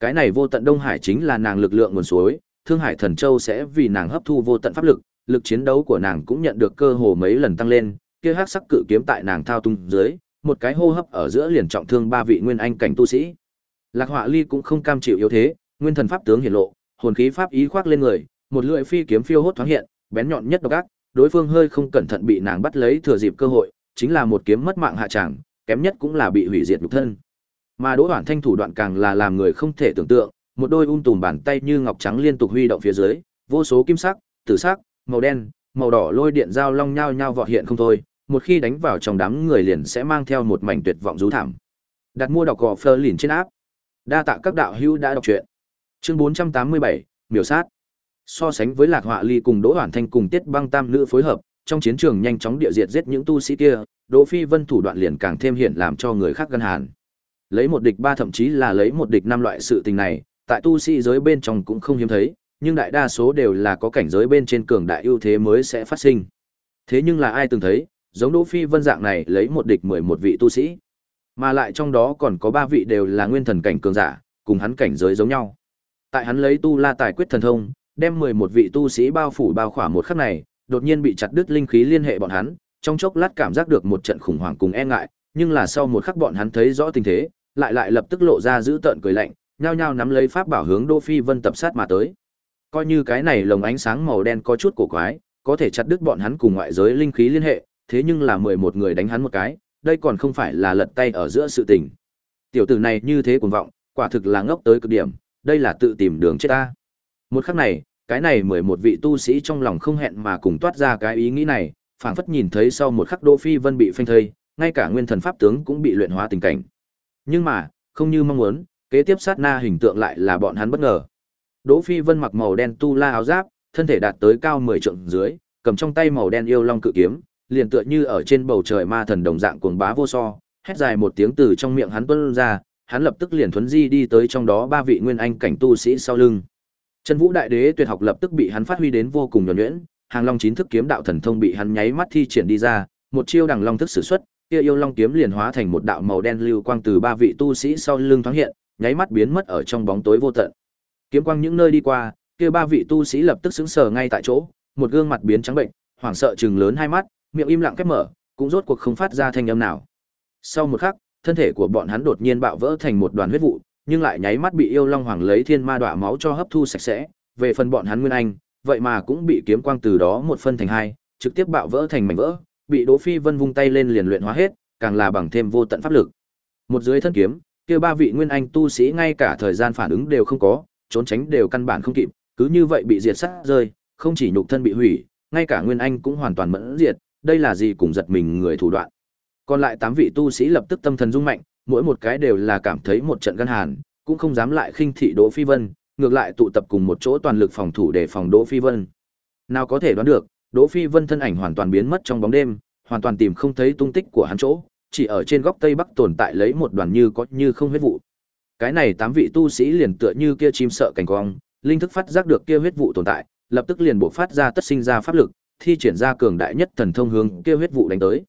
Cái này vô tận Đông Hải chính là nàng lực lượng nguồn suối, Thương Hải Thần Châu sẽ vì nàng hấp thu vô tận pháp lực, lực chiến đấu của nàng cũng nhận được cơ hồ mấy lần tăng lên, kia hắc sắc cự kiếm tại nàng thao tung dưới, một cái hô hấp ở giữa liền trọng thương ba vị nguyên anh cảnh tu sĩ. Lạc Họa Ly cũng không cam chịu yếu thế, nguyên thần pháp tướng hiển lộ, hồn khí pháp ý khoác lên người, một lưỡi phi kiếm phiêu hốt thoáng hiện, bén nhọn nhất độc ác, đối phương hơi không cẩn thận bị nàng bắt lấy thừa dịp cơ hội, chính là một kiếm mất mạng hạ tràng, kém nhất cũng là bị hủy diệt nhục thân. Mà Đỗ hoàn Thanh thủ đoạn càng là làm người không thể tưởng tượng, một đôi um tùm bàn tay như ngọc trắng liên tục huy động phía dưới, vô số kim sắc, tử sắc, màu đen, màu đỏ lôi điện dao long nhao nhao vọt hiện không thôi, một khi đánh vào trong đám người liền sẽ mang theo một mảnh tuyệt vọng rú thảm. Đặt mua đọc gò phơ lìn trên áp. Đa tạ các đạo hữu đã đọc truyện. Chương 487, miểu sát. So sánh với Lạc Họa Ly cùng Đỗ hoàn Thanh cùng Tiết Băng Tam nữ phối hợp, trong chiến trường nhanh chóng địa diệt giết những tu sĩ kia, Đỗ Phi Vân thủ đoạn liền càng thêm hiện làm cho người khác gân hàn. Lấy một địch ba thậm chí là lấy một địch năm loại sự tình này, tại tu sĩ giới bên trong cũng không hiếm thấy, nhưng đại đa số đều là có cảnh giới bên trên cường đại ưu thế mới sẽ phát sinh. Thế nhưng là ai từng thấy, giống Đỗ Phi Vân dạng này lấy một địch mười một vị tu sĩ, mà lại trong đó còn có ba vị đều là nguyên thần cảnh cường giả, cùng hắn cảnh giới giống nhau. Tại hắn lấy tu la tài quyết thần thông, đem mười một vị tu sĩ bao phủ bao khỏa một khắc này, đột nhiên bị chặt đứt linh khí liên hệ bọn hắn, trong chốc lát cảm giác được một trận khủng hoảng cùng e ngại, nhưng là sau một khắc bọn hắn thấy rõ tình thế, lại lại lập tức lộ ra giữ tợn cười lạnh, nhao nhao nắm lấy pháp bảo hướng Đỗ Phi Vân tập sát mà tới. Coi như cái này lồng ánh sáng màu đen có chút cổ quái, có thể chặt đứt bọn hắn cùng ngoại giới linh khí liên hệ, thế nhưng là mười một người đánh hắn một cái, đây còn không phải là lật tay ở giữa sự tình. Tiểu tử này như thế cuồng vọng, quả thực là ngốc tới cực điểm, đây là tự tìm đường chết ta. Một khắc này, cái này mười một vị tu sĩ trong lòng không hẹn mà cùng toát ra cái ý nghĩ này, phảng phất nhìn thấy sau một khắc Đỗ Phi Vân bị phanh thây, ngay cả nguyên thần pháp tướng cũng bị luyện hóa tình cảnh. Nhưng mà, không như mong muốn, kế tiếp sát na hình tượng lại là bọn hắn bất ngờ. Đỗ Phi Vân mặc màu đen tu la áo giáp, thân thể đạt tới cao 10 trượng dưới, cầm trong tay màu đen yêu long cự kiếm, liền tựa như ở trên bầu trời ma thần đồng dạng cuồng bá vô so, hét dài một tiếng từ trong miệng hắn tuôn ra, hắn lập tức liền thuấn di đi tới trong đó ba vị nguyên anh cảnh tu sĩ sau lưng. Chân Vũ Đại Đế tuyệt học lập tức bị hắn phát huy đến vô cùng nhuần nhuyễn, Hàng Long chín thức kiếm đạo thần thông bị hắn nháy mắt thi triển đi ra, một chiêu đằng long thức sử xuất, kia yêu long kiếm liền hóa thành một đạo màu đen lưu quang từ ba vị tu sĩ sau lưng thoáng hiện, nháy mắt biến mất ở trong bóng tối vô tận. Kiếm quang những nơi đi qua, kia ba vị tu sĩ lập tức sững sờ ngay tại chỗ, một gương mặt biến trắng bệnh, hoảng sợ trừng lớn hai mắt, miệng im lặng khép mở, cũng rốt cuộc không phát ra thanh âm nào. Sau một khắc, thân thể của bọn hắn đột nhiên bạo vỡ thành một đoàn huyết vụ, nhưng lại nháy mắt bị yêu long hoàng lấy thiên ma đọa máu cho hấp thu sạch sẽ. Về phần bọn hắn nguyên anh, vậy mà cũng bị kiếm quang từ đó một phân thành hai, trực tiếp bạo vỡ thành mảnh vỡ, bị Đỗ Phi Vân vung tay lên liền luyện hóa hết, càng là bằng thêm vô tận pháp lực. Một dưới thân kiếm, kia ba vị nguyên anh tu sĩ ngay cả thời gian phản ứng đều không có, trốn tránh đều căn bản không kịp, cứ như vậy bị diệt sát rơi, không chỉ nhục thân bị hủy, ngay cả nguyên anh cũng hoàn toàn mẫn diệt, đây là gì cùng giật mình người thủ đoạn. Còn lại tám vị tu sĩ lập tức tâm thần rung mạnh, mỗi một cái đều là cảm thấy một trận gan hàn, cũng không dám lại khinh thị Đỗ Phi Vân, ngược lại tụ tập cùng một chỗ toàn lực phòng thủ để phòng Đỗ Phi Vân. Nào có thể đoán được, Đỗ Phi Vân thân ảnh hoàn toàn biến mất trong bóng đêm, hoàn toàn tìm không thấy tung tích của hắn chỗ, chỉ ở trên góc tây bắc tồn tại lấy một đoàn như có như không huyết vụ. Cái này tám vị tu sĩ liền tựa như kia chim sợ cảnh quang, linh thức phát giác được kia huyết vụ tồn tại, lập tức liền bộc phát ra tất sinh ra pháp lực, thi triển ra cường đại nhất thần thông hướng kia huyết vụ đánh tới.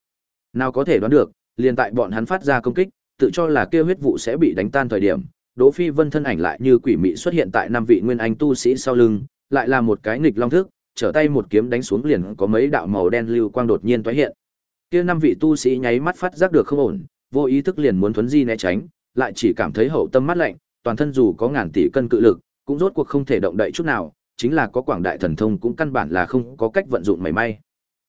Nào có thể đoán được, liền tại bọn hắn phát ra công kích, tự cho là kia huyết vụ sẽ bị đánh tan thời điểm, Đỗ Phi Vân thân ảnh lại như quỷ mị xuất hiện tại năm vị nguyên anh tu sĩ sau lưng, lại là một cái nghịch long thức, trở tay một kiếm đánh xuống liền có mấy đạo màu đen lưu quang đột nhiên tái hiện. Kia năm vị tu sĩ nháy mắt phát giác được không ổn, vô ý thức liền muốn thuấn di né tránh, lại chỉ cảm thấy hậu tâm mát lạnh, toàn thân dù có ngàn tỷ cân cự lực, cũng rốt cuộc không thể động đậy chút nào, chính là có quảng đại thần thông cũng căn bản là không có cách vận dụng mảy may.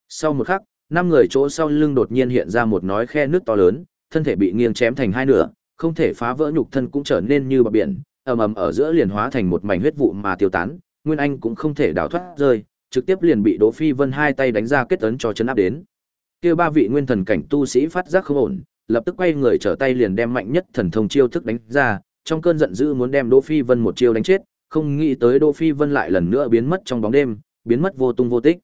Sau một khắc, năm người chỗ sau lưng đột nhiên hiện ra một nói khe nước to lớn, thân thể bị nghiêng chém thành hai nửa, không thể phá vỡ nhục thân cũng trở nên như bờ biển, ầm ầm ở giữa liền hóa thành một mảnh huyết vụ mà tiêu tán, Nguyên Anh cũng không thể đào thoát rơi, trực tiếp liền bị Đỗ Phi Vân hai tay đánh ra kết ấn cho chấn áp đến. Kia ba vị nguyên thần cảnh tu sĩ phát giác không ổn, lập tức quay người trở tay liền đem mạnh nhất thần thông chiêu thức đánh ra, trong cơn giận dữ muốn đem Đỗ Phi Vân một chiêu đánh chết, không nghĩ tới Đỗ Phi Vân lại lần nữa biến mất trong bóng đêm, biến mất vô tung vô tích.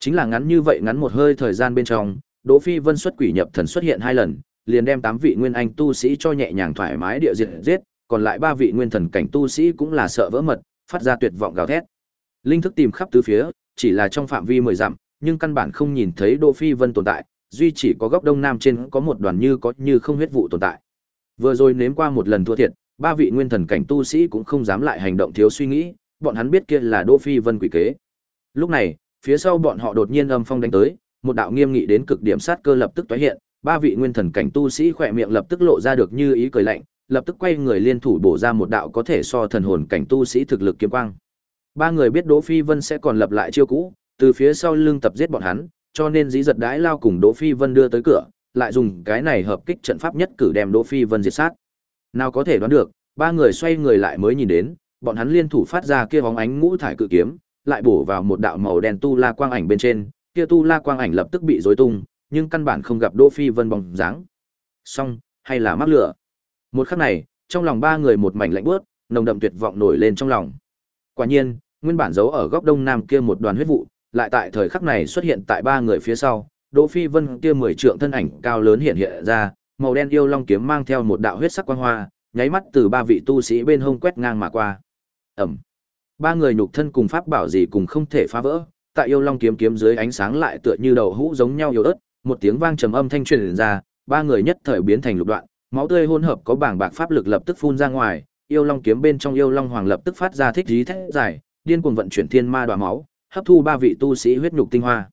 Chính là ngắn như vậy ngắn một hơi thời gian bên trong, Đỗ Phi Vân xuất quỷ nhập thần xuất hiện hai lần, liền đem tám vị nguyên anh tu sĩ cho nhẹ nhàng thoải mái địa diệt giết, còn lại ba vị nguyên thần cảnh tu sĩ cũng là sợ vỡ mật, phát ra tuyệt vọng gào thét. Linh thức tìm khắp tứ phía, chỉ là trong phạm vi mười dặm, nhưng căn bản không nhìn thấy Đỗ Phi Vân tồn tại, duy chỉ có góc đông nam trên có một đoàn như có như không huyết vụ tồn tại. Vừa rồi nếm qua một lần thua thiệt, ba vị nguyên thần cảnh tu sĩ cũng không dám lại hành động thiếu suy nghĩ, bọn hắn biết kia là Đỗ Phi Vân quỷ kế. Lúc này, phía sau bọn họ đột nhiên âm phong đánh tới, một đạo nghiêm nghị đến cực điểm sát cơ lập tức tái hiện, ba vị nguyên thần cảnh tu sĩ khỏe miệng lập tức lộ ra được như ý cười lạnh, lập tức quay người liên thủ bổ ra một đạo có thể so thần hồn cảnh tu sĩ thực lực kiếm quang. Ba người biết Đỗ Phi Vân sẽ còn lập lại chiêu cũ, từ phía sau lưng tập giết bọn hắn, cho nên dĩ giật đãi lao cùng Đỗ Phi Vân đưa tới cửa, lại dùng cái này hợp kích trận pháp nhất cử đem Đỗ Phi Vân diệt sát. Nào có thể đoán được, ba người xoay người lại mới nhìn đến, bọn hắn liên thủ phát ra kia bóng ánh ngũ thải cự kiếm, lại bổ vào một đạo màu đen tu la quang ảnh bên trên, kia tu la quang ảnh lập tức bị rối tung, nhưng căn bản không gặp Đỗ Phi Vân bóng dáng. Xong, hay là mắc lửa. Một khắc này, trong lòng ba người một mảnh lạnh buốt, nồng đậm tuyệt vọng nổi lên trong lòng. Quả nhiên, nguyên bản giấu ở góc đông nam kia một đoàn huyết vụ, lại tại thời khắc này xuất hiện tại ba người phía sau, Đỗ Phi Vân kia mười trượng thân ảnh cao lớn hiện hiện ra, màu đen yêu long kiếm mang theo một đạo huyết sắc quang hoa, nháy mắt từ ba vị tu sĩ bên hông quét ngang mà qua. Ầm. Ba người nhục thân cùng pháp bảo gì cùng không thể phá vỡ, tại yêu long kiếm kiếm dưới ánh sáng lại tựa như đầu hũ giống nhau yếu ớt, một tiếng vang trầm âm thanh truyền ra, ba người nhất thời biến thành lục đoạn, máu tươi hỗn hợp có bảng bạc pháp lực lập tức phun ra ngoài, yêu long kiếm bên trong yêu long hoàng lập tức phát ra thích trí thét dài, điên cuồng vận chuyển thiên ma đoà máu, hấp thu ba vị tu sĩ huyết nhục tinh hoa.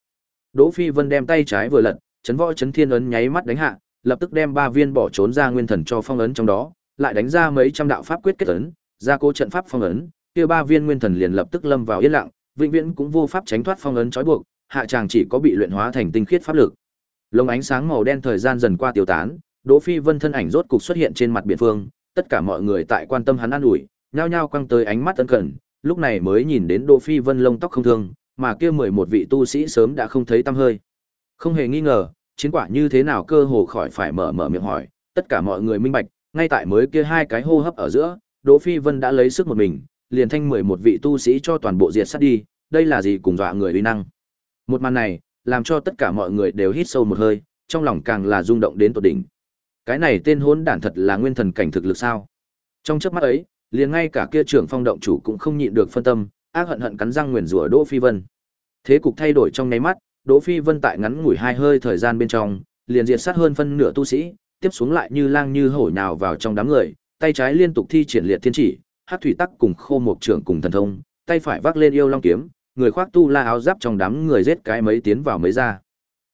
Đỗ Phi Vân đem tay trái vừa lật, chấn võ chấn thiên ấn nháy mắt đánh hạ, lập tức đem ba viên bỏ trốn ra nguyên thần cho phong ấn trong đó, lại đánh ra mấy trăm đạo pháp quyết kết ấn, ra cố trận pháp phong ấn, kia ba viên nguyên thần liền lập tức lâm vào yên lặng, vĩnh viễn cũng vô pháp tránh thoát phong ấn trói buộc, hạ chàng chỉ có bị luyện hóa thành tinh khiết pháp lực. Lông ánh sáng màu đen thời gian dần qua tiêu tán, Đỗ Phi Vân thân ảnh rốt cục xuất hiện trên mặt biển phương, tất cả mọi người tại quan tâm hắn an ủi, nhao nhao quăng tới ánh mắt tân cần, lúc này mới nhìn đến Đỗ Phi Vân lông tóc không thương, mà kia mười một vị tu sĩ sớm đã không thấy tăm hơi. Không hề nghi ngờ, chiến quả như thế nào cơ hồ khỏi phải mở mở miệng hỏi, tất cả mọi người minh bạch, ngay tại mới kia hai cái hô hấp ở giữa, Đỗ Phi Vân đã lấy sức một mình, liền thanh mười một vị tu sĩ cho toàn bộ diệt sát đi, đây là gì cùng dọa người uy năng. Một màn này, làm cho tất cả mọi người đều hít sâu một hơi, trong lòng càng là rung động đến tột đỉnh. Cái này tên hỗn đản thật là nguyên thần cảnh thực lực sao? Trong chớp mắt ấy, liền ngay cả kia trưởng phong động chủ cũng không nhịn được phân tâm, ác hận hận cắn răng nguyền rủa Đỗ Phi Vân. Thế cục thay đổi trong nháy mắt, Đỗ Phi Vân tại ngắn ngủi hai hơi thời gian bên trong, liền diệt sát hơn phân nửa tu sĩ, tiếp xuống lại như lang như hổ nhào vào trong đám người, tay trái liên tục thi triển liệt thiên chỉ, hát thủy tắc cùng Khô Mộc trưởng cùng thần thông, tay phải vác lên yêu long kiếm, người khoác tu la áo giáp trong đám người giết cái mấy tiến vào mấy ra.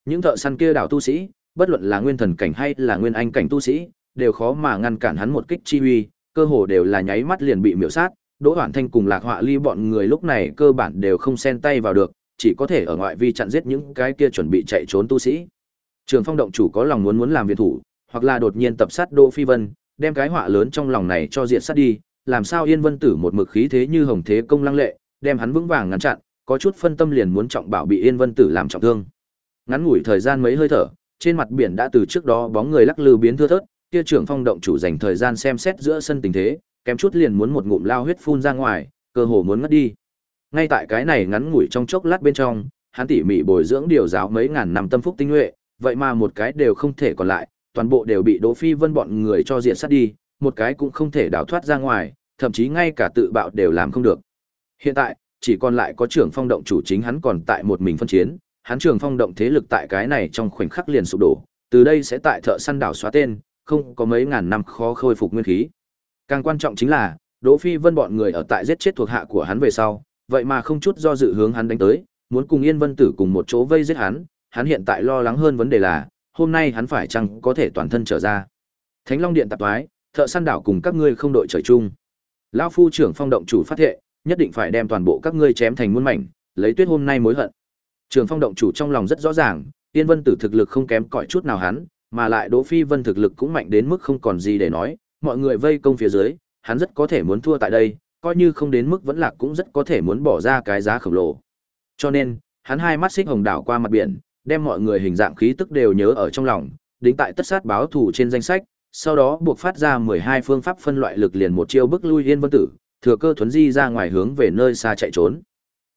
Những thợ săn kia đảo tu sĩ, bất luận là nguyên thần cảnh hay là nguyên anh cảnh tu sĩ, đều khó mà ngăn cản hắn một kích chi uy, cơ hồ đều là nháy mắt liền bị miểu sát. Đỗ Hoản Thanh cùng Lạc Họa Ly bọn người lúc này cơ bản đều không xen tay vào được, chỉ có thể ở ngoại vi chặn giết những cái kia chuẩn bị chạy trốn tu sĩ. Trường Phong động chủ có lòng muốn muốn làm viện thủ, hoặc là đột nhiên tập sát Đỗ Phi Vân, đem cái họa lớn trong lòng này cho diện sát đi, làm sao Yên Vân Tử một mực khí thế như hồng thế công lăng lệ, đem hắn vững vàng ngăn chặn, có chút phân tâm liền muốn trọng bảo bị Yên Vân Tử làm trọng thương. Ngắn ngủi thời gian mấy hơi thở, trên mặt biển đã từ trước đó bóng người lắc lư biến thưa thớt, kia trưởng phong động chủ dành thời gian xem xét giữa sân tình thế, kém chút liền muốn một ngụm lao huyết phun ra ngoài, cơ hồ muốn ngất đi. Ngay tại cái này ngắn ngủi trong chốc lát bên trong, hắn tỉ mỉ bồi dưỡng điều giáo mấy ngàn năm tâm phúc tinh nhuệ, vậy mà một cái đều không thể còn lại, toàn bộ đều bị Đỗ Phi Vân bọn người cho diện sát đi, một cái cũng không thể đào thoát ra ngoài, thậm chí ngay cả tự bạo đều làm không được. Hiện tại, chỉ còn lại có trưởng phong động chủ chính hắn còn tại một mình phân chiến, hắn Trường phong động thế lực tại cái này trong khoảnh khắc liền sụp đổ, từ đây sẽ tại thợ săn đảo xóa tên, không có mấy ngàn năm khó khôi phục nguyên khí. Càng quan trọng chính là, Đỗ Phi Vân bọn người ở tại giết chết thuộc hạ của hắn về sau, vậy mà không chút do dự hướng hắn đánh tới, muốn cùng Yên Vân Tử cùng một chỗ vây giết hắn, hắn hiện tại lo lắng hơn vấn đề là, hôm nay hắn phải chăng có thể toàn thân trở ra. Thánh Long Điện tạp thoái, thợ săn đảo cùng các ngươi không đội trời chung. Lão phu trưởng phong động chủ phát thệ, nhất định phải đem toàn bộ các ngươi chém thành muôn mảnh, lấy tuyết hôm nay mối hận. Trường phong động chủ trong lòng rất rõ ràng, Yên Vân Tử thực lực không kém cỏi chút nào hắn, mà lại Đỗ Phi Vân thực lực cũng mạnh đến mức không còn gì để nói, mọi người vây công phía dưới, hắn rất có thể muốn thua tại đây, coi như không đến mức vẫn lạc cũng rất có thể muốn bỏ ra cái giá khổng lồ. Cho nên, hắn hai mắt xích hồng đảo qua mặt biển, đem mọi người hình dạng khí tức đều nhớ ở trong lòng, đính tại tất sát báo thủ trên danh sách, sau đó buộc phát ra 12 phương pháp phân loại lực liền một chiêu bức lui Yên Vân Tử, thừa cơ thuấn di ra ngoài hướng về nơi xa chạy trốn.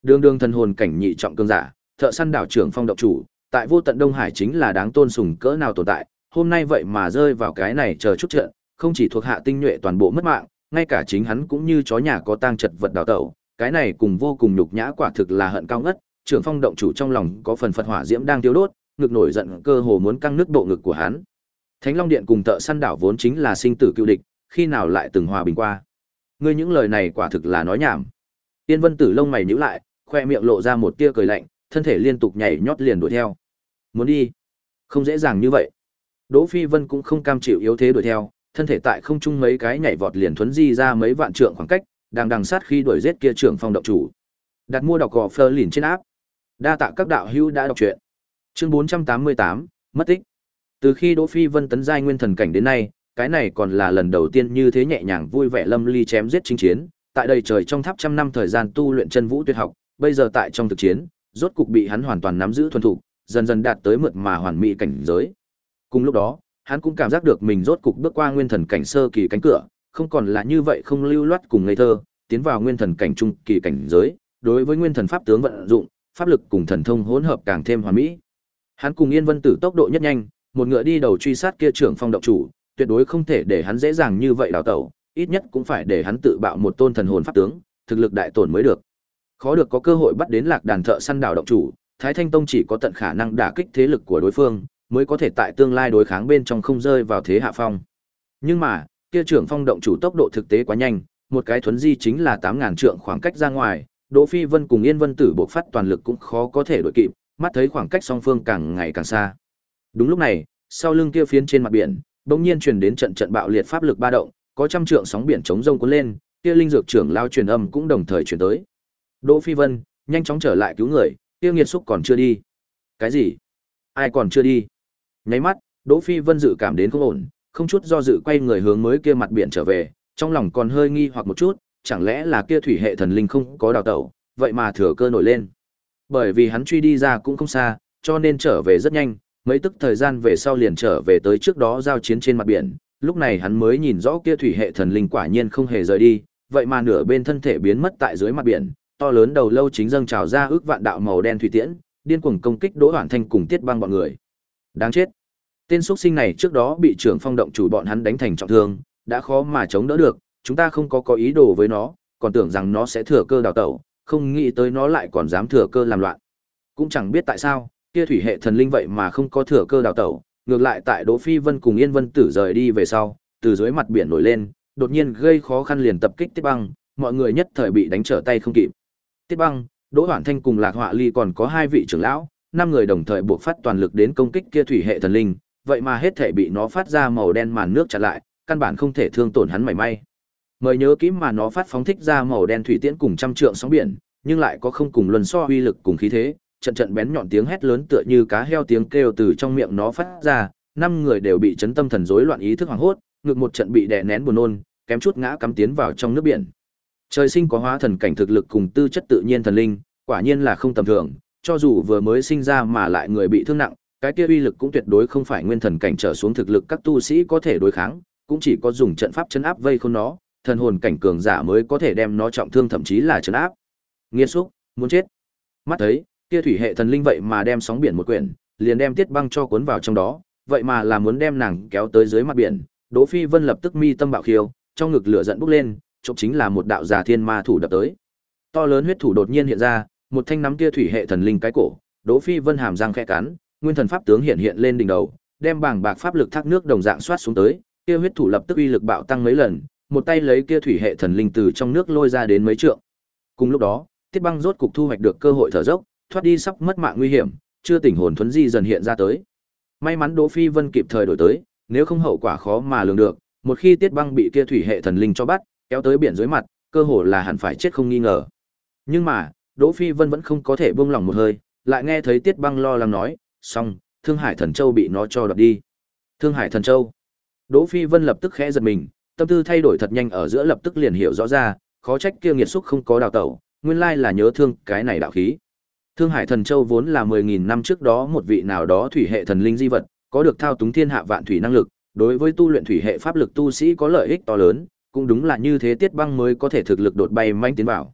Đường đường thần hồn cảnh nhị trọng cương giả, thợ săn đảo trưởng phong động chủ, tại vô tận Đông Hải chính là đáng tôn sùng cỡ nào tồn tại, hôm nay vậy mà rơi vào cái này chờ chút trận, không chỉ thuộc hạ tinh nhuệ toàn bộ mất mạng, ngay cả chính hắn cũng như chó nhà có tang chật vật đào tẩu, cái này cùng vô cùng nhục nhã quả thực là hận cao ngất, trưởng phong động chủ trong lòng có phần phật hỏa diễm đang tiêu đốt, ngực nổi giận cơ hồ muốn căng nước bộ ngực của hắn. Thánh Long Điện cùng Thợ Săn Đảo vốn chính là sinh tử cựu địch, khi nào lại từng hòa bình qua. Ngươi những lời này quả thực là nói nhảm. Tiên Vân Tử lông mày nhíu lại, khoe miệng lộ ra một tia cười lạnh, thân thể liên tục nhảy nhót liền đuổi theo. Muốn đi, không dễ dàng như vậy. Đỗ Phi Vân cũng không cam chịu yếu thế đuổi theo, thân thể tại không trung mấy cái nhảy vọt liền thuấn di ra mấy vạn trượng khoảng cách, đang đằng sát khi đuổi giết kia trưởng phong động chủ. Đặt mua đọc gò Fleur liền trên áp. Đa tạ các đạo hữu đã đọc truyện. Chương 488, mất tích. Từ khi Đỗ Phi Vân tấn giai nguyên thần cảnh đến nay, cái này còn là lần đầu tiên như thế nhẹ nhàng vui vẻ lâm ly chém giết chính chiến, tại đây trời trong tháp trăm năm thời gian tu luyện chân vũ tuyệt học, bây giờ tại trong thực chiến, rốt cục bị hắn hoàn toàn nắm giữ thuần thục, dần dần đạt tới mượt mà hoàn mỹ cảnh giới. Cùng lúc đó, hắn cũng cảm giác được mình rốt cục bước qua nguyên thần cảnh sơ kỳ cánh cửa, không còn là như vậy không lưu loát cùng ngây thơ, tiến vào nguyên thần cảnh trung kỳ cảnh giới, đối với nguyên thần pháp tướng vận dụng, pháp lực cùng thần thông hỗn hợp càng thêm hoàn mỹ. Hắn cùng Yên Vân Tử tốc độ nhất nhanh, một ngựa đi đầu truy sát kia trưởng phong động chủ, tuyệt đối không thể để hắn dễ dàng như vậy đào tẩu, ít nhất cũng phải để hắn tự bạo một tôn thần hồn pháp tướng, thực lực đại tổn mới được. Khó được có cơ hội bắt đến lạc đàn thợ săn đảo động chủ, Thái Thanh Tông chỉ có tận khả năng đả kích thế lực của đối phương, mới có thể tại tương lai đối kháng bên trong không rơi vào thế hạ phong. Nhưng mà, kia trưởng phong động chủ tốc độ thực tế quá nhanh, một cái thuấn di chính là tám ngàn trượng khoảng cách ra ngoài, Đỗ Phi Vân cùng Yên Vân Tử buộc phát toàn lực cũng khó có thể đuổi kịp, mắt thấy khoảng cách song phương càng ngày càng xa. Đúng lúc này, sau lưng kia phiến trên mặt biển, bỗng nhiên truyền đến trận trận bạo liệt pháp lực ba động, có trăm trượng sóng biển chống rông cuốn lên, kia linh dược trưởng lao truyền âm cũng đồng thời truyền tới. Đỗ Phi Vân, nhanh chóng trở lại cứu người, kia nghiệt xúc còn chưa đi. Cái gì? Ai còn chưa đi? Nháy mắt, Đỗ Phi Vân dự cảm đến không ổn, không chút do dự quay người hướng mới kia mặt biển trở về, trong lòng còn hơi nghi hoặc một chút, chẳng lẽ là kia thủy hệ thần linh không có đào tẩu, vậy mà thừa cơ nổi lên. Bởi vì hắn truy đi ra cũng không xa, cho nên trở về rất nhanh, mấy tức thời gian về sau liền trở về tới trước đó giao chiến trên mặt biển, lúc này hắn mới nhìn rõ kia thủy hệ thần linh quả nhiên không hề rời đi, vậy mà nửa bên thân thể biến mất tại dưới mặt biển, to lớn đầu lâu chính dâng trào ra ước vạn đạo màu đen thủy tiễn, điên cuồng công kích Đỗ Hoản Thanh cùng Tiết Băng bọn người. Đáng chết. Tên xuất sinh này trước đó bị trưởng phong động chủ bọn hắn đánh thành trọng thương, đã khó mà chống đỡ được, chúng ta không có có ý đồ với nó, còn tưởng rằng nó sẽ thừa cơ đào tẩu, không nghĩ tới nó lại còn dám thừa cơ làm loạn. Cũng chẳng biết tại sao, kia thủy hệ thần linh vậy mà không có thừa cơ đào tẩu, ngược lại tại Đỗ Phi Vân cùng Yên Vân Tử rời đi về sau, từ dưới mặt biển nổi lên, đột nhiên gây khó khăn liền tập kích Tiết Băng, mọi người nhất thời bị đánh trở tay không kịp. Tiết Băng, Đỗ Hoản Thanh cùng Lạc Họa Ly còn có hai vị trưởng lão, năm người đồng thời buộc phát toàn lực đến công kích kia thủy hệ thần linh, vậy mà hết thể bị nó phát ra màu đen màn nước chặn lại, căn bản không thể thương tổn hắn mảy may. Mời nhớ kỹ mà nó phát phóng thích ra màu đen thủy tiễn cùng trăm trượng sóng biển, nhưng lại có không cùng luân so uy lực cùng khí thế, trận trận bén nhọn tiếng hét lớn tựa như cá heo tiếng kêu từ trong miệng nó phát ra, năm người đều bị chấn tâm thần rối loạn ý thức hoảng hốt, ngược một trận bị đè nén buồn nôn, kém chút ngã cắm tiến vào trong nước biển. Trời sinh có hóa thần cảnh thực lực cùng tư chất tự nhiên thần linh, quả nhiên là không tầm thường, cho dù vừa mới sinh ra mà lại người bị thương nặng, cái kia uy lực cũng tuyệt đối không phải nguyên thần cảnh trở xuống thực lực các tu sĩ có thể đối kháng, cũng chỉ có dùng trận pháp chấn áp vây khốn nó, thần hồn cảnh cường giả mới có thể đem nó trọng thương thậm chí là chấn áp. Nghiên xúc, muốn chết. Mắt thấy, kia thủy hệ thần linh vậy mà đem sóng biển một quyển, liền đem tiết băng cho cuốn vào trong đó, vậy mà là muốn đem nàng kéo tới dưới mặt biển. Đỗ Phi Vân lập tức mi tâm bạo khiêu, trong ngực lửa giận bốc lên, trộm chính là một đạo giả thiên ma thủ đập tới. To lớn huyết thủ đột nhiên hiện ra, một thanh nắm kia thủy hệ thần linh cái cổ, Đỗ Phi Vân hàm răng khẽ cắn, nguyên thần pháp tướng hiện hiện lên đỉnh đầu, đem bảng bạc pháp lực thác nước đồng dạng xoát xuống tới, kia huyết thủ lập tức uy lực bạo tăng mấy lần, một tay lấy kia thủy hệ thần linh từ trong nước lôi ra đến mấy trượng. Cùng lúc đó, Tiết Băng rốt cục thu hoạch được cơ hội thở dốc, thoát đi sắp mất mạng nguy hiểm, chưa tỉnh hồn thuấn di dần hiện ra tới. May mắn Đỗ Phi Vân kịp thời đổi tới, nếu không hậu quả khó mà lường được, một khi Tiết Băng bị kia thủy hệ thần linh cho bắt, kéo tới biển dưới mặt, cơ hồ là hẳn phải chết không nghi ngờ. Nhưng mà, Đỗ Phi Vân vẫn không có thể buông lòng một hơi, lại nghe thấy Tiết Băng lo lắng nói, "Xong, Thương Hải Thần Châu bị nó cho đoạt đi." Thương Hải Thần Châu. Đỗ Phi Vân lập tức khẽ giật mình, tâm tư thay đổi thật nhanh ở giữa lập tức liền hiểu rõ ra, khó trách kia nghiệt xúc không có đào tẩu, nguyên lai là nhớ thương cái này đạo khí. Thương Hải Thần Châu vốn là 10000 năm trước đó một vị nào đó thủy hệ thần linh di vật, có được thao túng thiên hạ vạn thủy năng lực, đối với tu luyện thủy hệ pháp lực tu sĩ có lợi ích to lớn, cũng đúng là như thế Tiết Băng mới có thể thực lực đột bay manh tiến vào.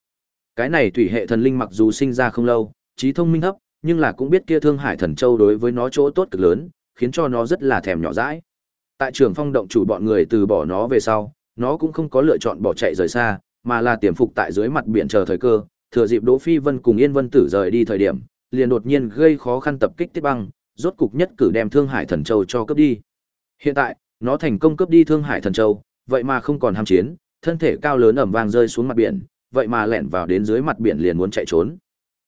Cái này thủy hệ thần linh mặc dù sinh ra không lâu, trí thông minh thấp, nhưng là cũng biết kia Thương Hải Thần Châu đối với nó chỗ tốt cực lớn, khiến cho nó rất là thèm nhỏ dãi. Tại trường phong động chủ bọn người từ bỏ nó về sau, nó cũng không có lựa chọn bỏ chạy rời xa, mà là tiềm phục tại dưới mặt biển chờ thời cơ, thừa dịp Đỗ Phi Vân cùng Yên Vân Tử rời đi thời điểm, liền đột nhiên gây khó khăn tập kích Tiết Băng, rốt cục nhất cử đem Thương Hải Thần Châu cho cướp đi. Hiện tại, nó thành công cướp đi Thương Hải Thần Châu, vậy mà không còn ham chiến, thân thể cao lớn ẩm vang rơi xuống mặt biển, vậy mà lẻn vào đến dưới mặt biển liền muốn chạy trốn.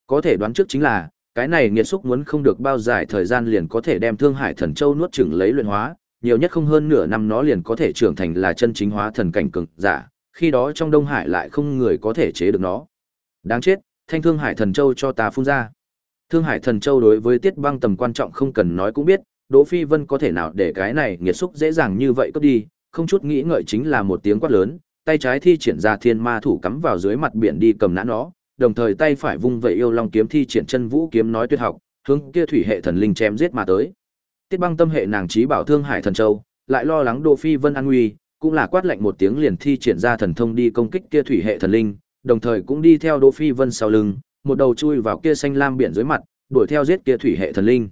Có thể đoán trước chính là, cái này nghiệt xúc muốn không được bao dài thời gian liền có thể đem Thương Hải Thần Châu nuốt chửng lấy luyện hóa, nhiều nhất không hơn nửa năm nó liền có thể trưởng thành là chân chính hóa thần cảnh cường giả, khi đó trong Đông Hải lại không người có thể chế được nó. Đáng chết, thanh Thương Hải Thần Châu cho ta phun ra. Thương Hải Thần Châu đối với Tiết Băng tầm quan trọng không cần nói cũng biết, Đỗ Phi Vân có thể nào để cái này nghiệt xúc dễ dàng như vậy cấp đi, không chút nghĩ ngợi chính là một tiếng quát lớn, tay trái thi triển ra thiên ma thủ cắm vào dưới mặt biển đi cầm nã nó, đồng thời tay phải vung vậy yêu long kiếm thi triển chân vũ kiếm nói tuyệt học, hướng kia thủy hệ thần linh chém giết mà tới. Tiết Băng tâm hệ nàng trí bảo Thương Hải Thần Châu, lại lo lắng Đỗ Phi Vân an nguy, cũng là quát lệnh một tiếng liền thi triển ra thần thông đi công kích kia thủy hệ thần linh, đồng thời cũng đi theo Đỗ Phi Vân sau lưng, một đầu chui vào kia xanh lam biển dưới mặt, đuổi theo giết kia thủy hệ thần linh.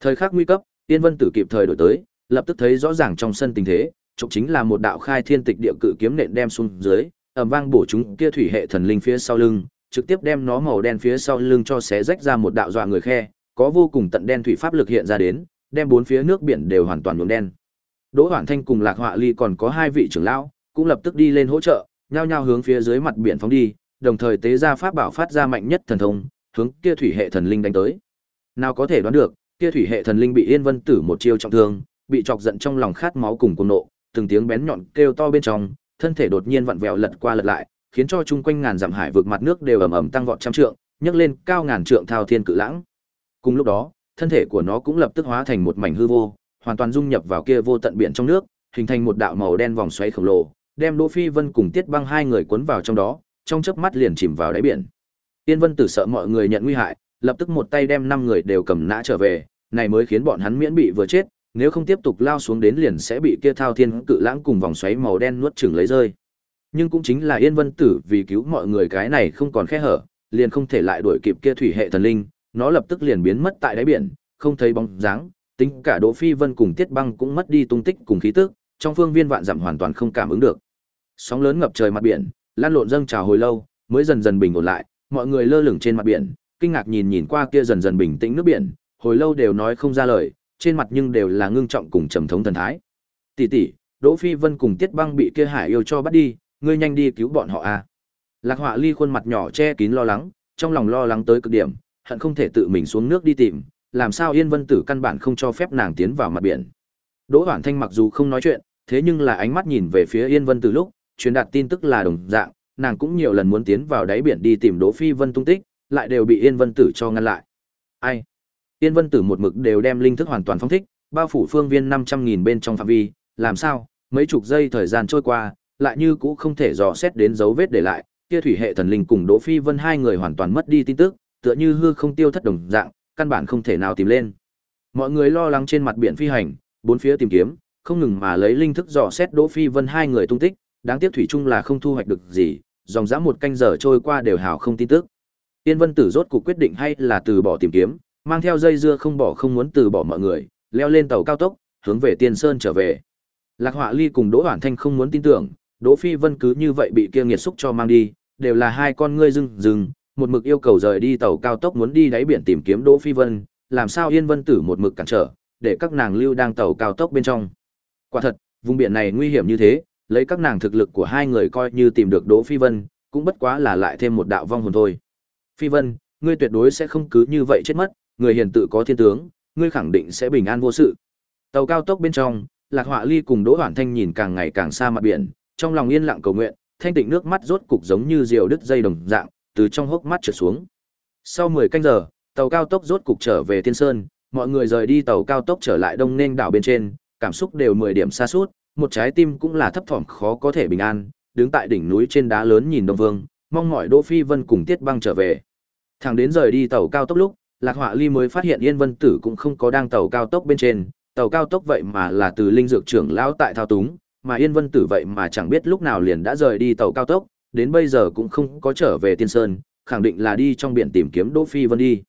Thời khắc nguy cấp, Tiên Vân Tử kịp thời đổi tới, lập tức thấy rõ ràng trong sân tình thế, trục chính là một đạo khai thiên tịch địa cự kiếm nện đem xuống dưới, ầm vang bổ chúng kia thủy hệ thần linh phía sau lưng, trực tiếp đem nó màu đen phía sau lưng cho xé rách ra một đạo dọa người khe, có vô cùng tận đen thủy pháp lực hiện ra đến, đem bốn phía nước biển đều hoàn toàn nhuộm đen. Đỗ Hoản Thanh cùng Lạc Họa Ly còn có hai vị trưởng lão, cũng lập tức đi lên hỗ trợ, nhao nhao hướng phía dưới mặt biển phóng đi, đồng thời tế ra pháp bảo phát ra mạnh nhất thần thông, hướng kia thủy hệ thần linh đánh tới. Nào có thể đoán được, kia thủy hệ thần linh bị Yên Vân Tử một chiêu trọng thương, bị chọc giận trong lòng khát máu cùng cuồng nộ, từng tiếng bén nhọn kêu to bên trong, thân thể đột nhiên vặn vẹo lật qua lật lại, khiến cho chung quanh ngàn dặm hải vực mặt nước đều ầm ầm tăng vọt trăm trượng, nhấc lên cao ngàn trượng thao thiên cự lãng. Cùng lúc đó, thân thể của nó cũng lập tức hóa thành một mảnh hư vô, hoàn toàn dung nhập vào kia vô tận biển trong nước, hình thành một đạo màu đen vòng xoáy khổng lồ, đem Đỗ Phi Vân cùng Tiết Băng hai người cuốn vào trong đó, trong chớp mắt liền chìm vào đáy biển. Tiên Vân Tử sợ mọi người nhận nguy hại, lập tức một tay đem năm người đều cầm nã trở về, này mới khiến bọn hắn miễn bị vừa chết, nếu không tiếp tục lao xuống đến liền sẽ bị kia thao thiên cự lãng cùng vòng xoáy màu đen nuốt chửng lấy rơi. Nhưng cũng chính là Yên Vân Tử vì cứu mọi người cái này không còn khe hở, liền không thể lại đuổi kịp kia thủy hệ thần linh, nó lập tức liền biến mất tại đáy biển, không thấy bóng dáng, tính cả Đỗ Phi Vân cùng Tiết Băng cũng mất đi tung tích cùng khí tức, trong phương viên vạn dặm hoàn toàn không cảm ứng được. Sóng lớn ngập trời mặt biển, lan lộn dâng trào hồi lâu, mới dần dần bình ổn lại, mọi người lơ lửng trên mặt biển, kinh ngạc nhìn nhìn qua kia dần dần bình tĩnh nước biển, hồi lâu đều nói không ra lời, trên mặt nhưng đều là ngưng trọng cùng trầm thống thần thái. Tỷ tỷ, Đỗ Phi Vân cùng Tiết Băng bị kia hải yêu cho bắt đi, ngươi nhanh đi cứu bọn họ a. Lạc Họa Ly khuôn mặt nhỏ che kín lo lắng, trong lòng lo lắng tới cực điểm, hận không thể tự mình xuống nước đi tìm, làm sao Yên Vân Tử căn bản không cho phép nàng tiến vào mặt biển. Đỗ Hoản Thanh mặc dù không nói chuyện, thế nhưng là ánh mắt nhìn về phía Yên Vân Tử lúc, truyền đạt tin tức là đồng dạng, nàng cũng nhiều lần muốn tiến vào đáy biển đi tìm Đỗ Phi Vân tung tích, lại đều bị Yên Vân Tử cho ngăn lại. Ai? Tiên Vân Tử một mực đều đem linh thức hoàn toàn phóng thích, bao phủ phương viên 500.000 bên trong phạm vi, làm sao? Mấy chục giây thời gian trôi qua, lại như cũ không thể dò xét đến dấu vết để lại, kia thủy hệ thần linh cùng Đỗ Phi Vân hai người hoàn toàn mất đi tin tức, tựa như hư không tiêu thất đồng dạng, căn bản không thể nào tìm lên. Mọi người lo lắng trên mặt biển phi hành, bốn phía tìm kiếm, không ngừng mà lấy linh thức dò xét Đỗ Phi Vân hai người tung tích, đáng tiếc thủy chung là không thu hoạch được gì, dòng dã một canh giờ trôi qua đều hào không tin tức. Tiên Vân Tử rốt cuộc quyết định hay là từ bỏ tìm kiếm, mang theo dây dưa không bỏ không muốn từ bỏ mọi người, leo lên tàu cao tốc, hướng về Tiên Sơn trở về. Lạc Họa Ly cùng Đỗ Hoản Thanh không muốn tin tưởng, Đỗ Phi Vân cứ như vậy bị kia nghiệt xúc cho mang đi, đều là hai con ngươi rừng rừng, một mực yêu cầu rời đi tàu cao tốc muốn đi đáy biển tìm kiếm Đỗ Phi Vân, làm sao Yên Vân Tử một mực cản trở, để các nàng lưu đang tàu cao tốc bên trong. Quả thật, vùng biển này nguy hiểm như thế, lấy các nàng thực lực của hai người coi như tìm được Đỗ Phi Vân, cũng bất quá là lại thêm một đạo vong hồn thôi. Phi Vân, ngươi tuyệt đối sẽ không cứ như vậy chết mất, người hiền tự có thiên tướng, ngươi khẳng định sẽ bình an vô sự. Tàu cao tốc bên trong, Lạc Họa Ly cùng Đỗ Hoản Thanh nhìn càng ngày càng xa mặt biển, trong lòng yên lặng cầu nguyện, thanh tịnh nước mắt rốt cục giống như diều đứt dây đồng dạng, từ trong hốc mắt trượt xuống. Sau 10 canh giờ, tàu cao tốc rốt cục trở về Tiên Sơn, mọi người rời đi tàu cao tốc trở lại Đông Nên đảo bên trên, cảm xúc đều 10 điểm xa suốt, một trái tim cũng là thấp thỏm khó có thể bình an, đứng tại đỉnh núi trên đá lớn nhìn Đông Vương, mong mỏi Đỗ Phi Vân cùng Tiết Băng trở về. Thằng đến rời đi tàu cao tốc lúc, Lạc Họa Ly mới phát hiện Yên Vân Tử cũng không có đang tàu cao tốc bên trên, tàu cao tốc vậy mà là từ linh dược trưởng lão tại thao túng, mà Yên Vân Tử vậy mà chẳng biết lúc nào liền đã rời đi tàu cao tốc, đến bây giờ cũng không có trở về Tiên Sơn, khẳng định là đi trong biển tìm kiếm Đỗ Phi Vân đi.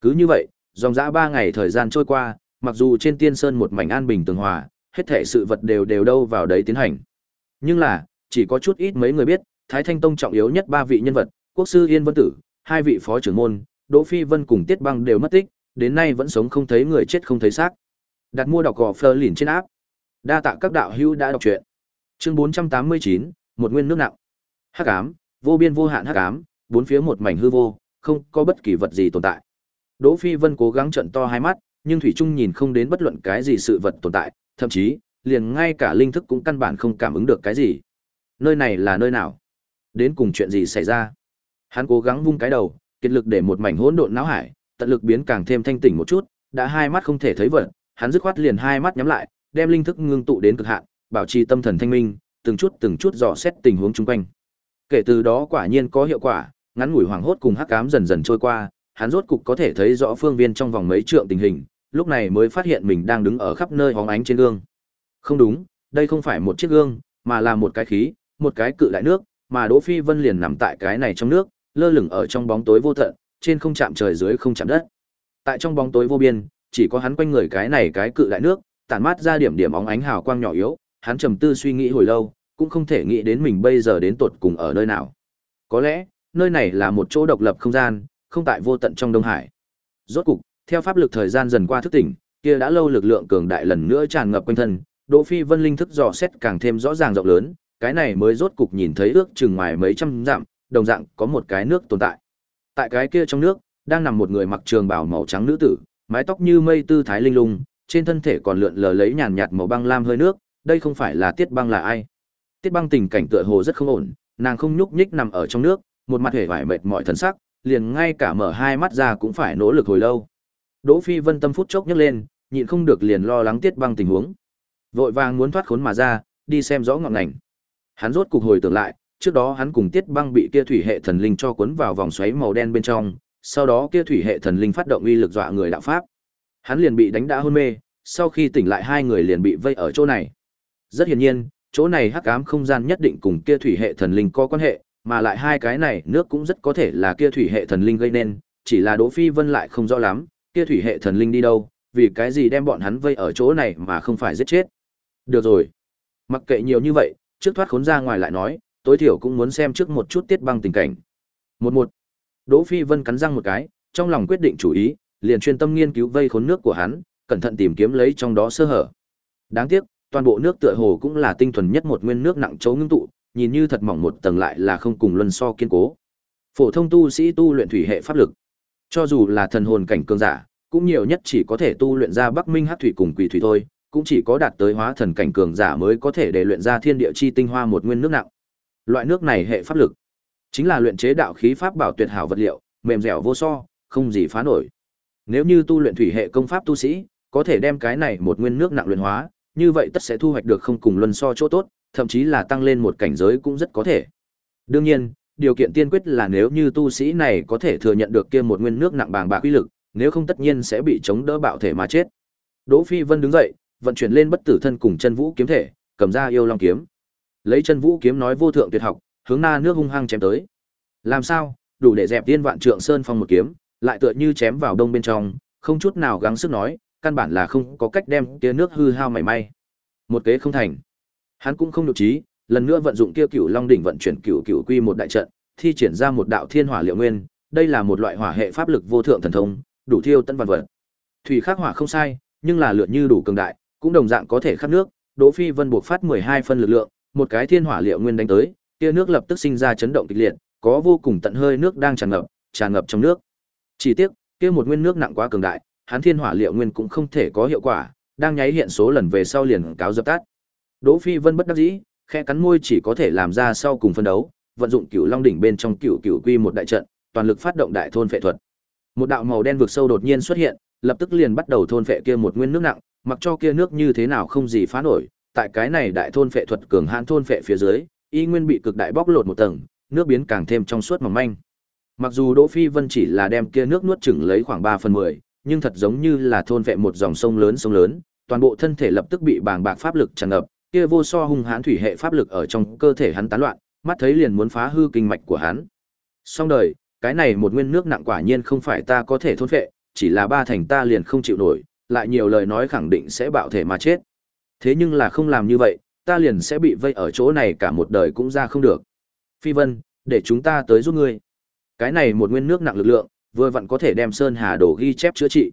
Cứ như vậy, dòng dã ba ngày thời gian trôi qua, mặc dù trên Tiên Sơn một mảnh an bình tường hòa, hết thảy sự vật đều đều đâu vào đấy tiến hành. Nhưng là, chỉ có chút ít mấy người biết, Thái Thanh Tông trọng yếu nhất ba vị nhân vật, quốc sư Yên Vân Tử, hai vị phó trưởng môn, Đỗ Phi Vân cùng Tiết Băng đều mất tích, đến nay vẫn sống không thấy người chết không thấy xác. Đặt mua đọc gò Fleur lìn trên áp. Đa tạ các đạo hữu đã đọc truyện. Chương 489, một nguyên nước nặng. Hắc ám, vô biên vô hạn hắc ám, bốn phía một mảnh hư vô, không có bất kỳ vật gì tồn tại. Đỗ Phi Vân cố gắng trợn to hai mắt, nhưng thủy trung nhìn không đến bất luận cái gì sự vật tồn tại, thậm chí, liền ngay cả linh thức cũng căn bản không cảm ứng được cái gì. Nơi này là nơi nào? Đến cùng chuyện gì xảy ra? Hắn cố gắng vung cái đầu, kiệt lực để một mảnh hỗn độn não hải, tận lực biến càng thêm thanh tỉnh một chút, đã hai mắt không thể thấy vật, hắn dứt khoát liền hai mắt nhắm lại, đem linh thức ngưng tụ đến cực hạn, bảo trì tâm thần thanh minh, từng chút từng chút dò xét tình huống xung quanh. Kể từ đó quả nhiên có hiệu quả, ngắn ngủi hoàng hốt cùng hắc ám dần dần trôi qua, hắn rốt cục có thể thấy rõ phương viên trong vòng mấy trượng tình hình, lúc này mới phát hiện mình đang đứng ở khắp nơi hóng ánh trên gương. Không đúng, đây không phải một chiếc gương, mà là một cái khí, một cái cự đại nước, mà Đỗ Phi Vân liền nằm tại cái này trong nước, lơ lửng ở trong bóng tối vô tận, trên không chạm trời dưới không chạm đất. Tại trong bóng tối vô biên, chỉ có hắn quanh người cái này cái cự đại nước, tản mát ra điểm điểm óng ánh hào quang nhỏ yếu, hắn trầm tư suy nghĩ hồi lâu, cũng không thể nghĩ đến mình bây giờ đến tột cùng ở nơi nào. Có lẽ, nơi này là một chỗ độc lập không gian, không tại vô tận trong Đông Hải. Rốt cục, theo pháp lực thời gian dần qua thức tỉnh, kia đã lâu lực lượng cường đại lần nữa tràn ngập quanh thân, Đỗ Phi Vân linh thức dò xét càng thêm rõ ràng rộng lớn, cái này mới rốt cục nhìn thấy ước chừng ngoài mấy trăm dặm, đồng dạng có một cái nước tồn tại. Tại cái kia trong nước, đang nằm một người mặc trường bào màu trắng nữ tử, mái tóc như mây tư thái linh lung, trên thân thể còn lượn lờ lấy nhàn nhạt màu băng lam hơi nước, đây không phải là Tiết Băng là ai? Tiết Băng tình cảnh tựa hồ rất không ổn, nàng không nhúc nhích nằm ở trong nước, một mặt hề vải mệt mỏi thần sắc, liền ngay cả mở hai mắt ra cũng phải nỗ lực hồi lâu. Đỗ Phi Vân tâm phút chốc nhấc lên, nhịn không được liền lo lắng Tiết Băng tình huống. Vội vàng muốn thoát khốn mà ra, đi xem rõ ngọn ngành. Hắn rốt cục hồi tưởng lại, trước đó hắn cùng Tiết Băng bị kia thủy hệ thần linh cho cuốn vào vòng xoáy màu đen bên trong, sau đó kia thủy hệ thần linh phát động uy lực dọa người đạo pháp. Hắn liền bị đánh đã hôn mê, sau khi tỉnh lại hai người liền bị vây ở chỗ này. Rất hiển nhiên, chỗ này hắc ám không gian nhất định cùng kia thủy hệ thần linh có quan hệ, mà lại hai cái này nước cũng rất có thể là kia thủy hệ thần linh gây nên, chỉ là Đỗ Phi Vân lại không rõ lắm, kia thủy hệ thần linh đi đâu, vì cái gì đem bọn hắn vây ở chỗ này mà không phải giết chết. Được rồi, mặc kệ nhiều như vậy, trước thoát khốn ra ngoài lại nói, tối thiểu cũng muốn xem trước một chút tiết băng tình cảnh. Một một, Đỗ Phi Vân cắn răng một cái, trong lòng quyết định chủ ý, liền chuyên tâm nghiên cứu vây khốn nước của hắn, cẩn thận tìm kiếm lấy trong đó sơ hở. Đáng tiếc, toàn bộ nước tựa hồ cũng là tinh thuần nhất một nguyên nước nặng chấu ngưng tụ, nhìn như thật mỏng một tầng lại là không cùng luân so kiên cố. Phổ thông tu sĩ tu luyện thủy hệ pháp lực, cho dù là thần hồn cảnh cường giả, cũng nhiều nhất chỉ có thể tu luyện ra Bắc Minh Hắc thủy cùng Quỷ thủy thôi, cũng chỉ có đạt tới hóa thần cảnh cường giả mới có thể để luyện ra thiên địa chi tinh hoa một nguyên nước nặng. Loại nước này hệ pháp lực, chính là luyện chế đạo khí pháp bảo tuyệt hảo vật liệu, mềm dẻo vô so, không gì phá nổi. Nếu như tu luyện thủy hệ công pháp tu sĩ, có thể đem cái này một nguyên nước nặng luyện hóa, như vậy tất sẽ thu hoạch được không cùng luân so chỗ tốt, thậm chí là tăng lên một cảnh giới cũng rất có thể. Đương nhiên, điều kiện tiên quyết là nếu như tu sĩ này có thể thừa nhận được kia một nguyên nước nặng bàng bạc uy lực, nếu không tất nhiên sẽ bị chống đỡ bạo thể mà chết. Đỗ Phi Vân đứng dậy, vận chuyển lên bất tử thân cùng chân vũ kiếm thể, cầm ra yêu long kiếm. Lấy chân vũ kiếm nói vô thượng tuyệt học, hướng na nước hung hăng chém tới. Làm sao? Đủ để dẹp tiên vạn trượng sơn phong một kiếm, lại tựa như chém vào đông bên trong, không chút nào gắng sức nói, căn bản là không có cách đem kia nước hư hao mảy may. Một kế không thành. Hắn cũng không nhục trí, lần nữa vận dụng kia cửu long đỉnh vận chuyển cửu cửu quy một đại trận, thi triển ra một đạo thiên hỏa liệu nguyên, đây là một loại hỏa hệ pháp lực vô thượng thần thông, đủ thiêu tân văn vật. Thủy khắc hỏa không sai, nhưng là lượn như đủ cường đại, cũng đồng dạng có thể khắc nước, Đỗ Phi Vân buộc phát 12 phân lực lượng, một cái thiên hỏa liệu nguyên đánh tới, kia nước lập tức sinh ra chấn động kịch liệt, có vô cùng tận hơi nước đang tràn ngập, tràn ngập trong nước. Chỉ tiếc, kia một nguyên nước nặng quá cường đại, hắn thiên hỏa liệu nguyên cũng không thể có hiệu quả, đang nháy hiện số lần về sau liền cáo dập tắt. Đỗ Phi Vân bất đắc dĩ, khẽ cắn môi chỉ có thể làm ra sau cùng phân đấu, vận dụng Cửu Long đỉnh bên trong Cửu Cửu Quy một đại trận, toàn lực phát động đại thôn phệ thuật. Một đạo màu đen vực sâu đột nhiên xuất hiện, lập tức liền bắt đầu thôn phệ kia một nguyên nước nặng, mặc cho kia nước như thế nào không gì phá nổi, tại cái này đại thôn phệ thuật cường hãn thôn phệ phía dưới, y nguyên bị cực đại bóc lột một tầng, nước biến càng thêm trong suốt mỏng manh. Mặc dù Đỗ Phi Vân chỉ là đem kia nước nuốt chửng lấy khoảng 3 phần 10, nhưng thật giống như là thôn vệ một dòng sông lớn sông lớn, toàn bộ thân thể lập tức bị bàng bạc pháp lực tràn ngập, kia vô so hung hãn thủy hệ pháp lực ở trong cơ thể hắn tán loạn, mắt thấy liền muốn phá hư kinh mạch của hắn. Song đời, cái này một nguyên nước nặng quả nhiên không phải ta có thể thôn phệ, chỉ là ba thành ta liền không chịu nổi, lại nhiều lời nói khẳng định sẽ bạo thể mà chết. Thế nhưng là không làm như vậy, ta liền sẽ bị vây ở chỗ này cả một đời cũng ra không được. Phi Vân, để chúng ta tới giúp ngươi. Cái này một nguyên nước nặng lực lượng, vừa vặn có thể đem Sơn Hà đổ ghi chép chữa trị.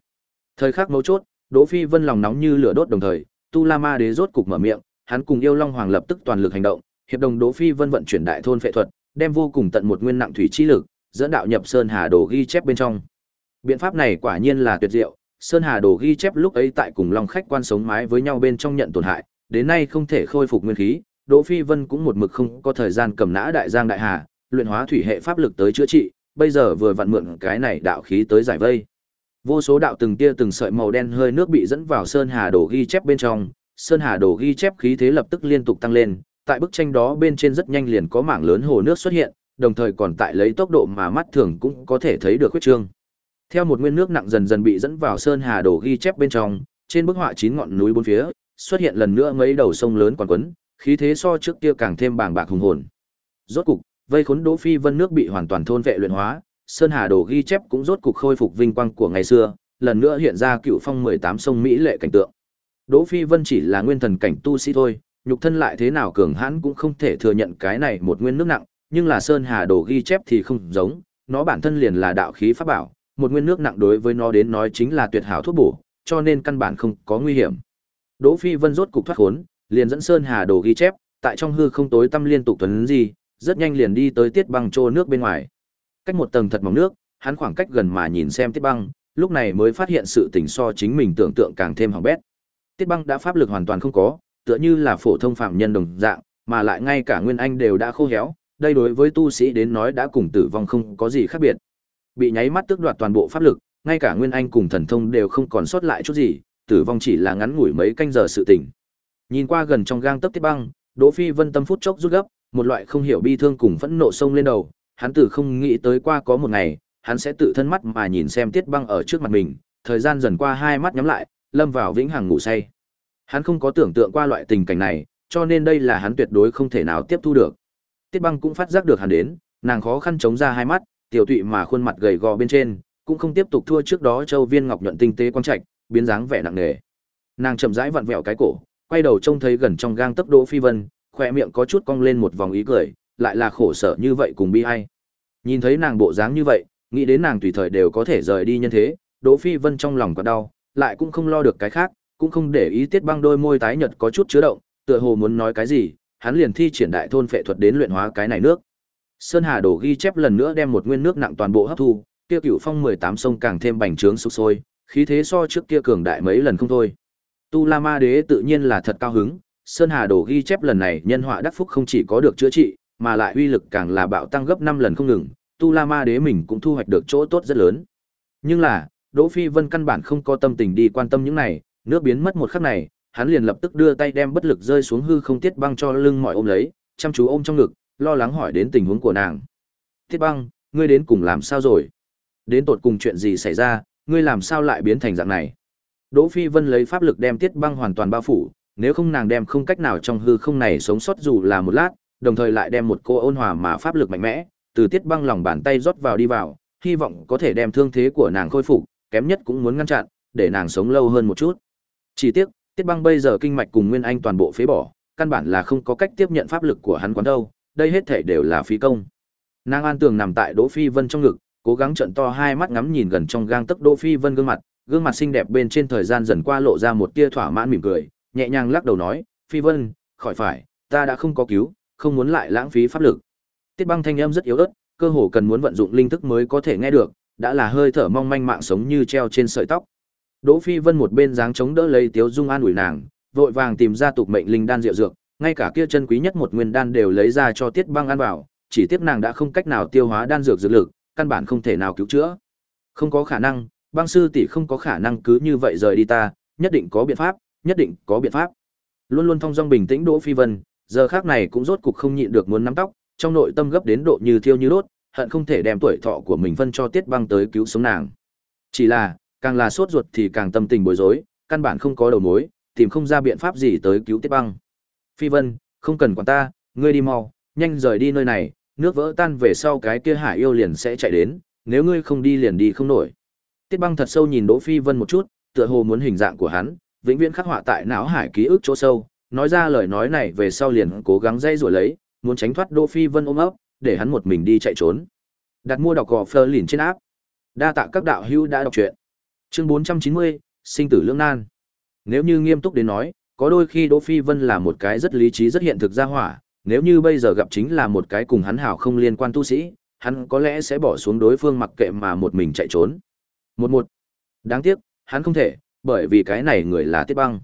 Thời khắc mấu chốt, Đỗ Phi Vân lòng nóng như lửa đốt đồng thời, Tu La Ma Đế rốt cục mở miệng, hắn cùng yêu long hoàng lập tức toàn lực hành động hiệp đồng đỗ phi vân vận chuyển đại thôn phệ thuật đem vô cùng tận một nguyên nặng thủy chi lực dẫn đạo nhập sơn hà đồ ghi chép bên trong biện pháp này quả nhiên là tuyệt diệu sơn hà đồ ghi chép lúc ấy tại cùng long khách quan sống mái với nhau bên trong nhận tổn hại, đến nay không thể khôi phục nguyên khí, đỗ phi vân cũng một mực không có thời gian cầm nã đại giang đại hà, luyện hóa thủy hệ pháp lực tới chữa trị, bây giờ vừa vặn mượn cái này đạo khí tới giải vây. Vô số đạo từng tia từng sợi màu đen hơi nước bị dẫn vào sơn hà đồ ghi chép bên trong, sơn hà đồ ghi chép khí thế lập tức liên tục tăng lên, tại bức tranh đó bên trên rất nhanh liền có mảng lớn hồ nước xuất hiện, đồng thời còn tại lấy tốc độ mà mắt thường cũng có thể thấy được huyết trương theo một nguyên nước nặng dần dần bị dẫn vào sơn hà đồ ghi chép bên trong, trên bức họa chín ngọn núi bốn phía, xuất hiện lần nữa mấy đầu sông lớn quằn quấn, khí thế so trước kia càng thêm bàng bạc hùng hồn. Rốt cục, vây khốn đỗ phi vân nước bị hoàn toàn thôn vệ luyện hóa, sơn hà đồ ghi chép cũng rốt cục khôi phục vinh quang của ngày xưa, lần nữa hiện ra cựu phong mười tám sông mỹ lệ cảnh tượng. Đỗ phi vân chỉ là nguyên thần cảnh tu sĩ thôi, nhục thân lại thế nào cường hãn cũng không thể thừa nhận cái này một nguyên nước nặng, nhưng là sơn hà đồ ghi chép thì không giống, nó bản thân liền là đạo khí pháp bảo một nguyên nước nặng đối với nó đến nói chính là tuyệt hảo thuốc bổ, cho nên căn bản không có nguy hiểm. Đỗ phi vân rốt cục thoát khốn, liền dẫn sơn hà đồ ghi chép, tại trong hư không tối tâm liên tục tuấn gì rất nhanh liền đi tới tiết băng trô nước bên ngoài. Cách một tầng thật mỏng nước, hắn khoảng cách gần mà nhìn xem tiết băng, lúc này mới phát hiện sự tình so chính mình tưởng tượng càng thêm hỏng bét. Tiết băng đã pháp lực hoàn toàn không có, tựa như là phổ thông phạm nhân đồng dạng, mà lại ngay cả nguyên anh đều đã khô héo, đây đối với tu sĩ đến nói đã cùng tử vong không có gì khác biệt bị nháy mắt tước đoạt toàn bộ pháp lực, ngay cả nguyên anh cùng thần thông đều không còn sót lại chút gì, tử vong chỉ là ngắn ngủi mấy canh giờ sự tỉnh nhìn qua gần trong gang tấc tiết băng, đỗ phi vân tâm phút chốc rút gấp, một loại không hiểu bi thương cùng phẫn nộ sông lên đầu, hắn tử không nghĩ tới qua có một ngày, hắn sẽ tự thân mắt mà nhìn xem tiết băng ở trước mặt mình, thời gian dần qua hai mắt nhắm lại, lâm vào vĩnh hằng ngủ say. Hắn không có tưởng tượng qua loại tình cảnh này, cho nên đây là hắn tuyệt đối không thể nào tiếp thu được. Tiết băng cũng phát giác được hắn đến, nàng khó khăn chống ra hai mắt tiểu tụy mà khuôn mặt gầy gò bên trên, cũng không tiếp tục thua trước đó châu viên ngọc nhuận tinh tế quang trạch, biến dáng vẻ nặng nề. Nàng chậm rãi vặn vẹo cái cổ, quay đầu trông thấy gần trong gang tấc đỗ phi vân, khỏe miệng có chút cong lên một vòng ý cười, lại là khổ sở như vậy cùng bi ai. Nhìn thấy nàng bộ dáng như vậy, nghĩ đến nàng tùy thời đều có thể rời đi nhân thế, đỗ phi vân trong lòng có đau, lại cũng không lo được cái khác, cũng không để ý tiết băng đôi môi tái nhợt có chút chứa động, tựa hồ muốn nói cái gì, hắn liền thi triển đại thôn phệ thuật đến luyện hóa cái này nước. Sơn Hà đổ ghi chép lần nữa đem một nguyên nước nặng toàn bộ hấp thu, kia cửu phong 18 sông càng thêm bành trướng sục sôi, khí thế so trước kia cường đại mấy lần không thôi. Tu La Ma Đế tự nhiên là thật cao hứng, Sơn Hà đổ ghi chép lần này nhân họa đắc phúc không chỉ có được chữa trị, mà lại uy lực càng là bạo tăng gấp 5 lần không ngừng, Tu La Ma Đế mình cũng thu hoạch được chỗ tốt rất lớn. Nhưng là, Đỗ Phi Vân căn bản không có tâm tình đi quan tâm những này, nước biến mất một khắc này, hắn liền lập tức đưa tay đem bất lực rơi xuống hư không tiết băng cho lưng mọi ôm lấy, chăm chú ôm trong ngực, lo lắng hỏi đến tình huống của nàng. Thiết băng, ngươi đến cùng làm sao rồi? Đến tột cùng chuyện gì xảy ra, ngươi làm sao lại biến thành dạng này? Đỗ Phi Vân lấy pháp lực đem Tiết Băng hoàn toàn bao phủ, nếu không nàng đem không cách nào trong hư không này sống sót dù là một lát, đồng thời lại đem một cô ôn hòa mà pháp lực mạnh mẽ, từ Tiết Băng lòng bàn tay rót vào đi vào, hy vọng có thể đem thương thế của nàng khôi phục, kém nhất cũng muốn ngăn chặn, để nàng sống lâu hơn một chút. Chỉ tiếc, Tiết Băng bây giờ kinh mạch cùng Nguyên Anh toàn bộ phế bỏ, căn bản là không có cách tiếp nhận pháp lực của hắn quán đâu, đây hết thể đều là phí công. Nàng An Tường nằm tại Đỗ Phi Vân trong ngực, cố gắng trợn to hai mắt ngắm nhìn gần trong gang tấc Đỗ Phi Vân gương mặt, gương mặt xinh đẹp bên trên thời gian dần qua lộ ra một tia thỏa mãn mỉm cười, nhẹ nhàng lắc đầu nói, "Phi Vân, khỏi phải, ta đã không có cứu, không muốn lại lãng phí pháp lực." Tiết Băng thanh âm rất yếu ớt, cơ hồ cần muốn vận dụng linh thức mới có thể nghe được, đã là hơi thở mong manh mạng sống như treo trên sợi tóc. Đỗ Phi Vân một bên dáng chống đỡ lấy Tiếu Dung an ủi nàng, vội vàng tìm ra tục mệnh linh đan rượu dược, ngay cả kia chân quý nhất một nguyên đan đều lấy ra cho Tiết Băng ăn vào, chỉ tiếc nàng đã không cách nào tiêu hóa đan dược dược lực, căn bản không thể nào cứu chữa. Không có khả năng, băng sư tỷ không có khả năng cứ như vậy rời đi ta, nhất định có biện pháp, nhất định có biện pháp. Luôn luôn thong dong bình tĩnh Đỗ Phi Vân, giờ khắc này cũng rốt cục không nhịn được muốn nắm tóc, trong nội tâm gấp đến độ như thiêu như đốt, hận không thể đem tuổi thọ của mình phân cho Tiết Băng tới cứu sống nàng. Chỉ là, càng là sốt ruột thì càng tâm tình bối rối, căn bản không có đầu mối, tìm không ra biện pháp gì tới cứu Tiết Băng. Phi Vân, không cần quản ta, ngươi đi mau, nhanh rời đi nơi này, nước vỡ tan về sau cái kia hải yêu liền sẽ chạy đến, nếu ngươi không đi liền đi không nổi. Tiết Băng thật sâu nhìn Đỗ Phi Vân một chút, tựa hồ muốn hình dạng của hắn, vĩnh viễn khắc họa tại não hải ký ức chỗ sâu, nói ra lời nói này về sau liền cố gắng dây rủa lấy, muốn tránh thoát Đỗ Phi Vân ôm ấp, để hắn một mình đi chạy trốn. Đặt mua đọc gò Fleur lìn trên áp. Đa tạ các đạo hữu đã đọc truyện. Chương 490, sinh tử lưỡng nan. Nếu như nghiêm túc đến nói, có đôi khi Đỗ Phi Vân là một cái rất lý trí rất hiện thực ra hỏa, nếu như bây giờ gặp chính là một cái cùng hắn hảo không liên quan tu sĩ, hắn có lẽ sẽ bỏ xuống đối phương mặc kệ mà một mình chạy trốn. Một một. Đáng tiếc, hắn không thể, bởi vì cái này người là Tiết Băng.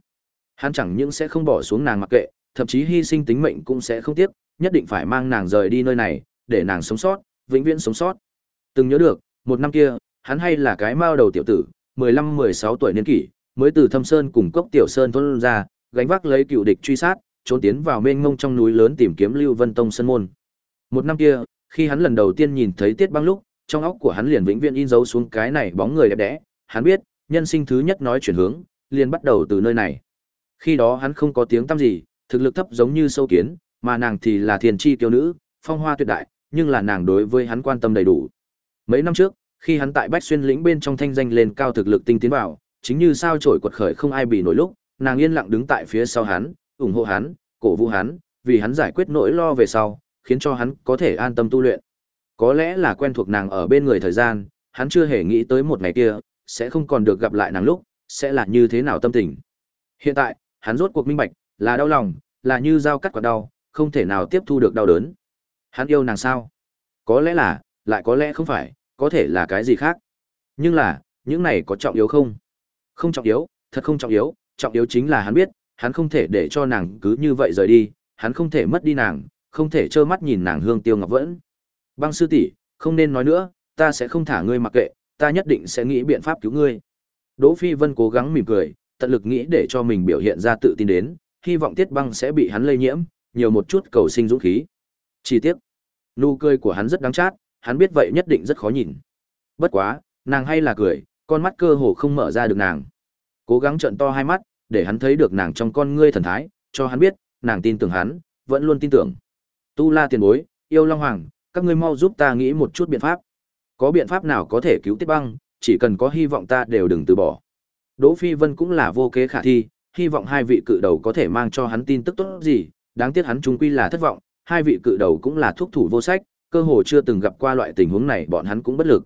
Hắn chẳng những sẽ không bỏ xuống nàng mặc kệ, thậm chí hy sinh tính mệnh cũng sẽ không tiếc, nhất định phải mang nàng rời đi nơi này, để nàng sống sót, vĩnh viễn sống sót. Từng nhớ được, một năm kia, hắn hay là cái mao đầu tiểu tử, 15-16 tuổi niên kỷ, mới từ Thâm Sơn cùng Cốc Tiểu Sơn thôn ra, gánh vác lấy cựu địch truy sát, trốn tiến vào mênh mông trong núi lớn tìm kiếm Lưu Vân Tông sân môn. Một năm kia, khi hắn lần đầu tiên nhìn thấy Tiết Băng lúc, trong óc của hắn liền vĩnh viễn in dấu xuống cái này bóng người đẹp đẽ, hắn biết, nhân sinh thứ nhất nói chuyển hướng, liền bắt đầu từ nơi này. Khi đó hắn không có tiếng tăm gì, thực lực thấp giống như sâu kiến, mà nàng thì là thiền chi kiêu nữ, phong hoa tuyệt đại, nhưng là nàng đối với hắn quan tâm đầy đủ. Mấy năm trước, khi hắn tại Bách Xuyên lĩnh bên trong thanh danh lên cao thực lực tinh tiến vào, chính như sao trổi quật khởi không ai bị nổi lúc, nàng yên lặng đứng tại phía sau hắn, ủng hộ hắn, cổ vũ hắn, vì hắn giải quyết nỗi lo về sau, khiến cho hắn có thể an tâm tu luyện. Có lẽ là quen thuộc nàng ở bên người thời gian, hắn chưa hề nghĩ tới một ngày kia, sẽ không còn được gặp lại nàng lúc, sẽ là như thế nào tâm tình. Hiện tại, hắn rốt cuộc minh bạch, là đau lòng, là như dao cắt quả đau, không thể nào tiếp thu được đau đớn. Hắn yêu nàng sao? Có lẽ là, lại có lẽ không phải, có thể là cái gì khác. Nhưng là, những này có trọng yếu không? Không trọng yếu, thật không trọng yếu, trọng yếu chính là hắn biết, hắn không thể để cho nàng cứ như vậy rời đi, hắn không thể mất đi nàng, không thể trơ mắt nhìn nàng hương tiêu ngọc vẫn. Băng sư tỷ, không nên nói nữa, ta sẽ không thả ngươi mặc kệ, ta nhất định sẽ nghĩ biện pháp cứu ngươi. Đỗ Phi Vân cố gắng mỉm cười, tận lực nghĩ để cho mình biểu hiện ra tự tin đến, hy vọng Tiết Băng sẽ bị hắn lây nhiễm, nhiều một chút cầu sinh dũng khí. Chi tiết, nụ cười của hắn rất đáng chát, hắn biết vậy nhất định rất khó nhìn. Bất quá, nàng hay là cười, con mắt cơ hồ không mở ra được nàng. Cố gắng trợn to hai mắt, để hắn thấy được nàng trong con ngươi thần thái, cho hắn biết, nàng tin tưởng hắn, vẫn luôn tin tưởng. Tu La tiền bối, yêu Long Hoàng, các ngươi mau giúp ta nghĩ một chút biện pháp. Có biện pháp nào có thể cứu Tiết Băng, chỉ cần có hy vọng ta đều đừng từ bỏ. Đỗ Phi Vân cũng là vô kế khả thi, hy vọng hai vị cự đầu có thể mang cho hắn tin tức tốt gì, đáng tiếc hắn chúng quy là thất vọng, hai vị cự đầu cũng là thuốc thủ vô sách, cơ hồ chưa từng gặp qua loại tình huống này bọn hắn cũng bất lực.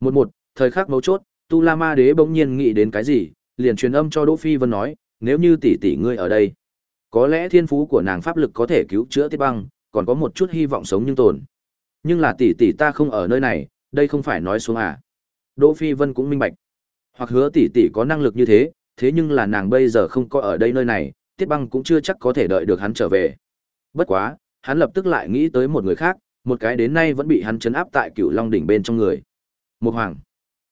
Một một, thời khắc mấu chốt, Tu La Ma Đế bỗng nhiên nghĩ đến cái gì, liền truyền âm cho Đỗ Phi Vân nói, nếu như tỷ tỷ ngươi ở đây, có lẽ thiên phú của nàng pháp lực có thể cứu chữa Tiết Băng, còn có một chút hy vọng sống nhưng tồn. Nhưng là tỷ tỷ ta không ở nơi này, đây không phải nói xuống à? Đỗ Phi Vân cũng minh bạch. Hoặc hứa tỷ tỷ có năng lực như thế, thế nhưng là nàng bây giờ không có ở đây nơi này, Tiết Băng cũng chưa chắc có thể đợi được hắn trở về. Bất quá, hắn lập tức lại nghĩ tới một người khác, một cái đến nay vẫn bị hắn chấn áp tại Cửu Long đỉnh bên trong người. Mục hoàng,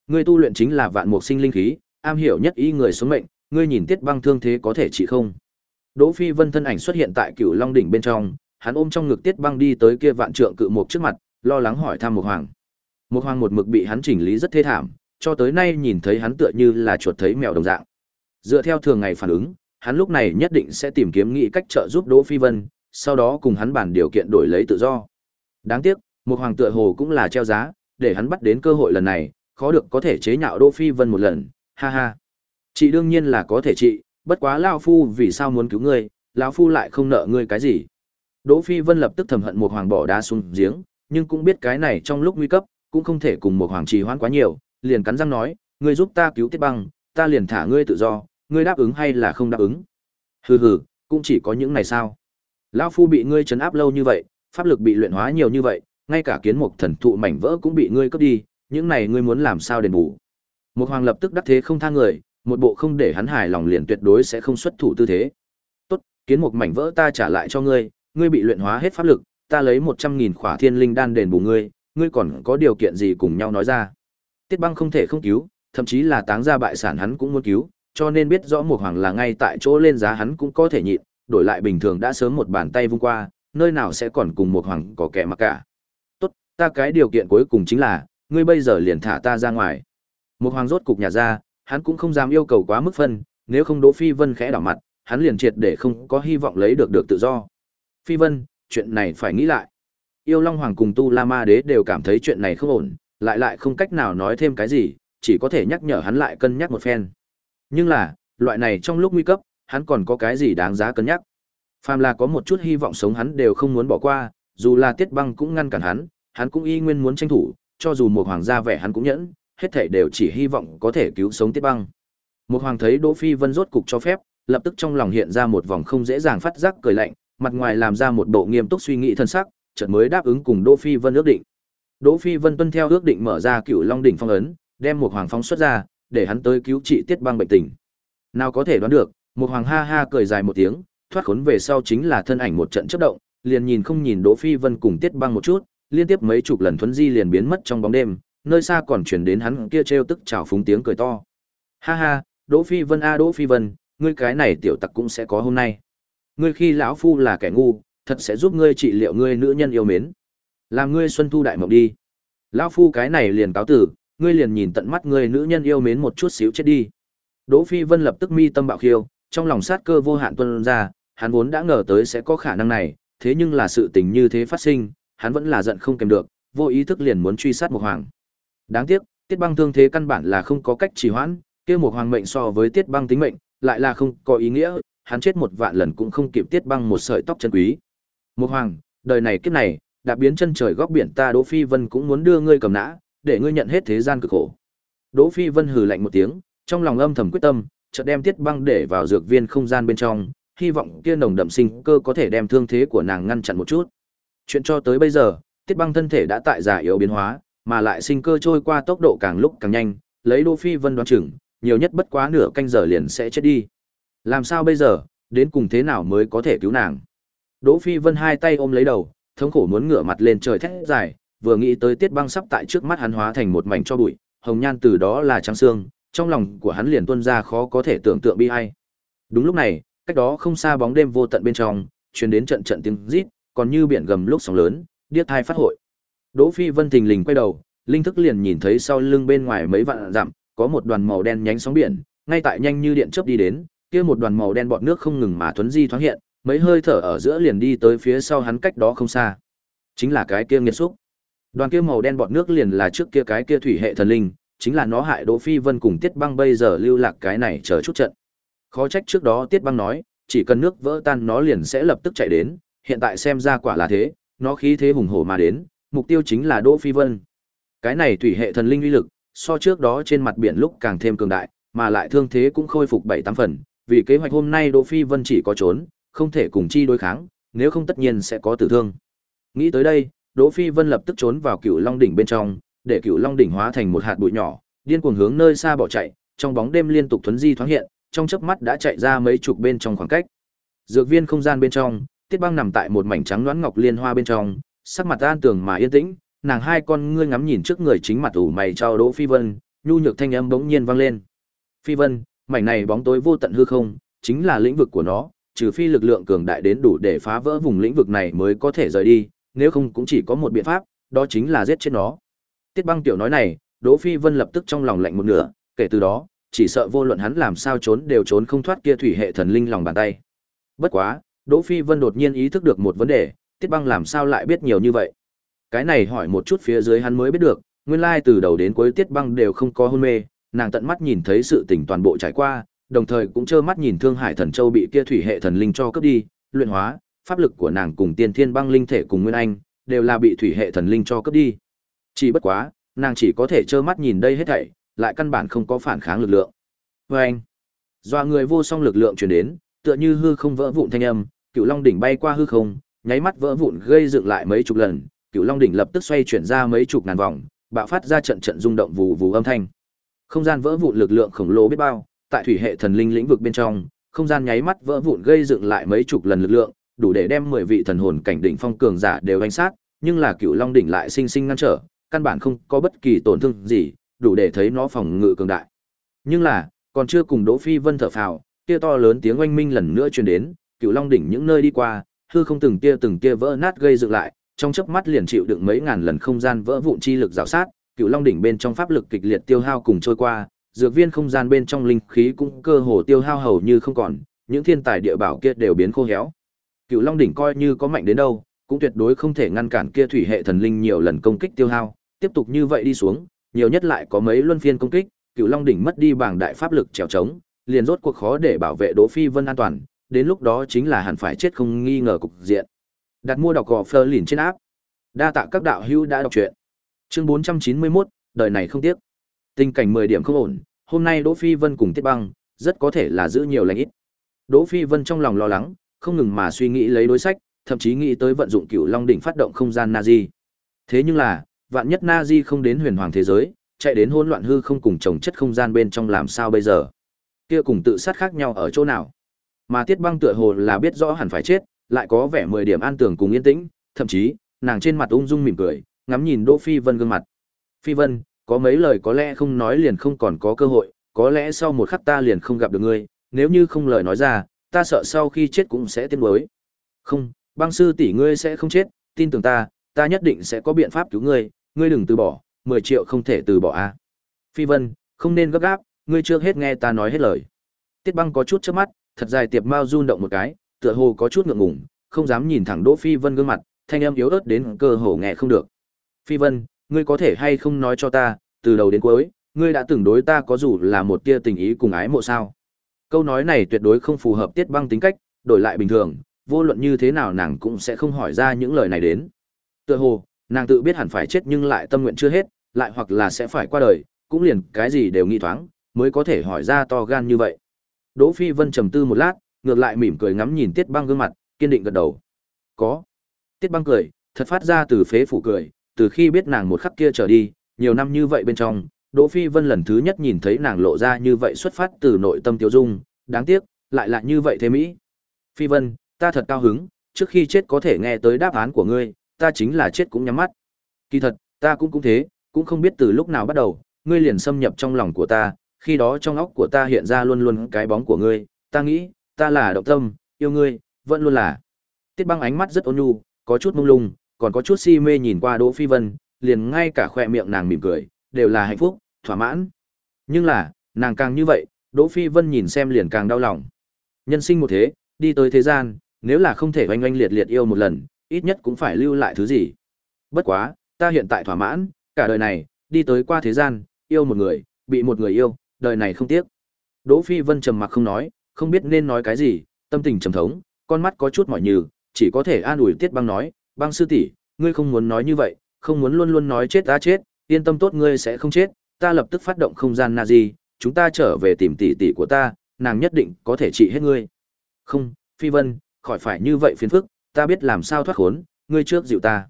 ngươi tu luyện chính là vạn mục sinh linh khí, am hiểu nhất ý người xuống mệnh, ngươi nhìn Tiết Băng thương thế có thể trị không? Đỗ Phi Vân thân ảnh xuất hiện tại Cửu Long đỉnh bên trong, hắn ôm trong ngực Tiết Băng đi tới kia vạn trượng cự mục trước mặt, lo lắng hỏi thăm Mục hoàng. Mục hoàng một mực bị hắn chỉnh lý rất thê thảm, cho tới nay nhìn thấy hắn tựa như là chuột thấy mèo đồng dạng. Dựa theo thường ngày phản ứng, hắn lúc này nhất định sẽ tìm kiếm nghị cách trợ giúp Đỗ Phi Vân, sau đó cùng hắn bàn điều kiện đổi lấy tự do. Đáng tiếc, một hoàng tựa hồ cũng là treo giá, để hắn bắt đến cơ hội lần này, khó được có thể chế nhạo Đỗ Phi Vân một lần, ha ha. Chị đương nhiên là có thể chị. bất quá lão phu vì sao muốn cứu ngươi, lão phu lại không nợ ngươi cái gì. Đỗ Phi Vân lập tức thầm hận một hoàng bỏ đá xuống giếng, nhưng cũng biết cái này trong lúc nguy cấp, cũng không thể cùng một hoàng trì hoãn quá nhiều, liền cắn răng nói, ngươi giúp ta cứu Tiết Băng, ta liền thả ngươi tự do, ngươi đáp ứng hay là không đáp ứng? Hừ hừ, cũng chỉ có những này sao? Lão phu bị ngươi trấn áp lâu như vậy, pháp lực bị luyện hóa nhiều như vậy, ngay cả kiến mục thần thụ mảnh vỡ cũng bị ngươi cướp đi, những này ngươi muốn làm sao đền bù? Một hoàng lập tức đắc thế không tha người, một bộ không để hắn hài lòng liền tuyệt đối sẽ không xuất thủ tư thế. Tốt, kiến một mảnh vỡ ta trả lại cho ngươi, ngươi bị luyện hóa hết pháp lực, ta lấy một trăm nghìn khỏa thiên linh đan đền bù ngươi, ngươi còn có điều kiện gì cùng nhau nói ra. Tiết băng không thể không cứu, thậm chí là táng ra bại sản hắn cũng muốn cứu, cho nên biết rõ một hoàng là ngay tại chỗ lên giá hắn cũng có thể nhịn, đổi lại bình thường đã sớm một bàn tay vung qua, nơi nào sẽ còn cùng một hoàng có kẻ mà cả. Tốt, ta cái điều kiện cuối cùng chính là, ngươi bây giờ liền thả ta ra ngoài. Một hoàng rốt cục nhà ra, hắn cũng không dám yêu cầu quá mức phân, nếu không Đỗ Phi Vân khẽ đảo mặt, hắn liền triệt để không có hy vọng lấy được được tự do. Phi Vân, chuyện này phải nghĩ lại. Yêu Long Hoàng cùng Tu La Ma Đế đều cảm thấy chuyện này không ổn, lại lại không cách nào nói thêm cái gì, chỉ có thể nhắc nhở hắn lại cân nhắc một phen. Nhưng là, loại này trong lúc nguy cấp, hắn còn có cái gì đáng giá cân nhắc. Phàm là có một chút hy vọng sống hắn đều không muốn bỏ qua, dù là Tiết Băng cũng ngăn cản hắn, hắn cũng y nguyên muốn tranh thủ, cho dù một hoàng gia vẻ hắn cũng nhẫn, hết thảy đều chỉ hy vọng có thể cứu sống Tiết Băng. Một hoàng thấy Đỗ Phi Vân rốt cục cho phép, lập tức trong lòng hiện ra một vòng không dễ dàng phát giác cười lạnh, mặt ngoài làm ra một bộ nghiêm túc suy nghĩ thân sắc, chợt mới đáp ứng cùng Đỗ Phi Vân ước định. Đỗ Phi Vân tuân theo ước định mở ra Cửu Long đỉnh phong ấn, đem một hoàng phong xuất ra, để hắn tới cứu trị Tiết Băng bệnh tình. Nào có thể đoán được, một hoàng ha ha cười dài một tiếng, thoát khốn về sau chính là thân ảnh một trận chớp động, liền nhìn không nhìn Đỗ Phi Vân cùng Tiết Băng một chút, liên tiếp mấy chục lần thuấn di liền biến mất trong bóng đêm, nơi xa còn truyền đến hắn kia trêu tức chào phúng tiếng cười to. Ha ha, Đỗ Phi Vân a Đỗ Phi Vân, ngươi cái này tiểu tặc cũng sẽ có hôm nay. Ngươi khi lão phu là kẻ ngu, thật sẽ giúp ngươi trị liệu ngươi nữ nhân yêu mến. Làm ngươi xuân thu đại mộng đi. Lão phu cái này liền cáo tử, ngươi liền nhìn tận mắt ngươi nữ nhân yêu mến một chút xíu chết đi. Đỗ Phi Vân lập tức mi tâm bạo khiêu, trong lòng sát cơ vô hạn tuôn ra, hắn vốn đã ngờ tới sẽ có khả năng này, thế nhưng là sự tình như thế phát sinh, hắn vẫn là giận không kèm được, vô ý thức liền muốn truy sát một hoàng. Đáng tiếc, Tiết Băng thương thế căn bản là không có cách trì hoãn, kia một hoàng mệnh so với Tiết Băng tính mệnh, lại là không có ý nghĩa, hắn chết một vạn lần cũng không kịp Tiết Băng một sợi tóc chân quý. Một hoàng, đời này kiếp này, đã biến chân trời góc biển ta Đỗ Phi Vân cũng muốn đưa ngươi cầm nã, để ngươi nhận hết thế gian cực khổ. Đỗ Phi Vân hừ lạnh một tiếng, trong lòng âm thầm quyết tâm, chợt đem Tiết Băng để vào dược viên không gian bên trong, hy vọng kia nồng đậm sinh cơ có thể đem thương thế của nàng ngăn chặn một chút. Chuyện cho tới bây giờ, Tiết Băng thân thể đã tại giả yếu biến hóa, mà lại sinh cơ trôi qua tốc độ càng lúc càng nhanh, lấy Đỗ Phi Vân đoán chừng, nhiều nhất bất quá nửa canh giờ liền sẽ chết đi. Làm sao bây giờ, đến cùng thế nào mới có thể cứu nàng? Đỗ Phi Vân hai tay ôm lấy đầu, thống khổ muốn ngửa mặt lên trời thét dài, vừa nghĩ tới Tiết Băng sắp tại trước mắt hắn hóa thành một mảnh cho bụi, hồng nhan từ đó là trắng xương, trong lòng của hắn liền tuôn ra khó có thể tưởng tượng bi ai. Đúng lúc này, cách đó không xa bóng đêm vô tận bên trong, truyền đến trận trận tiếng rít, còn như biển gầm lúc sóng lớn, điếc tai phát hội. Đỗ Phi Vân thình lình quay đầu, linh thức liền nhìn thấy sau lưng bên ngoài mấy vạn dặm, có một đoàn màu đen nhánh sóng biển, ngay tại nhanh như điện chớp đi đến, kia một đoàn màu đen bọt nước không ngừng mà thuấn di thoáng hiện, mấy hơi thở ở giữa liền đi tới phía sau hắn cách đó không xa. Chính là cái kia nghiệt xúc. Đoàn kia màu đen bọt nước liền là trước kia cái kia thủy hệ thần linh, chính là nó hại Đỗ Phi Vân cùng Tiết Băng bây giờ lưu lạc cái này chờ chút trận. Khó trách trước đó Tiết Băng nói, chỉ cần nước vỡ tan nó liền sẽ lập tức chạy đến, hiện tại xem ra quả là thế, nó khí thế hùng hổ mà đến, mục tiêu chính là Đỗ Phi Vân. Cái này thủy hệ thần linh uy lực, so trước đó trên mặt biển lúc càng thêm cường đại, mà lại thương thế cũng khôi phục bảy tám phần, vì kế hoạch hôm nay Đỗ Phi Vân chỉ có trốn, không thể cùng chi đối kháng, nếu không tất nhiên sẽ có tử thương. Nghĩ tới đây, Đỗ Phi Vân lập tức trốn vào Cửu Long đỉnh bên trong, để Cửu Long đỉnh hóa thành một hạt bụi nhỏ, điên cuồng hướng nơi xa bỏ chạy, trong bóng đêm liên tục thuấn di thoáng hiện, trong chớp mắt đã chạy ra mấy chục bên trong khoảng cách. Dược viên không gian bên trong, Tiết Băng nằm tại một mảnh trắng loãng ngọc liên hoa bên trong, sắc mặt an tường mà yên tĩnh, nàng hai con ngươi ngắm nhìn trước người chính mặt ủ mày trao Đỗ Phi Vân, nhu nhược thanh âm bỗng nhiên vang lên. Phi Vân, mảnh này bóng tối vô tận hư không, chính là lĩnh vực của nó, trừ phi lực lượng cường đại đến đủ để phá vỡ vùng lĩnh vực này mới có thể rời đi, nếu không cũng chỉ có một biện pháp, đó chính là giết chết nó. Tiết Băng tiểu nói này, Đỗ Phi Vân lập tức trong lòng lạnh một nửa, kể từ đó, chỉ sợ vô luận hắn làm sao trốn đều trốn không thoát kia thủy hệ thần linh lòng bàn tay. Bất quá, Đỗ Phi Vân đột nhiên ý thức được một vấn đề, Tiết Băng làm sao lại biết nhiều như vậy? Cái này hỏi một chút phía dưới hắn mới biết được, nguyên lai từ đầu đến cuối Tiết Băng đều không có hôn mê, nàng tận mắt nhìn thấy sự tình toàn bộ trải qua, đồng thời cũng trơ mắt nhìn Thương Hải Thần Châu bị kia thủy hệ thần linh cho cướp đi, luyện hóa, pháp lực của nàng cùng Tiên Thiên Băng linh thể cùng Nguyên Anh đều là bị thủy hệ thần linh cho cướp đi. Chỉ bất quá, nàng chỉ có thể trơ mắt nhìn đây hết thảy, lại căn bản không có phản kháng lực lượng. Và anh, doa người vô song lực lượng truyền đến, tựa như hư không vỡ vụn thanh âm, Cựu Long đỉnh bay qua hư không, nháy mắt vỡ vụn gây dựng lại mấy chục lần, Cựu Long đỉnh lập tức xoay chuyển ra mấy chục ngàn vòng, bạo phát ra trận trận rung động vù vù âm thanh. Không gian vỡ vụn lực lượng khổng lồ biết bao, tại thủy hệ thần linh lĩnh vực bên trong, không gian nháy mắt vỡ vụn gây dựng lại mấy chục lần lực lượng, đủ để đem 10 vị thần hồn cảnh đỉnh phong cường giả đều đánh sát, nhưng là Cựu Long đỉnh lại sinh sinh ngăn trở, căn bản không có bất kỳ tổn thương gì, đủ để thấy nó phòng ngự cường đại. Nhưng là, còn chưa cùng Đỗ Phi Vân thở phào, kia to lớn tiếng oanh minh lần nữa truyền đến, Cựu Long đỉnh những nơi đi qua, hư không từng tia từng tia vỡ nát gây dựng lại, trong chớp mắt liền chịu đựng mấy ngàn lần không gian vỡ vụn chi lực rào sát, Cựu Long đỉnh bên trong pháp lực kịch liệt tiêu hao cùng trôi qua, dược viên không gian bên trong linh khí cũng cơ hồ tiêu hao hầu như không còn, những thiên tài địa bảo kia đều biến khô héo. Cựu Long đỉnh coi như có mạnh đến đâu, cũng tuyệt đối không thể ngăn cản kia thủy hệ thần linh nhiều lần công kích tiêu hao, tiếp tục như vậy đi xuống, nhiều nhất lại có mấy luân phiên công kích, Cựu Long đỉnh mất đi bảng đại pháp lực trèo trống, liền rốt cuộc khó để bảo vệ Đỗ Phi Vân an toàn, đến lúc đó chính là hẳn phải chết không nghi ngờ cục diện. Đặt mua đọc gò phơ lìn trên áp. Đa tạ các đạo hữu đã đọc truyện. Chương 491, đời này không tiếc. Tình cảnh 10 điểm không ổn, hôm nay Đỗ Phi Vân cùng Tiết Băng, rất có thể là giữ nhiều lành ít. Đỗ Phi Vân trong lòng lo lắng, không ngừng mà suy nghĩ lấy đối sách, thậm chí nghĩ tới vận dụng Cửu Long đỉnh phát động không gian Nazi. Thế nhưng là, vạn nhất Nazi không đến huyền hoàng thế giới, chạy đến hỗn loạn hư không cùng chồng chất không gian bên trong làm sao bây giờ? Kia cùng tự sát khác nhau ở chỗ nào? Mà Tiết Băng tựa hồ là biết rõ hẳn phải chết, lại có vẻ mười điểm an tưởng cùng yên tĩnh, thậm chí, nàng trên mặt ung dung mỉm cười, ngắm nhìn Đỗ Phi Vân gương mặt. Phi Vân, có mấy lời có lẽ không nói liền không còn có cơ hội, có lẽ sau một khắc ta liền không gặp được ngươi, nếu như không lời nói ra, ta sợ sau khi chết cũng sẽ tiếc nuối. Không, băng sư tỷ ngươi sẽ không chết, tin tưởng ta, ta nhất định sẽ có biện pháp cứu ngươi, ngươi đừng từ bỏ, 10 triệu không thể từ bỏ a. Phi Vân, không nên gấp gáp, ngươi chưa hết nghe ta nói hết lời. Tiết Băng có chút chớp mắt, thật dài tiệp mao run động một cái, tựa hồ có chút ngượng ngùng, không dám nhìn thẳng Đỗ Phi Vân gương mặt, thanh âm yếu ớt đến cơ hồ nghe không được. Phi Vân, ngươi có thể hay không nói cho ta, từ đầu đến cuối, ngươi đã từng đối ta có dù là một tia tình ý cùng ái mộ sao? Câu nói này tuyệt đối không phù hợp Tiết Băng tính cách, đổi lại bình thường, vô luận như thế nào nàng cũng sẽ không hỏi ra những lời này đến. Tựa hồ, nàng tự biết hẳn phải chết nhưng lại tâm nguyện chưa hết, lại hoặc là sẽ phải qua đời, cũng liền cái gì đều nghi thoáng, mới có thể hỏi ra to gan như vậy. Đỗ Phi Vân trầm tư một lát, ngược lại mỉm cười ngắm nhìn Tiết Băng gương mặt, kiên định gật đầu. Có. Tiết Băng cười, thật phát ra từ phế phủ cười, từ khi biết nàng một khắc kia trở đi, nhiều năm như vậy bên trong, Đỗ Phi Vân lần thứ nhất nhìn thấy nàng lộ ra như vậy xuất phát từ nội tâm tiêu dung, đáng tiếc, lại lại như vậy thế mỹ. Phi Vân, ta thật cao hứng, trước khi chết có thể nghe tới đáp án của ngươi, ta chính là chết cũng nhắm mắt. Kỳ thật, ta cũng cũng thế, cũng không biết từ lúc nào bắt đầu, ngươi liền xâm nhập trong lòng của ta, khi đó trong óc của ta hiện ra luôn luôn cái bóng của ngươi, ta nghĩ, ta là động tâm, yêu ngươi, vẫn luôn là. Tiết băng ánh mắt rất ôn nhu, có chút mông lung, còn có chút si mê nhìn qua Đỗ Phi Vân, liền ngay cả khoe miệng nàng mỉm cười, đều là hạnh phúc, thỏa mãn. Nhưng là, nàng càng như vậy, Đỗ Phi Vân nhìn xem liền càng đau lòng. Nhân sinh một thế, đi tới thế gian, nếu là không thể oanh oanh liệt liệt yêu một lần, ít nhất cũng phải lưu lại thứ gì. Bất quá, ta hiện tại thỏa mãn, cả đời này, đi tới qua thế gian, yêu một người, bị một người yêu, đời này không tiếc. Đỗ Phi Vân trầm mặc không nói, không biết nên nói cái gì, tâm tình trầm thống, con mắt có chút mỏi nhừ, chỉ có thể an ủi Tiết Băng nói, "Băng sư tỷ, ngươi không muốn nói như vậy, không muốn luôn luôn nói chết ta chết, yên tâm tốt ngươi sẽ không chết, ta lập tức phát động không gian Nazi, chúng ta trở về tìm tỷ tỷ của ta, nàng nhất định có thể trị hết ngươi." "Không, Phi Vân, khỏi phải như vậy phiền phức, ta biết làm sao thoát khốn, ngươi trước dịu ta."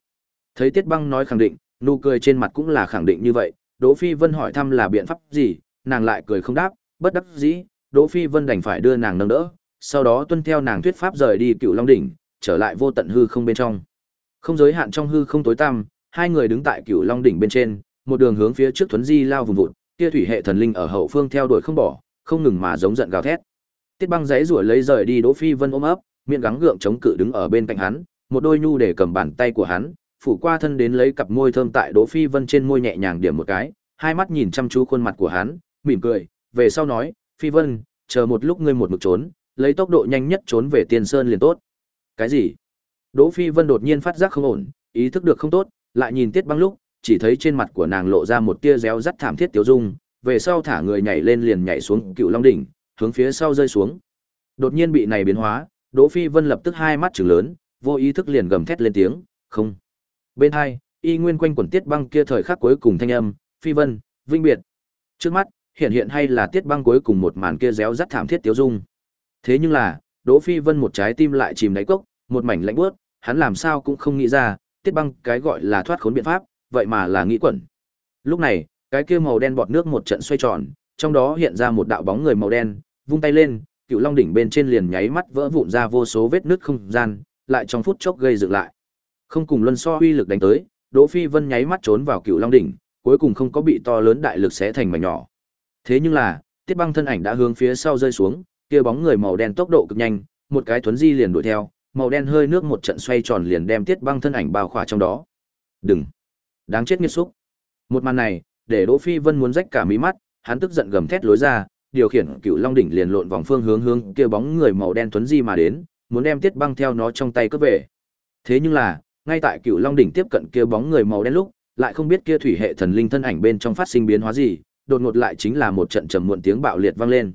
Thấy Tiết Băng nói khẳng định, nụ cười trên mặt cũng là khẳng định như vậy, Đỗ Phi Vân hỏi thăm là biện pháp gì, nàng lại cười không đáp, bất đắc dĩ, Đỗ Phi Vân đành phải đưa nàng nâng đỡ, sau đó tuân theo nàng thuyết pháp rời đi Cựu Long đỉnh, trở lại vô tận hư không bên trong. Không giới hạn trong hư không tối tăm, hai người đứng tại Cựu Long đỉnh bên trên, một đường hướng phía trước Thuấn Di lao vùng vụt, kia thủy hệ thần linh ở hậu phương theo đuổi không bỏ, không ngừng mà giống giận gào thét. Tiết Băng giãy rủa lấy rời đi Đỗ Phi Vân ôm ấp, miệng gắng gượng chống cự đứng ở bên cạnh hắn, một đôi nhu để cầm bàn tay của hắn, phủ qua thân đến lấy cặp môi thơm tại Đỗ Phi Vân trên môi nhẹ nhàng điểm một cái, hai mắt nhìn chăm chú khuôn mặt của hắn, mỉm cười, về sau nói, Phi Vân, chờ một lúc ngươi một mực trốn, lấy tốc độ nhanh nhất trốn về Tiên Sơn liền tốt. Cái gì? Đỗ Phi Vân đột nhiên phát giác không ổn, ý thức được không tốt, lại nhìn Tiết Băng lúc, chỉ thấy trên mặt của nàng lộ ra một tia réo rắt thảm thiết tiêu dung, về sau thả người nhảy lên liền nhảy xuống Cựu Long đỉnh, hướng phía sau rơi xuống. Đột nhiên bị này biến hóa, Đỗ Phi Vân lập tức hai mắt trừng lớn, vô ý thức liền gầm thét lên tiếng, "Không!" Bên hai, y nguyên quanh quần Tiết Băng kia thời khắc cuối cùng thanh âm, "Phi Vân, vinh biệt." Trước mắt, hiện hiện hay là Tiết Băng cuối cùng một màn kia réo rắt thảm thiết tiêu dung. Thế nhưng là, Đỗ Phi Vân một trái tim lại chìm đáy cốc, một mảnh lạnh buốt, hắn làm sao cũng không nghĩ ra, Tiết Băng cái gọi là thoát khốn biện pháp, vậy mà là nghĩ quẩn. Lúc này, cái kia màu đen bọt nước một trận xoay tròn, trong đó hiện ra một đạo bóng người màu đen, vung tay lên, Cựu Long đỉnh bên trên liền nháy mắt vỡ vụn ra vô số vết nứt không gian, lại trong phút chốc gây dựng lại. Không cùng luân so uy lực đánh tới, Đỗ Phi Vân nháy mắt trốn vào Cựu Long đỉnh, cuối cùng không có bị to lớn đại lực xé thành mảnh nhỏ. Thế nhưng là, Tiết Băng thân ảnh đã hướng phía sau rơi xuống, kia bóng người màu đen tốc độ cực nhanh, một cái thuấn di liền đuổi theo, màu đen hơi nước một trận xoay tròn liền đem Tiết Băng thân ảnh bao khỏa trong đó. "Đừng! Đáng chết nghiệt xúc." Một màn này, để Đỗ Phi Vân muốn rách cả mí mắt, hắn tức giận gầm thét lối ra, điều khiển Cựu Long đỉnh liền lộn vòng phương hướng hướng kia bóng người màu đen thuấn di mà đến, muốn đem Tiết Băng theo nó trong tay cướp về. Thế nhưng là, ngay tại Cựu Long đỉnh tiếp cận kia bóng người màu đen lúc, lại không biết kia thủy hệ thần linh thân ảnh bên trong phát sinh biến hóa gì, đột ngột lại chính là một trận trầm muộn tiếng bạo liệt vang lên.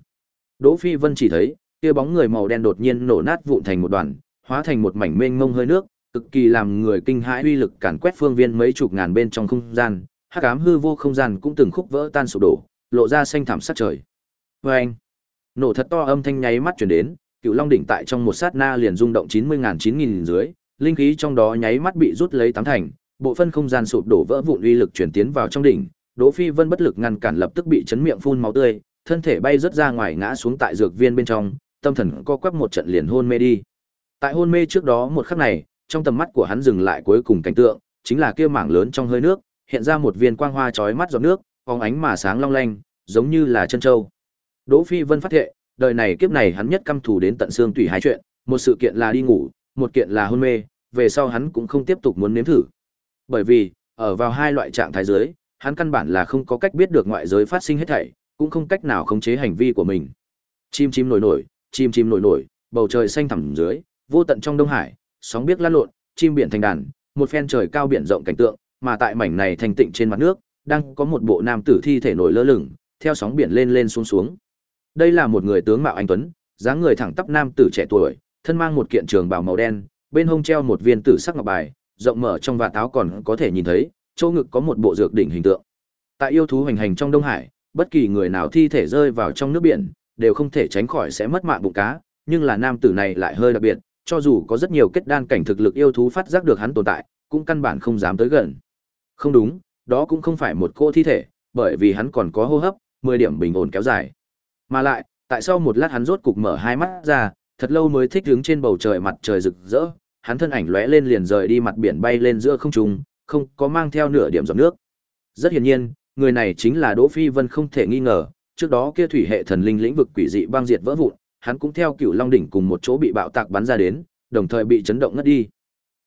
Đỗ Phi Vân chỉ thấy, kia bóng người màu đen đột nhiên nổ nát vụn thành một đoàn, hóa thành một mảnh mênh mông hơi nước, cực kỳ làm người kinh hãi uy lực càn quét phương viên mấy chục ngàn bên trong không gian, hắc ám hư vô không gian cũng từng khúc vỡ tan sụp đổ, lộ ra xanh thảm sắc trời. Oeng! Nổ thật to âm thanh nháy mắt truyền đến, Cựu Long đỉnh tại trong một sát na liền rung động 90.000 9000 dưới, linh khí trong đó nháy mắt bị rút lấy tám thành, bộ phân không gian sụp đổ vỡ vụn uy lực chuyển tiến vào trong đỉnh, Đỗ Phi Vân bất lực ngăn cản lập tức bị chấn miệng phun máu tươi, thân thể bay rất ra ngoài ngã xuống tại dược viên bên trong, tâm thần co quắp một trận liền hôn mê đi. Tại hôn mê trước đó một khắc này, trong tầm mắt của hắn dừng lại cuối cùng cảnh tượng, chính là kia mảng lớn trong hơi nước, hiện ra một viên quang hoa chói mắt giọt nước, phóng ánh mà sáng long lanh, giống như là chân châu. Đỗ Phi Vân phát hiện, đời này kiếp này hắn nhất căm thù đến tận xương tủy hai chuyện, một sự kiện là đi ngủ, một kiện là hôn mê, về sau hắn cũng không tiếp tục muốn nếm thử. Bởi vì, ở vào hai loại trạng thái dưới, hắn căn bản là không có cách biết được ngoại giới phát sinh hết thảy, cũng không cách nào khống chế hành vi của mình. Chim chim nổi nổi, chim chim nổi nổi, bầu trời xanh thẳm dưới, vô tận trong Đông Hải, sóng biết lăn lộn, chim biển thành đàn, một phen trời cao biển rộng cảnh tượng, mà tại mảnh này thành tịnh trên mặt nước, đang có một bộ nam tử thi thể nổi lơ lửng, theo sóng biển lên lên xuống xuống. Đây là một người tướng mạo anh tuấn, dáng người thẳng tắp nam tử trẻ tuổi, thân mang một kiện trường bào màu đen, bên hông treo một viên tử sắc ngọc bài, rộng mở trong vạt áo còn có thể nhìn thấy, chỗ ngực có một bộ dược đỉnh hình tượng. Tại yêu thú hành hành trong Đông Hải, bất kỳ người nào thi thể rơi vào trong nước biển, đều không thể tránh khỏi sẽ mất mạng bụng cá, nhưng là nam tử này lại hơi đặc biệt, cho dù có rất nhiều kết đan cảnh thực lực yêu thú phát giác được hắn tồn tại, cũng căn bản không dám tới gần. Không đúng, đó cũng không phải một cô thi thể, bởi vì hắn còn có hô hấp, 10 điểm bình ổn kéo dài. Mà lại, tại sao một lát hắn rốt cục mở hai mắt ra, thật lâu mới thích đứng trên bầu trời mặt trời rực rỡ, hắn thân ảnh lóe lên liền rời đi mặt biển bay lên giữa không trung, không có mang theo nửa điểm giọt nước. Rất hiển nhiên, người này chính là Đỗ Phi Vân không thể nghi ngờ, trước đó kia thủy hệ thần linh lĩnh vực quỷ dị băng diệt vỡ vụn, hắn cũng theo Cửu Long đỉnh cùng một chỗ bị bạo tạc bắn ra đến, đồng thời bị chấn động ngất đi.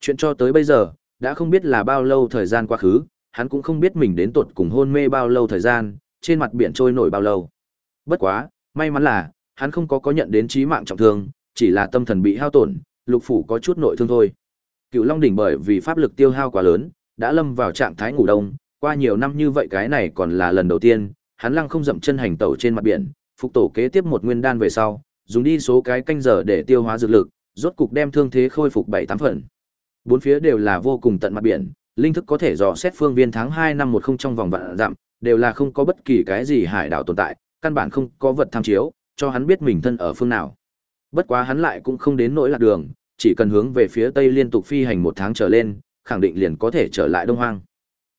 Chuyện cho tới bây giờ, đã không biết là bao lâu thời gian quá khứ, hắn cũng không biết mình đến tột cùng hôn mê bao lâu thời gian, trên mặt biển trôi nổi bao lâu. Bất quá, may mắn là, hắn không có có nhận đến chí mạng trọng thương, chỉ là tâm thần bị hao tổn, lục phủ có chút nội thương thôi. Cựu Long đỉnh bởi vì pháp lực tiêu hao quá lớn, đã lâm vào trạng thái ngủ đông, qua nhiều năm như vậy cái này còn là lần đầu tiên, hắn lăng không dậm chân hành tẩu trên mặt biển, phục tổ kế tiếp một nguyên đan về sau, dùng đi số cái canh giờ để tiêu hóa dược lực, rốt cục đem thương thế khôi phục bảy tám phần. Bốn phía đều là vô cùng tận mặt biển, linh thức có thể dò xét phương viên tháng hai năm một không trong vòng vạn dặm, đều là không có bất kỳ cái gì hải đảo tồn tại, căn bản không có vật tham chiếu, cho hắn biết mình thân ở phương nào. Bất quá hắn lại cũng không đến nỗi lạc đường, chỉ cần hướng về phía tây liên tục phi hành một tháng trở lên, khẳng định liền có thể trở lại Đông Hoang.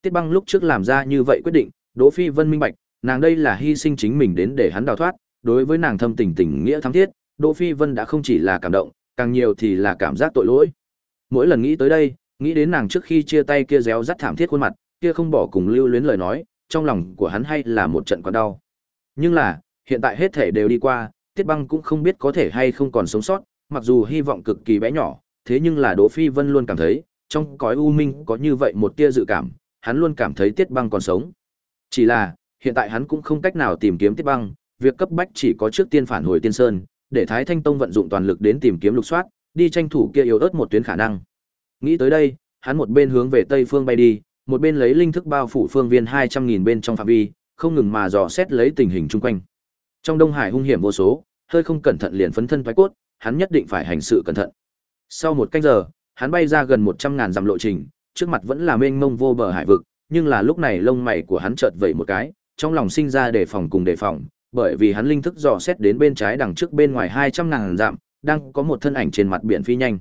Tiết Băng lúc trước làm ra như vậy quyết định, Đỗ Phi Vân minh bạch, nàng đây là hy sinh chính mình đến để hắn đào thoát, đối với nàng thâm tình tình nghĩa thắm thiết, Đỗ Phi Vân đã không chỉ là cảm động, càng nhiều thì là cảm giác tội lỗi. Mỗi lần nghĩ tới đây, nghĩ đến nàng trước khi chia tay kia réo rắt thảm thiết khuôn mặt, kia không bỏ cùng lưu luyến lời nói, trong lòng của hắn hay là một trận quặn đau. Nhưng là, hiện tại hết thể đều đi qua, Tiết Băng cũng không biết có thể hay không còn sống sót, mặc dù hy vọng cực kỳ bé nhỏ, thế nhưng là Đỗ Phi Vân luôn cảm thấy, trong cõi u minh có như vậy một tia dự cảm, hắn luôn cảm thấy Tiết Băng còn sống. Chỉ là, hiện tại hắn cũng không cách nào tìm kiếm Tiết Băng, việc cấp bách chỉ có trước tiên phản hồi Tiên Sơn, để Thái Thanh Tông vận dụng toàn lực đến tìm kiếm lục soát, đi tranh thủ kia yếu ớt một tuyến khả năng. Nghĩ tới đây, hắn một bên hướng về tây phương bay đi, một bên lấy linh thức bao phủ phương viên 200.000 bên trong phạm vi, không ngừng mà dò xét lấy tình hình chung quanh. Trong Đông Hải hung hiểm vô số, hơi không cẩn thận liền phấn thân thoái cốt, hắn nhất định phải hành sự cẩn thận. Sau một canh giờ, hắn bay ra gần một trăm ngàn dặm lộ trình, trước mặt vẫn là mênh mông vô bờ hải vực, nhưng là lúc này lông mày của hắn chợt vẩy một cái, trong lòng sinh ra đề phòng cùng đề phòng, bởi vì hắn linh thức dò xét đến bên trái đằng trước bên ngoài hai trăm ngàn dặm, đang có một thân ảnh trên mặt biển phi nhanh.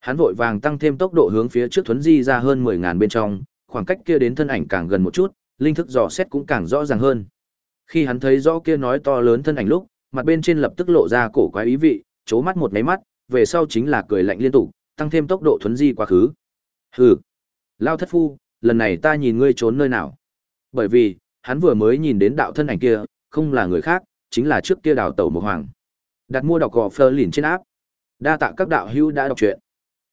Hắn vội vàng tăng thêm tốc độ hướng phía trước thuấn di ra hơn mười ngàn bên trong, khoảng cách kia đến thân ảnh càng gần một chút, linh thức dò xét cũng càng rõ ràng hơn. Khi hắn thấy rõ kia nói to lớn thân ảnh lúc, mặt bên trên lập tức lộ ra cổ quái ý vị, chố mắt một máy mắt, về sau chính là cười lạnh liên tục, tăng thêm tốc độ thuấn di quá khứ. Hừ, lao thất phu, lần này ta nhìn ngươi trốn nơi nào? Bởi vì, hắn vừa mới nhìn đến đạo thân ảnh kia, không là người khác, chính là trước kia đào tẩu một hoàng. Đặt mua đọc gò phơ lìn trên áp. Đa tạ các đạo hữu đã đọc truyện.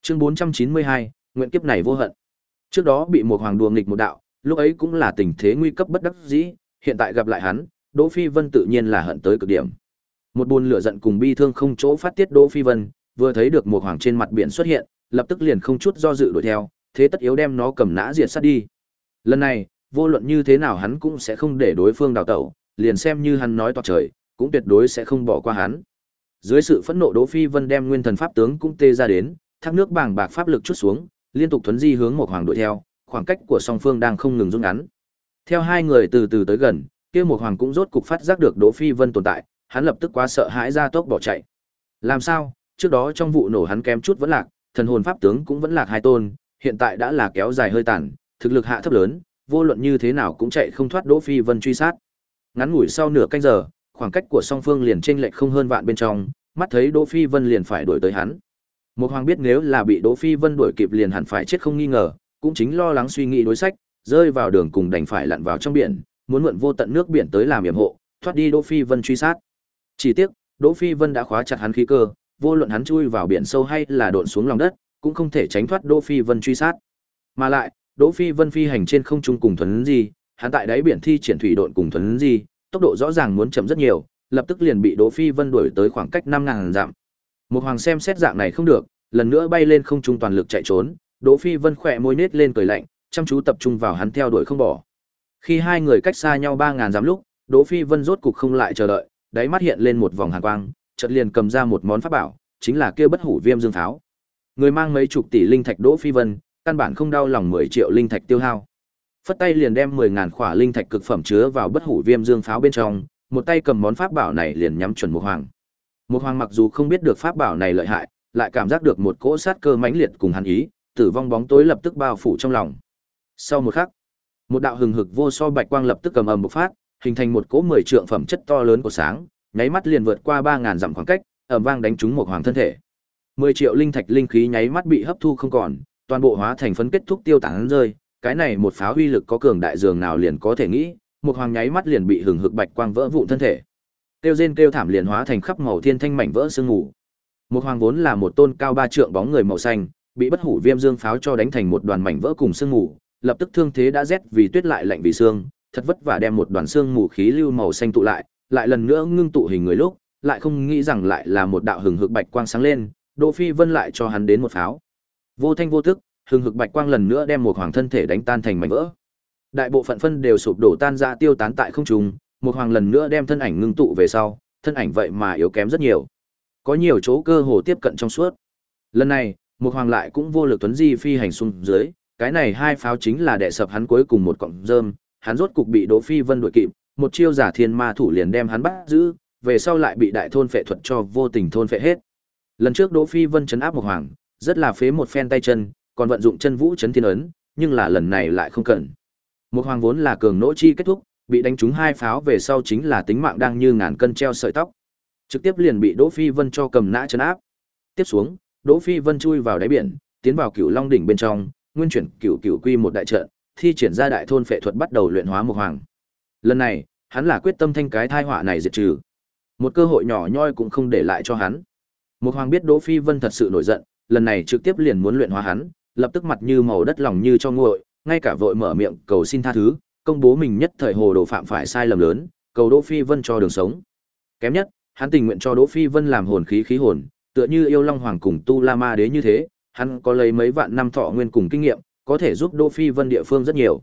Chương 492, nguyện kiếp này vô hận. Trước đó bị một hoàng đùa nghịch một đạo, lúc ấy cũng là tình thế nguy cấp bất đắc dĩ, hiện tại gặp lại hắn, Đỗ Phi Vân tự nhiên là hận tới cực điểm. Một buồn lửa giận cùng bi thương không chỗ phát tiết Đỗ Phi Vân, vừa thấy được một hoàng trên mặt biển xuất hiện, lập tức liền không chút do dự đuổi theo, thế tất yếu đem nó cầm nã diệt sát đi. Lần này, vô luận như thế nào hắn cũng sẽ không để đối phương đào tẩu, liền xem như hắn nói toạc trời, cũng tuyệt đối sẽ không bỏ qua hắn. Dưới sự phẫn nộ Đỗ Phi Vân đem nguyên thần pháp tướng cũng tê ra đến, thác nước bàng bạc pháp lực chút xuống, liên tục thuấn di hướng một hoàng đuổi theo, khoảng cách của song phương đang không ngừng rút ngắn. Theo hai người từ từ tới gần, kia một hoàng cũng rốt cục phát giác được Đỗ Phi Vân tồn tại, hắn lập tức quá sợ hãi ra tốc bỏ chạy. Làm sao? Trước đó trong vụ nổ hắn kém chút vẫn lạc, thần hồn pháp tướng cũng vẫn lạc hai tôn, hiện tại đã là kéo dài hơi tàn, thực lực hạ thấp lớn, vô luận như thế nào cũng chạy không thoát Đỗ Phi Vân truy sát. Ngắn ngủi sau nửa canh giờ, khoảng cách của song phương liền chênh lệch không hơn vạn bên trong, mắt thấy Đỗ Phi Vân liền phải đuổi tới hắn. Một hoàng biết nếu là bị Đỗ Phi Vân đuổi kịp liền hẳn phải chết không nghi ngờ, cũng chính lo lắng suy nghĩ đối sách, rơi vào đường cùng đành phải lặn vào trong biển, muốn mượn vô tận nước biển tới làm yểm hộ, thoát đi Đỗ Phi Vân truy sát. Chỉ tiếc, Đỗ Phi Vân đã khóa chặt hắn khí cơ, vô luận hắn chui vào biển sâu hay là độn xuống lòng đất, cũng không thể tránh thoát Đỗ Phi Vân truy sát. Mà lại, Đỗ Phi Vân phi hành trên không trung cùng thuần gì, hắn tại đáy biển thi triển thủy độn cùng thuần gì, tốc độ rõ ràng muốn chậm rất nhiều, lập tức liền bị Đỗ Phi Vân đuổi tới khoảng cách 5000 dặm. Một hoàng xem xét dạng này không được, lần nữa bay lên không trung toàn lực chạy trốn, Đỗ Phi Vân khỏe môi nết lên cười lạnh, chăm chú tập trung vào hắn theo đuổi không bỏ. Khi hai người cách xa nhau 3000 dặm lúc, Đỗ Phi Vân rốt cục không lại chờ đợi, đáy mắt hiện lên một vòng hàn quang, chợt liền cầm ra một món pháp bảo, chính là kia bất hủ viêm dương pháo. Người mang mấy chục tỷ linh thạch Đỗ Phi Vân, căn bản không đau lòng 10 triệu linh thạch tiêu hao. Phất tay liền đem 10000 khỏa linh thạch cực phẩm chứa vào bất hủ viêm dương pháo bên trong, một tay cầm món pháp bảo này liền nhắm chuẩn một hoàng. Một hoàng mặc dù không biết được pháp bảo này lợi hại, lại cảm giác được một cỗ sát cơ mãnh liệt cùng hắn ý, tử vong bóng tối lập tức bao phủ trong lòng. Sau một khắc, một đạo hừng hực vô so bạch quang lập tức cầm ầm bộc phát, hình thành một cỗ mười trượng phẩm chất to lớn của sáng, nháy mắt liền vượt qua 3000 dặm khoảng cách, ầm vang đánh trúng một hoàng thân thể. 10 triệu linh thạch linh khí nháy mắt bị hấp thu không còn, toàn bộ hóa thành phấn kết thúc tiêu tán rơi, cái này một pháo uy lực có cường đại dường nào liền có thể nghĩ, một hoàng nháy mắt liền bị hừng hực bạch quang vỡ vụn thân thể. Tiêu rên kêu thảm liền hóa thành khắp màu thiên thanh mảnh vỡ sương ngủ. Một hoàng vốn là một tôn cao ba trượng bóng người màu xanh, bị bất hủ viêm dương pháo cho đánh thành một đoàn mảnh vỡ cùng sương ngủ, lập tức thương thế đã rét vì tuyết lại lạnh vì xương, thật vất vả đem một đoàn xương mù khí lưu màu xanh tụ lại, lại lần nữa ngưng tụ hình người lúc, lại không nghĩ rằng lại là một đạo hừng hực bạch quang sáng lên, Đỗ Phi Vân lại cho hắn đến một pháo. Vô thanh vô tức, hừng hực bạch quang lần nữa đem một hoàng thân thể đánh tan thành mảnh vỡ. Đại bộ phận phân đều sụp đổ tan ra tiêu tán tại không trung, một hoàng lần nữa đem thân ảnh ngưng tụ về sau, thân ảnh vậy mà yếu kém rất nhiều. Có nhiều chỗ cơ hồ tiếp cận trong suốt. Lần này, một hoàng lại cũng vô lực tuấn di phi hành xuống dưới, cái này hai pháo chính là đệ sập hắn cuối cùng một cọng rơm, hắn rốt cục bị Đỗ Phi Vân đuổi kịp, một chiêu giả thiên ma thủ liền đem hắn bắt giữ, về sau lại bị đại thôn phệ thuật cho vô tình thôn phệ hết. Lần trước Đỗ Phi Vân chấn áp một hoàng, rất là phế một phen tay chân, còn vận dụng chân vũ chấn thiên ấn, nhưng là lần này lại không cần. Một hoàng vốn là cường nỗ chi kết thúc, bị đánh trúng hai pháo về sau chính là tính mạng đang như ngàn cân treo sợi tóc. Trực tiếp liền bị Đỗ Phi Vân cho cầm nã chấn áp. Tiếp xuống, Đỗ Phi Vân chui vào đáy biển, tiến vào Cửu Long đỉnh bên trong, nguyên chuyển Cửu Cửu quy một đại trận, thi triển ra đại thôn phệ thuật bắt đầu luyện hóa một hoàng. Lần này, hắn là quyết tâm thanh cái thai họa này diệt trừ. Một cơ hội nhỏ nhoi cũng không để lại cho hắn. Một hoàng biết Đỗ Phi Vân thật sự nổi giận, lần này trực tiếp liền muốn luyện hóa hắn, lập tức mặt như màu đất lòng như cho nguội, ngay cả vội mở miệng cầu xin tha thứ, công bố mình nhất thời hồ đồ phạm phải sai lầm lớn, cầu Đỗ Phi Vân cho đường sống. Kém nhất, hắn tình nguyện cho Đỗ Phi Vân làm hồn khí khí hồn, tựa như yêu Long Hoàng cùng Tu La Ma Đế như thế, hắn có lấy mấy vạn năm thọ nguyên cùng kinh nghiệm, có thể giúp Đỗ Phi Vân địa phương rất nhiều.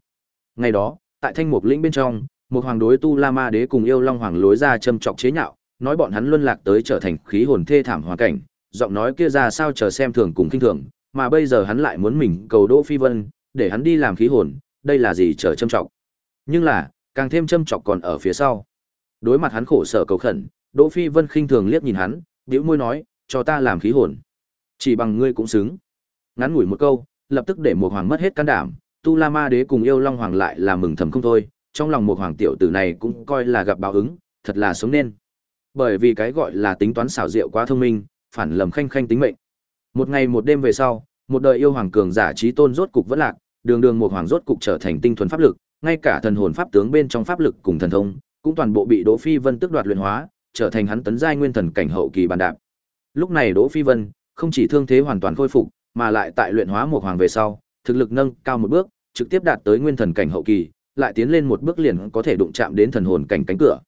Ngày đó, tại Thanh Mục lĩnh bên trong, một hoàng đối Tu La Ma Đế cùng yêu Long Hoàng lối ra châm chọc chế nhạo, nói bọn hắn luân lạc tới trở thành khí hồn thê thảm hoàn cảnh, giọng nói kia ra sao chờ xem thường cùng kinh thường, mà bây giờ hắn lại muốn mình cầu Đỗ Phi Vân, để hắn đi làm khí hồn, đây là gì chờ châm trọng. Nhưng là, càng thêm châm trọng còn ở phía sau. Đối mặt hắn khổ sở cầu khẩn, Đỗ Phi Vân khinh thường liếc nhìn hắn, bĩu môi nói, cho ta làm khí hồn. Chỉ bằng ngươi cũng xứng. Ngắn ngủi một câu, lập tức để một hoàng mất hết can đảm, Tu La Ma Đế cùng yêu Long Hoàng lại là mừng thầm không thôi, trong lòng một hoàng tiểu tử này cũng coi là gặp báo ứng, thật là sống nên. Bởi vì cái gọi là tính toán xảo diệu quá thông minh, phản lầm khanh khanh tính mệnh. Một ngày một đêm về sau, một đời yêu hoàng cường giả trí tôn rốt cục vẫn lạc, đường đường một hoàng rốt cục trở thành tinh thuần pháp lực, ngay cả thần hồn pháp tướng bên trong pháp lực cùng thần thông, cũng toàn bộ bị Đỗ Phi Vân tức đoạt luyện hóa, trở thành hắn tấn giai nguyên thần cảnh hậu kỳ bàn đạp. Lúc này Đỗ Phi Vân không chỉ thương thế hoàn toàn khôi phục, mà lại tại luyện hóa một hoàng về sau, thực lực nâng cao một bước, trực tiếp đạt tới nguyên thần cảnh hậu kỳ, lại tiến lên một bước liền có thể đụng chạm đến thần hồn cảnh cánh cửa.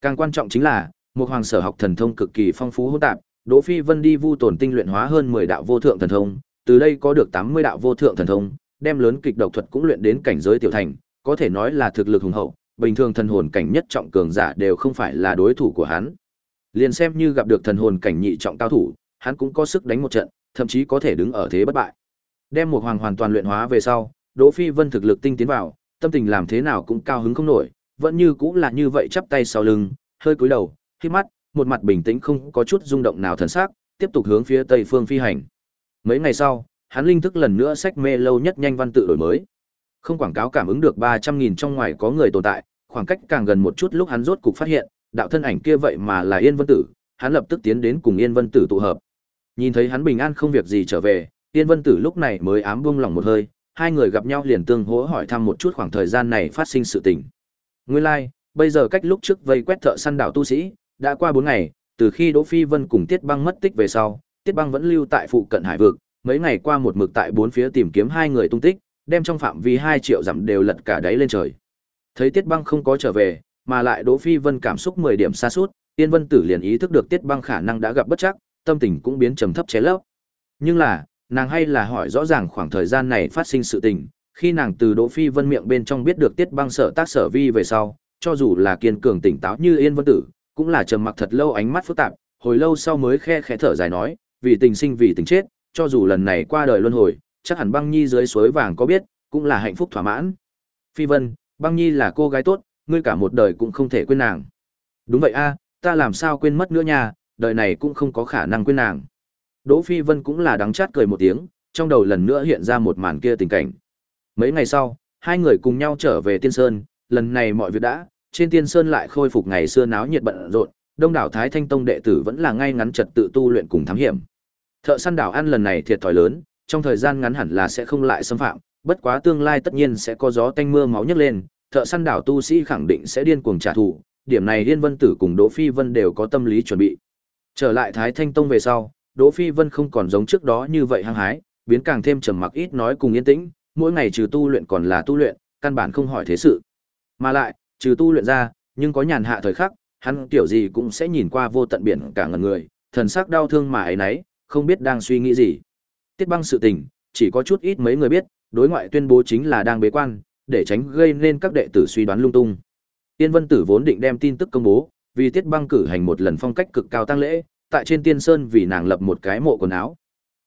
Càng quan trọng chính là, một hoàng sở học thần thông cực kỳ phong phú hỗn tạp, Đỗ Phi Vân đi vu tổn tinh luyện hóa hơn 10 đạo vô thượng thần thông, từ đây có được 80 đạo vô thượng thần thông, đem lớn kịch độc thuật cũng luyện đến cảnh giới tiểu thành, có thể nói là thực lực hùng hậu, bình thường thần hồn cảnh nhất trọng cường giả đều không phải là đối thủ của hắn. Liền xem như gặp được thần hồn cảnh nhị trọng cao thủ, hắn cũng có sức đánh một trận, thậm chí có thể đứng ở thế bất bại. Đem một hoàng hoàn toàn luyện hóa về sau, Đỗ Phi Vân thực lực tinh tiến vào, tâm tình làm thế nào cũng cao hứng không nổi, vẫn như cũng là như vậy chắp tay sau lưng, hơi cúi đầu, khi mắt, một mặt bình tĩnh không có chút rung động nào thần sắc, tiếp tục hướng phía tây phương phi hành. Mấy ngày sau, hắn linh thức lần nữa sách mê lâu nhất nhanh văn tự đổi mới. Không quảng cáo cảm ứng được 300.000 trong ngoài có người tồn tại, khoảng cách càng gần một chút lúc hắn rốt cục phát hiện, đạo thân ảnh kia vậy mà là Yên Vân Tử, hắn lập tức tiến đến cùng Yên Vân Tử tụ hợp. Nhìn thấy hắn bình an không việc gì trở về, Yên Vân Tử lúc này mới ám buông lòng một hơi, hai người gặp nhau liền tương hỗ hỏi thăm một chút khoảng thời gian này phát sinh sự tình. Nguyên lai, like, bây giờ cách lúc trước vây quét thợ săn đảo tu sĩ, đã qua 4 ngày, từ khi Đỗ Phi Vân cùng Tiết Băng mất tích về sau, Tiết Băng vẫn lưu tại phụ cận hải vực, mấy ngày qua một mực tại bốn phía tìm kiếm hai người tung tích, đem trong phạm vi 2 triệu dặm đều lật cả đáy lên trời. Thấy Tiết Băng không có trở về, mà lại Đỗ Phi Vân cảm xúc 10 điểm xa sút, Tiên Vân Tử liền ý thức được Tiết Băng khả năng đã gặp bất chắc, tâm tình cũng biến trầm thấp chế lấp. Nhưng là, nàng hay là hỏi rõ ràng khoảng thời gian này phát sinh sự tình, khi nàng từ Đỗ Phi Vân miệng bên trong biết được Tiết Băng sợ tác sở vi về sau, cho dù là kiên cường tỉnh táo như Yên Vân Tử, cũng là trầm mặc thật lâu ánh mắt phức tạp, hồi lâu sau mới khe khẽ thở dài nói, vì tình sinh vì tình chết, cho dù lần này qua đời luân hồi, chắc hẳn Băng Nhi dưới suối vàng có biết, cũng là hạnh phúc thỏa mãn. Phi Vân, Băng Nhi là cô gái tốt, ngươi cả một đời cũng không thể quên nàng. Đúng vậy a, ta làm sao quên mất nữa nha, đời này cũng không có khả năng quên nàng. Đỗ Phi Vân cũng là đắng chát cười một tiếng, trong đầu lần nữa hiện ra một màn kia tình cảnh. Mấy ngày sau, hai người cùng nhau trở về Tiên Sơn, lần này mọi việc đã, trên Tiên Sơn lại khôi phục ngày xưa náo nhiệt bận rộn, đông đảo Thái Thanh Tông đệ tử vẫn là ngay ngắn trật tự tu luyện cùng thám hiểm. Thợ săn đảo ăn lần này thiệt thòi lớn, trong thời gian ngắn hẳn là sẽ không lại xâm phạm, bất quá tương lai tất nhiên sẽ có gió tanh mưa máu nhấc lên, thợ săn đảo tu sĩ khẳng định sẽ điên cuồng trả thù, điểm này Liên Vân Tử cùng Đỗ Phi Vân đều có tâm lý chuẩn bị. Trở lại Thái Thanh Tông về sau, Đỗ Phi Vân không còn giống trước đó như vậy hăng hái, biến càng thêm trầm mặc ít nói cùng yên tĩnh, mỗi ngày trừ tu luyện còn là tu luyện, căn bản không hỏi thế sự. Mà lại, trừ tu luyện ra, nhưng có nhàn hạ thời khắc, hắn kiểu gì cũng sẽ nhìn qua vô tận biển cả ngần người, thần sắc đau thương mà ấy nấy, không biết đang suy nghĩ gì. Tiết băng sự tình, chỉ có chút ít mấy người biết, đối ngoại tuyên bố chính là đang bế quan, để tránh gây nên các đệ tử suy đoán lung tung. Tiên Vân Tử vốn định đem tin tức công bố, vì Tiết Băng cử hành một lần phong cách cực cao tăng lễ, tại trên Tiên Sơn vì nàng lập một cái mộ quần áo.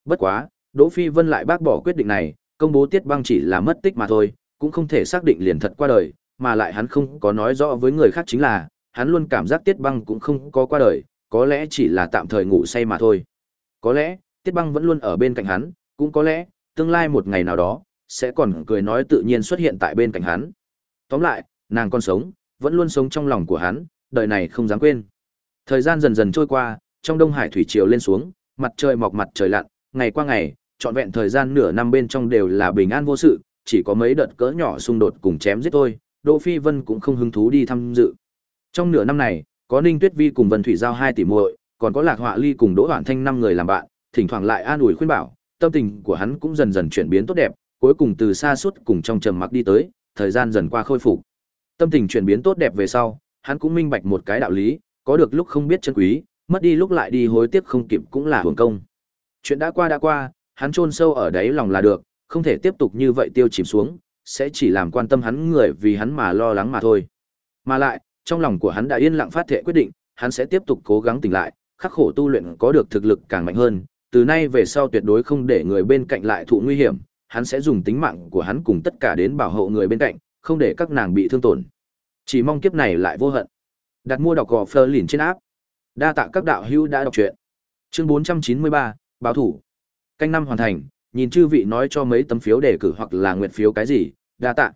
Bất quá, Đỗ Phi Vân lại bác bỏ quyết định này, công bố Tiết Băng chỉ là mất tích mà thôi, cũng không thể xác định liền thật qua đời, mà lại hắn không có nói rõ với người khác chính là, hắn luôn cảm giác Tiết Băng cũng không có qua đời, có lẽ chỉ là tạm thời ngủ say mà thôi. Có lẽ, Tiết Băng vẫn luôn ở bên cạnh hắn, cũng có lẽ, tương lai một ngày nào đó, sẽ còn cười nói tự nhiên xuất hiện tại bên cạnh hắn. Tóm lại, nàng còn sống, vẫn luôn sống trong lòng của hắn, đời này không dám quên. Thời gian dần dần trôi qua, trong Đông Hải thủy triều lên xuống, mặt trời mọc mặt trời lặn, ngày qua ngày, trọn vẹn thời gian nửa năm bên trong đều là bình an vô sự, chỉ có mấy đợt cỡ nhỏ xung đột cùng chém giết thôi, Đỗ Phi Vân cũng không hứng thú đi tham dự. Trong nửa năm này, có Ninh Tuyết Vi cùng Vân Thủy giao hai tỷ muội, còn có Lạc Họa Ly cùng Đỗ Hoản Thanh năm người làm bạn, thỉnh thoảng lại an ủi khuyên bảo, tâm tình của hắn cũng dần dần chuyển biến tốt đẹp, cuối cùng từ xa suốt cùng trong trầm mặc đi tới, thời gian dần qua khôi phục. Tâm tình chuyển biến tốt đẹp về sau, hắn cũng minh bạch một cái đạo lý, có được lúc không biết chân quý, mất đi lúc lại đi hối tiếc không kịp cũng là hưởng công. Chuyện đã qua đã qua, hắn chôn sâu ở đáy lòng là được, không thể tiếp tục như vậy tiêu chìm xuống, sẽ chỉ làm quan tâm hắn người vì hắn mà lo lắng mà thôi. Mà lại, trong lòng của hắn đã yên lặng phát thệ quyết định, hắn sẽ tiếp tục cố gắng tỉnh lại, khắc khổ tu luyện có được thực lực càng mạnh hơn, từ nay về sau tuyệt đối không để người bên cạnh lại thụ nguy hiểm, hắn sẽ dùng tính mạng của hắn cùng tất cả đến bảo hộ người bên cạnh, không để các nàng bị thương tổn. Chỉ mong kiếp này lại vô hận. Đặt mua đọc gò Fleur lìn trên áp. Đa tạ các đạo hữu đã đọc truyện. Chương 493, báo thủ. Canh năm hoàn thành, nhìn chư vị nói cho mấy tấm phiếu đề cử hoặc là nguyện phiếu cái gì, đa tạ.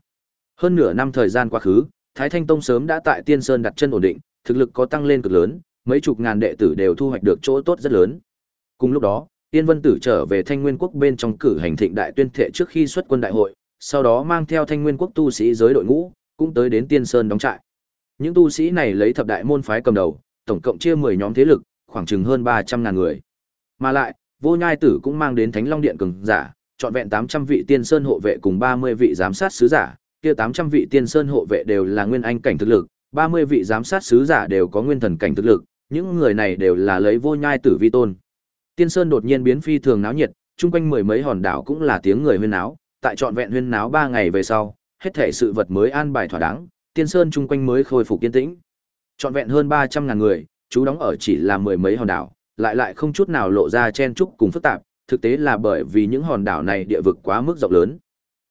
Hơn nửa năm thời gian quá khứ, Thái Thanh Tông sớm đã tại Tiên Sơn đặt chân ổn định, thực lực có tăng lên cực lớn, mấy chục ngàn đệ tử đều thu hoạch được chỗ tốt rất lớn. Cùng lúc đó, Tiên Vân Tử trở về Thanh Nguyên Quốc bên trong cử hành thịnh đại tuyên thệ trước khi xuất quân đại hội, sau đó mang theo Thanh Nguyên Quốc tu sĩ giới đội ngũ, cũng tới đến Tiên Sơn đóng trại. Những tu sĩ này lấy thập đại môn phái cầm đầu, tổng cộng chia 10 nhóm thế lực, khoảng chừng hơn 300 ngàn người. Mà lại, Vô Nhai Tử cũng mang đến Thánh Long Điện cường giả, trọn vẹn 800 vị Tiên Sơn hộ vệ cùng 30 vị giám sát sứ giả, kia 800 vị Tiên Sơn hộ vệ đều là nguyên anh cảnh thực lực, 30 vị giám sát sứ giả đều có nguyên thần cảnh thực lực, những người này đều là lấy Vô Nhai Tử vi tôn. Tiên Sơn đột nhiên biến phi thường náo nhiệt, chung quanh mười mấy hòn đảo cũng là tiếng người huyên náo, tại trọn vẹn huyên náo 3 ngày về sau, hết thể sự vật mới an bài thỏa đáng, Tiên Sơn chung quanh mới khôi phục yên tĩnh. Trọn vẹn hơn 300 ngàn người, chú đóng ở chỉ là mười mấy hòn đảo, lại lại không chút nào lộ ra chen chúc cùng phức tạp, thực tế là bởi vì những hòn đảo này địa vực quá mức rộng lớn.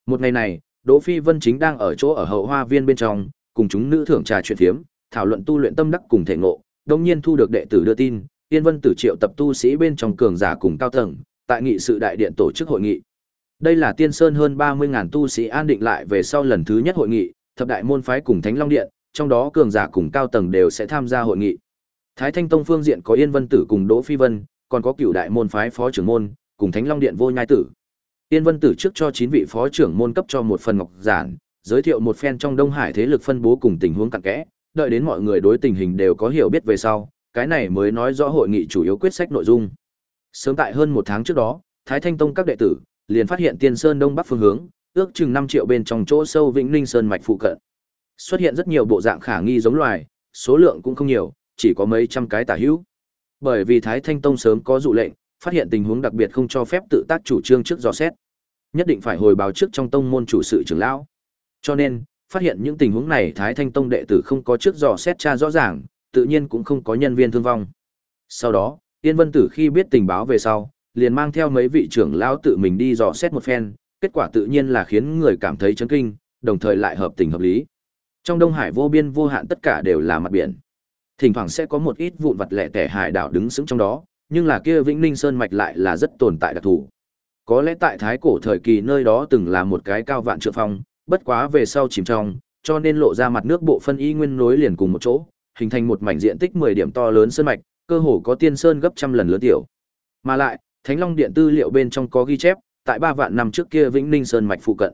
Một ngày này, Đỗ Phi Vân chính đang ở chỗ ở hậu hoa viên bên trong, cùng chúng nữ thưởng trà chuyện thiếm, thảo luận tu luyện tâm đắc cùng thể ngộ, đông nhiên thu được đệ tử đưa tin, Yên Vân Tử triệu tập tu sĩ bên trong cường giả cùng cao tầng, tại nghị sự đại điện tổ chức hội nghị. Đây là Tiên Sơn hơn 30.000 tu sĩ an định lại về sau lần thứ nhất hội nghị, thập đại môn phái cùng Thánh Long Điện, trong đó cường giả cùng cao tầng đều sẽ tham gia hội nghị. Thái Thanh Tông phương diện có Yên Vân Tử cùng Đỗ Phi Vân, còn có cựu đại môn phái phó trưởng môn, cùng Thánh Long Điện Vô Nhai Tử. Yên Vân Tử trước cho 9 vị phó trưởng môn cấp cho một phần ngọc giản, giới thiệu một phen trong Đông Hải thế lực phân bố cùng tình huống cặn kẽ, đợi đến mọi người đối tình hình đều có hiểu biết về sau, cái này mới nói rõ hội nghị chủ yếu quyết sách nội dung. Sớm tại hơn một tháng trước đó, Thái Thanh Tông các đệ tử liền phát hiện Tiên Sơn Đông Bắc phương hướng, ước chừng 5 triệu bên trong chỗ sâu Vĩnh Ninh Sơn mạch phụ cận. Xuất hiện rất nhiều bộ dạng khả nghi giống loài, số lượng cũng không nhiều, chỉ có mấy trăm cái tả hữu. Bởi vì Thái Thanh Tông sớm có dụ lệnh, phát hiện tình huống đặc biệt không cho phép tự tác chủ trương trước dò xét. Nhất định phải hồi báo trước trong tông môn chủ sự trưởng lão. Cho nên, phát hiện những tình huống này Thái Thanh Tông đệ tử không có trước dò xét tra rõ ràng, tự nhiên cũng không có nhân viên thương vong. Sau đó, Yên Vân Tử khi biết tình báo về sau, liền mang theo mấy vị trưởng lão tự mình đi dò xét một phen, kết quả tự nhiên là khiến người cảm thấy chấn kinh, đồng thời lại hợp tình hợp lý. Trong Đông Hải vô biên vô hạn tất cả đều là mặt biển. Thỉnh thoảng sẽ có một ít vụn vặt lẻ tẻ hải đảo đứng sững trong đó, nhưng là kia Vĩnh Ninh Sơn mạch lại là rất tồn tại đặc thù. Có lẽ tại thái cổ thời kỳ nơi đó từng là một cái cao vạn trượng phong, bất quá về sau chìm trong, cho nên lộ ra mặt nước bộ phân y nguyên nối liền cùng một chỗ, hình thành một mảnh diện tích 10 điểm to lớn sơn mạch, cơ hồ có tiên sơn gấp trăm lần lớn tiểu. Mà lại, Thánh Long Điện tư liệu bên trong có ghi chép, tại ba vạn năm trước kia Vĩnh Ninh Sơn mạch phụ cận,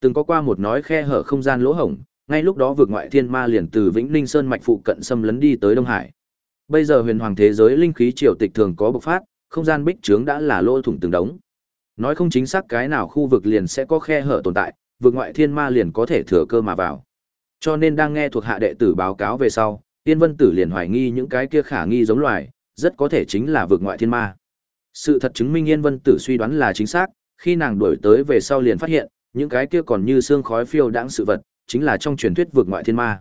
từng có qua một nói khe hở không gian lỗ hổng, ngay lúc đó vượt ngoại thiên ma liền từ Vĩnh Ninh Sơn mạch phụ cận xâm lấn đi tới Đông Hải. Bây giờ huyền hoàng thế giới linh khí triều tịch thường có bộc phát, không gian bích trướng đã là lỗ thủng từng đống. Nói không chính xác cái nào khu vực liền sẽ có khe hở tồn tại, vượt ngoại thiên ma liền có thể thừa cơ mà vào. Cho nên đang nghe thuộc hạ đệ tử báo cáo về sau, Tiên Vân Tử liền hoài nghi những cái kia khả nghi giống loài, rất có thể chính là vượt ngoại thiên ma. Sự thật chứng minh Yên Vân Tử suy đoán là chính xác, khi nàng đuổi tới về sau liền phát hiện, những cái kia còn như xương khói phiêu đãng sự vật, chính là trong truyền thuyết vượt ngoại thiên ma.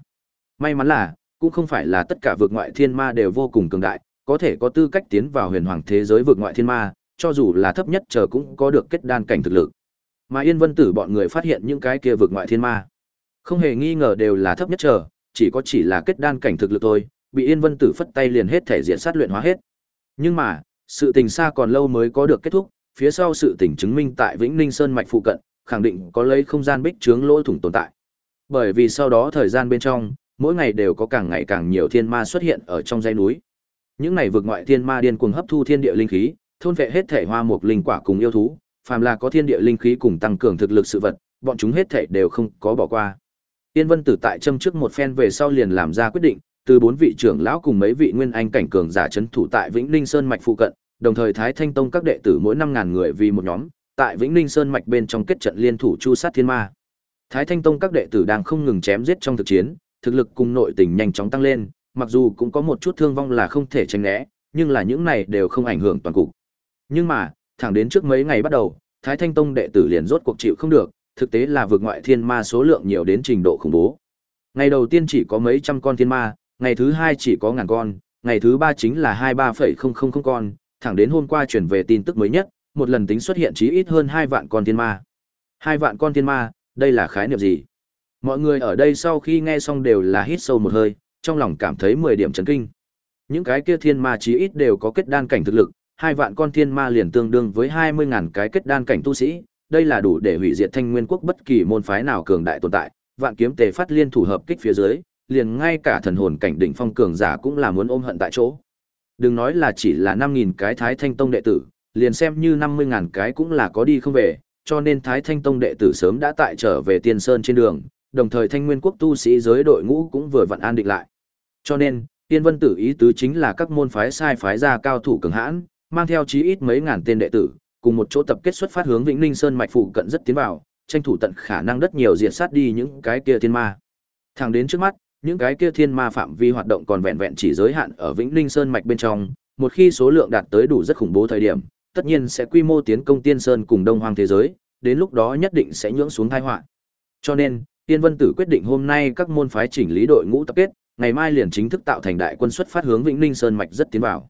May mắn là, cũng không phải là tất cả vượt ngoại thiên ma đều vô cùng cường đại, có thể có tư cách tiến vào huyền hoàng thế giới vượt ngoại thiên ma, cho dù là thấp nhất chờ cũng có được kết đan cảnh thực lực. Mà Yên Vân Tử bọn người phát hiện những cái kia vượt ngoại thiên ma, không hề nghi ngờ đều là thấp nhất chờ, chỉ có chỉ là kết đan cảnh thực lực thôi, bị Yên Vân Tử phất tay liền hết thể diện sát luyện hóa hết. Nhưng mà, sự tình xa còn lâu mới có được kết thúc, phía sau sự tình chứng minh tại Vĩnh Ninh Sơn mạch phụ cận, khẳng định có lấy không gian bích trướng lỗ thủng tồn tại. Bởi vì sau đó thời gian bên trong, mỗi ngày đều có càng ngày càng nhiều thiên ma xuất hiện ở trong dãy núi. Những này vượt ngoại thiên ma điên cuồng hấp thu thiên địa linh khí, thôn vệ hết thể hoa mục linh quả cùng yêu thú, phàm là có thiên địa linh khí cùng tăng cường thực lực sự vật, bọn chúng hết thể đều không có bỏ qua. Tiên Vân Tử tại châm trước một phen về sau liền làm ra quyết định, từ bốn vị trưởng lão cùng mấy vị nguyên anh cảnh cường giả trấn thủ tại Vĩnh Ninh Sơn mạch phụ cận, đồng thời Thái Thanh Tông các đệ tử mỗi năm ngàn người vì một nhóm, tại Vĩnh Ninh Sơn mạch bên trong kết trận liên thủ chu sát thiên ma. Thái Thanh Tông các đệ tử đang không ngừng chém giết trong thực chiến, thực lực cùng nội tình nhanh chóng tăng lên, mặc dù cũng có một chút thương vong là không thể tránh né, nhưng là những này đều không ảnh hưởng toàn cục. Nhưng mà, thẳng đến trước mấy ngày bắt đầu, Thái Thanh Tông đệ tử liền rốt cuộc chịu không được, thực tế là vượt ngoại thiên ma số lượng nhiều đến trình độ khủng bố. Ngày đầu tiên chỉ có mấy trăm con thiên ma, ngày thứ hai chỉ có ngàn con, ngày thứ ba chính là hai ba phẩy không không không con, thẳng đến hôm qua chuyển về tin tức mới nhất, một lần tính xuất hiện chí ít hơn hai vạn con thiên ma. Hai vạn con thiên ma, đây là khái niệm gì? Mọi người ở đây sau khi nghe xong đều là hít sâu một hơi, trong lòng cảm thấy mười điểm chấn kinh. Những cái kia thiên ma chí ít đều có kết đan cảnh thực lực, hai vạn con thiên ma liền tương đương với hai mươi ngàn cái kết đan cảnh tu sĩ, đây là đủ để hủy diệt thanh nguyên quốc bất kỳ môn phái nào cường đại tồn tại, vạn kiếm tề phát liên thủ hợp kích phía dưới, liền ngay cả thần hồn cảnh đỉnh phong cường giả cũng là muốn ôm hận tại chỗ. Đừng nói là chỉ là năm nghìn cái Thái Thanh Tông đệ tử, liền xem như năm mươi ngàn cái cũng là có đi không về, cho nên Thái Thanh Tông đệ tử sớm đã tại trở về Tiên Sơn trên đường, đồng thời Thanh Nguyên quốc tu sĩ giới đội ngũ cũng vừa vận an định lại. Cho nên, Tiên Vân Tử ý tứ chính là các môn phái sai phái ra cao thủ cường hãn, mang theo chí ít mấy ngàn tên đệ tử, cùng một chỗ tập kết xuất phát hướng Vĩnh Ninh Sơn mạch phụ cận rất tiến vào, tranh thủ tận khả năng đất nhiều diệt sát đi những cái kia thiên ma. Thẳng đến trước mắt, những cái kia thiên ma phạm vi hoạt động còn vẹn vẹn chỉ giới hạn ở Vĩnh Ninh Sơn mạch bên trong, một khi số lượng đạt tới đủ rất khủng bố thời điểm, tất nhiên sẽ quy mô tiến công Tiên Sơn cùng Đông Hoang thế giới, đến lúc đó nhất định sẽ nhưỡng xuống tai họa. Cho nên, Tiên Vân Tử quyết định hôm nay các môn phái chỉnh lý đội ngũ tập kết, ngày mai liền chính thức tạo thành đại quân xuất phát hướng Vĩnh Ninh Sơn mạch rất tiến vào.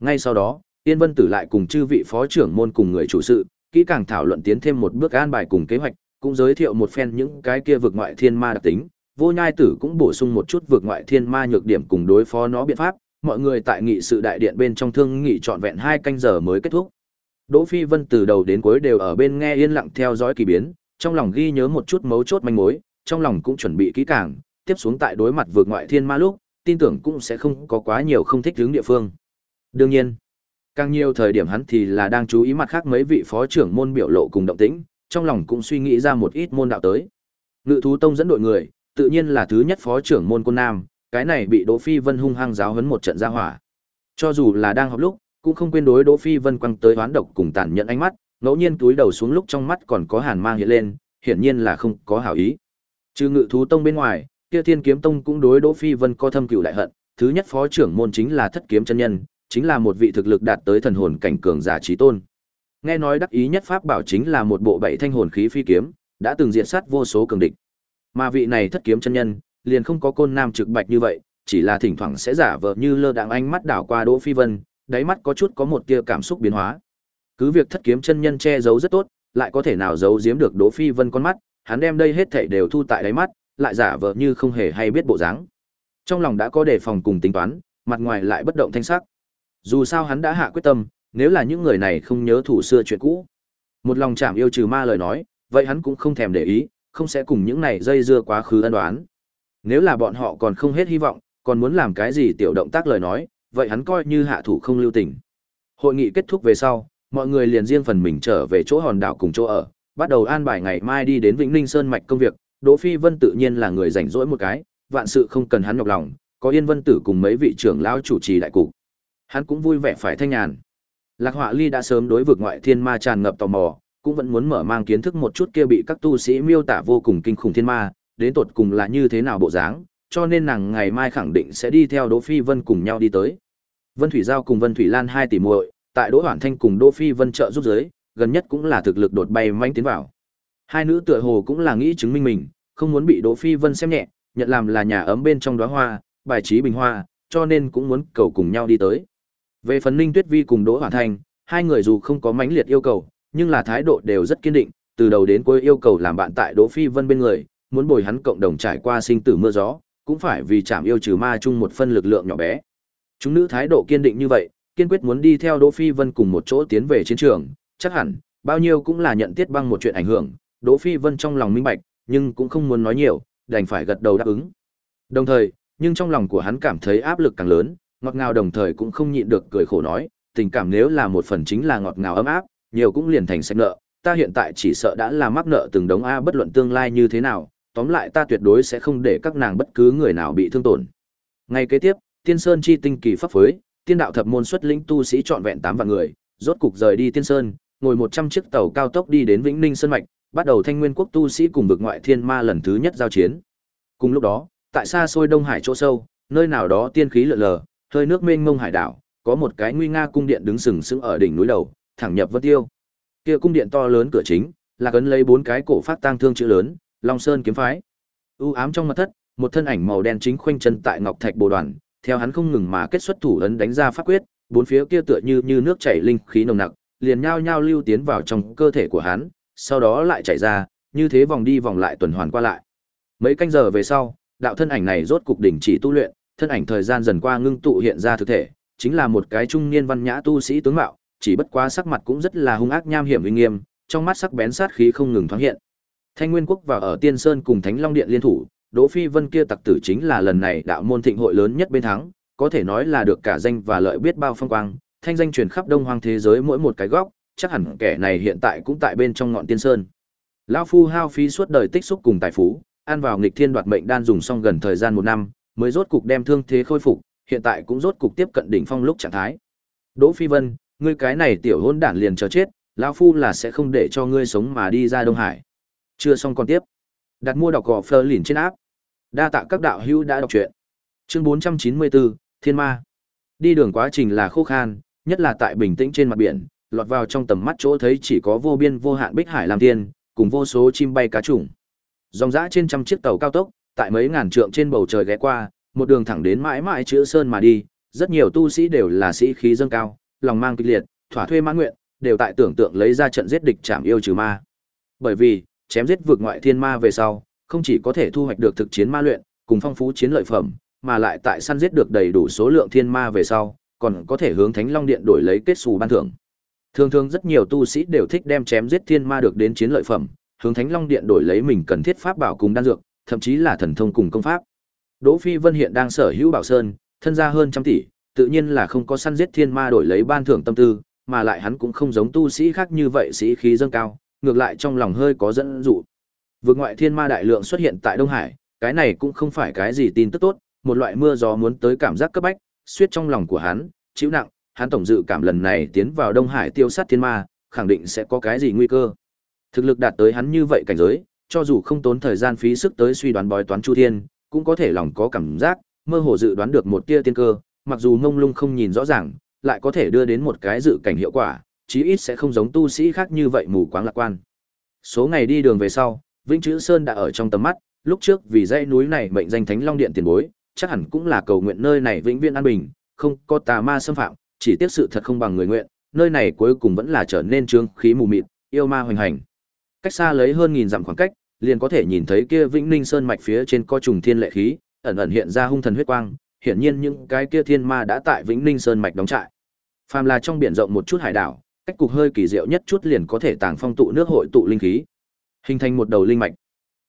Ngay sau đó, Tiên Vân Tử lại cùng chư vị phó trưởng môn cùng người chủ sự, kỹ càng thảo luận tiến thêm một bước an bài cùng kế hoạch, cũng giới thiệu một phen những cái kia vượt ngoại thiên ma đặc tính, Vô Nhai Tử cũng bổ sung một chút vượt ngoại thiên ma nhược điểm cùng đối phó nó biện pháp, mọi người tại nghị sự đại điện bên trong thương nghị trọn vẹn hai canh giờ mới kết thúc. Đỗ Phi Vân từ đầu đến cuối đều ở bên nghe yên lặng theo dõi kỳ biến, trong lòng ghi nhớ một chút mấu chốt manh mối, trong lòng cũng chuẩn bị kỹ càng, tiếp xuống tại đối mặt vượt ngoại thiên ma lúc, tin tưởng cũng sẽ không có quá nhiều không thích hướng địa phương. Đương nhiên, càng nhiều thời điểm hắn thì là đang chú ý mặt khác mấy vị phó trưởng môn biểu lộ cùng động tĩnh, trong lòng cũng suy nghĩ ra một ít môn đạo tới. Ngự thú tông dẫn đội người, tự nhiên là thứ nhất phó trưởng môn côn nam, cái này bị Đỗ Phi Vân hung hăng giáo huấn một trận ra hỏa. Cho dù là đang học lúc, cũng không quên đối Đỗ Phi Vân quăng tới hoán độc cùng tàn nhẫn ánh mắt, ngẫu nhiên túi đầu xuống lúc trong mắt còn có hàn mang hiện lên, hiển nhiên là không có hảo ý. Trừ Ngự thú tông bên ngoài, kia Thiên kiếm tông cũng đối Đỗ Phi Vân có thâm cừu đại hận, thứ nhất phó trưởng môn chính là Thất kiếm chân nhân, chính là một vị thực lực đạt tới thần hồn cảnh cường giả chí tôn. Nghe nói đắc ý nhất pháp bảo chính là một bộ bảy thanh hồn khí phi kiếm, đã từng diện sát vô số cường địch. Mà vị này thất kiếm chân nhân, liền không có côn nam trực bạch như vậy, chỉ là thỉnh thoảng sẽ giả vờ như lơ đãng ánh mắt đảo qua Đỗ Phi Vân, đáy mắt có chút có một tia cảm xúc biến hóa. Cứ việc thất kiếm chân nhân che giấu rất tốt, lại có thể nào giấu giếm được Đỗ Phi Vân con mắt, hắn đem đây hết thảy đều thu tại đáy mắt, lại giả vờ như không hề hay biết bộ dáng. Trong lòng đã có đề phòng cùng tính toán, mặt ngoài lại bất động thanh sắc. Dù sao hắn đã hạ quyết tâm, nếu là những người này không nhớ thủ xưa chuyện cũ, một lòng chạm yêu trừ ma lời nói, vậy hắn cũng không thèm để ý, không sẽ cùng những này dây dưa quá khứ ân đoán. Nếu là bọn họ còn không hết hy vọng, còn muốn làm cái gì tiểu động tác lời nói, vậy hắn coi như hạ thủ không lưu tình. Hội nghị kết thúc về sau, mọi người liền riêng phần mình trở về chỗ hòn đảo cùng chỗ ở, bắt đầu an bài ngày mai đi đến Vĩnh Ninh Sơn mạch công việc, Đỗ Phi Vân tự nhiên là người rảnh rỗi một cái, vạn sự không cần hắn nhọc lòng, có Yên Vân Tử cùng mấy vị trưởng lão chủ trì đại cục. Hắn cũng vui vẻ phải thanh nhàn. Lạc Họa Ly đã sớm đối vực ngoại thiên ma tràn ngập tò mò, cũng vẫn muốn mở mang kiến thức một chút kia bị các tu sĩ miêu tả vô cùng kinh khủng thiên ma, đến tột cùng là như thế nào bộ dáng, cho nên nàng ngày mai khẳng định sẽ đi theo Đỗ Phi Vân cùng nhau đi tới. Vân Thủy Giao cùng Vân Thủy Lan hai tỷ muội, tại Đỗ Hoản Thanh cùng Đỗ Phi Vân trợ giúp giới, gần nhất cũng là thực lực đột bay manh tiến vào. Hai nữ tựa hồ cũng là nghĩ chứng minh mình, không muốn bị Đỗ Phi Vân xem nhẹ, nhận làm là nhà ấm bên trong đóa hoa, bài trí bình hoa, cho nên cũng muốn cầu cùng nhau đi tới. Về phần Ninh Tuyết Vi cùng Đỗ Hoản Thanh, hai người dù không có mãnh liệt yêu cầu, nhưng là thái độ đều rất kiên định, từ đầu đến cuối yêu cầu làm bạn tại Đỗ Phi Vân bên người, muốn bồi hắn cộng đồng trải qua sinh tử mưa gió, cũng phải vì chạm yêu trừ ma chung một phân lực lượng nhỏ bé. Chúng nữ thái độ kiên định như vậy, kiên quyết muốn đi theo Đỗ Phi Vân cùng một chỗ tiến về chiến trường, chắc hẳn bao nhiêu cũng là nhận tiết băng một chuyện ảnh hưởng, Đỗ Phi Vân trong lòng minh bạch, nhưng cũng không muốn nói nhiều, đành phải gật đầu đáp ứng. Đồng thời, nhưng trong lòng của hắn cảm thấy áp lực càng lớn, ngọt ngào đồng thời cũng không nhịn được cười khổ nói, tình cảm nếu là một phần chính là ngọt ngào ấm áp, nhiều cũng liền thành sách nợ, ta hiện tại chỉ sợ đã là mắc nợ từng đống a bất luận tương lai như thế nào, tóm lại ta tuyệt đối sẽ không để các nàng bất cứ người nào bị thương tổn. Ngày kế tiếp, Tiên Sơn chi tinh kỳ pháp phối, tiên đạo thập môn xuất lĩnh tu sĩ trọn vẹn 8 vạn người, rốt cục rời đi Tiên Sơn, ngồi 100 chiếc tàu cao tốc đi đến Vĩnh Ninh Sơn mạch, bắt đầu Thanh Nguyên quốc tu sĩ cùng vực ngoại thiên ma lần thứ nhất giao chiến. Cùng lúc đó, tại xa xôi Đông Hải chỗ sâu, nơi nào đó tiên khí lượn lờ, hơi nước mênh mông hải đảo, có một cái nguy nga cung điện đứng sừng sững ở đỉnh núi đầu, thẳng nhập vân tiêu. Kia cung điện to lớn cửa chính, là cấn lấy bốn cái cổ phát tang thương chữ lớn, Long Sơn kiếm phái. U ám trong mật thất, một thân ảnh màu đen chính khoanh chân tại ngọc thạch bồ đoàn, theo hắn không ngừng mà kết xuất thủ ấn đánh ra pháp quyết, bốn phía kia tựa như như nước chảy linh khí nồng nặc, liền nhao nhao lưu tiến vào trong cơ thể của hắn, sau đó lại chảy ra, như thế vòng đi vòng lại tuần hoàn qua lại. Mấy canh giờ về sau, đạo thân ảnh này rốt cục đỉnh chỉ tu luyện, thân ảnh thời gian dần qua ngưng tụ hiện ra thực thể, chính là một cái trung niên văn nhã tu sĩ tướng mạo, chỉ bất quá sắc mặt cũng rất là hung ác nham hiểm uy nghiêm, trong mắt sắc bén sát khí không ngừng thoáng hiện. Thanh Nguyên quốc và ở Tiên Sơn cùng Thánh Long Điện liên thủ, Đỗ Phi Vân kia tặc tử chính là lần này đạo môn thịnh hội lớn nhất bên thắng, có thể nói là được cả danh và lợi biết bao phong quang, thanh danh truyền khắp Đông Hoang thế giới mỗi một cái góc, chắc hẳn kẻ này hiện tại cũng tại bên trong ngọn Tiên Sơn. Lão phu hao phí suốt đời tích xúc cùng tài phú, ăn vào nghịch thiên đoạt mệnh đan dùng xong gần thời gian một năm, mới rốt cục đem thương thế khôi phục, hiện tại cũng rốt cục tiếp cận đỉnh phong lúc trạng thái. Đỗ Phi Vân, ngươi cái này tiểu hôn đản liền chờ chết, lão phu là sẽ không để cho ngươi sống mà đi ra Đông Hải. Chưa xong còn tiếp. Đặt mua đọc gò Fleur lìn trên áp. Đa tạ các đạo hữu đã đọc truyện. Chương 494, Thiên Ma. Đi đường quá trình là khô khan, nhất là tại bình tĩnh trên mặt biển, lọt vào trong tầm mắt chỗ thấy chỉ có vô biên vô hạn bích hải làm thiên, cùng vô số chim bay cá trùng. Dòng dã trên trăm chiếc tàu cao tốc, tại mấy ngàn trượng trên bầu trời ghé qua, một đường thẳng đến mãi mãi chữ sơn mà đi, rất nhiều tu sĩ đều là sĩ khí dâng cao, lòng mang kịch liệt, thỏa thuê mãn nguyện, đều tại tưởng tượng lấy ra trận giết địch chạm yêu trừ ma. Bởi vì, chém giết vượt ngoại thiên ma về sau, không chỉ có thể thu hoạch được thực chiến ma luyện, cùng phong phú chiến lợi phẩm, mà lại tại săn giết được đầy đủ số lượng thiên ma về sau, còn có thể hướng Thánh Long Điện đổi lấy kết xù ban thưởng. Thường thường rất nhiều tu sĩ đều thích đem chém giết thiên ma được đến chiến lợi phẩm, hướng Thánh Long Điện đổi lấy mình cần thiết pháp bảo cùng đan dược, thậm chí là thần thông cùng công pháp. Đỗ Phi Vân hiện đang sở hữu Bảo Sơn, thân gia hơn trăm tỷ, tự nhiên là không có săn giết thiên ma đổi lấy ban thưởng tâm tư, mà lại hắn cũng không giống tu sĩ khác như vậy sĩ khí dâng cao, ngược lại trong lòng hơi có dẫn dụ. Vượt ngoại thiên ma đại lượng xuất hiện tại Đông Hải, cái này cũng không phải cái gì tin tức tốt, một loại mưa gió muốn tới cảm giác cấp bách, suýt trong lòng của hắn, chịu nặng, hắn tổng dự cảm lần này tiến vào Đông Hải tiêu sát thiên ma, khẳng định sẽ có cái gì nguy cơ. Thực lực đạt tới hắn như vậy cảnh giới, cho dù không tốn thời gian phí sức tới suy đoán bói toán chu thiên, cũng có thể lòng có cảm giác, mơ hồ dự đoán được một tia tiên cơ, mặc dù mông lung không nhìn rõ ràng, lại có thể đưa đến một cái dự cảnh hiệu quả, chí ít sẽ không giống tu sĩ khác như vậy mù quáng lạc quan. Số ngày đi đường về sau, Vĩnh Chữ Sơn đã ở trong tầm mắt, lúc trước vì dãy núi này mệnh danh Thánh Long Điện tiền bối, chắc hẳn cũng là cầu nguyện nơi này vĩnh viễn an bình, không có tà ma xâm phạm, chỉ tiếc sự thật không bằng người nguyện, nơi này cuối cùng vẫn là trở nên trương khí mù mịt, yêu ma hoành hành. Cách xa lấy hơn nghìn dặm khoảng cách, liền có thể nhìn thấy kia Vĩnh Ninh Sơn mạch phía trên có trùng thiên lệ khí, ẩn ẩn hiện ra hung thần huyết quang, hiển nhiên những cái kia thiên ma đã tại Vĩnh Ninh Sơn mạch đóng trại. Phàm là trong biển rộng một chút hải đảo, cách cục hơi kỳ diệu nhất chút liền có thể tàng phong tụ nước hội tụ linh khí, hình thành một đầu linh mạch.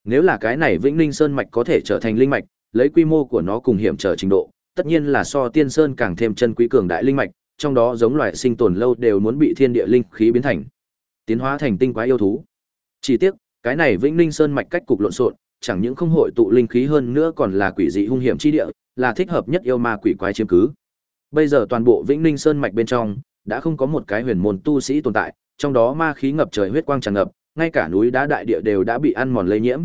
Nếu là cái này Vĩnh linh Sơn mạch có thể trở thành linh mạch, lấy quy mô của nó cùng hiểm trở trình độ, tất nhiên là so Tiên Sơn càng thêm chân quý cường đại linh mạch, trong đó giống loài sinh tồn lâu đều muốn bị thiên địa linh khí biến thành, tiến hóa thành tinh quái yêu thú. Chỉ tiếc, cái này Vĩnh linh Sơn mạch cách cục lộn xộn, chẳng những không hội tụ linh khí hơn nữa còn là quỷ dị hung hiểm chi địa, là thích hợp nhất yêu ma quỷ quái chiếm cứ. Bây giờ toàn bộ Vĩnh linh Sơn mạch bên trong đã không có một cái huyền môn tu sĩ tồn tại, trong đó ma khí ngập trời huyết quang tràn ngập, ngay cả núi đá đại địa đều đã bị ăn mòn lây nhiễm,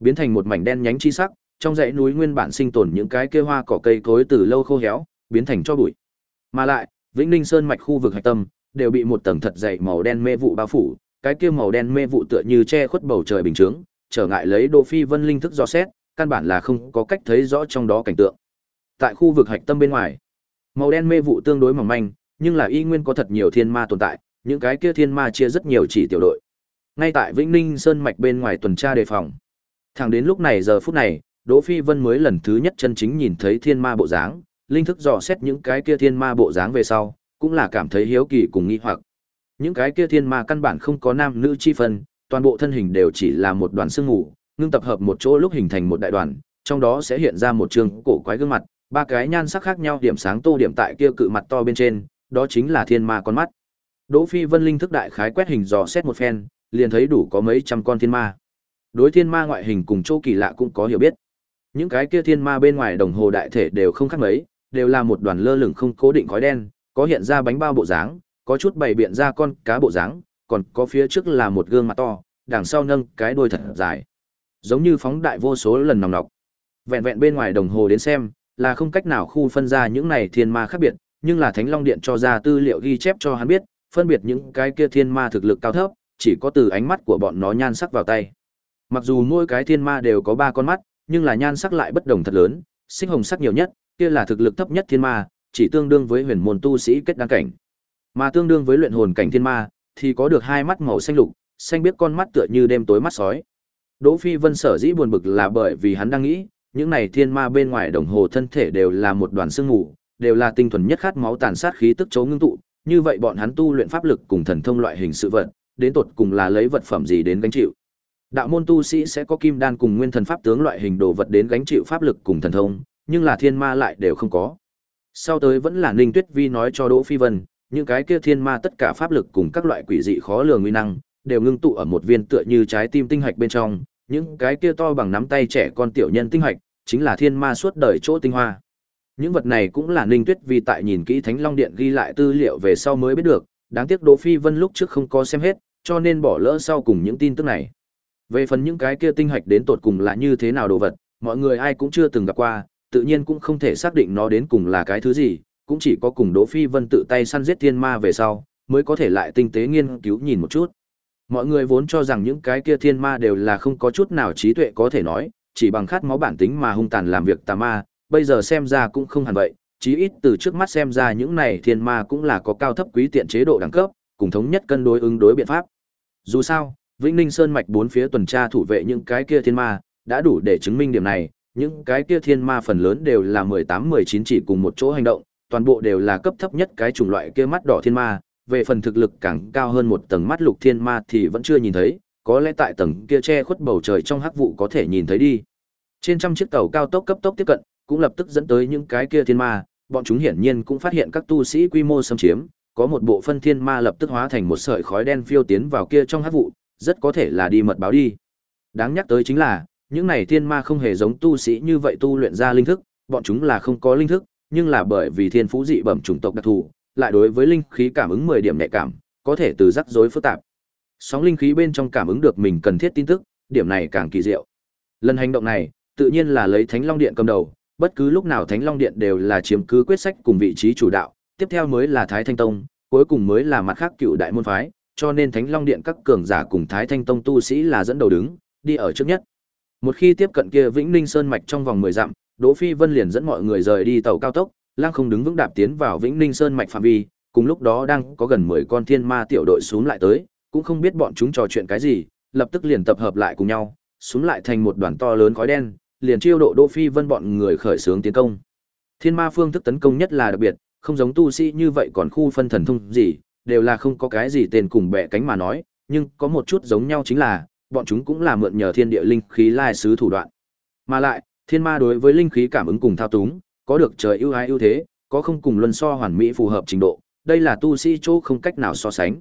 biến thành một mảnh đen nhánh chi sắc, trong dãy núi nguyên bản sinh tồn những cái kia hoa cỏ cây cối từ lâu khô héo, biến thành cho bụi. Mà lại, Vĩnh Ninh Sơn mạch khu vực hạch tâm đều bị một tầng thật dày màu đen mê vụ bao phủ, cái kia màu đen mê vụ tựa như che khuất bầu trời bình thường, trở ngại lấy Đỗ Phi Vân linh thức dò xét, căn bản là không có cách thấy rõ trong đó cảnh tượng. Tại khu vực hạch tâm bên ngoài, màu đen mê vụ tương đối mỏng manh, nhưng là y nguyên có thật nhiều thiên ma tồn tại, những cái kia thiên ma chia rất nhiều chỉ tiểu đội. Ngay tại Vĩnh Ninh Sơn mạch bên ngoài tuần tra đề phòng. Thẳng đến lúc này giờ phút này, Đỗ Phi Vân mới lần thứ nhất chân chính nhìn thấy thiên ma bộ dáng, linh thức dò xét những cái kia thiên ma bộ dáng về sau, cũng là cảm thấy hiếu kỳ cùng nghi hoặc. Những cái kia thiên ma căn bản không có nam nữ chi phân, toàn bộ thân hình đều chỉ là một đoàn xương ngủ, ngưng tập hợp một chỗ lúc hình thành một đại đoàn, trong đó sẽ hiện ra một trường cổ quái gương mặt, ba cái nhan sắc khác nhau điểm sáng tô điểm tại kia cự mặt to bên trên, đó chính là thiên ma con mắt. Đỗ Phi Vân linh thức đại khái quét hình dò xét một phen, liền thấy đủ có mấy trăm con thiên ma. Đối thiên ma ngoại hình cùng chỗ kỳ lạ cũng có hiểu biết. Những cái kia thiên ma bên ngoài đồng hồ đại thể đều không khác mấy, đều là một đoàn lơ lửng không cố định khói đen, có hiện ra bánh bao bộ dáng, có chút bày biện ra con cá bộ dáng, còn có phía trước là một gương mặt to, đằng sau nâng cái đuôi thật dài. Giống như phóng đại vô số lần nòng nọc. Vẹn vẹn bên ngoài đồng hồ đến xem, là không cách nào khu phân ra những này thiên ma khác biệt, nhưng là Thánh Long Điện cho ra tư liệu ghi chép cho hắn biết, phân biệt những cái kia thiên ma thực lực cao thấp, chỉ có từ ánh mắt của bọn nó nhan sắc vào tay. Mặc dù mỗi cái thiên ma đều có ba con mắt, nhưng là nhan sắc lại bất đồng thật lớn, xích hồng sắc nhiều nhất, kia là thực lực thấp nhất thiên ma, chỉ tương đương với huyền môn tu sĩ kết đăng cảnh. Mà tương đương với luyện hồn cảnh thiên ma, thì có được hai mắt màu xanh lục, xanh biết con mắt tựa như đêm tối mắt sói. Đỗ Phi Vân sở dĩ buồn bực là bởi vì hắn đang nghĩ, những này thiên ma bên ngoài đồng hồ thân thể đều là một đoàn sương mù, đều là tinh thuần nhất khát máu tàn sát khí tức chấu ngưng tụ, như vậy bọn hắn tu luyện pháp lực cùng thần thông loại hình sự vật, đến tột cùng là lấy vật phẩm gì đến gánh chịu. Đạo môn tu sĩ sẽ có kim đan cùng nguyên thần pháp tướng loại hình đồ vật đến gánh chịu pháp lực cùng thần thông, nhưng là thiên ma lại đều không có. Sau tới vẫn là Ninh Tuyết Vi nói cho Đỗ Phi Vân, những cái kia thiên ma tất cả pháp lực cùng các loại quỷ dị khó lường nguy năng, đều ngưng tụ ở một viên tựa như trái tim tinh hạch bên trong, những cái kia to bằng nắm tay trẻ con tiểu nhân tinh hạch, chính là thiên ma suốt đời chỗ tinh hoa. Những vật này cũng là Ninh Tuyết vì tại nhìn kỹ Thánh Long Điện ghi lại tư liệu về sau mới biết được, đáng tiếc Đỗ Phi Vân lúc trước không có xem hết, cho nên bỏ lỡ sau cùng những tin tức này. Về phần những cái kia tinh hạch đến tột cùng là như thế nào đồ vật, mọi người ai cũng chưa từng gặp qua, tự nhiên cũng không thể xác định nó đến cùng là cái thứ gì, cũng chỉ có cùng Đỗ Phi Vân tự tay săn giết thiên ma về sau, mới có thể lại tinh tế nghiên cứu nhìn một chút. Mọi người vốn cho rằng những cái kia thiên ma đều là không có chút nào trí tuệ có thể nói, chỉ bằng khát máu bản tính mà hung tàn làm việc tà ma, bây giờ xem ra cũng không hẳn vậy, chí ít từ trước mắt xem ra những này thiên ma cũng là có cao thấp quý tiện chế độ đẳng cấp, cùng thống nhất cân đối ứng đối biện pháp. Dù sao, Vĩnh Ninh Sơn mạch bốn phía tuần tra thủ vệ những cái kia thiên ma, đã đủ để chứng minh điểm này, những cái kia thiên ma phần lớn đều là 18-19 chỉ cùng một chỗ hành động, toàn bộ đều là cấp thấp nhất cái chủng loại kia mắt đỏ thiên ma, về phần thực lực càng cao hơn một tầng mắt lục thiên ma thì vẫn chưa nhìn thấy, có lẽ tại tầng kia che khuất bầu trời trong hắc vụ có thể nhìn thấy đi. Trên trăm chiếc tàu cao tốc cấp tốc tiếp cận, cũng lập tức dẫn tới những cái kia thiên ma, bọn chúng hiển nhiên cũng phát hiện các tu sĩ quy mô xâm chiếm, có một bộ phân thiên ma lập tức hóa thành một sợi khói đen phiêu tiến vào kia trong hắc vụ, rất có thể là đi mật báo đi. Đáng nhắc tới chính là, những này thiên ma không hề giống tu sĩ như vậy tu luyện ra linh thức, bọn chúng là không có linh thức, nhưng là bởi vì thiên phú dị bẩm chủng tộc đặc thù, lại đối với linh khí cảm ứng 10 điểm nhạy cảm, có thể từ rắc rối phức tạp. Sóng linh khí bên trong cảm ứng được mình cần thiết tin tức, điểm này càng kỳ diệu. Lần hành động này, tự nhiên là lấy Thánh Long Điện cầm đầu, bất cứ lúc nào Thánh Long Điện đều là chiếm cứ quyết sách cùng vị trí chủ đạo, tiếp theo mới là Thái Thanh Tông, cuối cùng mới là mặt khác cựu đại môn phái, cho nên Thánh Long Điện các cường giả cùng Thái Thanh Tông tu sĩ là dẫn đầu đứng, đi ở trước nhất. Một khi tiếp cận kia Vĩnh Ninh Sơn mạch trong vòng 10 dặm, Đỗ Phi Vân liền dẫn mọi người rời đi tàu cao tốc, lang không đứng vững đạp tiến vào Vĩnh Ninh Sơn mạch phạm vi, cùng lúc đó đang có gần 10 con thiên ma tiểu đội xuống lại tới, cũng không biết bọn chúng trò chuyện cái gì, lập tức liền tập hợp lại cùng nhau, xuống lại thành một đoàn to lớn khói đen, liền chiêu độ Đỗ Phi Vân bọn người khởi xướng tiến công. Thiên ma phương thức tấn công nhất là đặc biệt, không giống tu sĩ như vậy còn khu phân thần thông gì, đều là không có cái gì tên cùng bẻ cánh mà nói, nhưng có một chút giống nhau chính là, bọn chúng cũng là mượn nhờ thiên địa linh khí lai sứ thủ đoạn. Mà lại, thiên ma đối với linh khí cảm ứng cùng thao túng, có được trời ưu ái ưu thế, có không cùng luân so hoàn mỹ phù hợp trình độ, đây là tu sĩ chỗ không cách nào so sánh.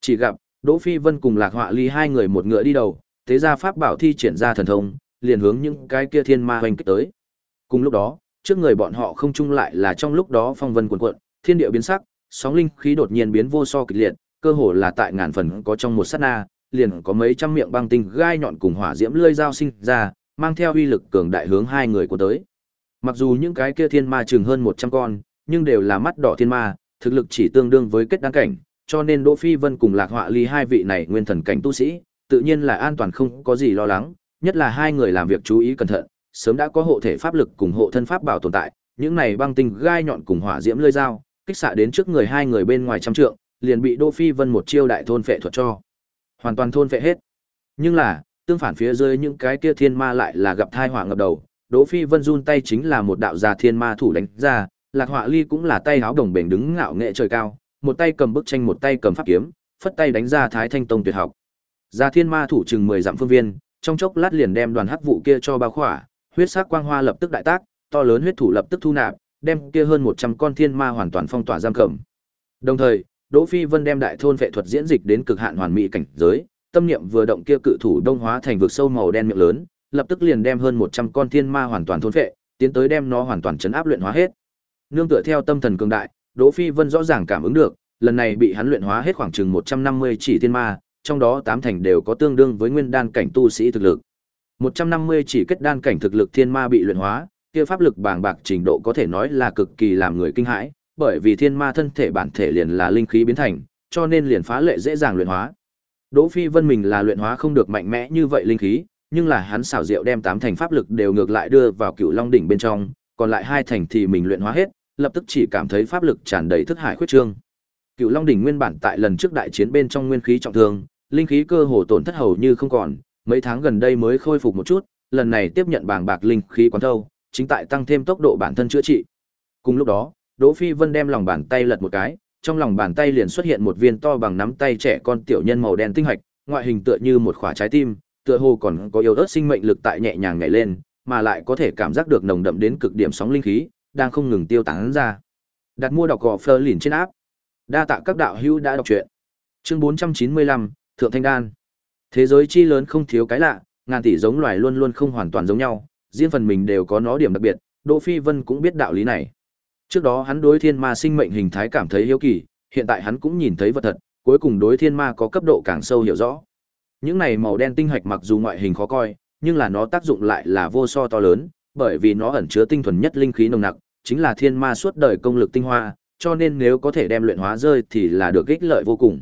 Chỉ gặp, Đỗ Phi Vân cùng Lạc Họa Ly hai người một ngựa đi đầu, thế ra pháp bảo thi triển ra thần thông, liền hướng những cái kia thiên ma hoành kích tới. Cùng lúc đó, trước người bọn họ không chung lại là trong lúc đó phong vân cuộn cuộn, thiên địa biến sắc, sóng linh khí đột nhiên biến vô so kịch liệt, cơ hồ là tại ngàn phần có trong một sát na, liền có mấy trăm miệng băng tinh gai nhọn cùng hỏa diễm lưỡi dao sinh ra, mang theo uy lực cường đại hướng hai người của tới. Mặc dù những cái kia thiên ma chừng hơn 100 con, nhưng đều là mắt đỏ thiên ma, thực lực chỉ tương đương với kết đăng cảnh, cho nên Đỗ Phi Vân cùng Lạc Họa Ly hai vị này nguyên thần cảnh tu sĩ, tự nhiên là an toàn không có gì lo lắng, nhất là hai người làm việc chú ý cẩn thận, sớm đã có hộ thể pháp lực cùng hộ thân pháp bảo tồn tại, những này băng tinh gai nhọn cùng hỏa diễm lưỡi dao, kích xạ đến trước người hai người bên ngoài trăm trượng, liền bị Đỗ Phi Vân một chiêu đại thôn phệ thuật cho. Hoàn toàn thôn phệ hết. Nhưng là, tương phản phía dưới những cái kia thiên ma lại là gặp thai họa ngập đầu, Đỗ Phi Vân run tay chính là một đạo già thiên ma thủ đánh ra, Lạc Họa Ly cũng là tay háo đồng bền đứng ngạo nghệ trời cao, một tay cầm bức tranh một tay cầm pháp kiếm, phất tay đánh ra Thái Thanh Tông tuyệt học. Già thiên ma thủ chừng 10 dặm phương viên, trong chốc lát liền đem đoàn hắc vụ kia cho bao khỏa, huyết sắc quang hoa lập tức đại tác, to lớn huyết thủ lập tức thu nạp, đem kia hơn 100 con thiên ma hoàn toàn phong tỏa giam cầm. Đồng thời, Đỗ Phi Vân đem đại thôn vệ thuật diễn dịch đến cực hạn hoàn mỹ cảnh giới, tâm niệm vừa động kia cự thủ đông hóa thành vực sâu màu đen miệng lớn, lập tức liền đem hơn 100 con thiên ma hoàn toàn thôn vệ, tiến tới đem nó hoàn toàn chấn áp luyện hóa hết. Nương tựa theo tâm thần cường đại, Đỗ Phi Vân rõ ràng cảm ứng được, lần này bị hắn luyện hóa hết khoảng chừng 150 chỉ thiên ma, trong đó tám thành đều có tương đương với nguyên đan cảnh tu sĩ thực lực. 150 chỉ kết đan cảnh thực lực thiên ma bị luyện hóa, kia pháp lực bàng bạc trình độ có thể nói là cực kỳ làm người kinh hãi, bởi vì thiên ma thân thể bản thể liền là linh khí biến thành, cho nên liền phá lệ dễ dàng luyện hóa. Đỗ Phi Vân mình là luyện hóa không được mạnh mẽ như vậy linh khí, nhưng là hắn xảo diệu đem tám thành pháp lực đều ngược lại đưa vào Cửu Long đỉnh bên trong, còn lại hai thành thì mình luyện hóa hết, lập tức chỉ cảm thấy pháp lực tràn đầy thức hải khuyết trương. Cửu Long đỉnh nguyên bản tại lần trước đại chiến bên trong nguyên khí trọng thương, linh khí cơ hồ tổn thất hầu như không còn, mấy tháng gần đây mới khôi phục một chút, lần này tiếp nhận bảng bạc linh khí quán thâu, chính tại tăng thêm tốc độ bản thân chữa trị. Cùng lúc đó, Đỗ Phi Vân đem lòng bàn tay lật một cái, trong lòng bàn tay liền xuất hiện một viên to bằng nắm tay trẻ con tiểu nhân màu đen tinh hạch, ngoại hình tựa như một quả trái tim, tựa hồ còn có yếu ớt sinh mệnh lực tại nhẹ nhàng nhảy lên, mà lại có thể cảm giác được nồng đậm đến cực điểm sóng linh khí, đang không ngừng tiêu tán ra. Đặt mua đọc gò Fleur liền trên áp. Đa tạ các đạo hữu đã đọc truyện. Chương 495, Thượng Thanh Đan. Thế giới chi lớn không thiếu cái lạ, ngàn tỷ giống loài luôn luôn không hoàn toàn giống nhau, riêng phần mình đều có nó điểm đặc biệt, Đỗ Phi Vân cũng biết đạo lý này. Trước đó hắn đối thiên ma sinh mệnh hình thái cảm thấy hiếu kỳ, hiện tại hắn cũng nhìn thấy vật thật, cuối cùng đối thiên ma có cấp độ càng sâu hiểu rõ. Những này màu đen tinh hạch mặc dù ngoại hình khó coi, nhưng là nó tác dụng lại là vô so to lớn, bởi vì nó ẩn chứa tinh thuần nhất linh khí nồng nặc, chính là thiên ma suốt đời công lực tinh hoa, cho nên nếu có thể đem luyện hóa rơi thì là được ích lợi vô cùng.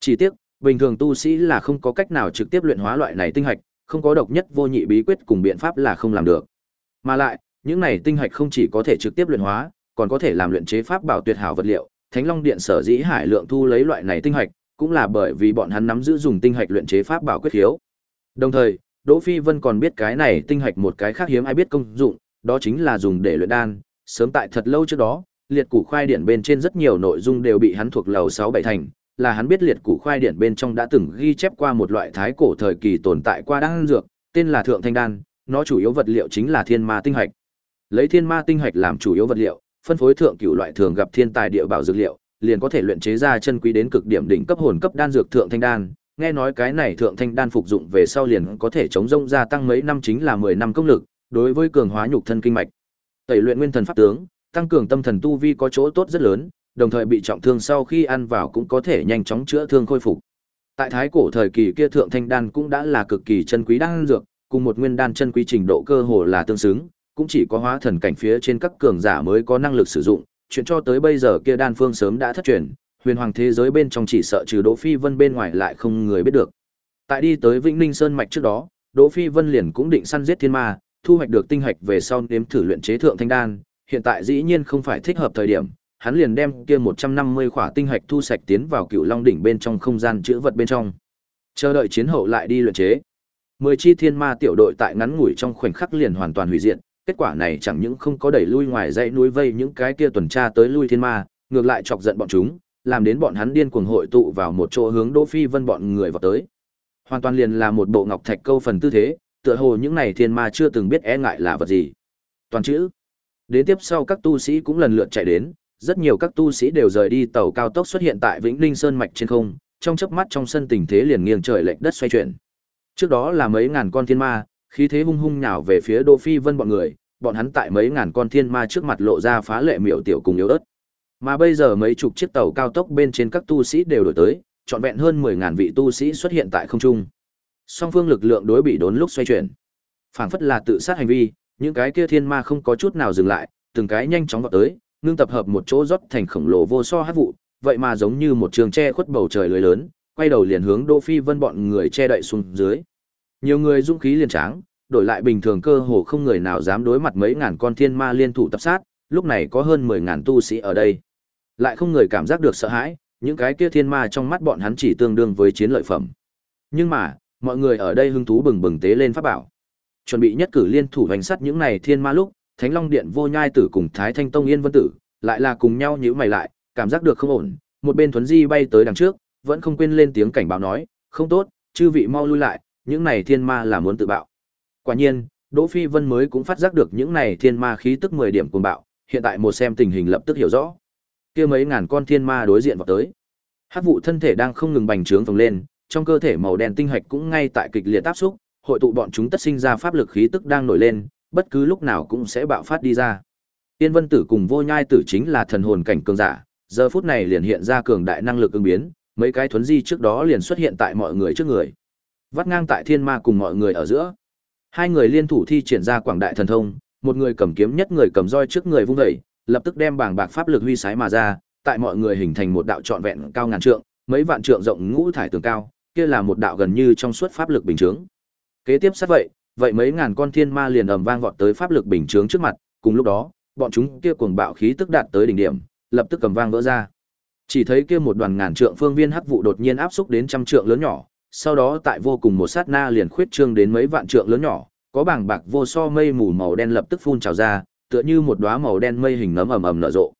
Chỉ tiếc, bình thường tu sĩ là không có cách nào trực tiếp luyện hóa loại này tinh hạch, không có độc nhất vô nhị bí quyết cùng biện pháp là không làm được. Mà lại, những này tinh hạch không chỉ có thể trực tiếp luyện hóa, còn có thể làm luyện chế pháp bảo tuyệt hảo vật liệu. Thánh Long Điện sở dĩ hải lượng thu lấy loại này tinh hạch, cũng là bởi vì bọn hắn nắm giữ dùng tinh hạch luyện chế pháp bảo quyết hiếu. Đồng thời, Đỗ Phi Vân còn biết cái này tinh hạch một cái khác hiếm ai biết công dụng, đó chính là dùng để luyện đan, sớm tại thật lâu trước đó, liệt củ khoai điển bên trên rất nhiều nội dung đều bị hắn thuộc lầu 6 bảy thành, là hắn biết liệt củ khoai điển bên trong đã từng ghi chép qua một loại thái cổ thời kỳ tồn tại qua đan dược, tên là thượng thanh đan, nó chủ yếu vật liệu chính là thiên ma tinh hạch. Lấy thiên ma tinh hạch làm chủ yếu vật liệu, phân phối thượng cửu loại thường gặp thiên tài địa bảo dược liệu, liền có thể luyện chế ra chân quý đến cực điểm đỉnh cấp hồn cấp đan dược thượng thanh đan. Nghe nói cái này thượng thanh đan phục dụng về sau liền có thể chống rông gia tăng mấy năm chính là 10 năm công lực, đối với cường hóa nhục thân kinh mạch. Tẩy luyện nguyên thần pháp tướng, tăng cường tâm thần tu vi có chỗ tốt rất lớn, đồng thời bị trọng thương sau khi ăn vào cũng có thể nhanh chóng chữa thương khôi phục. Tại thái cổ thời kỳ kia thượng thanh đan cũng đã là cực kỳ chân quý đan dược, cùng một nguyên đan chân quý trình độ cơ hồ là tương xứng, cũng chỉ có hóa thần cảnh phía trên các cường giả mới có năng lực sử dụng, chuyện cho tới bây giờ kia đan phương sớm đã thất truyền, huyền hoàng thế giới bên trong chỉ sợ trừ Đỗ Phi Vân bên ngoài lại không người biết được. Tại đi tới Vĩnh Ninh Sơn mạch trước đó, Đỗ Phi Vân liền cũng định săn giết thiên ma, thu hoạch được tinh hạch về sau nếm thử luyện chế thượng thanh đan, hiện tại dĩ nhiên không phải thích hợp thời điểm, hắn liền đem kia 150 khỏa tinh hạch thu sạch tiến vào Cựu Long đỉnh bên trong không gian chứa vật bên trong. Chờ đợi chiến hậu lại đi luyện chế. Mười chi thiên ma tiểu đội tại ngắn ngủi trong khoảnh khắc liền hoàn toàn hủy diệt, kết quả này chẳng những không có đẩy lui ngoài dãy núi vây những cái kia tuần tra tới lui thiên ma, ngược lại chọc giận bọn chúng, làm đến bọn hắn điên cuồng hội tụ vào một chỗ hướng Đỗ Phi Vân bọn người vào tới. Hoàn toàn liền là một bộ ngọc thạch câu phần tư thế, tựa hồ những này thiên ma chưa từng biết e ngại là vật gì. Toàn chữ. Đến tiếp sau các tu sĩ cũng lần lượt chạy đến, rất nhiều các tu sĩ đều rời đi tàu cao tốc xuất hiện tại Vĩnh Linh Sơn mạch trên không, trong chớp mắt trong sân tình thế liền nghiêng trời lệch đất xoay chuyển. Trước đó là mấy ngàn con thiên ma, khí thế hung hung nhào về phía Đỗ Phi Vân bọn người, bọn hắn tại mấy ngàn con thiên ma trước mặt lộ ra phá lệ miểu tiểu cùng yếu ớt. Mà bây giờ mấy chục chiếc tàu cao tốc bên trên các tu sĩ đều đổi tới, trọn vẹn hơn 10000 vị tu sĩ xuất hiện tại không trung. Song phương lực lượng đối bị đốn lúc xoay chuyển. Phảng phất là tự sát hành vi, những cái kia thiên ma không có chút nào dừng lại, từng cái nhanh chóng vọt tới, ngưng tập hợp một chỗ rót thành khổng lồ vô so hát vụ, vậy mà giống như một trường che khuất bầu trời lưới lớn, quay đầu liền hướng Đỗ Phi Vân bọn người che đậy xuống dưới. Nhiều người dũng khí liền tráng, đổi lại bình thường cơ hồ không người nào dám đối mặt mấy ngàn con thiên ma liên thủ tập sát, lúc này có hơn 10 ngàn tu sĩ ở đây. Lại không người cảm giác được sợ hãi, những cái kia thiên ma trong mắt bọn hắn chỉ tương đương với chiến lợi phẩm. Nhưng mà, mọi người ở đây hứng thú bừng bừng tế lên pháp bảo. Chuẩn bị nhất cử liên thủ hành sát những này thiên ma lúc, Thánh Long Điện Vô Nhai Tử cùng Thái Thanh Tông Yên Vân Tử, lại là cùng nhau nhíu mày lại, cảm giác được không ổn, một bên Thuấn Di bay tới đằng trước, vẫn không quên lên tiếng cảnh báo nói, "Không tốt, chư vị mau lui lại, những này thiên ma là muốn tự bạo." Quả nhiên, Đỗ Phi Vân mới cũng phát giác được những này thiên ma khí tức 10 điểm cuồng bạo, hiện tại một xem tình hình lập tức hiểu rõ. Kia mấy ngàn con thiên ma đối diện vào tới. Hắc vụ thân thể đang không ngừng bành trướng phồng lên, trong cơ thể màu đen tinh hạch cũng ngay tại kịch liệt áp xúc, hội tụ bọn chúng tất sinh ra pháp lực khí tức đang nổi lên, bất cứ lúc nào cũng sẽ bạo phát đi ra. Tiên Vân Tử cùng Vô Nhai Tử chính là thần hồn cảnh cường giả, giờ phút này liền hiện ra cường đại năng lực ứng biến, mấy cái thuấn di trước đó liền xuất hiện tại mọi người trước người. Vắt ngang tại thiên ma cùng mọi người ở giữa. Hai người liên thủ thi triển ra quảng đại thần thông, một người cầm kiếm nhất người cầm roi trước người vung dậy, lập tức đem bảng bạc pháp lực huy sái mà ra, tại mọi người hình thành một đạo trọn vẹn cao ngàn trượng, mấy vạn trượng rộng ngũ thải tường cao, kia là một đạo gần như trong suốt pháp lực bình chứng. Kế tiếp sát vậy, vậy mấy ngàn con thiên ma liền ầm vang vọt tới pháp lực bình chướng trước mặt, cùng lúc đó, bọn chúng kia cuồng bạo khí tức đạt tới đỉnh điểm, lập tức cầm vang vỡ ra. Chỉ thấy kia một đoàn ngàn trượng phương viên hắc vụ đột nhiên áp xúc đến trăm trượng lớn nhỏ, sau đó tại vô cùng một sát na liền khuyết trương đến mấy vạn trượng lớn nhỏ, có bảng bạc vô so mây mù màu đen lập tức phun trào ra, tựa như một đóa màu đen mây hình nấm ầm ầm nở rộ.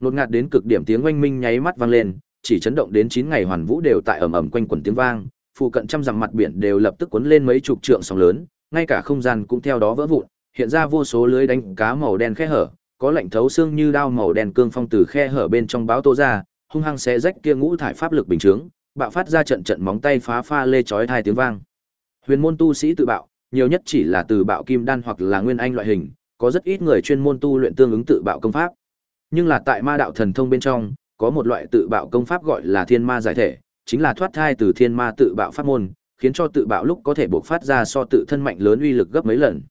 Lột ngạt đến cực điểm tiếng oanh minh nháy mắt vang lên, chỉ chấn động đến 9 ngày hoàn vũ đều tại ầm ầm quanh quẩn tiếng vang, phụ cận trăm dặm mặt biển đều lập tức cuốn lên mấy chục trượng sóng lớn, ngay cả không gian cũng theo đó vỡ vụn, hiện ra vô số lưới đánh cá màu đen khe hở, có lạnh thấu xương như đao màu đen cương phong từ khe hở bên trong báo tô ra, hung hăng xé rách kia ngũ thải pháp lực bình chướng, bạo phát ra trận trận móng tay phá pha lê chói tai tiếng vang. Huyền môn tu sĩ tự bạo, nhiều nhất chỉ là từ bạo kim đan hoặc là nguyên anh loại hình, có rất ít người chuyên môn tu luyện tương ứng tự bạo công pháp. Nhưng là tại ma đạo thần thông bên trong, có một loại tự bạo công pháp gọi là thiên ma giải thể, chính là thoát thai từ thiên ma tự bạo pháp môn, khiến cho tự bạo lúc có thể bộc phát ra so tự thân mạnh lớn uy lực gấp mấy lần.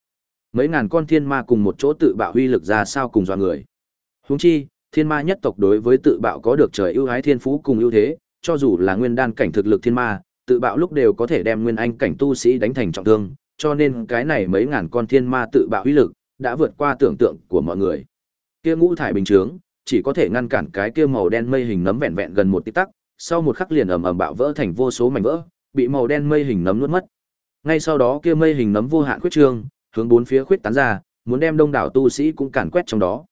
Mấy ngàn con thiên ma cùng một chỗ tự bạo uy lực ra sao cùng dọa người. Huống chi, thiên ma nhất tộc đối với tự bạo có được trời ưu ái thiên phú cùng ưu thế, cho dù là nguyên đan cảnh thực lực thiên ma, tự bạo lúc đều có thể đem nguyên anh cảnh tu sĩ đánh thành trọng thương, cho nên cái này mấy ngàn con thiên ma tự bạo uy lực đã vượt qua tưởng tượng của mọi người. Kia ngũ thải bình chướng, chỉ có thể ngăn cản cái kia màu đen mây hình nấm vẹn vẹn gần một tí tắc, sau một khắc liền ầm ầm bạo vỡ thành vô số mảnh vỡ, bị màu đen mây hình nấm nuốt mất. Ngay sau đó kia mây hình nấm vô hạn khuyết trương, hướng bốn phía khuyết tán ra, muốn đem đông đảo tu sĩ cũng càn quét trong đó.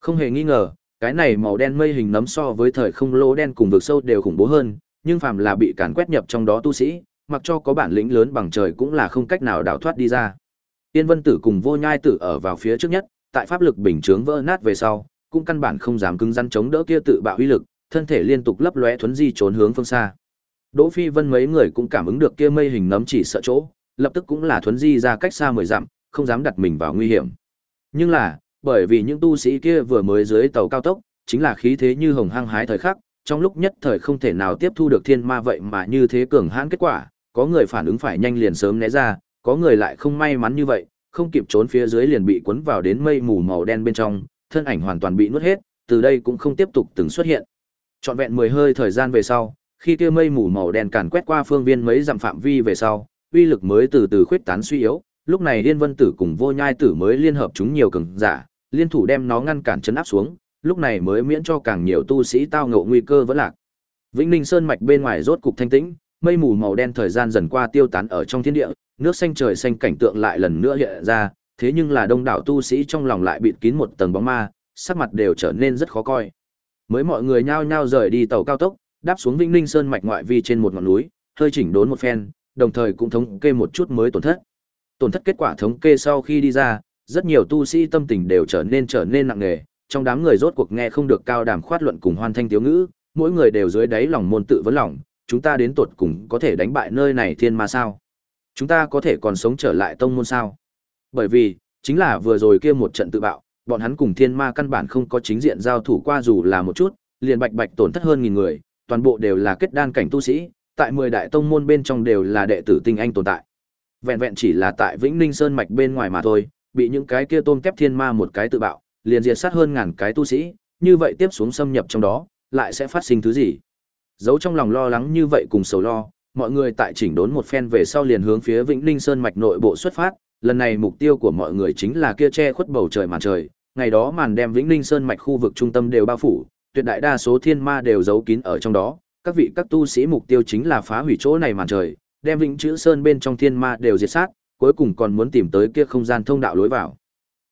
Không hề nghi ngờ, cái này màu đen mây hình nấm so với thời không lỗ đen cùng vực sâu đều khủng bố hơn, nhưng phàm là bị càn quét nhập trong đó tu sĩ, mặc cho có bản lĩnh lớn bằng trời cũng là không cách nào đào thoát đi ra. Tiên Vân Tử cùng Vô Nhai Tử ở vào phía trước nhất, tại pháp lực bình chướng vỡ nát về sau, cũng căn bản không dám cứng rắn chống đỡ kia tự bạo uy lực, thân thể liên tục lấp lóe thuấn di trốn hướng phương xa. Đỗ Phi Vân mấy người cũng cảm ứng được kia mây hình nấm chỉ sợ chỗ, lập tức cũng là thuấn di ra cách xa mười dặm, không dám đặt mình vào nguy hiểm. Nhưng là, bởi vì những tu sĩ kia vừa mới dưới tàu cao tốc, chính là khí thế như hồng hăng hái thời khắc, trong lúc nhất thời không thể nào tiếp thu được thiên ma vậy mà như thế cường hãn kết quả, có người phản ứng phải nhanh liền sớm né ra, có người lại không may mắn như vậy, không kịp trốn phía dưới liền bị cuốn vào đến mây mù màu đen bên trong, thân ảnh hoàn toàn bị nuốt hết, từ đây cũng không tiếp tục từng xuất hiện. Trọn vẹn 10 hơi thời gian về sau, khi kia mây mù màu đen càn quét qua phương viên mấy dặm phạm vi về sau, uy lực mới từ từ khuyết tán suy yếu, lúc này Liên Vân Tử cùng Vô Nhai Tử mới liên hợp chúng nhiều cường giả, liên thủ đem nó ngăn cản chấn áp xuống, lúc này mới miễn cho càng nhiều tu sĩ tao ngộ nguy cơ vẫn lạc. Vĩnh Ninh Sơn mạch bên ngoài rốt cục thanh tĩnh, mây mù màu đen thời gian dần qua tiêu tán ở trong thiên địa, nước xanh trời xanh cảnh tượng lại lần nữa hiện ra, thế nhưng là đông đảo tu sĩ trong lòng lại bịt kín một tầng bóng ma, sắc mặt đều trở nên rất khó coi. Mới mọi người nhao nhao rời đi tàu cao tốc, đáp xuống Vĩnh Ninh Sơn mạch ngoại vi trên một ngọn núi, hơi chỉnh đốn một phen, đồng thời cũng thống kê một chút mới tổn thất. Tổn thất kết quả thống kê sau khi đi ra, rất nhiều tu sĩ tâm tình đều trở nên trở nên nặng nề, trong đám người rốt cuộc nghe không được cao đàm khoát luận cùng hoan thanh thiếu ngữ, mỗi người đều dưới đáy lòng môn tự vấn lòng, chúng ta đến tột cùng có thể đánh bại nơi này thiên ma sao? Chúng ta có thể còn sống trở lại tông môn sao? Bởi vì, chính là vừa rồi kia một trận tự bạo, bọn hắn cùng thiên ma căn bản không có chính diện giao thủ qua dù là một chút, liền bạch bạch tổn thất hơn nghìn người, toàn bộ đều là kết đan cảnh tu sĩ, tại 10 đại tông môn bên trong đều là đệ tử tinh anh tồn tại. Vẹn vẹn chỉ là tại Vĩnh Ninh Sơn mạch bên ngoài mà thôi, bị những cái kia tôm kép thiên ma một cái tự bạo, liền diệt sát hơn ngàn cái tu sĩ, như vậy tiếp xuống xâm nhập trong đó, lại sẽ phát sinh thứ gì? Giấu trong lòng lo lắng như vậy cùng sầu lo, mọi người tại chỉnh đốn một phen về sau liền hướng phía Vĩnh Ninh Sơn mạch nội bộ xuất phát, lần này mục tiêu của mọi người chính là kia che khuất bầu trời màn trời, ngày đó màn đem Vĩnh Ninh Sơn mạch khu vực trung tâm đều bao phủ, tuyệt đại đa số thiên ma đều giấu kín ở trong đó, các vị các tu sĩ mục tiêu chính là phá hủy chỗ này màn trời, đem Vĩnh Chữ Sơn bên trong thiên ma đều diệt sát, cuối cùng còn muốn tìm tới kia không gian thông đạo lối vào.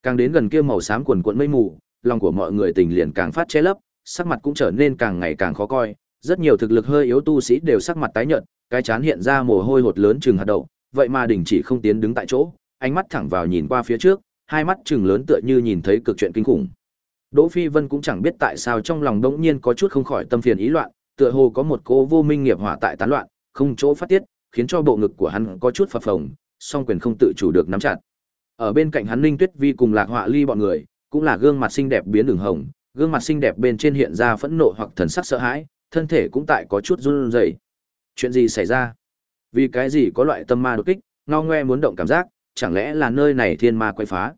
Càng đến gần kia màu xám quần cuộn mây mù, lòng của mọi người tình liền càng phát che lấp, sắc mặt cũng trở nên càng ngày càng khó coi, rất nhiều thực lực hơi yếu tu sĩ đều sắc mặt tái nhợt, cái chán hiện ra mồ hôi hột lớn chừng hạt đậu, vậy mà đình chỉ không tiến đứng tại chỗ, ánh mắt thẳng vào nhìn qua phía trước, hai mắt chừng lớn tựa như nhìn thấy cực chuyện kinh khủng. Đỗ Phi Vân cũng chẳng biết tại sao trong lòng đống nhiên có chút không khỏi tâm phiền ý loạn, tựa hồ có một cô vô minh nghiệp hỏa tại tán loạn, không chỗ phát tiết, khiến cho bộ ngực của hắn có chút phập phồng, song quyền không tự chủ được nắm chặt. Ở bên cạnh hắn Ninh Tuyết Vi cùng Lạc Họa Ly bọn người, cũng là gương mặt xinh đẹp biến đường hồng, gương mặt xinh đẹp bên trên hiện ra phẫn nộ hoặc thần sắc sợ hãi, thân thể cũng tại có chút run rẩy. Chuyện gì xảy ra? Vì cái gì có loại tâm ma đột kích, ngao ngoe muốn động cảm giác, chẳng lẽ là nơi này thiên ma quay phá?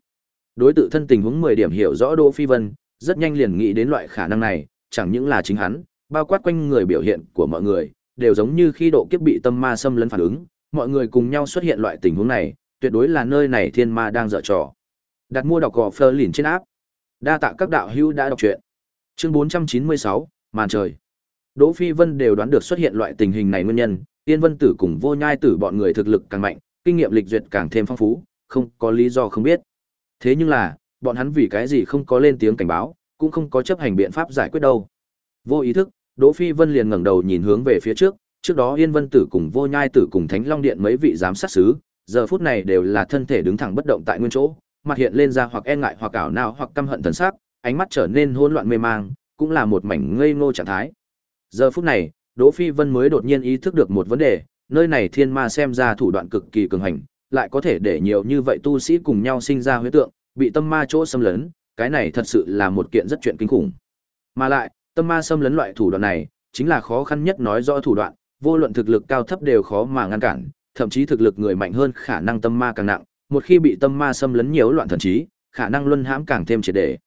Đối tự thân tình huống 10 điểm hiểu rõ Đỗ Phi Vân, rất nhanh liền nghĩ đến loại khả năng này, chẳng những là chính hắn, bao quát quanh người biểu hiện của mọi người, đều giống như khi độ kiếp bị tâm ma xâm lấn phản ứng, mọi người cùng nhau xuất hiện loại tình huống này, tuyệt đối là nơi này thiên ma đang dở trò. Đặt mua đọc gò Fleur lìn trên áp. Đa tạ các đạo hữu đã đọc truyện. Chương 496, màn trời. Đỗ Phi Vân đều đoán được xuất hiện loại tình hình này nguyên nhân, Tiên Vân Tử cùng Vô Nhai Tử bọn người thực lực càng mạnh, kinh nghiệm lịch duyệt càng thêm phong phú, không có lý do không biết. Thế nhưng là, bọn hắn vì cái gì không có lên tiếng cảnh báo, cũng không có chấp hành biện pháp giải quyết đâu. Vô ý thức, Đỗ Phi Vân liền ngẩng đầu nhìn hướng về phía trước, trước đó Yên Vân Tử cùng Vô Nhai Tử cùng Thánh Long Điện mấy vị giám sát sứ, giờ phút này đều là thân thể đứng thẳng bất động tại nguyên chỗ, mặt hiện lên ra hoặc e ngại hoặc ảo não hoặc căm hận thần sắc, ánh mắt trở nên hỗn loạn mê mang, cũng là một mảnh ngây ngô trạng thái. Giờ phút này, Đỗ Phi Vân mới đột nhiên ý thức được một vấn đề, nơi này thiên ma xem ra thủ đoạn cực kỳ cường hành, lại có thể để nhiều như vậy tu sĩ cùng nhau sinh ra huyết tượng, bị tâm ma chỗ xâm lấn, cái này thật sự là một kiện rất chuyện kinh khủng. Mà lại, tâm ma xâm lấn loại thủ đoạn này, chính là khó khăn nhất nói rõ thủ đoạn, vô luận thực lực cao thấp đều khó mà ngăn cản, thậm chí thực lực người mạnh hơn khả năng tâm ma càng nặng, một khi bị tâm ma xâm lấn nhiều loạn thần trí, khả năng luân hãm càng thêm triệt để.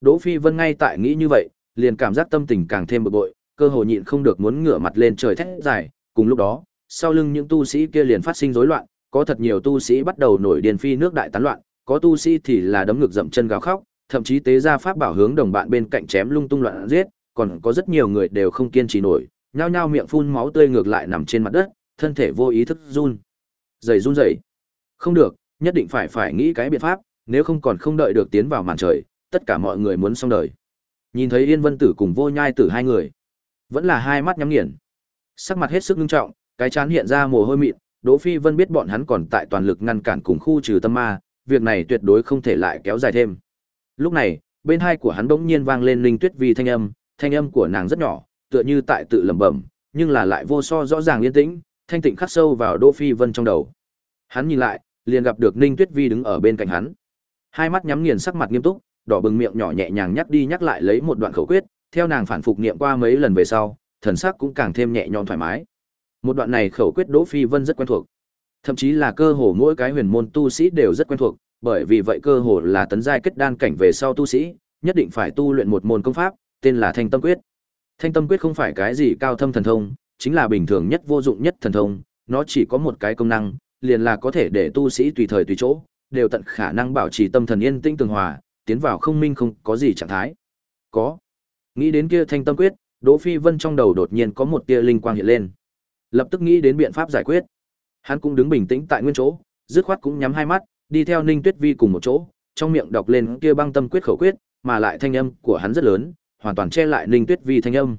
Đỗ Phi Vân ngay tại nghĩ như vậy, liền cảm giác tâm tình càng thêm bực bội, cơ hồ nhịn không được muốn ngửa mặt lên trời thét dài, cùng lúc đó, sau lưng những tu sĩ kia liền phát sinh rối loạn, có thật nhiều tu sĩ bắt đầu nổi điên phi nước đại tán loạn, có tu sĩ thì là đấm ngực dậm chân gào khóc, thậm chí tế ra pháp bảo hướng đồng bạn bên cạnh chém lung tung loạn giết, còn có rất nhiều người đều không kiên trì nổi, nhao nhao miệng phun máu tươi ngược lại nằm trên mặt đất, thân thể vô ý thức run. Giày run rẩy. Không được, nhất định phải phải nghĩ cái biện pháp, nếu không còn không đợi được tiến vào màn trời, tất cả mọi người muốn xong đời. Nhìn thấy Yên Vân Tử cùng Vô Nhai Tử hai người, vẫn là hai mắt nhắm nghiền. Sắc mặt hết sức nghiêm trọng, cái chán hiện ra mồ hôi mịn, Đỗ Phi Vân biết bọn hắn còn tại toàn lực ngăn cản cùng khu trừ tâm ma, việc này tuyệt đối không thể lại kéo dài thêm. Lúc này, bên hai của hắn bỗng nhiên vang lên linh tuyết vi thanh âm, thanh âm của nàng rất nhỏ, tựa như tại tự lẩm bẩm, nhưng là lại vô so rõ ràng yên tĩnh, thanh tịnh khắc sâu vào Đỗ Phi Vân trong đầu. Hắn nhìn lại, liền gặp được Ninh Tuyết Vi đứng ở bên cạnh hắn. Hai mắt nhắm nghiền sắc mặt nghiêm túc, đỏ bừng miệng nhỏ nhẹ nhàng nhắc đi nhắc lại lấy một đoạn khẩu quyết, theo nàng phản phục niệm qua mấy lần về sau, thần sắc cũng càng thêm nhẹ nhõm thoải mái. Một đoạn này khẩu quyết Đỗ Phi Vân rất quen thuộc. Thậm chí là cơ hồ mỗi cái huyền môn tu sĩ đều rất quen thuộc, bởi vì vậy cơ hồ là tấn giai kết đan cảnh về sau tu sĩ, nhất định phải tu luyện một môn công pháp, tên là Thanh Tâm Quyết. Thanh Tâm Quyết không phải cái gì cao thâm thần thông, chính là bình thường nhất vô dụng nhất thần thông, nó chỉ có một cái công năng, liền là có thể để tu sĩ tùy thời tùy chỗ, đều tận khả năng bảo trì tâm thần yên tĩnh tường hòa, tiến vào không minh không có gì trạng thái. Có. Nghĩ đến kia Thanh Tâm Quyết, Đỗ Phi Vân trong đầu đột nhiên có một tia linh quang hiện lên. Lập tức nghĩ đến biện pháp giải quyết. Hắn cũng đứng bình tĩnh tại nguyên chỗ, dứt khoát cũng nhắm hai mắt, đi theo Ninh Tuyết Vi cùng một chỗ, trong miệng đọc lên kia băng tâm quyết khẩu quyết, mà lại thanh âm của hắn rất lớn, hoàn toàn che lại Ninh Tuyết Vi thanh âm.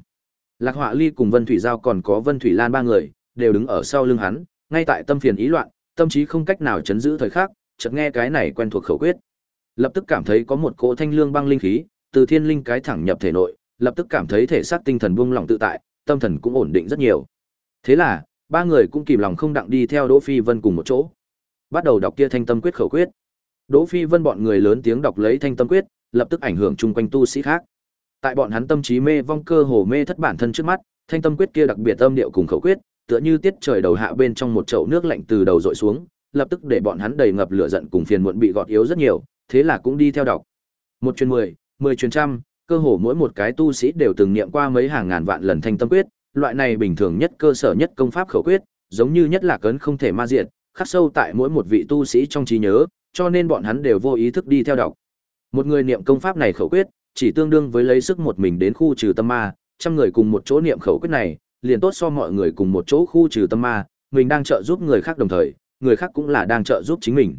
Lạc Họa Ly cùng Vân Thủy Giao còn có Vân Thủy Lan ba người, đều đứng ở sau lưng hắn, ngay tại tâm phiền ý loạn, tâm trí không cách nào chấn giữ thời khắc, chợt nghe cái này quen thuộc khẩu quyết. Lập tức cảm thấy có một cỗ thanh lương băng linh khí, từ thiên linh cái thẳng nhập thể nội, lập tức cảm thấy thể xác tinh thần buông lỏng tự tại, tâm thần cũng ổn định rất nhiều. Thế là, ba người cũng kìm lòng không đặng đi theo Đỗ Phi Vân cùng một chỗ. Bắt đầu đọc kia thanh tâm quyết khẩu quyết. Đỗ Phi Vân bọn người lớn tiếng đọc lấy thanh tâm quyết, lập tức ảnh hưởng chung quanh tu sĩ khác. Tại bọn hắn tâm trí mê vong cơ hồ mê thất bản thân trước mắt, thanh tâm quyết kia đặc biệt âm điệu cùng khẩu quyết, tựa như tiết trời đầu hạ bên trong một chậu nước lạnh từ đầu dội xuống, lập tức để bọn hắn đầy ngập lửa giận cùng phiền muộn bị gọt yếu rất nhiều, thế là cũng đi theo đọc. Một truyền mười, mười truyền trăm, cơ hồ mỗi một cái tu sĩ đều từng niệm qua mấy hàng ngàn vạn lần thanh tâm quyết, loại này bình thường nhất cơ sở nhất công pháp khẩu quyết, giống như nhất là cấn không thể ma diệt, khắc sâu tại mỗi một vị tu sĩ trong trí nhớ, cho nên bọn hắn đều vô ý thức đi theo đọc. Một người niệm công pháp này khẩu quyết, chỉ tương đương với lấy sức một mình đến khu trừ tâm ma, trăm người cùng một chỗ niệm khẩu quyết này, liền tốt so mọi người cùng một chỗ khu trừ tâm ma, mình đang trợ giúp người khác đồng thời, người khác cũng là đang trợ giúp chính mình.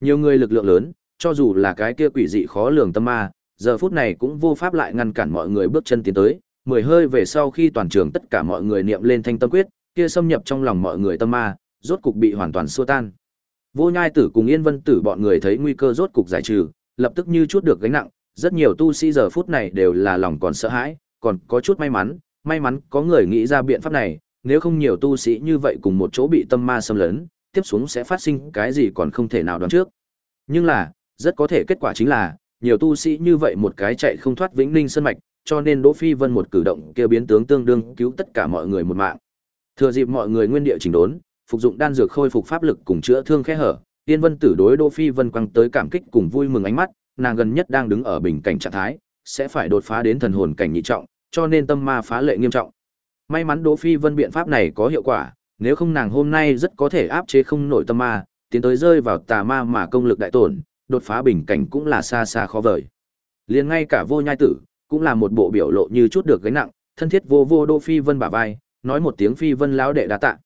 Nhiều người lực lượng lớn, cho dù là cái kia quỷ dị khó lường tâm ma, giờ phút này cũng vô pháp lại ngăn cản mọi người bước chân tiến tới, mười hơi về sau khi toàn trường tất cả mọi người niệm lên thanh tâm quyết, kia xâm nhập trong lòng mọi người tâm ma, rốt cục bị hoàn toàn xua tan. Vô Nhai Tử cùng Yên Vân Tử bọn người thấy nguy cơ rốt cục giải trừ, lập tức như chút được gánh nặng, rất nhiều tu sĩ giờ phút này đều là lòng còn sợ hãi, còn có chút may mắn, may mắn có người nghĩ ra biện pháp này, nếu không nhiều tu sĩ như vậy cùng một chỗ bị tâm ma xâm lấn, tiếp xuống sẽ phát sinh cái gì còn không thể nào đoán trước. Nhưng là, rất có thể kết quả chính là, nhiều tu sĩ như vậy một cái chạy không thoát vĩnh ninh sơn mạch, cho nên Đỗ Phi Vân một cử động kia biến tướng tương đương cứu tất cả mọi người một mạng. Thừa dịp mọi người nguyên địa chỉnh đốn, phục dụng đan dược khôi phục pháp lực cùng chữa thương khẽ hở, Yên Vân Tử đối Đỗ Phi Vân quăng tới cảm kích cùng vui mừng ánh mắt, nàng gần nhất đang đứng ở bình cảnh trạng thái, sẽ phải đột phá đến thần hồn cảnh nhị trọng, cho nên tâm ma phá lệ nghiêm trọng. May mắn Đỗ Phi Vân biện pháp này có hiệu quả, nếu không nàng hôm nay rất có thể áp chế không nổi tâm ma, tiến tới rơi vào tà ma mà công lực đại tổn, đột phá bình cảnh cũng là xa xa khó vời. Liền ngay cả Vô Nhai Tử, cũng là một bộ biểu lộ như chút được gánh nặng, thân thiết vô vô Đỗ Phi Vân bả vai, nói một tiếng Phi Vân lão đệ đã tạ.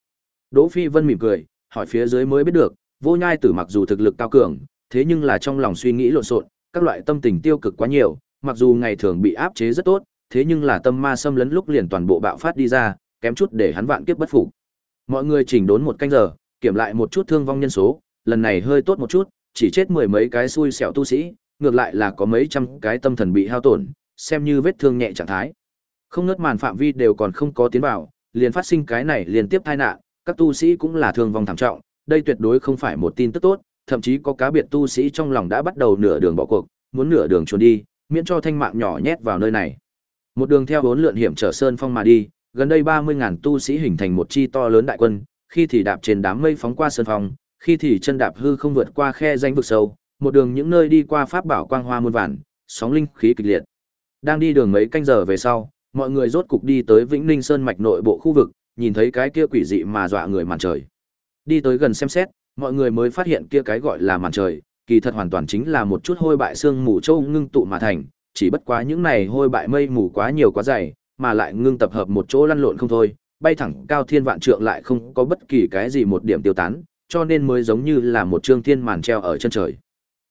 Đỗ Phi Vân mỉm cười, hỏi phía dưới mới biết được, Vô Nhai Tử mặc dù thực lực cao cường, thế nhưng là trong lòng suy nghĩ lộn xộn, các loại tâm tình tiêu cực quá nhiều, mặc dù ngày thường bị áp chế rất tốt, thế nhưng là tâm ma xâm lấn lúc liền toàn bộ bạo phát đi ra, kém chút để hắn vạn kiếp bất phục. Mọi người chỉnh đốn một canh giờ, kiểm lại một chút thương vong nhân số, lần này hơi tốt một chút, chỉ chết mười mấy cái xui xẻo tu sĩ, ngược lại là có mấy trăm cái tâm thần bị hao tổn, xem như vết thương nhẹ trạng thái. Không ngớt màn phạm vi đều còn không có tiến vào, liền phát sinh cái này liên tiếp tai nạn, các tu sĩ cũng là thương vong thảm trọng, đây tuyệt đối không phải một tin tức tốt, thậm chí có cá biệt tu sĩ trong lòng đã bắt đầu nửa đường bỏ cuộc, muốn nửa đường trốn đi, miễn cho thanh mạng nhỏ nhét vào nơi này. Một đường theo bốn lượn hiểm trở sơn phong mà đi, gần đây 30.000 tu sĩ hình thành một chi to lớn đại quân, khi thì đạp trên đám mây phóng qua sơn phong, khi thì chân đạp hư không vượt qua khe danh vực sâu, một đường những nơi đi qua pháp bảo quang hoa muôn vạn, sóng linh khí kịch liệt. Đang đi đường mấy canh giờ về sau, mọi người rốt cục đi tới Vĩnh Ninh Sơn mạch nội bộ khu vực, nhìn thấy cái kia quỷ dị mà dọa người màn trời. Đi tới gần xem xét, mọi người mới phát hiện kia cái gọi là màn trời, kỳ thật hoàn toàn chính là một chút hôi bại xương mù châu ngưng tụ mà thành, chỉ bất quá những này hôi bại mây mù quá nhiều quá dày, mà lại ngưng tập hợp một chỗ lăn lộn không thôi, bay thẳng cao thiên vạn trượng lại không có bất kỳ cái gì một điểm tiêu tán, cho nên mới giống như là một trương thiên màn treo ở chân trời.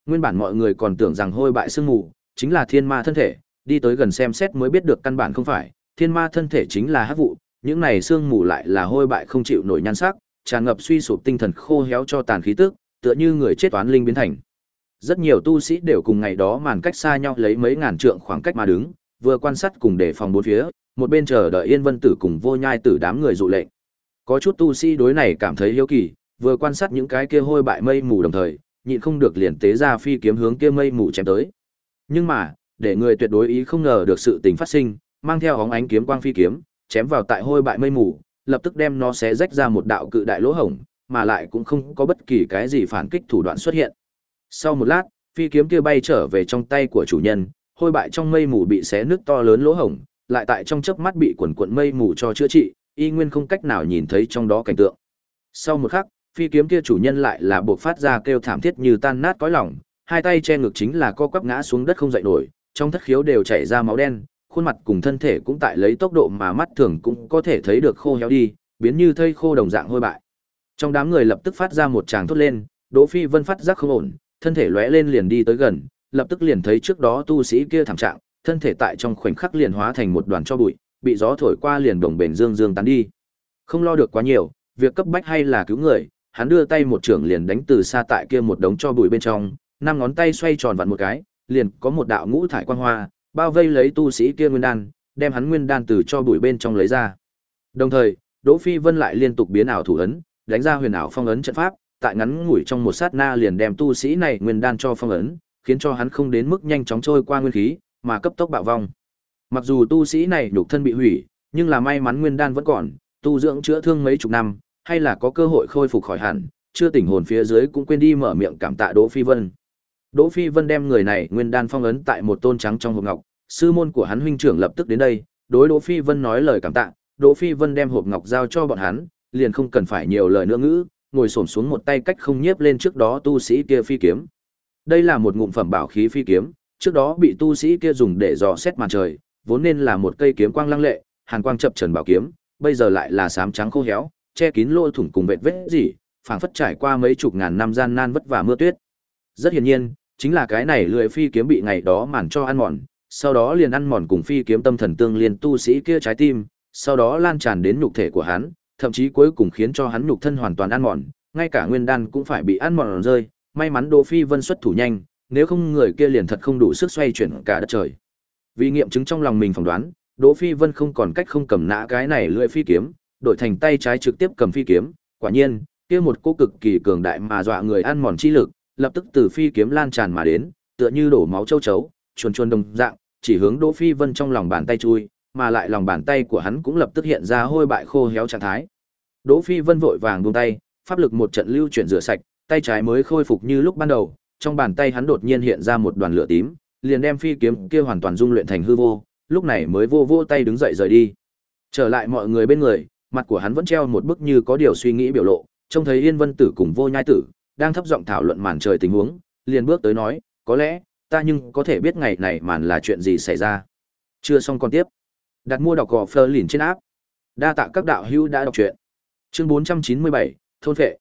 Nguyên bản mọi người còn tưởng rằng hôi bại sương mù chính là thiên ma thân thể, đi tới gần xem xét mới biết được căn bản không phải, thiên ma thân thể chính là hắc vụ, những này xương mù lại là hôi bại không chịu nổi nhan sắc, tràn ngập suy sụp tinh thần khô héo cho tàn khí tức, tựa như người chết toán linh biến thành. Rất nhiều tu sĩ đều cùng ngày đó màn cách xa nhau lấy mấy ngàn trượng khoảng cách mà đứng, vừa quan sát cùng đề phòng bốn phía, một bên chờ đợi Yên Vân Tử cùng Vô Nhai Tử đám người dụ lệnh. Có chút tu sĩ đối này cảm thấy hiếu kỳ, vừa quan sát những cái kia hôi bại mây mù đồng thời, nhịn không được liền tế ra phi kiếm hướng kia mây mù chém tới. Nhưng mà, để người tuyệt đối ý không ngờ được sự tình phát sinh, mang theo hóng ánh kiếm quang phi kiếm, chém vào tại hôi bại mây mù, lập tức đem nó xé rách ra một đạo cự đại lỗ hổng, mà lại cũng không có bất kỳ cái gì phản kích thủ đoạn xuất hiện. Sau một lát, phi kiếm kia bay trở về trong tay của chủ nhân, hôi bại trong mây mù bị xé nứt to lớn lỗ hổng, lại tại trong chớp mắt bị quần quần mây mù cho chữa trị, y nguyên không cách nào nhìn thấy trong đó cảnh tượng. Sau một khắc, phi kiếm kia chủ nhân lại là buộc phát ra kêu thảm thiết như tan nát cõi lòng, hai tay che ngực chính là co quắp ngã xuống đất không dậy nổi, trong thất khiếu đều chảy ra máu đen, khuôn mặt cùng thân thể cũng tại lấy tốc độ mà mắt thường cũng có thể thấy được khô héo đi, biến như thây khô đồng dạng hôi bại. Trong đám người lập tức phát ra một tràng thốt lên, Đỗ Phi Vân phát giác không ổn, thân thể lóe lên liền đi tới gần, lập tức liền thấy trước đó tu sĩ kia thảm trạng, thân thể tại trong khoảnh khắc liền hóa thành một đoàn cho bụi, bị gió thổi qua liền đồng bền dương dương tán đi. Không lo được quá nhiều, việc cấp bách hay là cứu người, hắn đưa tay một trường liền đánh từ xa tại kia một đống cho bụi bên trong, năm ngón tay xoay tròn vặn một cái, liền có một đạo ngũ thải quang hoa, bao vây lấy tu sĩ kia nguyên đan, đem hắn nguyên đan từ cho bụi bên trong lấy ra. Đồng thời, Đỗ Phi Vân lại liên tục biến ảo thủ ấn, đánh ra huyền ảo phong ấn trận pháp, tại ngắn ngủi trong một sát na liền đem tu sĩ này nguyên đan cho phong ấn, khiến cho hắn không đến mức nhanh chóng trôi qua nguyên khí, mà cấp tốc bạo vong. Mặc dù tu sĩ này nhục thân bị hủy, nhưng là may mắn nguyên đan vẫn còn, tu dưỡng chữa thương mấy chục năm, hay là có cơ hội khôi phục khỏi hẳn, chưa tỉnh hồn phía dưới cũng quên đi mở miệng cảm tạ Đỗ Phi Vân. Đỗ Phi Vân đem người này nguyên đan phong ấn tại một tôn trắng trong hộp ngọc, sư môn của hắn huynh trưởng lập tức đến đây, đối Đỗ Phi Vân nói lời cảm tạ, Đỗ Phi Vân đem hộp ngọc giao cho bọn hắn, liền không cần phải nhiều lời nữa ngữ, ngồi xổm xuống một tay cách không nhiếp lên trước đó tu sĩ kia phi kiếm. Đây là một ngụm phẩm bảo khí phi kiếm, trước đó bị tu sĩ kia dùng để dò xét màn trời, vốn nên là một cây kiếm quang lăng lệ, hàn quang chập trần bảo kiếm, bây giờ lại là xám trắng khô héo, che kín lỗ thủng cùng vết vết gì, phảng phất trải qua mấy chục ngàn năm gian nan vất vả mưa tuyết. Rất hiển nhiên, chính là cái này lưỡi phi kiếm bị ngày đó màn cho ăn mòn, sau đó liền ăn mòn cùng phi kiếm tâm thần tương liên tu sĩ kia trái tim, sau đó lan tràn đến nhục thể của hắn, thậm chí cuối cùng khiến cho hắn nhục thân hoàn toàn ăn mòn, ngay cả nguyên đan cũng phải bị ăn mòn rơi, may mắn Đỗ Phi Vân xuất thủ nhanh, nếu không người kia liền thật không đủ sức xoay chuyển cả đất trời. Vì nghiệm chứng trong lòng mình phỏng đoán, Đỗ Phi Vân không còn cách không cầm nã cái này lưỡi phi kiếm, đổi thành tay trái trực tiếp cầm phi kiếm, quả nhiên, kia một cỗ cực kỳ cường đại mà dọa người ăn mòn chi lực, lập tức từ phi kiếm lan tràn mà đến, tựa như đổ máu châu chấu, chuồn chuồn đồng dạng, chỉ hướng Đỗ Phi Vân trong lòng bàn tay chui, mà lại lòng bàn tay của hắn cũng lập tức hiện ra hôi bại khô héo trạng thái. Đỗ Phi Vân vội vàng buông tay, pháp lực một trận lưu chuyển rửa sạch, tay trái mới khôi phục như lúc ban đầu, trong bàn tay hắn đột nhiên hiện ra một đoàn lửa tím, liền đem phi kiếm kia hoàn toàn dung luyện thành hư vô, lúc này mới vô vô tay đứng dậy rời đi. Trở lại mọi người bên người, mặt của hắn vẫn treo một bức như có điều suy nghĩ biểu lộ, trông thấy Yên Vân Tử cùng Vô Nhai Tử đang thấp giọng thảo luận màn trời tình huống, liền bước tới nói, có lẽ ta nhưng có thể biết ngày này màn là chuyện gì xảy ra. Chưa xong còn tiếp. Đặt mua đọc gò phơ lìn trên áp. Đa tạ các đạo hữu đã đọc truyện. Chương 497, thôn phệ.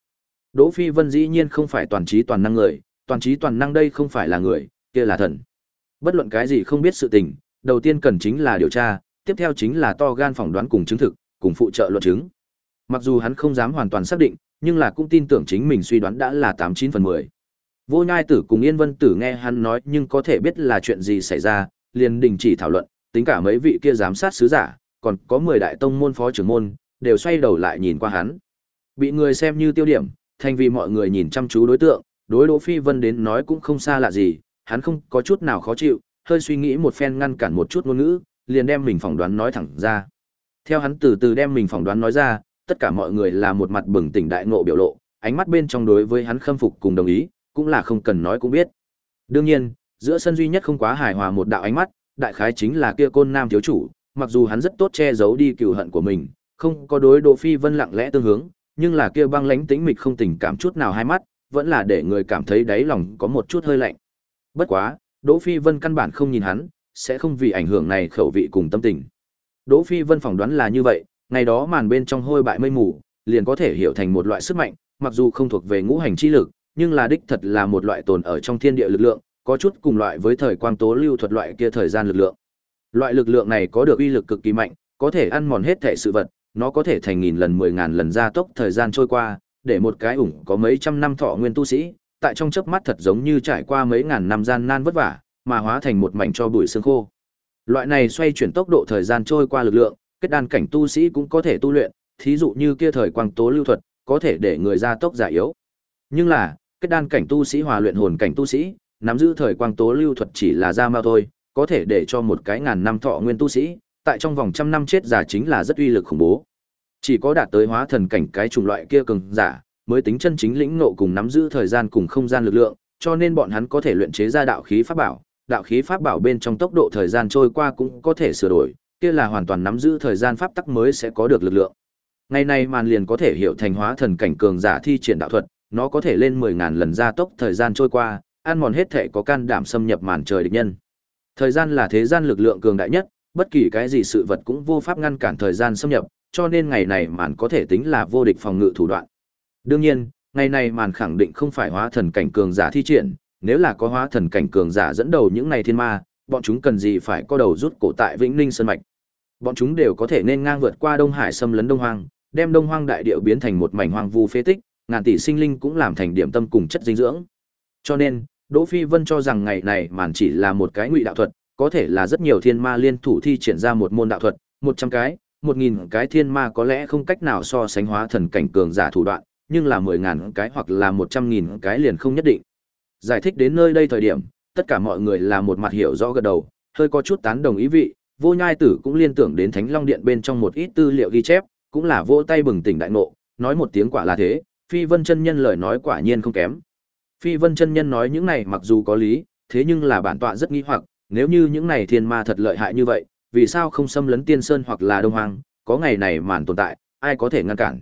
Đỗ Phi Vân dĩ nhiên không phải toàn trí toàn năng người, toàn trí toàn năng đây không phải là người, kia là thần. Bất luận cái gì không biết sự tình, đầu tiên cần chính là điều tra, tiếp theo chính là to gan phỏng đoán cùng chứng thực, cùng phụ trợ luận chứng. Mặc dù hắn không dám hoàn toàn xác định, nhưng là cũng tin tưởng chính mình suy đoán đã là 89 phần 10. Vô Nhai Tử cùng Yên Vân Tử nghe hắn nói nhưng có thể biết là chuyện gì xảy ra, liền đình chỉ thảo luận, tính cả mấy vị kia giám sát sứ giả, còn có 10 đại tông môn phó trưởng môn, đều xoay đầu lại nhìn qua hắn. Bị người xem như tiêu điểm, thành vì mọi người nhìn chăm chú đối tượng, đối Đỗ Phi Vân đến nói cũng không xa lạ gì, hắn không có chút nào khó chịu, hơi suy nghĩ một phen ngăn cản một chút ngôn ngữ, liền đem mình phỏng đoán nói thẳng ra. Theo hắn từ từ đem mình phỏng đoán nói ra, tất cả mọi người là một mặt bừng tỉnh đại ngộ biểu lộ, ánh mắt bên trong đối với hắn khâm phục cùng đồng ý, cũng là không cần nói cũng biết. Đương nhiên, giữa sân duy nhất không quá hài hòa một đạo ánh mắt, đại khái chính là kia côn nam thiếu chủ, mặc dù hắn rất tốt che giấu đi cừu hận của mình, không có đối Đỗ Phi Vân lặng lẽ tương hướng, nhưng là kia băng lãnh tĩnh mịch không tình cảm chút nào hai mắt, vẫn là để người cảm thấy đáy lòng có một chút hơi lạnh. Bất quá, Đỗ Phi Vân căn bản không nhìn hắn, sẽ không vì ảnh hưởng này khẩu vị cùng tâm tình. Đỗ Phi Vân phỏng đoán là như vậy, ngày đó màn bên trong hôi bại mây mù, liền có thể hiểu thành một loại sức mạnh, mặc dù không thuộc về ngũ hành chi lực, nhưng là đích thật là một loại tồn ở trong thiên địa lực lượng, có chút cùng loại với thời quang tố lưu thuật loại kia thời gian lực lượng. Loại lực lượng này có được uy lực cực kỳ mạnh, có thể ăn mòn hết thể sự vật, nó có thể thành nghìn lần mười ngàn lần gia tốc thời gian trôi qua, để một cái ủng có mấy trăm năm thọ nguyên tu sĩ, tại trong chớp mắt thật giống như trải qua mấy ngàn năm gian nan vất vả, mà hóa thành một mảnh cho bụi xương khô. Loại này xoay chuyển tốc độ thời gian trôi qua lực lượng, kết đan cảnh tu sĩ cũng có thể tu luyện, thí dụ như kia thời quang tố lưu thuật, có thể để người gia tốc giả yếu. Nhưng là, kết đan cảnh tu sĩ hòa luyện hồn cảnh tu sĩ, nắm giữ thời quang tố lưu thuật chỉ là ra mao thôi, có thể để cho một cái ngàn năm thọ nguyên tu sĩ, tại trong vòng trăm năm chết giả chính là rất uy lực khủng bố. Chỉ có đạt tới hóa thần cảnh cái chủng loại kia cường giả, mới tính chân chính lĩnh ngộ cùng nắm giữ thời gian cùng không gian lực lượng, cho nên bọn hắn có thể luyện chế ra đạo khí pháp bảo, đạo khí pháp bảo bên trong tốc độ thời gian trôi qua cũng có thể sửa đổi, kia là hoàn toàn nắm giữ thời gian pháp tắc mới sẽ có được lực lượng. Ngày nay màn liền có thể hiểu thành hóa thần cảnh cường giả thi triển đạo thuật, nó có thể lên 10000 lần gia tốc thời gian trôi qua, ăn mòn hết thể có can đảm xâm nhập màn trời địch nhân. Thời gian là thế gian lực lượng cường đại nhất, bất kỳ cái gì sự vật cũng vô pháp ngăn cản thời gian xâm nhập, cho nên ngày này màn có thể tính là vô địch phòng ngự thủ đoạn. Đương nhiên, ngày này màn khẳng định không phải hóa thần cảnh cường giả thi triển, nếu là có hóa thần cảnh cường giả dẫn đầu những này thiên ma, bọn chúng cần gì phải có đầu rút cổ tại Vĩnh Ninh Sơn Mạch. Bọn chúng đều có thể nên ngang vượt qua Đông Hải xâm lấn Đông Hoang, đem Đông Hoang đại địa biến thành một mảnh hoang vu phế tích, ngàn tỷ sinh linh cũng làm thành điểm tâm cùng chất dinh dưỡng. Cho nên, Đỗ Phi Vân cho rằng ngày này màn chỉ là một cái ngụy đạo thuật, có thể là rất nhiều thiên ma liên thủ thi triển ra một môn đạo thuật, 100 cái, 1000 cái thiên ma có lẽ không cách nào so sánh hóa thần cảnh cường giả thủ đoạn, nhưng là 10000 cái hoặc là 100000 cái liền không nhất định. Giải thích đến nơi đây thời điểm, tất cả mọi người là một mặt hiểu rõ gật đầu, hơi có chút tán đồng ý vị, Vô Nhai Tử cũng liên tưởng đến Thánh Long Điện bên trong một ít tư liệu ghi chép, cũng là vỗ tay bừng tỉnh đại ngộ, nói một tiếng quả là thế, Phi Vân chân nhân lời nói quả nhiên không kém. Phi Vân chân nhân nói những này mặc dù có lý, thế nhưng là bản tọa rất nghi hoặc, nếu như những này thiên ma thật lợi hại như vậy, vì sao không xâm lấn Tiên Sơn hoặc là Đông Hoang, có ngày này màn tồn tại, ai có thể ngăn cản?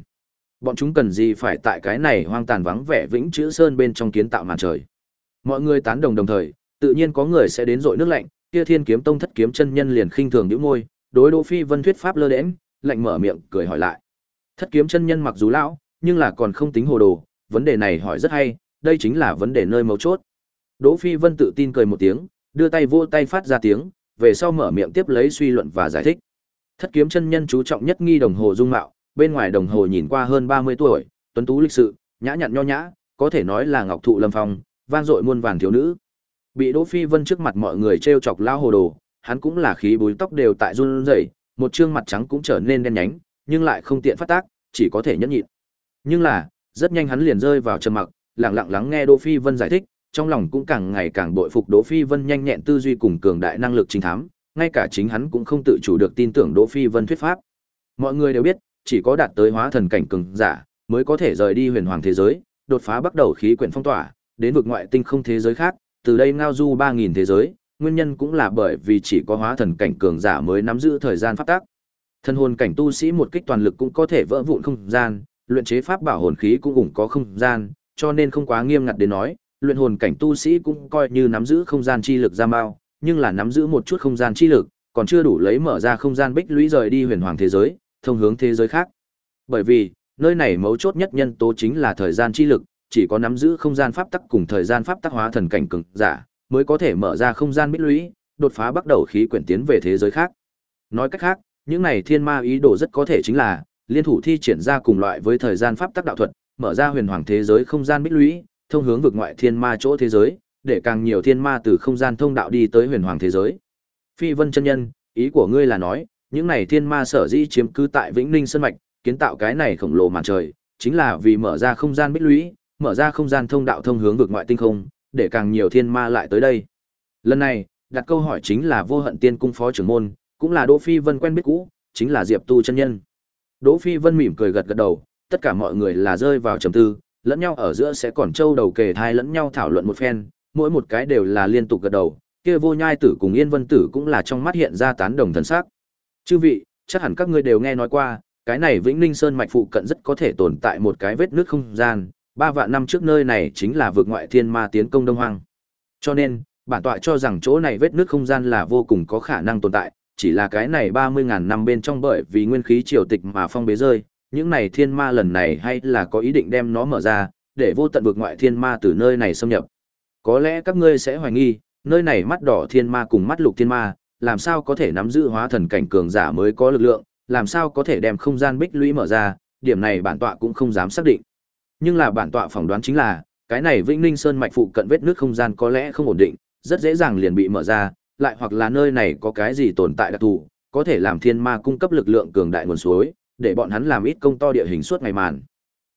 Bọn chúng cần gì phải tại cái này hoang tàn vắng vẻ vĩnh chữ sơn bên trong kiến tạo màn trời? Mọi người tán đồng đồng thời, tự nhiên có người sẽ đến dội nước lạnh, kia Thiên Kiếm Tông thất kiếm chân nhân liền khinh thường nhíu môi, đối Đỗ Phi Vân thuyết pháp lơ đễnh, lạnh mở miệng cười hỏi lại. Thất kiếm chân nhân mặc dù lão, nhưng là còn không tính hồ đồ, vấn đề này hỏi rất hay, đây chính là vấn đề nơi mấu chốt. Đỗ Phi Vân tự tin cười một tiếng, đưa tay vỗ tay phát ra tiếng, về sau mở miệng tiếp lấy suy luận và giải thích. Thất kiếm chân nhân chú trọng nhất nghi đồng hồ dung mạo, bên ngoài đồng hồ nhìn qua hơn 30 tuổi, tuấn tú lịch sự, nhã nhặn nho nhã, có thể nói là ngọc thụ lâm phong, vang dội muôn vàng thiếu nữ. Bị Đỗ Phi Vân trước mặt mọi người trêu chọc lao hồ đồ, hắn cũng là khí búi tóc đều tại run rẩy, một trương mặt trắng cũng trở nên đen nhánh, nhưng lại không tiện phát tác, chỉ có thể nhẫn nhịn. Nhưng là, rất nhanh hắn liền rơi vào trầm mặc, lặng lặng lắng nghe Đỗ Phi Vân giải thích, trong lòng cũng càng ngày càng bội phục Đỗ Phi Vân nhanh nhẹn tư duy cùng cường đại năng lực chính thám, ngay cả chính hắn cũng không tự chủ được tin tưởng Đỗ Phi Vân thuyết pháp. Mọi người đều biết, chỉ có đạt tới hóa thần cảnh cường giả mới có thể rời đi huyền hoàng thế giới, đột phá bắt đầu khí quyển phong tỏa, đến vực ngoại tinh không thế giới khác, từ đây ngao du 3000 thế giới, nguyên nhân cũng là bởi vì chỉ có hóa thần cảnh cường giả mới nắm giữ thời gian pháp tắc. Thân hồn cảnh tu sĩ một kích toàn lực cũng có thể vỡ vụn không gian, luyện chế pháp bảo hồn khí cũng cũng có không gian, cho nên không quá nghiêm ngặt đến nói, luyện hồn cảnh tu sĩ cũng coi như nắm giữ không gian chi lực ra mao, nhưng là nắm giữ một chút không gian chi lực, còn chưa đủ lấy mở ra không gian bích lũy rời đi huyền hoàng thế giới, thông hướng thế giới khác. Bởi vì, nơi này mấu chốt nhất nhân tố chính là thời gian chi lực, chỉ có nắm giữ không gian pháp tắc cùng thời gian pháp tắc hóa thần cảnh cường giả, mới có thể mở ra không gian mít lũy, đột phá bắt đầu khí quyển tiến về thế giới khác. Nói cách khác, những này thiên ma ý đồ rất có thể chính là liên thủ thi triển ra cùng loại với thời gian pháp tắc đạo thuật, mở ra huyền hoàng thế giới không gian mít lũy, thông hướng vực ngoại thiên ma chỗ thế giới, để càng nhiều thiên ma từ không gian thông đạo đi tới huyền hoàng thế giới. Phi Vân chân nhân, ý của ngươi là nói, những này thiên ma sở dĩ chiếm cứ tại Vĩnh Ninh sơn mạch, kiến tạo cái này khổng lồ màn trời, chính là vì mở ra không gian mít lũy, mở ra không gian thông đạo thông hướng vực ngoại tinh không, để càng nhiều thiên ma lại tới đây. Lần này, đặt câu hỏi chính là Vô Hận Tiên cung phó trưởng môn, cũng là Đỗ Phi Vân quen biết cũ, chính là Diệp Tu chân nhân. Đỗ Phi Vân mỉm cười gật gật đầu, tất cả mọi người là rơi vào trầm tư, lẫn nhau ở giữa sẽ còn trâu đầu kề thai lẫn nhau thảo luận một phen, mỗi một cái đều là liên tục gật đầu, kia Vô Nhai Tử cùng Yên Vân Tử cũng là trong mắt hiện ra tán đồng thần sắc. Chư vị, chắc hẳn các ngươi đều nghe nói qua, cái này Vĩnh Ninh Sơn mạch phụ cận rất có thể tồn tại một cái vết nước không gian, ba vạn năm trước nơi này chính là vực ngoại thiên ma tiến công Đông Hoang. Cho nên, bản tọa cho rằng chỗ này vết nước không gian là vô cùng có khả năng tồn tại, chỉ là cái này ba mươi ngàn năm bên trong bởi vì nguyên khí triều tịch mà phong bế rơi, những này thiên ma lần này hay là có ý định đem nó mở ra, để vô tận vực ngoại thiên ma từ nơi này xâm nhập. Có lẽ các ngươi sẽ hoài nghi, nơi này mắt đỏ thiên ma cùng mắt lục thiên ma, làm sao có thể nắm giữ hóa thần cảnh cường giả mới có lực lượng, làm sao có thể đem không gian bích lũy mở ra, điểm này bản tọa cũng không dám xác định. Nhưng là bản tọa phỏng đoán chính là, cái này Vĩnh Ninh Sơn mạch phụ cận vết nước không gian có lẽ không ổn định, rất dễ dàng liền bị mở ra, lại hoặc là nơi này có cái gì tồn tại đặc thù, có thể làm thiên ma cung cấp lực lượng cường đại nguồn suối, để bọn hắn làm ít công to địa hình suốt ngày màn.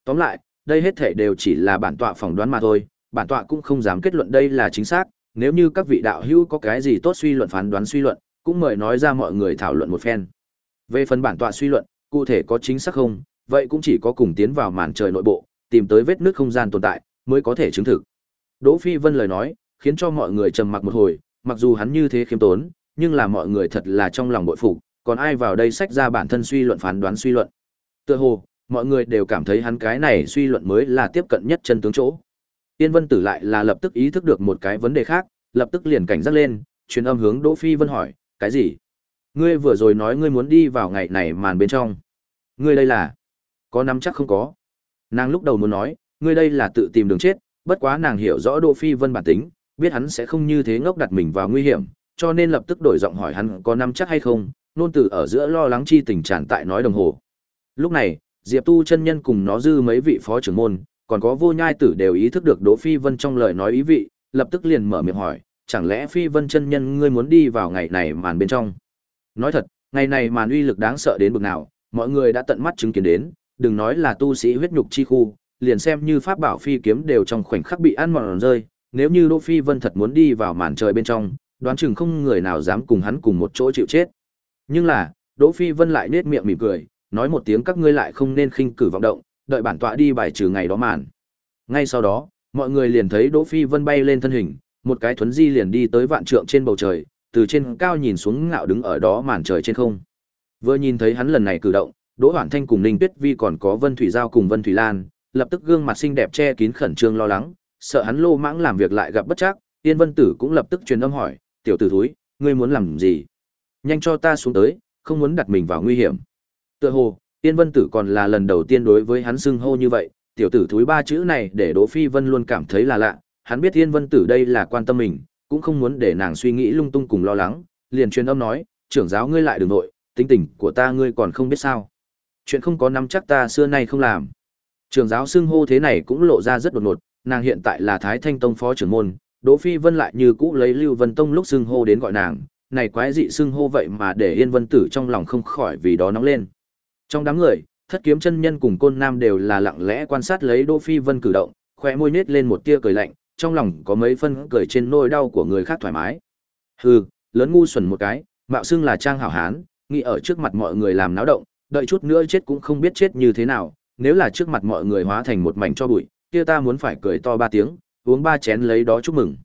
Tóm lại, đây hết thể đều chỉ là bản tọa phỏng đoán mà thôi, bản tọa cũng không dám kết luận đây là chính xác, nếu như các vị đạo hữu có cái gì tốt suy luận phán đoán suy luận, cũng mời nói ra mọi người thảo luận một phen. Về phần bản tọa suy luận, cụ thể có chính xác không, vậy cũng chỉ có cùng tiến vào màn trời nội bộ, tìm tới vết nước không gian tồn tại, mới có thể chứng thực. Đỗ Phi Vân lời nói, khiến cho mọi người trầm mặc một hồi, mặc dù hắn như thế khiêm tốn, nhưng là mọi người thật là trong lòng bội phục, còn ai vào đây sách ra bản thân suy luận phán đoán suy luận. Tựa hồ, mọi người đều cảm thấy hắn cái này suy luận mới là tiếp cận nhất chân tướng chỗ. Tiên Vân Tử lại là lập tức ý thức được một cái vấn đề khác, lập tức liền cảnh giác lên, truyền âm hướng Đỗ Phi Vân hỏi, cái gì? Ngươi vừa rồi nói ngươi muốn đi vào ngày này màn bên trong. Ngươi đây là? Có nắm chắc không có? Nàng lúc đầu muốn nói, ngươi đây là tự tìm đường chết, bất quá nàng hiểu rõ Đỗ Phi Vân bản tính, biết hắn sẽ không như thế ngốc đặt mình vào nguy hiểm, cho nên lập tức đổi giọng hỏi hắn có nắm chắc hay không, nôn tử ở giữa lo lắng chi tình tràn tại nói đồng hồ. Lúc này, Diệp Tu chân nhân cùng nó dư mấy vị phó trưởng môn, còn có vô nhai tử đều ý thức được Đỗ Phi Vân trong lời nói ý vị, lập tức liền mở miệng hỏi, chẳng lẽ Phi Vân chân nhân ngươi muốn đi vào ngày này màn bên trong? Nói thật, ngày này màn uy lực đáng sợ đến bực nào, mọi người đã tận mắt chứng kiến đến, đừng nói là tu sĩ huyết nhục chi khu, liền xem như pháp bảo phi kiếm đều trong khoảnh khắc bị ăn mòn rơi, nếu như Đỗ Phi Vân thật muốn đi vào màn trời bên trong, đoán chừng không người nào dám cùng hắn cùng một chỗ chịu chết. Nhưng là, Đỗ Phi Vân lại nét miệng mỉm cười, nói một tiếng các ngươi lại không nên khinh cử vọng động, đợi bản tọa đi bài trừ ngày đó màn. Ngay sau đó, mọi người liền thấy Đỗ Phi Vân bay lên thân hình, một cái thuấn di liền đi tới vạn trượng trên bầu trời, từ trên cao nhìn xuống ngạo đứng ở đó màn trời trên không. Vừa nhìn thấy hắn lần này cử động, Đỗ Hoản Thanh cùng Ninh Tuyết Vi còn có Vân Thủy Giao cùng Vân Thủy Lan, lập tức gương mặt xinh đẹp che kín khẩn trương lo lắng, sợ hắn lô mãng làm việc lại gặp bất trắc, Yên Vân Tử cũng lập tức truyền âm hỏi, "Tiểu tử thúi, ngươi muốn làm gì? Nhanh cho ta xuống tới, không muốn đặt mình vào nguy hiểm." Tựa hồ, Yên Vân Tử còn là lần đầu tiên đối với hắn xưng hô như vậy, tiểu tử thúi ba chữ này để Đỗ Phi Vân luôn cảm thấy là lạ, hắn biết Yên Vân Tử đây là quan tâm mình, cũng không muốn để nàng suy nghĩ lung tung cùng lo lắng, liền truyền âm nói, trưởng giáo ngươi lại đừng nội, tính tình của ta ngươi còn không biết sao. Chuyện không có nắm chắc ta xưa nay không làm. Trường giáo xưng hô thế này cũng lộ ra rất đột ngột, nàng hiện tại là Thái Thanh Tông phó trưởng môn, Đỗ Phi Vân lại như cũ lấy Lưu Vân Tông lúc xưng hô đến gọi nàng, này quái dị xưng hô vậy mà để Yên Vân Tử trong lòng không khỏi vì đó nóng lên. Trong đám người, Thất Kiếm chân nhân cùng Côn Nam đều là lặng lẽ quan sát lấy Đỗ Phi Vân cử động, khóe môi nhếch lên một tia cười lạnh, trong lòng có mấy phân cười trên nỗi đau của người khác thoải mái. Hừ, lớn ngu xuẩn một cái, mạo xưng là trang hảo hán, nghĩ ở trước mặt mọi người làm náo động, đợi chút nữa chết cũng không biết chết như thế nào, nếu là trước mặt mọi người hóa thành một mảnh cho bụi, kia ta muốn phải cười to ba tiếng, uống ba chén lấy đó chúc mừng.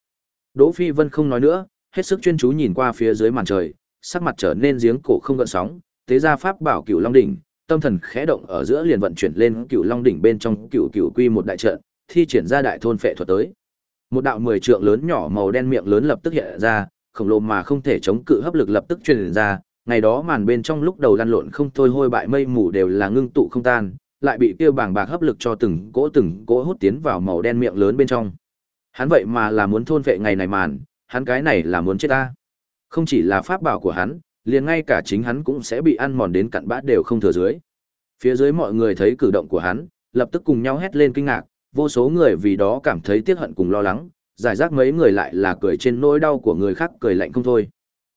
Đỗ Phi Vân không nói nữa, hết sức chuyên chú nhìn qua phía dưới màn trời, sắc mặt trở nên giếng cổ không gợn sóng, tế ra pháp bảo Cửu Long đỉnh, tâm thần khẽ động ở giữa liền vận chuyển lên Cửu Long đỉnh bên trong Cửu Cửu Quy một đại trận, thi triển ra đại thôn phệ thuật tới. Một đạo mười trượng lớn nhỏ màu đen miệng lớn lập tức hiện ra, khổng lồ mà không thể chống cự hấp lực lập tức truyền ra, ngày đó màn bên trong lúc đầu lăn lộn không thôi hôi bại mây mù đều là ngưng tụ không tan, lại bị kia bảng bạc hấp lực cho từng cỗ từng cỗ hút tiến vào màu đen miệng lớn bên trong. Hắn vậy mà là muốn thôn vệ ngày này màn, hắn cái này là muốn chết ta. Không chỉ là pháp bảo của hắn, liền ngay cả chính hắn cũng sẽ bị ăn mòn đến cặn bã đều không thừa dưới. Phía dưới mọi người thấy cử động của hắn, lập tức cùng nhau hét lên kinh ngạc, vô số người vì đó cảm thấy tiếc hận cùng lo lắng, giải rác mấy người lại là cười trên nỗi đau của người khác cười lạnh không thôi.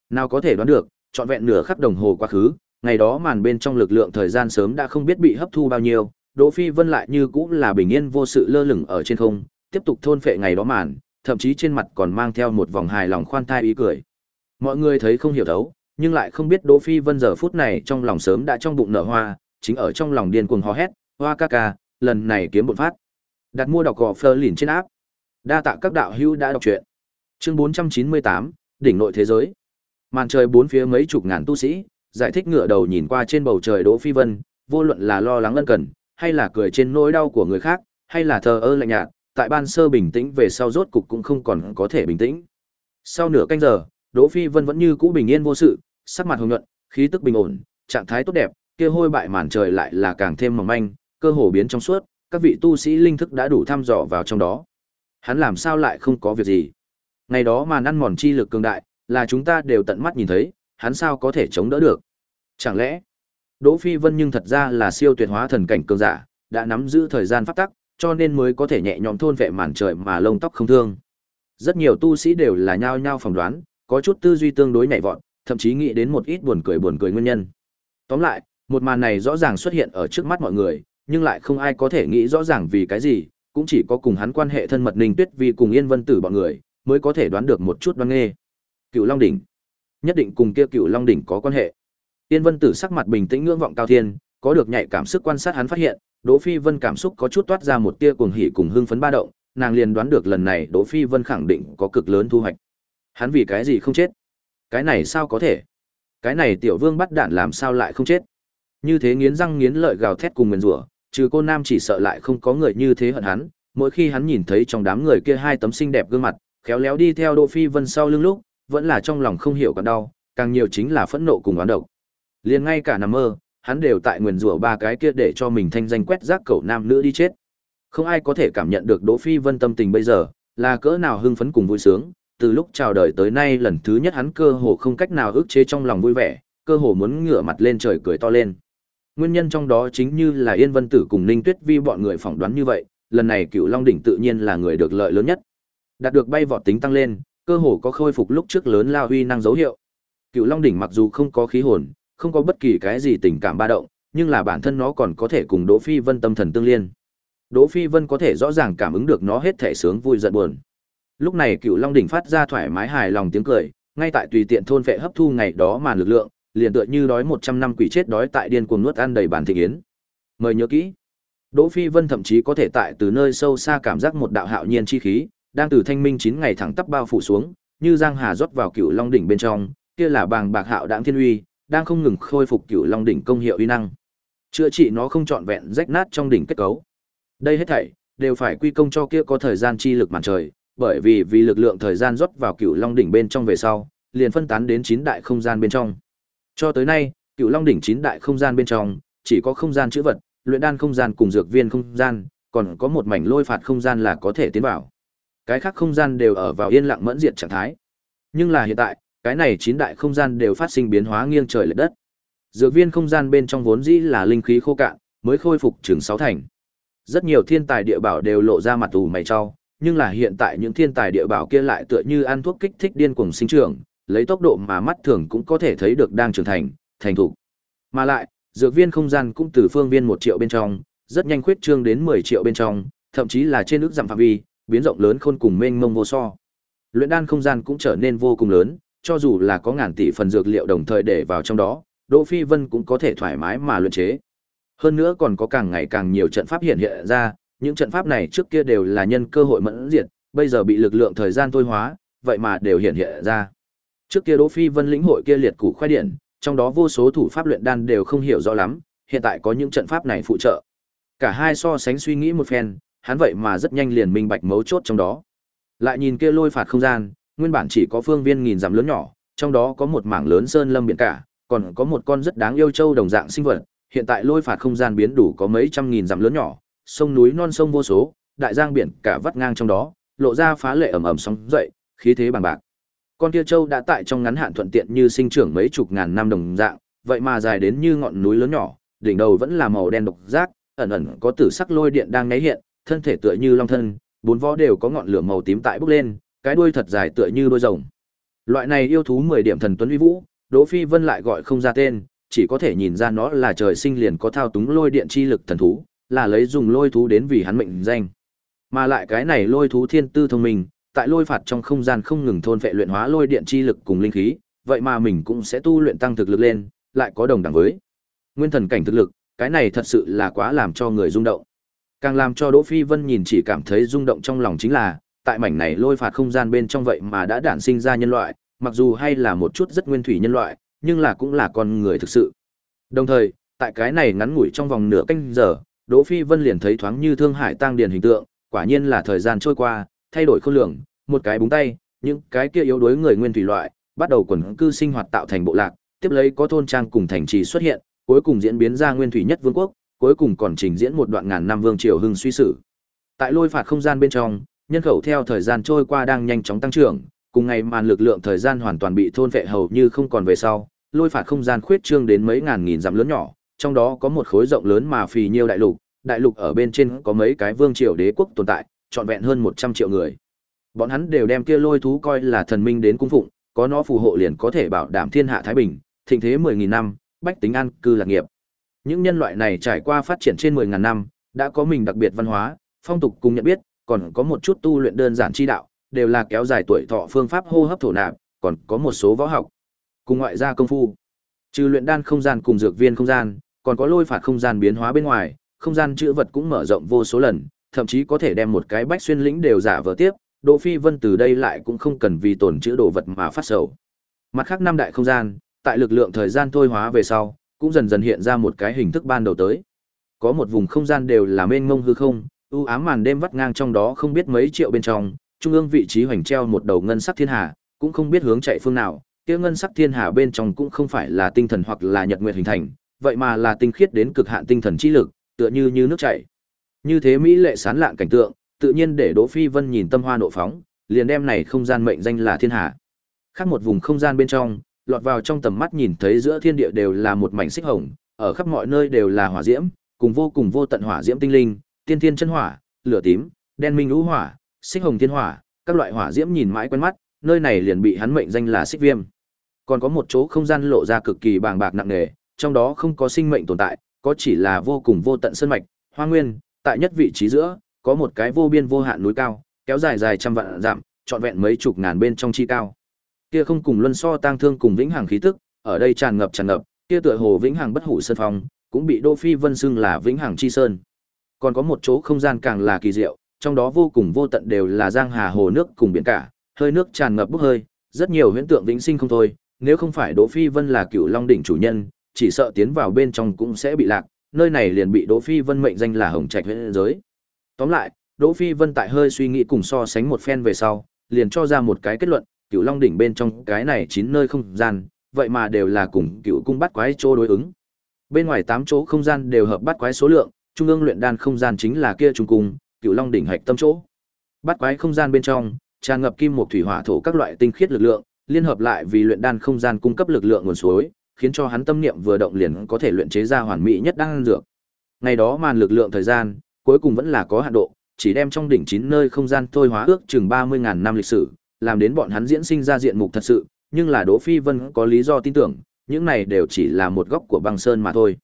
Nào có thể đoán được, trọn vẹn nửa khắc đồng hồ quá khứ, ngày đó màn bên trong lực lượng thời gian sớm đã không biết bị hấp thu bao nhiêu, Đỗ Phi Vân lại như cũ là bình yên vô sự lơ lửng ở trên không, tiếp tục thôn phệ ngày đó màn, thậm chí trên mặt còn mang theo một vòng hài lòng khoan thai ý cười. Mọi người thấy không hiểu thấu, nhưng lại không biết Đỗ Phi Vân giờ phút này trong lòng sớm đã trong bụng nở hoa, chính ở trong lòng điên cuồng hò hét, "Hoa ca ca, lần này kiếm một phát." Đặt mua đọc gò Fleur lìn trên áp. Đa tạ các đạo hữu đã đọc truyện. Chương 498, đỉnh nội thế giới. Màn trời bốn phía mấy chục ngàn tu sĩ, giải thích ngựa đầu nhìn qua trên bầu trời Đỗ Phi Vân, vô luận là lo lắng ân cần, hay là cười trên nỗi đau của người khác, hay là thờ ơ lạnh nhạt, tại ban sơ bình tĩnh về sau rốt cục cũng không còn có thể bình tĩnh. Sau nửa canh giờ, Đỗ Phi Vân vẫn như cũ bình yên vô sự, sắc mặt hồng nhuận, khí tức bình ổn, trạng thái tốt đẹp, kia hôi bại màn trời lại là càng thêm mỏng manh, cơ hồ biến trong suốt, các vị tu sĩ linh thức đã đủ thăm dò vào trong đó. Hắn làm sao lại không có việc gì? Ngày đó màn ăn mòn chi lực cường đại, là chúng ta đều tận mắt nhìn thấy, hắn sao có thể chống đỡ được? Chẳng lẽ, Đỗ Phi Vân nhưng thật ra là siêu tuyệt hóa thần cảnh cường giả, đã nắm giữ thời gian pháp tắc, cho nên mới có thể nhẹ nhõm thôn vệ màn trời mà lông tóc không thương. Rất nhiều tu sĩ đều là nhao nhao phỏng đoán, có chút tư duy tương đối nhảy vọt, thậm chí nghĩ đến một ít buồn cười buồn cười nguyên nhân. Tóm lại, một màn này rõ ràng xuất hiện ở trước mắt mọi người, nhưng lại không ai có thể nghĩ rõ ràng vì cái gì, cũng chỉ có cùng hắn quan hệ thân mật Ninh Tuyết vì cùng Yên Vân Tử bọn người, mới có thể đoán được một chút đoan nghê. Cựu Long đỉnh, nhất định cùng kia Cựu Long đỉnh có quan hệ. Tiên Vân Tử sắc mặt bình tĩnh ngưỡng vọng cao thiên, có được nhạy cảm sức quan sát hắn phát hiện, Đỗ Phi Vân cảm xúc có chút toát ra một tia cuồng hỉ cùng hưng phấn ba động, nàng liền đoán được lần này Đỗ Phi Vân khẳng định có cực lớn thu hoạch. Hắn vì cái gì không chết? Cái này sao có thể? Cái này tiểu vương bắt đạn làm sao lại không chết? Như thế nghiến răng nghiến lợi gào thét cùng nguyền rủa, trừ cô nam chỉ sợ lại không có người như thế hận hắn, mỗi khi hắn nhìn thấy trong đám người kia hai tấm xinh đẹp gương mặt, khéo léo đi theo Đỗ Phi Vân sau lưng lúc, vẫn là trong lòng không hiểu còn đau, càng nhiều chính là phẫn nộ cùng oán độc. Liền ngay cả nằm mơ, hắn đều tại nguyền rủa ba cái kia để cho mình thanh danh quét rác cậu nam nữ đi chết. Không ai có thể cảm nhận được Đỗ Phi Vân tâm tình bây giờ, là cỡ nào hưng phấn cùng vui sướng, từ lúc chào đời tới nay lần thứ nhất hắn cơ hồ không cách nào ức chế trong lòng vui vẻ, cơ hồ muốn ngửa mặt lên trời cười to lên. Nguyên nhân trong đó chính như là Yên Vân Tử cùng Ninh Tuyết Vi bọn người phỏng đoán như vậy, lần này Cựu Long đỉnh tự nhiên là người được lợi lớn nhất. Đạt được bay vọt tính tăng lên, cơ hồ có khôi phục lúc trước lớn lao huy năng dấu hiệu. Cựu Long đỉnh mặc dù không có khí hồn, không có bất kỳ cái gì tình cảm ba động, nhưng là bản thân nó còn có thể cùng Đỗ Phi Vân tâm thần tương liên. Đỗ Phi Vân có thể rõ ràng cảm ứng được nó hết thể sướng vui giận buồn. Lúc này Cựu Long đỉnh phát ra thoải mái hài lòng tiếng cười, ngay tại tùy tiện thôn vệ hấp thu ngày đó mà lực lượng, liền tựa như đói 100 năm quỷ chết đói tại điên cuồng nuốt ăn đầy bản thịnh yến. Mời nhớ kỹ. Đỗ Phi Vân thậm chí có thể tại từ nơi sâu xa cảm giác một đạo hạo nhiên chi khí, đang từ thanh minh chín ngày thẳng tắp bao phủ xuống, như giang hà rót vào Cựu Long đỉnh bên trong, kia là bàng bạc hạo đãng thiên uy, đang không ngừng khôi phục Cựu Long đỉnh công hiệu uy năng. Chữa trị nó không trọn vẹn rách nát trong đỉnh kết cấu. Đây hết thảy đều phải quy công cho kia có thời gian chi lực màn trời, bởi vì vì lực lượng thời gian rót vào Cựu Long đỉnh bên trong về sau, liền phân tán đến chín đại không gian bên trong. Cho tới nay, Cựu Long đỉnh chín đại không gian bên trong, chỉ có không gian chữ vật, luyện đan không gian cùng dược viên không gian, còn có một mảnh lôi phạt không gian là có thể tiến vào. Cái khác không gian đều ở vào yên lặng mẫn diệt trạng thái. Nhưng là hiện tại, cái này chín đại không gian đều phát sinh biến hóa nghiêng trời lệch đất. Dược viên không gian bên trong vốn dĩ là linh khí khô cạn, mới khôi phục chừng sáu thành. Rất nhiều thiên tài địa bảo đều lộ ra mặt ủ mày cho, nhưng là hiện tại những thiên tài địa bảo kia lại tựa như ăn thuốc kích thích điên cuồng sinh trưởng, lấy tốc độ mà mắt thường cũng có thể thấy được đang trưởng thành, thành thục. Mà lại, dược viên không gian cũng từ phương viên một triệu bên trong, rất nhanh khuyết trương đến 10 triệu bên trong, thậm chí là trên ước giảm phạm vi, biến rộng lớn khôn cùng mênh mông vô so. Luyện đan không gian cũng trở nên vô cùng lớn, cho dù là có ngàn tỷ phần dược liệu đồng thời để vào trong đó, Đỗ Phi Vân cũng có thể thoải mái mà luyện chế. Hơn nữa còn có càng ngày càng nhiều trận pháp hiện hiện ra, những trận pháp này trước kia đều là nhân cơ hội mẫn diệt, bây giờ bị lực lượng thời gian thôi hóa, vậy mà đều hiện hiện ra. Trước kia Đỗ Phi Vân lĩnh hội kia liệt củ khoai điện, trong đó vô số thủ pháp luyện đan đều không hiểu rõ lắm, hiện tại có những trận pháp này phụ trợ. Cả hai so sánh suy nghĩ một phen, hắn vậy mà rất nhanh liền minh bạch mấu chốt trong đó. Lại nhìn kia lôi phạt không gian, nguyên bản chỉ có phương viên nghìn dặm lớn nhỏ, trong đó có một mảng lớn sơn lâm biển cả, còn có một con rất đáng yêu châu đồng dạng sinh vật, hiện tại lôi phạt không gian biến đủ có mấy trăm nghìn dặm lớn nhỏ, sông núi non sông vô số, đại giang biển cả vắt ngang trong đó, lộ ra phá lệ ẩm ẩm sóng dậy, khí thế bằng bạc. Con kia châu đã tại trong ngắn hạn thuận tiện như sinh trưởng mấy chục ngàn năm đồng dạng, vậy mà dài đến như ngọn núi lớn nhỏ, đỉnh đầu vẫn là màu đen độc giác, ẩn ẩn có tử sắc lôi điện đang nháy hiện, thân thể tựa như long thân, bốn vó đều có ngọn lửa màu tím tại bốc lên, cái đuôi thật dài tựa như đuôi rồng. Loại này yêu thú 10 điểm thần tuấn uy vũ, Đỗ Phi Vân lại gọi không ra tên, chỉ có thể nhìn ra nó là trời sinh liền có thao túng lôi điện chi lực thần thú, là lấy dùng lôi thú đến vì hắn mệnh danh. Mà lại cái này lôi thú thiên tư thông minh, tại lôi phạt trong không gian không ngừng thôn phệ luyện hóa lôi điện chi lực cùng linh khí, vậy mà mình cũng sẽ tu luyện tăng thực lực lên, lại có đồng đẳng với nguyên thần cảnh thực lực, cái này thật sự là quá làm cho người rung động. Càng làm cho Đỗ Phi Vân nhìn chỉ cảm thấy rung động trong lòng chính là, tại mảnh này lôi phạt không gian bên trong vậy mà đã đản sinh ra nhân loại, mặc dù hay là một chút rất nguyên thủy nhân loại, nhưng là cũng là con người thực sự. Đồng thời, tại cái này ngắn ngủi trong vòng nửa canh giờ, Đỗ Phi Vân liền thấy thoáng như Thương Hải tăng điền hình tượng, quả nhiên là thời gian trôi qua, thay đổi khôn lường, một cái búng tay, những cái kia yếu đuối người nguyên thủy loại, bắt đầu quần cư sinh hoạt tạo thành bộ lạc, tiếp lấy có thôn trang cùng thành trì xuất hiện, cuối cùng diễn biến ra nguyên thủy nhất vương quốc, cuối cùng còn trình diễn một đoạn ngàn năm vương triều hưng suy sử. Tại lôi phạt không gian bên trong, nhân khẩu theo thời gian trôi qua đang nhanh chóng tăng trưởng, cùng ngày màn lực lượng thời gian hoàn toàn bị thôn vệ hầu như không còn về sau, lôi phạt không gian khuyết trương đến mấy ngàn nghìn dặm lớn nhỏ, trong đó có một khối rộng lớn mà phì nhiêu đại lục, đại lục ở bên trên có mấy cái vương triều đế quốc tồn tại, trọn vẹn hơn 100 triệu người. Bọn hắn đều đem kia lôi thú coi là thần minh đến cung phụng, có nó phù hộ liền có thể bảo đảm thiên hạ thái bình, thịnh thế 10000 năm, bách tính an cư lạc nghiệp. Những nhân loại này trải qua phát triển trên 10000 năm, đã có mình đặc biệt văn hóa, phong tục cùng nhận biết, còn có một chút tu luyện đơn giản chi đạo, đều là kéo dài tuổi thọ phương pháp hô hấp thổ nạp, còn có một số võ học, cùng ngoại gia công phu. Trừ luyện đan không gian cùng dược viên không gian, còn có lôi phạt không gian biến hóa bên ngoài, không gian chữ vật cũng mở rộng vô số lần, thậm chí có thể đem một cái bách xuyên lĩnh đều giả vờ tiếp, Đỗ Phi Vân từ đây lại cũng không cần vì tổn chữ đồ vật mà phát sầu. Mặt khác năm đại không gian, tại lực lượng thời gian thôi hóa về sau, cũng dần dần hiện ra một cái hình thức ban đầu tới. Có một vùng không gian đều là mênh mông hư không, u ám màn đêm vắt ngang trong đó không biết mấy triệu bên trong, trung ương vị trí hoành treo một đầu ngân sắc thiên hà, cũng không biết hướng chạy phương nào, kia ngân sắc thiên hà bên trong cũng không phải là tinh thần hoặc là nhật nguyệt hình thành, vậy mà là tinh khiết đến cực hạn tinh thần chi lực, tựa như như nước chảy. Như thế mỹ lệ sán lạn cảnh tượng, tự nhiên để Đỗ Phi Vân nhìn tâm hoa nộ phóng, liền đem này không gian mệnh danh là thiên hà. Khác một vùng không gian bên trong, lọt vào trong tầm mắt nhìn thấy giữa thiên địa đều là một mảnh xích hồng, ở khắp mọi nơi đều là hỏa diễm, cùng vô cùng vô tận hỏa diễm tinh linh, tiên thiên chân hỏa, lửa tím, đen minh lũ hỏa, xích hồng thiên hỏa, các loại hỏa diễm nhìn mãi quen mắt, nơi này liền bị hắn mệnh danh là xích viêm. Còn có một chỗ không gian lộ ra cực kỳ bàng bạc nặng nề, trong đó không có sinh mệnh tồn tại, có chỉ là vô cùng vô tận sơn mạch, hoa nguyên, tại nhất vị trí giữa, có một cái vô biên vô hạn núi cao, kéo dài dài trăm vạn dặm, trọn vẹn mấy chục ngàn bên trong chi cao. Kia không cùng luân so tang thương cùng vĩnh hằng khí tức, ở đây tràn ngập tràn ngập, kia tựa hồ vĩnh hằng bất hủ sơn phong, cũng bị Đỗ Phi Vân xưng là vĩnh hằng chi sơn. Còn có một chỗ không gian càng là kỳ diệu, trong đó vô cùng vô tận đều là giang hà hồ nước cùng biển cả, hơi nước tràn ngập bốc hơi, rất nhiều huyễn tượng vĩnh sinh không thôi, nếu không phải Đỗ Phi Vân là cựu Long đỉnh chủ nhân, chỉ sợ tiến vào bên trong cũng sẽ bị lạc, nơi này liền bị Đỗ Phi Vân mệnh danh là Hồng Trạch huyễn giới. Tóm lại, Đỗ Phi Vân tại hơi suy nghĩ cùng so sánh một phen về sau, liền cho ra một cái kết luận, Cựu Long đỉnh bên trong cái này chín nơi không gian, vậy mà đều là cùng cựu cung bắt quái chỗ đối ứng. Bên ngoài tám chỗ không gian đều hợp bắt quái số lượng, trung ương luyện đan không gian chính là kia trung cung, Cựu Long đỉnh hạch tâm chỗ. Bắt quái không gian bên trong, tràn ngập kim một thủy hỏa thổ các loại tinh khiết lực lượng, liên hợp lại vì luyện đan không gian cung cấp lực lượng nguồn suối, khiến cho hắn tâm niệm vừa động liền có thể luyện chế ra hoàn mỹ nhất đan dược. Ngày đó màn lực lượng thời gian, cuối cùng vẫn là có hạn độ, chỉ đem trong đỉnh chín nơi không gian thôi hóa ước chừng 30.000 năm lịch sử, làm đến bọn hắn diễn sinh ra diện mục thật sự, nhưng là Đỗ Phi Vân có lý do tin tưởng, những này đều chỉ là một góc của băng sơn mà thôi.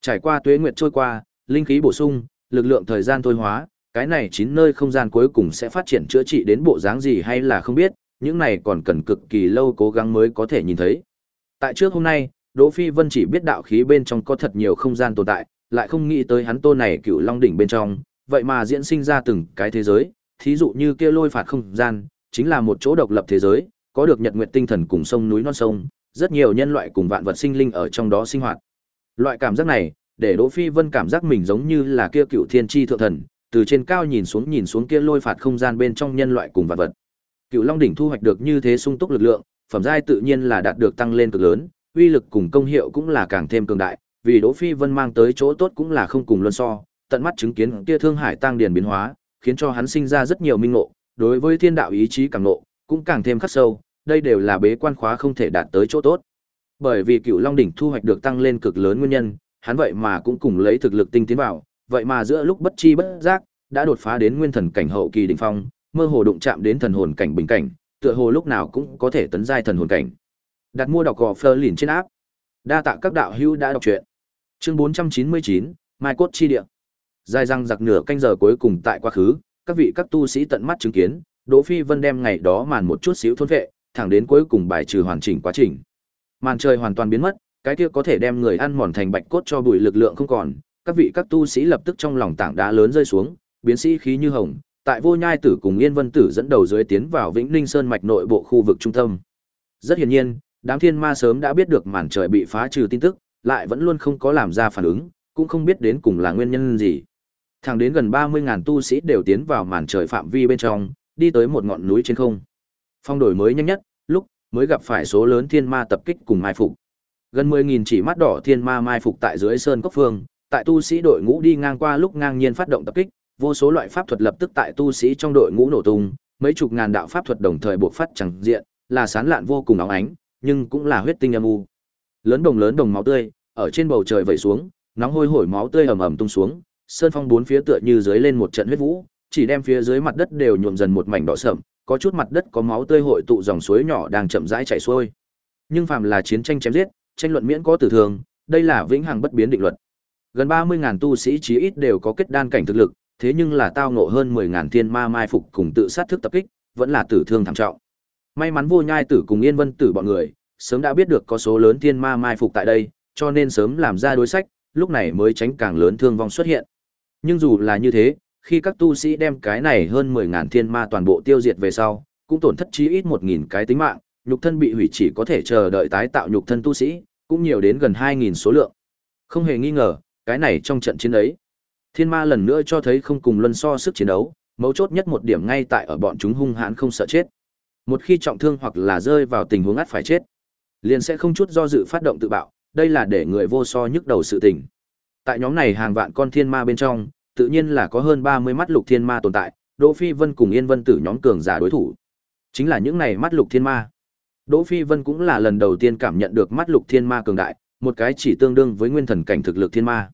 Trải qua tuế nguyệt trôi qua, linh khí bổ sung, lực lượng thời gian thôi hóa, cái này chín nơi không gian cuối cùng sẽ phát triển chữa trị đến bộ dáng gì hay là không biết, những này còn cần cực kỳ lâu cố gắng mới có thể nhìn thấy. Tại trước hôm nay, Đỗ Phi Vân chỉ biết đạo khí bên trong có thật nhiều không gian tồn tại, lại không nghĩ tới hắn tôn này cựu long đỉnh bên trong, vậy mà diễn sinh ra từng cái thế giới, thí dụ như kia lôi phạt không gian, chính là một chỗ độc lập thế giới, có được nhật nguyệt tinh thần cùng sông núi non sông, rất nhiều nhân loại cùng vạn vật sinh linh ở trong đó sinh hoạt. Loại cảm giác này, để Đỗ Phi Vân cảm giác mình giống như là kia cựu thiên chi thượng thần, từ trên cao nhìn xuống nhìn xuống kia lôi phạt không gian bên trong nhân loại cùng vạn vật. Cựu Long đỉnh thu hoạch được như thế sung túc lực lượng, phẩm giai tự nhiên là đạt được tăng lên cực lớn, uy lực cùng công hiệu cũng là càng thêm cường đại, vì Đỗ Phi Vân mang tới chỗ tốt cũng là không cùng luân so, tận mắt chứng kiến kia Thương Hải tăng điền biến hóa, khiến cho hắn sinh ra rất nhiều minh ngộ, đối với thiên đạo ý chí càng nộ, cũng càng thêm khắc sâu, đây đều là bế quan khóa không thể đạt tới chỗ tốt. Bởi vì Cựu Long đỉnh thu hoạch được tăng lên cực lớn nguyên nhân, hắn vậy mà cũng cùng lấy thực lực tinh tiến vào, vậy mà giữa lúc bất chi bất giác, đã đột phá đến nguyên thần cảnh hậu kỳ đỉnh phong, mơ hồ đụng chạm đến thần hồn cảnh bình cảnh, tựa hồ lúc nào cũng có thể tấn giai thần hồn cảnh. Đặt mua đọc gò Fleur lìn trên áp. Đa tạ các đạo hữu đã đọc truyện. Chương 499, Mai cốt chi địa. Dài răng giặc nửa canh giờ cuối cùng tại quá khứ, các vị các tu sĩ tận mắt chứng kiến, Đỗ Phi Vân đem ngày đó màn một chút xíu thôn vệ, thẳng đến cuối cùng bài trừ hoàn chỉnh quá trình. Màn trời hoàn toàn biến mất, cái kia có thể đem người ăn mòn thành bạch cốt cho bụi lực lượng không còn, các vị các tu sĩ lập tức trong lòng tảng đá lớn rơi xuống, biến sĩ khí như hồng, tại Vô Nhai Tử cùng Yên Vân Tử dẫn đầu dưới tiến vào Vĩnh Ninh Sơn mạch nội bộ khu vực trung tâm. Rất hiển nhiên, đám thiên ma sớm đã biết được màn trời bị phá trừ tin tức, lại vẫn luôn không có làm ra phản ứng, cũng không biết đến cùng là nguyên nhân gì. Thẳng đến gần 30.000 tu sĩ đều tiến vào màn trời phạm vi bên trong, đi tới một ngọn núi trên không. Phong đổi mới nhanh nhất, lúc mới gặp phải số lớn thiên ma tập kích cùng mai phục. Gần 10.000 chỉ mắt đỏ thiên ma mai phục tại dưới sơn cốc phương, tại tu sĩ đội ngũ đi ngang qua lúc ngang nhiên phát động tập kích, vô số loại pháp thuật lập tức tại tu sĩ trong đội ngũ nổ tung, mấy chục ngàn đạo pháp thuật đồng thời bộc phát chẳng diện, là sán lạn vô cùng óng ánh, nhưng cũng là huyết tinh âm u. Lớn đồng lớn đồng máu tươi, ở trên bầu trời vẩy xuống, nóng hôi hổi máu tươi ầm ầm tung xuống, sơn phong bốn phía tựa như dưới lên một trận huyết vũ, chỉ đem phía dưới mặt đất đều nhuộm dần một mảnh đỏ sậm, có chút mặt đất có máu tươi hội tụ dòng suối nhỏ đang chậm rãi chảy xuôi. Nhưng phàm là chiến tranh chém giết, tranh luận miễn có tử thương, đây là vĩnh hằng bất biến định luật. Gần 30.000 tu sĩ chí ít đều có kết đan cảnh thực lực, thế nhưng là tao ngộ hơn mười ngàn thiên ma mai phục cùng tự sát thức tập kích, vẫn là tử thương thảm trọng. May mắn vô nhai tử cùng yên vân tử bọn người, sớm đã biết được có số lớn thiên ma mai phục tại đây, cho nên sớm làm ra đối sách, lúc này mới tránh càng lớn thương vong xuất hiện. Nhưng dù là như thế, khi các tu sĩ đem cái này hơn 10.000 thiên ma toàn bộ tiêu diệt về sau, cũng tổn thất chí ít 1.000 cái tính mạng, nhục thân bị hủy chỉ có thể chờ đợi tái tạo nhục thân tu sĩ, cũng nhiều đến gần 2.000 số lượng. Không hề nghi ngờ, cái này trong trận chiến ấy, thiên ma lần nữa cho thấy không cùng luân so sức chiến đấu, mấu chốt nhất một điểm ngay tại ở bọn chúng hung hãn không sợ chết. Một khi trọng thương hoặc là rơi vào tình huống ắt phải chết, liền sẽ không chút do dự phát động tự bạo, đây là để người vô so nhức đầu sự tình. Tại nhóm này hàng vạn con thiên ma bên trong, tự nhiên là có hơn 30 mắt lục thiên ma tồn tại, Đỗ Phi Vân cùng Yên Vân Tử nhóm cường giả đối thủ. Chính là những này mắt lục thiên ma. Đỗ Phi Vân cũng là lần đầu tiên cảm nhận được mắt lục thiên ma cường đại, một cái chỉ tương đương với nguyên thần cảnh thực lực thiên ma.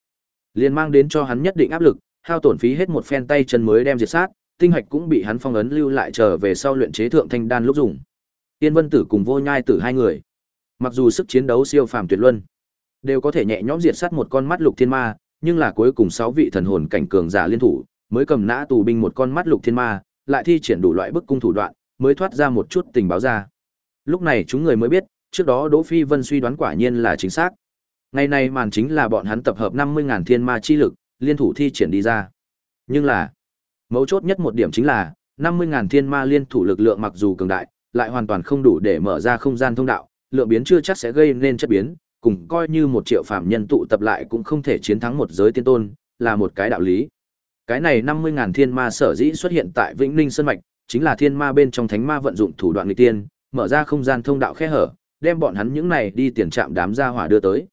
Liền mang đến cho hắn nhất định áp lực, hao tổn phí hết một phen tay chân mới đem diệt sát, tinh hạch cũng bị hắn phong ấn lưu lại trở về sau luyện chế thượng thanh đan lúc dùng. Tiên Vân Tử cùng Vô Nhai Tử hai người, mặc dù sức chiến đấu siêu phàm tuyệt luân, đều có thể nhẹ nhõm diệt sát một con mắt lục thiên ma, nhưng là cuối cùng sáu vị thần hồn cảnh cường giả liên thủ, mới cầm nã tù binh một con mắt lục thiên ma, lại thi triển đủ loại bức cung thủ đoạn, mới thoát ra một chút tình báo ra. Lúc này chúng người mới biết, trước đó Đỗ Phi Vân suy đoán quả nhiên là chính xác. Ngày này màn chính là bọn hắn tập hợp 50.000 thiên ma chi lực, liên thủ thi triển đi ra. Nhưng là, mấu chốt nhất một điểm chính là, 50.000 thiên ma liên thủ lực lượng mặc dù cường đại, lại hoàn toàn không đủ để mở ra không gian thông đạo, lượng biến chưa chắc sẽ gây nên chất biến, cùng coi như một triệu phạm nhân tụ tập lại cũng không thể chiến thắng một giới tiên tôn, là một cái đạo lý. Cái này 50.000 thiên ma sở dĩ xuất hiện tại Vĩnh Ninh Sơn Mạch, chính là thiên ma bên trong thánh ma vận dụng thủ đoạn nghịch tiên, mở ra không gian thông đạo khe hở, đem bọn hắn những này đi tiền trạm đám gia hỏa đưa tới.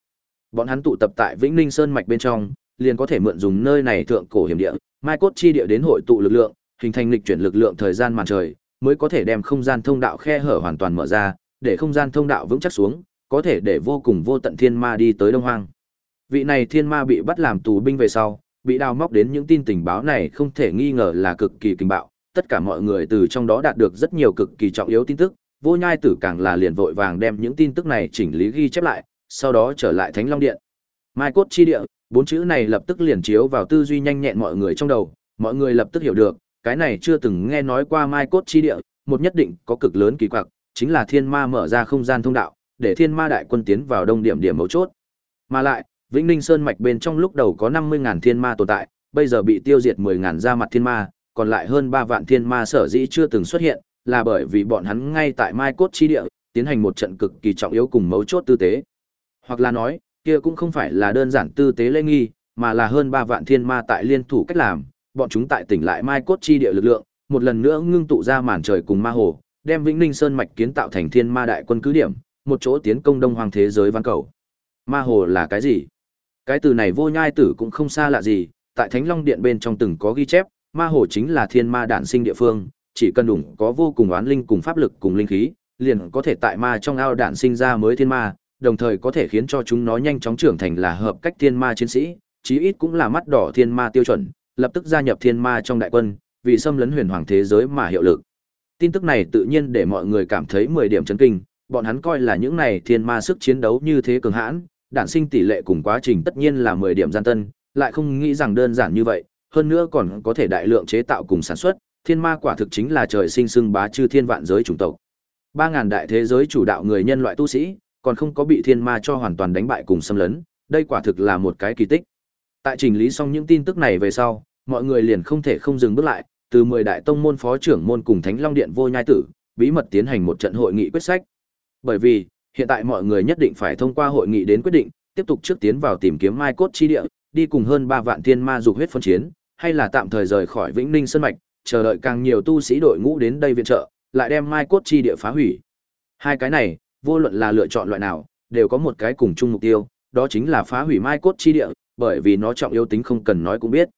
Bọn hắn tụ tập tại Vĩnh Ninh Sơn mạch bên trong, liền có thể mượn dùng nơi này thượng cổ hiểm địa, mai cốt chi địa đến hội tụ lực lượng, hình thành lịch chuyển lực lượng thời gian màn trời, mới có thể đem không gian thông đạo khe hở hoàn toàn mở ra, để không gian thông đạo vững chắc xuống, có thể để vô cùng vô tận thiên ma đi tới Đông Hoang. Vị này thiên ma bị bắt làm tù binh về sau, bị đào móc đến những tin tình báo này không thể nghi ngờ là cực kỳ kinh bạo, tất cả mọi người từ trong đó đạt được rất nhiều cực kỳ trọng yếu tin tức, vô nhai tử càng là liền vội vàng đem những tin tức này chỉnh lý ghi chép lại, sau đó trở lại Thánh Long Điện. Mai cốt chi địa, bốn chữ này lập tức liền chiếu vào tư duy nhanh nhẹn mọi người trong đầu, mọi người lập tức hiểu được, cái này chưa từng nghe nói qua Mai cốt chi địa, một nhất định có cực lớn kỳ quặc, chính là thiên ma mở ra không gian thông đạo, để thiên ma đại quân tiến vào đông điểm điểm mấu chốt. Mà lại, Vĩnh Ninh Sơn mạch bên trong lúc đầu có 50.000 thiên ma tồn tại, bây giờ bị tiêu diệt 10.000 ra mặt thiên ma, còn lại hơn 3 vạn thiên ma sở dĩ chưa từng xuất hiện, là bởi vì bọn hắn ngay tại Mai Cốt chi địa, tiến hành một trận cực kỳ trọng yếu cùng mấu chốt tư tế. Hoặc là nói, kia cũng không phải là đơn giản tư tế lễ nghi, mà là hơn 3 vạn thiên ma tại liên thủ cách làm, bọn chúng tại tỉnh lại Mai Cốt chi địa lực lượng, một lần nữa ngưng tụ ra màn trời cùng ma hồ, đem Vĩnh Ninh Sơn mạch kiến tạo thành thiên ma đại quân cứ điểm, một chỗ tiến công đông hoàng thế giới văn cầu. Ma hồ là cái gì? Cái từ này vô nhai tử cũng không xa lạ gì, tại Thánh Long Điện bên trong từng có ghi chép, ma hồ chính là thiên ma đản sinh địa phương, chỉ cần đủ có vô cùng oán linh cùng pháp lực cùng linh khí, liền có thể tại ma trong ao đản sinh ra mới thiên ma, đồng thời có thể khiến cho chúng nó nhanh chóng trưởng thành là hợp cách thiên ma chiến sĩ, chí ít cũng là mắt đỏ thiên ma tiêu chuẩn, lập tức gia nhập thiên ma trong đại quân, vì xâm lấn huyền hoàng thế giới mà hiệu lực. Tin tức này tự nhiên để mọi người cảm thấy 10 điểm chấn kinh, bọn hắn coi là những này thiên ma sức chiến đấu như thế cường hãn, đản sinh tỷ lệ cùng quá trình tất nhiên là 10 điểm gian tân, lại không nghĩ rằng đơn giản như vậy, hơn nữa còn có thể đại lượng chế tạo cùng sản xuất, thiên ma quả thực chính là trời sinh sưng bá chư thiên vạn giới chủng tộc. 3000 đại thế giới chủ đạo người nhân loại tu sĩ, còn không có bị thiên ma cho hoàn toàn đánh bại cùng xâm lấn, đây quả thực là một cái kỳ tích. Tại trình lý xong những tin tức này về sau, mọi người liền không thể không dừng bước lại, từ 10 đại tông môn phó trưởng môn cùng Thánh Long Điện vô nhai tử, bí mật tiến hành một trận hội nghị quyết sách. Bởi vì, hiện tại mọi người nhất định phải thông qua hội nghị đến quyết định, tiếp tục trước tiến vào tìm kiếm mai cốt chi địa, đi cùng hơn 3 vạn thiên ma dục huyết phân chiến, hay là tạm thời rời khỏi Vĩnh Ninh Sơn mạch, chờ đợi càng nhiều tu sĩ đội ngũ đến đây viện trợ, lại đem mai cốt chi địa phá hủy. Hai cái này, vô luận là lựa chọn loại nào, đều có một cái cùng chung mục tiêu, đó chính là phá hủy Mai Cốt chi địa, bởi vì nó trọng yếu tính không cần nói cũng biết.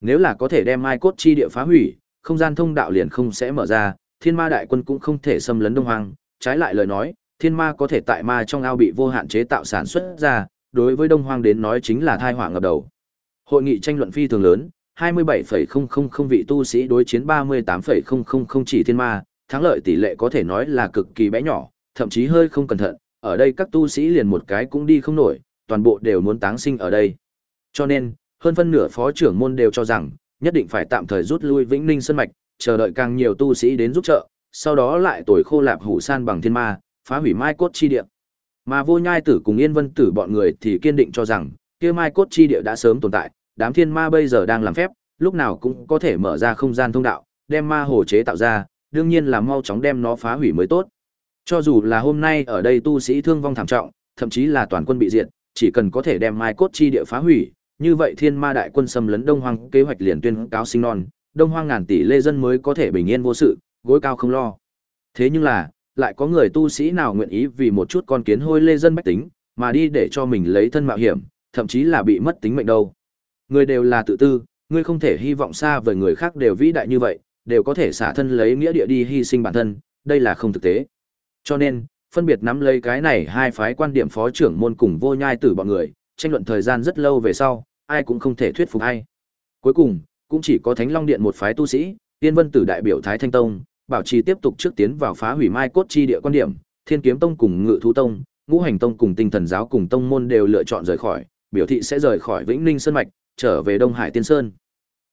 Nếu là có thể đem Mai Cốt chi địa phá hủy, không gian thông đạo liền không sẽ mở ra, Thiên Ma đại quân cũng không thể xâm lấn Đông Hoang, trái lại lời nói, Thiên Ma có thể tại ma trong ao bị vô hạn chế tạo sản xuất ra, đối với Đông Hoang đến nói chính là thai họa ngập đầu. Hội nghị tranh luận phi thường lớn, 27,000 vị tu sĩ đối chiến 38,000 chỉ thiên ma, thắng lợi tỷ lệ có thể nói là cực kỳ bé nhỏ, thậm chí hơi không cẩn thận, ở đây các tu sĩ liền một cái cũng đi không nổi, toàn bộ đều muốn táng sinh ở đây. Cho nên, hơn phân nửa phó trưởng môn đều cho rằng, nhất định phải tạm thời rút lui Vĩnh Ninh Sơn Mạch, chờ đợi càng nhiều tu sĩ đến giúp trợ, sau đó lại tuổi khô lạp hủ san bằng thiên ma, phá hủy mai cốt chi địa. Mà vô nhai tử cùng yên vân tử bọn người thì kiên định cho rằng, kia mai cốt chi địa đã sớm tồn tại, đám thiên ma bây giờ đang làm phép, lúc nào cũng có thể mở ra không gian thông đạo, đem ma hồ chế tạo ra, đương nhiên là mau chóng đem nó phá hủy mới tốt. Cho dù là hôm nay ở đây tu sĩ thương vong thảm trọng, thậm chí là toàn quân bị diệt, chỉ cần có thể đem mai cốt chi địa phá hủy, như vậy thiên ma đại quân xâm lấn Đông Hoang kế hoạch liền tuyên cáo sinh non, Đông Hoang ngàn tỷ lê dân mới có thể bình yên vô sự, gối cao không lo. Thế nhưng là, lại có người tu sĩ nào nguyện ý vì một chút con kiến hôi lê dân bách tính, mà đi để cho mình lấy thân mạo hiểm, thậm chí là bị mất tính mệnh đâu. Người đều là tự tư, ngươi không thể hy vọng xa với người khác đều vĩ đại như vậy, đều có thể xả thân lấy nghĩa địa đi hy sinh bản thân, đây là không thực tế. Cho nên, phân biệt nắm lấy cái này hai phái quan điểm phó trưởng môn cùng vô nhai tử bọn người, tranh luận thời gian rất lâu về sau, ai cũng không thể thuyết phục ai. Cuối cùng, cũng chỉ có Thánh Long Điện một phái tu sĩ, Tiên Vân Tử đại biểu Thái Thanh Tông, bảo trì tiếp tục trước tiến vào phá hủy Mai cốt chi địa quan điểm, Thiên Kiếm Tông cùng Ngự Thú Tông, Ngũ Hành Tông cùng Tinh Thần Giáo cùng tông môn đều lựa chọn rời khỏi, biểu thị sẽ rời khỏi Vĩnh Ninh Sơn mạch, trở về Đông Hải Tiên Sơn.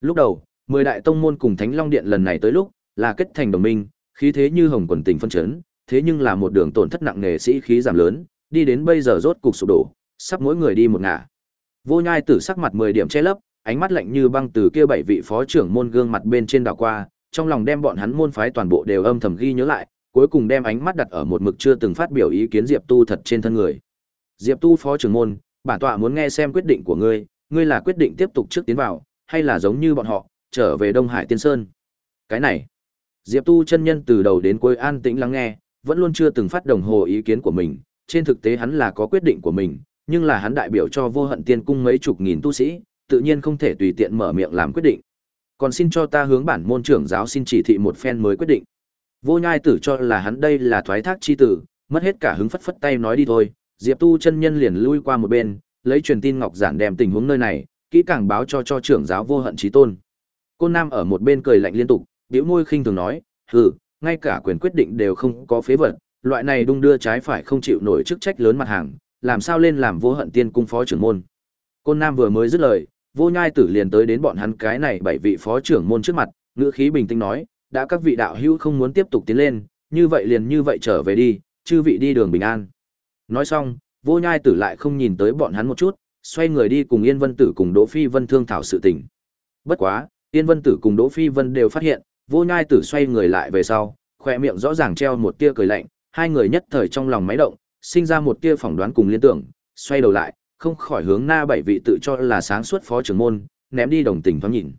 Lúc đầu, mười đại tông môn cùng Thánh Long Điện lần này tới lúc, là kết thành đồng minh, khí thế như hồng quần tình phân chấn, thế nhưng là một đường tổn thất nặng nề sĩ khí giảm lớn, đi đến bây giờ rốt cục sụp đổ, sắp mỗi người đi một ngả. Vô Nhai Tử sắc mặt 10 điểm che lấp, ánh mắt lạnh như băng từ kia bảy vị phó trưởng môn gương mặt bên trên đảo qua, trong lòng đem bọn hắn môn phái toàn bộ đều âm thầm ghi nhớ lại, cuối cùng đem ánh mắt đặt ở một mực chưa từng phát biểu ý kiến Diệp Tu thật trên thân người. Diệp Tu phó trưởng môn, bản tọa muốn nghe xem quyết định của ngươi, ngươi là quyết định tiếp tục trước tiến vào, hay là giống như bọn họ, trở về Đông Hải Tiên Sơn? Cái này, Diệp Tu chân nhân từ đầu đến cuối an tĩnh lắng nghe, vẫn luôn chưa từng phát đồng hồ ý kiến của mình, trên thực tế hắn là có quyết định của mình, nhưng là hắn đại biểu cho vô hận tiên cung mấy chục nghìn tu sĩ, tự nhiên không thể tùy tiện mở miệng làm quyết định. Còn xin cho ta hướng bản môn trưởng giáo xin chỉ thị một phen mới quyết định. Vô nhai tử cho là hắn đây là thoái thác chi tử, mất hết cả hứng phất phất tay nói đi thôi, Diệp Tu chân nhân liền lui qua một bên, lấy truyền tin ngọc giản đem tình huống nơi này, kỹ càng báo cho cho trưởng giáo vô hận chí tôn. Côn Nam ở một bên cười lạnh liên tục, bĩu môi khinh thường nói, "Hừ, ngay cả quyền quyết định đều không có phế vật, loại này đung đưa trái phải không chịu nổi chức trách lớn mặt hàng, làm sao lên làm vô hận tiên cung phó trưởng môn." Côn Nam vừa mới dứt lời, Vô Nhai Tử liền tới đến bọn hắn cái này bảy vị phó trưởng môn trước mặt, ngữ khí bình tĩnh nói, "Đã các vị đạo hữu không muốn tiếp tục tiến lên, như vậy liền như vậy trở về đi, chư vị đi đường bình an." Nói xong, Vô Nhai Tử lại không nhìn tới bọn hắn một chút, xoay người đi cùng Yên Vân Tử cùng Đỗ Phi Vân thương thảo sự tình. Bất quá, Yên Vân Tử cùng Đỗ Phi Vân đều phát hiện, Vô Nhai Tử xoay người lại về sau, khóe miệng rõ ràng treo một tia cười lạnh, hai người nhất thời trong lòng máy động, sinh ra một tia phỏng đoán cùng liên tưởng, xoay đầu lại, không khỏi hướng na bảy vị tự cho là sáng suốt phó trưởng môn, ném đi đồng tình thoáng nhìn.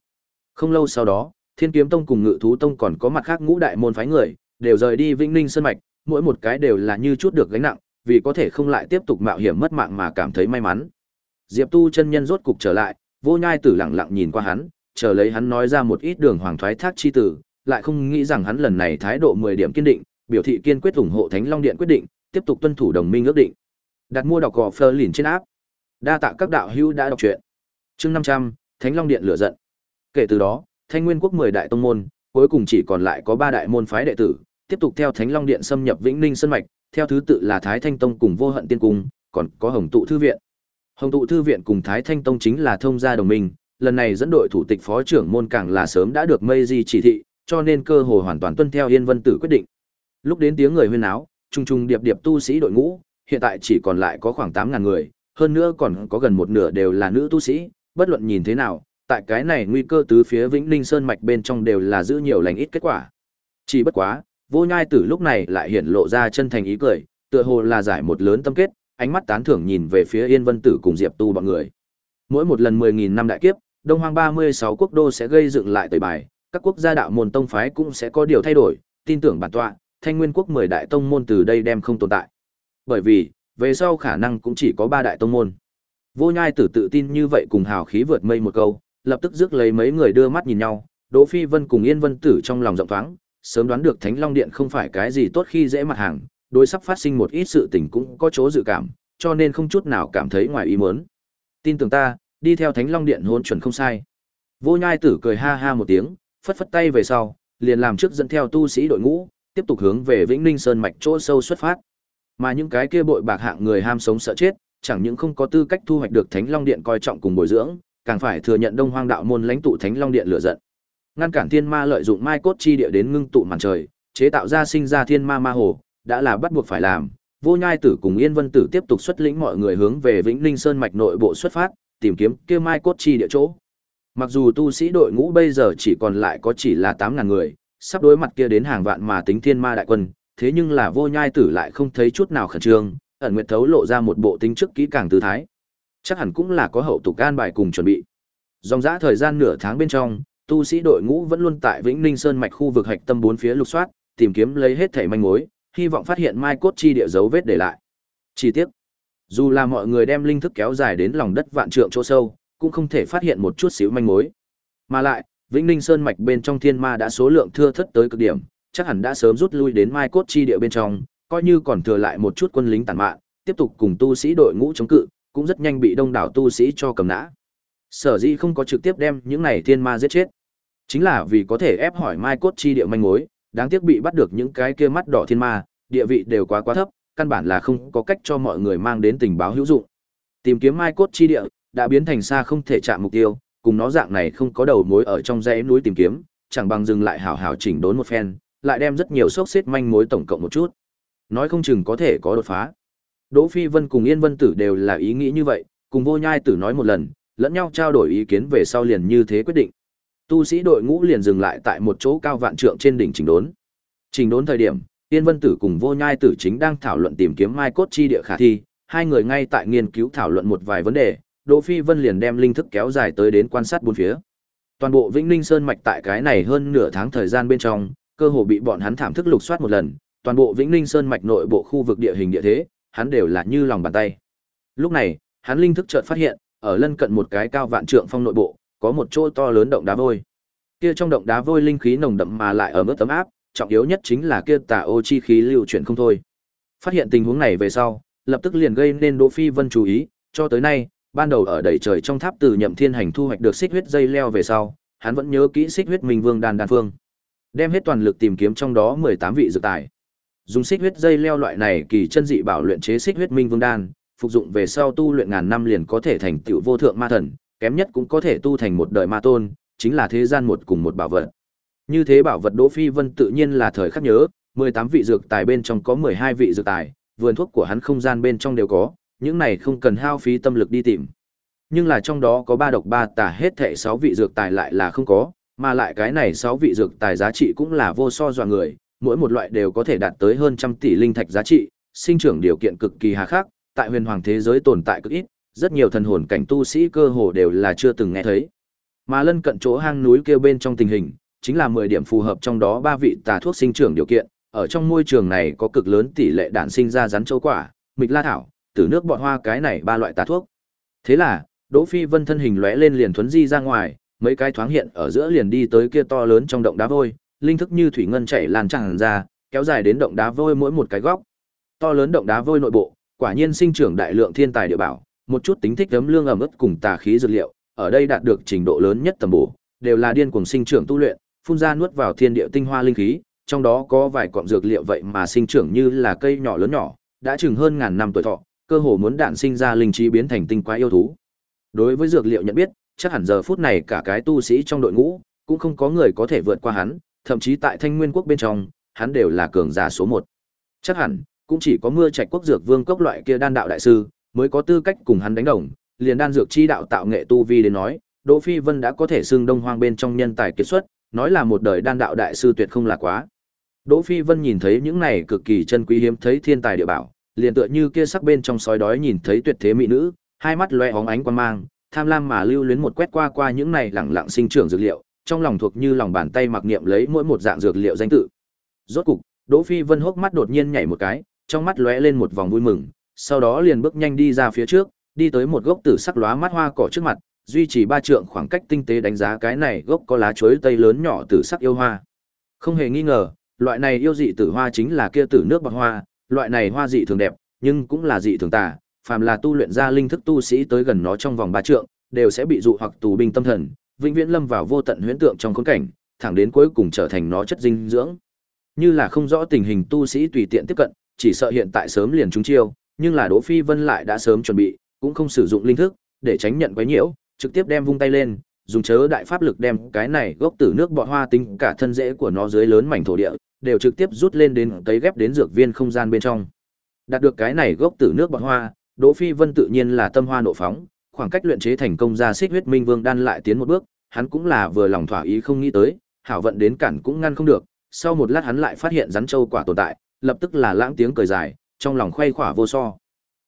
Không lâu sau đó, Thiên Kiếm Tông cùng Ngự Thú Tông còn có mặt khác ngũ đại môn phái người, đều rời đi Vĩnh Ninh Sơn mạch, mỗi một cái đều là như chút được gánh nặng, vì có thể không lại tiếp tục mạo hiểm mất mạng mà cảm thấy may mắn. Diệp Tu chân nhân rốt cục trở lại, Vô Nhai Tử lặng lặng nhìn qua hắn, chờ lấy hắn nói ra một ít đường hoàng thoái thác chi tử, lại không nghĩ rằng hắn lần này thái độ 10 điểm kiên định, biểu thị kiên quyết ủng hộ Thánh Long Điện quyết định, tiếp tục tuân thủ đồng minh ước định. Đặt mua đọc gò Fleur lìn trên áp. Đa tạ các đạo hữu đã đọc truyện. Chương 500, Thánh Long Điện lửa giận. Kể từ đó, Thanh Nguyên quốc 10 đại tông môn, cuối cùng chỉ còn lại có 3 đại môn phái đệ tử, tiếp tục theo Thánh Long Điện xâm nhập Vĩnh Ninh Sơn mạch, theo thứ tự là Thái Thanh Tông cùng Vô Hận Tiên Cung, còn có Hồng Tụ Thư Viện. Hồng Tụ Thư Viện cùng Thái Thanh Tông chính là thông gia đồng minh, lần này dẫn đội thủ tịch phó trưởng môn càng là sớm đã được mây di chỉ thị, cho nên cơ hội hoàn toàn tuân theo Yên Vân Tử quyết định. Lúc đến tiếng người huyên náo, trung trung điệp điệp tu sĩ đội ngũ, hiện tại chỉ còn lại có khoảng 8000 người, hơn nữa còn có gần một nửa đều là nữ tu sĩ, bất luận nhìn thế nào, tại cái này nguy cơ tứ phía Vĩnh Ninh Sơn mạch bên trong đều là giữ nhiều lành ít kết quả. Chỉ bất quá, Vô Nhai Tử lúc này lại hiện lộ ra chân thành ý cười, tựa hồ là giải một lớn tâm kết, ánh mắt tán thưởng nhìn về phía Yên Vân Tử cùng Diệp Tu bọn người. Mỗi một lần 10000 năm đại kiếp, Đông Hoang 36 quốc đô sẽ gây dựng lại tẩy bài, các quốc gia đạo môn tông phái cũng sẽ có điều thay đổi, tin tưởng bản tọa, Thanh Nguyên quốc 10 đại tông môn từ đây đem không tồn tại. Bởi vì, về sau khả năng cũng chỉ có ba đại tông môn. Vô Nhai Tử tự tin như vậy cùng hào khí vượt mây một câu, lập tức rước lấy mấy người đưa mắt nhìn nhau, Đỗ Phi Vân cùng Yên Vân Tử trong lòng rộng thoáng, sớm đoán được Thánh Long Điện không phải cái gì tốt khi dễ mặt hàng, đối sắp phát sinh một ít sự tình cũng có chỗ dự cảm, cho nên không chút nào cảm thấy ngoài ý muốn. Tin tưởng ta, đi theo Thánh Long Điện hôn chuẩn không sai. Vô Nhai Tử cười ha ha một tiếng, phất phất tay về sau, liền làm trước dẫn theo tu sĩ đội ngũ, tiếp tục hướng về Vĩnh Ninh Sơn mạch chỗ sâu xuất phát. Mà những cái kia bội bạc hạng người ham sống sợ chết, chẳng những không có tư cách thu hoạch được Thánh Long Điện coi trọng cùng bồi dưỡng, càng phải thừa nhận Đông Hoang đạo môn lãnh tụ Thánh Long Điện lựa giận. Ngăn cản thiên ma lợi dụng mai cốt chi địa đến ngưng tụ màn trời, chế tạo ra sinh ra thiên ma ma hồ, đã là bắt buộc phải làm. Vô Nhai Tử cùng Yên Vân Tử tiếp tục xuất lĩnh mọi người hướng về Vĩnh Ninh Sơn mạch nội bộ xuất phát, tìm kiếm kia mai cốt chi địa chỗ. Mặc dù tu sĩ đội ngũ bây giờ chỉ còn lại có chỉ là 8000 người, sắp đối mặt kia đến hàng vạn mà tính thiên ma đại quân, thế nhưng là Vô Nhai Tử lại không thấy chút nào khẩn trương, ẩn nguyệt thấu lộ ra một bộ tính trước kỹ càng tư thái. Chắc hẳn cũng là có hậu tục gan bài cùng chuẩn bị. Dòng dã thời gian nửa tháng bên trong, tu sĩ đội ngũ vẫn luôn tại Vĩnh Ninh Sơn mạch khu vực hạch tâm bốn phía lục soát, tìm kiếm lấy hết thảy manh mối, hy vọng phát hiện mai cốt chi địa dấu vết để lại. Chi tiết Dù là mọi người đem linh thức kéo dài đến lòng đất vạn trượng chỗ sâu, cũng không thể phát hiện một chút xíu manh mối. Mà lại, Vĩnh Ninh Sơn mạch bên trong thiên ma đã số lượng thưa thất tới cực điểm, chắc hẳn đã sớm rút lui đến mai cốt chi địa bên trong, coi như còn thừa lại một chút quân lính tàn mạng, tiếp tục cùng tu sĩ đội ngũ chống cự, cũng rất nhanh bị đông đảo tu sĩ cho cầm nã. Sở dĩ không có trực tiếp đem những này thiên ma giết chết, chính là vì có thể ép hỏi mai cốt chi địa manh mối, đáng tiếc bị bắt được những cái kia mắt đỏ thiên ma, địa vị đều quá quá thấp, căn bản là không có cách cho mọi người mang đến tình báo hữu dụng. Tìm kiếm mai cốt chi địa đã biến thành xa không thể chạm mục tiêu, cùng nó dạng này không có đầu mối ở trong dãy núi tìm kiếm, chẳng bằng dừng lại hảo hảo chỉnh đốn một phen, lại đem rất nhiều sốc xếp manh mối tổng cộng một chút. Nói không chừng có thể có đột phá. Đỗ Phi Vân cùng Yên Vân Tử đều là ý nghĩ như vậy, cùng Vô Nhai Tử nói một lần, lẫn nhau trao đổi ý kiến về sau liền như thế quyết định. Tu sĩ đội ngũ liền dừng lại tại một chỗ cao vạn trượng trên đỉnh chỉnh đốn. Chỉnh đốn thời điểm, Yên Vân Tử cùng Vô Nhai Tử chính đang thảo luận tìm kiếm mai cốt chi địa khả thi, hai người ngay tại nghiên cứu thảo luận một vài vấn đề, Đỗ Phi Vân liền đem linh thức kéo dài tới đến quan sát bốn phía. Toàn bộ Vĩnh Ninh Sơn mạch tại cái này hơn nửa tháng thời gian bên trong, cơ hồ bị bọn hắn thảm thức lục soát một lần, toàn bộ Vĩnh Ninh Sơn mạch nội bộ khu vực địa hình địa thế, hắn đều là như lòng bàn tay. Lúc này, hắn linh thức chợt phát hiện, ở lân cận một cái cao vạn trượng phong nội bộ, có một chỗ to lớn động đá vôi. Kia trong động đá vôi linh khí nồng đậm mà lại ở mức tấm áp, trọng yếu nhất chính là kia tà ô chi khí lưu chuyển không thôi. Phát hiện tình huống này về sau, lập tức liền gây nên Đỗ Phi Vân chú ý, cho tới nay, ban đầu ở đầy trời trong tháp từ Nhậm Thiên Hành thu hoạch được xích huyết dây leo về sau, hắn vẫn nhớ kỹ xích huyết Minh Vương đan đan phương. Đem hết toàn lực tìm kiếm trong đó 18 vị dược tài. Dùng xích huyết dây leo loại này kỳ chân dị bảo luyện chế xích huyết Minh Vương đan, phục dụng về sau tu luyện ngàn năm liền có thể thành tựu vô thượng ma thần, kém nhất cũng có thể tu thành một đời ma tôn, chính là thế gian một cùng một bảo vật. Như thế bảo vật Đỗ Phi Vân tự nhiên là thời khắc nhớ, 18 vị dược tài bên trong có 12 vị dược tài, vườn thuốc của hắn không gian bên trong đều có, những này không cần hao phí tâm lực đi tìm. Nhưng là trong đó có ba độc ba tà hết thảy 6 vị dược tài lại là không có, mà lại cái này 6 vị dược tài giá trị cũng là vô so dọa người, mỗi một loại đều có thể đạt tới hơn trăm tỷ linh thạch giá trị, sinh trưởng điều kiện cực kỳ hà khắc, tại huyền hoàng thế giới tồn tại cực ít, rất nhiều thần hồn cảnh tu sĩ cơ hồ đều là chưa từng nghe thấy. Mà lân cận chỗ hang núi kêu bên trong tình hình, chính là 10 điểm phù hợp trong đó ba vị tà thuốc sinh trưởng điều kiện, ở trong môi trường này có cực lớn tỷ lệ đản sinh ra rắn châu quả, mịch la thảo, tử nước bọn hoa cái này ba loại tà thuốc. Thế là, Đỗ Phi Vân thân hình lóe lên liền thuấn di ra ngoài, mấy cái thoáng hiện ở giữa liền đi tới kia to lớn trong động đá vôi, linh thức như thủy ngân chảy lan tràn ra, kéo dài đến động đá vôi mỗi một cái góc. To lớn động đá vôi nội bộ, quả nhiên sinh trưởng đại lượng thiên tài địa bảo, một chút tính thích ấm lương ẩm ướt cùng tà khí dược liệu, ở đây đạt được trình độ lớn nhất tầm bổ, đều là điên cuồng sinh trưởng tu luyện, phun ra nuốt vào thiên địa tinh hoa linh khí, trong đó có vài cọng dược liệu vậy mà sinh trưởng như là cây nhỏ lớn nhỏ, đã chừng hơn ngàn năm tuổi thọ, cơ hồ muốn đạn sinh ra linh trí biến thành tinh quái yêu thú. Đối với dược liệu nhận biết, chắc hẳn giờ phút này cả cái tu sĩ trong đội ngũ, cũng không có người có thể vượt qua hắn, thậm chí tại Thanh Nguyên quốc bên trong, hắn đều là cường giả số một. Chắc hẳn, cũng chỉ có mưa trạch quốc dược vương cốc loại kia đan đạo đại sư, mới có tư cách cùng hắn đánh đồng, liền đan dược chi đạo tạo nghệ tu vi đến nói, Đỗ Phi Vân đã có thể xưng Đông Hoang bên trong nhân tài kiệt xuất, nói là một đời đan đạo đại sư tuyệt không là quá. Đỗ Phi Vân nhìn thấy những này cực kỳ chân quý hiếm thấy thiên tài địa bảo, liền tựa như kia sắc bên trong sói đói nhìn thấy tuyệt thế mỹ nữ, hai mắt loe óng ánh quan mang, tham lam mà lưu luyến một quét qua qua những này lẳng lặng sinh trưởng dược liệu, trong lòng thuộc như lòng bàn tay mặc niệm lấy mỗi một dạng dược liệu danh tự. Rốt cục, Đỗ Phi Vân hốc mắt đột nhiên nhảy một cái, trong mắt lóe lên một vòng vui mừng, sau đó liền bước nhanh đi ra phía trước, đi tới một gốc tử sắc lóa mắt hoa cỏ trước mặt, duy trì ba trượng khoảng cách tinh tế đánh giá cái này gốc có lá chuối tây lớn nhỏ tử sắc yêu hoa. Không hề nghi ngờ, loại này yêu dị tử hoa chính là kia tử nước bạc hoa, loại này hoa dị thường đẹp, nhưng cũng là dị thường tà, phàm là tu luyện ra linh thức tu sĩ tới gần nó trong vòng ba trượng, đều sẽ bị dụ hoặc tù binh tâm thần, vĩnh viễn lâm vào vô tận huyễn tượng trong khốn cảnh, thẳng đến cuối cùng trở thành nó chất dinh dưỡng. Như là không rõ tình hình tu sĩ tùy tiện tiếp cận, chỉ sợ hiện tại sớm liền trúng chiêu, nhưng là Đỗ Phi Vân lại đã sớm chuẩn bị, cũng không sử dụng linh thức, để tránh nhận quấy nhiễu, trực tiếp đem vung tay lên, dùng chớ đại pháp lực đem cái này gốc tử nước bọt hoa tính cả thân rễ của nó dưới lớn mảnh thổ địa, đều trực tiếp rút lên đến cấy ghép đến dược viên không gian bên trong. Đạt được cái này gốc tử nước bọt hoa, Đỗ Phi Vân tự nhiên là tâm hoa nộ phóng, khoảng cách luyện chế thành công ra xích huyết minh vương đan lại tiến một bước, hắn cũng là vừa lòng thỏa ý không nghĩ tới, hảo vận đến cản cũng ngăn không được, sau một lát hắn lại phát hiện rắn châu quả tồn tại, lập tức là lãng tiếng cười dài, trong lòng khoe khỏa vô so.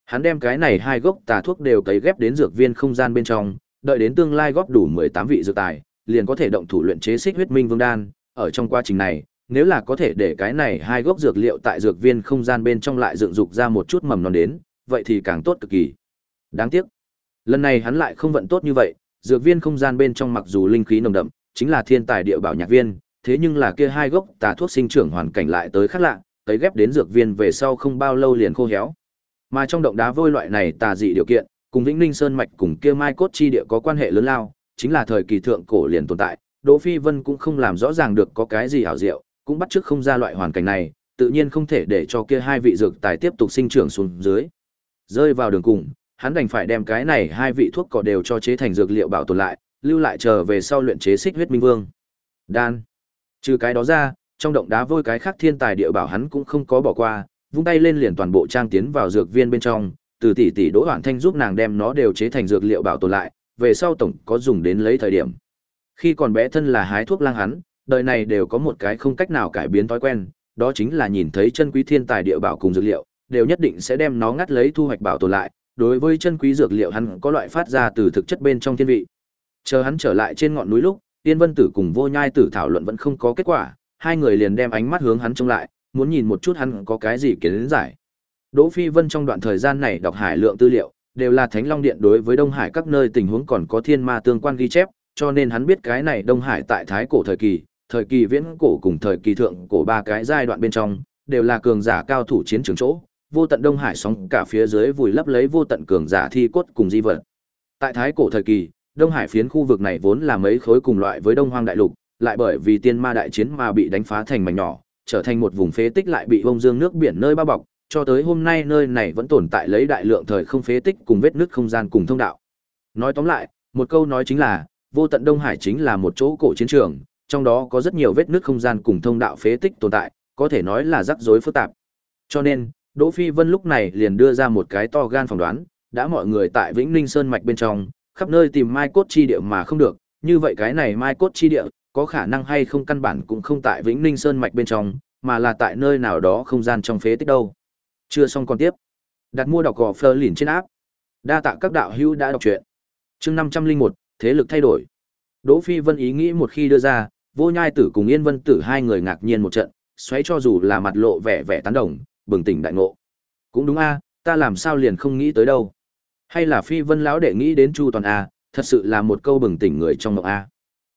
Hắn đem cái này hai gốc tà thuốc đều cấy ghép đến dược viên không gian bên trong, đợi đến tương lai góp đủ 18 vị dược tài, liền có thể động thủ luyện chế xích huyết minh vương đan, ở trong quá trình này, nếu là có thể để cái này hai gốc dược liệu tại dược viên không gian bên trong lại dựng dục ra một chút mầm non đến, vậy thì càng tốt cực kỳ. Đáng tiếc, lần này hắn lại không vận tốt như vậy, dược viên không gian bên trong mặc dù linh khí nồng đậm, chính là thiên tài địa bảo nhạc viên, thế nhưng là kia hai gốc tà thuốc sinh trưởng hoàn cảnh lại tới khác lạ, tới ghép đến dược viên về sau không bao lâu liền khô héo. Mà trong động đá vôi loại này tà dị điều kiện, cùng Vĩnh Ninh Sơn mạch cùng kia Mai cốt chi địa có quan hệ lớn lao, chính là thời kỳ thượng cổ liền tồn tại, Đỗ Phi Vân cũng không làm rõ ràng được có cái gì ảo diệu, cũng bắt chước không ra loại hoàn cảnh này, tự nhiên không thể để cho kia hai vị dược tài tiếp tục sinh trưởng xuống dưới. Rơi vào đường cùng, hắn đành phải đem cái này hai vị thuốc cỏ đều cho chế thành dược liệu bảo tồn lại, lưu lại chờ về sau luyện chế xích huyết minh vương. Đan. Trừ cái đó ra, trong động đá vôi cái khác thiên tài địa bảo hắn cũng không có bỏ qua, vung tay lên liền toàn bộ trang tiến vào dược viên bên trong, từ tỷ tỷ Đỗ Hoản Thanh giúp nàng đem nó đều chế thành dược liệu bảo tồn lại, về sau tổng có dùng đến lấy thời điểm. Khi còn bé thân là hái thuốc lang hắn, đời này đều có một cái không cách nào cải biến thói quen, đó chính là nhìn thấy chân quý thiên tài địa bảo cùng dược liệu, đều nhất định sẽ đem nó ngắt lấy thu hoạch bảo tồn lại, đối với chân quý dược liệu hắn có loại phát ra từ thực chất bên trong thiên vị. Chờ hắn trở lại trên ngọn núi lúc, Tiên Vân Tử cùng Vô Nhai Tử thảo luận vẫn không có kết quả, hai người liền đem ánh mắt hướng hắn trông lại, muốn nhìn một chút hắn có cái gì kiến giải. Đỗ Phi Vân trong đoạn thời gian này đọc hải lượng tư liệu, đều là Thánh Long Điện đối với Đông Hải các nơi tình huống còn có thiên ma tương quan ghi chép, cho nên hắn biết cái này Đông Hải tại thái cổ thời kỳ, thời kỳ viễn cổ cùng thời kỳ thượng cổ ba cái giai đoạn bên trong, đều là cường giả cao thủ chiến trường chỗ, vô tận Đông Hải sóng cả phía dưới vùi lấp lấy vô tận cường giả thi cốt cùng di vật. Tại thái cổ thời kỳ, Đông Hải phiến khu vực này vốn là mấy khối cùng loại với Đông Hoang đại lục, lại bởi vì tiên ma đại chiến mà bị đánh phá thành mảnh nhỏ, trở thành một vùng phế tích lại bị bông dương nước biển nơi bao bọc, cho tới hôm nay nơi này vẫn tồn tại lấy đại lượng thời không phế tích cùng vết nứt không gian cùng thông đạo. Nói tóm lại, một câu nói chính là, vô tận Đông Hải chính là một chỗ cổ chiến trường, trong đó có rất nhiều vết nứt không gian cùng thông đạo phế tích tồn tại, có thể nói là rắc rối phức tạp. Cho nên, Đỗ Phi Vân lúc này liền đưa ra một cái to gan phỏng đoán, đã mọi người tại Vĩnh Ninh Sơn mạch bên trong, khắp nơi tìm mai cốt chi địa mà không được, như vậy cái này mai cốt chi địa có khả năng hay không căn bản cũng không tại Vĩnh Ninh Sơn mạch bên trong, mà là tại nơi nào đó không gian trong phế tích đâu. Chưa xong còn tiếp. Đặt mua đọc gò Fleur lìn trên áp. Đa tạ các đạo hữu đã đọc truyện. Chương 501, thế lực thay đổi. Đỗ Phi Vân ý nghĩ một khi đưa ra, Vô Nhai Tử cùng Yên Vân Tử hai người ngạc nhiên một trận, xoáy cho dù là mặt lộ vẻ vẻ tán đồng, bừng tỉnh đại ngộ. Cũng đúng a, ta làm sao liền không nghĩ tới đâu. Hay là Phi Vân lão đệ nghĩ đến Chu Toàn a, thật sự là một câu bừng tỉnh người trong mộng a.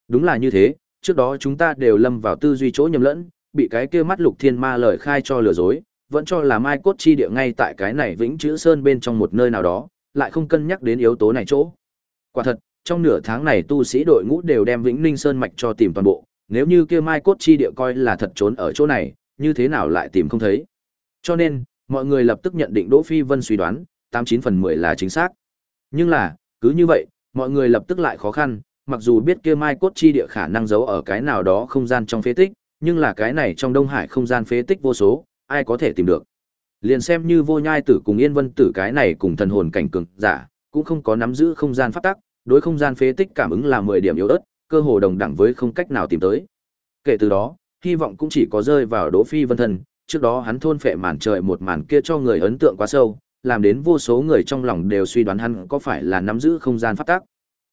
Đúng là như thế, trước đó chúng ta đều lâm vào tư duy chỗ nhầm lẫn, bị cái kia mắt Lục Thiên Ma lời khai cho lừa dối, vẫn cho là Mai cốt chi địa ngay tại cái này Vĩnh Chữ Sơn bên trong một nơi nào đó, lại không cân nhắc đến yếu tố này chỗ. Quả thật, trong nửa tháng này tu sĩ đội ngũ đều đem Vĩnh Ninh Sơn mạch cho tìm toàn bộ, nếu như kia Mai cốt chi địa coi là thật trốn ở chỗ này, như thế nào lại tìm không thấy. Cho nên, mọi người lập tức nhận định Đỗ Phi Vân suy đoán, tám chín phần mười là chính xác. Nhưng là, cứ như vậy, mọi người lập tức lại khó khăn, mặc dù biết kia Mai cốt chi địa khả năng giấu ở cái nào đó không gian trong phế tích, nhưng là cái này trong Đông Hải không gian phế tích vô số, ai có thể tìm được. Liền xem như Vô Nhai Tử cùng Yên Vân Tử cái này cùng thần hồn cảnh cường giả, cũng không có nắm giữ không gian pháp tắc, đối không gian phế tích cảm ứng là 10 điểm yếu ớt, cơ hồ đồng đẳng với không cách nào tìm tới. Kể từ đó, hy vọng cũng chỉ có rơi vào Đỗ Phi Vân thân, trước đó hắn thôn phệ màn trời một màn kia cho người ấn tượng quá sâu, làm đến vô số người trong lòng đều suy đoán hắn có phải là nắm giữ không gian pháp tắc.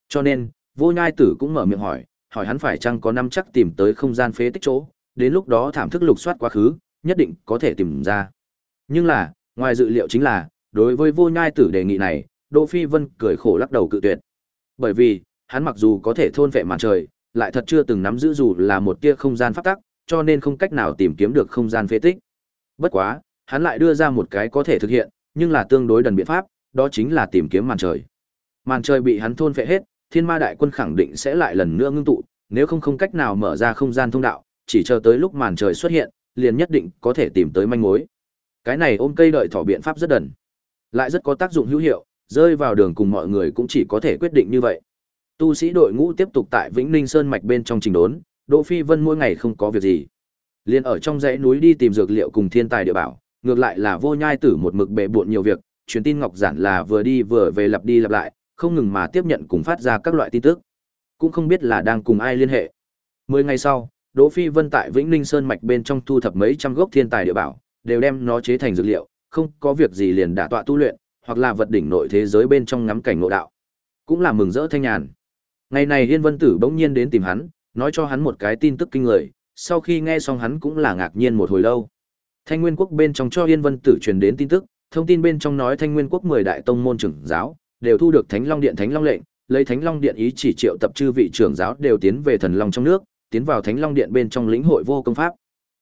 Cho nên, Vô Nhai Tử cũng mở miệng hỏi, hỏi hắn phải chăng có năm chắc tìm tới không gian phế tích chỗ, đến lúc đó thảm thức lục soát quá khứ, nhất định có thể tìm ra. Nhưng là, ngoài dự liệu chính là, đối với vô nhai tử đề nghị này, Đỗ Phi Vân cười khổ lắc đầu cự tuyệt. Bởi vì, hắn mặc dù có thể thôn vệ màn trời, lại thật chưa từng nắm giữ dù là một tia không gian pháp tắc, cho nên không cách nào tìm kiếm được không gian phế tích. Bất quá, hắn lại đưa ra một cái có thể thực hiện, nhưng là tương đối đần biện pháp, đó chính là tìm kiếm màn trời. Màn trời bị hắn thôn phệ hết, Thiên Ma đại quân khẳng định sẽ lại lần nữa ngưng tụ, nếu không không cách nào mở ra không gian thông đạo, chỉ chờ tới lúc màn trời xuất hiện, liền nhất định có thể tìm tới manh mối. Cái này ôm cây đợi thỏ biện pháp rất đần, lại rất có tác dụng hữu hiệu, rơi vào đường cùng mọi người cũng chỉ có thể quyết định như vậy. Tu sĩ đội ngũ tiếp tục tại Vĩnh Ninh Sơn mạch bên trong trình đốn, Đỗ Phi Vân mỗi ngày không có việc gì. liền ở trong dãy núi đi tìm dược liệu cùng thiên tài địa bảo, ngược lại là Vô Nhai Tử một mực bệ bội nhiều việc, truyền tin Ngọc Giản là vừa đi vừa về lặp đi lặp lại, không ngừng mà tiếp nhận cùng phát ra các loại tin tức. Cũng không biết là đang cùng ai liên hệ. Mười ngày sau, Đỗ Phi Vân tại Vĩnh Ninh Sơn mạch bên trong thu thập mấy trăm gốc thiên tài địa bảo, đều đem nó chế thành dược liệu, không có việc gì liền đả tọa tu luyện, hoặc là vật đỉnh nội thế giới bên trong ngắm cảnh ngộ đạo. Cũng là mừng rỡ thanh nhàn. Ngày này Yên Vân Tử bỗng nhiên đến tìm hắn, nói cho hắn một cái tin tức kinh người, sau khi nghe xong hắn cũng là ngạc nhiên một hồi lâu. Thanh Nguyên Quốc bên trong cho Yên Vân Tử truyền đến tin tức, thông tin bên trong nói Thanh Nguyên Quốc 10 đại tông môn trưởng giáo đều thu được Thánh Long Điện Thánh Long lệnh, lấy Thánh Long Điện ý chỉ triệu tập chư vị trưởng giáo đều tiến về Thần Long trong nước, tiến vào Thánh Long Điện bên trong lĩnh hội vô công pháp.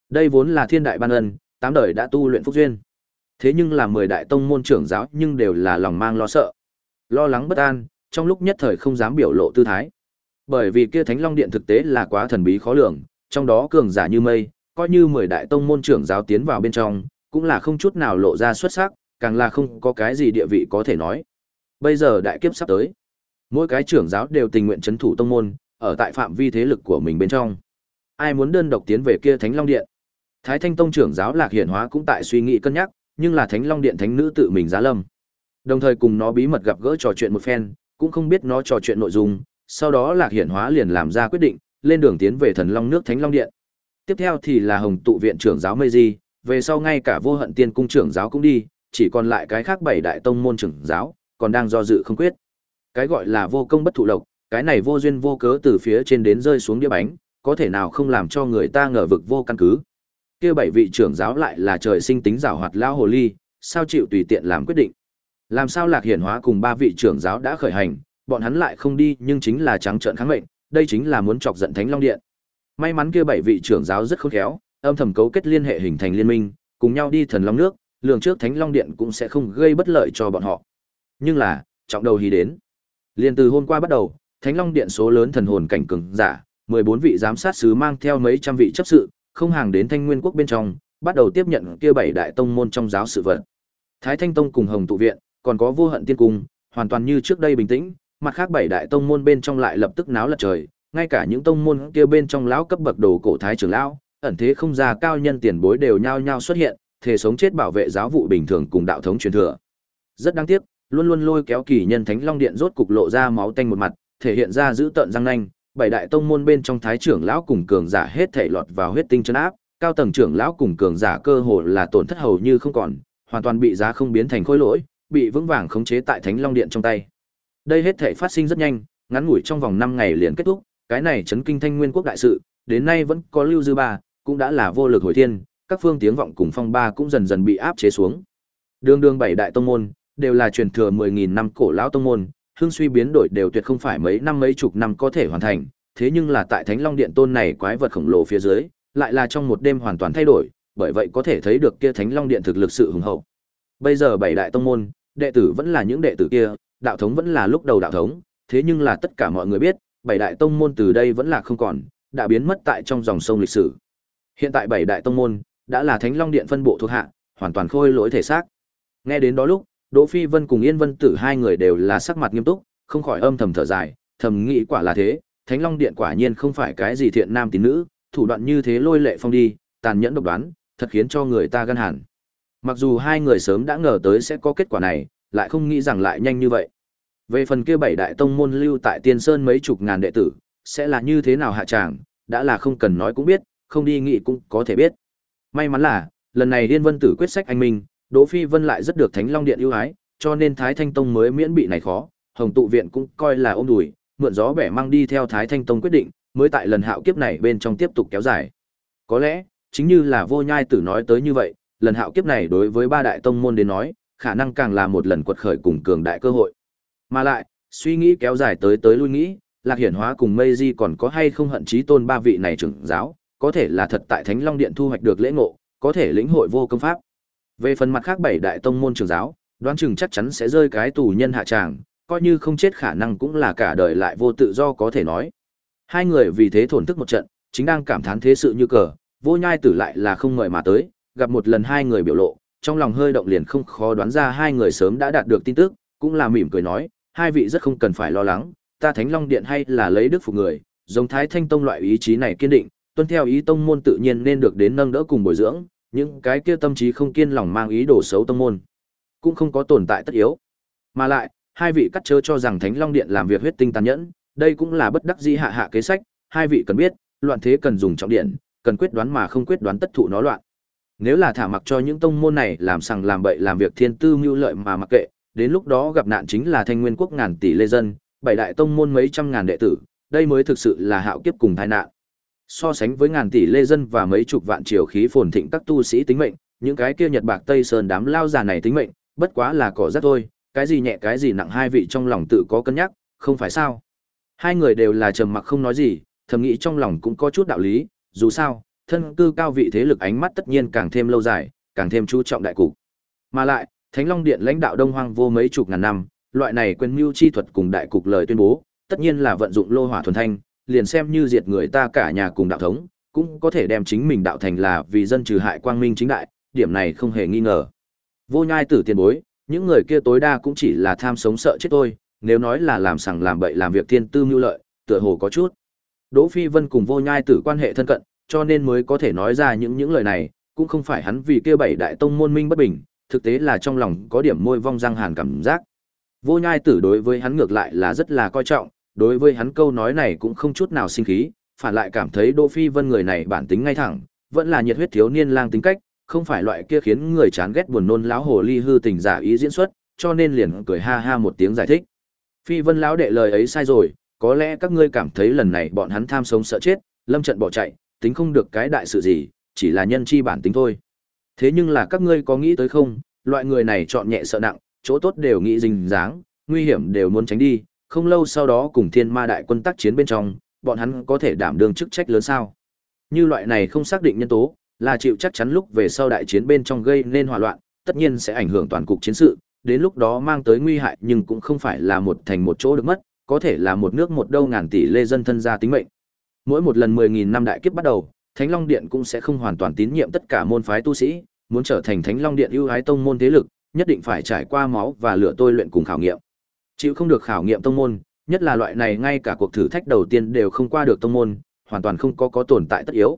Đây vốn là thiên đại ban ân, tám đời đã tu luyện phúc duyên. Thế nhưng là 10 đại tông môn trưởng giáo nhưng đều là lòng mang lo sợ, lo lắng bất an, trong lúc nhất thời không dám biểu lộ tư thái. Bởi vì kia Thánh Long Điện thực tế là quá thần bí khó lường, trong đó cường giả như mây, coi như 10 đại tông môn trưởng giáo tiến vào bên trong, cũng là không chút nào lộ ra xuất sắc, càng là không có cái gì địa vị có thể nói. Bây giờ đại kiếp sắp tới, mỗi cái trưởng giáo đều tình nguyện chấn thủ tông môn, ở tại phạm vi thế lực của mình bên trong. Ai muốn đơn độc tiến về kia Thánh Long Điện? Thái Thanh Tông trưởng giáo Lạc Hiển Hóa cũng tại suy nghĩ cân nhắc, nhưng là Thánh Long Điện thánh nữ tự mình giá lâm. Đồng thời cùng nó bí mật gặp gỡ trò chuyện một phen, cũng không biết nó trò chuyện nội dung, sau đó Lạc Hiển Hóa liền làm ra quyết định, lên đường tiến về Thần Long nước Thánh Long Điện. Tiếp theo thì là Hồng tụ viện trưởng giáo Mây Di, về sau ngay cả Vô Hận Tiên cung trưởng giáo cũng đi, chỉ còn lại cái khác bảy đại tông môn trưởng giáo, còn đang do dự không quyết. Cái gọi là vô công bất thụ lộc, cái này vô duyên vô cớ từ phía trên đến rơi xuống đĩa bánh, có thể nào không làm cho người ta ngờ vực vô căn cứ. Kia bảy vị trưởng giáo lại là trời sinh tính giảo hoạt lao hồ ly, sao chịu tùy tiện làm quyết định. Làm sao Lạc Hiển Hóa cùng ba vị trưởng giáo đã khởi hành, bọn hắn lại không đi, nhưng chính là trắng trợn kháng mệnh, đây chính là muốn chọc giận Thánh Long Điện. May mắn kia bảy vị trưởng giáo rất khôn khéo, âm thầm cấu kết liên hệ hình thành liên minh, cùng nhau đi thần long nước, lường trước Thánh Long Điện cũng sẽ không gây bất lợi cho bọn họ. Nhưng là, trọng đầu hí đến. Liên từ hôm qua bắt đầu, Thánh Long Điện số lớn thần hồn cảnh cường giả, 14 vị giám sát sứ mang theo mấy trăm vị chấp sự, không hàng đến Thanh Nguyên quốc bên trong, bắt đầu tiếp nhận kia bảy đại tông môn trong giáo sự vật. Thái Thanh Tông cùng Hồng tụ viện, còn có Vô Hận Tiên cung, hoàn toàn như trước đây bình tĩnh, mặt khác bảy đại tông môn bên trong lại lập tức náo lật trời, ngay cả những tông môn kia bên trong lão cấp bậc đồ cổ thái trưởng lão, ẩn thế không già cao nhân tiền bối đều nhao nhao xuất hiện, thể sống chết bảo vệ giáo vụ bình thường cùng đạo thống truyền thừa. Rất đáng tiếc, luôn luôn lôi kéo kỳ nhân thánh long điện rốt cục lộ ra máu tanh một mặt, thể hiện ra giữ tợn răng nanh, bảy đại tông môn bên trong thái trưởng lão cùng cường giả hết thảy lọt vào huyết tinh chân áp, cao tầng trưởng lão cùng cường giả cơ hồ là tổn thất hầu như không còn, hoàn toàn bị giá không biến thành khối lỗi, bị vững vàng khống chế tại Thánh Long Điện trong tay. Đây hết thảy phát sinh rất nhanh, ngắn ngủi trong vòng 5 ngày liền kết thúc, cái này chấn kinh Thanh Nguyên quốc đại sự, đến nay vẫn có lưu dư ba, cũng đã là vô lực hồi thiên, các phương tiếng vọng cùng phong ba cũng dần dần bị áp chế xuống. Đường đường bảy đại tông môn, đều là truyền thừa 10000 năm cổ lão tông môn, hương suy biến đổi đều tuyệt không phải mấy năm mấy chục năm có thể hoàn thành, thế nhưng là tại Thánh Long Điện tôn này quái vật khổng lồ phía dưới, lại là trong một đêm hoàn toàn thay đổi, bởi vậy có thể thấy được kia Thánh Long Điện thực lực sự hùng hậu. Bây giờ bảy đại tông môn, đệ tử vẫn là những đệ tử kia, đạo thống vẫn là lúc đầu đạo thống, thế nhưng là tất cả mọi người biết, bảy đại tông môn từ đây vẫn là không còn, đã biến mất tại trong dòng sông lịch sử. Hiện tại bảy đại tông môn đã là Thánh Long Điện phân bộ thuộc hạ, hoàn toàn khôi lỗi thể xác. Nghe đến đó lúc, Đỗ Phi Vân cùng Yên Vân Tử hai người đều là sắc mặt nghiêm túc, không khỏi âm thầm thở dài, thầm nghĩ quả là thế, Thánh Long Điện quả nhiên không phải cái gì thiện nam tín nữ, thủ đoạn như thế lôi lệ phong đi, tàn nhẫn độc đoán, thật khiến cho người ta gan hẳn. Mặc dù hai người sớm đã ngờ tới sẽ có kết quả này, lại không nghĩ rằng lại nhanh như vậy. Về phần kia bảy đại tông môn lưu tại Tiên Sơn mấy chục ngàn đệ tử, sẽ là như thế nào hạ tràng, đã là không cần nói cũng biết, không đi nghĩ cũng có thể biết. May mắn là, lần này Điên Vân Tử quyết sách anh minh, Đỗ Phi Vân lại rất được Thánh Long Điện ưu ái, cho nên Thái Thanh Tông mới miễn bị này khó, Hồng tụ viện cũng coi là ôm đùi, mượn gió bẻ mang đi theo Thái Thanh Tông quyết định, mới tại lần hạo kiếp này bên trong tiếp tục kéo dài. Có lẽ, chính như là Vô Nhai Tử nói tới như vậy, lần hạo kiếp này đối với ba đại tông môn đến nói, khả năng càng là một lần quật khởi cùng cường đại cơ hội. Mà lại, suy nghĩ kéo dài tới tới lui nghĩ, Lạc Hiển Hóa cùng Mây Di còn có hay không hận chí tôn ba vị này trưởng giáo, có thể là thật tại Thánh Long Điện thu hoạch được lễ ngộ, có thể lĩnh hội vô công pháp. Về phần mặt khác bảy đại tông môn trưởng giáo, đoán chừng chắc chắn sẽ rơi cái tù nhân hạ tràng, coi như không chết khả năng cũng là cả đời lại vô tự do có thể nói. Hai người vì thế thổn thức một trận, chính đang cảm thán thế sự như cờ, vô nhai tử lại là không ngợi mà tới, gặp một lần hai người biểu lộ, trong lòng hơi động liền không khó đoán ra hai người sớm đã đạt được tin tức, cũng là mỉm cười nói, hai vị rất không cần phải lo lắng, ta Thánh Long Điện hay là lấy đức phục người, giống Thái Thanh Tông loại ý chí này kiên định, tuân theo ý tông môn tự nhiên nên được đến nâng đỡ cùng bồi dưỡng, những cái kia tâm trí không kiên lòng mang ý đồ xấu tông môn, cũng không có tồn tại tất yếu. Mà lại, hai vị cắt chớ cho rằng Thánh Long Điện làm việc huyết tinh tàn nhẫn, đây cũng là bất đắc dĩ hạ hạ kế sách, hai vị cần biết, loạn thế cần dùng trọng điện, cần quyết đoán mà không quyết đoán tất thụ nó loạn. Nếu là thả mặc cho những tông môn này làm sằng làm bậy làm việc thiên tư mưu lợi mà mặc kệ, đến lúc đó gặp nạn chính là thanh nguyên quốc ngàn tỷ lê dân, bảy đại tông môn mấy trăm ngàn đệ tử, đây mới thực sự là hạo kiếp cùng tai nạn. So sánh với ngàn tỷ lê dân và mấy chục vạn triều khí phồn thịnh các tu sĩ tính mệnh, những cái kia Nhật Bạc Tây Sơn đám lao già này tính mệnh, bất quá là cỏ rác thôi, cái gì nhẹ cái gì nặng hai vị trong lòng tự có cân nhắc, không phải sao? Hai người đều là trầm mặc không nói gì, thầm nghĩ trong lòng cũng có chút đạo lý, dù sao, thân cư cao vị thế lực ánh mắt tất nhiên càng thêm lâu dài, càng thêm chú trọng đại cục. Mà lại, Thánh Long Điện lãnh đạo Đông Hoang vô mấy chục ngàn năm, loại này quyền mưu chi thuật cùng đại cục lời tuyên bố, tất nhiên là vận dụng lô hỏa thuần thanh, liền xem như diệt người ta cả nhà cùng đạo thống, cũng có thể đem chính mình đạo thành là vì dân trừ hại quang minh chính đại, điểm này không hề nghi ngờ. Vô nhai tử tiền bối, những người kia tối đa cũng chỉ là tham sống sợ chết thôi, nếu nói là làm sằng làm bậy làm việc thiên tư mưu lợi, tựa hồ có chút. Đỗ Phi Vân cùng Vô Nhai Tử quan hệ thân cận, cho nên mới có thể nói ra những những lời này, cũng không phải hắn vì kia bảy đại tông môn minh bất bình, thực tế là trong lòng có điểm môi vong răng hàn cảm giác. Vô Nhai Tử đối với hắn ngược lại là rất là coi trọng, đối với hắn câu nói này cũng không chút nào sinh khí, phản lại cảm thấy Đỗ Phi Vân người này bản tính ngay thẳng, vẫn là nhiệt huyết thiếu niên lang tính cách, không phải loại kia khiến người chán ghét buồn nôn láo hồ ly hư tình giả ý diễn xuất, cho nên liền cười ha ha một tiếng giải thích. Phi Vân lão đệ lời ấy sai rồi, có lẽ các ngươi cảm thấy lần này bọn hắn tham sống sợ chết, lâm trận bỏ chạy, tính không được cái đại sự gì, chỉ là nhân chi bản tính thôi. Thế nhưng là các ngươi có nghĩ tới không, loại người này chọn nhẹ sợ nặng, chỗ tốt đều nghĩ rình dáng, nguy hiểm đều muốn tránh đi, không lâu sau đó cùng thiên ma đại quân tác chiến bên trong, bọn hắn có thể đảm đương chức trách lớn sao. Như loại này không xác định nhân tố, là chịu chắc chắn lúc về sau đại chiến bên trong gây nên hòa loạn, tất nhiên sẽ ảnh hưởng toàn cục chiến sự, đến lúc đó mang tới nguy hại nhưng cũng không phải là một thành một chỗ được mất, có thể là một nước một đâu ngàn tỷ lê dân thân gia tính mệnh. Mỗi một lần 10.000 năm đại kiếp bắt đầu, Thánh Long Điện cũng sẽ không hoàn toàn tín nhiệm tất cả môn phái tu sĩ, muốn trở thành Thánh Long Điện ưu ái tông môn thế lực, nhất định phải trải qua máu và lửa tôi luyện cùng khảo nghiệm. Chịu không được khảo nghiệm tông môn, nhất là loại này ngay cả cuộc thử thách đầu tiên đều không qua được tông môn, hoàn toàn không có có tồn tại tất yếu.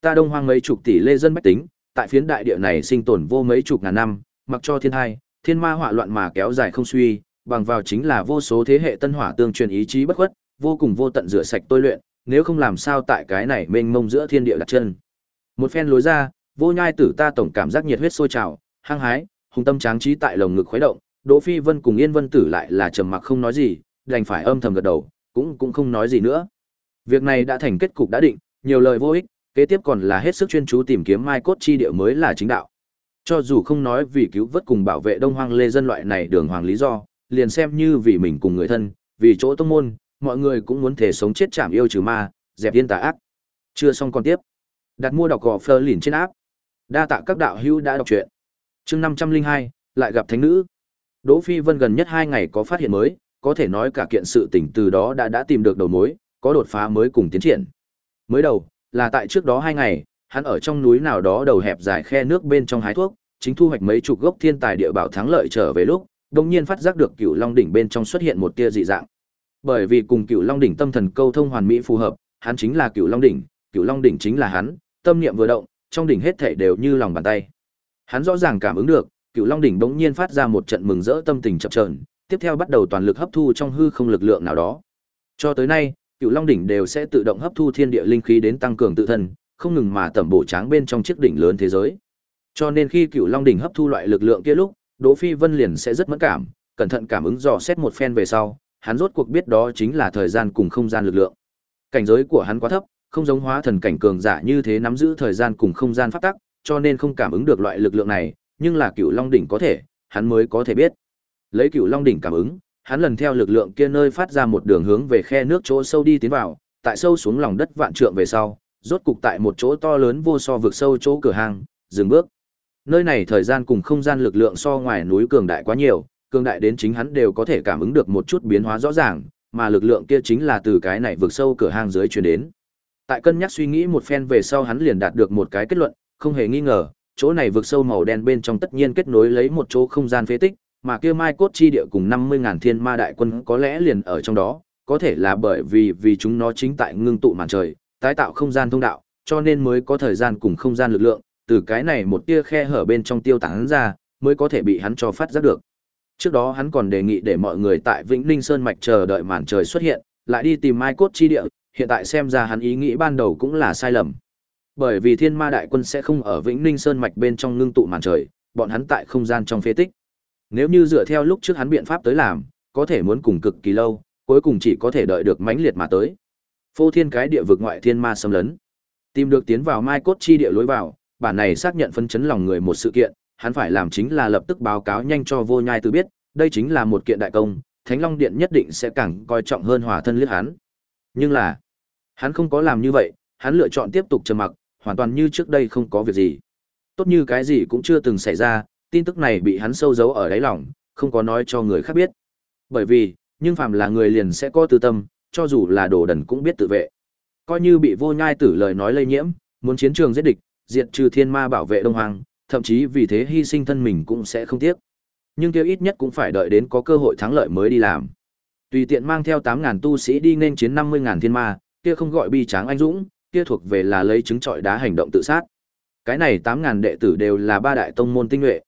Ta Đông Hoang mấy chục tỷ lê dân bách tính, tại phiến đại địa này sinh tồn vô mấy chục ngàn năm, mặc cho thiên hai, thiên ma họa loạn mà kéo dài không suy, bằng vào chính là vô số thế hệ tân hỏa tương truyền ý chí bất khuất, vô cùng vô tận rửa sạch tôi luyện, nếu không làm sao tại cái này mênh mông giữa thiên địa đặt chân. Một phen lối ra, vô nhai tử ta tổng cảm giác nhiệt huyết sôi trào, hăng hái, hùng tâm tráng trí tại lồng ngực khuấy động, Đỗ Phi Vân cùng Yên Vân Tử lại là trầm mặc không nói gì, đành phải âm thầm gật đầu, cũng cũng không nói gì nữa. Việc này đã thành kết cục đã định, nhiều lời vô ích, kế tiếp còn là hết sức chuyên chú tìm kiếm mai cốt chi địa mới là chính đạo. Cho dù không nói vì cứu vớt cùng bảo vệ Đông Hoang Lê dân loại này đường hoàng lý do, liền xem như vì mình cùng người thân, vì chỗ tông môn, mọi người cũng muốn thể sống chết chạm yêu trừ ma, dẹp yên tà ác. Chưa xong còn tiếp. Đặt mua đọc gò Fleur lìn trên áp. Đa tạ các đạo hữu đã đọc truyện. Chương 502, lại gặp thánh nữ. Đỗ Phi Vân gần nhất 2 ngày có phát hiện mới, có thể nói cả kiện sự tình từ đó đã đã tìm được đầu mối, có đột phá mới cùng tiến triển. Mới đầu, là tại trước đó 2 ngày, hắn ở trong núi nào đó đầu hẹp dài khe nước bên trong hái thuốc, chính thu hoạch mấy chục gốc thiên tài địa bảo thắng lợi trở về lúc, đồng nhiên phát giác được cựu long đỉnh bên trong xuất hiện một tia dị dạng bởi vì cùng cựu long đỉnh tâm thần câu thông hoàn mỹ phù hợp hắn chính là cựu long đỉnh cựu long đỉnh chính là hắn tâm niệm vừa động trong đỉnh hết thể đều như lòng bàn tay. Hắn rõ ràng cảm ứng được cựu long đỉnh bỗng nhiên phát ra một trận mừng rỡ tâm tình chập trờn tiếp theo bắt đầu toàn lực hấp thu trong hư không lực lượng nào đó. Cho tới nay cựu long đỉnh đều sẽ tự động hấp thu thiên địa linh khí đến tăng cường tự thân không ngừng mà tẩm bổ tráng bên trong chiếc đỉnh lớn thế giới. Cho nên khi cựu long đỉnh hấp thu loại lực lượng kia lúc Đỗ Phi Vân liền sẽ rất mẫn cảm, cẩn thận cảm ứng dò xét một phen về sau, hắn rốt cuộc biết đó chính là thời gian cùng không gian lực lượng. Cảnh giới của hắn quá thấp, không giống hóa thần cảnh cường giả như thế nắm giữ thời gian cùng không gian pháp tắc, cho nên không cảm ứng được loại lực lượng này, nhưng là cửu Long đỉnh có thể, hắn mới có thể biết. Lấy cửu long đỉnh cảm ứng, hắn lần theo lực lượng kia nơi phát ra một đường hướng về khe nước chỗ sâu đi tiến vào, tại sâu xuống lòng đất vạn trượng về sau, rốt cục tại một chỗ to lớn vô so vực sâu chỗ cửa hàng, dừng bước. Nơi này thời gian cùng không gian lực lượng so ngoài núi cường đại quá nhiều, cường đại đến chính hắn đều có thể cảm ứng được một chút biến hóa rõ ràng, mà lực lượng kia chính là từ cái này vực sâu cửa hang dưới truyền đến. Tại cân nhắc suy nghĩ một phen về sau hắn liền đạt được một cái kết luận, không hề nghi ngờ, chỗ này vực sâu màu đen bên trong tất nhiên kết nối lấy một chỗ không gian phế tích, mà kia Mai cốt chi địa cùng 50000 thiên ma đại quân có lẽ liền ở trong đó, có thể là bởi vì vì chúng nó chính tại ngưng tụ màn trời, tái tạo không gian thông đạo, cho nên mới có thời gian cùng không gian lực lượng, từ cái này một tia khe hở bên trong tiêu tán ra, mới có thể bị hắn cho phát giác được. Trước đó hắn còn đề nghị để mọi người tại Vĩnh Ninh Sơn mạch chờ đợi màn trời xuất hiện, lại đi tìm Mai cốt chi địa, hiện tại xem ra hắn ý nghĩ ban đầu cũng là sai lầm. Bởi vì Thiên Ma đại quân sẽ không ở Vĩnh Ninh Sơn mạch bên trong ngưng tụ màn trời, bọn hắn tại không gian trong phế tích. Nếu như dựa theo lúc trước hắn biện pháp tới làm, có thể muốn cùng cực kỳ lâu, cuối cùng chỉ có thể đợi được mãnh liệt mà tới. Phô Thiên cái địa vực ngoại thiên ma xâm lấn, tìm được tiến vào Mai cốt chi địa lối vào, bản này xác nhận phân chấn lòng người một sự kiện, hắn phải làm chính là lập tức báo cáo nhanh cho Vô Nhai Tử biết, đây chính là một kiện đại công, Thánh Long Điện nhất định sẽ càng coi trọng hơn hòa thân liếc hắn. Nhưng là, hắn không có làm như vậy, hắn lựa chọn tiếp tục trầm mặc, hoàn toàn như trước đây không có việc gì. Tốt như cái gì cũng chưa từng xảy ra, tin tức này bị hắn sâu giấu ở đáy lòng, không có nói cho người khác biết. Bởi vì, nhưng phàm là người liền sẽ có tư tâm, cho dù là đồ đần cũng biết tự vệ. Coi như bị vô nhai tử lời nói lây nhiễm, muốn chiến trường giết địch, diệt trừ thiên ma bảo vệ Đông Hoàng, thậm chí vì thế hy sinh thân mình cũng sẽ không tiếc. Nhưng kia ít nhất cũng phải đợi đến có cơ hội thắng lợi mới đi làm. Tùy tiện mang theo 8000 tu sĩ đi nên chiến 50000 thiên ma, kia không gọi bi tráng anh dũng, kia thuộc về là lấy trứng trọi đá hành động tự sát. Cái này 8000 đệ tử đều là ba đại tông môn tinh nhuệ.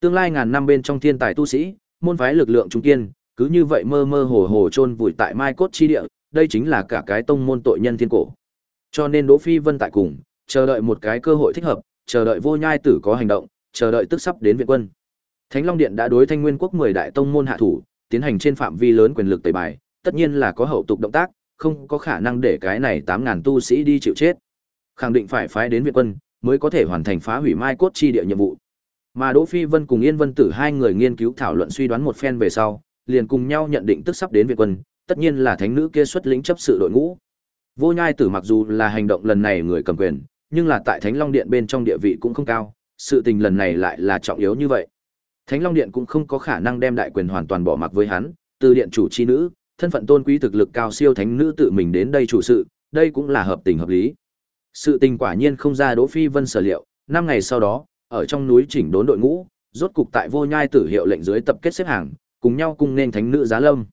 Tương lai ngàn năm bên trong thiên tài tu sĩ, môn phái lực lượng trung kiên, cứ như vậy mơ mơ hồ hồ chôn vùi tại Mai cốt chi địa, đây chính là cả cái tông môn tội nhân thiên cổ. Cho nên Đỗ Phi Vân tại cùng, chờ đợi một cái cơ hội thích hợp, chờ đợi Vô Nhai Tử có hành động, chờ đợi tức sắp đến viện quân. Thánh Long Điện đã đối Thanh Nguyên quốc 10 đại tông môn hạ thủ, tiến hành trên phạm vi lớn quyền lực tẩy bài, tất nhiên là có hậu tục động tác, không có khả năng để cái này 8000 tu sĩ đi chịu chết. Khẳng định phải phái đến viện quân, mới có thể hoàn thành phá hủy Mai cốt chi địa nhiệm vụ. Mà Đỗ Phi Vân cùng Yên Vân Tử hai người nghiên cứu thảo luận suy đoán một phen về sau, liền cùng nhau nhận định tức sắp đến viện quân, tất nhiên là thánh nữ kia xuất lĩnh chấp sự đội ngũ. Vô Nhai Tử mặc dù là hành động lần này người cầm quyền, nhưng là tại Thánh Long Điện bên trong địa vị cũng không cao, sự tình lần này lại là trọng yếu như vậy. Thánh Long Điện cũng không có khả năng đem đại quyền hoàn toàn bỏ mặc với hắn, từ điện chủ chi nữ, thân phận tôn quý thực lực cao siêu thánh nữ tự mình đến đây chủ sự, đây cũng là hợp tình hợp lý. Sự tình quả nhiên không ra Đỗ Phi Vân sở liệu, năm ngày sau đó, ở trong núi chỉnh đốn đội ngũ, rốt cục tại Vô Nhai Tử hiệu lệnh dưới tập kết xếp hàng, cùng nhau cùng nên thánh nữ giá lâm.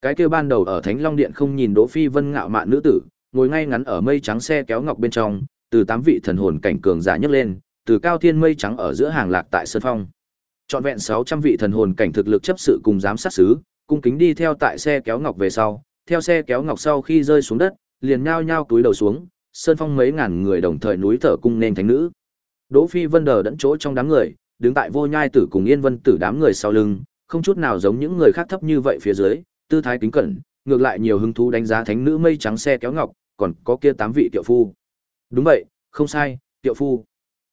Cái kia ban đầu ở Thánh Long Điện không nhìn Đỗ Phi Vân ngạo mạn nữ tử, ngồi ngay ngắn ở mây trắng xe kéo ngọc bên trong, từ tám vị thần hồn cảnh cường giả nhấc lên, từ cao thiên mây trắng ở giữa hàng lạc tại sơn phong. Trọn vẹn 600 vị thần hồn cảnh thực lực chấp sự cùng giám sát sứ, cung kính đi theo tại xe kéo ngọc về sau, theo xe kéo ngọc sau khi rơi xuống đất, liền nhao nhao túi đầu xuống, sơn phong mấy ngàn người đồng thời núi thở cung nên thánh nữ. Đỗ Phi Vân đờ đẫn chỗ trong đám người, đứng tại Vô Nhai Tử cùng Yên Vân Tử đám người sau lưng, không chút nào giống những người khác thấp như vậy phía dưới, tư thái kính cẩn, ngược lại nhiều hứng thú đánh giá thánh nữ mây trắng xe kéo ngọc, còn có kia tám vị tiểu phu. Đúng vậy, không sai, tiểu phu.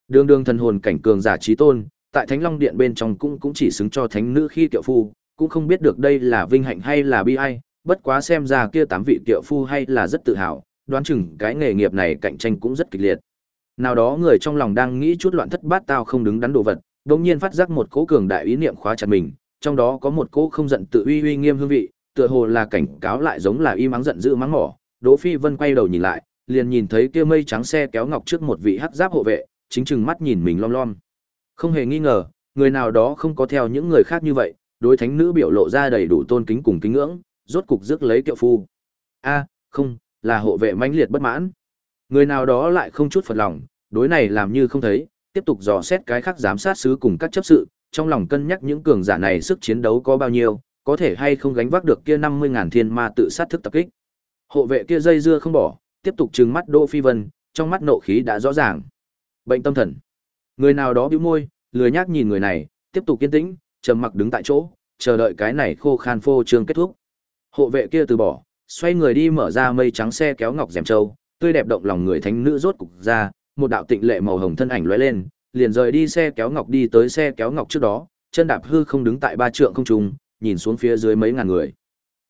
Đường đường thần hồn cảnh cường giả trí tôn, tại Thánh Long Điện bên trong cũng cũng chỉ xứng cho thánh nữ khi tiểu phu, cũng không biết được đây là vinh hạnh hay là bi ai, bất quá xem ra kia tám vị tiểu phu hay là rất tự hào, đoán chừng cái nghề nghiệp này cạnh tranh cũng rất kịch liệt. Nào đó người trong lòng đang nghĩ chút loạn thất bát tao không đứng đắn đồ vật, đột nhiên phát giác một cỗ cường đại ý niệm khóa chặt mình, trong đó có một cỗ không giận tự uy uy nghiêm hương vị, tựa hồ là cảnh cáo lại giống là y mắng giận dữ mắng mỏ. Đỗ Phi Vân quay đầu nhìn lại, liền nhìn thấy kia mây trắng xe kéo ngọc trước một vị hắc giáp hộ vệ, chính chừng mắt nhìn mình lom lom. Không hề nghi ngờ, người nào đó không có theo những người khác như vậy, đối thánh nữ biểu lộ ra đầy đủ tôn kính cùng kính ngưỡng, rốt cục rước lấy kiệu phu. A, không, là hộ vệ mãnh liệt bất mãn. Người nào đó lại không chút phật lòng, đối này làm như không thấy, tiếp tục dò xét cái khác giám sát sứ cùng các chấp sự, trong lòng cân nhắc những cường giả này sức chiến đấu có bao nhiêu, có thể hay không gánh vác được kia 50.000 thiên ma tự sát thức tập kích. Hộ vệ kia dây dưa không bỏ, tiếp tục trừng mắt Đỗ Phi Vân, trong mắt nộ khí đã rõ ràng. Bệnh tâm thần. Người nào đó bĩu môi, lười nhác nhìn người này, tiếp tục kiên tĩnh, trầm mặc đứng tại chỗ, chờ đợi cái này khô khan phô trương kết thúc. Hộ vệ kia từ bỏ, xoay người đi mở ra mây trắng xe kéo ngọc rèm châu, tươi đẹp động lòng người thánh nữ rốt cục ra, một đạo tịnh lệ màu hồng thân ảnh lóe lên, liền rời đi xe kéo ngọc đi tới xe kéo ngọc trước đó, chân đạp hư không đứng tại ba trượng không trung, nhìn xuống phía dưới mấy ngàn người.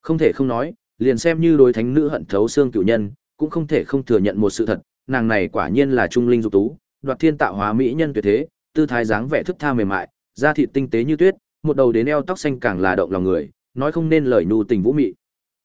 Không thể không nói, liền xem như đối thánh nữ hận thấu xương cựu nhân, cũng không thể không thừa nhận một sự thật, nàng này quả nhiên là trung linh dục tú, đoạt thiên tạo hóa mỹ nhân tuyệt thế, tư thái dáng vẻ thức tha mềm mại, da thịt tinh tế như tuyết, một đầu đến eo tóc xanh càng là động lòng người, nói không nên lời nhu tình vũ mị.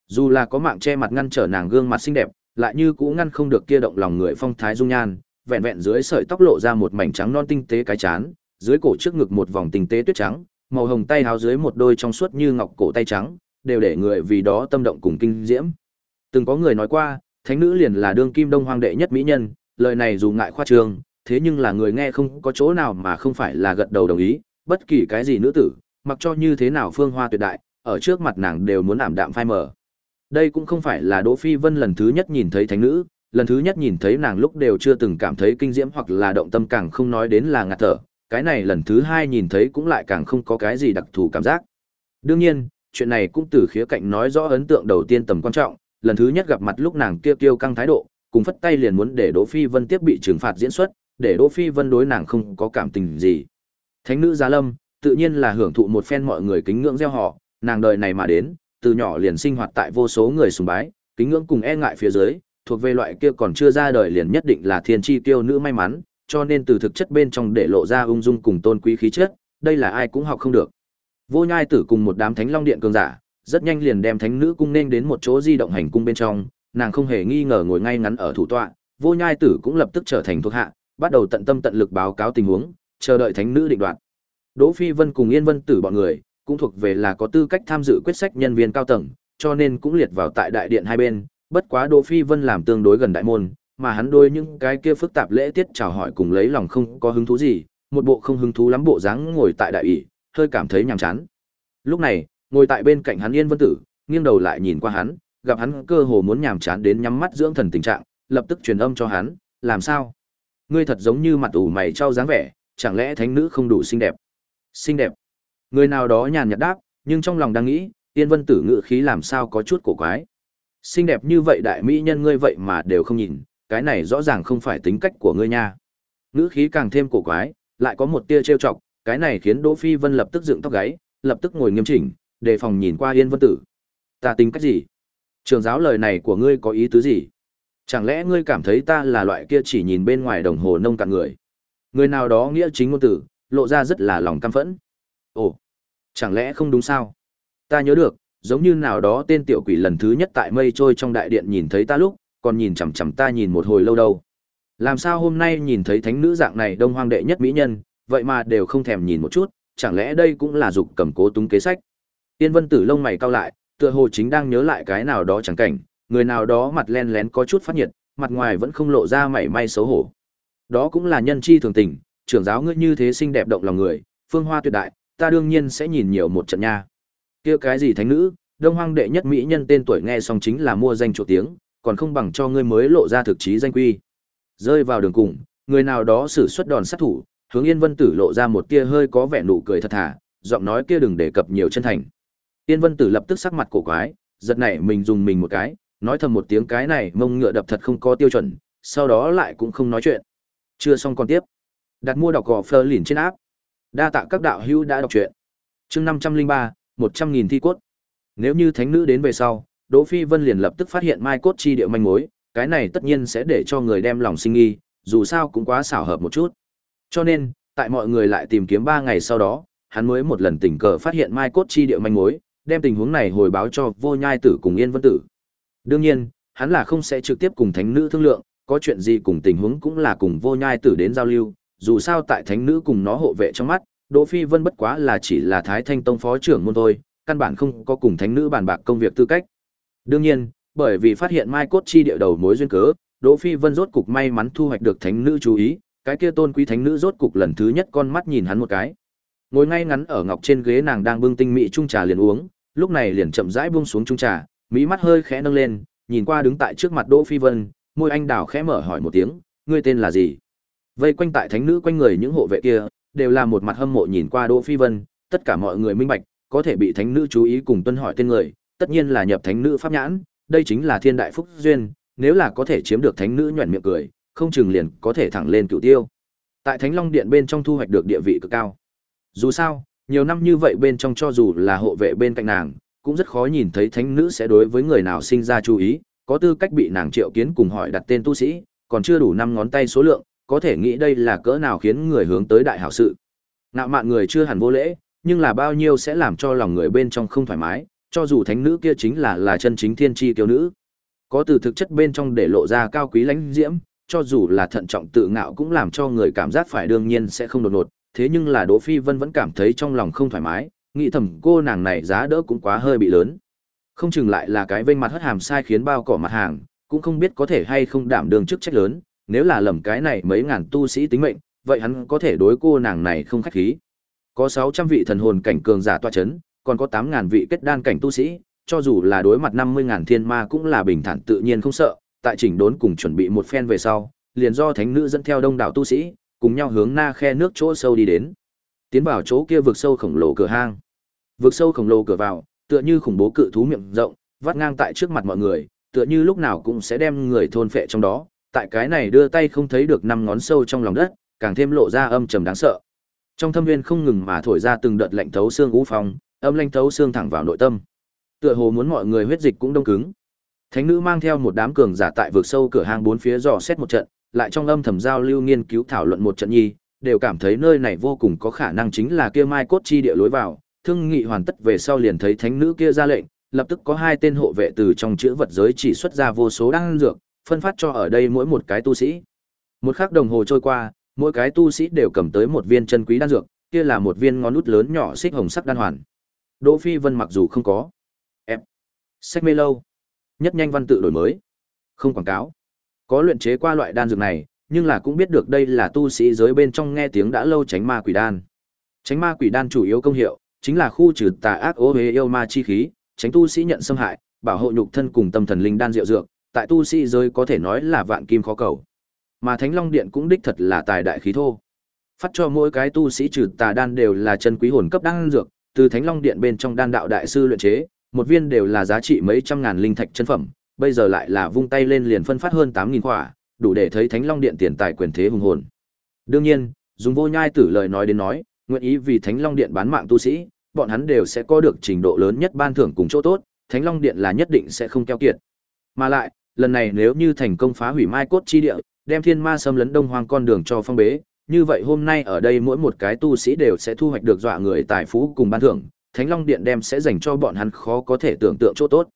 Dù là có mạng che mặt ngăn trở nàng gương mặt xinh đẹp, lại như cũng ngăn không được kia động lòng người phong thái dung nhan, vẹn vẹn dưới sợi tóc lộ ra một mảnh trắng non tinh tế cái chán, dưới cổ trước ngực một vòng tinh tế tuyết trắng, màu hồng tay áo dưới một đôi trong suốt như ngọc cổ tay trắng, đều để người vì đó tâm động cùng kinh diễm. Từng có người nói qua, thánh nữ liền là đương kim đông hoang đệ nhất mỹ nhân, lời này dù ngại khoa trương, thế nhưng là người nghe không có chỗ nào mà không phải là gật đầu đồng ý, bất kỳ cái gì nữ tử, mặc cho như thế nào phương hoa tuyệt đại, ở trước mặt nàng đều muốn ảm đạm phai mờ. Đây cũng không phải là Đỗ Phi Vân lần thứ nhất nhìn thấy thánh nữ, lần thứ nhất nhìn thấy nàng lúc đều chưa từng cảm thấy kinh diễm hoặc là động tâm càng không nói đến là ngạt thở, cái này lần thứ hai nhìn thấy cũng lại càng không có cái gì đặc thù cảm giác. Đương nhiên, chuyện này cũng từ khía cạnh nói rõ ấn tượng đầu tiên tầm quan trọng, lần thứ nhất gặp mặt lúc nàng kia kiêu căng thái độ, cùng phất tay liền muốn để Đỗ Phi Vân tiếp bị trừng phạt diễn xuất, để Đỗ Phi Vân đối nàng không có cảm tình gì. Thánh nữ Giá Lâm, tự nhiên là hưởng thụ một phen mọi người kính ngưỡng gieo họ, nàng đời này mà đến, từ nhỏ liền sinh hoạt tại vô số người sùng bái, kính ngưỡng cùng e ngại phía dưới, thuộc về loại kia còn chưa ra đời liền nhất định là thiên chi tiêu nữ may mắn, cho nên từ thực chất bên trong để lộ ra ung dung cùng tôn quý khí chất, đây là ai cũng học không được. Vô Nhai Tử cùng một đám Thánh Long Điện cường giả, rất nhanh liền đem Thánh nữ cung nên đến một chỗ di động hành cung bên trong, nàng không hề nghi ngờ ngồi ngay ngắn ở thủ tọa, Vô Nhai Tử cũng lập tức trở thành thuộc hạ, bắt đầu tận tâm tận lực báo cáo tình huống, chờ đợi Thánh nữ định đoạt. Đỗ Phi Vân cùng Yên Vân Tử bọn người, cũng thuộc về là có tư cách tham dự quyết sách nhân viên cao tầng, cho nên cũng liệt vào tại đại điện hai bên, bất quá Đỗ Phi Vân làm tương đối gần đại môn, mà hắn đối những cái kia phức tạp lễ tiết chào hỏi cùng lấy lòng không có hứng thú gì, một bộ không hứng thú lắm bộ dáng ngồi tại đại ủy, hơi cảm thấy nhàm chán. Lúc này, ngồi tại bên cạnh hắn Yên Vân Tử, nghiêng đầu lại nhìn qua hắn, gặp hắn cơ hồ muốn nhàm chán đến nhắm mắt dưỡng thần tình trạng, lập tức truyền âm cho hắn, làm sao? Ngươi thật giống như mặt ủ mày trao dáng vẻ, chẳng lẽ thánh nữ không đủ xinh đẹp? Xinh đẹp. Người nào đó nhàn nhạt đáp, nhưng trong lòng đang nghĩ, Yên Vân Tử ngự khí làm sao có chút cổ quái. Xinh đẹp như vậy đại mỹ nhân ngươi vậy mà đều không nhìn, cái này rõ ràng không phải tính cách của ngươi nha. Ngữ khí càng thêm cổ quái, lại có một tia trêu chọc, cái này khiến Đỗ Phi Vân lập tức dựng tóc gáy, lập tức ngồi nghiêm chỉnh, đề phòng nhìn qua Yên Vân Tử. Ta tính cách gì? Trường giáo lời này của ngươi có ý tứ gì? Chẳng lẽ ngươi cảm thấy ta là loại kia chỉ nhìn bên ngoài đồng hồ nông cạn người? Người nào đó nghĩa chính ngôn tử, lộ ra rất là lòng căm phẫn. Ồ, chẳng lẽ không đúng sao? Ta nhớ được, giống như nào đó tên tiểu quỷ lần thứ nhất tại mây trôi trong đại điện nhìn thấy ta lúc, còn nhìn chằm chằm ta nhìn một hồi lâu đâu. Làm sao hôm nay nhìn thấy thánh nữ dạng này đông hoang đệ nhất mỹ nhân, vậy mà đều không thèm nhìn một chút, chẳng lẽ đây cũng là dục cầm cố túng kế sách. Tiên vân tử lông mày cau lại, tựa hồ chính đang nhớ lại cái nào đó chẳng cảnh, người nào đó mặt len lén có chút phát nhiệt, mặt ngoài vẫn không lộ ra mảy may xấu hổ. Đó cũng là nhân chi thường tình, trưởng giáo ngươi như thế xinh đẹp động lòng người, phương hoa tuyệt đại, ta đương nhiên sẽ nhìn nhiều một trận nha. Kia cái gì thánh nữ, đông hoang đệ nhất mỹ nhân tên tuổi nghe xong chính là mua danh chỗ tiếng, còn không bằng cho ngươi mới lộ ra thực chí danh quy. Rơi vào đường cùng, người nào đó sử xuất đòn sát thủ, hướng Yên Vân Tử lộ ra một tia hơi có vẻ nụ cười thật thà, giọng nói kia đừng đề cập nhiều chân thành. Yên Vân Tử lập tức sắc mặt cổ quái, giật nảy mình dùng mình một cái, nói thầm một tiếng cái này mông ngựa đập thật không có tiêu chuẩn, sau đó lại cũng không nói chuyện. Chưa xong còn tiếp. Đặt mua đọc gò phơ liền trên áp. Đa tạ các đạo hữu đã đọc truyện. Chương 503, 100.000 thi cốt. Nếu như thánh nữ đến về sau, Đỗ Phi Vân liền lập tức phát hiện mai cốt chi địa manh mối, cái này tất nhiên sẽ để cho người đem lòng sinh nghi, dù sao cũng quá xảo hợp một chút. Cho nên, tại mọi người lại tìm kiếm 3 ngày sau đó, hắn mới một lần tình cờ phát hiện mai cốt chi địa manh mối, đem tình huống này hồi báo cho Vô Nhai Tử cùng Yên Vân Tử. Đương nhiên, hắn là không sẽ trực tiếp cùng thánh nữ thương lượng, có chuyện gì cùng tình huống cũng là cùng Vô Nhai Tử đến giao lưu, dù sao tại thánh nữ cùng nó hộ vệ trong mắt, Đỗ Phi Vân bất quá là chỉ là Thái Thanh Tông phó trưởng môn thôi, căn bản không có cùng thánh nữ bàn bạc công việc tư cách. Đương nhiên, bởi vì phát hiện Mai Cốt chi địa đầu mối duyên cớ, Đỗ Phi Vân rốt cục may mắn thu hoạch được thánh nữ chú ý, cái kia tôn quý thánh nữ rốt cục lần thứ nhất con mắt nhìn hắn một cái. Ngồi ngay ngắn ở ngọc trên ghế nàng đang bưng tinh mỹ trung trà liền uống, lúc này liền chậm rãi buông xuống trung trà, mỹ mắt hơi khẽ nâng lên, nhìn qua đứng tại trước mặt Đỗ Phi Vân, môi anh đào khẽ mở hỏi một tiếng, ngươi tên là gì? Vây quanh tại thánh nữ quanh người những hộ vệ kia, đều là một mặt hâm mộ nhìn qua Đỗ Phi Vân, tất cả mọi người minh bạch, có thể bị thánh nữ chú ý cùng tuân hỏi tên người, tất nhiên là nhập thánh nữ pháp nhãn, đây chính là thiên đại phúc duyên, nếu là có thể chiếm được thánh nữ nhuyễn miệng cười, không chừng liền có thể thẳng lên cửu tiêu. Tại Thánh Long Điện bên trong thu hoạch được địa vị cực cao. Dù sao, nhiều năm như vậy bên trong cho dù là hộ vệ bên cạnh nàng, cũng rất khó nhìn thấy thánh nữ sẽ đối với người nào sinh ra chú ý, có tư cách bị nàng triệu kiến cùng hỏi đặt tên tu sĩ, còn chưa đủ năm ngón tay số lượng, có thể nghĩ đây là cỡ nào khiến người hướng tới đại hảo sự. Nạo mạn người chưa hẳn vô lễ, nhưng là bao nhiêu sẽ làm cho lòng người bên trong không thoải mái, cho dù thánh nữ kia chính là là chân chính thiên chi kiêu nữ. Có từ thực chất bên trong để lộ ra cao quý lãnh diễm, cho dù là thận trọng tự ngạo cũng làm cho người cảm giác phải đương nhiên sẽ không đột ngột, thế nhưng là Đỗ Phi Vân vẫn cảm thấy trong lòng không thoải mái, nghĩ thầm cô nàng này giá đỡ cũng quá hơi bị lớn. Không chừng lại là cái vênh mặt hất hàm sai khiến bao cỏ mặt hàng, cũng không biết có thể hay không đảm đường chức trách lớn, nếu là lầm cái này mấy ngàn tu sĩ tính mệnh, vậy hắn có thể đối cô nàng này không khách khí. Có 600 vị thần hồn cảnh cường giả tọa chấn, còn có 8000 vị kết đan cảnh tu sĩ, cho dù là đối mặt 50000 thiên ma cũng là bình thản tự nhiên không sợ, tại chỉnh đốn cùng chuẩn bị một phen về sau, liền do thánh nữ dẫn theo đông đảo tu sĩ, cùng nhau hướng na khe nước chỗ sâu đi đến. Tiến vào chỗ kia vực sâu khổng lồ cửa hang. Vực sâu khổng lồ cửa vào, tựa như khủng bố cự thú miệng rộng, vắt ngang tại trước mặt mọi người, tựa như lúc nào cũng sẽ đem người thôn phệ trong đó. Tại cái này đưa tay không thấy được năm ngón sâu trong lòng đất, càng thêm lộ ra âm trầm đáng sợ. Trong thâm viên không ngừng mà thổi ra từng đợt lạnh thấu xương u phong, âm lanh thấu xương thẳng vào nội tâm. Tựa hồ muốn mọi người huyết dịch cũng đông cứng. Thánh nữ mang theo một đám cường giả tại vực sâu cửa hang bốn phía dò xét một trận, lại trong âm thầm giao lưu nghiên cứu thảo luận một trận nhi, đều cảm thấy nơi này vô cùng có khả năng chính là kia mai cốt chi địa lối vào. Thương nghị hoàn tất về sau liền thấy thánh nữ kia ra lệnh, lập tức có hai tên hộ vệ từ trong chữ vật giới chỉ xuất ra vô số đan dược, phân phát cho ở đây mỗi một cái tu sĩ. Một khắc đồng hồ trôi qua, mỗi cái tu sĩ đều cầm tới một viên chân quý đan dược, kia là một viên ngón út lớn nhỏ xích hồng sắc đan hoàn. Đỗ Phi Vân mặc dù không có. Em. Sách mê lâu. Nhất nhanh văn tự đổi mới. Không quảng cáo. Có luyện chế qua loại đan dược này, nhưng là cũng biết được đây là tu sĩ giới bên trong nghe tiếng đã lâu tránh ma quỷ đan. Tránh ma quỷ đan chủ yếu công hiệu chính là khu trừ tà ác ô hế yêu ma chi khí, tránh tu sĩ nhận xâm hại, bảo hộ nhục thân cùng tâm thần linh đan diệu dược, tại tu sĩ giới có thể nói là vạn kim khó cầu. Mà Thánh Long Điện cũng đích thật là tài đại khí thô. Phát cho mỗi cái tu sĩ trừ tà đan đều là chân quý hồn cấp đan dược, từ Thánh Long Điện bên trong đan đạo đại sư luyện chế, một viên đều là giá trị mấy trăm ngàn linh thạch chân phẩm, bây giờ lại là vung tay lên liền phân phát hơn 8000 quả, đủ để thấy Thánh Long Điện tiền tài quyền thế hùng hồn. Đương nhiên, dùng vô nhai tử lời nói đến nói, nguyện ý vì Thánh Long Điện bán mạng tu sĩ, bọn hắn đều sẽ có được trình độ lớn nhất ban thưởng cùng chỗ tốt, Thánh Long Điện là nhất định sẽ không keo kiệt. Mà lại, lần này nếu như thành công phá hủy Mai Cốt chi địa, đem Thiên Ma xâm lấn Đông Hoang con đường cho phong bế, như vậy hôm nay ở đây mỗi một cái tu sĩ đều sẽ thu hoạch được dọa người tài phú cùng ban thưởng, Thánh Long Điện đem sẽ dành cho bọn hắn khó có thể tưởng tượng chỗ tốt.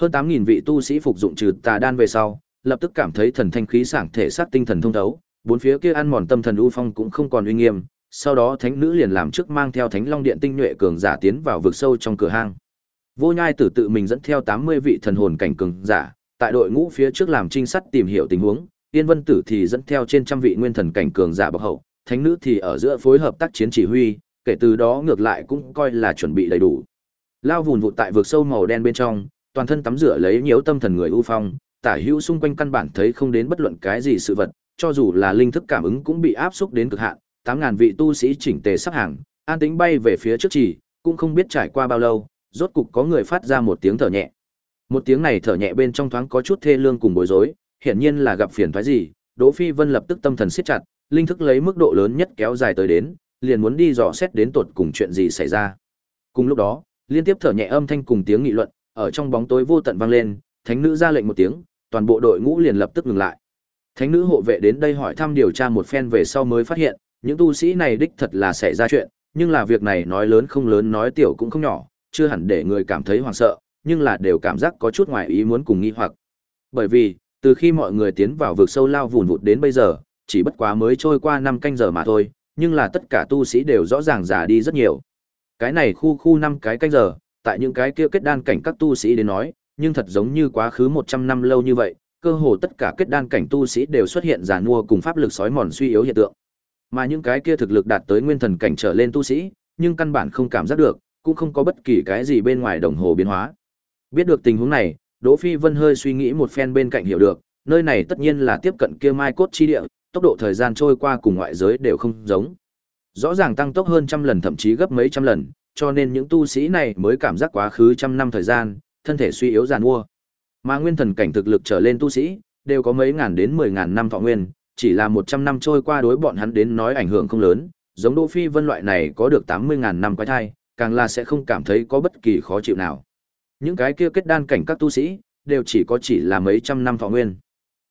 Hơn 8000 vị tu sĩ phục dụng trừ tà đan về sau, lập tức cảm thấy thần thanh khí sảng thể xác tinh thần thông thấu, bốn phía kia ăn mòn tâm thần u phong cũng không còn uy nghiêm, sau đó thánh nữ liền làm trước mang theo Thánh Long Điện tinh nhuệ cường giả tiến vào vực sâu trong cửa hang. Vô Nhai Tử tự mình dẫn theo 80 vị thần hồn cảnh cường giả, tại đội ngũ phía trước làm trinh sát tìm hiểu tình huống, Yên Vân Tử thì dẫn theo trên trăm vị nguyên thần cảnh cường giả bậc hậu, thánh nữ thì ở giữa phối hợp tác chiến chỉ huy, kể từ đó ngược lại cũng coi là chuẩn bị đầy đủ. Lao vùn vụt tại vực sâu màu đen bên trong, toàn thân tắm rửa lấy nhiễu tâm thần người u phong, tả hữu xung quanh căn bản thấy không đến bất luận cái gì sự vật, cho dù là linh thức cảm ứng cũng bị áp xúc đến cực hạn, 8000 vị tu sĩ chỉnh tề sắp hàng, an tĩnh bay về phía trước chỉ, cũng không biết trải qua bao lâu, rốt cục có người phát ra một tiếng thở nhẹ. Một tiếng này thở nhẹ bên trong thoáng có chút thê lương cùng bối rối, hiển nhiên là gặp phiền toái gì, Đỗ Phi Vân lập tức tâm thần siết chặt, linh thức lấy mức độ lớn nhất kéo dài tới đến, liền muốn đi dò xét đến tột cùng chuyện gì xảy ra. Cùng lúc đó, liên tiếp thở nhẹ âm thanh cùng tiếng nghị luận, ở trong bóng tối vô tận vang lên, thánh nữ ra lệnh một tiếng, toàn bộ đội ngũ liền lập tức ngừng lại. Thánh nữ hộ vệ đến đây hỏi thăm điều tra một phen về sau mới phát hiện, những tu sĩ này đích thật là xảy ra chuyện, nhưng là việc này nói lớn không lớn nói tiểu cũng không nhỏ, chưa hẳn để người cảm thấy hoảng sợ, nhưng là đều cảm giác có chút ngoài ý muốn cùng nghi hoặc. Bởi vì, từ khi mọi người tiến vào vực sâu lao vùn vụt đến bây giờ, chỉ bất quá mới trôi qua 5 canh giờ mà thôi, nhưng là tất cả tu sĩ đều rõ ràng già đi rất nhiều. Cái này khu khu 5 cái canh giờ, tại những cái kia kết đan cảnh các tu sĩ đến nói, nhưng thật giống như quá khứ 100 năm lâu như vậy, cơ hồ tất cả kết đan cảnh tu sĩ đều xuất hiện giàn mua cùng pháp lực sói mòn suy yếu hiện tượng. Mà những cái kia thực lực đạt tới nguyên thần cảnh trở lên tu sĩ, nhưng căn bản không cảm giác được, cũng không có bất kỳ cái gì bên ngoài đồng hồ biến hóa. Biết được tình huống này, Đỗ Phi Vân hơi suy nghĩ một phen bên cạnh hiểu được, nơi này tất nhiên là tiếp cận kia mai cốt chi địa, tốc độ thời gian trôi qua cùng ngoại giới đều không giống. Rõ ràng tăng tốc hơn trăm lần thậm chí gấp mấy trăm lần, cho nên những tu sĩ này mới cảm giác quá khứ trăm năm thời gian, thân thể suy yếu giàn mua. Mà nguyên thần cảnh thực lực trở lên tu sĩ, đều có mấy ngàn đến mười ngàn năm thọ nguyên, chỉ là một trăm năm trôi qua đối bọn hắn đến nói ảnh hưởng không lớn, giống Đỗ Phi Vân loại này có được 80.000 năm quái thai, càng là sẽ không cảm thấy có bất kỳ khó chịu nào. Những cái kia kết đan cảnh các tu sĩ, đều chỉ có chỉ là mấy trăm năm thọ nguyên.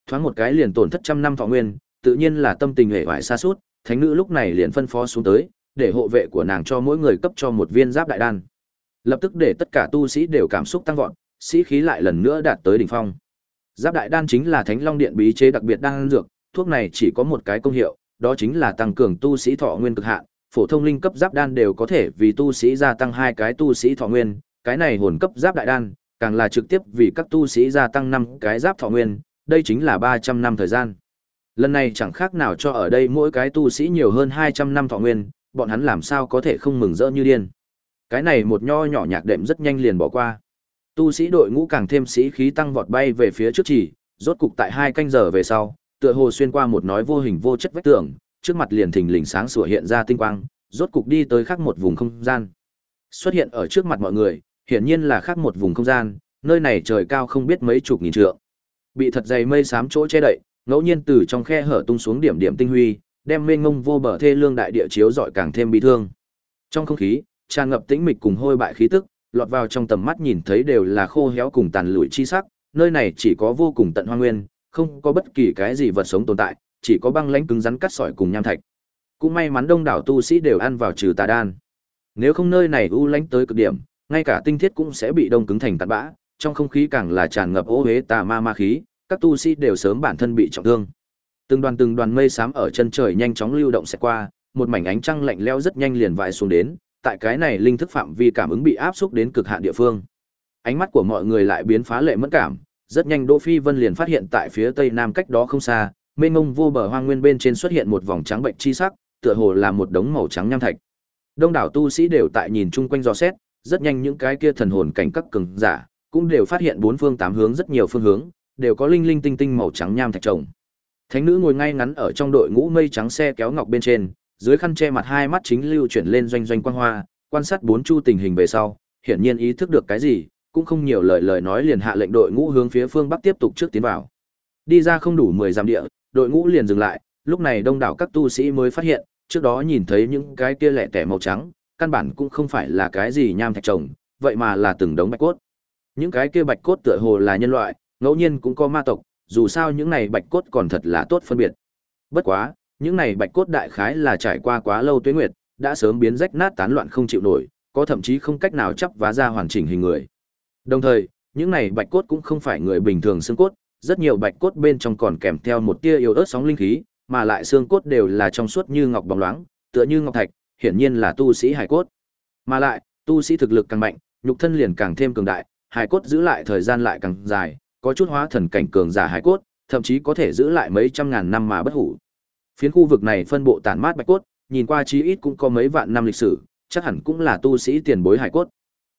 Thoáng một cái liền tổn thất trăm năm thọ nguyên, tự nhiên là tâm tình hề hoại xa suốt, thánh nữ lúc này liền phân phó xuống tới, để hộ vệ của nàng cho mỗi người cấp cho một viên giáp đại đan. Lập tức để tất cả tu sĩ đều cảm xúc tăng vọt, sĩ khí lại lần nữa đạt tới đỉnh phong. Giáp đại đan chính là Thánh Long Điện bí chế đặc biệt đan dược, thuốc này chỉ có một cái công hiệu, đó chính là tăng cường tu sĩ thọ nguyên cực hạn, phổ thông linh cấp giáp đan đều có thể vì tu sĩ gia tăng hai cái tu sĩ thọ nguyên, cái này hồn cấp giáp đại đan, càng là trực tiếp vì các tu sĩ gia tăng năm cái giáp thọ nguyên, đây chính là 300 năm thời gian. Lần này chẳng khác nào cho ở đây mỗi cái tu sĩ nhiều hơn 200 năm thọ nguyên, bọn hắn làm sao có thể không mừng rỡ như điên. Cái này một nho nhỏ nhạc đệm rất nhanh liền bỏ qua. Tu sĩ đội ngũ càng thêm sĩ khí tăng vọt bay về phía trước chỉ, rốt cục tại hai canh giờ về sau, tựa hồ xuyên qua một nói vô hình vô chất vách tường, trước mặt liền thình lình sáng sủa hiện ra tinh quang, rốt cục đi tới khác một vùng không gian. Xuất hiện ở trước mặt mọi người, hiển nhiên là khác một vùng không gian, nơi này trời cao không biết mấy chục nghìn trượng. Bị thật dày mây xám chỗ che đậy, ngẫu nhiên từ trong khe hở tung xuống điểm điểm tinh huy, đem mênh ngông vô bờ thê lương đại địa chiếu dọi càng thêm bi thương. Trong không khí, tràn ngập tĩnh mịch cùng hôi bại khí tức, lọt vào trong tầm mắt nhìn thấy đều là khô héo cùng tàn lụi chi sắc, nơi này chỉ có vô cùng tận hoang nguyên, không có bất kỳ cái gì vật sống tồn tại, chỉ có băng lãnh cứng rắn cắt sỏi cùng nham thạch. Cũng may mắn đông đảo tu sĩ đều ăn vào trừ tà đan. Nếu không nơi này u lãnh tới cực điểm, ngay cả tinh thiết cũng sẽ bị đông cứng thành tạt bã, trong không khí càng là tràn ngập ô hế tà ma ma khí, các tu sĩ đều sớm bản thân bị trọng thương. Từng đoàn từng đoàn mây xám ở chân trời nhanh chóng lưu động sẽ qua, một mảnh ánh trăng lạnh lẽo rất nhanh liền vãi xuống đến, tại cái này linh thức phạm vi cảm ứng bị áp xúc đến cực hạn địa phương. Ánh mắt của mọi người lại biến phá lệ mẫn cảm, rất nhanh Đỗ Phi Vân liền phát hiện tại phía tây nam cách đó không xa, mênh mông vô bờ hoang nguyên bên trên xuất hiện một vòng trắng bệnh chi sắc, tựa hồ là một đống màu trắng nham thạch. Đông đảo tu sĩ đều tại nhìn chung quanh dò xét, rất nhanh những cái kia thần hồn cảnh các cường giả cũng đều phát hiện bốn phương tám hướng rất nhiều phương hướng, đều có linh linh tinh tinh màu trắng nham thạch trồng. Thánh nữ ngồi ngay ngắn ở trong đội ngũ mây trắng xe kéo ngọc bên trên, dưới khăn che mặt hai mắt chính lưu chuyển lên doanh doanh quang hoa, quan sát bốn chu tình hình về sau, hiển nhiên ý thức được cái gì, cũng không nhiều lời lời nói liền hạ lệnh đội ngũ hướng phía phương bắc tiếp tục trước tiến vào. Đi ra không đủ 10 dặm địa, đội ngũ liền dừng lại, lúc này đông đảo các tu sĩ mới phát hiện, trước đó nhìn thấy những cái kia lẻ tẻ màu trắng, căn bản cũng không phải là cái gì nham thạch trồng, vậy mà là từng đống bạch cốt. Những cái kia bạch cốt tựa hồ là nhân loại, ngẫu nhiên cũng có ma tộc, dù sao những này bạch cốt còn thật là tốt phân biệt. Bất quá, những này bạch cốt đại khái là trải qua quá lâu tuế nguyệt, đã sớm biến rách nát tán loạn không chịu nổi, có thậm chí không cách nào chắp vá ra hoàn chỉnh hình người. Đồng thời, những này bạch cốt cũng không phải người bình thường xương cốt, rất nhiều bạch cốt bên trong còn kèm theo một tia yếu ớt sóng linh khí, mà lại xương cốt đều là trong suốt như ngọc bóng loáng, tựa như ngọc thạch, hiển nhiên là tu sĩ hải cốt. Mà lại, tu sĩ thực lực càng mạnh, nhục thân liền càng thêm cường đại, hải cốt giữ lại thời gian lại càng dài, có chút hóa thần cảnh cường giả hải cốt, thậm chí có thể giữ lại mấy trăm ngàn năm mà bất hủ. Phiến khu vực này phân bộ tản mát bạch cốt, nhìn qua chí ít cũng có mấy vạn năm lịch sử, chắc hẳn cũng là tu sĩ tiền bối hải cốt.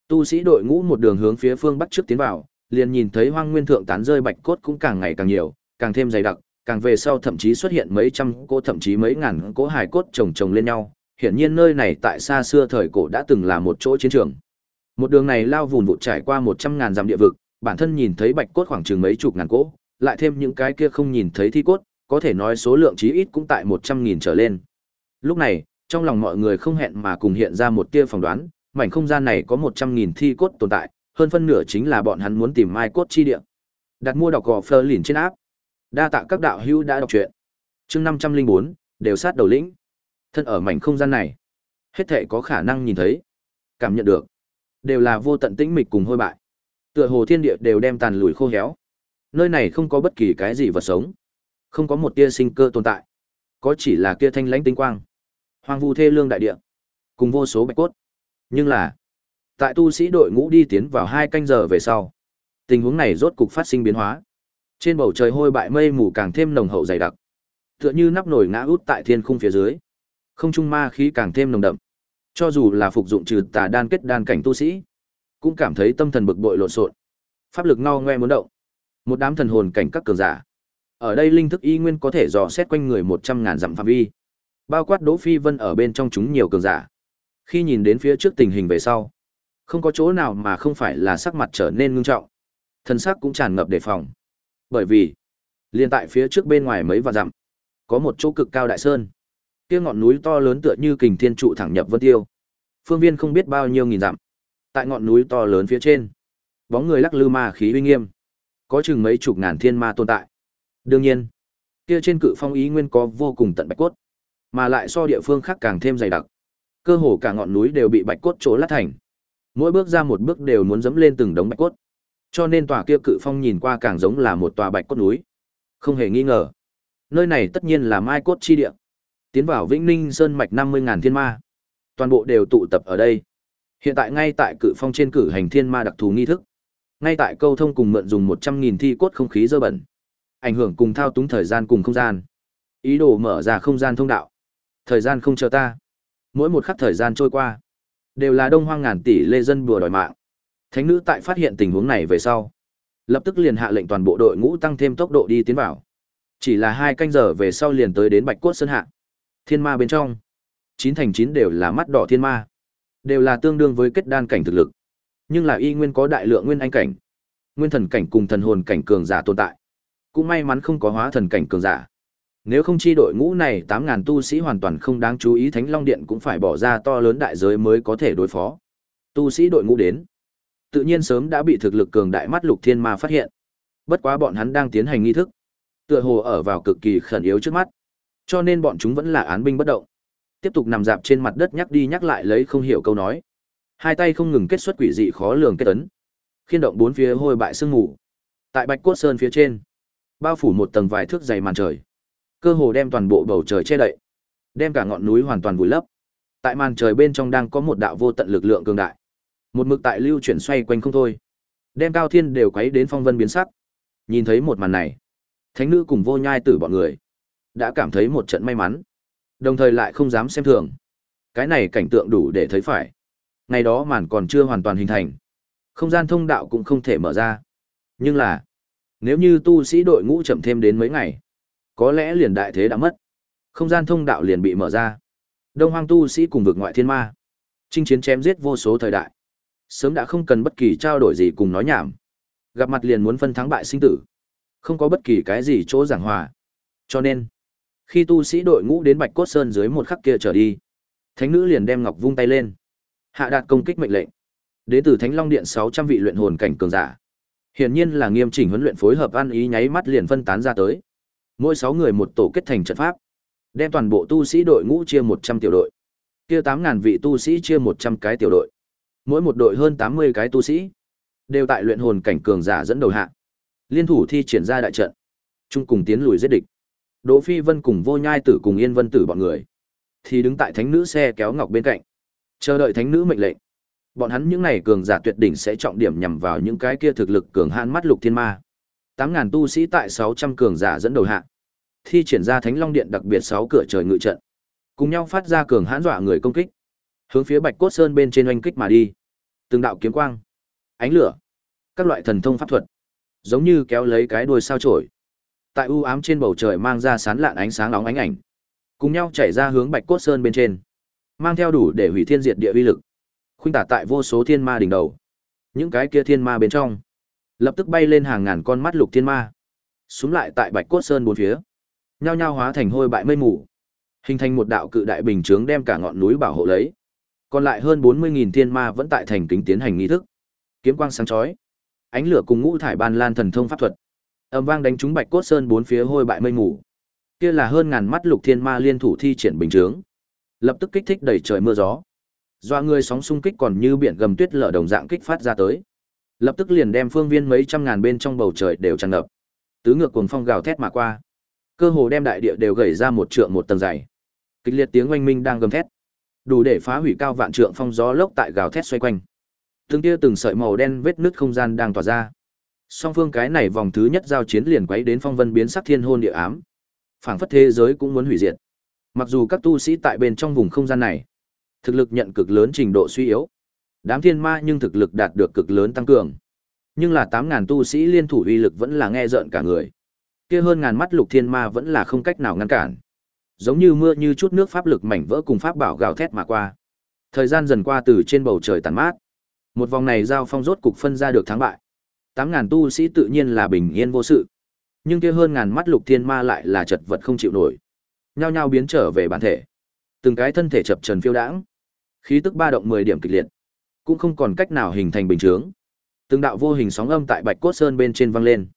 Tu sĩ đội ngũ một đường hướng phía phương bắc trước tiến vào, liền nhìn thấy hoang nguyên thượng tán rơi bạch cốt cũng càng ngày càng nhiều, càng thêm dày đặc, càng về sau thậm chí xuất hiện mấy trăm cỗ thậm chí mấy ngàn cỗ hải cốt chồng chồng lên nhau. Hiển nhiên nơi này tại xa xưa thời cổ đã từng là một chỗ chiến trường. Một đường này lao vùn vụt trải qua một trăm ngàn dặm địa vực, bản thân nhìn thấy bạch cốt khoảng chừng mấy chục ngàn cỗ, lại thêm những cái kia không nhìn thấy thi cốt, có thể nói số lượng chí ít cũng tại một trăm nghìn trở lên. Lúc này, trong lòng mọi người không hẹn mà cùng hiện ra một tia phỏng đoán, mảnh không gian này có một trăm nghìn thi cốt tồn tại, hơn phân nửa chính là bọn hắn muốn tìm mai cốt chi địa. Đặt mua đọc gò phơ lìn trên áp. Đa tạ các đạo hữu đã đọc truyện. Chương năm trăm linh bốn đều sát đầu lĩnh. Thân ở mảnh không gian này, hết thảy có khả năng nhìn thấy, cảm nhận được, đều là vô tận tĩnh mịch cùng hôi bại. Tựa hồ thiên địa đều đem tàn lùi khô héo. Nơi này không có bất kỳ cái gì vật sống, không có một tia sinh cơ tồn tại, có chỉ là kia thanh lãnh tinh quang. Hoang vu thê lương đại địa, cùng vô số bạch cốt. Nhưng là, tại tu sĩ đội ngũ đi tiến vào hai canh giờ về sau, tình huống này rốt cục phát sinh biến hóa. Trên bầu trời hôi bại mây mù càng thêm nồng hậu dày đặc, tựa như nắp nổi ngã út tại thiên khung phía dưới. Không trung ma khí càng thêm nồng đậm. Cho dù là phục dụng trừ tà đan kết đan cảnh tu sĩ, cũng cảm thấy tâm thần bực bội lộn xộn. Pháp lực ngao ngoe muốn động. Một đám thần hồn cảnh các cường giả. Ở đây linh thức y nguyên có thể dò xét quanh người một trăm ngàn dặm phạm vi. Bao quát Đỗ Phi Vân ở bên trong chúng nhiều cường giả. Khi nhìn đến phía trước tình hình về sau, không có chỗ nào mà không phải là sắc mặt trở nên ngưng trọng. Thân xác cũng tràn ngập đề phòng. Bởi vì, liền tại phía trước bên ngoài mấy vạn dặm, có một chỗ cực cao đại sơn. Kia ngọn núi to lớn tựa như kình thiên trụ thẳng nhập vân tiêu. Phương viên không biết bao nhiêu nghìn dặm. Tại ngọn núi to lớn phía trên, bóng người lắc lư ma khí uy nghiêm, có chừng mấy chục ngàn thiên ma tồn tại. Đương nhiên, kia trên cự phong ý nguyên có vô cùng tận bạch cốt, mà lại so địa phương khác càng thêm dày đặc. Cơ hồ cả ngọn núi đều bị bạch cốt chỗ lát thành. Mỗi bước ra một bước đều muốn dẫm lên từng đống bạch cốt. Cho nên tòa kia cự phong nhìn qua càng giống là một tòa bạch cốt núi. Không hề nghi ngờ, nơi này tất nhiên là mai cốt chi địa. Tiến vào Vĩnh Ninh Sơn mạch năm mươi ngàn thiên ma, toàn bộ đều tụ tập ở đây. Hiện tại ngay tại cự phong trên cử hành thiên ma đặc thù nghi thức. Ngay tại câu thông cùng mượn dùng một trăm nghìn thi cốt không khí dơ bẩn. Ảnh hưởng cùng thao túng thời gian cùng không gian. Ý đồ mở ra không gian thông đạo. Thời gian không chờ ta. Mỗi một khắc thời gian trôi qua, đều là đông hoang ngàn tỷ lê dân bùa đòi mạng. Thánh nữ tại phát hiện tình huống này về sau, lập tức liền hạ lệnh toàn bộ đội ngũ tăng thêm tốc độ đi tiến vào. Chỉ là hai canh giờ về sau liền tới đến Bạch Cốt Sơn hạ. Thiên ma bên trong, chín thành chín đều là mắt đỏ thiên ma, đều là tương đương với kết đan cảnh thực lực, nhưng là y nguyên có đại lượng nguyên anh cảnh, nguyên thần cảnh cùng thần hồn cảnh cường giả tồn tại. Cũng may mắn không có hóa thần cảnh cường giả. Nếu không chi đội ngũ này tám ngàn tu sĩ hoàn toàn không đáng chú ý Thánh Long Điện cũng phải bỏ ra to lớn đại giới mới có thể đối phó. Tu sĩ đội ngũ đến, tự nhiên sớm đã bị thực lực cường đại mắt Lục Thiên Ma phát hiện. Bất quá bọn hắn đang tiến hành nghi thức, tựa hồ ở vào cực kỳ khẩn yếu trước mắt, cho nên bọn chúng vẫn là án binh bất động. Tiếp tục nằm dạp trên mặt đất nhắc đi nhắc lại lấy không hiểu câu nói. Hai tay không ngừng kết xuất quỷ dị khó lường kết ấn, khiên động bốn phía hôi bại sương mù. Tại Bạch Cốt Sơn phía trên, bao phủ một tầng vài thước dày màn trời. Cơ hồ đem toàn bộ bầu trời che đậy đem cả ngọn núi hoàn toàn vùi lấp. Tại màn trời bên trong đang có một đạo vô tận lực lượng cường đại. Một mực tại lưu chuyển xoay quanh không thôi. Đem cao thiên đều quấy đến phong vân biến sắc. Nhìn thấy một màn này thánh nữ cùng vô nhai tử bọn người đã cảm thấy một trận may mắn đồng thời lại không dám xem thường cái này cảnh tượng đủ để thấy phải ngày đó màn còn chưa hoàn toàn hình thành không gian thông đạo cũng không thể mở ra nhưng là nếu như tu sĩ đội ngũ chậm thêm đến mấy ngày có lẽ liền đại thế đã mất. Không gian thông đạo liền bị mở ra. Đông Hoang tu sĩ cùng vực ngoại thiên ma, chinh chiến chém giết vô số thời đại. Sớm đã không cần bất kỳ trao đổi gì cùng nói nhảm. Gặp mặt liền muốn phân thắng bại sinh tử. Không có bất kỳ cái gì chỗ giảng hòa. Cho nên, khi tu sĩ đội ngũ đến Bạch Cốt Sơn dưới một khắc kia trở đi, thánh nữ liền đem ngọc vung tay lên, hạ đạt công kích mệnh lệnh. Đến từ Thánh Long Điện 600 vị luyện hồn cảnh cường giả. Hiển nhiên là nghiêm chỉnh huấn luyện phối hợp ăn ý nháy mắt liền phân tán ra tới. Mỗi sáu người một tổ kết thành trận pháp, đem toàn bộ tu sĩ đội ngũ chia một trăm tiểu đội. Kia tám ngàn vị tu sĩ chia một trăm cái tiểu đội. Mỗi một đội hơn tám mươi cái tu sĩ, đều tại luyện hồn cảnh cường giả dẫn đầu hạ. Liên thủ thi triển ra đại trận, chung cùng tiến lùi giết địch. Đỗ Phi Vân cùng Vô Nhai Tử cùng Yên Vân Tử bọn người, thì đứng tại thánh nữ xe kéo ngọc bên cạnh, chờ đợi thánh nữ mệnh lệnh. Bọn hắn những này cường giả tuyệt đỉnh sẽ trọng điểm nhằm vào những cái kia thực lực cường hãn mắt lục thiên ma tám ngàn tu sĩ tại sáu trăm cường giả dẫn đầu hạ thi triển ra thánh long điện đặc biệt sáu cửa trời ngự trận cùng nhau phát ra cường hãn dọa người công kích hướng phía bạch cốt sơn bên trên oanh kích mà đi từng đạo kiếm quang ánh lửa các loại thần thông pháp thuật giống như kéo lấy cái đuôi sao chổi tại u ám trên bầu trời mang ra sán lạn ánh sáng nóng ánh ảnh. Cùng nhau chảy ra hướng bạch cốt sơn bên trên. Mang theo đủ để hủy thiên diệt địa uy lực. Khuynh tả tại vô số thiên ma đỉnh đầu. Những cái kia thiên ma bên trong. Lập tức bay lên hàng ngàn con mắt lục thiên ma. Xuống lại tại bạch cốt sơn bốn phía. Nhao nhao hóa thành hôi bại mây mù. Hình thành một đạo cự đại bình chướng đem cả ngọn núi bảo hộ lấy. Còn lại hơn bốn mươi nghìn thiên ma vẫn tại thành kính tiến hành nghi thức. Kiếm quang sáng chói. Ánh lửa cùng ngũ thải ban lan thần thông pháp thuật âm vang đánh trúng bạch cốt sơn bốn phía hôi bại mây mù. Kia là hơn ngàn mắt lục thiên ma liên thủ thi triển bình chướng. Lập tức kích thích đẩy trời mưa gió. Doa người sóng xung kích còn như biển gầm tuyết lở đồng dạng kích phát ra tới. Lập tức liền đem phương viên mấy trăm ngàn bên trong bầu trời đều tràn ngập. Tứ ngược cuồng phong gào thét mà qua. Cơ hồ đem đại địa đều gầy ra một trượng một tầng dày. Kịch liệt tiếng oanh minh đang gầm thét. Đủ để phá hủy cao vạn trượng phong gió lốc tại gào thét xoay quanh. Từng tia từng sợi màu đen vết nứt không gian đang tỏa ra song phương cái này vòng thứ nhất giao chiến liền quấy đến phong vân biến sắc thiên hôn địa ám phảng phất thế giới cũng muốn hủy diệt mặc dù các tu sĩ tại bên trong vùng không gian này, thực lực nhận cực lớn trình độ suy yếu, Đám thiên ma nhưng thực lực đạt được cực lớn tăng cường. Nhưng là tám ngàn tu sĩ liên thủ uy lực vẫn là nghe rợn cả người. Kia hơn ngàn mắt lục thiên ma vẫn là không cách nào ngăn cản. Giống như mưa như chút nước pháp lực mảnh vỡ cùng pháp bảo gào thét mà qua. Thời gian dần qua từ trên bầu trời tàn mát. Một vòng này giao phong rốt cục phân ra được thắng bại. Tám ngàn tu sĩ tự nhiên là bình yên vô sự. Nhưng kia hơn ngàn mắt lục thiên ma lại là chật vật không chịu nổi. Nhao nhao biến trở về bản thể. Từng cái thân thể chập trần phiêu đãng, khí tức ba động 10 điểm kịch liệt, cũng không còn cách nào hình thành bình chướng. Từng đạo vô hình sóng âm tại Bạch Cốt Sơn bên trên vang lên,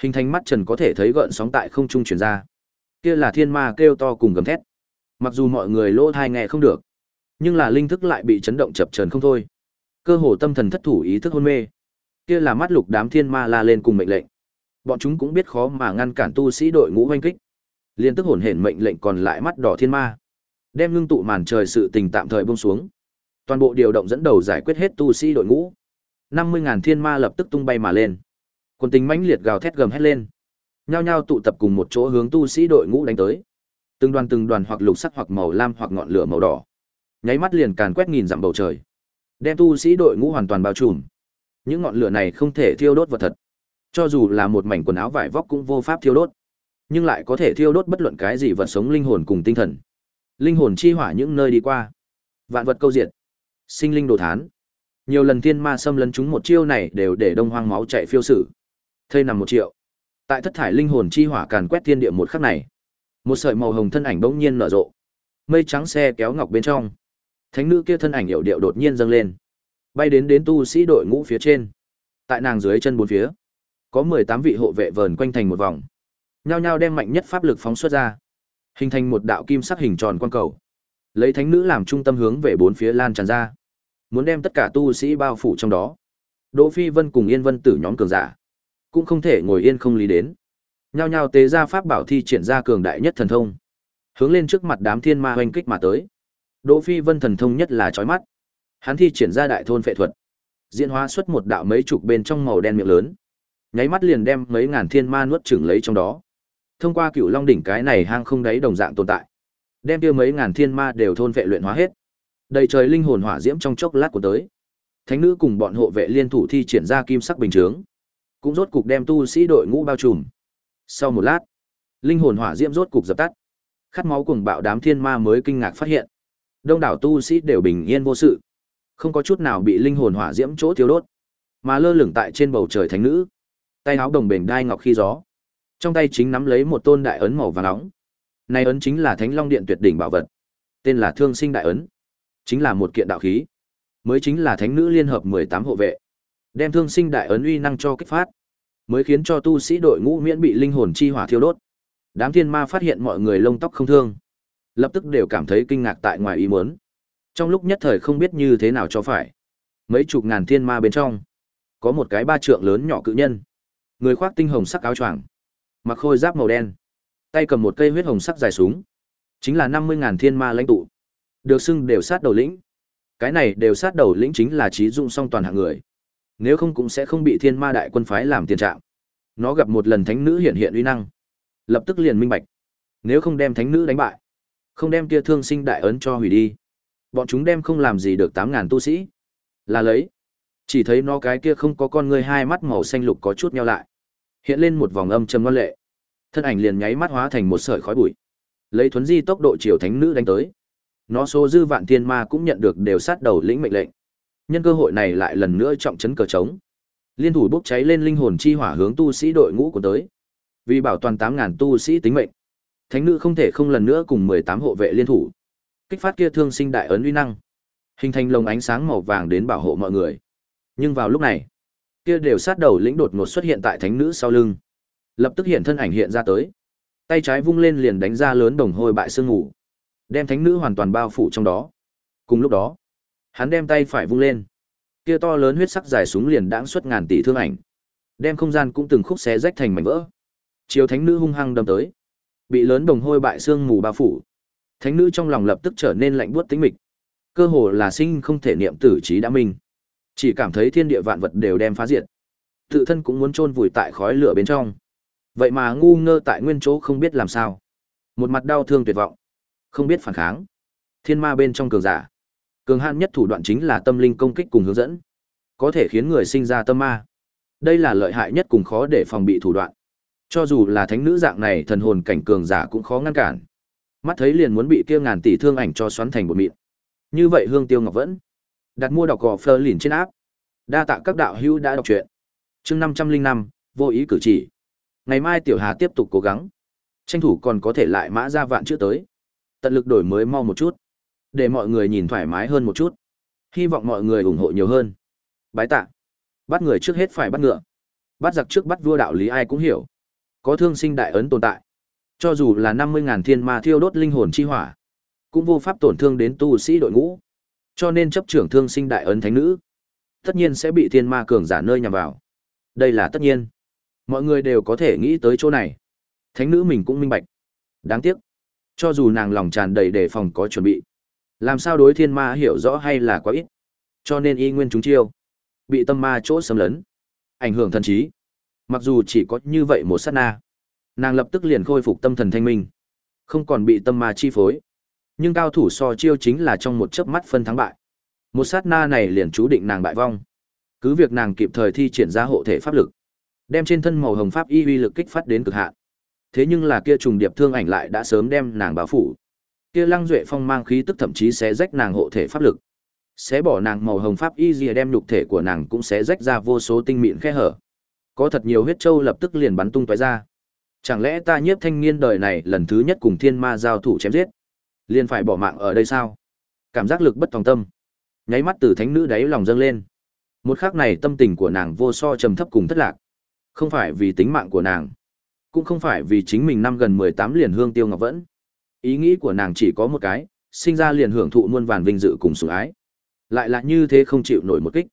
hình thành mắt trần có thể thấy gợn sóng tại không trung truyền ra. Kia là thiên ma kêu to cùng gầm thét. Mặc dù mọi người lỗ thai nghe không được, nhưng là linh thức lại bị chấn động chập trần không thôi. Cơ hồ tâm thần thất thủ ý thức hôn mê. Kia là mắt lục đám thiên ma la lên cùng mệnh lệnh. Bọn chúng cũng biết khó mà ngăn cản tu sĩ đội ngũ oanh kích. Liên tức hồn hển mệnh lệnh còn lại mắt đỏ thiên ma. Đem ngưng tụ màn trời sự tình tạm thời buông xuống. Toàn bộ điều động dẫn đầu giải quyết hết tu sĩ đội ngũ. năm mươi ngàn thiên ma lập tức tung bay mà lên. Quân tính mãnh liệt gào thét gầm hét lên. Nhao nhao tụ tập cùng một chỗ hướng tu sĩ đội ngũ đánh tới. Từng đoàn từng đoàn hoặc lục sắc hoặc màu lam hoặc ngọn lửa màu đỏ. Nháy mắt liền càn quét nghìn dặm bầu trời. Đem tu sĩ đội ngũ hoàn toàn bao trùm. Những ngọn lửa này không thể thiêu đốt vật thật. Cho dù là một mảnh quần áo vải vóc cũng vô pháp thiêu đốt, nhưng lại có thể thiêu đốt bất luận cái gì vật sống linh hồn cùng tinh thần. Linh hồn chi hỏa những nơi đi qua, vạn vật câu diệt, sinh linh đồ thán. Nhiều lần thiên ma xâm lấn chúng một chiêu này đều để đông hoang máu chạy phiêu sử. Thây nằm một triệu. Tại thất thải linh hồn chi hỏa càn quét thiên địa một khắc này, một sợi màu hồng thân ảnh bỗng nhiên nở rộ. Mây trắng xe kéo ngọc bên trong. Thánh nữ kia thân ảnh hiệu điệu đột nhiên dâng lên, bay đến đến tu sĩ đội ngũ phía trên. Tại nàng dưới chân bốn phía, có mười tám vị hộ vệ vờn quanh thành một vòng. Nhao nhao đem mạnh nhất pháp lực phóng xuất ra, hình thành một đạo kim sắc hình tròn quang cầu. Lấy thánh nữ làm trung tâm hướng về bốn phía lan tràn ra, muốn đem tất cả tu sĩ bao phủ trong đó. Đỗ Phi Vân cùng Yên Vân Tử nhóm cường giả, cũng không thể ngồi yên không lý đến. Nhao nhao tế ra pháp bảo thi triển ra cường đại nhất thần thông, hướng lên trước mặt đám thiên ma hoành kích mà tới. Đỗ Phi Vân thần thông nhất là chói mắt. Hắn thi triển ra đại thôn phệ thuật, diễn hóa xuất một đạo mấy chục bên trong màu đen miệng lớn, nháy mắt liền đem mấy ngàn thiên ma nuốt chửng lấy trong đó. Thông qua Cựu Long đỉnh cái này hang không đáy đồng dạng tồn tại, đem kia mấy ngàn thiên ma đều thôn phệ luyện hóa hết. Đầy trời linh hồn hỏa diễm trong chốc lát của tới. Thánh nữ cùng bọn hộ vệ liên thủ thi triển ra kim sắc bình chướng, cũng rốt cục đem tu sĩ đội ngũ bao trùm. Sau một lát, linh hồn hỏa diễm rốt cục dập tắt. Khát máu cùng bạo đám thiên ma mới kinh ngạc phát hiện, đông đảo tu sĩ đều bình yên vô sự, không có chút nào bị linh hồn hỏa diễm chỗ thiếu đốt, mà lơ lửng tại trên bầu trời thánh nữ, tay áo đồng bền đai ngọc khi gió, trong tay chính nắm lấy một tôn đại ấn màu vàng nóng. Này ấn chính là Thánh Long Điện tuyệt đỉnh bảo vật, tên là Thương Sinh Đại ấn, chính là một kiện đạo khí, mới chính là thánh nữ liên hợp 18 hộ vệ, đem Thương Sinh Đại ấn uy năng cho kích phát, mới khiến cho tu sĩ đội ngũ miễn bị linh hồn chi hỏa thiêu đốt. Đám thiên ma phát hiện mọi người lông tóc không thương, lập tức đều cảm thấy kinh ngạc tại ngoài ý muốn. Trong lúc nhất thời không biết như thế nào cho phải. Mấy chục ngàn thiên ma bên trong, có một cái ba trượng lớn nhỏ cự nhân. Người khoác tinh hồng sắc áo choàng, mặc khôi giáp màu đen, tay cầm một cây huyết hồng sắc dài súng. Chính là năm mươi ngàn thiên ma lãnh tụ. Được xưng đều sát đầu lĩnh. Cái này đều sát đầu lĩnh chính là trí dụng song toàn hạng người. Nếu không cũng sẽ không bị thiên ma đại quân phái làm tiền trạng. Nó gặp một lần thánh nữ hiện hiện uy năng, lập tức liền minh bạch. Nếu không đem thánh nữ đánh bại, không đem kia thương sinh đại ấn cho hủy đi, bọn chúng đem không làm gì được tám ngàn tu sĩ. Là lấy. Chỉ thấy nó cái kia không có con ngươi hai mắt màu xanh lục có chút nhau lại. Hiện lên một vòng âm trầm ngon lệ. Thân ảnh liền nháy mắt hóa thành một sợi khói bụi. Lấy thuấn di tốc độ chiều thánh nữ đánh tới. Nó số dư vạn thiên ma cũng nhận được đều sát đầu lĩnh mệnh lệnh. Nhân cơ hội này lại lần nữa trọng trấn cờ trống. Liên thủ bốc cháy lên linh hồn chi hỏa hướng tu sĩ đội ngũ của tới. Vì bảo toàn tám ngàn tu sĩ tính mệnh, thánh nữ không thể không lần nữa cùng mười tám hộ vệ liên thủ. Kích phát kia thương sinh đại ấn uy năng, hình thành lồng ánh sáng màu vàng đến bảo hộ mọi người. Nhưng vào lúc này, kia đều sát đầu lĩnh đột ngột xuất hiện tại thánh nữ sau lưng. Lập tức hiện thân ảnh hiện ra tới. Tay trái vung lên liền đánh ra lớn đồng hôi bại sương ngủ đem thánh nữ hoàn toàn bao phủ trong đó. Cùng lúc đó hắn đem tay phải vung lên. Kia to lớn huyết sắc dài súng liền đãng xuất ngàn tỷ thương ảnh. Đem không gian cũng từng khúc xé rách thành mảnh vỡ. Chiều thánh nữ hung hăng đâm tới. Bị lớn đồng hôi bại sương mù bao phủ thánh nữ trong lòng lập tức trở nên lạnh buốt tính mịch cơ hồ là sinh không thể niệm tử trí đã minh chỉ cảm thấy thiên địa vạn vật đều đem phá diệt. Tự thân cũng muốn chôn vùi tại khói lửa bên trong. Vậy mà ngu ngơ tại nguyên chỗ không biết làm sao. Một mặt đau thương tuyệt vọng. Không biết phản kháng. Thiên ma bên trong cường giả. Cường hạn nhất thủ đoạn chính là tâm linh công kích cùng hướng dẫn. Có thể khiến người sinh ra tâm ma. Đây là lợi hại nhất cùng khó để phòng bị thủ đoạn. Cho dù là thánh nữ dạng này thần hồn cảnh cường giả cũng khó ngăn cản. Mắt thấy liền muốn bị kia ngàn tỷ thương ảnh cho xoắn thành bột mịn. Như vậy Hương Tiêu Ngọc vẫn Đặt mua đọc gò phơ lìn trên áp. Đa tạ các đạo hữu đã đọc truyện. Chương năm trăm linh năm, vô ý cử chỉ. Ngày mai Tiểu Hà tiếp tục cố gắng. Tranh thủ còn có thể lại mã ra vạn chữ tới. Tận lực đổi mới mau một chút. Để mọi người nhìn thoải mái hơn một chút. Hy vọng mọi người ủng hộ nhiều hơn. Bái tạ. Bắt người trước hết phải bắt ngựa. Bắt giặc trước bắt vua đạo lý ai cũng hiểu. Có thương sinh đại ấn tồn tại. Cho dù là năm mươi ngàn thiên ma thiêu đốt linh hồn chi hỏa, cũng vô pháp tổn thương đến tu sĩ đội ngũ. Cho nên chấp trưởng thương sinh đại ấn thánh nữ, tất nhiên sẽ bị thiên ma cường giả nơi nhằm vào. Đây là tất nhiên. Mọi người đều có thể nghĩ tới chỗ này. Thánh nữ mình cũng minh bạch. Đáng tiếc, cho dù nàng lòng tràn đầy đề phòng có chuẩn bị, làm sao đối thiên ma hiểu rõ hay là quá ít. Cho nên y nguyên chúng chiêu, bị tâm ma chỗ xâm lấn, ảnh hưởng thần trí. Mặc dù chỉ có như vậy một sát na, nàng lập tức liền khôi phục tâm thần thanh minh, không còn bị tâm ma chi phối. Nhưng cao thủ so chiêu chính là trong một chớp mắt phân thắng bại. Một sát na này liền chú định nàng bại vong. Cứ việc nàng kịp thời thi triển ra hộ thể pháp lực, đem trên thân màu hồng pháp y uy lực kích phát đến cực hạn. Thế nhưng là kia trùng điệp thương ảnh lại đã sớm đem nàng báo phủ. Kia lăng duệ phong mang khí tức thậm chí sẽ rách nàng hộ thể pháp lực. Sẽ bỏ nàng màu hồng pháp y rìa đem nhục thể của nàng cũng sẽ rách ra vô số tinh mịn khe hở. Có thật nhiều huyết châu lập tức liền bắn tung tóe ra. Chẳng lẽ ta nhiếp thanh niên đời này lần thứ nhất cùng thiên ma giao thủ chém giết, liền phải bỏ mạng ở đây sao? Cảm giác lực bất tòng tâm, nháy mắt từ thánh nữ đáy lòng dâng lên. Một khắc này tâm tình của nàng vô so trầm thấp cùng thất lạc. Không phải vì tính mạng của nàng, cũng không phải vì chính mình năm gần 18 liền hương tiêu ngọc vẫn. Ý nghĩ của nàng chỉ có một cái, sinh ra liền hưởng thụ muôn vàn vinh dự cùng sủng ái. Lại là như thế không chịu nổi một kích.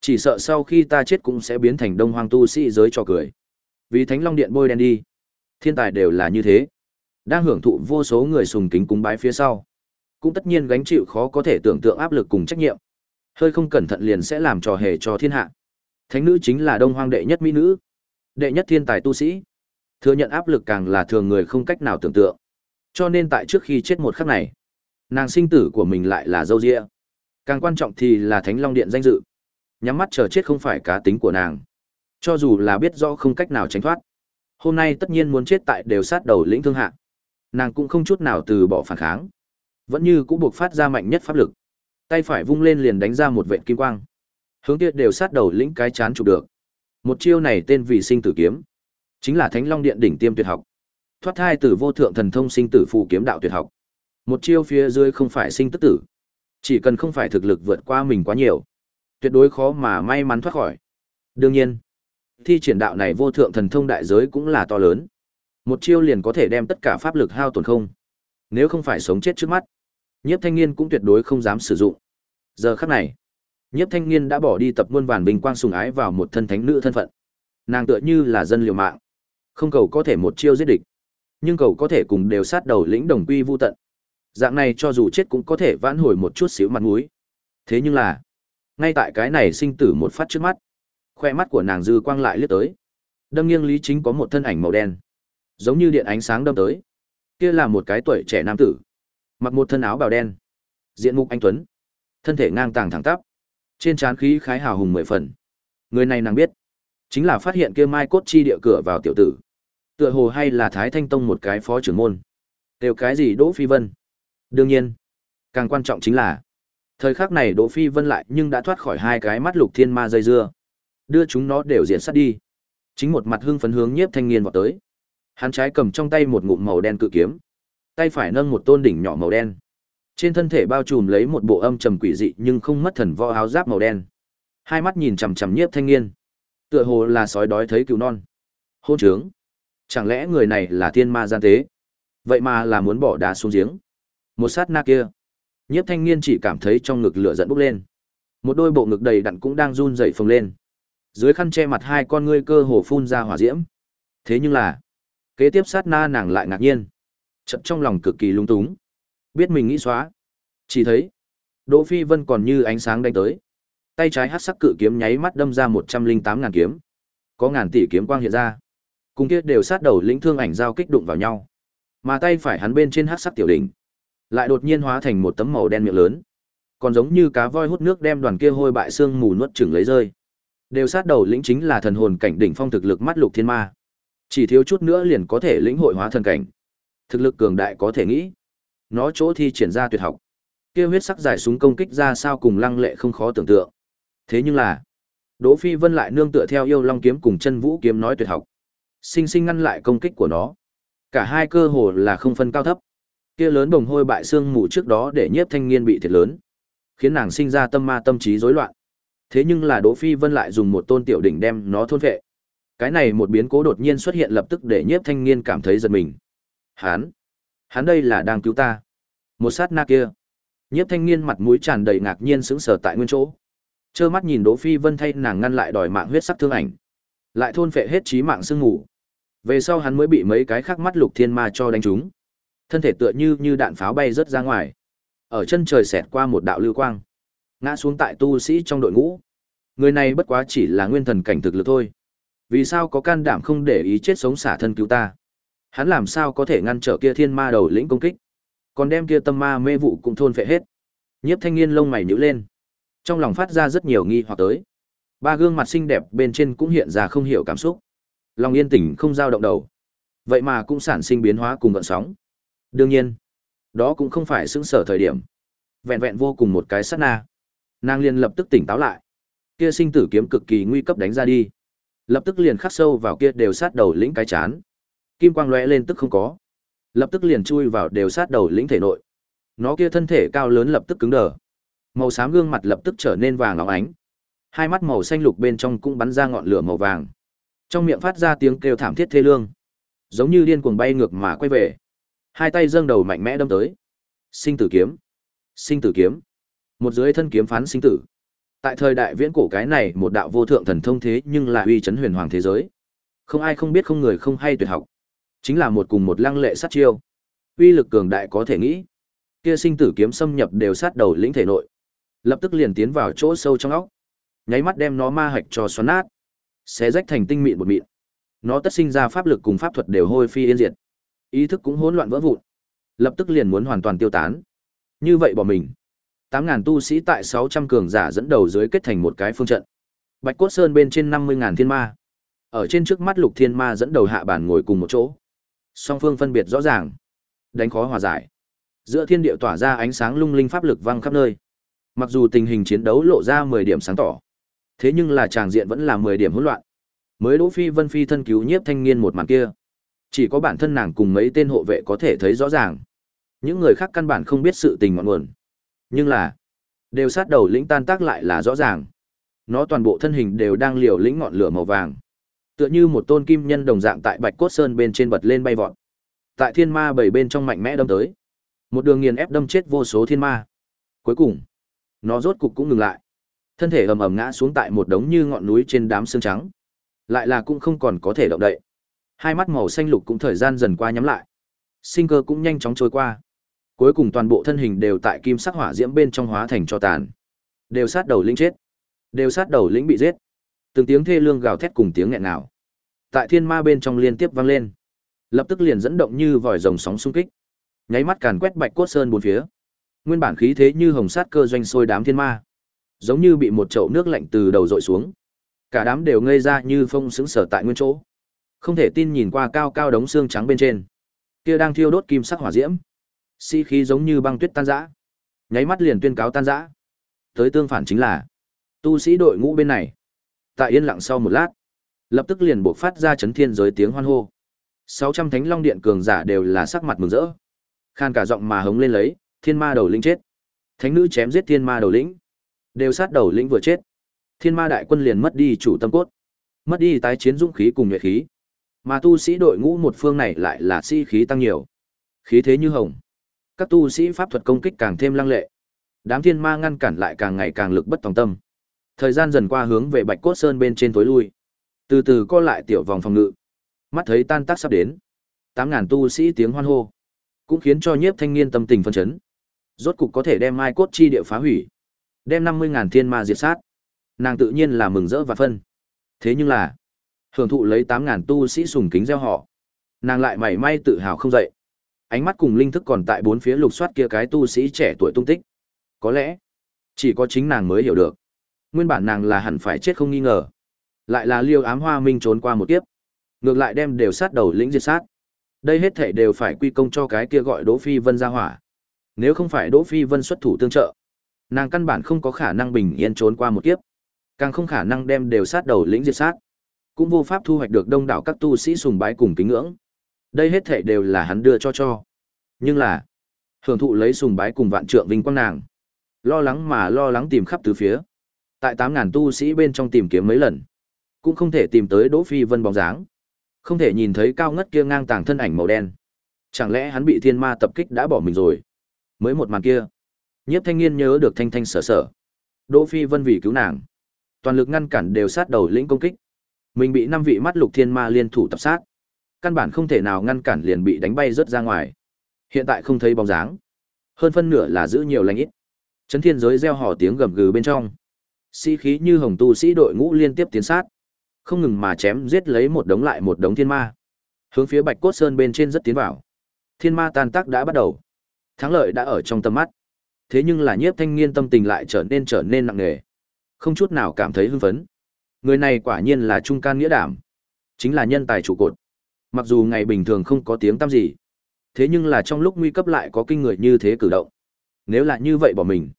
Chỉ sợ sau khi ta chết cũng sẽ biến thành đông hoang tu sĩ giới cho cười. Vì Thánh Long Điện bôi đen đi. Thiên tài đều là như thế. Đang hưởng thụ vô số người sùng kính cúng bái phía sau. Cũng tất nhiên gánh chịu khó có thể tưởng tượng áp lực cùng trách nhiệm. Hơi không cẩn thận liền sẽ làm trò hề cho thiên hạ. Thánh nữ chính là đông hoang đệ nhất mỹ nữ. Đệ nhất thiên tài tu sĩ. Thừa nhận áp lực càng là thường người không cách nào tưởng tượng. Cho nên tại trước khi chết một khắc này, nàng sinh tử của mình lại là dâu dịa. Càng quan trọng thì là Thánh Long Điện danh dự. Nhắm mắt chờ chết không phải cá tính của nàng. Cho dù là biết rõ không cách nào tránh thoát. Hôm nay tất nhiên muốn chết tại đều sát đầu lĩnh thương hạ. Nàng cũng không chút nào từ bỏ phản kháng. Vẫn như cũng buộc phát ra mạnh nhất pháp lực. Tay phải vung lên liền đánh ra một vệt kim quang. Hướng kia đều sát đầu lĩnh cái chán chụp được. Một chiêu này tên vì sinh tử kiếm. Chính là Thánh Long Điện đỉnh tiêm tuyệt học. Thoát thai từ vô thượng thần thông sinh tử phù kiếm đạo tuyệt học. Một chiêu phía dưới không phải sinh tức tử. Chỉ cần không phải thực lực vượt qua mình quá nhiều, tuyệt đối khó mà may mắn thoát khỏi. Đương nhiên, thi triển đạo này vô thượng thần thông đại giới cũng là to lớn. Một chiêu liền có thể đem tất cả pháp lực hao tổn không. Nếu không phải sống chết trước mắt, Nhiếp Thanh Niên cũng tuyệt đối không dám sử dụng. Giờ khắc này, Nhiếp Thanh Niên đã bỏ đi tập muôn vàn bình quang sùng ái vào một thân thánh nữ thân phận. Nàng tựa như là dân liều mạng, không cầu có thể một chiêu giết địch, nhưng cầu có thể cùng đều sát đầu lĩnh đồng quy vu tận. Dạng này cho dù chết cũng có thể vãn hồi một chút xíu mặt mũi. Thế nhưng là, ngay tại cái này sinh tử một phát trước mắt, khoe mắt của nàng dư quang lại liếc tới. Đâm nghiêng Lý Chính có một thân ảnh màu đen, giống như điện ánh sáng đâm tới. Kia là một cái tuổi trẻ nam tử, mặc một thân áo bào đen, diện mục anh tuấn, thân thể ngang tàng thẳng tắp, trên trán khí khái hào hùng mười phần. Người này nàng biết, chính là phát hiện kia mai cốt chi địa cửa vào tiểu tử. Tựa hồ hay là Thái Thanh Tông một cái phó trưởng môn. Đều cái gì Đỗ Phi Vân. Đương nhiên, càng quan trọng chính là thời khắc này Đỗ Phi Vân lại nhưng đã thoát khỏi hai cái mắt lục thiên ma dây dưa, đưa chúng nó đều diện sát đi. Chính một mặt hưng phấn hướng Nhiếp Thanh Niên vọt tới. Hắn trái cầm trong tay một ngụm màu đen cự kiếm, tay phải nâng một tôn đỉnh nhỏ màu đen. Trên thân thể bao trùm lấy một bộ âm trầm quỷ dị nhưng không mất thần võ áo giáp màu đen. Hai mắt nhìn chằm chằm Nhiếp Thanh Niên, tựa hồ là sói đói thấy cứu non. Hôn trướng, chẳng lẽ người này là thiên ma gian tế? Vậy mà là muốn bỏ đá xuống giếng. Một sát na kia, Nhiếp Thanh Niên chỉ cảm thấy trong ngực lửa giận bốc lên. Một đôi bộ ngực đầy đặn cũng đang run rẩy phồng lên. Dưới khăn che mặt hai con ngươi cơ hồ phun ra hỏa diễm. Thế nhưng là, kế tiếp sát na nàng lại ngạc nhiên. Chợt trong lòng cực kỳ lung túng. Biết mình nghĩ xóa. Chỉ thấy, Đỗ Phi Vân còn như ánh sáng đánh tới. Tay trái hắc sắc cự kiếm nháy mắt đâm ra một trăm linh tám ngàn kiếm. Có ngàn tỷ kiếm quang hiện ra. Cùng kia đều sát đầu lĩnh thương ảnh giao kích đụng vào nhau. Mà tay phải hắn bên trên hắc sắc tiểu đỉnh lại đột nhiên hóa thành một tấm màu đen miệng lớn còn giống như cá voi hút nước đem đoàn kia hôi bại xương mù nuốt chửng lấy rơi đều sát đầu lĩnh chính là thần hồn cảnh đỉnh phong thực lực mắt lục thiên ma. Chỉ thiếu chút nữa liền có thể lĩnh hội hóa thần cảnh. Thực lực cường đại có thể nghĩ. Nó chỗ thi triển ra tuyệt học. Kia huyết sắc dài súng công kích ra sao cùng lăng lệ không khó tưởng tượng. Thế nhưng là đỗ phi vân lại nương tựa theo yêu long kiếm cùng chân vũ kiếm nói tuyệt học. Sinh sinh ngăn lại công kích của nó. Cả hai cơ hồ là không phân cao thấp. Kia lớn bồng hôi bại xương mù trước đó để nhiếp thanh niên bị thiệt lớn, khiến nàng sinh ra tâm ma tâm trí rối loạn. Thế nhưng là Đỗ Phi Vân lại dùng một tôn tiểu đỉnh đem nó thôn vệ. Cái này một biến cố đột nhiên xuất hiện lập tức để nhiếp thanh niên cảm thấy giật mình. Hắn, hắn đây là đang cứu ta. Một sát na kia, nhiếp thanh niên mặt mũi tràn đầy ngạc nhiên sững sờ tại nguyên chỗ. Trơ mắt nhìn Đỗ Phi Vân thay nàng ngăn lại đòi mạng huyết sắc thương ảnh, lại thôn phệ hết trí mạng sương ngủ. Về sau hắn mới bị mấy cái khắc mắt lục thiên ma cho đánh trúng. Thân thể tựa như như đạn pháo bay rất ra ngoài. Ở chân trời xẹt qua một đạo lưu quang, ngã xuống tại tu sĩ trong đội ngũ. Người này bất quá chỉ là nguyên thần cảnh thực lực thôi. Vì sao có can đảm không để ý chết sống xả thân cứu ta? Hắn làm sao có thể ngăn trở kia thiên ma đầu lĩnh công kích? Còn đem kia tâm ma mê vụ cũng thôn phệ hết. Nhiếp Thanh Niên lông mày nhíu lên, trong lòng phát ra rất nhiều nghi hoặc tới. Ba gương mặt xinh đẹp bên trên cũng hiện ra không hiểu cảm xúc. Lòng yên tĩnh không dao động đầu. Vậy mà cũng sản sinh biến hóa cùng gợn sóng. Đương nhiên, đó cũng không phải xứng sở thời điểm. Vẹn vẹn vô cùng một cái sát na. Nàng liền lập tức tỉnh táo lại. Kia sinh tử kiếm cực kỳ nguy cấp đánh ra đi. Lập tức liền khắc sâu vào kia đều sát đầu lĩnh cái chán. Kim quang lóe lên tức không có. Lập tức liền chui vào đều sát đầu lĩnh thể nội. Nó kia thân thể cao lớn lập tức cứng đờ. Màu xám gương mặt lập tức trở nên vàng óng ánh. Hai mắt màu xanh lục bên trong cũng bắn ra ngọn lửa màu vàng. Trong miệng phát ra tiếng kêu thảm thiết thê lương, giống như điên cuồng bay ngược mà quay về. Hai tay dâng đầu mạnh mẽ đâm tới. Sinh tử kiếm, sinh tử kiếm. Một dưới thân kiếm phán sinh tử. Tại thời đại viễn cổ cái này, một đạo vô thượng thần thông thế nhưng là uy chấn huyền hoàng thế giới. Không ai không biết không người không hay tuyệt học. Chính là một cùng một lăng lệ sát chiêu. Uy lực cường đại có thể nghĩ. Kia sinh tử kiếm xâm nhập đều sát đầu lĩnh thể nội lập tức liền tiến vào chỗ sâu trong óc nháy mắt đem nó ma hạch cho xoắn nát xé rách thành tinh mịn bột mịn nó tất sinh ra pháp lực cùng pháp thuật đều hôi phi yên diệt ý thức cũng hỗn loạn vỡ vụn lập tức liền muốn hoàn toàn tiêu tán như vậy bỏ mình tám ngàn tu sĩ tại sáu trăm cường giả dẫn đầu dưới kết thành một cái phương trận bạch cốt sơn bên trên năm mươi ngàn thiên ma ở trên trước mắt lục thiên ma dẫn đầu hạ bản ngồi cùng một chỗ song phương phân biệt rõ ràng đánh khó hòa giải giữa thiên địa tỏa ra ánh sáng lung linh pháp lực vang khắp nơi Mặc dù tình hình chiến đấu lộ ra 10 điểm sáng tỏ, thế nhưng là tràng diện vẫn là 10 điểm hỗn loạn. Mới Đỗ Phi Vân Phi thân cứu nhiếp thanh niên một màn kia, chỉ có bản thân nàng cùng mấy tên hộ vệ có thể thấy rõ ràng. Những người khác căn bản không biết sự tình ngọn nguồn. Nhưng là, đều sát đầu lĩnh tan tác lại là rõ ràng. Nó toàn bộ thân hình đều đang liều lĩnh ngọn lửa màu vàng. Tựa như một tôn kim nhân đồng dạng tại Bạch Cốt Sơn bên trên bật lên bay vọt. Tại thiên ma bảy bên trong mạnh mẽ đâm tới. Một đường nghiền ép đâm chết vô số thiên ma. Cuối cùng, nó rốt cục cũng ngừng lại. Thân thể ầm ầm ngã xuống tại một đống như ngọn núi trên đám xương trắng. Lại là cũng không còn có thể động đậy. Hai mắt màu xanh lục cũng thời gian dần qua nhắm lại. Sinh cơ cũng nhanh chóng trôi qua. Cuối cùng toàn bộ thân hình đều tại kim sắc hỏa diễm bên trong hóa thành cho tàn. Đều sát đầu lĩnh chết. Đều sát đầu lĩnh bị giết. Từng tiếng thê lương gào thét cùng tiếng nghẹn nào. Tại thiên ma bên trong liên tiếp vang lên. Lập tức liền dẫn động như vòi rồng sóng xung kích. Nháy mắt càn quét bạch cốt sơn bốn phía Nguyên bản khí thế như hồng sát cơ doanh sôi đám thiên ma, giống như bị một chậu nước lạnh từ đầu dội xuống. Cả đám đều ngây ra như phong sững sở tại nguyên chỗ. Không thể tin nhìn qua cao cao đống xương trắng bên trên. Kia đang thiêu đốt kim sắc hỏa diễm. Si khí giống như băng tuyết tan rã. Nháy mắt liền tuyên cáo tan rã. Tới tương phản chính là tu sĩ đội ngũ bên này. Tại yên lặng sau một lát, lập tức liền buộc phát ra chấn thiên giới tiếng hoan hô. 600 thánh long điện cường giả đều là sắc mặt mừng rỡ. Khan cả giọng mà hống lên lấy, thiên ma đầu lĩnh chết. Thánh nữ chém giết thiên ma đầu lĩnh. Đều sát đầu lĩnh vừa chết. Thiên ma đại quân liền mất đi chủ tâm cốt. Mất đi tái chiến dũng khí cùng nhuệ khí. Mà tu sĩ đội ngũ một phương này lại là sĩ si khí tăng nhiều. Khí thế như hồng. Các tu sĩ pháp thuật công kích càng thêm lăng lệ. Đám thiên ma ngăn cản lại càng ngày càng lực bất tòng tâm. Thời gian dần qua hướng về Bạch Cốt Sơn bên trên tối lui. Từ từ co lại tiểu vòng phòng ngự. Mắt thấy tan tác sắp đến. Tám ngàn tu sĩ tiếng hoan hô, cũng khiến cho nhiếp thanh niên tâm tình phân chấn. Rốt cục có thể đem mai cốt chi địa phá hủy. Đem năm mươi ngàn thiên ma diệt sát. Nàng tự nhiên là mừng rỡ và phân. Thế nhưng là, hưởng thụ lấy tám ngàn tu sĩ sùng kính gieo họ. Nàng lại mảy may tự hào không dậy. Ánh mắt cùng linh thức còn tại bốn phía lục soát kia cái tu sĩ trẻ tuổi tung tích. Có lẽ, chỉ có chính nàng mới hiểu được. Nguyên bản nàng là hẳn phải chết không nghi ngờ. Lại là liêu ám hoa minh trốn qua một kiếp. Ngược lại đem đều sát đầu lĩnh diệt sát. Đây hết thể đều phải quy công cho cái kia gọi Đỗ Phi Vân ra hỏa. Nếu không phải Đỗ Phi Vân xuất thủ tương trợ, nàng căn bản không có khả năng bình yên trốn qua một kiếp, càng không khả năng đem đều sát đầu lĩnh diệt sát, cũng vô pháp thu hoạch được đông đảo các tu sĩ sùng bái cùng kính ngưỡng. Đây hết thảy đều là hắn đưa cho cho. Nhưng là, Hưởng thụ lấy sùng bái cùng vạn trượng vinh quang nàng. Lo lắng mà lo lắng tìm khắp tứ phía. Tại tám ngàn tu sĩ bên trong tìm kiếm mấy lần, cũng không thể tìm tới Đỗ Phi Vân bóng dáng. Không thể nhìn thấy cao ngất kia ngang tàng thân ảnh màu đen. Chẳng lẽ hắn bị thiên ma tập kích đã bỏ mình rồi? Mới một màn kia, Nhiếp Thanh Nghiên nhớ được thanh thanh sở sở. Đỗ Phi Vân vì cứu nàng, toàn lực ngăn cản đều sát đầu lĩnh công kích. Mình bị năm vị mắt lục thiên ma liên thủ tập sát, căn bản không thể nào ngăn cản liền bị đánh bay rớt ra ngoài. Hiện tại không thấy bóng dáng, hơn phân nửa là giữ nhiều lành ít. Chấn thiên giới reo hò tiếng gầm gừ bên trong. Sĩ khí như hồng tu sĩ đội ngũ liên tiếp tiến sát, không ngừng mà chém giết lấy một đống lại một đống thiên ma. Hướng phía Bạch Cốt Sơn bên trên rất tiến vào. Thiên ma tan tác đã bắt đầu. Thắng lợi đã ở trong tầm mắt. Thế nhưng là nhiếp thanh niên tâm tình lại trở nên trở nên nặng nề. Không chút nào cảm thấy hưng phấn. Người này quả nhiên là trung can nghĩa đảm. Chính là nhân tài trụ cột. Mặc dù ngày bình thường không có tiếng tăm gì. Thế nhưng là trong lúc nguy cấp lại có kinh người như thế cử động. Nếu là như vậy bỏ mình.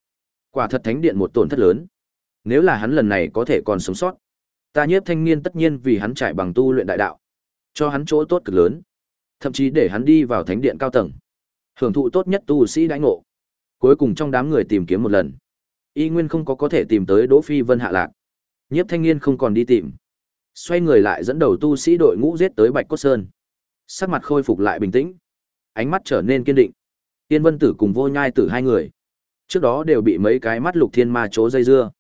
Quả thật thánh điện một tổn thất lớn. Nếu là hắn lần này có thể còn sống sót. Ta nhiếp thanh niên tất nhiên vì hắn trải bằng tu luyện đại đạo. Cho hắn chỗ tốt cực lớn. Thậm chí để hắn đi vào thánh điện cao tầng. Hưởng thụ tốt nhất tu sĩ đãi ngộ. Cuối cùng trong đám người tìm kiếm một lần. Y Nguyên không có có thể tìm tới Đỗ Phi Vân hạ lạc. Nhiếp thanh niên không còn đi tìm. Xoay người lại dẫn đầu tu sĩ đội ngũ giết tới Bạch Cốt Sơn. Sắc mặt khôi phục lại bình tĩnh. Ánh mắt trở nên kiên định. Tiên Vân Tử cùng Vô Nhai Tử hai người. Trước đó đều bị mấy cái mắt lục thiên ma chố dây dưa.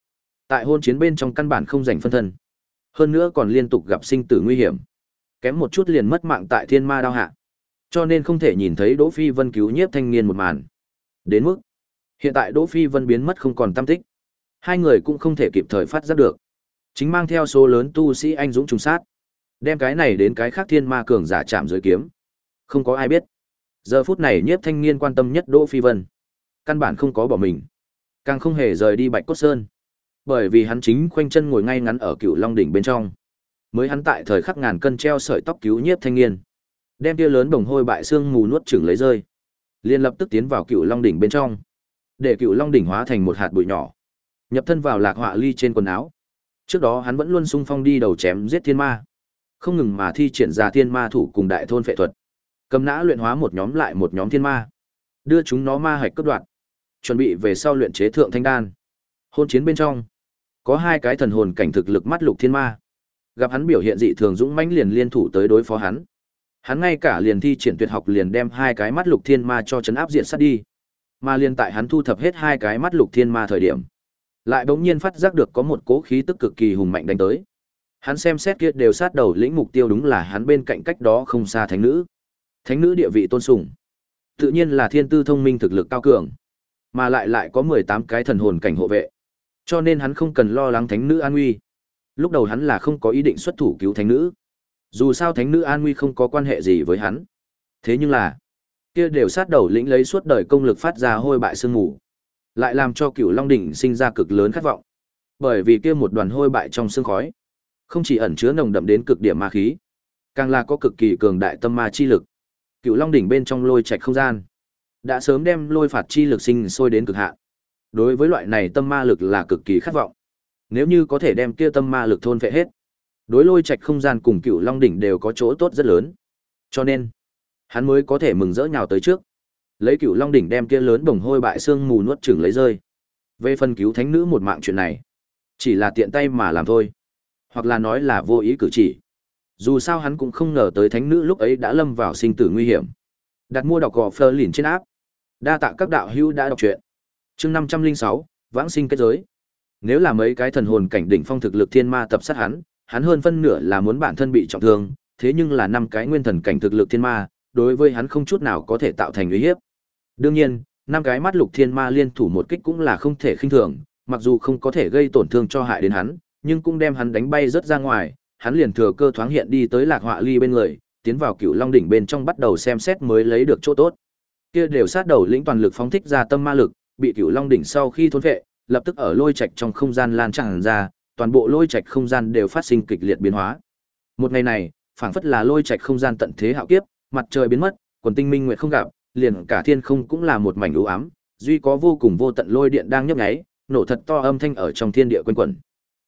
Tại hôn chiến bên trong căn bản không giành phân thân. Hơn nữa còn liên tục gặp sinh tử nguy hiểm. Kém một chút liền mất mạng tại thiên ma đao hạ. Cho nên không thể nhìn thấy Đỗ Phi Vân cứu nhiếp thanh niên một màn. Đến mức, hiện tại Đỗ Phi Vân biến mất không còn tâm tích. Hai người cũng không thể kịp thời phát giác được. Chính mang theo số lớn tu sĩ anh dũng trùng sát. Đem cái này đến cái khác thiên ma cường giả chạm dưới kiếm. Không có ai biết. Giờ phút này nhiếp thanh niên quan tâm nhất Đỗ Phi Vân. Căn bản không có bỏ mình. Càng không hề rời đi Bạch Cốt Sơn. Bởi vì hắn chính khoanh chân ngồi ngay ngắn ở cựu Long Đỉnh bên trong. Mới hắn tại thời khắc ngàn cân treo sợi tóc cứu nhiếp thanh niên. Đem tia lớn bồng hôi bại xương mù nuốt chửng lấy rơi. liền lập tức tiến vào cựu Long Đỉnh bên trong. Để cựu Long Đỉnh hóa thành một hạt bụi nhỏ. Nhập thân vào lạc họa ly trên quần áo Trước đó hắn vẫn luôn sung phong đi đầu chém giết thiên ma, không ngừng mà thi triển ra thiên ma thủ cùng đại thôn phệ thuật. Cầm nã luyện hóa một nhóm lại một nhóm thiên ma, đưa chúng nó ma hạch cấp đoạn, chuẩn bị về sau luyện chế thượng thanh đan. Hôn chiến bên trong, có hai cái thần hồn cảnh thực lực mắt lục thiên ma. Gặp hắn biểu hiện dị thường dũng mãnh liền liên thủ tới đối phó hắn. Hắn ngay cả liền thi triển tuyệt học liền đem hai cái mắt lục thiên ma cho chấn áp diện sát đi. Mà liên tại hắn thu thập hết hai cái mắt lục thiên ma thời điểm, lại bỗng nhiên phát giác được có một cố khí tức cực kỳ hùng mạnh đánh tới. Hắn xem xét kia đều sát đầu lĩnh mục tiêu đúng là hắn bên cạnh cách đó không xa thánh nữ. Thánh nữ địa vị tôn sùng, tự nhiên là thiên tư thông minh thực lực cao cường, mà lại lại có 18 cái thần hồn cảnh hộ vệ. Cho nên hắn không cần lo lắng thánh nữ an nguy. Lúc đầu hắn là không có ý định xuất thủ cứu thánh nữ. Dù sao thánh nữ an nguy không có quan hệ gì với hắn. Thế nhưng là, kia đều sát đầu lĩnh lấy suốt đời công lực phát ra hôi bại sương ngủ lại làm cho cựu long đỉnh sinh ra cực lớn khát vọng. Bởi vì kia một đoàn hôi bại trong sương khói, không chỉ ẩn chứa nồng đậm đến cực điểm ma khí, càng là có cực kỳ cường đại tâm ma chi lực. Cựu long đỉnh bên trong lôi trạch không gian đã sớm đem lôi phạt chi lực sinh sôi đến cực hạn. Đối với loại này tâm ma lực là cực kỳ khát vọng. Nếu như có thể đem kia tâm ma lực thôn phệ hết, đối lôi trạch không gian cùng cựu long đỉnh đều có chỗ tốt rất lớn. Cho nên, hắn mới có thể mừng rỡ nhào tới trước lấy cựu long đỉnh đem kia lớn bồng hôi bại xương mù nuốt chửng lấy rơi. Về phần cứu thánh nữ một mạng chuyện này, chỉ là tiện tay mà làm thôi, hoặc là nói là vô ý cử chỉ. Dù sao hắn cũng không ngờ tới thánh nữ lúc ấy đã lâm vào sinh tử nguy hiểm. Đặt mua đọc gò phơ lìn trên áp đa tạ các đạo hữu đã đọc truyện. Chương năm trăm linh sáu, vãng sinh kết giới. Nếu là mấy cái thần hồn cảnh đỉnh phong thực lực thiên ma tập sát hắn hắn hơn phân nửa là muốn bản thân bị trọng thương, thế nhưng là năm cái nguyên thần cảnh thực lực thiên ma, đối với hắn không chút nào có thể tạo thành uy hiếp. Đương nhiên, năm cái mắt lục thiên ma liên thủ một kích cũng là không thể khinh thường, mặc dù không có thể gây tổn thương cho hại đến hắn, nhưng cũng đem hắn đánh bay rất ra ngoài, hắn liền thừa cơ thoáng hiện đi tới Lạc Họa Ly bên người, tiến vào Cửu Long đỉnh bên trong bắt đầu xem xét mới lấy được chỗ tốt. Kia đều sát đầu lĩnh toàn lực phóng thích ra tâm ma lực, bị Cửu Long đỉnh sau khi thôn vệ, lập tức ở lôi trạch trong không gian lan tràn ra, toàn bộ lôi trạch không gian đều phát sinh kịch liệt biến hóa. Một ngày này, phảng phất là lôi trạch không gian tận thế hạo kiếp, mặt trời biến mất, quần tinh minh nguyệt không gặp, liền cả thiên không cũng là một mảnh u ám, duy có vô cùng vô tận lôi điện đang nhấp nháy, nổ thật to âm thanh ở trong thiên địa quanh quẩn.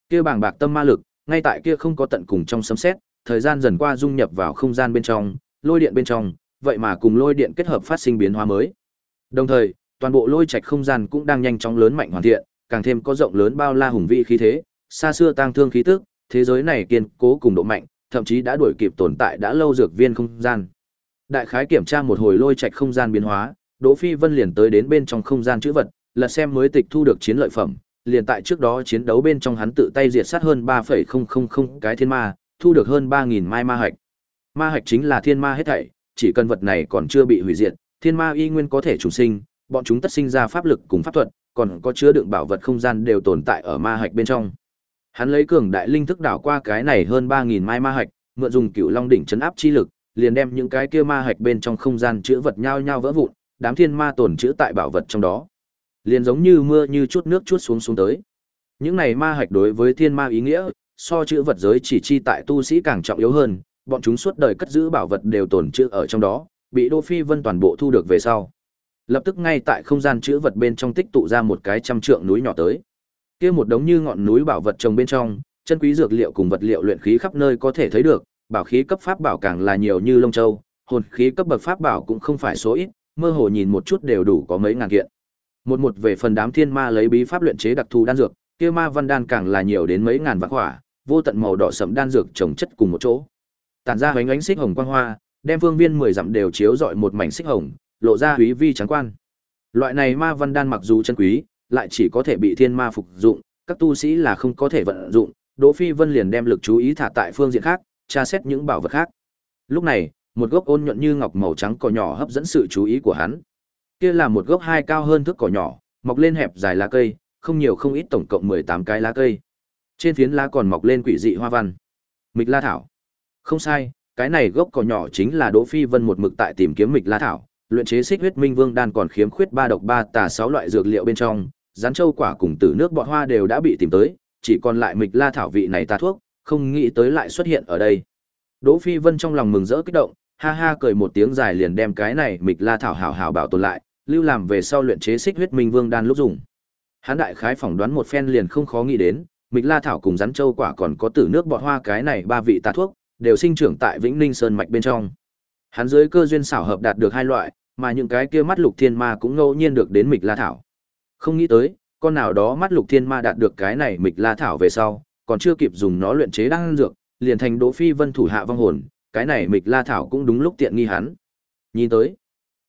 Kia bàng bạc tâm ma lực, ngay tại kia không có tận cùng trong sấm sét, thời gian dần qua dung nhập vào không gian bên trong, lôi điện bên trong, vậy mà cùng lôi điện kết hợp phát sinh biến hóa mới. Đồng thời, toàn bộ lôi trạch không gian cũng đang nhanh chóng lớn mạnh hoàn thiện, càng thêm có rộng lớn bao la hùng vĩ khí thế, xa xưa tang thương khí tức, thế giới này kiên cố cùng độ mạnh, thậm chí đã đuổi kịp tồn tại đã lâu dược viên không gian. Đại khái kiểm tra một hồi lôi trạch không gian biến hóa, Đỗ Phi Vân liền tới đến bên trong không gian chữ vật, lật xem mới tịch thu được chiến lợi phẩm, liền tại trước đó chiến đấu bên trong hắn tự tay diệt sát hơn 3.000 cái thiên ma, thu được hơn 3000 mai ma hạch. Ma hạch chính là thiên ma hết thảy, chỉ cần vật này còn chưa bị hủy diệt, thiên ma y nguyên có thể trùng sinh, bọn chúng tất sinh ra pháp lực cùng pháp thuật, còn có chứa đựng bảo vật không gian đều tồn tại ở ma hạch bên trong. Hắn lấy cường đại linh thức đảo qua cái này hơn 3000 mai ma hạch, mượn dùng cựu long đỉnh chấn áp chi lực, liền đem những cái kia ma hạch bên trong không gian chữ vật nhao nhau vỡ vụn, đám thiên ma tổn chữ tại bảo vật trong đó. Liền giống như mưa như chút nước chút xuống xuống tới. Những này ma hạch đối với thiên ma ý nghĩa, so chữ vật giới chỉ chi tại tu sĩ càng trọng yếu hơn, bọn chúng suốt đời cất giữ bảo vật đều tổn trữ ở trong đó, bị đô Phi Vân toàn bộ thu được về sau. Lập tức ngay tại không gian chữ vật bên trong tích tụ ra một cái trăm trượng núi nhỏ tới. Kia một đống như ngọn núi bảo vật trồng bên trong, chân quý dược liệu cùng vật liệu luyện khí khắp nơi có thể thấy được, bảo khí cấp pháp bảo càng là nhiều như lông châu, hồn khí cấp bậc pháp bảo cũng không phải số ít, mơ hồ nhìn một chút đều đủ có mấy ngàn kiện. Một một về phần đám thiên ma lấy bí pháp luyện chế đặc thù đan dược, kia ma văn đan càng là nhiều đến mấy ngàn vạn quả, vô tận màu đỏ sẫm đan dược trồng chất cùng một chỗ. Tản ra ánh ánh xích hồng quang hoa, đem phương viên mười dặm đều chiếu rọi một mảnh xích hồng, lộ ra quý vi trắng quan. Loại này ma văn đan mặc dù chân quý, lại chỉ có thể bị thiên ma phục dụng, các tu sĩ là không có thể vận dụng, Đỗ Phi Vân liền đem lực chú ý thả tại phương diện khác, tra xét những bảo vật khác. Lúc này, một gốc ôn nhuận như ngọc màu trắng cỏ nhỏ hấp dẫn sự chú ý của hắn. Kia là một gốc hai cao hơn thước cỏ nhỏ, mọc lên hẹp dài lá cây, không nhiều không ít tổng cộng 18 cái lá cây. Trên phiến lá còn mọc lên quỷ dị hoa văn. Mịch La thảo. Không sai, cái này gốc cỏ nhỏ chính là Đỗ Phi Vân một mực tại tìm kiếm Mịch La thảo, luyện chế xích huyết minh vương đan còn khiếm khuyết ba độc ba tà sáu loại dược liệu bên trong, rắn châu quả cùng tử nước bọt hoa đều đã bị tìm tới, chỉ còn lại Mịch La thảo vị này ta thuốc, không nghĩ tới lại xuất hiện ở đây. Đỗ Phi Vân trong lòng mừng rỡ kích động, ha ha cười một tiếng dài liền đem cái này Mịch La thảo hảo hảo bảo tồn lại, lưu làm về sau luyện chế xích huyết minh vương đan lúc dùng. Hán đại khái phỏng đoán một phen liền không khó nghĩ đến, Mịch La thảo cùng rắn châu quả còn có tử nước bọt hoa cái này ba vị tà thuốc, đều sinh trưởng tại Vĩnh Ninh Sơn mạch bên trong. Hắn dưới cơ duyên xảo hợp đạt được hai loại, mà những cái kia mắt lục thiên ma cũng ngẫu nhiên được đến Mịch La thảo. Không nghĩ tới, con nào đó mắt lục thiên ma đạt được cái này Mịch La thảo về sau, còn chưa kịp dùng nó luyện chế đan dược, liền thành Đỗ Phi Vân thủ hạ vong hồn, cái này Mịch La thảo cũng đúng lúc tiện nghi hắn. Nhìn tới,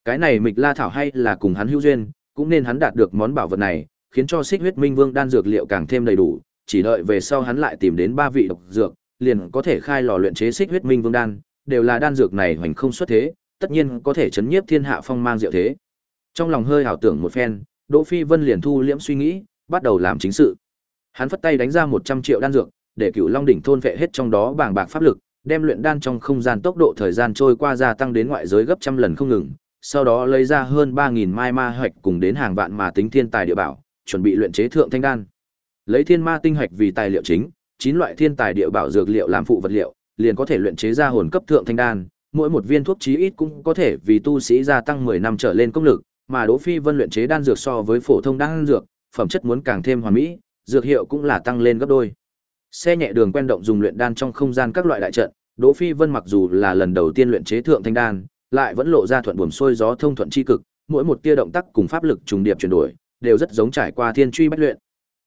cái này Mịch La thảo hay là cùng hắn hữu duyên, cũng nên hắn đạt được món bảo vật này, khiến cho Xích Huyết Minh Vương đan dược liệu càng thêm đầy đủ, chỉ đợi về sau hắn lại tìm đến ba vị độc dược, liền có thể khai lò luyện chế Xích Huyết Minh Vương đan, đều là đan dược này hoành không xuất thế, tất nhiên có thể chấn nhiếp thiên hạ phong mang diệu thế. Trong lòng hơi ảo tưởng một phen, Đỗ Phi Vân liền thu liễm suy nghĩ, bắt đầu làm chính sự. Hắn phất tay đánh ra 100 triệu đan dược, để Cửu Long đỉnh thôn vệ hết trong đó bảng bạc pháp lực, đem luyện đan trong không gian tốc độ thời gian trôi qua gia tăng đến ngoại giới gấp trăm lần không ngừng, sau đó lấy ra hơn 3000 mai ma hạch cùng đến hàng vạn mà tính thiên tài địa bảo, chuẩn bị luyện chế thượng thanh đan. Lấy thiên ma tinh hạch vì tài liệu chính, chín loại thiên tài địa bảo dược liệu làm phụ vật liệu, liền có thể luyện chế ra hồn cấp thượng thanh đan, mỗi một viên thuốc chí ít cũng có thể vì tu sĩ gia tăng 10 năm trở lên công lực, mà Đỗ Phi Vân luyện chế đan dược so với phổ thông đan dược, phẩm chất muốn càng thêm hoàn mỹ, dược hiệu cũng là tăng lên gấp đôi. Xe nhẹ đường quen động dùng luyện đan trong không gian các loại đại trận, Đỗ Phi Vân mặc dù là lần đầu tiên luyện chế thượng thanh đan, lại vẫn lộ ra thuận buồm xuôi gió thông thuận chi cực, mỗi một tia động tác cùng pháp lực trùng điệp chuyển đổi, đều rất giống trải qua thiên truy bách luyện.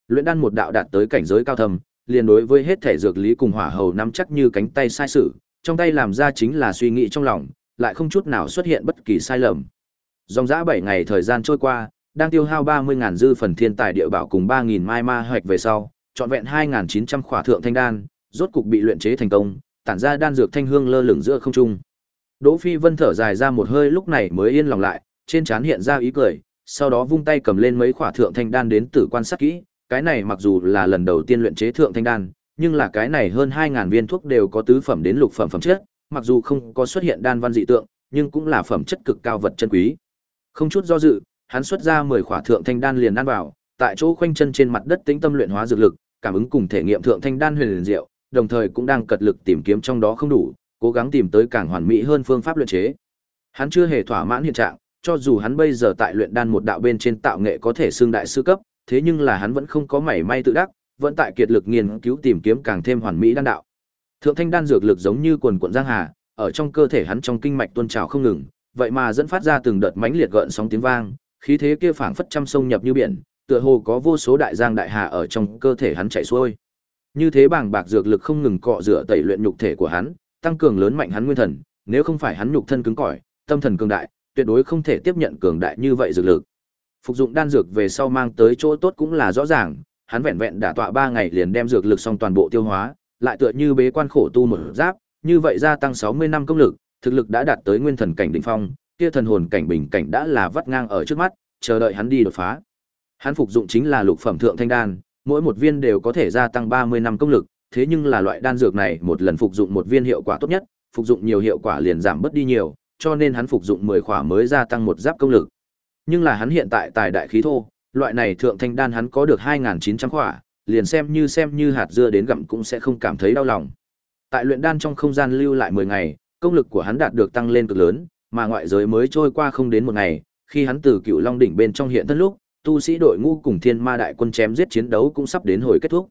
Luyện đan một đạo đạt tới cảnh giới cao thâm, liền đối với hết thể dược lý cùng hỏa hầu nắm chắc như cánh tay sai sử, trong tay làm ra chính là suy nghĩ trong lòng, lại không chút nào xuất hiện bất kỳ sai lầm. Dòng dã 7 ngày thời gian trôi qua, đang tiêu hao 30.000 dư phần thiên tài địa bảo cùng 3.000 mai ma hoạch về sau, trọn vẹn 2.900 khỏa thượng thanh đan, rốt cục bị luyện chế thành công, tản ra đan dược thanh hương lơ lửng giữa không trung. Đỗ Phi Vân thở dài ra một hơi lúc này mới yên lòng lại, trên trán hiện ra ý cười, sau đó vung tay cầm lên mấy khỏa thượng thanh đan đến tử quan sát kỹ, cái này mặc dù là lần đầu tiên luyện chế thượng thanh đan, nhưng là cái này hơn 2000 viên thuốc đều có tứ phẩm đến lục phẩm phẩm chất, mặc dù không có xuất hiện đan văn dị tượng, nhưng cũng là phẩm chất cực cao vật chân quý. Không chút do dự, hắn xuất ra 10 khỏa thượng thanh đan liền ăn vào, tại chỗ khoanh chân trên mặt đất tĩnh tâm luyện hóa dược lực, cảm ứng cùng thể nghiệm thượng thanh đan huyền liền diệu, đồng thời cũng đang cật lực tìm kiếm trong đó không đủ, cố gắng tìm tới càng hoàn mỹ hơn phương pháp luyện chế. Hắn chưa hề thỏa mãn hiện trạng, cho dù hắn bây giờ tại luyện đan một đạo bên trên tạo nghệ có thể xưng đại sư cấp, thế nhưng là hắn vẫn không có mảy may tự đắc, vẫn tại kiệt lực nghiên cứu tìm kiếm càng thêm hoàn mỹ đan đạo. Thượng thanh đan dược lực giống như quần cuộn giang hà, ở trong cơ thể hắn trong kinh mạch tuôn trào không ngừng, vậy mà dẫn phát ra từng đợt mãnh liệt gợn sóng tiếng vang, Khí thế kia phảng phất trăm sông nhập như biển, tựa hồ có vô số đại giang đại hà ở trong cơ thể hắn chảy xuôi. Như thế bàng bạc dược lực không ngừng cọ rửa tẩy luyện nhục thể của hắn, tăng cường lớn mạnh hắn nguyên thần, nếu không phải hắn nhục thân cứng cỏi, tâm thần cường đại, tuyệt đối không thể tiếp nhận cường đại như vậy dược lực. Phục dụng đan dược về sau mang tới chỗ tốt cũng là rõ ràng, hắn vẹn vẹn đã tọa 3 ngày liền đem dược lực xong toàn bộ tiêu hóa, lại tựa như bế quan khổ tu một giáp, như vậy gia tăng 60 năm công lực, thực lực đã đạt tới nguyên thần cảnh đỉnh phong, kia thần hồn cảnh bình cảnh đã là vắt ngang ở trước mắt, chờ đợi hắn đi đột phá. Hắn phục dụng chính là lục phẩm thượng thanh đan, mỗi một viên đều có thể gia tăng 30 năm công lực, thế nhưng là loại đan dược này một lần phục dụng một viên hiệu quả tốt nhất, phục dụng nhiều hiệu quả liền giảm bớt đi nhiều, cho nên hắn phục dụng 10 khỏa mới gia tăng một giáp công lực. Nhưng là hắn hiện tại tài đại khí thô, loại này thượng thanh đan hắn có được 2900 khỏa, liền xem như xem như hạt dưa đến gặm cũng sẽ không cảm thấy đau lòng. Tại luyện đan trong không gian lưu lại 10 ngày, công lực của hắn đạt được tăng lên cực lớn, mà ngoại giới mới trôi qua không đến một ngày, khi hắn từ Cựu Long đỉnh bên trong hiện thân lúc, tu sĩ đội ngũ cùng Thiên Ma đại quân chém giết chiến đấu cũng sắp đến hồi kết thúc.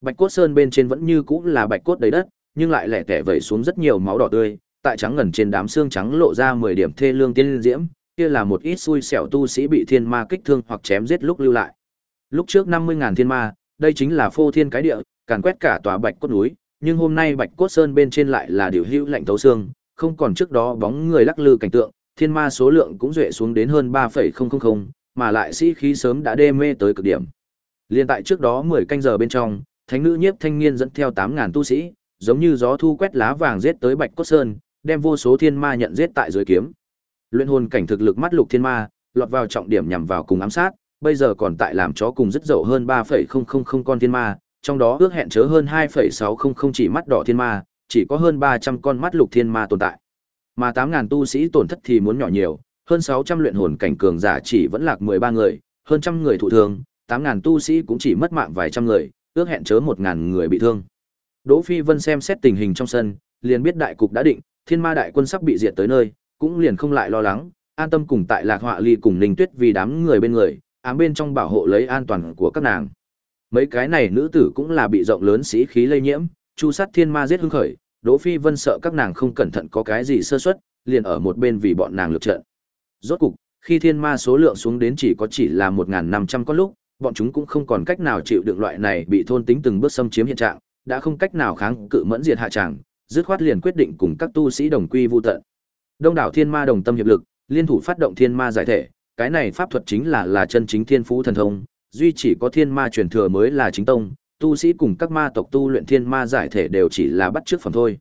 Bạch cốt sơn bên trên vẫn như cũ là bạch cốt đầy đất, nhưng lại lẻ tẻ vẩy xuống rất nhiều máu đỏ tươi, tại trắng ngần trên đám xương trắng lộ ra 10 điểm thê lương tiên diễm, kia là một ít xui xẻo tu sĩ bị thiên ma kích thương hoặc chém giết lúc lưu lại. Lúc trước 50.000 thiên ma, đây chính là phô thiên cái địa, càn quét cả tòa bạch cốt núi, nhưng hôm nay bạch cốt sơn bên trên lại là điều hữu lạnh thấu xương, không còn trước đó bóng người lắc lư cảnh tượng, thiên ma số lượng cũng duệ xuống đến hơn 3,000, mà lại sĩ khí sớm đã đê mê tới cực điểm. Liên tại trước đó 10 canh giờ bên trong, thánh nữ nhiếp thanh niên dẫn theo 8000 tu sĩ, giống như gió thu quét lá vàng giết tới Bạch Cốt Sơn, đem vô số thiên ma nhận giết tại dưới kiếm. Luyện hồn cảnh thực lực mắt lục thiên ma, lọt vào trọng điểm nhằm vào cùng ám sát, bây giờ còn tại làm chó cùng rất dậu hơn 3,000 con thiên ma, trong đó ước hẹn chớ hơn 2,600 chỉ mắt đỏ thiên ma, chỉ có hơn 300 con mắt lục thiên ma tồn tại. Mà 8000 tu sĩ tổn thất thì muốn nhỏ nhiều, hơn 600 luyện hồn cảnh cường giả chỉ vẫn lạc 13 người, hơn trăm người thụ thương, 8000 tu sĩ cũng chỉ mất mạng vài trăm người, ước hẹn chớ 1000 người bị thương. Đỗ Phi Vân xem xét tình hình trong sân, liền biết đại cục đã định, Thiên Ma đại quân sắp bị diệt tới nơi, cũng liền không lại lo lắng, an tâm cùng tại Lạc Họa Ly cùng Ninh Tuyết vì đám người bên người, ám bên trong bảo hộ lấy an toàn của các nàng. Mấy cái này nữ tử cũng là bị rộng lớn sĩ khí lây nhiễm, chu sát thiên ma giết hưng khởi, Đỗ Phi Vân sợ các nàng không cẩn thận có cái gì sơ suất, liền ở một bên vì bọn nàng lực trận. Rốt cục, khi thiên ma số lượng xuống đến chỉ có chỉ là 1500 con lúc, bọn chúng cũng không còn cách nào chịu đựng loại này bị thôn tính từng bước xâm chiếm hiện trạng, đã không cách nào kháng cự mẫn diệt hạ tràng, dứt khoát liền quyết định cùng các tu sĩ đồng quy vu tận. Đông đảo thiên ma đồng tâm hiệp lực, liên thủ phát động thiên ma giải thể, cái này pháp thuật chính là là chân chính thiên phú thần thông, duy chỉ có thiên ma truyền thừa mới là chính tông, tu sĩ cùng các ma tộc tu luyện thiên ma giải thể đều chỉ là bắt trước phẩm thôi.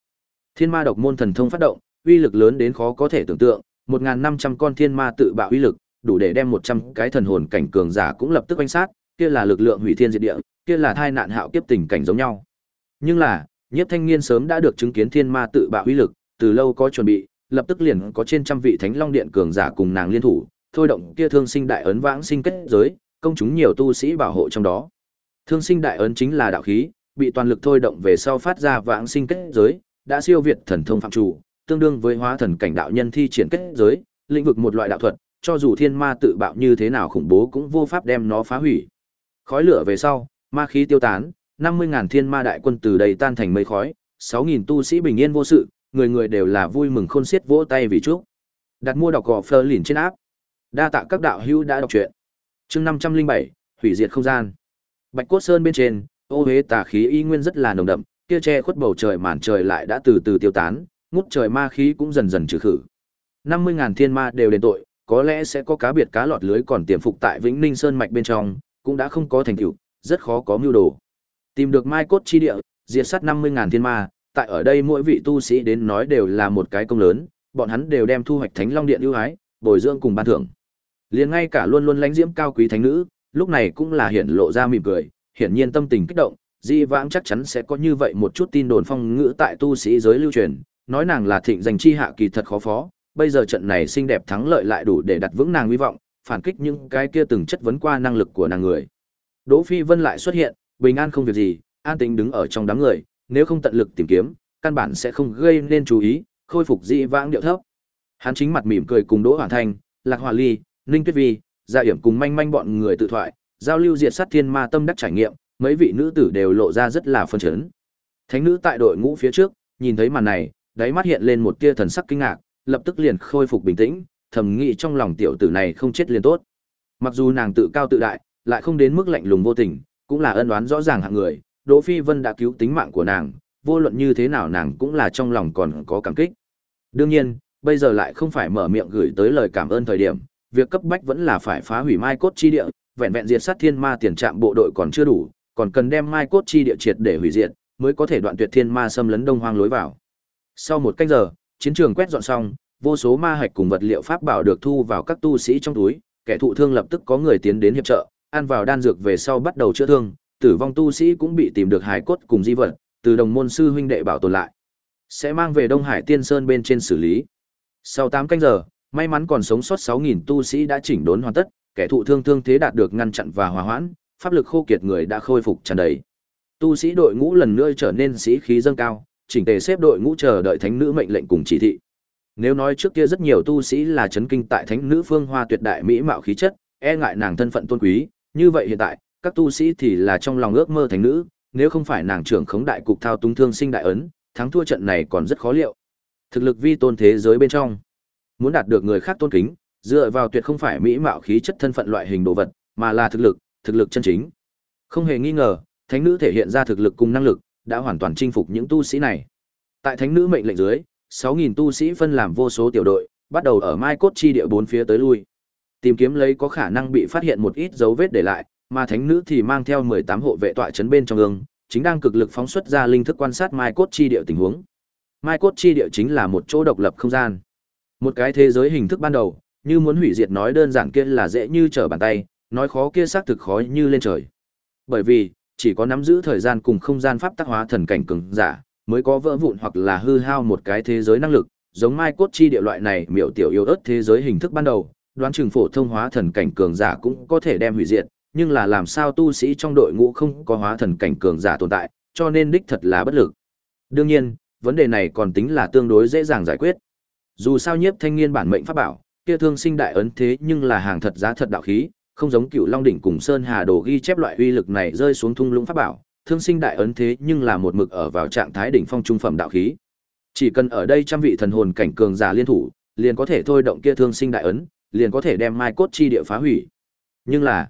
Thiên ma độc môn thần thông phát động, uy lực lớn đến khó có thể tưởng tượng, 1500 con thiên ma tự bạo uy lực, đủ để đem 100 cái thần hồn cảnh cường giả cũng lập tức vây sát, kia là lực lượng hủy thiên diệt địa, kia là thai nạn hạo kiếp tình cảnh giống nhau. Nhưng là, Nhiếp Thanh Niên sớm đã được chứng kiến thiên ma tự bạo uy lực, từ lâu có chuẩn bị, lập tức liền có trên trăm vị Thánh Long Điện cường giả cùng nàng liên thủ, thôi động kia thương sinh đại ấn vãng sinh kết giới, công chúng nhiều tu sĩ bảo hộ trong đó. Thương sinh đại ấn chính là đạo khí, bị toàn lực thôi động về sau phát ra vãng sinh kết giới, đã siêu việt thần thông phạm chủ, tương đương với hóa thần cảnh đạo nhân thi triển kết giới, lĩnh vực một loại đạo thuật, cho dù thiên ma tự bạo như thế nào khủng bố cũng vô pháp đem nó phá hủy. Khói lửa về sau, ma khí tiêu tán, 50.000 thiên ma đại quân từ đây tan thành mây khói, 6.000 tu sĩ bình yên vô sự, người người đều là vui mừng khôn xiết vỗ tay vì chúc. Đặt mua đọc gò phơ lìn trên áp. Đa tạ các đạo hữu đã đọc truyện. Chương 507, hủy diệt không gian. Bạch cốt sơn bên trên, ô hế tà khí y nguyên rất là nồng đậm, kia che khuất bầu trời màn trời lại đã từ từ tiêu tán, ngút trời ma khí cũng dần dần trừ khử. 50.000 thiên ma đều đến tội, có lẽ sẽ có cá biệt cá lọt lưới còn tiềm phục tại Vĩnh Ninh Sơn mạch bên trong, cũng đã không có thành tựu, rất khó có mưu đồ. Tìm được mai cốt chi địa, diệt sát 50.000 thiên ma, tại ở đây mỗi vị tu sĩ đến nói đều là một cái công lớn, bọn hắn đều đem thu hoạch Thánh Long Điện ưu ái, bồi dưỡng cùng ban thưởng. Liền ngay cả luôn luôn lãnh diễm cao quý thánh nữ, lúc này cũng là hiện lộ ra mỉm cười, hiển nhiên tâm tình kích động, di vãng chắc chắn sẽ có như vậy một chút tin đồn phong ngữ tại tu sĩ giới lưu truyền, nói nàng là thịnh danh chi hạ kỳ thật khó phó, bây giờ trận này xinh đẹp thắng lợi lại đủ để đặt vững nàng hy vọng, phản kích những cái kia từng chất vấn qua năng lực của nàng người. Đỗ Phi Vân lại xuất hiện, bình an không việc gì, an tĩnh đứng ở trong đám người, nếu không tận lực tìm kiếm, căn bản sẽ không gây nên chú ý, khôi phục dị vãng điệu thấp. Hắn chính mặt mỉm cười cùng Đỗ Hoàn Thành, Lạc Hòa Ly, Ninh Tuyết Vi, Dạ Gia hiểm cùng manh manh bọn người tự thoại, giao lưu diệt sát thiên ma tâm đắc trải nghiệm, mấy vị nữ tử đều lộ ra rất là phân chấn. Thánh nữ tại đội ngũ phía trước, nhìn thấy màn này, đáy mắt hiện lên một tia thần sắc kinh ngạc, lập tức liền khôi phục bình tĩnh, thầm nghĩ trong lòng tiểu tử này không chết liền tốt. Mặc dù nàng tự cao tự đại, lại không đến mức lạnh lùng vô tình, cũng là ân oán rõ ràng hạng người, Đỗ Phi Vân đã cứu tính mạng của nàng, vô luận như thế nào nàng cũng là trong lòng còn có cảm kích. Đương nhiên, bây giờ lại không phải mở miệng gửi tới lời cảm ơn thời điểm, việc cấp bách vẫn là phải phá hủy Mai Cốt chi địa, vẹn vẹn diệt sát thiên ma tiền trạm bộ đội còn chưa đủ, còn cần đem Mai Cốt chi địa triệt để hủy diệt, mới có thể đoạn tuyệt thiên ma xâm lấn đông hoang lối vào. Sau một canh giờ, chiến trường quét dọn xong, vô số ma hạch cùng vật liệu pháp bảo được thu vào các tu sĩ trong túi, kẻ thụ thương lập tức có người tiến đến hiệp trợ, ăn vào đan dược về sau bắt đầu chữa thương, tử vong tu sĩ cũng bị tìm được hài cốt cùng di vật, từ đồng môn sư huynh đệ bảo tồn lại. Sẽ mang về Đông Hải Tiên Sơn bên trên xử lý. Sau 8 canh giờ, may mắn còn sống sót 6000 tu sĩ đã chỉnh đốn hoàn tất, kẻ thụ thương thương thế đạt được ngăn chặn và hòa hoãn, pháp lực khô kiệt người đã khôi phục tràn đầy. Tu sĩ đội ngũ lần nữa trở nên sĩ khí dâng cao, chỉnh tề xếp đội ngũ chờ đợi thánh nữ mệnh lệnh cùng chỉ thị. Nếu nói trước kia rất nhiều tu sĩ là chấn kinh tại thánh nữ phương hoa tuyệt đại mỹ mạo khí chất, e ngại nàng thân phận tôn quý, như vậy hiện tại, các tu sĩ thì là trong lòng ước mơ thánh nữ, nếu không phải nàng trưởng khống đại cục thao túng thương sinh đại ấn, thắng thua trận này còn rất khó liệu. Thực lực vi tôn thế giới bên trong, muốn đạt được người khác tôn kính, dựa vào tuyệt không phải mỹ mạo khí chất thân phận loại hình đồ vật, mà là thực lực, thực lực chân chính. Không hề nghi ngờ, thánh nữ thể hiện ra thực lực cùng năng lực, đã hoàn toàn chinh phục những tu sĩ này. Tại thánh nữ mệnh lệnh dưới, 6000 tu sĩ phân làm vô số tiểu đội, bắt đầu ở Mai Cốt chi địa bốn phía tới lui. Tìm kiếm lấy có khả năng bị phát hiện một ít dấu vết để lại, mà thánh nữ thì mang theo 18 hộ vệ tọa chấn bên trong ương, chính đang cực lực phóng xuất ra linh thức quan sát Mai Cốt chi địa tình huống. Mai Cốt chi địa chính là một chỗ độc lập không gian. Một cái thế giới hình thức ban đầu, như muốn hủy diệt nói đơn giản kia là dễ như trở bàn tay, nói khó kia xác thực khó như lên trời. Bởi vì, chỉ có nắm giữ thời gian cùng không gian pháp tác hóa thần cảnh cường giả, mới có vỡ vụn hoặc là hư hao một cái thế giới năng lực, giống Mai Cốt chi địa loại này miểu tiểu yêu ớt thế giới hình thức ban đầu, đoán chừng phổ thông hóa thần cảnh cường giả cũng có thể đem hủy diệt, nhưng là làm sao tu sĩ trong đội ngũ không có hóa thần cảnh cường giả tồn tại, cho nên đích thật là bất lực. Đương nhiên, vấn đề này còn tính là tương đối dễ dàng giải quyết. Dù sao nhiếp thanh niên bản mệnh pháp bảo, kia thương sinh đại ấn thế nhưng là hàng thật giá thật đạo khí, không giống cựu long đỉnh cùng sơn hà đồ ghi chép loại uy lực này rơi xuống thung lũng pháp bảo, thương sinh đại ấn thế nhưng là một mực ở vào trạng thái đỉnh phong trung phẩm đạo khí. Chỉ cần ở đây trăm vị thần hồn cảnh cường giả liên thủ, liền có thể thôi động kia thương sinh đại ấn, liền có thể đem mai cốt chi địa phá hủy. Nhưng là,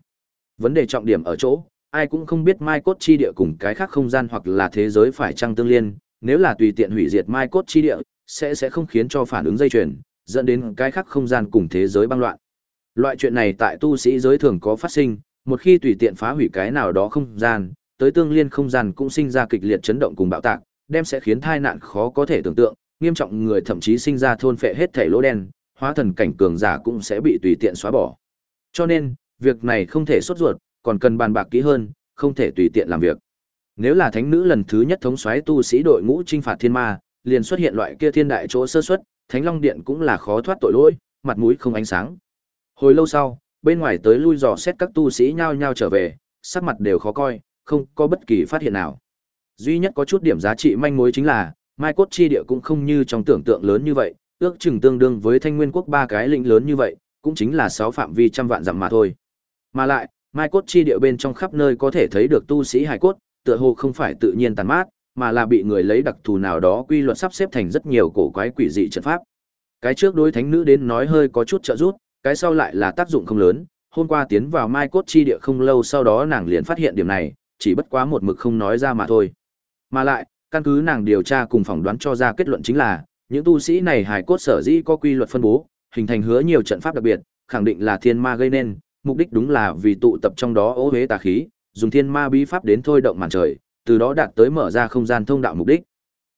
vấn đề trọng điểm ở chỗ, ai cũng không biết mai cốt chi địa cùng cái khác không gian hoặc là thế giới phải chăng tương liên, nếu là tùy tiện hủy diệt mai cốt chi địa, sẽ sẽ không khiến cho phản ứng dây chuyền, dẫn đến cái khác không gian cùng thế giới băng loạn. Loại chuyện này tại tu sĩ giới thường có phát sinh, một khi tùy tiện phá hủy cái nào đó không gian, tới tương liên không gian cũng sinh ra kịch liệt chấn động cùng bạo tạc, đem sẽ khiến tai nạn khó có thể tưởng tượng, nghiêm trọng người thậm chí sinh ra thôn phệ hết thể lỗ đen, hóa thần cảnh cường giả cũng sẽ bị tùy tiện xóa bỏ. Cho nên, việc này không thể sốt ruột, còn cần bàn bạc kỹ hơn, không thể tùy tiện làm việc. Nếu là thánh nữ lần thứ nhất thống soái tu sĩ đội ngũ trinh phạt thiên ma, liền xuất hiện loại kia thiên đại chỗ sơ suất, Thánh Long Điện cũng là khó thoát tội lỗi, mặt mũi không ánh sáng. Hồi lâu sau, bên ngoài tới lui dò xét các tu sĩ nhao nhao trở về, sắc mặt đều khó coi, không có bất kỳ phát hiện nào. Duy nhất có chút điểm giá trị manh mối chính là, Mai Cốt Chi Địa cũng không như trong tưởng tượng lớn như vậy, ước chừng tương đương với Thanh Nguyên Quốc ba cái lĩnh lớn như vậy, cũng chính là sáu phạm vi trăm vạn dặm mà thôi. Mà lại, Mai Cốt Chi Địa bên trong khắp nơi có thể thấy được tu sĩ hải cốt, tựa hồ không phải tự nhiên tàn mát, mà là bị người lấy đặc thù nào đó quy luật sắp xếp thành rất nhiều cổ quái quỷ dị trận pháp. Cái trước đối thánh nữ đến nói hơi có chút trợ giúp, cái sau lại là tác dụng không lớn, hôm qua tiến vào Mai Cốt chi địa không lâu sau đó nàng liền phát hiện điểm này, chỉ bất quá một mực không nói ra mà thôi. Mà lại, căn cứ nàng điều tra cùng phỏng đoán cho ra kết luận chính là, những tu sĩ này hài cốt sở dĩ có quy luật phân bố, hình thành hứa nhiều trận pháp đặc biệt, khẳng định là thiên ma gây nên, mục đích đúng là vì tụ tập trong đó ô hế tà khí, dùng thiên ma bí pháp đến thôi động màn trời, từ đó đạt tới mở ra không gian thông đạo mục đích.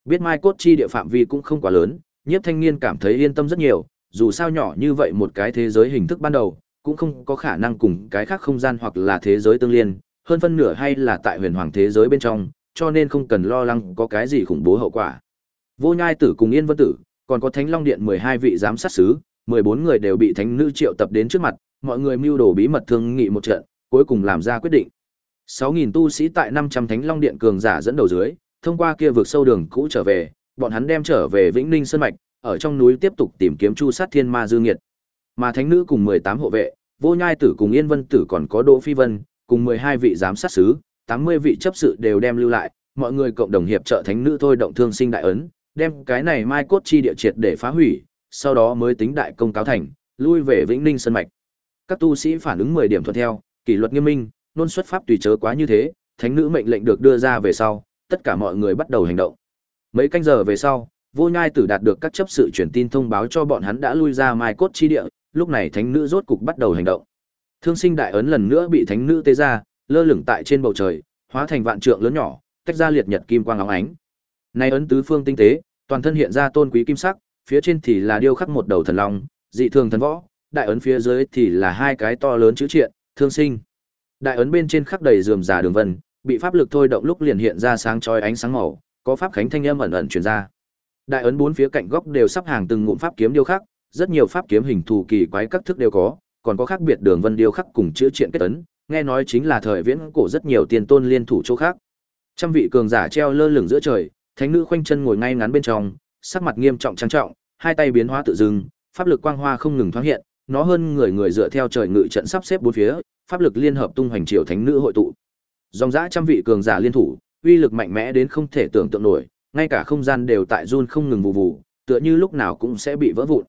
Biết Mai Cốt chi địa phạm vi cũng không quá lớn, Nhiếp Thanh Niên cảm thấy yên tâm rất nhiều, dù sao nhỏ như vậy một cái thế giới hình thức ban đầu, cũng không có khả năng cùng cái khác không gian hoặc là thế giới tương liên, hơn phân nửa hay là tại huyền hoàng thế giới bên trong, cho nên không cần lo lắng có cái gì khủng bố hậu quả. Vô Nhai Tử cùng Yên Vân Tử, còn có Thánh Long Điện 12 vị giám sát sứ, 14 người đều bị thánh nữ triệu tập đến trước mặt, mọi người mưu đồ bí mật thương nghị một trận, cuối cùng làm ra quyết định. 6.000 tu sĩ tại 500 Thánh Long Điện cường giả dẫn đầu dưới, thông qua kia vượt sâu đường cũ trở về, bọn hắn đem trở về Vĩnh Ninh Sơn Mạch, ở trong núi tiếp tục tìm kiếm chu sát thiên ma dư nghiệt. Mà Thánh Nữ cùng 18 hộ vệ, Vô Nhai Tử cùng Yên Vân Tử còn có Đỗ Phi Vân, cùng 12 vị giám sát sứ, 80 vị chấp sự đều đem lưu lại, mọi người cộng đồng hiệp trợ Thánh Nữ thôi động thương sinh đại ấn, đem cái này mai cốt chi địa triệt để phá hủy, sau đó mới tính đại công cáo thành, lui về Vĩnh Ninh Sơn Mạch. các tu sĩ phản ứng 10 điểm thuận theo, kỷ luật nghiêm minh, nôn xuất pháp tùy chớ quá như thế, thánh nữ mệnh lệnh được đưa ra về sau, tất cả mọi người bắt đầu hành động. Mấy canh giờ về sau, Vô Nhai Tử đạt được các chấp sự truyền tin thông báo cho bọn hắn đã lui ra Mai Cốt chi địa, lúc này thánh nữ rốt cục bắt đầu hành động. Thương sinh đại ấn lần nữa bị thánh nữ tế ra, lơ lửng tại trên bầu trời, hóa thành vạn trượng lớn nhỏ, tách ra liệt nhật kim quang óng ánh. Nay ấn tứ phương tinh tế, toàn thân hiện ra tôn quý kim sắc, phía trên thì là điêu khắc một đầu thần long, dị thường thần võ, đại ấn phía dưới thì là hai cái to lớn chữ triện, thương sinh. Đại ấn bên trên khắc đầy rườm rà đường vân, bị pháp lực thôi động lúc liền hiện ra sáng chói ánh sáng màu, có pháp khánh thanh âm ẩn ẩn truyền ra. Đại ấn bốn phía cạnh góc đều sắp hàng từng ngụm pháp kiếm điêu khắc, rất nhiều pháp kiếm hình thù kỳ quái các thức đều có, còn có khác biệt đường vân điêu khắc cùng chữ triện kết ấn, nghe nói chính là thời viễn cổ rất nhiều tiền tôn liên thủ chỗ khác. Trăm vị cường giả treo lơ lửng giữa trời, thánh nữ khoanh chân ngồi ngay ngắn bên trong, sắc mặt nghiêm trọng trang trọng, hai tay biến hóa tự dưng, pháp lực quang hoa không ngừng thoáng hiện, nó hơn người người dựa theo trời ngự trận sắp xếp bốn phía, pháp lực liên hợp tung hoành triều thánh nữ hội tụ. Dòng dã trăm vị cường giả liên thủ, uy lực mạnh mẽ đến không thể tưởng tượng nổi, ngay cả không gian đều tại run không ngừng vụ vụ, tựa như lúc nào cũng sẽ bị vỡ vụn.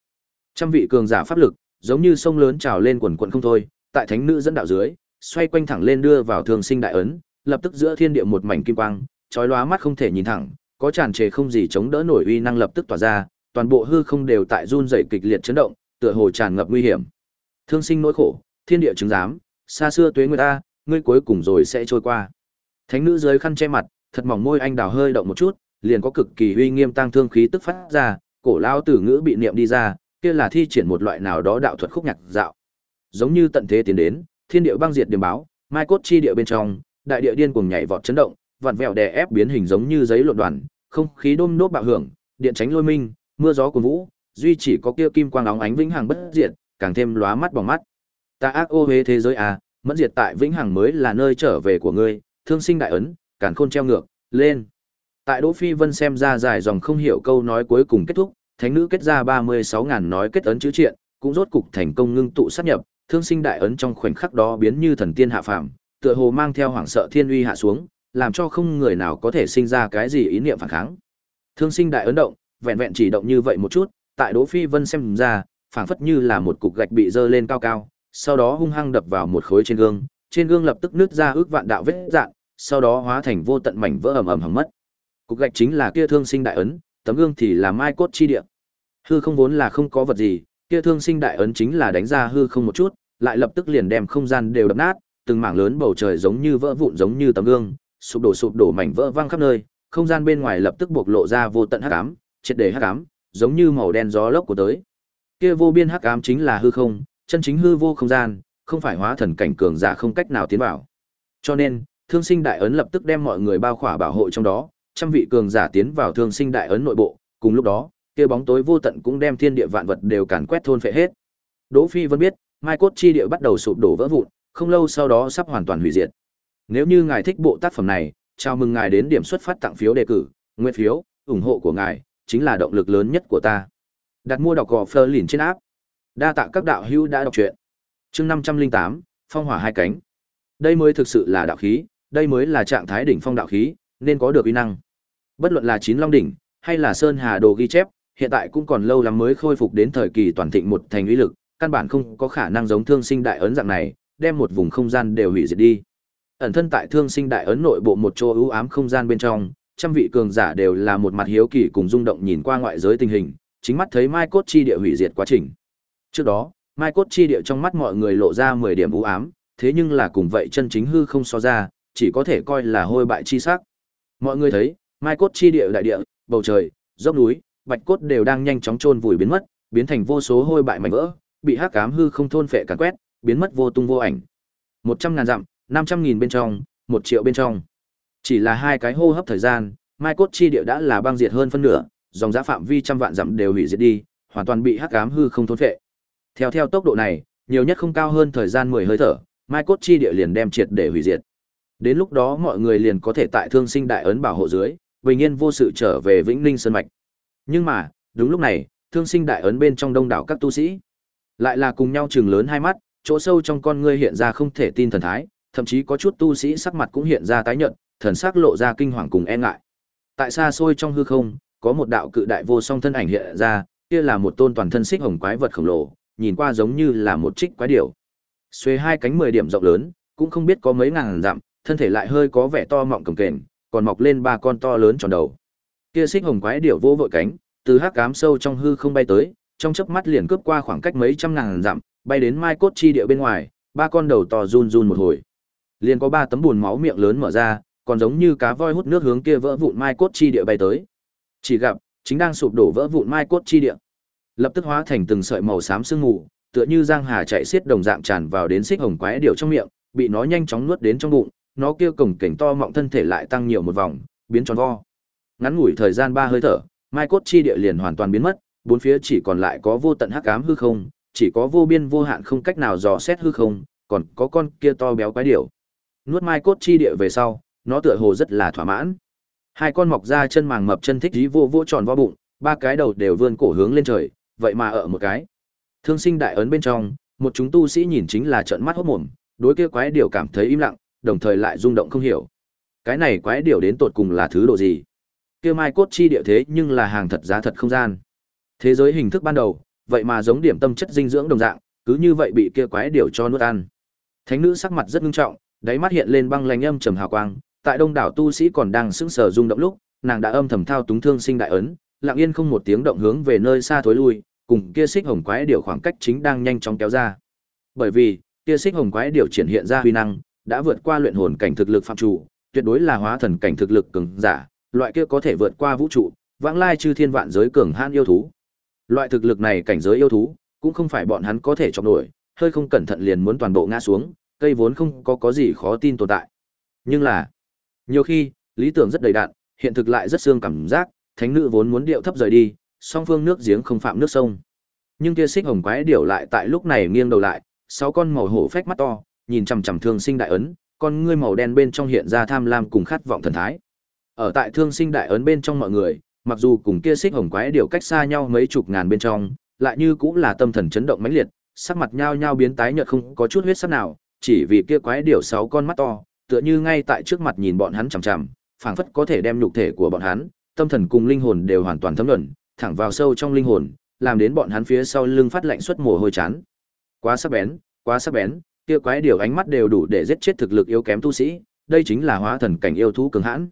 Trăm vị cường giả pháp lực, giống như sông lớn trào lên quần quần không thôi, tại thánh nữ dẫn đạo dưới, xoay quanh thẳng lên đưa vào thường sinh đại ấn, lập tức giữa thiên địa một mảnh kim quang, chói lóa mắt không thể nhìn thẳng, có tràn trề không gì chống đỡ nổi uy năng lập tức tỏa ra, toàn bộ hư không đều tại run rẩy kịch liệt chấn động, tựa hồ tràn ngập nguy hiểm. Thương sinh nỗi khổ, thiên địa chứng giám, xa xưa tuế người ta, ngươi cuối cùng rồi sẽ trôi qua. Thánh nữ dưới khăn che mặt, thật mỏng môi anh đào hơi động một chút, liền có cực kỳ uy nghiêm tăng thương khí tức phát ra, cổ lao tử ngữ bị niệm đi ra, kia là thi triển một loại nào đó đạo thuật khúc nhạc dạo. Giống như tận thế tiến đến, thiên địa băng diệt điểm báo, mai cốt chi địa bên trong, đại địa điên cuồng nhảy vọt chấn động, vặn vẹo đè ép biến hình giống như giấy lộn đoàn, không khí đôm nốt bạo hưởng, điện tránh lôi minh, mưa gió cuồn vũ, duy chỉ có kia kim quang óng ánh vĩnh hằng bất diệt, càng thêm lóa mắt bỏng mắt. Ta ác ô hế thế giới à, mẫn diệt tại vĩnh hằng mới là nơi trở về của ngươi, thương sinh đại ấn, càn khôn treo ngược, lên. Tại Đỗ Phi Vân xem ra dài dòng không hiểu câu nói cuối cùng kết thúc, thánh nữ kết ra 36.000 nói kết ấn chữ triện, cũng rốt cục thành công ngưng tụ sát nhập, thương sinh đại ấn trong khoảnh khắc đó biến như thần tiên hạ phàm, tựa hồ mang theo hoàng sợ thiên uy hạ xuống, làm cho không người nào có thể sinh ra cái gì ý niệm phản kháng. Thương sinh đại ấn động, vẹn vẹn chỉ động như vậy một chút, tại Đỗ Phi Vân xem ra, phảng phất như là một cục gạch bị dơ lên cao cao, sau đó hung hăng đập vào một khối trên gương, trên gương lập tức nứt ra ước vạn đạo vết dạn, sau đó hóa thành vô tận mảnh vỡ ầm ầm hằng mất. Cục gạch chính là kia thương sinh đại ấn, tấm gương thì là mai cốt chi địa. Hư không vốn là không có vật gì, kia thương sinh đại ấn chính là đánh ra hư không một chút, lại lập tức liền đem không gian đều đập nát, từng mảng lớn bầu trời giống như vỡ vụn giống như tấm gương, sụp đổ sụp đổ mảnh vỡ văng khắp nơi, không gian bên ngoài lập tức bộc lộ ra vô tận hắc ám, triệt để hắc ám, giống như màu đen gió lốc của tới. Kia vô biên hắc ám chính là hư không, chân chính hư vô không gian, không phải hóa thần cảnh cường giả không cách nào tiến vào. Cho nên, Thương Sinh Đại ấn lập tức đem mọi người bao khỏa bảo hộ trong đó, trăm vị cường giả tiến vào Thương Sinh Đại ấn nội bộ, cùng lúc đó, kia bóng tối vô tận cũng đem thiên địa vạn vật đều càn quét thôn phệ hết. Đỗ Phi vẫn biết, Mai cốt chi địa bắt đầu sụp đổ vỡ vụn, không lâu sau đó sắp hoàn toàn hủy diệt. Nếu như ngài thích bộ tác phẩm này, chào mừng ngài đến điểm xuất phát tặng phiếu đề cử, nguyện phiếu, ủng hộ của ngài chính là động lực lớn nhất của ta. Đặt mua đọc gò Fleur lìn trên áp. Đa tạ các đạo hữu đã đọc truyện. Chương 508, Phong hỏa hai cánh. Đây mới thực sự là đạo khí, đây mới là trạng thái đỉnh phong đạo khí, nên có được uy năng. Bất luận là chín long đỉnh hay là sơn hà đồ ghi chép, hiện tại cũng còn lâu lắm mới khôi phục đến thời kỳ toàn thịnh một thành uy lực, căn bản không có khả năng giống thương sinh đại ấn dạng này, đem một vùng không gian đều hủy diệt đi. Ẩn thân tại thương sinh đại ấn nội bộ một chỗ ưu ám không gian bên trong, trăm vị cường giả đều là một mặt hiếu kỳ cùng rung động nhìn qua ngoại giới tình hình, chính mắt thấy Mai Cốt chi địa hủy diệt quá trình. Trước đó, Mai Cốt chi địa trong mắt mọi người lộ ra 10 điểm u ám, thế nhưng là cùng vậy chân chính hư không so ra, chỉ có thể coi là hôi bại chi sắc. Mọi người thấy, Mai Cốt chi địa đại địa, bầu trời, dốc núi, bạch cốt đều đang nhanh chóng chôn vùi biến mất, biến thành vô số hôi bại mảnh vỡ, bị hắc ám hư không thôn phệ càn quét, biến mất vô tung vô ảnh. 100 ngàn dặm, 500 nghìn bên trong, 1 triệu bên trong. Chỉ là hai cái hô hấp thời gian, Mai Cốt chi địa đã là băng diệt hơn phân nửa, dòng giá phạm vi trăm vạn dặm đều hủy diệt đi, hoàn toàn bị hắc ám hư không thôn phệ. Theo theo tốc độ này, nhiều nhất không cao hơn thời gian 10 hơi thở, Mai Cốt chi địa liền đem triệt để hủy diệt. Đến lúc đó mọi người liền có thể tại Thương Sinh đại ấn bảo hộ dưới, bình yên vô sự trở về Vĩnh Ninh sơn mạch. Nhưng mà, đúng lúc này, Thương Sinh đại ấn bên trong đông đảo các tu sĩ, lại là cùng nhau trừng lớn hai mắt, chỗ sâu trong con ngươi hiện ra không thể tin thần thái, thậm chí có chút tu sĩ sắc mặt cũng hiện ra tái nhợt, thần sắc lộ ra kinh hoàng cùng e ngại. Tại xa xôi trong hư không, có một đạo cự đại vô song thân ảnh hiện ra, kia là một tôn toàn thân xích hồng quái vật khổng lồ, nhìn qua giống như là một trích quái điểu. Xuê hai cánh mười điểm rộng lớn, cũng không biết có mấy ngàn dặm, thân thể lại hơi có vẻ to mọng cầm kềnh, còn mọc lên ba con to lớn tròn đầu. Kia xích hồng quái điểu vô vội cánh, từ hắc ám sâu trong hư không bay tới, trong chớp mắt liền cướp qua khoảng cách mấy trăm ngàn dặm, bay đến mai cốt chi địa bên ngoài, ba con đầu to run run một hồi. Liền có ba tấm buồn máu miệng lớn mở ra, còn giống như cá voi hút nước hướng kia vỡ vụn mai cốt chi địa bay tới. Chỉ gặp, chính đang sụp đổ vỡ vụn mai cốt chi địa. Lập tức hóa thành từng sợi màu xám sương mù, tựa như giang hà chạy xiết đồng dạng tràn vào đến xích hồng quái điều trong miệng, bị nó nhanh chóng nuốt đến trong bụng, nó kia cổng cảnh to mọng thân thể lại tăng nhiều một vòng, biến tròn vo. Ngắn ngủi thời gian ba hơi thở, mai cốt chi địa liền hoàn toàn biến mất, bốn phía chỉ còn lại có vô tận hắc ám hư không, chỉ có vô biên vô hạn không cách nào dò xét hư không, còn có con kia to béo quái điểu. Nuốt mai cốt chi địa về sau, nó tựa hồ rất là thỏa mãn. Hai con mọc ra chân màng mập chân thích dí vô vô tròn vo bụng, ba cái đầu đều vươn cổ hướng lên trời, vậy mà ở một cái. Thương sinh đại ấn bên trong, một chúng tu sĩ nhìn chính là trợn mắt hốt mồm, đối kia quái điểu cảm thấy im lặng, đồng thời lại rung động không hiểu. Cái này quái điểu đến tột cùng là thứ độ gì? Kia mai cốt chi địa thế nhưng là hàng thật giá thật không gian. Thế giới hình thức ban đầu, vậy mà giống điểm tâm chất dinh dưỡng đồng dạng, cứ như vậy bị kia quái điểu cho nuốt ăn. Thánh nữ sắc mặt rất nghiêm trọng, đáy mắt hiện lên băng lạnh âm trầm hào quang, tại đông đảo tu sĩ còn đang sững sờ rung động lúc, nàng đã âm thầm thao túng thương sinh đại ấn, lặng yên không một tiếng động hướng về nơi xa thối lui, cùng kia xích hồng quái điểu khoảng cách chính đang nhanh chóng kéo ra. Bởi vì, kia xích hồng quái điểu triển hiện ra huy năng, đã vượt qua luyện hồn cảnh thực lực phạm chủ, tuyệt đối là hóa thần cảnh thực lực cường giả, loại kia có thể vượt qua vũ trụ, vãng lai chư thiên vạn giới cường hãn yêu thú. Loại thực lực này cảnh giới yêu thú, cũng không phải bọn hắn có thể chọc nổi, hơi không cẩn thận liền muốn toàn bộ ngã xuống, cây vốn không có có gì khó tin tồn tại. Nhưng là, nhiều khi, lý tưởng rất đầy đạn, hiện thực lại rất xương cảm giác, thánh nữ vốn muốn điệu thấp rời đi, song phương nước giếng không phạm nước sông. Nhưng kia xích hồng quái điểu lại tại lúc này nghiêng đầu lại, sáu con màu hổ phách mắt to, nhìn chằm chằm thương sinh đại ấn, con ngươi màu đen bên trong hiện ra tham lam cùng khát vọng thần thái. Ở tại thương sinh đại ấn bên trong mọi người, mặc dù cùng kia xích hồng quái điểu cách xa nhau mấy chục ngàn bên trong, lại như cũng là tâm thần chấn động mãnh liệt, sắc mặt nhao nhao biến tái nhợt không có chút huyết sắc nào, chỉ vì kia quái điểu sáu con mắt to, tựa như ngay tại trước mặt nhìn bọn hắn chằm chằm, phảng phất có thể đem nhục thể của bọn hắn, tâm thần cùng linh hồn đều hoàn toàn thấm luận, thẳng vào sâu trong linh hồn, làm đến bọn hắn phía sau lưng phát lạnh suất mồ hôi chán. Quá sắc bén, quá sắc bén, kia quái điều ánh mắt đều đủ để giết chết thực lực yếu kém tu sĩ, đây chính là hóa thần cảnh yêu thú cường hãn.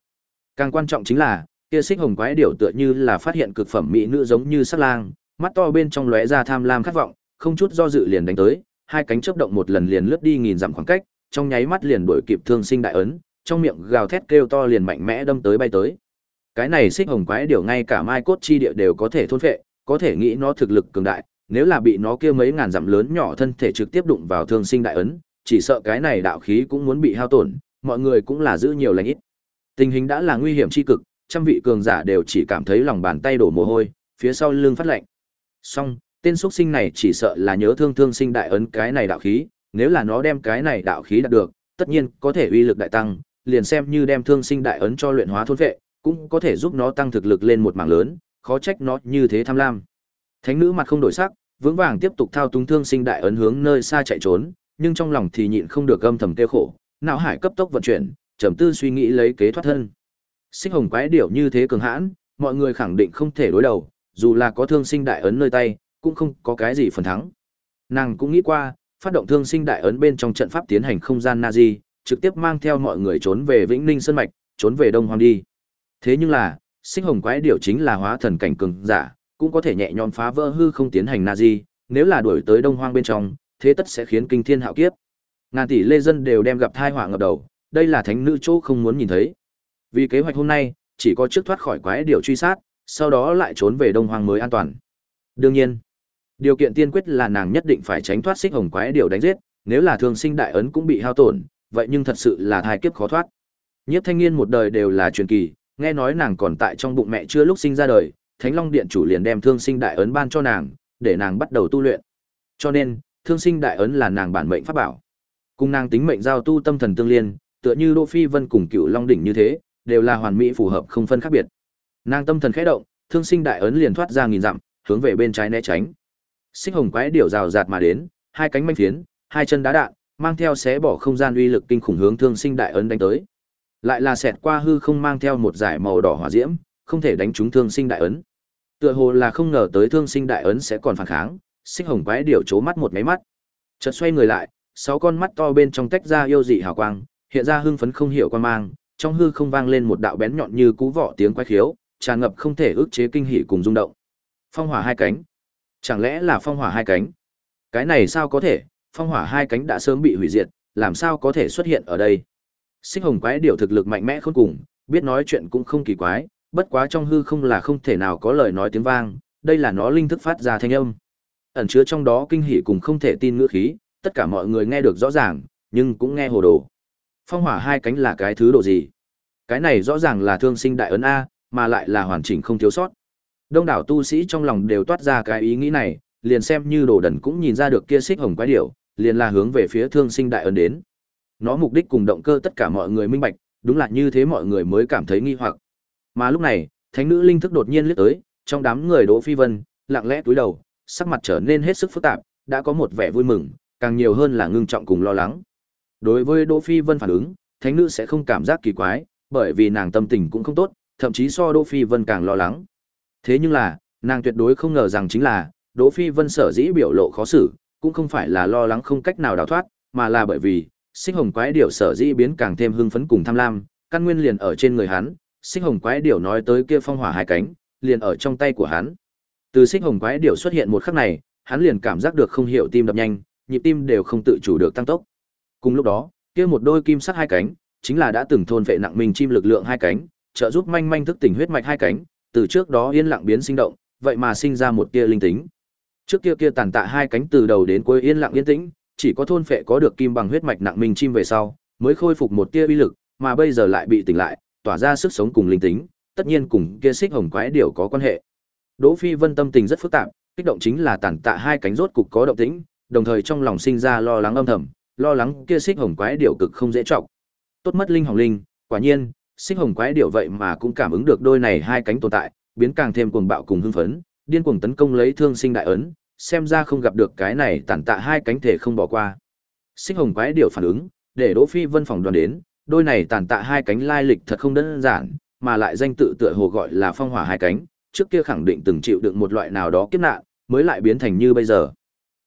Càng quan trọng chính là, kia xích hồng quái điểu tựa như là phát hiện cực phẩm mỹ nữ giống như sắc lang, mắt to bên trong lóe ra tham lam khát vọng, không chút do dự liền đánh tới, hai cánh chớp động một lần liền lướt đi nghìn dặm khoảng cách, trong nháy mắt liền đuổi kịp thương sinh đại ấn, trong miệng gào thét kêu to liền mạnh mẽ đâm tới bay tới. Cái này xích hồng quái điều ngay cả mai cốt chi địa đều có thể thôn phệ, có thể nghĩ nó thực lực cường đại, nếu là bị nó kia mấy ngàn dặm lớn nhỏ thân thể trực tiếp đụng vào thương sinh đại ấn, chỉ sợ cái này đạo khí cũng muốn bị hao tổn, mọi người cũng là giữ nhiều lành ít. Tình hình đã là nguy hiểm chi cực, trăm vị cường giả đều chỉ cảm thấy lòng bàn tay đổ mồ hôi, phía sau lưng phát lạnh. Song, tên xuất sinh này chỉ sợ là nhớ thương thương sinh đại ấn cái này đạo khí, nếu là nó đem cái này đạo khí đạt được, tất nhiên có thể uy lực đại tăng, liền xem như đem thương sinh đại ấn cho luyện hóa thôn vệ, cũng có thể giúp nó tăng thực lực lên một mảng lớn, khó trách nó như thế tham lam. Thánh nữ mặt không đổi sắc, vững vàng tiếp tục thao túng thương sinh đại ấn hướng nơi xa chạy trốn, nhưng trong lòng thì nhịn không được âm thầm tiêu khổ, não hải cấp tốc vận chuyển, trầm tư suy nghĩ lấy kế thoát thân. Xích hồng quái điểu như thế cường hãn, mọi người khẳng định không thể đối đầu, dù là có thương sinh đại ấn nơi tay, cũng không có cái gì phần thắng. Nàng cũng nghĩ qua, phát động thương sinh đại ấn bên trong trận pháp tiến hành không gian Nazi, trực tiếp mang theo mọi người trốn về Vĩnh Ninh Sơn Mạch, trốn về Đông Hoàng đi. Thế nhưng là, sinh hồng quái điểu chính là hóa thần cảnh cường giả, cũng có thể nhẹ nhõm phá vỡ hư không tiến hành Nazi, nếu là đuổi tới Đông Hoang bên trong, thế tất sẽ khiến kinh thiên hạo kiếp. Ngàn tỷ lê dân đều đem gặp tai họa ngập đầu, đây là thánh nữ chỗ không muốn nhìn thấy. Vì kế hoạch hôm nay, chỉ có trước thoát khỏi quái điểu truy sát, sau đó lại trốn về Đông Hoang mới an toàn. Đương nhiên, điều kiện tiên quyết là nàng nhất định phải tránh thoát xích hồng quái điểu đánh giết, nếu là thường sinh đại ấn cũng bị hao tổn, vậy nhưng thật sự là thai kiếp khó thoát. Nhất thanh niên một đời đều là truyền kỳ, nghe nói nàng còn tại trong bụng mẹ chưa lúc sinh ra đời, Thánh Long Điện chủ liền đem Thương Sinh Đại ấn ban cho nàng, để nàng bắt đầu tu luyện. Cho nên, Thương Sinh Đại ấn là nàng bản mệnh pháp bảo. Cùng nàng tính mệnh giao tu tâm thần tương liên, tựa như Đỗ Phi Vân cùng Cựu Long đỉnh như thế, đều là hoàn mỹ phù hợp không phân khác biệt. Nàng tâm thần khẽ động, Thương Sinh Đại ấn liền thoát ra nghìn dặm, hướng về bên trái né tránh. Xích hồng quái điểu rào rạt mà đến, hai cánh manh phiến, hai chân đá đạn, mang theo xé bỏ không gian uy lực kinh khủng hướng Thương Sinh Đại ấn đánh tới. Lại là xẹt qua hư không mang theo một dải màu đỏ hỏa diễm, không thể đánh trúng Thương Sinh Đại ấn. Tựa hồ là không ngờ tới Thương Sinh Đại ấn sẽ còn phản kháng, Xích hồng quái điều chố mắt một máy mắt. Chợt xoay người lại, sáu con mắt to bên trong tách ra yêu dị hào quang, hiện ra hưng phấn không hiểu quan mang, trong hư không vang lên một đạo bén nhọn như cú vọ tiếng quái khiếu, tràn ngập không thể ức chế kinh hỉ cùng rung động. Phong hỏa hai cánh. Chẳng lẽ là phong hỏa hai cánh? Cái này sao có thể, phong hỏa hai cánh đã sớm bị hủy diệt, làm sao có thể xuất hiện ở đây? Xích hồng quái Điểu thực lực mạnh mẽ khôn cùng, biết nói chuyện cũng không kỳ quái, bất quá trong hư không là không thể nào có lời nói tiếng vang, đây là nó linh thức phát ra thanh âm. Ẩn chứa trong đó kinh hỉ cùng không thể tin ngữ khí, tất cả mọi người nghe được rõ ràng, nhưng cũng nghe hồ đồ. Phong hỏa hai cánh là cái thứ độ gì? Cái này rõ ràng là thương sinh đại ấn A, mà lại là hoàn chỉnh không thiếu sót. Đông đảo tu sĩ trong lòng đều toát ra cái ý nghĩ này, liền xem như đồ đần cũng nhìn ra được kia xích hồng quái điểu, liền là hướng về phía thương sinh đại ấn đến. Nó mục đích cùng động cơ tất cả mọi người minh bạch, đúng là như thế mọi người mới cảm thấy nghi hoặc. Mà lúc này, thánh nữ linh thức đột nhiên liếc tới, trong đám người Đỗ Phi Vân, lặng lẽ túi đầu, sắc mặt trở nên hết sức phức tạp, đã có một vẻ vui mừng, càng nhiều hơn là ngưng trọng cùng lo lắng. Đối với Đỗ Phi Vân phản ứng, thánh nữ sẽ không cảm giác kỳ quái, bởi vì nàng tâm tình cũng không tốt, thậm chí so Đỗ Phi Vân càng lo lắng. Thế nhưng là, nàng tuyệt đối không ngờ rằng chính là, Đỗ Phi Vân sở dĩ biểu lộ khó xử, cũng không phải là lo lắng không cách nào đào thoát, mà là bởi vì, Sinh hồng quái điểu sở dĩ biến càng thêm hưng phấn cùng tham lam, căn nguyên liền ở trên người hắn, Sinh hồng quái điểu nói tới kia phong hỏa hai cánh, liền ở trong tay của hắn. Từ Sinh hồng quái điểu xuất hiện một khắc này, hắn liền cảm giác được không hiểu tim đập nhanh, nhịp tim đều không tự chủ được tăng tốc. Cùng lúc đó, kia một đôi kim sắc hai cánh, chính là đã từng thôn vệ nặng mình chim lực lượng hai cánh, trợ giúp manh manh thức tỉnh huyết mạch hai cánh, từ trước đó yên lặng biến sinh động, vậy mà sinh ra một tia linh tính. Trước kia kia tàn tạ hai cánh từ đầu đến cuối yên lặng yên tĩnh, chỉ có thôn phệ có được kim bằng huyết mạch nặng mình chim về sau, mới khôi phục một tia uy lực, mà bây giờ lại bị tỉnh lại, tỏa ra sức sống cùng linh tính, tất nhiên cùng kia xích hồng quái điều có quan hệ. Đỗ Phi Vân tâm tình rất phức tạp, kích động chính là tản tạ hai cánh rốt cục có động tĩnh, đồng thời trong lòng sinh ra lo lắng âm thầm, lo lắng kia xích hồng quái điều cực không dễ trọng. Tốt mất linh hồng linh, quả nhiên, xích hồng quái điều vậy mà cũng cảm ứng được đôi này hai cánh tồn tại, biến càng thêm cuồng bạo cùng hưng phấn, điên cuồng tấn công lấy thương sinh đại ấn, xem ra không gặp được cái này tàn tạ hai cánh thể không bỏ qua. Xích hồng quái điều phản ứng, để Đỗ Phi Vân phòng đoàn đến, đôi này tàn tạ hai cánh lai lịch thật không đơn giản, mà lại danh tự tựa hồ gọi là phong hỏa hai cánh, trước kia khẳng định từng chịu đựng một loại nào đó kiếp nạn, mới lại biến thành như bây giờ.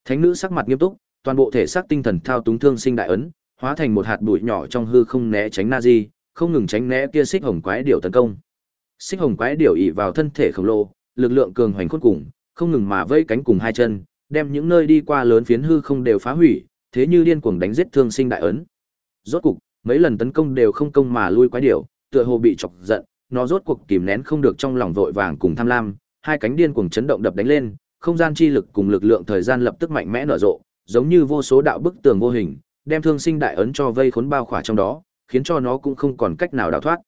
Thánh nữ sắc mặt nghiêm túc, toàn bộ thể xác tinh thần thao túng thương sinh đại ấn, hóa thành một hạt bụi nhỏ trong hư không né tránh Nazi, không ngừng tránh né kia xích hồng quái điểu tấn công. Xích hồng quái điểu ỷ vào thân thể khổng lồ, lực lượng cường hoành khôn cùng, không ngừng mà vây cánh cùng hai chân, đem những nơi đi qua lớn phiến hư không đều phá hủy, thế như điên cuồng đánh giết thương sinh đại ấn. Rốt cục, mấy lần tấn công đều không công mà lui quái điểu, tựa hồ bị chọc giận, nó rốt cuộc kìm nén không được trong lòng vội vàng cùng tham lam, hai cánh điên cuồng chấn động đập đánh lên, không gian chi lực cùng lực lượng thời gian lập tức mạnh mẽ nở rộ, giống như vô số đạo bức tường vô hình, đem thương sinh đại ấn cho vây khốn bao khỏa trong đó, khiến cho nó cũng không còn cách nào đào thoát.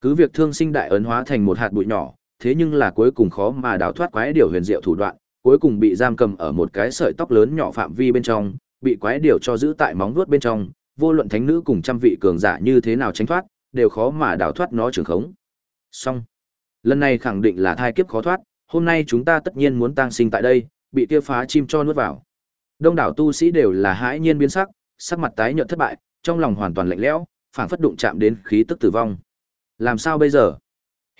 Cứ việc thương sinh đại ấn hóa thành một hạt bụi nhỏ, thế nhưng là cuối cùng khó mà đào thoát quái điều huyền diệu thủ đoạn, cuối cùng bị giam cầm ở một cái sợi tóc lớn nhỏ phạm vi bên trong, bị quái điều cho giữ tại móng vuốt bên trong, vô luận thánh nữ cùng trăm vị cường giả như thế nào tránh thoát, đều khó mà đào thoát nó trường khống. Xong. Lần này khẳng định là thai kiếp khó thoát, hôm nay chúng ta tất nhiên muốn tang sinh tại đây, bị kia phá chim cho nuốt vào. Đông đảo tu sĩ đều là hãi nhiên biến sắc, sắc mặt tái nhợt thất bại, trong lòng hoàn toàn lạnh lẽo, phảng phất đụng chạm đến khí tức tử vong. Làm sao bây giờ?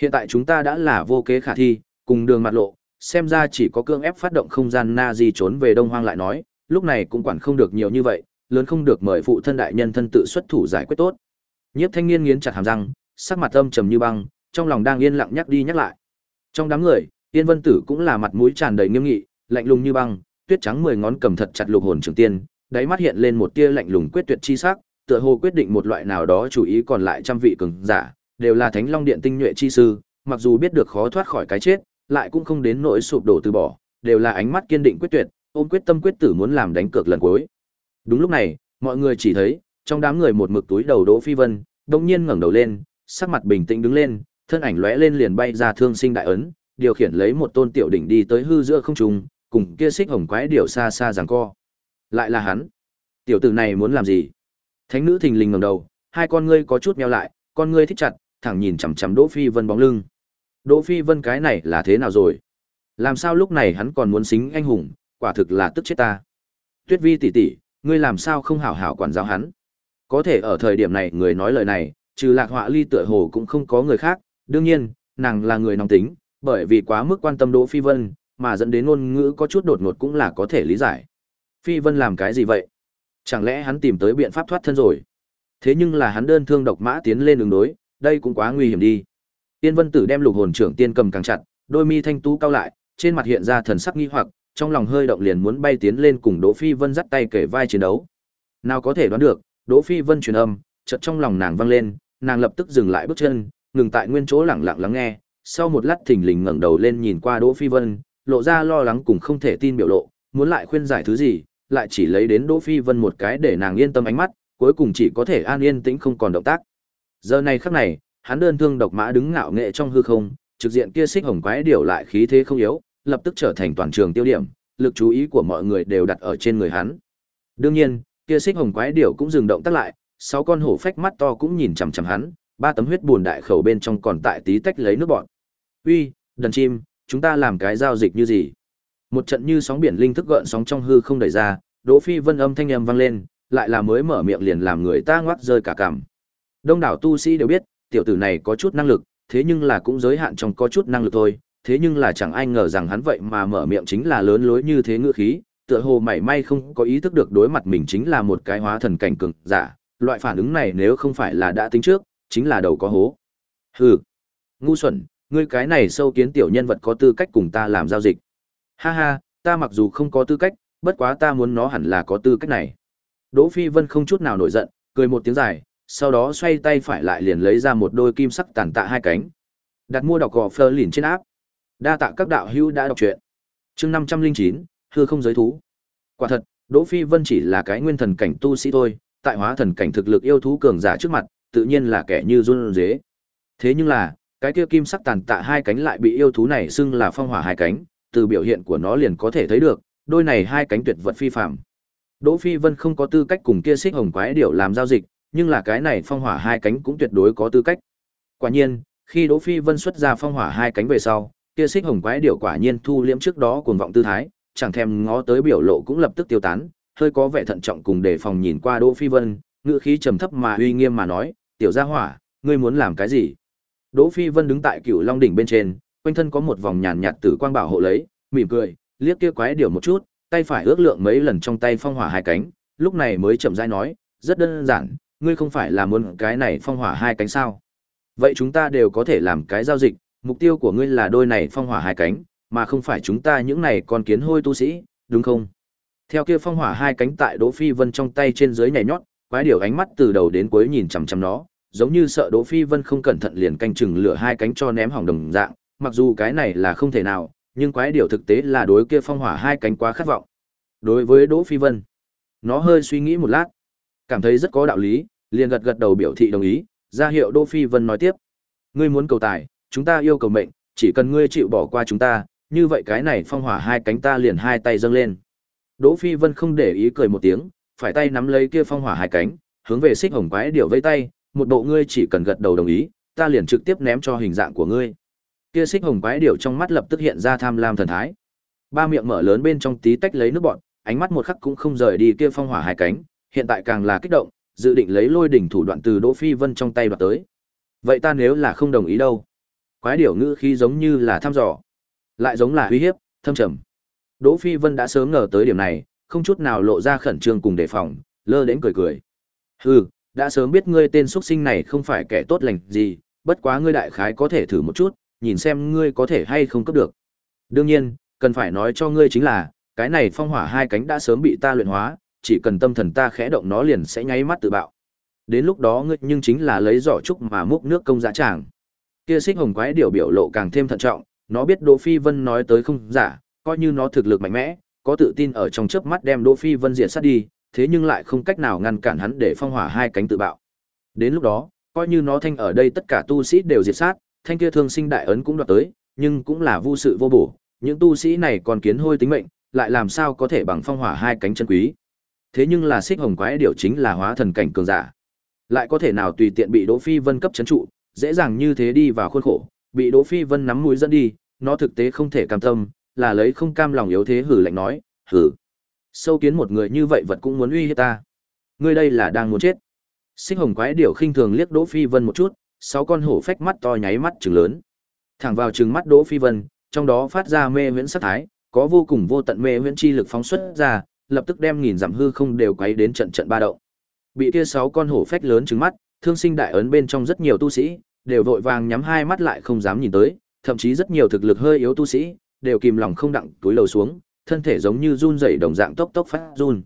Hiện tại chúng ta đã là vô kế khả thi, cùng đường mặt lộ, xem ra chỉ có cương ép phát động không gian na di trốn về đông hoang lại nói, lúc này cũng quản không được nhiều như vậy, lớn không được mời phụ thân đại nhân thân tự xuất thủ giải quyết tốt. Nhiếp thanh niên nghiến chặt hàm răng, sắc mặt âm trầm như băng, trong lòng đang yên lặng nhắc đi nhắc lại. Trong đám người, Yên Vân Tử cũng là mặt mũi tràn đầy nghiêm nghị, lạnh lùng như băng, tuyết trắng mười ngón cầm thật chặt lục hồn trường tiên, đáy mắt hiện lên một tia lạnh lùng quyết tuyệt chi sắc, tựa hồ quyết định một loại nào đó chủ ý còn lại trăm vị cường giả, đều là Thánh Long Điện tinh nhuệ chi sư, mặc dù biết được khó thoát khỏi cái chết, lại cũng không đến nỗi sụp đổ từ bỏ, đều là ánh mắt kiên định quyết tuyệt, ôm quyết tâm quyết tử muốn làm đánh cược lần cuối. Đúng lúc này, mọi người chỉ thấy, trong đám người một mực túi đầu Đỗ Phi Vân, đột nhiên ngẩng đầu lên, sắc mặt bình tĩnh đứng lên, thân ảnh lóe lên liền bay ra thương sinh đại ấn, điều khiển lấy một tôn tiểu đỉnh đi tới hư giữa không trung, cùng kia xích hồng quái điểu xa xa giằng co. Lại là hắn. Tiểu tử này muốn làm gì? Thánh nữ thình lình ngẩng đầu, hai con ngươi có chút nheo lại, con ngươi thích chặt, thẳng nhìn chằm chằm Đỗ Phi Vân bóng lưng. Đỗ Phi Vân cái này là thế nào rồi? Làm sao lúc này hắn còn muốn xính anh hùng, quả thực là tức chết ta. Tuyết Vi tỷ tỷ, ngươi làm sao không hảo hảo quản giáo hắn? Có thể ở thời điểm này người nói lời này, trừ Lạc Họa Ly tựa hồ cũng không có người khác, đương nhiên, nàng là người nóng tính, bởi vì quá mức quan tâm Đỗ Phi Vân, mà dẫn đến ngôn ngữ có chút đột ngột cũng là có thể lý giải. Phi Vân làm cái gì vậy? Chẳng lẽ hắn tìm tới biện pháp thoát thân rồi? Thế nhưng là hắn đơn thương độc mã tiến lên đường đối, đây cũng quá nguy hiểm đi. Tiên Vân Tử đem lục hồn trưởng tiên cầm càng chặt, đôi mi thanh tú cao lại, trên mặt hiện ra thần sắc nghi hoặc, trong lòng hơi động liền muốn bay tiến lên cùng Đỗ Phi Vân dắt tay kể vai chiến đấu. Nào có thể đoán được, Đỗ Phi Vân truyền âm, chợt trong lòng nàng vang lên, nàng lập tức dừng lại bước chân, ngừng tại nguyên chỗ lặng lặng lắng nghe, sau một lát thình lình ngẩng đầu lên nhìn qua Đỗ Phi Vân, lộ ra lo lắng cùng không thể tin biểu lộ, muốn lại khuyên giải thứ gì, lại chỉ lấy đến Đỗ Phi Vân một cái để nàng yên tâm ánh mắt, cuối cùng chỉ có thể an yên tĩnh không còn động tác. Giờ này khắc này, hắn đơn thương độc mã đứng ngạo nghệ trong hư không, trực diện kia xích hồng quái điểu lại khí thế không yếu, lập tức trở thành toàn trường tiêu điểm, lực chú ý của mọi người đều đặt ở trên người hắn. Đương nhiên, kia xích hồng quái điểu cũng dừng động tác lại, sáu con hổ phách mắt to cũng nhìn chằm chằm hắn, ba tấm huyết buồn đại khẩu bên trong còn tại tí tách lấy nước bọt. "Uy, đần chim, chúng ta làm cái giao dịch như gì?" Một trận như sóng biển linh thức gợn sóng trong hư không đẩy ra, Đỗ Phi Vân âm thanh âm vang lên, lại là mới mở miệng liền làm người ta ngoác rơi cả cằm. Đông đảo tu sĩ đều biết, tiểu tử này có chút năng lực, thế nhưng là cũng giới hạn trong có chút năng lực thôi, thế nhưng là chẳng ai ngờ rằng hắn vậy mà mở miệng chính là lớn lối như thế ngữ khí, tựa hồ mảy may không có ý thức được đối mặt mình chính là một cái hóa thần cảnh cường giả, loại phản ứng này nếu không phải là đã tính trước, chính là đầu có hố. Hừ, ngu xuẩn, ngươi cái này sâu kiến tiểu nhân vật có tư cách cùng ta làm giao dịch. Ha ha, ta mặc dù không có tư cách, bất quá ta muốn nó hẳn là có tư cách này. Đỗ Phi Vân không chút nào nổi giận, cười một tiếng dài, sau đó xoay tay phải lại liền lấy ra một đôi kim sắc tàn tạ hai cánh. Đặt mua đọc gò phơ lìn trên áp. Đa tạ các đạo hữu đã đọc truyện. Chương 509, hư không giới thú. Quả thật, Đỗ Phi Vân chỉ là cái nguyên thần cảnh tu sĩ thôi, tại hóa thần cảnh thực lực yêu thú cường giả trước mặt, tự nhiên là kẻ như run rế. Thế nhưng là, cái kia kim sắc tàn tạ hai cánh lại bị yêu thú này xưng là phong hỏa hai cánh, từ biểu hiện của nó liền có thể thấy được, đôi này hai cánh tuyệt vật phi phàm. Đỗ Phi Vân không có tư cách cùng kia xích hồng quái điểu làm giao dịch, nhưng là cái này phong hỏa hai cánh cũng tuyệt đối có tư cách. Quả nhiên, khi Đỗ Phi Vân xuất ra phong hỏa hai cánh về sau, kia xích hồng quái điểu quả nhiên thu liễm trước đó cuồng vọng tư thái, chẳng thèm ngó tới biểu lộ cũng lập tức tiêu tán, hơi có vẻ thận trọng cùng đề phòng nhìn qua Đỗ Phi Vân, ngữ khí trầm thấp mà uy nghiêm mà nói, "Tiểu gia hỏa, ngươi muốn làm cái gì?" Đỗ Phi Vân đứng tại Cửu Long đỉnh bên trên, quanh thân có một vòng nhàn nhạt tử quang bảo hộ lấy, mỉm cười, liếc kia quái điểu một chút, tay phải ước lượng mấy lần trong tay phong hỏa hai cánh, lúc này mới chậm rãi nói, "Rất đơn giản, ngươi không phải là muốn cái này phong hỏa hai cánh sao? Vậy chúng ta đều có thể làm cái giao dịch, mục tiêu của ngươi là đôi này phong hỏa hai cánh, mà không phải chúng ta những này con kiến hôi tu sĩ, đúng không? Theo kia phong hỏa hai cánh tại Đỗ Phi Vân trong tay trên dưới nhảy nhót, quái điểu ánh mắt từ đầu đến cuối nhìn chằm chằm nó, giống như sợ Đỗ Phi Vân không cẩn thận liền canh chừng lửa hai cánh cho ném hỏng đồng dạng, mặc dù cái này là không thể nào, nhưng quái điểu thực tế là đối kia phong hỏa hai cánh quá khát vọng. Đối với Đỗ Phi Vân, nó hơi suy nghĩ một lát, cảm thấy rất có đạo lý, liền gật gật đầu biểu thị đồng ý, ra hiệu Đỗ Phi Vân nói tiếp. Ngươi muốn cầu tài, chúng ta yêu cầu mệnh, chỉ cần ngươi chịu bỏ qua chúng ta, như vậy cái này phong hỏa hai cánh ta liền hai tay dâng lên. Đỗ Phi Vân không để ý cười một tiếng, phải tay nắm lấy kia phong hỏa hai cánh, hướng về xích hồng quái điểu vây tay, một bộ ngươi chỉ cần gật đầu đồng ý, ta liền trực tiếp ném cho hình dạng của ngươi. Kia xích hồng quái điểu trong mắt lập tức hiện ra tham lam thần thái. Ba miệng mở lớn bên trong tí tách lấy nước bọt, ánh mắt một khắc cũng không rời đi kia phong hỏa hai cánh, hiện tại càng là kích động, dự định lấy lôi đỉnh thủ đoạn từ Đỗ Phi Vân trong tay đoạt tới. Vậy ta nếu là không đồng ý đâu? Quái điểu ngữ khí giống như là thăm dò, lại giống là uy hiếp, thâm trầm. Đỗ Phi Vân đã sớm ngờ tới điểm này, không chút nào lộ ra khẩn trương cùng đề phòng, lơ đến cười cười. Hừ, đã sớm biết ngươi tên xuất sinh này không phải kẻ tốt lành gì, bất quá ngươi đại khái có thể thử một chút, nhìn xem ngươi có thể hay không cấp được. Đương nhiên, cần phải nói cho ngươi chính là, cái này phong hỏa hai cánh đã sớm bị ta luyện hóa, chỉ cần tâm thần ta khẽ động nó liền sẽ nháy mắt tự bạo. Đến lúc đó ngươi nhưng chính là lấy giỏ trúc mà múc nước công dã tràng. Kia xích hồng quái điều biểu lộ càng thêm thận trọng, nó biết Đỗ Phi Vân nói tới không giả, coi như nó thực lực mạnh mẽ, có tự tin ở trong chớp mắt đem Đỗ Phi Vân diệt sát đi, thế nhưng lại không cách nào ngăn cản hắn để phong hỏa hai cánh tự bạo. Đến lúc đó, coi như nó thanh ở đây tất cả tu sĩ đều diệt sát, thanh kia thương sinh đại ấn cũng đoạt tới, nhưng cũng là vô sự vô bổ, những tu sĩ này còn kiến hôi tính mệnh, lại làm sao có thể bằng phong hỏa hai cánh chân quý. Thế nhưng là xích hồng quái điều chính là hóa thần cảnh cường giả. Lại có thể nào tùy tiện bị Đỗ Phi Vân cấp chấn trụ, dễ dàng như thế đi vào khuôn khổ, bị Đỗ Phi Vân nắm mũi dẫn đi, nó thực tế không thể cam tâm, là lấy không cam lòng yếu thế hử lạnh nói, hử. Sâu kiến một người như vậy vật cũng muốn uy hiếp ta. Ngươi đây là đang muốn chết. Xích hồng quái điểu khinh thường liếc Đỗ Phi Vân một chút, sáu con hổ phách mắt to nháy mắt chừng lớn. Thẳng vào chừng mắt Đỗ Phi Vân, trong đó phát ra mê huyễn sắc thái, có vô cùng vô tận mê huyễn chi lực phóng xuất ra, lập tức đem nghìn dặm hư không đều quấy đến trận trận ba động. Bị kia sáu con hổ phách lớn trừng mắt, thương sinh đại ấn bên trong rất nhiều tu sĩ, đều vội vàng nhắm hai mắt lại không dám nhìn tới, thậm chí rất nhiều thực lực hơi yếu tu sĩ, đều kìm lòng không đặng túi lầu xuống, thân thể giống như run rẩy đồng dạng tốc tốc phát run.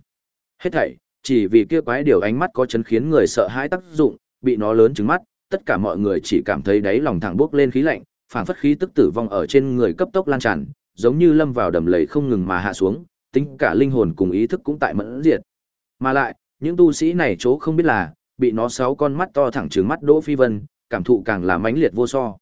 Hết thảy, chỉ vì kia quái điều ánh mắt có chấn khiến người sợ hãi tác dụng, bị nó lớn trừng mắt, tất cả mọi người chỉ cảm thấy đáy lòng thẳng bốc lên khí lạnh, phảng phất khí tức tử vong ở trên người cấp tốc lan tràn, giống như lâm vào đầm lầy không ngừng mà hạ xuống, tính cả linh hồn cùng ý thức cũng tại mẫn diệt. Mà lại, những tu sĩ này chỗ không biết là, bị nó sáu con mắt to thẳng trừng mắt Đỗ Phi Vân, cảm thụ càng là mãnh liệt vô so.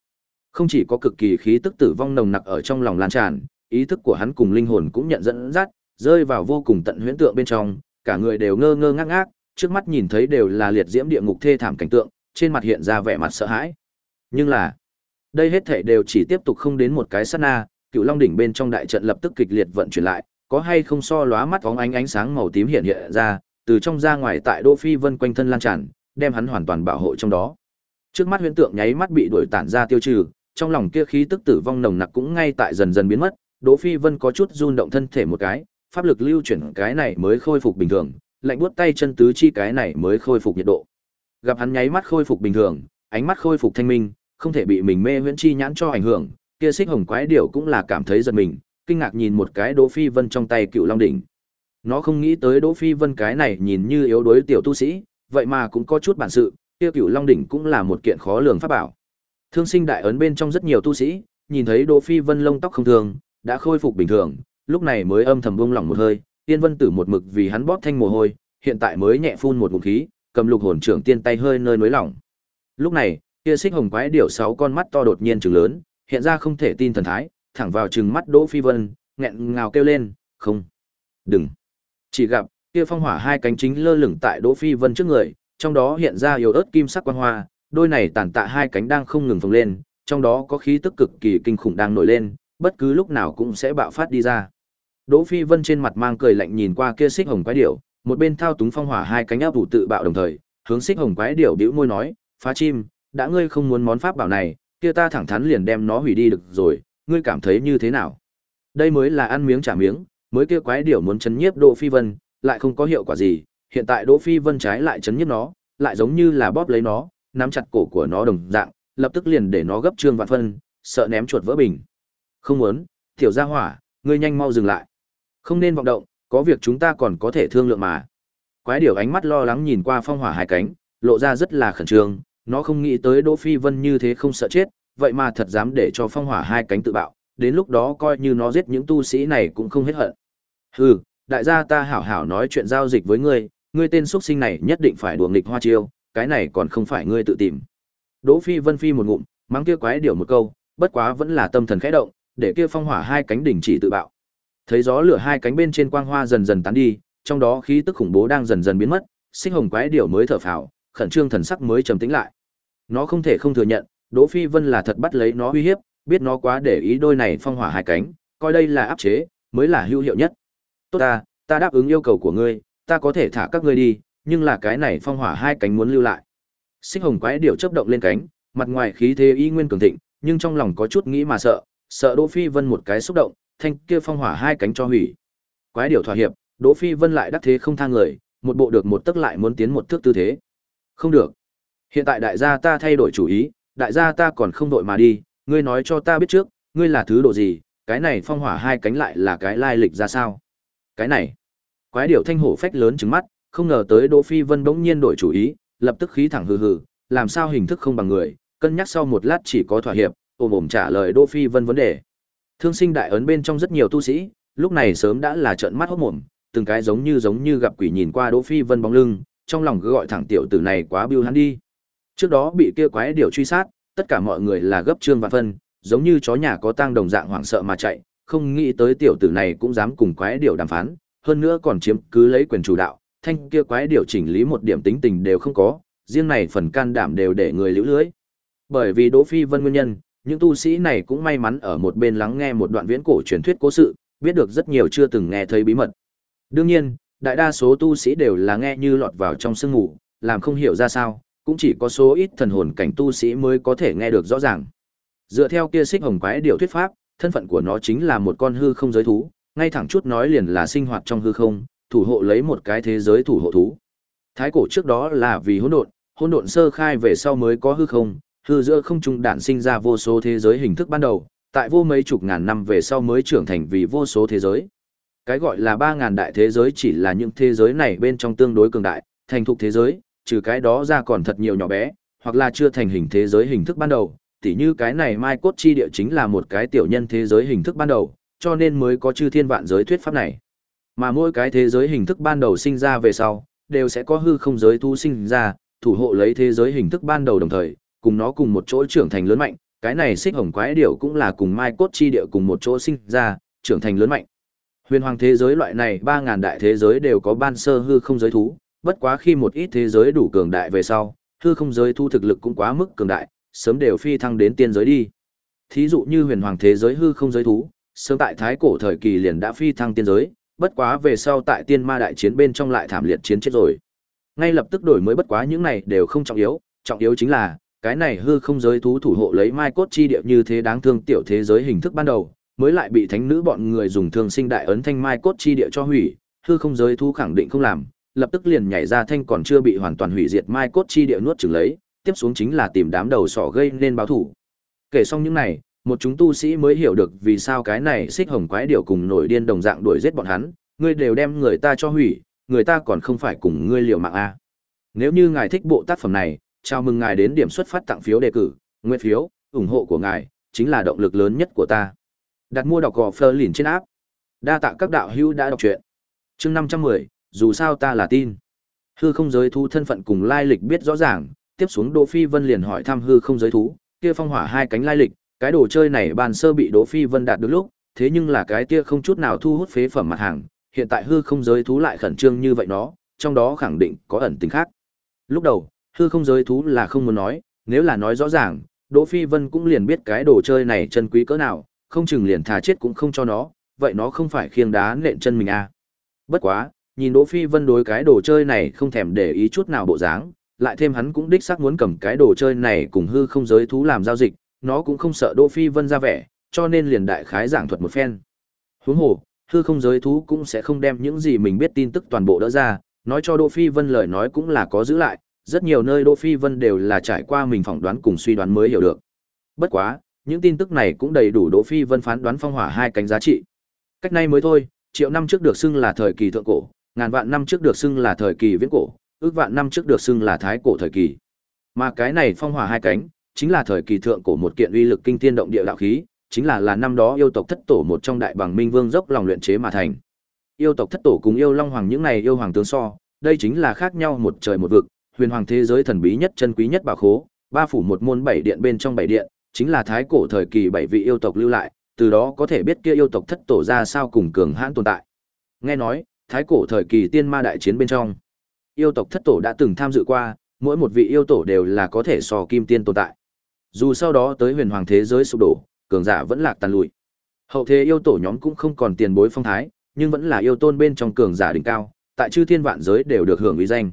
Không chỉ có cực kỳ khí tức tử vong nồng nặc ở trong lòng lan tràn, ý thức của hắn cùng linh hồn cũng nhận dẫn dắt, rơi vào vô cùng tận huyễn tượng bên trong, cả người đều ngơ ngơ ngác ngác, trước mắt nhìn thấy đều là liệt diễm địa ngục thê thảm cảnh tượng, trên mặt hiện ra vẻ mặt sợ hãi. Nhưng là, đây hết thảy đều chỉ tiếp tục không đến một cái sát na, Cựu Long đỉnh bên trong đại trận lập tức kịch liệt vận chuyển lại, có hay không so lóa mắt óng ánh ánh sáng màu tím hiện hiện ra, từ trong ra ngoài tại Đỗ Phi Vân quanh thân lan tràn, đem hắn hoàn toàn bảo hộ trong đó. Trước mắt huyễn tượng nháy mắt bị đuổi tản ra tiêu trừ, trong lòng kia khí tức tử vong nồng nặc cũng ngay tại dần dần biến mất, Đỗ Phi Vân có chút run động thân thể một cái, pháp lực lưu chuyển cái này mới khôi phục bình thường, lạnh buốt tay chân tứ chi cái này mới khôi phục nhiệt độ. Gặp hắn nháy mắt khôi phục bình thường, ánh mắt khôi phục thanh minh, không thể bị mình mê huyễn chi nhãn cho ảnh hưởng, kia xích hồng quái điểu cũng là cảm thấy giật mình, kinh ngạc nhìn một cái Đỗ Phi Vân trong tay cựu long đỉnh. Nó không nghĩ tới Đỗ Phi Vân cái này nhìn như yếu đuối tiểu tu sĩ, vậy mà cũng có chút bản sự, kia cựu long đỉnh cũng là một kiện khó lường pháp bảo. Thương sinh đại ấn bên trong rất nhiều tu sĩ, nhìn thấy Đỗ Phi Vân lông tóc không thường, đã khôi phục bình thường, lúc này mới âm thầm buông lỏng một hơi, Tiên Vân Tử một mực vì hắn bóp thanh mồ hôi, hiện tại mới nhẹ phun một ngụm khí, cầm lục hồn trưởng tiên tay hơi nơi nới lỏng. Lúc này, kia xích hồng quái điểu sáu con mắt to đột nhiên trừng lớn, hiện ra không thể tin thần thái, thẳng vào trừng mắt Đỗ Phi Vân, nghẹn ngào kêu lên, "Không, đừng." Chỉ gặp kia phong hỏa hai cánh chính lơ lửng tại Đỗ Phi Vân trước người, trong đó hiện ra yếu ớt kim sắc quang hoa, đôi này tản tạ hai cánh đang không ngừng phồng lên, trong đó có khí tức cực kỳ kinh khủng đang nổi lên, bất cứ lúc nào cũng sẽ bạo phát đi ra. Đỗ Phi Vân trên mặt mang cười lạnh nhìn qua kia xích hồng quái điểu, một bên thao túng phong hỏa hai cánh áp vũ tự bạo đồng thời, hướng xích hồng quái điểu bĩu môi nói, "Phá chim, đã ngươi không muốn món pháp bảo này, kia ta thẳng thắn liền đem nó hủy đi được rồi, ngươi cảm thấy như thế nào?" Đây mới là ăn miếng trả miếng, mới kia quái điểu muốn chấn nhiếp Đỗ Phi Vân, lại không có hiệu quả gì, hiện tại Đỗ Phi Vân trái lại chấn nhiếp nó, lại giống như là bóp lấy nó, nắm chặt cổ của nó đồng dạng, lập tức liền để nó gấp trương vạn phân, sợ ném chuột vỡ bình. Không muốn, tiểu gia hỏa, ngươi nhanh mau dừng lại. Không nên vọng động, có việc chúng ta còn có thể thương lượng mà. Quái điểu ánh mắt lo lắng nhìn qua phong hỏa hai cánh, lộ ra rất là khẩn trương, nó không nghĩ tới Đỗ Phi Vân như thế không sợ chết, vậy mà thật dám để cho phong hỏa hai cánh tự bạo, đến lúc đó coi như nó giết những tu sĩ này cũng không hết hận. Hừ, đại gia ta hảo hảo nói chuyện giao dịch với ngươi, ngươi tên xuất sinh này nhất định phải đùa nghịch hoa chiêu, cái này còn không phải ngươi tự tìm. Đỗ Phi Vân phi một ngụm, mắng kia quái điểu một câu, bất quá vẫn là tâm thần khẽ động, để kia phong hỏa hai cánh đỉnh chỉ tự bạo. Thấy gió lửa hai cánh bên trên quang hoa dần dần tán đi, trong đó khí tức khủng bố đang dần dần biến mất, sinh hồng quái điểu mới thở phào, khẩn trương thần sắc mới trầm tĩnh lại. Nó không thể không thừa nhận, Đỗ Phi Vân là thật bắt lấy nó uy hiếp, biết nó quá để ý đôi này phong hỏa hai cánh, coi đây là áp chế, mới là hữu hiệu nhất. Tốt ta, ta đáp ứng yêu cầu của ngươi, ta có thể thả các ngươi đi, nhưng là cái này phong hỏa hai cánh muốn lưu lại. Xích hồng quái điểu chớp động lên cánh, mặt ngoài khí thế y nguyên cường thịnh, nhưng trong lòng có chút nghĩ mà sợ, sợ Đỗ Phi Vân một cái xúc động, thanh kia phong hỏa hai cánh cho hủy. Quái điểu thỏa hiệp, Đỗ Phi Vân lại đắc thế không tha người, một bộ được một tức lại muốn tiến một thước tư thế. Không được. Hiện tại đại gia ta thay đổi chủ ý, đại gia ta còn không đội mà đi, ngươi nói cho ta biết trước, ngươi là thứ độ gì, cái này phong hỏa hai cánh lại là cái lai lịch ra sao? Cái này. Quái điểu thanh hổ phách lớn trứng mắt, không ngờ tới Đỗ Phi Vân bỗng nhiên đổi chủ ý, lập tức khí thẳng hừ hừ, làm sao hình thức không bằng người, cân nhắc sau một lát chỉ có thỏa hiệp, ôm ồm trả lời Đỗ Phi Vân vấn đề. Thương sinh đại ấn bên trong rất nhiều tu sĩ, lúc này sớm đã là trợn mắt hốt mồm, từng cái giống như giống như gặp quỷ nhìn qua Đỗ Phi Vân bóng lưng, trong lòng cứ gọi thẳng tiểu tử này quá biêu hắn đi. Trước đó bị kia quái điểu truy sát, tất cả mọi người là gấp trương và phân, giống như chó nhà có tang đồng dạng hoảng sợ mà chạy, không nghĩ tới tiểu tử này cũng dám cùng quái điểu đàm phán, hơn nữa còn chiếm cứ lấy quyền chủ đạo, thanh kia quái điểu chỉnh lý một điểm tính tình đều không có, riêng này phần can đảm đều để người liễu lưới. Bởi vì Đỗ Phi Vân nguyên nhân, những tu sĩ này cũng may mắn ở một bên lắng nghe một đoạn viễn cổ truyền thuyết cố sự, biết được rất nhiều chưa từng nghe thấy bí mật. Đương nhiên, đại đa số tu sĩ đều là nghe như lọt vào trong sương ngủ, làm không hiểu ra sao, cũng chỉ có số ít thần hồn cảnh tu sĩ mới có thể nghe được rõ ràng. Dựa theo kia xích hồng quái điều thuyết pháp, thân phận của nó chính là một con hư không giới thú, ngay thẳng chút nói liền là sinh hoạt trong hư không, thủ hộ lấy một cái thế giới thủ hộ thú. Thái cổ trước đó là vì hỗn độn, hỗn độn sơ khai về sau mới có hư không, hư giữa không trung đản sinh ra vô số thế giới hình thức ban đầu, tại vô mấy chục ngàn năm về sau mới trưởng thành vì vô số thế giới. Cái gọi là ba ngàn đại thế giới chỉ là những thế giới này bên trong tương đối cường đại, thành thục thế giới, trừ cái đó ra còn thật nhiều nhỏ bé, hoặc là chưa thành hình thế giới hình thức ban đầu, tỉ như cái này Mai Cốt Chi Địa chính là một cái tiểu nhân thế giới hình thức ban đầu, cho nên mới có chư thiên vạn giới thuyết pháp này. Mà mỗi cái thế giới hình thức ban đầu sinh ra về sau, đều sẽ có hư không giới thu sinh ra, thủ hộ lấy thế giới hình thức ban đầu đồng thời, cùng nó cùng một chỗ trưởng thành lớn mạnh, cái này xích hồng quái điểu cũng là cùng Mai Cốt Chi Địa cùng một chỗ sinh ra, trưởng thành lớn mạnh. Huyền hoàng thế giới loại này 3000 đại thế giới đều có ban sơ hư không giới thú, bất quá khi một ít thế giới đủ cường đại về sau, hư không giới thu thực lực cũng quá mức cường đại, sớm đều phi thăng đến tiên giới đi. Thí dụ như huyền hoàng thế giới hư không giới thú, sớm tại thái cổ thời kỳ liền đã phi thăng tiên giới, bất quá về sau tại tiên ma đại chiến bên trong lại thảm liệt chiến chết rồi. Ngay lập tức đổi mới bất quá những này đều không trọng yếu, trọng yếu chính là cái này hư không giới thú thủ hộ lấy mai cốt chi địa như thế đáng thương tiểu thế giới hình thức ban đầu, mới lại bị thánh nữ bọn người dùng thương sinh đại ấn thanh mai cốt chi địa cho hủy, hư không giới thú khẳng định không làm, lập tức liền nhảy ra thanh còn chưa bị hoàn toàn hủy diệt mai cốt chi địa nuốt chửng lấy, tiếp xuống chính là tìm đám đầu sỏ gây nên báo thủ. Kể xong những này, một chúng tu sĩ mới hiểu được vì sao cái này xích hồng quái điều cùng nổi điên đồng dạng đuổi giết bọn hắn, ngươi đều đem người ta cho hủy, người ta còn không phải cùng ngươi liều mạng a. Nếu như ngài thích bộ tác phẩm này, chào mừng ngài đến điểm xuất phát tặng phiếu đề cử, nguyên phiếu, ủng hộ của ngài chính là động lực lớn nhất của ta. Đặt mua đọc gò Fleur lìn trên áp. Đa tạ các đạo hữu đã đọc truyện. Chương 510, dù sao ta là tin. Hư không giới thú thân phận cùng lai lịch biết rõ ràng, tiếp xuống Đỗ Phi Vân liền hỏi thăm hư không giới thú, kia phong hỏa hai cánh lai lịch, cái đồ chơi này bàn sơ bị Đỗ Phi Vân đạt được lúc, thế nhưng là cái kia không chút nào thu hút phế phẩm mặt hàng, hiện tại hư không giới thú lại khẩn trương như vậy nó, trong đó khẳng định có ẩn tình khác. Lúc đầu, hư không giới thú là không muốn nói, nếu là nói rõ ràng, Đỗ Phi Vân cũng liền biết cái đồ chơi này chân quý cỡ nào, không chừng liền thà chết cũng không cho nó, vậy nó không phải khiêng đá nện chân mình à. Bất quá, nhìn Đỗ Phi Vân đối cái đồ chơi này không thèm để ý chút nào bộ dáng, lại thêm hắn cũng đích xác muốn cầm cái đồ chơi này cùng hư không giới thú làm giao dịch, nó cũng không sợ Đỗ Phi Vân ra vẻ, cho nên liền đại khái giảng thuật một phen. Huống hồ, hư không giới thú cũng sẽ không đem những gì mình biết tin tức toàn bộ đỡ ra, nói cho Đỗ Phi Vân lời nói cũng là có giữ lại, rất nhiều nơi Đỗ Phi Vân đều là trải qua mình phỏng đoán cùng suy đoán mới hiểu được. Bất quá, những tin tức này cũng đầy đủ Đỗ Phi Vân phán đoán phong hỏa hai cánh giá trị. Cách nay mới thôi, triệu năm trước được xưng là thời kỳ thượng cổ, ngàn vạn năm trước được xưng là thời kỳ viễn cổ, ước vạn năm trước được xưng là thái cổ thời kỳ. Mà cái này phong hỏa hai cánh, chính là thời kỳ thượng cổ một kiện uy lực kinh thiên động địa đạo khí, chính là là năm đó yêu tộc thất tổ một trong đại bằng minh vương dốc lòng luyện chế mà thành. Yêu tộc thất tổ cùng yêu long hoàng những này yêu hoàng tướng so, đây chính là khác nhau một trời một vực, huyền hoàng thế giới thần bí nhất chân quý nhất bảo khố, ba phủ một môn bảy điện bên trong bảy điện, chính là thái cổ thời kỳ bảy vị yêu tộc lưu lại, từ đó có thể biết kia yêu tộc thất tổ ra sao cùng cường hãn tồn tại. Nghe nói, thái cổ thời kỳ tiên ma đại chiến bên trong, yêu tộc thất tổ đã từng tham dự qua, mỗi một vị yêu tổ đều là có thể so kim tiên tồn tại. Dù sau đó tới huyền hoàng thế giới sụp đổ, cường giả vẫn lạc tàn lụi. Hậu thế yêu tổ nhóm cũng không còn tiền bối phong thái, nhưng vẫn là yêu tôn bên trong cường giả đỉnh cao, tại chư thiên vạn giới đều được hưởng uy danh.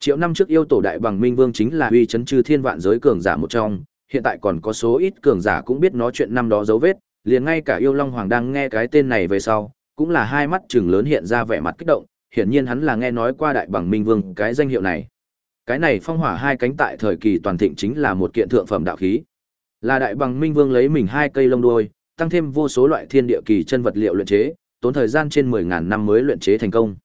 Triệu năm trước yêu tổ đại bằng Minh Vương chính là uy chấn chư thiên vạn giới cường giả một trong, hiện tại còn có số ít cường giả cũng biết nó chuyện năm đó dấu vết, liền ngay cả yêu long hoàng đang nghe cái tên này về sau, cũng là hai mắt trừng lớn hiện ra vẻ mặt kích động, hiển nhiên hắn là nghe nói qua đại bằng minh vương cái danh hiệu này. Cái này phong hỏa hai cánh tại thời kỳ toàn thịnh chính là một kiện thượng phẩm đạo khí. Là đại bằng minh vương lấy mình hai cây lông đuôi, tăng thêm vô số loại thiên địa kỳ chân vật liệu luyện chế, tốn thời gian trên 10000 năm mới luyện chế thành công.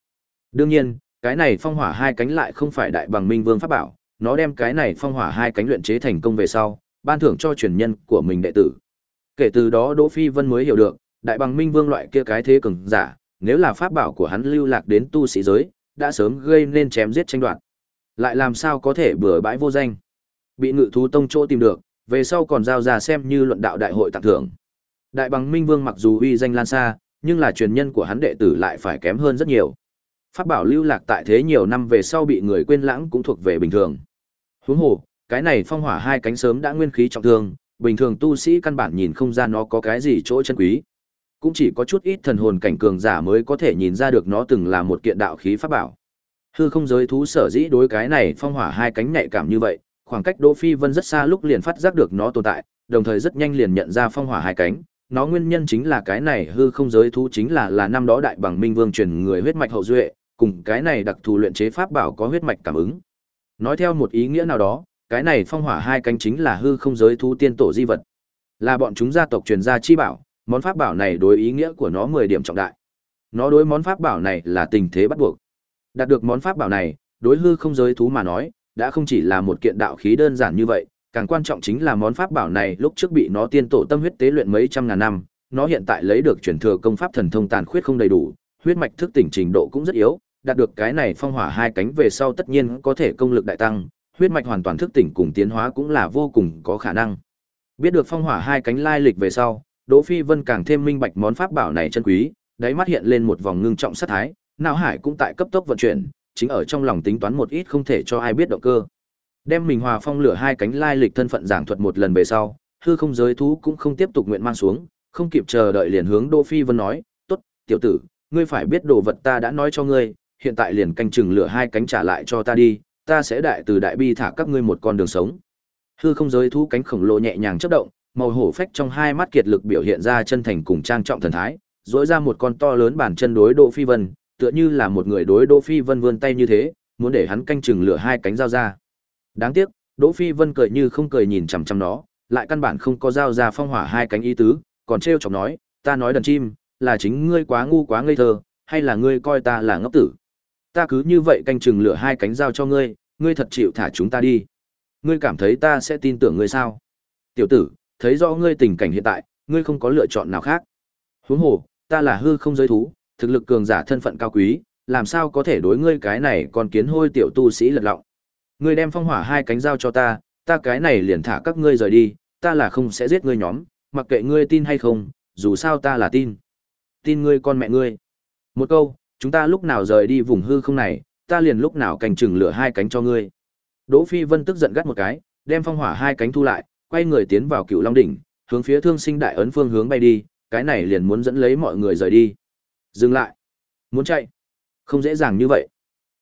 Đương nhiên, cái này phong hỏa hai cánh lại không phải đại bằng minh vương pháp bảo, nó đem cái này phong hỏa hai cánh luyện chế thành công về sau, ban thưởng cho truyền nhân của mình đệ tử. Kể từ đó Đỗ Phi Vân mới hiểu được, đại bằng minh vương loại kia cái thế cường giả, nếu là pháp bảo của hắn lưu lạc đến tu sĩ giới, đã sớm gây nên chém giết tranh đoạt. Lại làm sao có thể bừa bãi vô danh? Bị ngự thú tông chỗ tìm được, về sau còn giao ra xem như luận đạo đại hội tặng thưởng. Đại bằng minh vương mặc dù uy danh lan xa, nhưng là truyền nhân của hắn đệ tử lại phải kém hơn rất nhiều. Pháp bảo lưu lạc tại thế nhiều năm về sau bị người quên lãng cũng thuộc về bình thường. Huống hồ, cái này phong hỏa hai cánh sớm đã nguyên khí trọng thương, bình thường tu sĩ căn bản nhìn không ra nó có cái gì chỗ chân quý. Cũng chỉ có chút ít thần hồn cảnh cường giả mới có thể nhìn ra được nó từng là một kiện đạo khí pháp bảo. Hư không giới thú sở dĩ đối cái này phong hỏa hai cánh nhạy cảm như vậy, khoảng cách Đỗ Phi Vân rất xa lúc liền phát giác được nó tồn tại, đồng thời rất nhanh liền nhận ra phong hỏa hai cánh, nó nguyên nhân chính là cái này hư không giới thú chính là là năm đó đại bằng minh vương truyền người huyết mạch hậu duệ, cùng cái này đặc thù luyện chế pháp bảo có huyết mạch cảm ứng. Nói theo một ý nghĩa nào đó, cái này phong hỏa hai cánh chính là hư không giới thú tiên tổ di vật. Là bọn chúng gia tộc truyền gia chi bảo, món pháp bảo này đối ý nghĩa của nó 10 điểm trọng đại. Nó đối món pháp bảo này là tình thế bắt buộc. Đạt được món pháp bảo này, đối hư không giới thú mà nói, đã không chỉ là một kiện đạo khí đơn giản như vậy, càng quan trọng chính là món pháp bảo này lúc trước bị nó tiên tổ tâm huyết tế luyện mấy trăm ngàn năm, nó hiện tại lấy được truyền thừa công pháp thần thông tàn khuyết không đầy đủ, huyết mạch thức tỉnh trình độ cũng rất yếu, đạt được cái này phong hỏa hai cánh về sau tất nhiên có thể công lực đại tăng, huyết mạch hoàn toàn thức tỉnh cùng tiến hóa cũng là vô cùng có khả năng. Biết được phong hỏa hai cánh lai lịch về sau, Đỗ Phi Vân càng thêm minh bạch món pháp bảo này chân quý, đáy mắt hiện lên một vòng ngưng trọng sát thái, não hải cũng tại cấp tốc vận chuyển, chính ở trong lòng tính toán một ít không thể cho ai biết động cơ. Đem mình hòa phong lửa hai cánh lai lịch thân phận giảng thuật một lần về sau, hư không giới thú cũng không tiếp tục nguyện mang xuống, không kịp chờ đợi liền hướng Đỗ Phi Vân nói, "Tốt, tiểu tử, ngươi phải biết đồ vật ta đã nói cho ngươi, hiện tại liền canh chừng lửa hai cánh trả lại cho ta đi, ta sẽ đại từ đại bi thả các ngươi một con đường sống." Hư không giới thú cánh khổng lồ nhẹ nhàng chớp động, màu hổ phách trong hai mắt kiệt lực biểu hiện ra chân thành cùng trang trọng thần thái, dỗi ra một con to lớn bàn chân đối Đỗ Phi Vân, tựa như là một người đối Đỗ Phi Vân vươn tay như thế, muốn để hắn canh chừng lửa hai cánh dao ra. Đáng tiếc, Đỗ Phi Vân cười như không cười nhìn chằm chằm nó, lại căn bản không có dao ra phong hỏa hai cánh ý tứ, còn trêu chọc nói, ta nói đần chim, là chính ngươi quá ngu quá ngây thơ, hay là ngươi coi ta là ngốc tử. Ta cứ như vậy canh chừng lửa hai cánh dao cho ngươi, ngươi thật chịu thả chúng ta đi. Ngươi cảm thấy ta sẽ tin tưởng ngươi sao? Tiểu tử, thấy rõ ngươi tình cảnh hiện tại, ngươi không có lựa chọn nào khác. Huống hồ, ta là hư không giới thú, thực lực cường giả thân phận cao quý, làm sao có thể đối ngươi cái này còn kiến hôi tiểu tu sĩ lật lọng. Ngươi đem phong hỏa hai cánh giao cho ta, ta cái này liền thả các ngươi rời đi, ta là không sẽ giết ngươi nhóm, mặc kệ ngươi tin hay không, dù sao ta là tin. Tin ngươi con mẹ ngươi. Một câu, chúng ta lúc nào rời đi vùng hư không này, ta liền lúc nào cành chừng lửa hai cánh cho ngươi. Đỗ Phi Vân tức giận gắt một cái, đem phong hỏa hai cánh thu lại, quay người tiến vào Cựu Long đỉnh, hướng phía Thương Sinh Đại ấn phương hướng bay đi, cái này liền muốn dẫn lấy mọi người rời đi. Dừng lại. Muốn chạy. Không dễ dàng như vậy.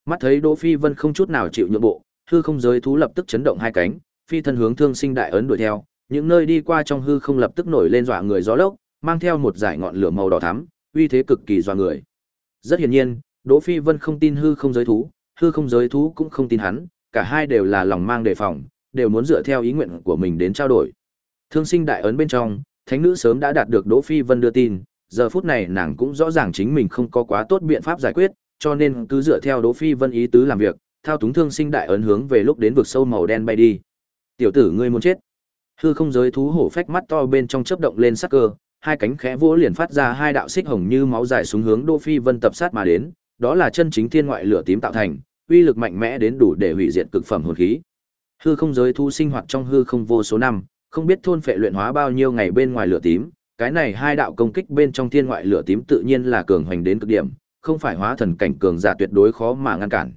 Mắt thấy Đỗ Phi Vân không chút nào chịu nhượng bộ, hư không giới thú lập tức chấn động hai cánh, phi thân hướng Thương Sinh Đại ấn đuổi theo, những nơi đi qua trong hư không lập tức nổi lên dọa người gió lốc, mang theo một dải ngọn lửa màu đỏ thắm, uy thế cực kỳ dọa người. Rất hiển nhiên, Đỗ Phi Vân không tin hư không giới thú, hư không giới thú cũng không tin hắn, cả hai đều là lòng mang đề phòng, đều muốn dựa theo ý nguyện của mình đến trao đổi. Thương sinh đại ấn bên trong, thánh nữ sớm đã đạt được Đỗ Phi Vân đưa tin, giờ phút này nàng cũng rõ ràng chính mình không có quá tốt biện pháp giải quyết, cho nên cứ dựa theo Đỗ Phi Vân ý tứ làm việc, thao túng thương sinh đại ấn hướng về lúc đến vực sâu màu đen bay đi. Tiểu tử ngươi muốn chết. Hư không giới thú hổ phách mắt to bên trong chớp động lên sắc cơ, hai cánh khẽ vỗ liền phát ra hai đạo xích hồng như máu dài xuống hướng Đỗ Phi Vân tập sát mà đến, đó là chân chính thiên ngoại lửa tím tạo thành, uy lực mạnh mẽ đến đủ để hủy diệt cực phẩm hồn khí. Hư không giới thu sinh hoạt trong hư không vô số năm, không biết thôn phệ luyện hóa bao nhiêu ngày bên ngoài lửa tím, cái này hai đạo công kích bên trong thiên ngoại lửa tím tự nhiên là cường hoành đến cực điểm, không phải hóa thần cảnh cường giả tuyệt đối khó mà ngăn cản.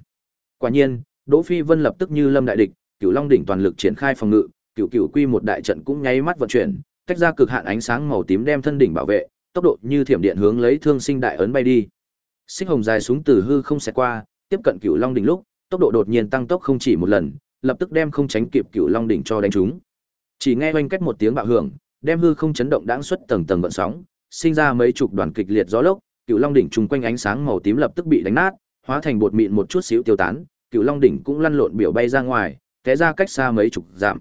Quả nhiên, Đỗ Phi Vân lập tức như lâm đại địch, Cửu Long đỉnh toàn lực triển khai phòng ngự, Cửu Cửu Quy một đại trận cũng nháy mắt vận chuyển, tách ra cực hạn ánh sáng màu tím đem thân đỉnh bảo vệ, tốc độ như thiểm điện hướng lấy Thương Sinh đại ấn bay đi. Xích hồng dài súng từ hư không xẹt qua, tiếp cận Cửu Long đỉnh lúc, tốc độ đột nhiên tăng tốc không chỉ một lần, lập tức đem không tránh kịp cựu Long đỉnh cho đánh trúng. Chỉ nghe oanh cách một tiếng bạo hưởng, đem hư không chấn động đãng xuất tầng tầng vận sóng, sinh ra mấy chục đoàn kịch liệt gió lốc, cựu Long đỉnh chung quanh ánh sáng màu tím lập tức bị đánh nát, hóa thành bột mịn một chút xíu tiêu tán, cựu Long đỉnh cũng lăn lộn biểu bay ra ngoài, té ra cách xa mấy chục dặm.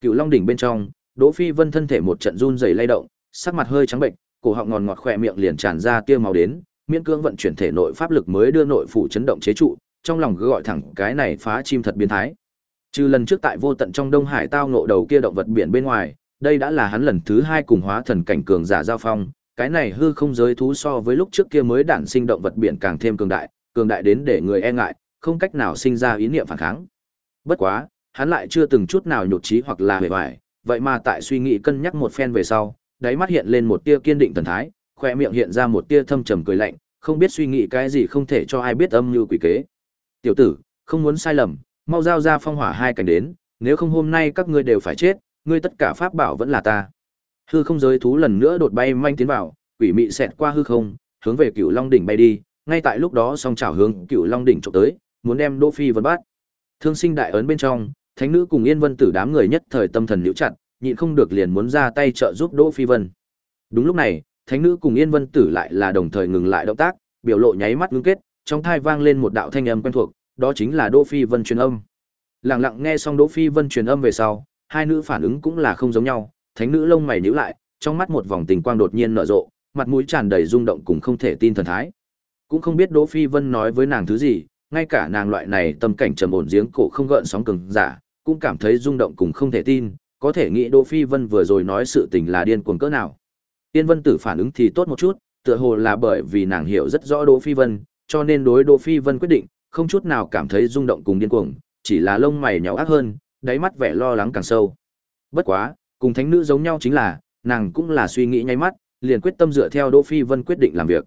cựu Long đỉnh bên trong, Đỗ Phi Vân thân thể một trận run rẩy lay động, sắc mặt hơi trắng bệnh, cổ họng ngòn ngọt khỏe miệng liền tràn ra tia màu đến, miễn cưỡng vận chuyển thể nội pháp lực mới đưa nội phủ chấn động chế trụ, trong lòng cứ gọi thẳng cái này phá chim thật biến thái. Trừ lần trước tại vô tận trong Đông Hải tao ngộ đầu kia động vật biển bên ngoài, đây đã là hắn lần thứ hai cùng hóa thần cảnh cường giả giao phong, cái này hư không giới thú so với lúc trước kia mới đản sinh động vật biển càng thêm cường đại, cường đại đến để người e ngại, không cách nào sinh ra ý niệm phản kháng. Bất quá, hắn lại chưa từng chút nào nhột chí hoặc là hề bại, vậy mà tại suy nghĩ cân nhắc một phen về sau, đáy mắt hiện lên một tia kiên định thần thái, khoe miệng hiện ra một tia thâm trầm cười lạnh, không biết suy nghĩ cái gì không thể cho ai biết âm như quỷ kế. Tiểu tử, không muốn sai lầm, mau giao ra phong hỏa hai cảnh đến, nếu không hôm nay các ngươi đều phải chết, ngươi tất cả pháp bảo vẫn là ta. Hư không giới thú lần nữa đột bay manh tiến vào, quỷ mị xẹt qua hư không, hướng về Cửu Long đỉnh bay đi, ngay tại lúc đó song chảo hướng Cửu Long đỉnh chụp tới, muốn đem Đỗ Phi Vân bắt. Thương sinh đại ấn bên trong, thánh nữ cùng Yên Vân Tử đám người nhất thời tâm thần liễu chặt, nhịn không được liền muốn ra tay trợ giúp Đỗ Phi Vân. Đúng lúc này, Thánh nữ cùng Yên Vân Tử lại là đồng thời ngừng lại động tác, biểu lộ nháy mắt ngưng kết, trong thai vang lên một đạo thanh âm quen thuộc, đó chính là Đỗ Phi Vân truyền âm. Lặng lặng nghe xong Đỗ Phi Vân truyền âm về sau, hai nữ phản ứng cũng là không giống nhau, thánh nữ lông mày nhíu lại, trong mắt một vòng tình quang đột nhiên nở rộ, mặt mũi tràn đầy rung động cùng không thể tin thần thái. Cũng không biết Đỗ Phi Vân nói với nàng thứ gì, ngay cả nàng loại này tâm cảnh trầm ổn giếng cổ không gợn sóng cường giả, cũng cảm thấy rung động cùng không thể tin, có thể nghĩ Đỗ Phi Vân vừa rồi nói sự tình là điên cuồng cỡ nào. Tiên Vân Tử phản ứng thì tốt một chút, tựa hồ là bởi vì nàng hiểu rất rõ Đỗ Phi Vân, cho nên đối Đỗ Phi Vân quyết định, không chút nào cảm thấy rung động cùng điên cuồng, chỉ là lông mày nhíu ác hơn, đáy mắt vẻ lo lắng càng sâu. Bất quá, cùng thánh nữ giống nhau chính là, nàng cũng là suy nghĩ nháy mắt, liền quyết tâm dựa theo Đỗ Phi Vân quyết định làm việc.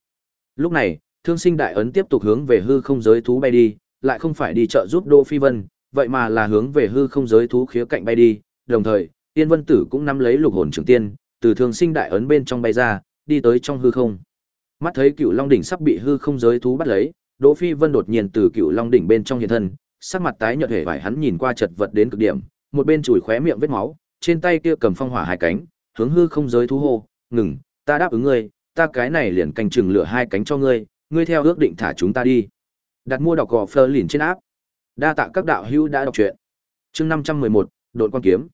Lúc này, Thương Sinh Đại ấn tiếp tục hướng về hư không giới thú bay đi, lại không phải đi trợ giúp Đỗ Phi Vân, vậy mà là hướng về hư không giới thú khía cạnh bay đi, đồng thời, Tiên Vân Tử cũng nắm lấy lục hồn trường tiên, từ Thương Sinh Đại ấn bên trong bay ra, đi tới trong hư không. Mắt thấy Cựu Long đỉnh sắp bị hư không giới thú bắt lấy, Đỗ Phi Vân đột nhiên từ Cựu Long đỉnh bên trong hiện thân, sắc mặt tái nhợt hề vải hắn nhìn qua chật vật đến cực điểm, một bên chùi khóe miệng vết máu, trên tay kia cầm phong hỏa hai cánh, hướng hư không giới thú hô, "Ngừng, ta đáp ứng ngươi, ta cái này liền canh chừng lửa hai cánh cho ngươi, ngươi theo ước định thả chúng ta đi." Đặt mua đọc gò Fleur lìn trên áp. Đa tạ các đạo hữu đã đọc truyện. Chương 511, Độn quan kiếm.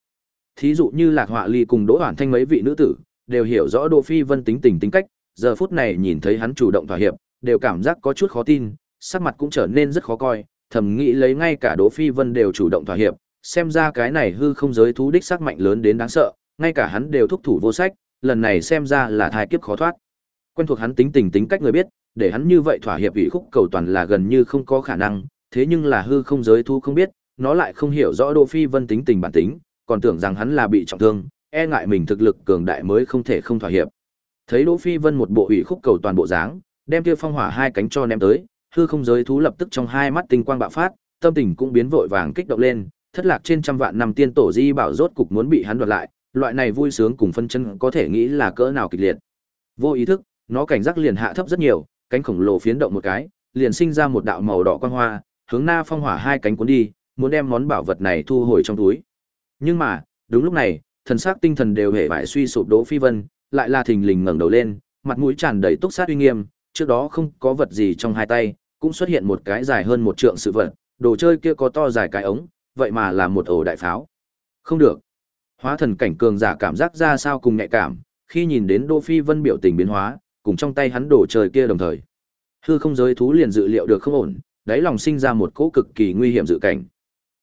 Thí dụ như Lạc Họa Ly cùng Đỗ Hoản Thanh mấy vị nữ tử, đều hiểu rõ Đỗ Phi Vân tính tình tính cách, giờ phút này nhìn thấy hắn chủ động thỏa hiệp, đều cảm giác có chút khó tin, sắc mặt cũng trở nên rất khó coi, thầm nghĩ lấy ngay cả Đỗ Phi Vân đều chủ động thỏa hiệp, xem ra cái này hư không giới thú đích sắc mạnh lớn đến đáng sợ, ngay cả hắn đều thúc thủ vô sách, lần này xem ra là thai kiếp khó thoát. Quen thuộc hắn tính tình tính cách người biết, để hắn như vậy thỏa hiệp ủy khúc cầu toàn là gần như không có khả năng, thế nhưng là hư không giới thú không biết, nó lại không hiểu rõ Đỗ Phi Vân tính tình bản tính, còn tưởng rằng hắn là bị trọng thương, e ngại mình thực lực cường đại mới không thể không thỏa hiệp. Thấy Đỗ Phi Vân một bộ ủy khúc cầu toàn bộ dáng, đem kia phong hỏa hai cánh cho ném tới, hư không giới thú lập tức trong hai mắt tinh quang bạo phát, tâm tình cũng biến vội vàng kích động lên, thất lạc trên trăm vạn năm tiên tổ di bảo rốt cục muốn bị hắn đoạt lại, loại này vui sướng cùng phân chân có thể nghĩ là cỡ nào kịch liệt. Vô ý thức, nó cảnh giác liền hạ thấp rất nhiều, cánh khổng lồ phiến động một cái, liền sinh ra một đạo màu đỏ quang hoa, hướng Na Phong Hỏa hai cánh cuốn đi, muốn đem món bảo vật này thu hồi trong túi. Nhưng mà, đúng lúc này, thần sắc tinh thần đều hề bại suy sụp Đỗ Phi Vân, lại là thình lình ngẩng đầu lên, mặt mũi tràn đầy túc sát uy nghiêm, trước đó không có vật gì trong hai tay, cũng xuất hiện một cái dài hơn một trượng sự vật, đồ chơi kia có to dài cái ống, vậy mà là một ổ đại pháo. Không được. Hóa thần cảnh cường giả cảm giác ra sao cùng nhạy cảm, khi nhìn đến Đỗ Phi Vân biểu tình biến hóa, cùng trong tay hắn đồ chơi kia đồng thời. Hư không giới thú liền dự liệu được không ổn, đáy lòng sinh ra một cỗ cực kỳ nguy hiểm dự cảnh.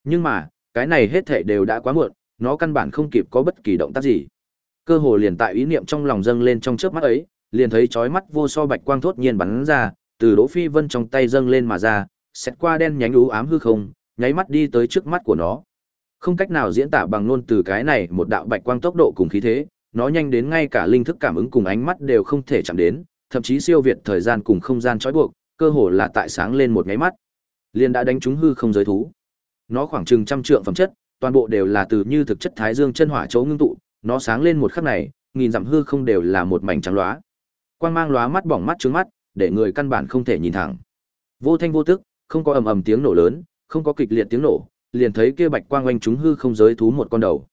Nhưng mà, cái này hết thể đều đã quá muộn, nó căn bản không kịp có bất kỳ động tác gì. Cơ hồ liền tại ý niệm trong lòng dâng lên trong chớp mắt ấy, liền thấy chói mắt vô so bạch quang thốt nhiên bắn ra, từ Đỗ Phi Vân trong tay dâng lên mà ra, xét qua đen nhánh u ám hư không, nháy mắt đi tới trước mắt của nó. Không cách nào diễn tả bằng ngôn từ cái này một đạo bạch quang tốc độ cùng khí thế, nó nhanh đến ngay cả linh thức cảm ứng cùng ánh mắt đều không thể chạm đến, thậm chí siêu việt thời gian cùng không gian trói buộc, cơ hồ là tại sáng lên một nháy mắt. Liền đã đánh trúng hư không giới thú. Nó khoảng chừng trăm trượng phẩm chất, toàn bộ đều là từ như thực chất thái dương chân hỏa chỗ ngưng tụ, nó sáng lên một khắc này, nghìn dặm hư không đều là một mảnh trắng loá. Quang mang lóa mắt bỏng mắt trướng mắt, để người căn bản không thể nhìn thẳng. Vô thanh vô tức, không có ầm ầm tiếng nổ lớn, không có kịch liệt tiếng nổ, liền thấy kia bạch quang oanh chúng hư không giới thú một con đầu.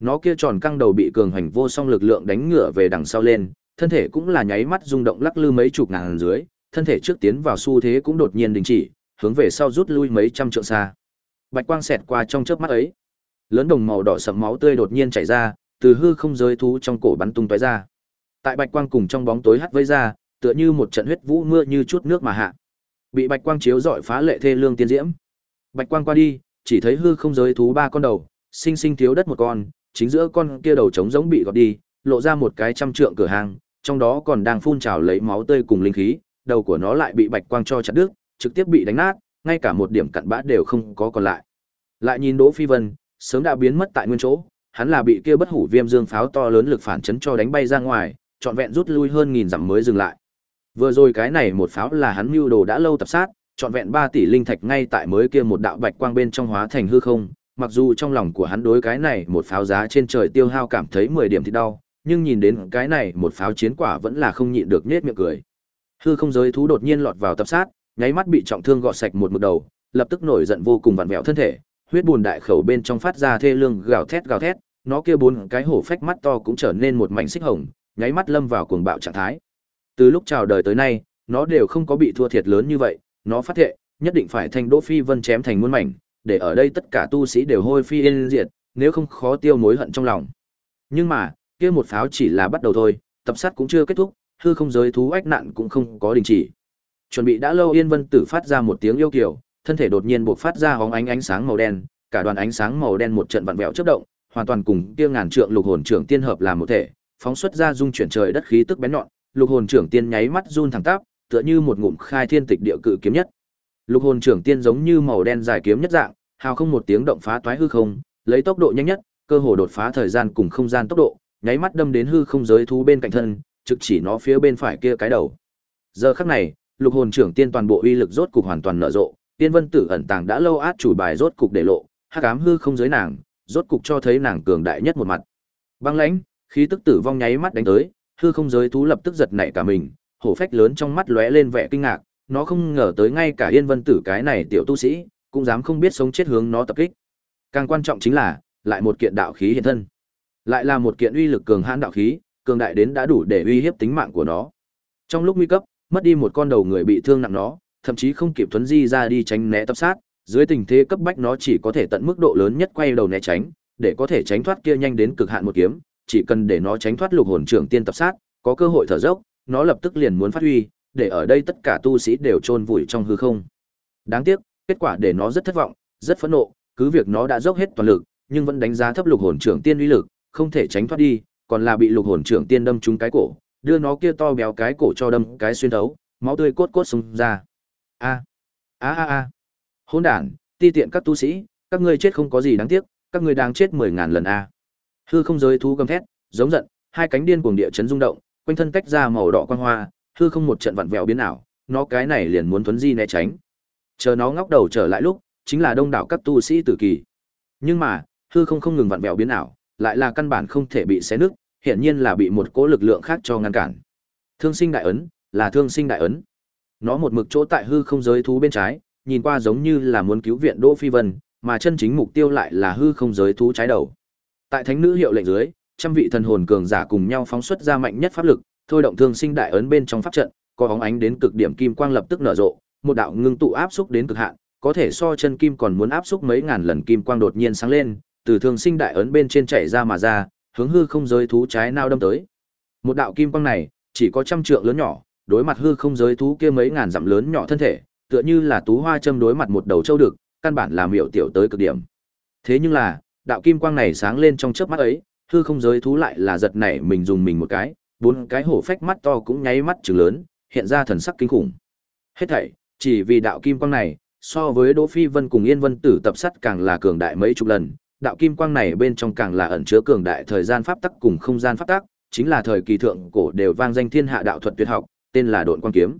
Nó kia tròn căng đầu bị cường hành vô song lực lượng đánh ngửa về đằng sau lên, thân thể cũng là nháy mắt rung động lắc lư mấy chục ngàn dưới, thân thể trước tiến vào xu thế cũng đột nhiên đình chỉ, hướng về sau rút lui mấy trăm trượng xa. Bạch quang xẹt qua trong chớp mắt ấy. Lớn đồng màu đỏ sẫm máu tươi đột nhiên chảy ra, từ hư không giới thú trong cổ bắn tung tóe ra. Tại bạch quang cùng trong bóng tối hắt vây ra, tựa như một trận huyết vũ mưa như chút nước mà hạ. Bị bạch quang chiếu rọi phá lệ thê lương tiên diễm. Bạch quang qua đi, chỉ thấy hư không giới thú ba con đầu, sinh sinh thiếu đất một con, chính giữa con kia đầu trống giống bị gọt đi, lộ ra một cái trăm trượng cửa hàng, trong đó còn đang phun trào lấy máu tươi cùng linh khí, đầu của nó lại bị bạch quang cho chặt đứt, trực tiếp bị đánh nát, ngay cả một điểm cặn bã đều không có còn lại. Lại nhìn Đỗ Phi Vân, sớm đã biến mất tại nguyên chỗ, hắn là bị kia bất hủ viêm dương pháo to lớn lực phản chấn cho đánh bay ra ngoài, trọn vẹn rút lui hơn nghìn dặm mới dừng lại. Vừa rồi cái này một pháo là hắn mưu đồ đã lâu tập sát, trọn vẹn 3 tỷ linh thạch ngay tại mới kia một đạo bạch quang bên trong hóa thành hư không, mặc dù trong lòng của hắn đối cái này một pháo giá trên trời tiêu hao cảm thấy 10 điểm thì đau, nhưng nhìn đến cái này một pháo chiến quả vẫn là không nhịn được nhếch miệng cười. Hư không giới thú đột nhiên lọt vào tập sát, nháy mắt bị trọng thương gọt sạch một một đầu, lập tức nổi giận vô cùng vặn vẹo thân thể, huyết buồn đại khẩu bên trong phát ra thê lương gào thét gào thét, nó kia bốn cái hổ phách mắt to cũng trở nên một mảnh xích hồng, nháy mắt lâm vào cuồng bạo trạng thái. Từ lúc chào đời tới nay, nó đều không có bị thua thiệt lớn như vậy, nó phát thệ, nhất định phải thành Đỗ Phi Vân chém thành muôn mảnh, để ở đây tất cả tu sĩ đều hôi phi yên diệt, nếu không khó tiêu mối hận trong lòng. Nhưng mà, kia một pháo chỉ là bắt đầu thôi, tập sát cũng chưa kết thúc, hư không giới thú ách nạn cũng không có đình chỉ. Chuẩn bị đã lâu Yên Vân Tử phát ra một tiếng yêu kiều, thân thể đột nhiên bộc phát ra hóng ánh ánh sáng màu đen, cả đoàn ánh sáng màu đen một trận vặn vẹo chớp động, hoàn toàn cùng kia ngàn trượng lục hồn trưởng tiên hợp làm một thể, phóng xuất ra dung chuyển trời đất khí tức bén nhọn, lục hồn trưởng tiên nháy mắt run thẳng tắp, tựa như một ngụm khai thiên tịch địa cự kiếm nhất. Lục hồn trưởng tiên giống như màu đen dài kiếm nhất dạng, hào không một tiếng động phá toái hư không, lấy tốc độ nhanh nhất, cơ hồ đột phá thời gian cùng không gian tốc độ, nháy mắt đâm đến hư không giới thú bên cạnh thân, trực chỉ nó phía bên phải kia cái đầu. Giờ khắc này, lục hồn trưởng tiên toàn bộ uy lực rốt cục hoàn toàn nở rộ, tiên vân tử ẩn tàng đã lâu át chủ bài rốt cục để lộ, hắc ám hư không giới nàng, rốt cục cho thấy nàng cường đại nhất một mặt. Băng lãnh, khí tức tử vong nháy mắt đánh tới, hư không giới thú lập tức giật nảy cả mình, hổ phách lớn trong mắt lóe lên vẻ kinh ngạc, nó không ngờ tới ngay cả Yên Vân Tử cái này tiểu tu sĩ, cũng dám không biết sống chết hướng nó tập kích. Càng quan trọng chính là, lại một kiện đạo khí hiện thân. Lại là một kiện uy lực cường hãn đạo khí, cường đại đến đã đủ để uy hiếp tính mạng của nó. Trong lúc nguy cấp, mất đi một con đầu người bị thương nặng nó, thậm chí không kịp thuấn di ra đi tránh né tập sát, dưới tình thế cấp bách nó chỉ có thể tận mức độ lớn nhất quay đầu né tránh, để có thể tránh thoát kia nhanh đến cực hạn một kiếm, chỉ cần để nó tránh thoát lục hồn trưởng tiên tập sát, có cơ hội thở dốc, nó lập tức liền muốn phát huy, để ở đây tất cả tu sĩ đều chôn vùi trong hư không. Đáng tiếc, kết quả để nó rất thất vọng, rất phẫn nộ, cứ việc nó đã dốc hết toàn lực, nhưng vẫn đánh giá thấp lục hồn trưởng tiên uy lực, không thể tránh thoát đi, còn là bị lục hồn trưởng tiên đâm trúng cái cổ, đưa nó kia to béo cái cổ cho đâm cái xuyên thấu, máu tươi cốt cốt xung ra. A a a a. Hỗn đản, ti tiện các tu sĩ, các ngươi chết không có gì đáng tiếc, các ngươi đang chết mười ngàn lần a. Hư không giới thú gầm thét, giống giận, hai cánh điên cuồng địa chấn rung động, quanh thân tách ra màu đỏ quang hoa, hư không một trận vặn vẹo biến ảo, nó cái này liền muốn thuấn di né tránh. Chờ nó ngóc đầu trở lại lúc, chính là đông đảo các tu sĩ tử kỳ. Nhưng mà, hư không không ngừng vặn vẹo biến ảo, lại là căn bản không thể bị xé nứt, hiển nhiên là bị một cỗ lực lượng khác cho ngăn cản. Thương sinh đại ấn, là thương sinh đại ấn. Nó một mực chỗ tại hư không giới thú bên trái, nhìn qua giống như là muốn cứu viện Đỗ Phi Vân, mà chân chính mục tiêu lại là hư không giới thú trái đầu. Tại thánh nữ hiệu lệnh dưới, trăm vị thần hồn cường giả cùng nhau phóng xuất ra mạnh nhất pháp lực, thôi động thương sinh đại ấn bên trong pháp trận, có bóng ánh đến cực điểm kim quang lập tức nở rộ, một đạo ngưng tụ áp xúc đến cực hạn, có thể so chân kim còn muốn áp xúc mấy ngàn lần kim quang đột nhiên sáng lên, từ thương sinh đại ấn bên trên chảy ra mà ra, hướng hư không giới thú trái nao đâm tới. Một đạo kim quang này, chỉ có trăm trượng lớn nhỏ, đối mặt hư không giới thú kia mấy ngàn dặm lớn nhỏ thân thể, tựa như là tú hoa châm đối mặt một đầu châu đực, căn bản là miểu tiểu tới cực điểm. Thế nhưng là, đạo kim quang này sáng lên trong chớp mắt ấy, hư không giới thú lại là giật nảy mình dùng mình một cái, bốn cái hổ phách mắt to cũng nháy mắt trừng lớn, hiện ra thần sắc kinh khủng. Hết thảy, chỉ vì đạo kim quang này, so với Đỗ Phi Vân cùng Yên Vân Tử tập sát càng là cường đại mấy chục lần, đạo kim quang này bên trong càng là ẩn chứa cường đại thời gian pháp tắc cùng không gian pháp tắc, chính là thời kỳ thượng cổ đều vang danh thiên hạ đạo thuật tuyệt học, tên là Độn Quang kiếm.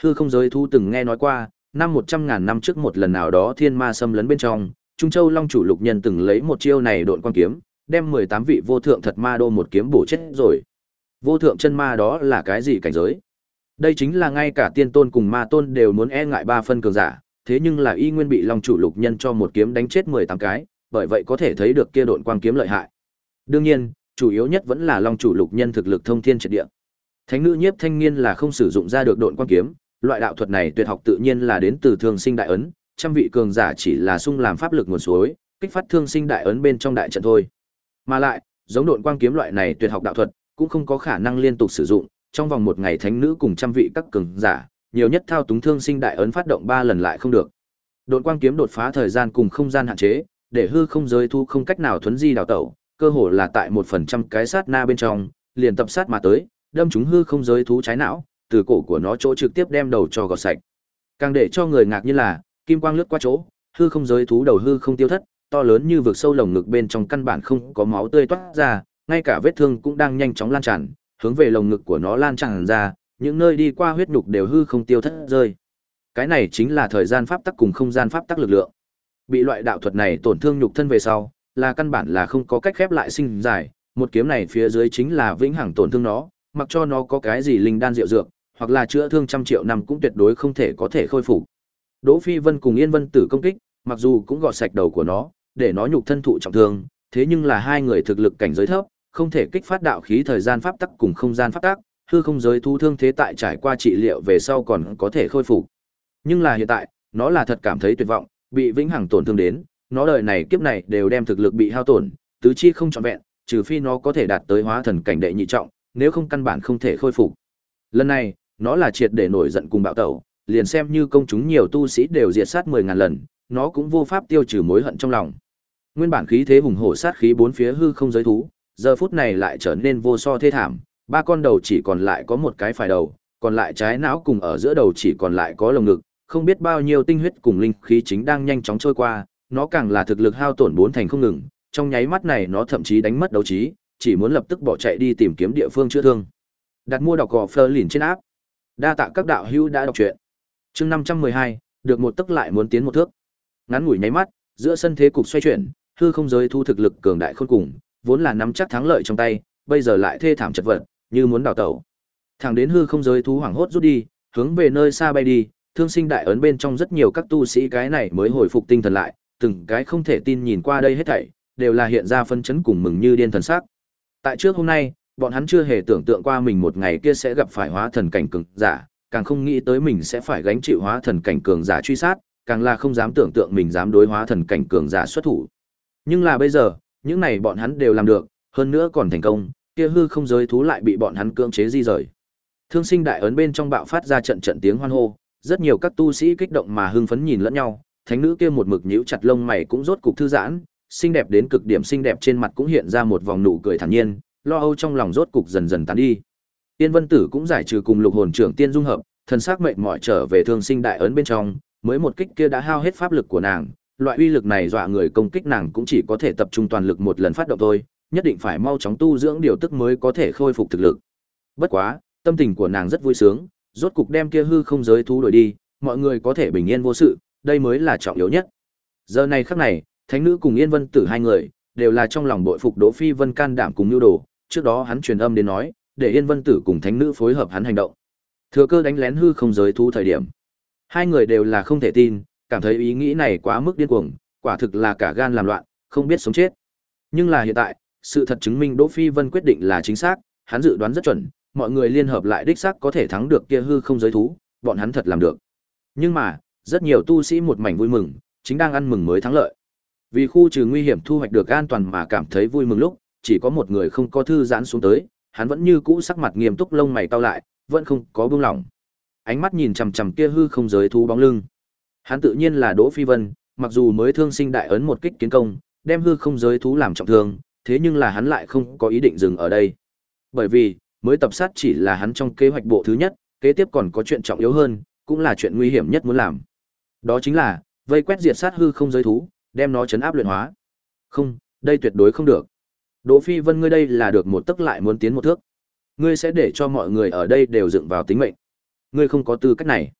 Hư không giới thú từng nghe nói qua, năm một trăm ngàn năm trước một lần nào đó thiên ma xâm lấn bên trong, Trung Châu Long chủ lục nhân từng lấy một chiêu này Độn quan kiếm, đem mười tám vị vô thượng thật ma đô một kiếm bổ chết rồi. Vô thượng chân ma đó là cái gì cảnh giới? Đây chính là ngay cả tiên tôn cùng ma tôn đều muốn e ngại ba phân cường giả, thế nhưng là y nguyên bị Long chủ lục nhân cho một kiếm đánh chết mười tám cái, bởi vậy có thể thấy được kia độn quang kiếm lợi hại. Đương nhiên, chủ yếu nhất vẫn là Long chủ lục nhân thực lực thông thiên triệt địa. Thánh nữ nhiếp thanh niên là không sử dụng ra được độn quang kiếm, loại đạo thuật này tuyệt học tự nhiên là đến từ thường sinh đại ấn, trăm vị cường giả chỉ là sung làm pháp lực nguồn suối, kích phát thương sinh đại ấn bên trong đại trận thôi. Mà lại, giống độn quang kiếm loại này tuyệt học đạo thuật, cũng không có khả năng liên tục sử dụng, trong vòng một ngày thánh nữ cùng trăm vị các cường giả, nhiều nhất thao túng thương sinh đại ấn phát động ba lần lại không được. Độn quang kiếm đột phá thời gian cùng không gian hạn chế, để hư không giới thu không cách nào thuấn di đào tẩu, cơ hồ là tại một phần trăm cái sát na bên trong, liền tập sát mà tới, đâm chúng hư không giới thú trái não, từ cổ của nó chỗ trực tiếp đem đầu cho gọt sạch. Càng để cho người ngạc như là, kim quang lướt qua chỗ, hư không giới thú đầu hư không tiêu thất, to lớn như vực sâu lồng ngực bên trong căn bản không có máu tươi toát ra, ngay cả vết thương cũng đang nhanh chóng lan tràn, hướng về lồng ngực của nó lan tràn ra, những nơi đi qua huyết nhục đều hư không tiêu thất rơi. Cái này chính là thời gian pháp tắc cùng không gian pháp tắc lực lượng. Bị loại đạo thuật này tổn thương nhục thân về sau, là căn bản là không có cách khép lại sinh giải. một kiếm này phía dưới chính là vĩnh hằng tổn thương nó, mặc cho nó có cái gì linh đan diệu dược, hoặc là chữa thương trăm triệu năm cũng tuyệt đối không thể có thể khôi phục. Đỗ Phi Vân cùng Yên Vân Tử công kích, mặc dù cũng gọt sạch đầu của nó, để nó nhục thân thụ trọng thương, thế nhưng là hai người thực lực cảnh giới thấp, không thể kích phát đạo khí thời gian pháp tắc cùng không gian pháp tắc, hư không giới thu thương thế tại trải qua trị liệu về sau còn có thể khôi phục. Nhưng là hiện tại, nó là thật cảm thấy tuyệt vọng, bị vĩnh hằng tổn thương đến, nó đời này kiếp này đều đem thực lực bị hao tổn, tứ chi không trọn vẹn, trừ phi nó có thể đạt tới hóa thần cảnh đệ nhị trọng, nếu không căn bản không thể khôi phục. Lần này, nó là triệt để nổi giận cùng bạo tẩu, liền xem như công chúng nhiều tu sĩ đều diệt sát 10 ngàn lần, nó cũng vô pháp tiêu trừ mối hận trong lòng. Nguyên bản khí thế hùng hổ sát khí bốn phía hư không giới thú, giờ phút này lại trở nên vô so thê thảm, ba con đầu chỉ còn lại có một cái phải đầu, còn lại trái não cùng ở giữa đầu chỉ còn lại có lồng ngực, không biết bao nhiêu tinh huyết cùng linh khí chính đang nhanh chóng trôi qua, nó càng là thực lực hao tổn bốn thành không ngừng, trong nháy mắt này nó thậm chí đánh mất đấu trí, chỉ muốn lập tức bỏ chạy đi tìm kiếm địa phương chữa thương. Đặt mua đọc gò Fleur lìn trên áp. Đa tạ các đạo hữu đã đọc truyện. Chương 512, được một tức lại muốn tiến một thước. Ngắn ngủi nháy mắt, giữa sân thế cục xoay chuyển, hư không giới thu thực lực cường đại khôn cùng, vốn là nắm chắc thắng lợi trong tay, bây giờ lại thê thảm chật vật, như muốn đào tẩu. Thẳng đến hư không giới thú hoảng hốt rút đi, hướng về nơi xa bay đi, thương sinh đại ấn bên trong rất nhiều các tu sĩ cái này mới hồi phục tinh thần lại, từng cái không thể tin nhìn qua đây hết thảy, đều là hiện ra phân chấn cùng mừng như điên thần sắc. Tại trước hôm nay, bọn hắn chưa hề tưởng tượng qua mình một ngày kia sẽ gặp phải hóa thần cảnh cường giả, càng không nghĩ tới mình sẽ phải gánh chịu hóa thần cảnh cường giả truy sát, càng là không dám tưởng tượng mình dám đối hóa thần cảnh cường giả xuất thủ. Nhưng là bây giờ, những này bọn hắn đều làm được, hơn nữa còn thành công, kia hư không giới thú lại bị bọn hắn cưỡng chế di rời. Thương sinh đại ấn bên trong bạo phát ra trận trận tiếng hoan hô, rất nhiều các tu sĩ kích động mà hưng phấn nhìn lẫn nhau, thánh nữ kia một mực nhíu chặt lông mày cũng rốt cục thư giãn, xinh đẹp đến cực điểm xinh đẹp trên mặt cũng hiện ra một vòng nụ cười thản nhiên, lo âu trong lòng rốt cục dần dần tan đi. Tiên Vân Tử cũng giải trừ cùng lục hồn trưởng tiên dung hợp, thần sắc mệt mỏi trở về thương sinh đại ấn bên trong, mới một kích kia đã hao hết pháp lực của nàng, loại uy lực này dọa người công kích nàng cũng chỉ có thể tập trung toàn lực một lần phát động thôi, nhất định phải mau chóng tu dưỡng điều tức mới có thể khôi phục thực lực. Bất quá, tâm tình của nàng rất vui sướng, rốt cục đem kia hư không giới thú đuổi đi, mọi người có thể bình yên vô sự, đây mới là trọng yếu nhất. Giờ này khắc này, Thánh nữ cùng Yên Vân Tử hai người đều là trong lòng bội phục Đỗ Phi Vân can đảm cùng nhu đồ, trước đó hắn truyền âm đến nói, để Yên Vân Tử cùng Thánh nữ phối hợp hắn hành động. Thừa cơ đánh lén hư không giới thú thời điểm. Hai người đều là không thể tin, cảm thấy ý nghĩ này quá mức điên cuồng, quả thực là cả gan làm loạn, không biết sống chết. Nhưng là hiện tại, sự thật chứng minh Đỗ Phi Vân quyết định là chính xác, hắn dự đoán rất chuẩn, mọi người liên hợp lại đích xác có thể thắng được kia hư không giới thú, bọn hắn thật làm được. Nhưng mà, rất nhiều tu sĩ một mảnh vui mừng, chính đang ăn mừng mới thắng lợi. Vì khu trừ nguy hiểm thu hoạch được an toàn mà cảm thấy vui mừng lúc, chỉ có một người không có thư giãn xuống tới, hắn vẫn như cũ sắc mặt nghiêm túc lông mày cau lại, vẫn không có buông lỏng. Ánh mắt nhìn chằm chằm kia hư không giới thú bóng lưng. Hắn tự nhiên là Đỗ Phi Vân, mặc dù mới thương sinh đại ấn một kích kiến công, đem hư không giới thú làm trọng thương, thế nhưng là hắn lại không có ý định dừng ở đây. Bởi vì, mới tập sát chỉ là hắn trong kế hoạch bộ thứ nhất, kế tiếp còn có chuyện trọng yếu hơn, cũng là chuyện nguy hiểm nhất muốn làm. Đó chính là vây quét diệt sát hư không giới thú, đem nó chấn áp luyện hóa. Không, đây tuyệt đối không được. Đỗ Phi Vân ngươi đây là được một tức lại muốn tiến một thước. Ngươi sẽ để cho mọi người ở đây đều dựng vào tính mệnh. Ngươi không có tư cách này.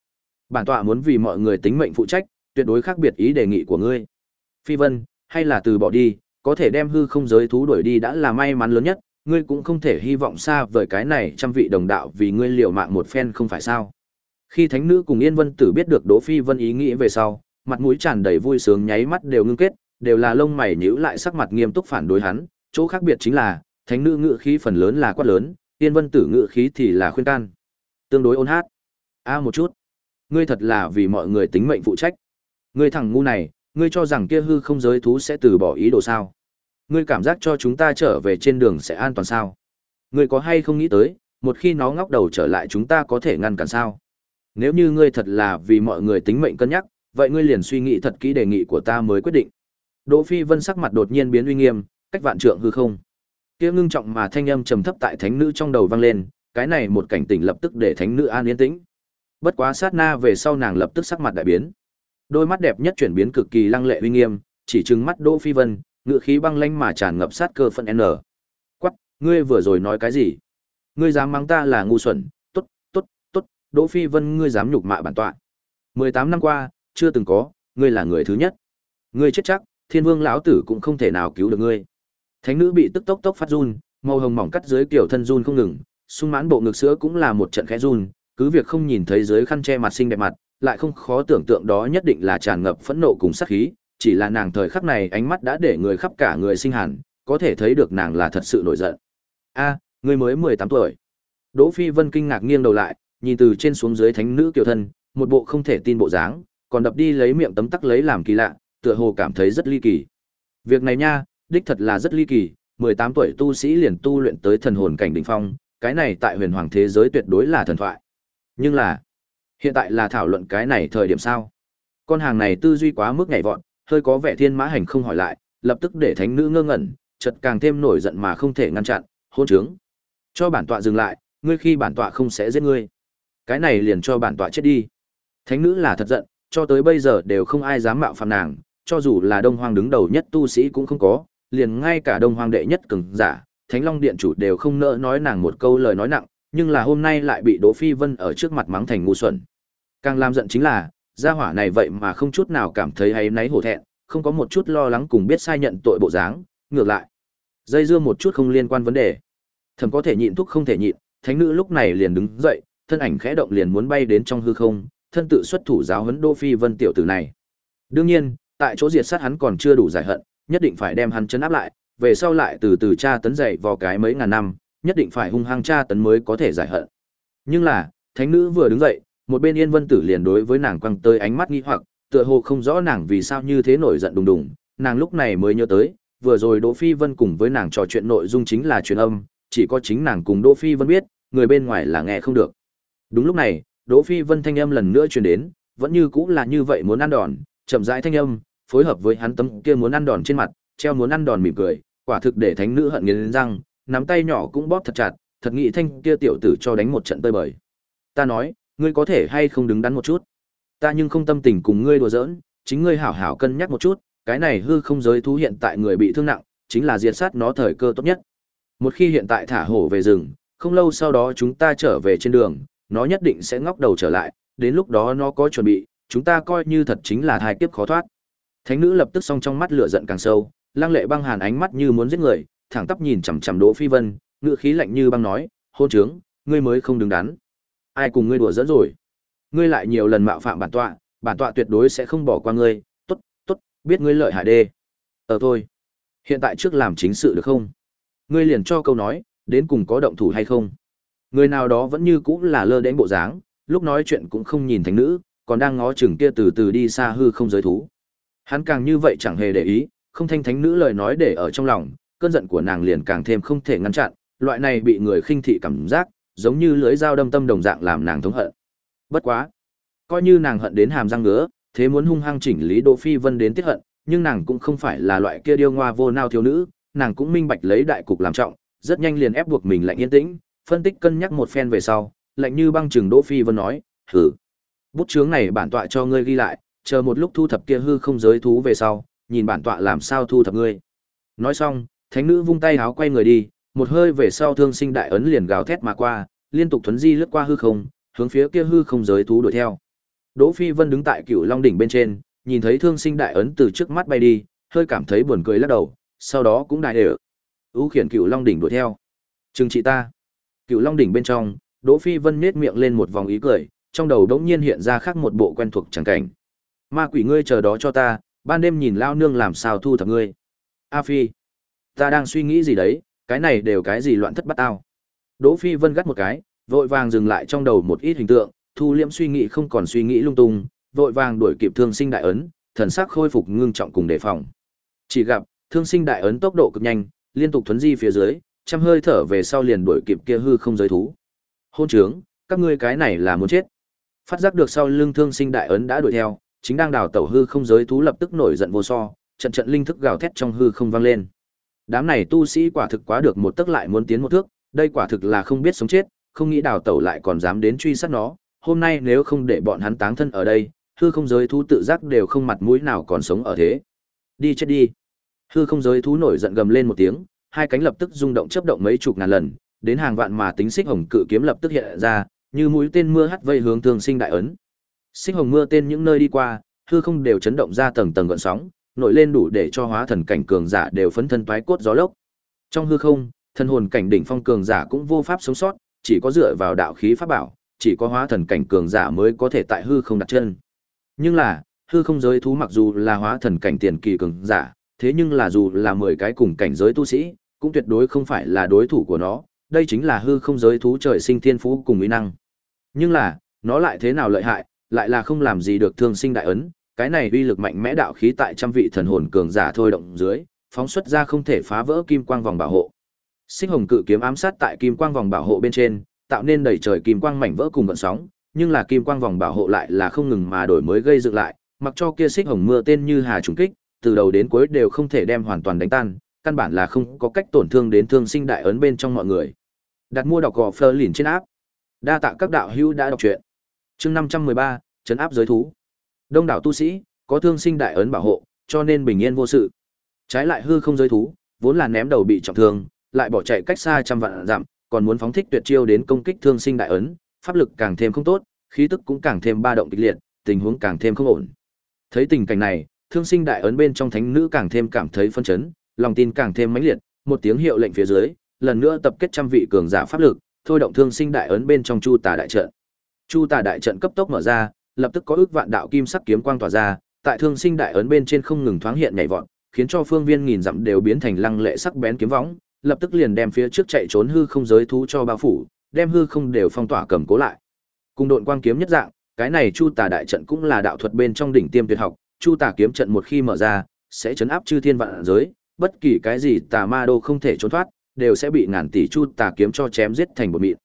Bản tọa muốn vì mọi người tính mệnh phụ trách, tuyệt đối khác biệt ý đề nghị của ngươi. Phi Vân, hay là từ bỏ đi, có thể đem hư không giới thú đuổi đi đã là may mắn lớn nhất, ngươi cũng không thể hy vọng xa vời cái này trăm vị đồng đạo vì ngươi liều mạng một phen không phải sao? Khi thánh nữ cùng Yên Vân Tử biết được Đỗ Phi Vân ý nghĩ về sau, mặt mũi tràn đầy vui sướng nháy mắt đều ngưng kết, đều là lông mày nhíu lại sắc mặt nghiêm túc phản đối hắn, chỗ khác biệt chính là, thánh nữ ngự khí phần lớn là quát lớn, Tiên Vân Tử ngự khí thì là khuyên can. Tương đối ôn hát. A một chút. Ngươi thật là vì mọi người tính mệnh phụ trách. Ngươi thằng ngu này, ngươi cho rằng kia hư không giới thú sẽ từ bỏ ý đồ sao? Ngươi cảm giác cho chúng ta trở về trên đường sẽ an toàn sao? Ngươi có hay không nghĩ tới, một khi nó ngóc đầu trở lại chúng ta có thể ngăn cản sao? Nếu như ngươi thật là vì mọi người tính mệnh cân nhắc, vậy ngươi liền suy nghĩ thật kỹ đề nghị của ta mới quyết định. Đỗ Phi Vân sắc mặt đột nhiên biến uy nghiêm, cách vạn trượng hư không. Kia ngưng trọng mà thanh âm trầm thấp tại thánh nữ trong đầu vang lên, cái này một cảnh tỉnh lập tức để thánh nữ an yên tĩnh. Bất quá sát na về sau nàng lập tức sắc mặt đại biến. Đôi mắt đẹp nhất chuyển biến cực kỳ lăng lệ uy nghiêm, chỉ trừng mắt Đỗ Phi Vân, ngựa khí băng lãnh mà tràn ngập sát cơ phân N. Quắc, ngươi vừa rồi nói cái gì? Ngươi dám mắng ta là ngu xuẩn, tốt, tốt, tốt, Đỗ Phi Vân ngươi dám nhục mạ bản tọa. 18 năm qua, chưa từng có, ngươi là người thứ nhất. Ngươi chết chắc, Thiên Vương lão tử cũng không thể nào cứu được ngươi. Thánh nữ bị tức tốc tốc phát run, màu hồng mỏng cắt dưới kiểu thân run không ngừng, sung mãn bộ ngực sữa cũng là một trận khẽ run, cứ việc không nhìn thấy dưới khăn che mặt xinh đẹp mặt, lại không khó tưởng tượng đó nhất định là tràn ngập phẫn nộ cùng sát khí, chỉ là nàng thời khắc này ánh mắt đã để người khắp cả người sinh hẳn, có thể thấy được nàng là thật sự nổi giận. A, ngươi mới mười tám tuổi. Đỗ Phi Vân kinh ngạc nghiêng đầu lại, nhìn từ trên xuống dưới thánh nữ kiều thân, một bộ không thể tin bộ dáng, còn đập đi lấy miệng tấm tắc lấy làm kỳ lạ, tựa hồ cảm thấy rất ly kỳ. Việc này nha, đích thật là rất ly kỳ, 18 tuổi tu sĩ liền tu luyện tới thần hồn cảnh đỉnh phong, cái này tại huyền hoàng thế giới tuyệt đối là thần thoại. Nhưng là, hiện tại là thảo luận cái này thời điểm sao? Con hàng này tư duy quá mức nhảy vọt, hơi có vẻ thiên mã hành không hỏi lại, lập tức để thánh nữ ngơ ngẩn, chợt càng thêm nổi giận mà không thể ngăn chặn, hôn trướng. Cho bản tọa dừng lại, ngươi khi bản tọa không sẽ giết ngươi. Cái này liền cho bản tọa chết đi. Thánh nữ là thật giận, cho tới bây giờ đều không ai dám mạo phạm nàng, cho dù là Đông Hoang đứng đầu nhất tu sĩ cũng không có, liền ngay cả Đông Hoang đệ nhất cường giả, Thánh Long điện chủ đều không nỡ nói nàng một câu lời nói nặng, nhưng là hôm nay lại bị Đỗ Phi Vân ở trước mặt mắng thành ngu xuẩn. Càng làm giận chính là, gia hỏa này vậy mà không chút nào cảm thấy hay náy hổ thẹn, không có một chút lo lắng cùng biết sai nhận tội bộ dáng, ngược lại, dây dưa một chút không liên quan vấn đề. Thầm có thể nhịn thuốc không thể nhịn, thánh nữ lúc này liền đứng dậy, thân ảnh khẽ động liền muốn bay đến trong hư không, thân tự xuất thủ giáo huấn Đỗ Phi Vân tiểu tử này. Đương nhiên, tại chỗ diệt sát hắn còn chưa đủ giải hận, nhất định phải đem hắn chấn áp lại, về sau lại từ từ tra tấn dậy vào cái mấy ngàn năm, nhất định phải hung hăng tra tấn mới có thể giải hận. Nhưng là, thánh nữ vừa đứng dậy, một bên Yên Vân Tử liền đối với nàng quăng tới ánh mắt nghi hoặc, tựa hồ không rõ nàng vì sao như thế nổi giận đùng đùng, nàng lúc này mới nhớ tới, vừa rồi Đỗ Phi Vân cùng với nàng trò chuyện nội dung chính là truyền âm, chỉ có chính nàng cùng Đỗ Phi Vân biết, người bên ngoài là nghe không được. Đúng lúc này, Đỗ Phi Vân thanh âm lần nữa truyền đến, vẫn như cũng là như vậy muốn ăn đòn, chậm rãi thanh âm, phối hợp với hắn tấm kia muốn ăn đòn trên mặt, treo muốn ăn đòn mỉm cười, quả thực để thánh nữ hận nghiến răng, nắm tay nhỏ cũng bóp thật chặt, thật nghĩ thanh kia tiểu tử cho đánh một trận tơi bời. Ta nói, ngươi có thể hay không đứng đắn một chút? Ta nhưng không tâm tình cùng ngươi đùa giỡn, chính ngươi hảo hảo cân nhắc một chút, cái này hư không giới thú hiện tại người bị thương nặng, chính là diệt sát nó thời cơ tốt nhất. Một khi hiện tại thả hổ về rừng, không lâu sau đó chúng ta trở về trên đường, nó nhất định sẽ ngóc đầu trở lại, đến lúc đó nó có chuẩn bị, chúng ta coi như thật chính là thai kiếp khó thoát. Thánh nữ lập tức song trong mắt lửa giận càng sâu, lăng lệ băng hàn ánh mắt như muốn giết người, thẳng tắp nhìn chằm chằm Đỗ Phi Vân, ngữ khí lạnh như băng nói, "Hôn trướng, ngươi mới không đứng đắn. Ai cùng ngươi đùa giỡn rồi? Ngươi lại nhiều lần mạo phạm bản tọa, bản tọa tuyệt đối sẽ không bỏ qua ngươi, tốt, tốt, biết ngươi lợi hại đê. Ờ thôi, hiện tại trước làm chính sự được không? Ngươi liền cho câu nói, đến cùng có động thủ hay không?" Người nào đó vẫn như cũ là lơ đến bộ dáng, lúc nói chuyện cũng không nhìn thánh nữ, còn đang ngó chừng kia từ từ đi xa hư không giới thú. Hắn càng như vậy chẳng hề để ý, không thanh thánh nữ lời nói để ở trong lòng, cơn giận của nàng liền càng thêm không thể ngăn chặn, loại này bị người khinh thị cảm giác, giống như lưỡi dao đâm tâm đồng dạng làm nàng thống hận. Bất quá, coi như nàng hận đến hàm răng ngứa, thế muốn hung hăng chỉnh lý Đỗ Phi Vân đến tiết hận, nhưng nàng cũng không phải là loại kia điêu ngoa vô nao thiếu nữ, nàng cũng minh bạch lấy đại cục làm trọng, rất nhanh liền ép buộc mình lạnh yên tĩnh, phân tích cân nhắc một phen về sau, lạnh như băng chừng Đỗ Phi Vân nói, "Hử, bút chướng này bản tọa cho ngươi ghi lại, chờ một lúc thu thập kia hư không giới thú về sau, nhìn bản tọa làm sao thu thập ngươi." Nói xong, thánh nữ vung tay háo quay người đi, một hơi về sau thương sinh đại ấn liền gào thét mà qua, liên tục thuấn di lướt qua hư không, hướng phía kia hư không giới thú đuổi theo. Đỗ Phi Vân đứng tại Cửu Long đỉnh bên trên, nhìn thấy thương sinh đại ấn từ trước mắt bay đi, hơi cảm thấy buồn cười lắc đầu, sau đó cũng đại đều. Ú khiển Cửu Long đỉnh đuổi theo. Trừng trị ta. Cựu Long đỉnh bên trong, Đỗ Phi Vân nhếch miệng lên một vòng ý cười, trong đầu đống nhiên hiện ra khác một bộ quen thuộc chẳng cảnh. Ma quỷ ngươi chờ đó cho ta, ban đêm nhìn lao nương làm sao thu thập ngươi. A Phi, ta đang suy nghĩ gì đấy, cái này đều cái gì loạn thất bắt tao. Đỗ Phi Vân gắt một cái, vội vàng dừng lại trong đầu một ít hình tượng, thu liễm suy nghĩ không còn suy nghĩ lung tung, vội vàng đuổi kịp thương sinh đại ấn, thần sắc khôi phục ngưng trọng cùng đề phòng. Chỉ gặp, thương sinh đại ấn tốc độ cực nhanh, liên tục thuấn di phía dưới, trăm hơi thở về sau liền đuổi kịp kia hư không giới thú. Hôn trướng, các ngươi cái này là muốn chết. Phát giác được sau lưng thương sinh đại ấn đã đuổi theo, chính đang đào tẩu hư không giới thú lập tức nổi giận vô so, trận trận linh thức gào thét trong hư không vang lên. Đám này tu sĩ quả thực quá được một tức lại muốn tiến một thước, đây quả thực là không biết sống chết, không nghĩ đào tẩu lại còn dám đến truy sát nó, hôm nay nếu không để bọn hắn táng thân ở đây, hư không giới thú tự giác đều không mặt mũi nào còn sống ở thế. Đi chết đi. Hư không giới thú nổi giận gầm lên một tiếng, hai cánh lập tức rung động chớp động mấy chục ngàn lần, đến hàng vạn mà tính xích hồng cự kiếm lập tức hiện ra, như mũi tên mưa hắt vây hướng Thương Sinh đại ấn. Xích hồng mưa tên những nơi đi qua, hư không đều chấn động ra tầng tầng gợn sóng, nổi lên đủ để cho hóa thần cảnh cường giả đều phấn thân toái cốt gió lốc. Trong hư không, thân hồn cảnh đỉnh phong cường giả cũng vô pháp sống sót, chỉ có dựa vào đạo khí pháp bảo, chỉ có hóa thần cảnh cường giả mới có thể tại hư không đặt chân. Nhưng là, hư không giới thú mặc dù là hóa thần cảnh tiền kỳ cường giả, thế nhưng là dù là 10 cái cùng cảnh giới tu sĩ, cũng tuyệt đối không phải là đối thủ của nó, đây chính là hư không giới thú trời sinh thiên phú cùng uy năng. Nhưng là, nó lại thế nào lợi hại, lại là không làm gì được thương sinh đại ấn, cái này uy lực mạnh mẽ đạo khí tại trăm vị thần hồn cường giả thôi động dưới, phóng xuất ra không thể phá vỡ kim quang vòng bảo hộ. Xích hồng cự kiếm ám sát tại kim quang vòng bảo hộ bên trên, tạo nên đầy trời kim quang mảnh vỡ cùng gợn sóng, nhưng là kim quang vòng bảo hộ lại là không ngừng mà đổi mới gây dựng lại, mặc cho kia xích hồng mưa tên như hà trùng kích, từ đầu đến cuối đều không thể đem hoàn toàn đánh tan, căn bản là không có cách tổn thương đến thương sinh đại ấn bên trong mọi người. Đặt mua đọc gò Fleur lìn trên áp. Đa tạ các đạo hữu đã đọc truyện. Chương 513, trấn áp giới thú. Đông đảo tu sĩ, có thương sinh đại ấn bảo hộ, cho nên bình yên vô sự. Trái lại hư không giới thú, vốn là ném đầu bị trọng thương, lại bỏ chạy cách xa trăm vạn dặm, còn muốn phóng thích tuyệt chiêu đến công kích thương sinh đại ấn, pháp lực càng thêm không tốt, khí tức cũng càng thêm ba động kịch liệt, tình huống càng thêm không ổn. Thấy tình cảnh này, thương sinh đại ấn bên trong thánh nữ càng thêm cảm thấy phân chấn, lòng tin càng thêm mãnh liệt, một tiếng hiệu lệnh phía dưới, lần nữa tập kết trăm vị cường giả pháp lực, thôi động thương sinh đại ấn bên trong chu tà đại trận. Chu tà đại trận cấp tốc mở ra, lập tức có ước vạn đạo kim sắc kiếm quang tỏa ra, tại thương sinh đại ấn bên trên không ngừng thoáng hiện nhảy vọt, khiến cho phương viên nghìn dặm đều biến thành lăng lệ sắc bén kiếm võng, lập tức liền đem phía trước chạy trốn hư không giới thú cho bao phủ, đem hư không đều phong tỏa cầm cố lại. Cùng độn quang kiếm nhất dạng, cái này Chu Tà đại trận cũng là đạo thuật bên trong đỉnh tiêm tuyệt học, Chu Tà kiếm trận một khi mở ra, sẽ chấn áp chư thiên vạn giới, bất kỳ cái gì tà ma đô không thể trốn thoát, đều sẽ bị ngàn tỷ Chu Tà kiếm cho chém giết thành bột mịn.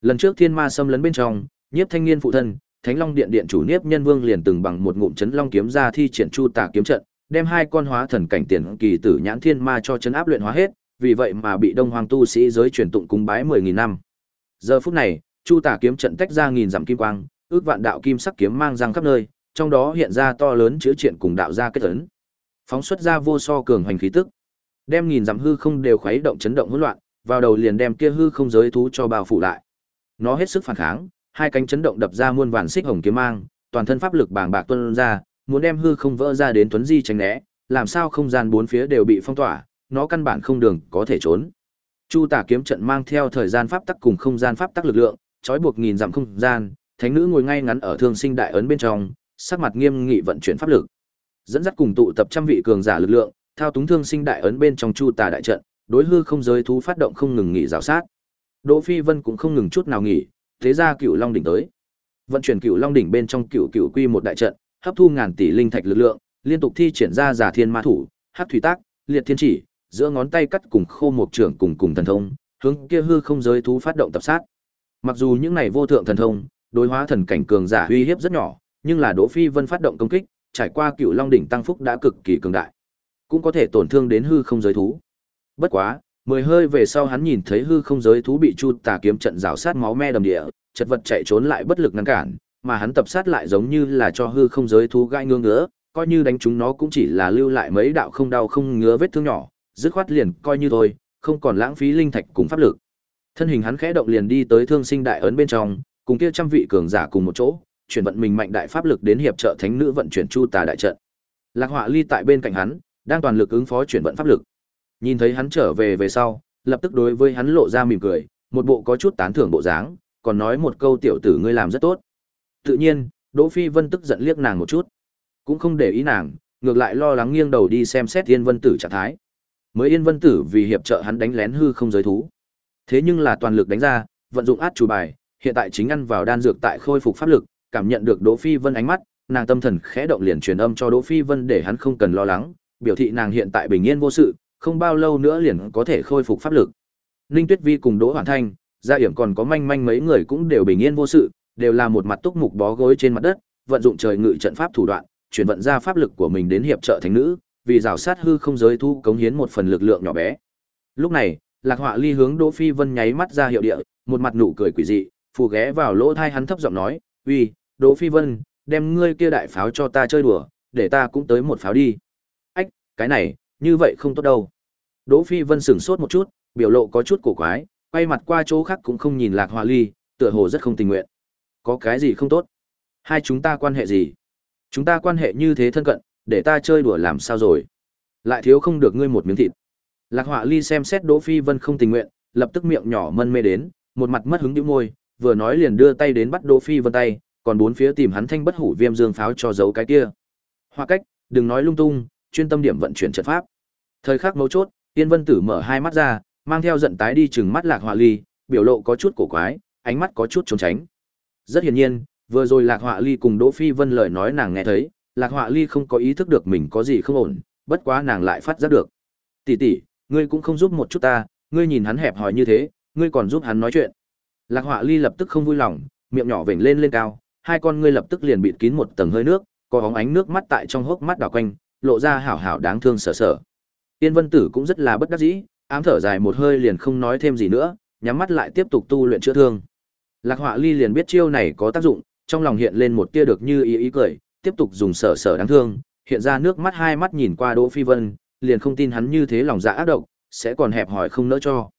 Lần trước thiên ma xâm lấn bên trong, Nhiếp Thanh Niên phụ thân, Thánh Long Điện điện chủ Niếp Nhân Vương liền từng bằng một ngụm chấn long kiếm ra thi triển Chu Tà kiếm trận, đem hai con hóa thần cảnh tiền kỳ tử nhãn thiên ma cho chấn áp luyện hóa hết, vì vậy mà bị Đông Hoàng tu sĩ giới truyền tụng cúng bái mười nghìn năm. Giờ phút này, Chu Tà kiếm trận tách ra nghìn dặm kim quang, ước vạn đạo kim sắc kiếm mang răng khắp nơi, trong đó hiện ra to lớn chứa triện cùng đạo ra kết ấn. Phóng xuất ra vô so cường hành khí tức, đem nghìn dặm hư không đều khuấy động chấn động hỗn loạn, vào đầu liền đem kia hư không giới thú cho bao phủ lại. Nó hết sức phản kháng, hai cánh chấn động đập ra muôn vàn xích hồng kiếm mang, toàn thân pháp lực bàng bạc tuôn ra, muốn đem hư không vỡ ra đến tuấn di tránh né, làm sao không gian bốn phía đều bị phong tỏa, nó căn bản không đường có thể trốn. Chu Tả kiếm trận mang theo thời gian pháp tắc cùng không gian pháp tắc lực lượng, trói buộc nghìn dặm không gian, thánh nữ ngồi ngay ngắn ở thương sinh đại ấn bên trong, sắc mặt nghiêm nghị vận chuyển pháp lực. Dẫn dắt cùng tụ tập trăm vị cường giả lực lượng, thao túng thương sinh đại ấn bên trong Chu Tả đại trận, đối hư không giới thú phát động không ngừng nghỉ rào sát. Đỗ Phi Vân cũng không ngừng chút nào nghỉ, thế ra Cựu Long đỉnh tới. Vận chuyển Cựu Long đỉnh bên trong Cựu Cựu Quy một đại trận, hấp thu ngàn tỷ linh thạch lực lượng, liên tục thi triển ra giả thiên ma thủ, hắc thủy tác, liệt thiên chỉ, giữa ngón tay cắt cùng khô một trưởng cùng cùng thần thông, hướng kia hư không giới thú phát động tập sát. Mặc dù những này vô thượng thần thông, đối hóa thần cảnh cường giả uy hiếp rất nhỏ, nhưng là Đỗ Phi Vân phát động công kích, trải qua Cựu Long đỉnh tăng phúc đã cực kỳ cường đại, cũng có thể tổn thương đến hư không giới thú. Bất quá, mười hơi về sau hắn nhìn thấy hư không giới thú bị Chu Tà kiếm trận rào sát máu me đầm địa, chật vật chạy trốn lại bất lực ngăn cản, mà hắn tập sát lại giống như là cho hư không giới thú gai ngứa ngứa, coi như đánh chúng nó cũng chỉ là lưu lại mấy đạo không đau không ngứa vết thương nhỏ, dứt khoát liền coi như thôi, không còn lãng phí linh thạch cùng pháp lực. Thân hình hắn khẽ động liền đi tới Thương Sinh Đại ấn bên trong, cùng kia trăm vị cường giả cùng một chỗ, chuyển vận mình mạnh đại pháp lực đến hiệp trợ thánh nữ vận chuyển Chu Tà đại trận. Lạc Họa Ly tại bên cạnh hắn, đang toàn lực ứng phó chuyển vận pháp lực. Nhìn thấy hắn trở về về sau, lập tức đối với hắn lộ ra mỉm cười, một bộ có chút tán thưởng bộ dáng, còn nói một câu tiểu tử ngươi làm rất tốt. Tự nhiên, Đỗ Phi Vân tức giận liếc nàng một chút, cũng không để ý nàng, ngược lại lo lắng nghiêng đầu đi xem xét Yên Vân Tử trạng thái. Mới Yên Vân Tử vì hiệp trợ hắn đánh lén hư không giới thú. Thế nhưng là toàn lực đánh ra, vận dụng át chủ bài, hiện tại chính ăn vào đan dược tại khôi phục pháp lực, cảm nhận được Đỗ Phi Vân ánh mắt, nàng tâm thần khẽ động liền truyền âm cho Đỗ Phi Vân để hắn không cần lo lắng, biểu thị nàng hiện tại bình yên vô sự, không bao lâu nữa liền có thể khôi phục pháp lực. Ninh Tuyết Vi cùng Đỗ Hoàn Thanh, Gia Yểm còn có manh manh mấy người cũng đều bình yên vô sự, đều là một mặt túc mục bó gối trên mặt đất, vận dụng trời ngự trận pháp thủ đoạn, chuyển vận ra pháp lực của mình đến hiệp trợ thánh nữ, vì rào sát hư không giới thu cống hiến một phần lực lượng nhỏ bé. Lúc này, Lạc Họa Ly hướng Đỗ Phi Vân nháy mắt ra hiệu địa, một mặt nụ cười quỷ dị, phù ghé vào lỗ tai hắn thấp giọng nói, "Uy, Đỗ Phi Vân, đem ngươi kia đại pháo cho ta chơi đùa, để ta cũng tới một pháo đi." Ách, cái này, như vậy không tốt đâu. Đỗ Phi Vân sửng sốt một chút, biểu lộ có chút cổ quái, quay mặt qua chỗ khác cũng không nhìn Lạc Hoa Ly, tựa hồ rất không tình nguyện. Có cái gì không tốt? Hai chúng ta quan hệ gì? Chúng ta quan hệ như thế thân cận, để ta chơi đùa làm sao rồi? Lại thiếu không được ngươi một miếng thịt. Lạc Họa Ly xem xét Đỗ Phi Vân không tình nguyện, lập tức miệng nhỏ mân mê đến, một mặt mất hứng nhíu môi, vừa nói liền đưa tay đến bắt Đỗ Phi Vân tay, còn bốn phía tìm hắn thanh bất hủ viêm dương pháo cho giấu cái kia. Hoa cách, đừng nói lung tung, chuyên tâm điểm vận chuyển trận pháp. Thời khắc mấu chốt, Tiên Vân Tử mở hai mắt ra, mang theo giận tái đi chừng mắt Lạc Họa Ly, biểu lộ có chút cổ quái, ánh mắt có chút trốn tránh. Rất hiển nhiên, vừa rồi Lạc Họa Ly cùng Đỗ Phi Vân lời nói nàng nghe thấy, Lạc Họa Ly không có ý thức được mình có gì không ổn, bất quá nàng lại phát giác được. "Tỷ tỷ, ngươi cũng không giúp một chút ta, ngươi nhìn hắn hẹp hòi như thế, ngươi còn giúp hắn nói chuyện." Lạc Họa Ly lập tức không vui lòng, miệng nhỏ vểnh lên lên cao, hai con ngươi lập tức liền bịt kín một tầng hơi nước, có bóng ánh nước mắt tại trong hốc mắt đảo quanh, lộ ra hảo hảo đáng thương sở sở. Tiên Vân Tử cũng rất là bất đắc dĩ, ám thở dài một hơi liền không nói thêm gì nữa, nhắm mắt lại tiếp tục tu luyện chữa thương. Lạc Họa Ly liền biết chiêu này có tác dụng, trong lòng hiện lên một tia được như ý ý cười, tiếp tục dùng sở sở đáng thương, hiện ra nước mắt hai mắt nhìn qua Đỗ Phi Vân, liền không tin hắn như thế lòng dạ ác độc, sẽ còn hẹp hỏi không nỡ cho.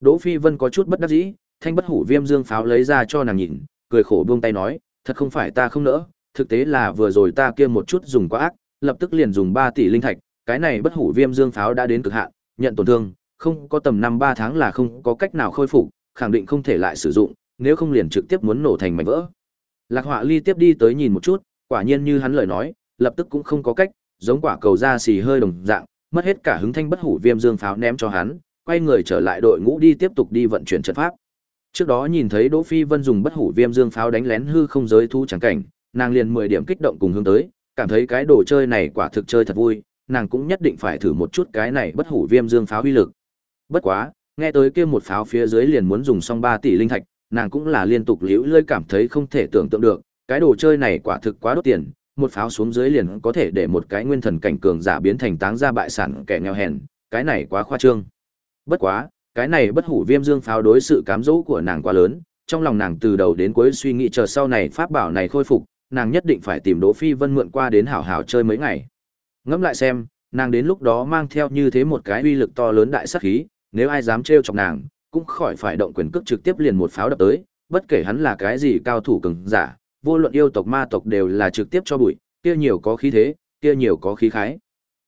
Đỗ Phi Vân có chút bất đắc dĩ, thanh bất hủ viêm dương pháo lấy ra cho nàng nhìn, cười khổ buông tay nói, thật không phải ta không nỡ, thực tế là vừa rồi ta kia một chút dùng quá ác, lập tức liền dùng 3 tỷ linh thạch, cái này bất hủ viêm dương pháo đã đến cực hạn, nhận tổn thương, không có tầm năm ba tháng là không có cách nào khôi phục, khẳng định không thể lại sử dụng, nếu không liền trực tiếp muốn nổ thành mảnh vỡ. Lạc Họa Ly tiếp đi tới nhìn một chút, quả nhiên như hắn lời nói, lập tức cũng không có cách, giống quả cầu da xì hơi đồng dạng, mất hết cả hứng thanh bất hủ viêm dương pháo ném cho hắn, quay người trở lại đội ngũ đi tiếp tục đi vận chuyển trận pháp. Trước đó nhìn thấy Đỗ Phi Vân dùng bất hủ viêm dương pháo đánh lén hư không giới thu chẳng cảnh, nàng liền 10 điểm kích động cùng hướng tới, cảm thấy cái đồ chơi này quả thực chơi thật vui, nàng cũng nhất định phải thử một chút cái này bất hủ viêm dương pháo uy lực. Bất quá, nghe tới kia một pháo phía dưới liền muốn dùng xong 3 tỷ linh thạch, nàng cũng là liên tục liễu lơi cảm thấy không thể tưởng tượng được, cái đồ chơi này quả thực quá đốt tiền, một pháo xuống dưới liền có thể để một cái nguyên thần cảnh cường giả biến thành táng ra bại sản kẻ nghèo hèn, cái này quá khoa trương. Bất quá, cái này bất hủ viêm dương pháo đối sự cám dỗ của nàng quá lớn, trong lòng nàng từ đầu đến cuối suy nghĩ chờ sau này pháp bảo này khôi phục, nàng nhất định phải tìm Đỗ Phi Vân mượn qua đến hảo hảo chơi mấy ngày. Ngẫm lại xem, nàng đến lúc đó mang theo như thế một cái uy lực to lớn đại sát khí, nếu ai dám trêu chọc nàng, cũng khỏi phải động quyền cước trực tiếp liền một pháo đập tới, bất kể hắn là cái gì cao thủ cường giả, vô luận yêu tộc ma tộc đều là trực tiếp cho bụi, kia nhiều có khí thế, kia nhiều có khí khái.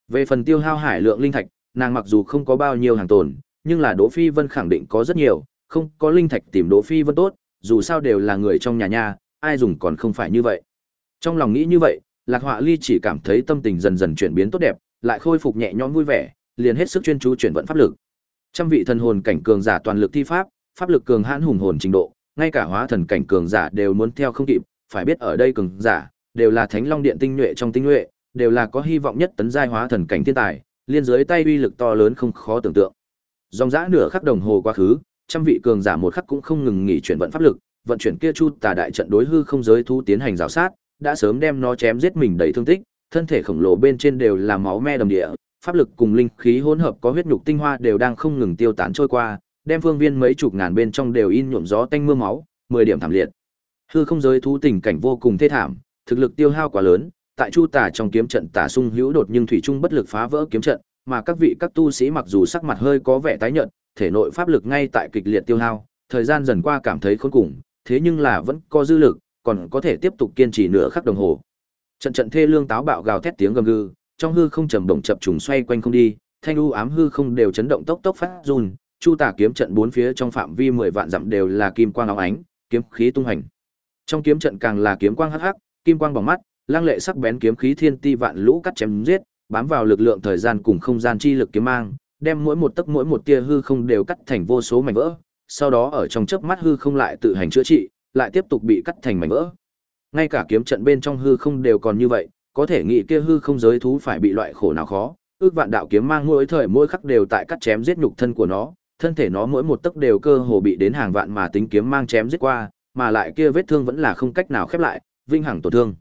Về phần tiêu hao hải lượng linh thạch, nàng mặc dù không có bao nhiêu hàng tồn, nhưng là Đỗ Phi Vân khẳng định có rất nhiều, không có linh thạch tìm Đỗ Phi Vân tốt, dù sao đều là người trong nhà nha, ai dùng còn không phải như vậy. Trong lòng nghĩ như vậy, Lạc Họa Ly chỉ cảm thấy tâm tình dần dần chuyển biến tốt đẹp, lại khôi phục nhẹ nhõm vui vẻ, liền hết sức chuyên chú chuyển vận pháp lực. Trăm vị thần hồn cảnh cường giả toàn lực thi pháp, pháp lực cường hãn hùng hồn trình độ, ngay cả hóa thần cảnh cường giả đều muốn theo không kịp, phải biết ở đây cường giả đều là Thánh Long Điện tinh nhuệ trong tinh nhuệ, đều là có hy vọng nhất tấn giai hóa thần cảnh thiên tài, liên dưới tay uy lực to lớn không khó tưởng tượng. Dòng dã nửa khắc đồng hồ quá khứ, trăm vị cường giả một khắc cũng không ngừng nghỉ chuyển vận pháp lực, vận chuyển kia chu tà đại trận đối hư không giới thu tiến hành rào sát, đã sớm đem nó chém giết mình đầy thương tích, thân thể khổng lồ bên trên đều là máu me đầm địa, pháp lực cùng linh khí hỗn hợp có huyết nhục tinh hoa đều đang không ngừng tiêu tán trôi qua, đem phương viên mấy chục ngàn bên trong đều in nhuộm gió tanh mưa máu, 10 điểm thảm liệt. Hư không giới thú tình cảnh vô cùng thê thảm, thực lực tiêu hao quá lớn, tại Chu Tà trong kiếm trận tả sung hữu đột nhưng thủy trung bất lực phá vỡ kiếm trận, mà các vị các tu sĩ mặc dù sắc mặt hơi có vẻ tái nhợt, thể nội pháp lực ngay tại kịch liệt tiêu hao, thời gian dần qua cảm thấy khốn cùng, thế nhưng là vẫn có dư lực, còn có thể tiếp tục kiên trì nửa khắc đồng hồ. Trận trận thê lương táo bạo gào thét tiếng gầm gừ, trong hư không trầm động chập trùng xoay quanh không đi, thanh u ám hư không đều chấn động tốc tốc phát run, chu tà kiếm trận bốn phía trong phạm vi 10 vạn dặm đều là kim quang óng ánh, kiếm khí tung hành. Trong kiếm trận càng là kiếm quang hắc hắc, kim quang bỏng mắt, lang lệ sắc bén kiếm khí thiên ti vạn lũ cắt chém giết, bám vào lực lượng thời gian cùng không gian chi lực kiếm mang, đem mỗi một tấc mỗi một tia hư không đều cắt thành vô số mảnh vỡ, sau đó ở trong chớp mắt hư không lại tự hành chữa trị, lại tiếp tục bị cắt thành mảnh vỡ. Ngay cả kiếm trận bên trong hư không đều còn như vậy, có thể nghĩ kia hư không giới thú phải bị loại khổ nào khó, ước vạn đạo kiếm mang mỗi thời mỗi khắc đều tại cắt chém giết nhục thân của nó, thân thể nó mỗi một tấc đều cơ hồ bị đến hàng vạn mà tính kiếm mang chém giết qua, mà lại kia vết thương vẫn là không cách nào khép lại, vinh hằng tổn thương.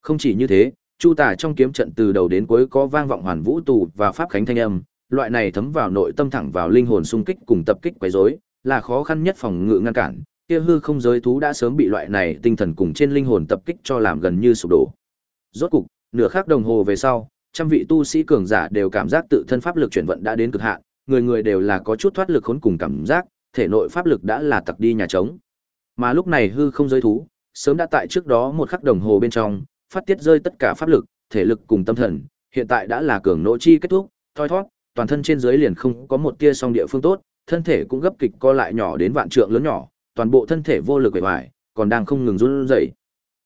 Không chỉ như thế, Chu Tả trong kiếm trận từ đầu đến cuối có vang vọng hoàn vũ tù và pháp khánh thanh âm, loại này thấm vào nội tâm thẳng vào linh hồn xung kích cùng tập kích quấy rối, là khó khăn nhất phòng ngự ngăn cản. Kia hư không giới thú đã sớm bị loại này tinh thần cùng trên linh hồn tập kích cho làm gần như sụp đổ. Rốt cục, nửa khắc đồng hồ về sau, trăm vị tu sĩ cường giả đều cảm giác tự thân pháp lực chuyển vận đã đến cực hạn, người người đều là có chút thoát lực khốn cùng cảm giác, thể nội pháp lực đã là tặc đi nhà trống. Mà lúc này hư không giới thú, sớm đã tại trước đó một khắc đồng hồ bên trong, phát tiết rơi tất cả pháp lực, thể lực cùng tâm thần, hiện tại đã là cường nỗ chi kết thúc, thoi thoát, toàn thân trên dưới liền không có một tia song địa phương tốt, thân thể cũng gấp kịch co lại nhỏ đến vạn trượng lớn nhỏ, toàn bộ thân thể vô lực bề ngoài, còn đang không ngừng run rẩy.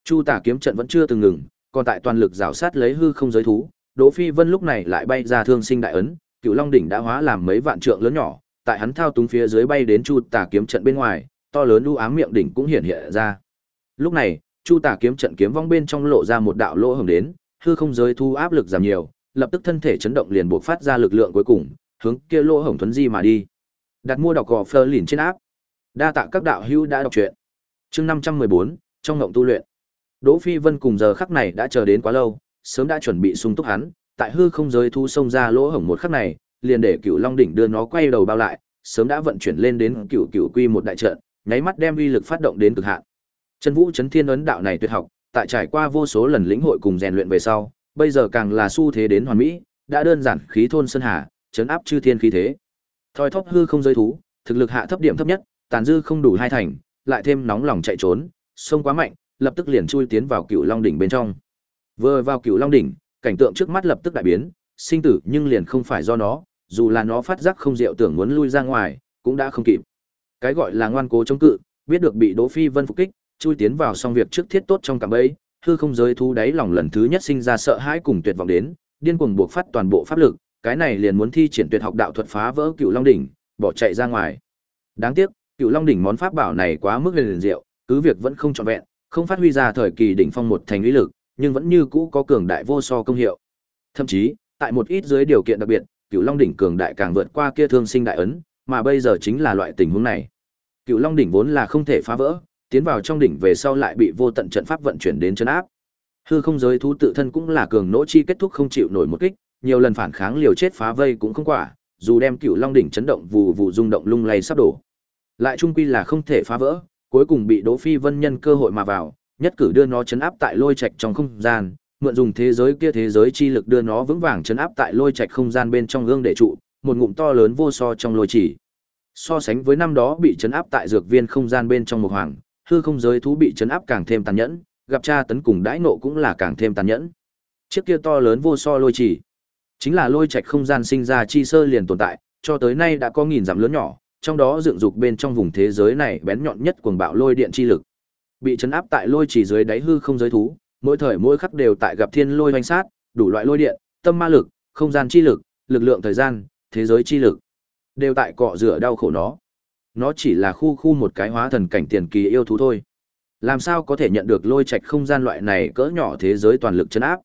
Chu Tả kiếm trận vẫn chưa từng ngừng, còn tại toàn lực rào sát lấy hư không giới thú, Đỗ Phi Vân lúc này lại bay ra thương sinh đại ấn, Cựu Long đỉnh đã hóa làm mấy vạn trượng lớn nhỏ, tại hắn thao túng phía dưới bay đến Chu Tả kiếm trận bên ngoài, to lớn u ám miệng đỉnh cũng hiện hiện ra. Lúc này, Chu Tả kiếm trận kiếm vong bên trong lộ ra một đạo lỗ hổng đến, hư không giới thu áp lực giảm nhiều, lập tức thân thể chấn động liền buộc phát ra lực lượng cuối cùng, hướng kia lỗ hổng thuấn di mà đi. Đặt mua đọc gò phơ lìn trên áp. Đa tạ các đạo hữu đã đọc truyện. Chương 514, trong ngộng tu luyện. Đỗ Phi Vân cùng giờ khắc này đã chờ đến quá lâu, sớm đã chuẩn bị sung túc hắn, tại hư không giới thu sông ra lỗ hổng một khắc này, liền để Cửu Long đỉnh đưa nó quay đầu bao lại, sớm đã vận chuyển lên đến Cửu Cửu Quy một đại trận, nháy mắt đem uy lực phát động đến cực hạn. Chân Vũ Chấn Thiên ấn đạo này tuyệt học, tại trải qua vô số lần lĩnh hội cùng rèn luyện về sau, bây giờ càng là xu thế đến hoàn mỹ, đã đơn giản khí thôn sơn hà, chấn áp chư thiên khí thế. Thoi thóp hư không giới thú, thực lực hạ thấp điểm thấp nhất, tàn dư không đủ hai thành, lại thêm nóng lòng chạy trốn, sông quá mạnh, lập tức liền chui tiến vào Cựu Long đỉnh bên trong. Vừa vào Cựu Long đỉnh, cảnh tượng trước mắt lập tức đại biến, sinh tử nhưng liền không phải do nó, dù là nó phát giác không diệu tưởng muốn lui ra ngoài, cũng đã không kịp. Cái gọi là ngoan cố chống cự, biết được bị Đỗ Phi Vân phục kích, chui tiến vào xong việc trước thiết tốt trong cạm bẫy, hư không giới thú đáy lòng lần thứ nhất sinh ra sợ hãi cùng tuyệt vọng đến, điên cuồng buộc phát toàn bộ pháp lực, cái này liền muốn thi triển tuyệt học đạo thuật phá vỡ Cựu Long đỉnh, bỏ chạy ra ngoài. Đáng tiếc, Cựu Long đỉnh món pháp bảo này quá mức liền diệu, cứ việc vẫn không trọn vẹn, không phát huy ra thời kỳ đỉnh phong một thành uy lực, nhưng vẫn như cũ có cường đại vô so công hiệu. Thậm chí, tại một ít dưới điều kiện đặc biệt, Cựu Long đỉnh cường đại càng vượt qua kia thương sinh đại ấn, mà bây giờ chính là loại tình huống này. Cựu Long đỉnh vốn là không thể phá vỡ, tiến vào trong đỉnh về sau lại bị vô tận trận pháp vận chuyển đến chân áp. Hư không giới thú tự thân cũng là cường nỗ chi kết thúc không chịu nổi một kích, nhiều lần phản kháng liều chết phá vây cũng không quả, dù đem Cựu Long đỉnh chấn động vù vù rung động lung lay sắp đổ. Lại trung quy là không thể phá vỡ, cuối cùng bị Đỗ Phi Vân nhân cơ hội mà vào, nhất cử đưa nó chấn áp tại lôi trạch trong không gian, mượn dùng thế giới kia thế giới chi lực đưa nó vững vàng chấn áp tại lôi trạch không gian bên trong gương để trụ, một ngụm to lớn vô so trong lôi chỉ. So sánh với năm đó bị chấn áp tại dược viên không gian bên trong một hoàng, hư không giới thú bị chấn áp càng thêm tàn nhẫn, gặp tra tấn cùng đãi nộ cũng là càng thêm tàn nhẫn. Chiếc kia to lớn vô so lôi chỉ, chính là lôi trạch không gian sinh ra chi sơ liền tồn tại, cho tới nay đã có nghìn dặm lớn nhỏ, trong đó dựng dục bên trong vùng thế giới này bén nhọn nhất cuồng bạo lôi điện chi lực. Bị chấn áp tại lôi chỉ dưới đáy hư không giới thú, mỗi thời mỗi khắc đều tại gặp thiên lôi hoành sát, đủ loại lôi điện, tâm ma lực, không gian chi lực, lực lượng thời gian, thế giới chi lực, đều tại cọ rửa đau khổ nó. Nó chỉ là khu khu một cái hóa thần cảnh tiền kỳ yêu thú thôi. Làm sao có thể nhận được lôi trạch không gian loại này cỡ nhỏ thế giới toàn lực chấn áp?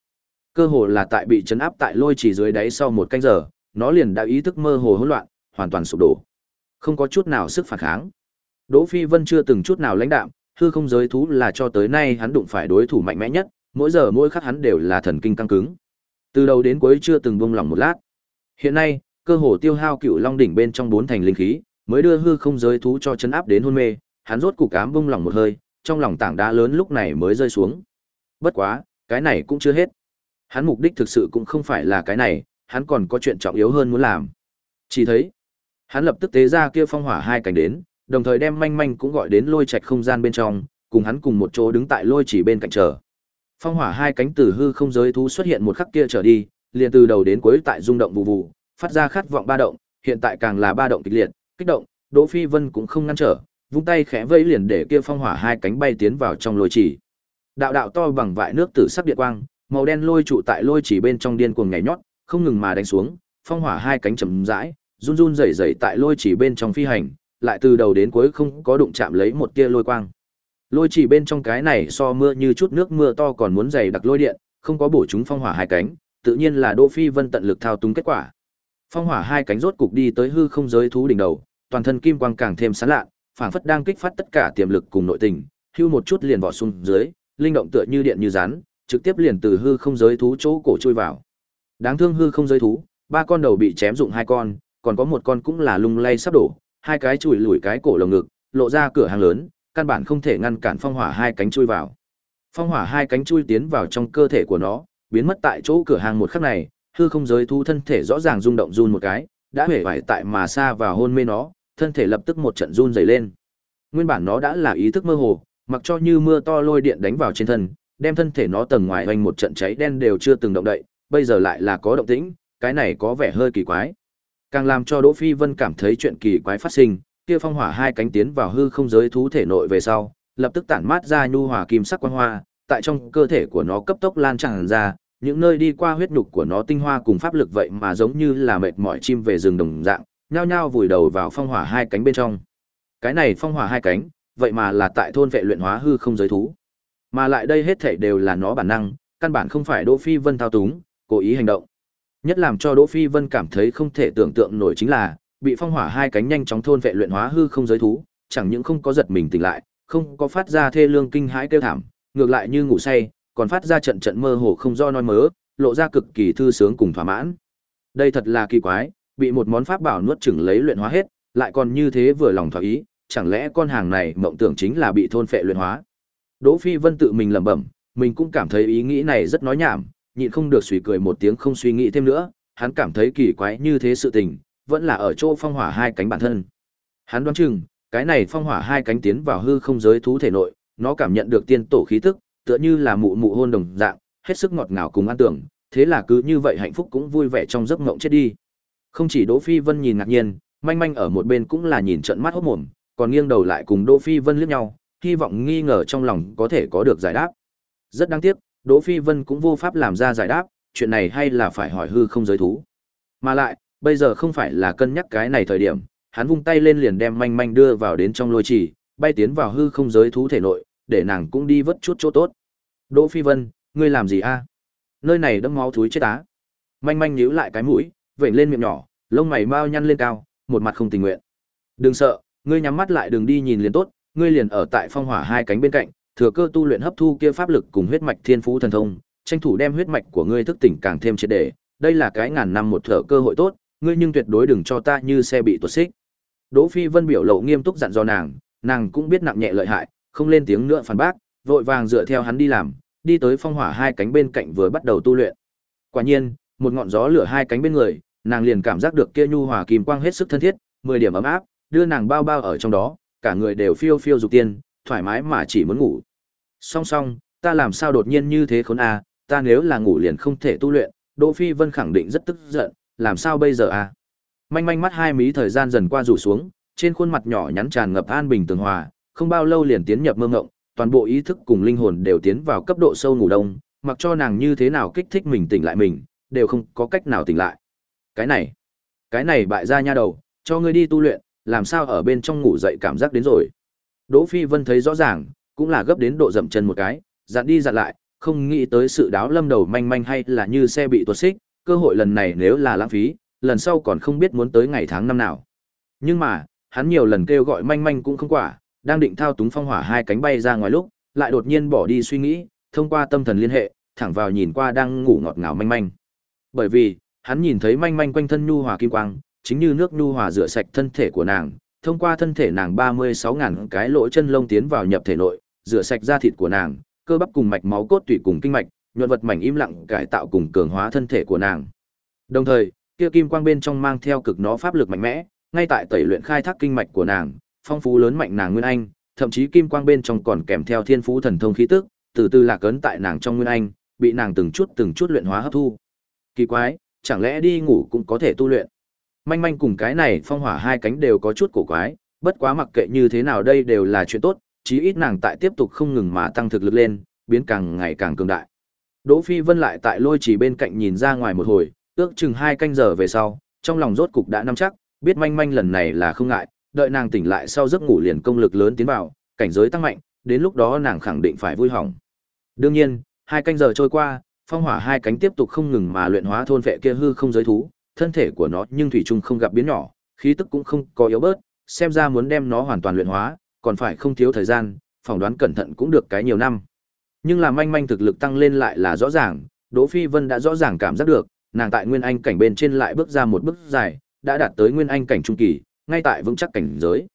Cơ hồ là tại bị chấn áp tại lôi chỉ dưới đáy sau một canh giờ, nó liền đã ý thức mơ hồ hỗn loạn, hoàn toàn sụp đổ. Không có chút nào sức phản kháng. Đỗ Phi Vân chưa từng chút nào lãnh đạm, hư không giới thú là cho tới nay hắn đụng phải đối thủ mạnh mẽ nhất, mỗi giờ mỗi khắc hắn đều là thần kinh căng cứng. Từ đầu đến cuối chưa từng buông lòng một lát. Hiện nay, cơ hồ tiêu hao cựu long đỉnh bên trong bốn thành linh khí, mới đưa hư không giới thú cho chấn áp đến hôn mê, hắn rốt cục ám buông lòng một hơi, trong lòng tảng đá lớn lúc này mới rơi xuống. Bất quá, cái này cũng chưa hết. Hắn mục đích thực sự cũng không phải là cái này, hắn còn có chuyện trọng yếu hơn muốn làm. Chỉ thấy, hắn lập tức tế ra kia phong hỏa hai cánh đến, đồng thời đem manh manh cũng gọi đến lôi trạch không gian bên trong, cùng hắn cùng một chỗ đứng tại lôi chỉ bên cạnh chờ. Phong hỏa hai cánh từ hư không giới thú xuất hiện một khắc kia trở đi, liền từ đầu đến cuối tại rung động vụ vụ, phát ra khát vọng ba động, hiện tại càng là ba động kịch liệt, kích động, Đỗ Phi Vân cũng không ngăn trở, vung tay khẽ vẫy liền để kia phong hỏa hai cánh bay tiến vào trong lôi chỉ. Đạo đạo to bằng vại nước tử sắc điện quang, màu đen lôi trụ tại lôi chỉ bên trong điên cuồng nhảy nhót, không ngừng mà đánh xuống, phong hỏa hai cánh chậm rãi, run run rẩy rẩy tại lôi chỉ bên trong phi hành, lại từ đầu đến cuối không có đụng chạm lấy một tia lôi quang. Lôi chỉ bên trong cái này so mưa như chút nước mưa to còn muốn dày đặc lôi điện, không có bổ chúng phong hỏa hai cánh, tự nhiên là Đỗ Phi Vân tận lực thao túng kết quả. Phong hỏa hai cánh rốt cục đi tới hư không giới thú đỉnh đầu, toàn thân kim quang càng thêm sáng lạ, phảng phất đang kích phát tất cả tiềm lực cùng nội tình, hưu một chút liền vọt xuống dưới, linh động tựa như điện như rắn, trực tiếp liền từ hư không giới thú chỗ cổ chui vào. Đáng thương hư không giới thú, ba con đầu bị chém dụng hai con, còn có một con cũng là lung lay sắp đổ, hai cái chùi lùi cái cổ lồng ngực, lộ ra cửa hàng lớn, căn bản không thể ngăn cản phong hỏa hai cánh chui vào. Phong hỏa hai cánh chui tiến vào trong cơ thể của nó, biến mất tại chỗ cửa hàng một khắc này, hư không giới thu thân thể rõ ràng rung động run một cái, đã hể vải tại mà xa vào hôn mê nó, thân thể lập tức một trận run rẩy lên. Nguyên bản nó đã là ý thức mơ hồ, mặc cho như mưa to lôi điện đánh vào trên thân, đem thân thể nó tầng ngoài hoành một trận cháy đen đều chưa từng động đậy, bây giờ lại là có động tĩnh, cái này có vẻ hơi kỳ quái. Càng làm cho Đỗ Phi Vân cảm thấy chuyện kỳ quái phát sinh, kia phong hỏa hai cánh tiến vào hư không giới thú thể nội về sau, lập tức tản mát ra nhu hòa kim sắc quang hoa, tại trong cơ thể của nó cấp tốc lan tràn ra, những nơi đi qua huyết nhục của nó tinh hoa cùng pháp lực vậy mà giống như là mệt mỏi chim về rừng đồng dạng, nhao nhao vùi đầu vào phong hỏa hai cánh bên trong. Cái này phong hỏa hai cánh, vậy mà là tại thôn vệ luyện hóa hư không giới thú. Mà lại đây hết thảy đều là nó bản năng, căn bản không phải Đỗ Phi Vân thao túng, cố ý hành động. Nhất làm cho Đỗ Phi Vân cảm thấy không thể tưởng tượng nổi chính là, bị phong hỏa hai cánh nhanh chóng thôn vệ luyện hóa hư không giới thú, chẳng những không có giật mình tỉnh lại, không có phát ra thê lương kinh hãi kêu thảm, ngược lại như ngủ say, còn phát ra trận trận mơ hồ không do nói mớ, lộ ra cực kỳ thư sướng cùng thỏa mãn. Đây thật là kỳ quái, bị một món pháp bảo nuốt chửng lấy luyện hóa hết, lại còn như thế vừa lòng thỏa ý, chẳng lẽ con hàng này mộng tưởng chính là bị thôn phệ luyện hóa. Đỗ Phi Vân tự mình lẩm bẩm, mình cũng cảm thấy ý nghĩ này rất nói nhảm, nhịn không được suy cười một tiếng không suy nghĩ thêm nữa, hắn cảm thấy kỳ quái như thế sự tình, vẫn là ở chỗ phong hỏa hai cánh bản thân. Hắn đoán chừng, cái này phong hỏa hai cánh tiến vào hư không giới thú thể nội, nó cảm nhận được tiên tổ khí tức, tựa như là mụ mụ hôn đồng dạng, hết sức ngọt ngào cùng an tưởng, thế là cứ như vậy hạnh phúc cũng vui vẻ trong giấc mộng chết đi. Không chỉ Đỗ Phi Vân nhìn ngạc nhiên, manh manh ở một bên cũng là nhìn trận mắt hốt mồm, còn nghiêng đầu lại cùng Đỗ Phi Vân liếc nhau, hy vọng nghi ngờ trong lòng có thể có được giải đáp. Rất đáng tiếc, Đỗ Phi Vân cũng vô pháp làm ra giải đáp, chuyện này hay là phải hỏi hư không giới thú. Mà lại, bây giờ không phải là cân nhắc cái này thời điểm, hắn vung tay lên liền đem manh manh đưa vào đến trong lôi trì, bay tiến vào hư không giới thú thể nội, để nàng cũng đi vớt chút chỗ tốt. Đỗ Phi Vân, ngươi làm gì a? Nơi này đẫm máu thúi chết á. Manh manh nhíu lại cái mũi, vểnh lên miệng nhỏ, lông mày mau nhăn lên cao, một mặt không tình nguyện. Đừng sợ, ngươi nhắm mắt lại đừng đi nhìn liền tốt, ngươi liền ở tại phong hỏa hai cánh bên cạnh, thừa cơ tu luyện hấp thu kia pháp lực cùng huyết mạch thiên phú thần thông, tranh thủ đem huyết mạch của ngươi thức tỉnh càng thêm triệt để, đây là cái ngàn năm một thở cơ hội tốt, ngươi nhưng tuyệt đối đừng cho ta như xe bị tuột xích. Đỗ Phi Vân biểu lộ nghiêm túc dặn dò nàng, nàng cũng biết nặng nhẹ lợi hại, không lên tiếng nữa phản bác, vội vàng dựa theo hắn đi làm, đi tới phong hỏa hai cánh bên cạnh vừa bắt đầu tu luyện. Quả nhiên, một ngọn gió lửa hai cánh bên người, nàng liền cảm giác được kia nhu hòa kim quang hết sức thân thiết, mười điểm ấm áp, đưa nàng bao bao ở trong đó, cả người đều phiêu phiêu dục tiên, thoải mái mà chỉ muốn ngủ. Song song, ta làm sao đột nhiên như thế khốn a, à, ta nếu là ngủ liền không thể tu luyện, Đỗ Phi Vân khẳng định rất tức giận, làm sao bây giờ a? À? Manh manh mắt hai mí thời gian dần qua rủ xuống, trên khuôn mặt nhỏ nhắn tràn ngập an bình tường hòa, không bao lâu liền tiến nhập mơ ngộng, toàn bộ ý thức cùng linh hồn đều tiến vào cấp độ sâu ngủ đông, mặc cho nàng như thế nào kích thích mình tỉnh lại mình, đều không có cách nào tỉnh lại. Cái này, cái này bại gia nha đầu, cho ngươi đi tu luyện, làm sao ở bên trong ngủ dậy cảm giác đến rồi. Đỗ Phi Vân thấy rõ ràng, cũng là gấp đến độ dậm chân một cái, dặn đi dặn lại, không nghĩ tới sự đáo lâm đầu manh manh hay là như xe bị tuột xích, cơ hội lần này nếu là lãng phí, lần sau còn không biết muốn tới ngày tháng năm nào. Nhưng mà, hắn nhiều lần kêu gọi manh manh cũng không quả, đang định thao túng phong hỏa hai cánh bay ra ngoài lúc, lại đột nhiên bỏ đi suy nghĩ, thông qua tâm thần liên hệ, thẳng vào nhìn qua đang ngủ ngọt ngào manh manh. Bởi vì, hắn nhìn thấy manh manh quanh thân nhu hòa kim quang, chính như nước nhu hòa rửa sạch thân thể của nàng, thông qua thân thể nàng 36.000 cái lỗ chân lông tiến vào nhập thể nội, rửa sạch da thịt của nàng, cơ bắp cùng mạch máu cốt tủy cùng kinh mạch, nhuận vật mảnh im lặng cải tạo cùng cường hóa thân thể của nàng. Đồng thời, kia kim quang bên trong mang theo cực nó pháp lực mạnh mẽ, ngay tại tẩy luyện khai thác kinh mạch của nàng, phong phú lớn mạnh nàng nguyên anh, thậm chí kim quang bên trong còn kèm theo thiên phú thần thông khí tức, từ từ lạc ấn tại nàng trong nguyên anh, bị nàng từng chút từng chút luyện hóa hấp thu. Kỳ quái, chẳng lẽ đi ngủ cũng có thể tu luyện? Manh manh cùng cái này phong hỏa hai cánh đều có chút cổ quái, bất quá mặc kệ như thế nào đây đều là chuyện tốt, chí ít nàng tại tiếp tục không ngừng mà tăng thực lực lên, biến càng ngày càng cường đại. Đỗ Phi Vân lại tại lôi chỉ bên cạnh nhìn ra ngoài một hồi, ước chừng hai canh giờ về sau, trong lòng rốt cục đã nắm chắc, biết manh manh lần này là không ngại, đợi nàng tỉnh lại sau giấc ngủ liền công lực lớn tiến vào, cảnh giới tăng mạnh, đến lúc đó nàng khẳng định phải vui hỏng. Đương nhiên, hai canh giờ trôi qua, phong hỏa hai cánh tiếp tục không ngừng mà luyện hóa thôn vệ kia hư không giới thú, thân thể của nó nhưng thủy chung không gặp biến nhỏ, khí tức cũng không có yếu bớt, xem ra muốn đem nó hoàn toàn luyện hóa, còn phải không thiếu thời gian, phỏng đoán cẩn thận cũng được cái nhiều năm. Nhưng là manh manh thực lực tăng lên lại là rõ ràng, Đỗ Phi Vân đã rõ ràng cảm giác được, nàng tại Nguyên Anh cảnh bên trên lại bước ra một bước dài, đã đạt tới Nguyên Anh cảnh trung kỳ, ngay tại vững chắc cảnh giới.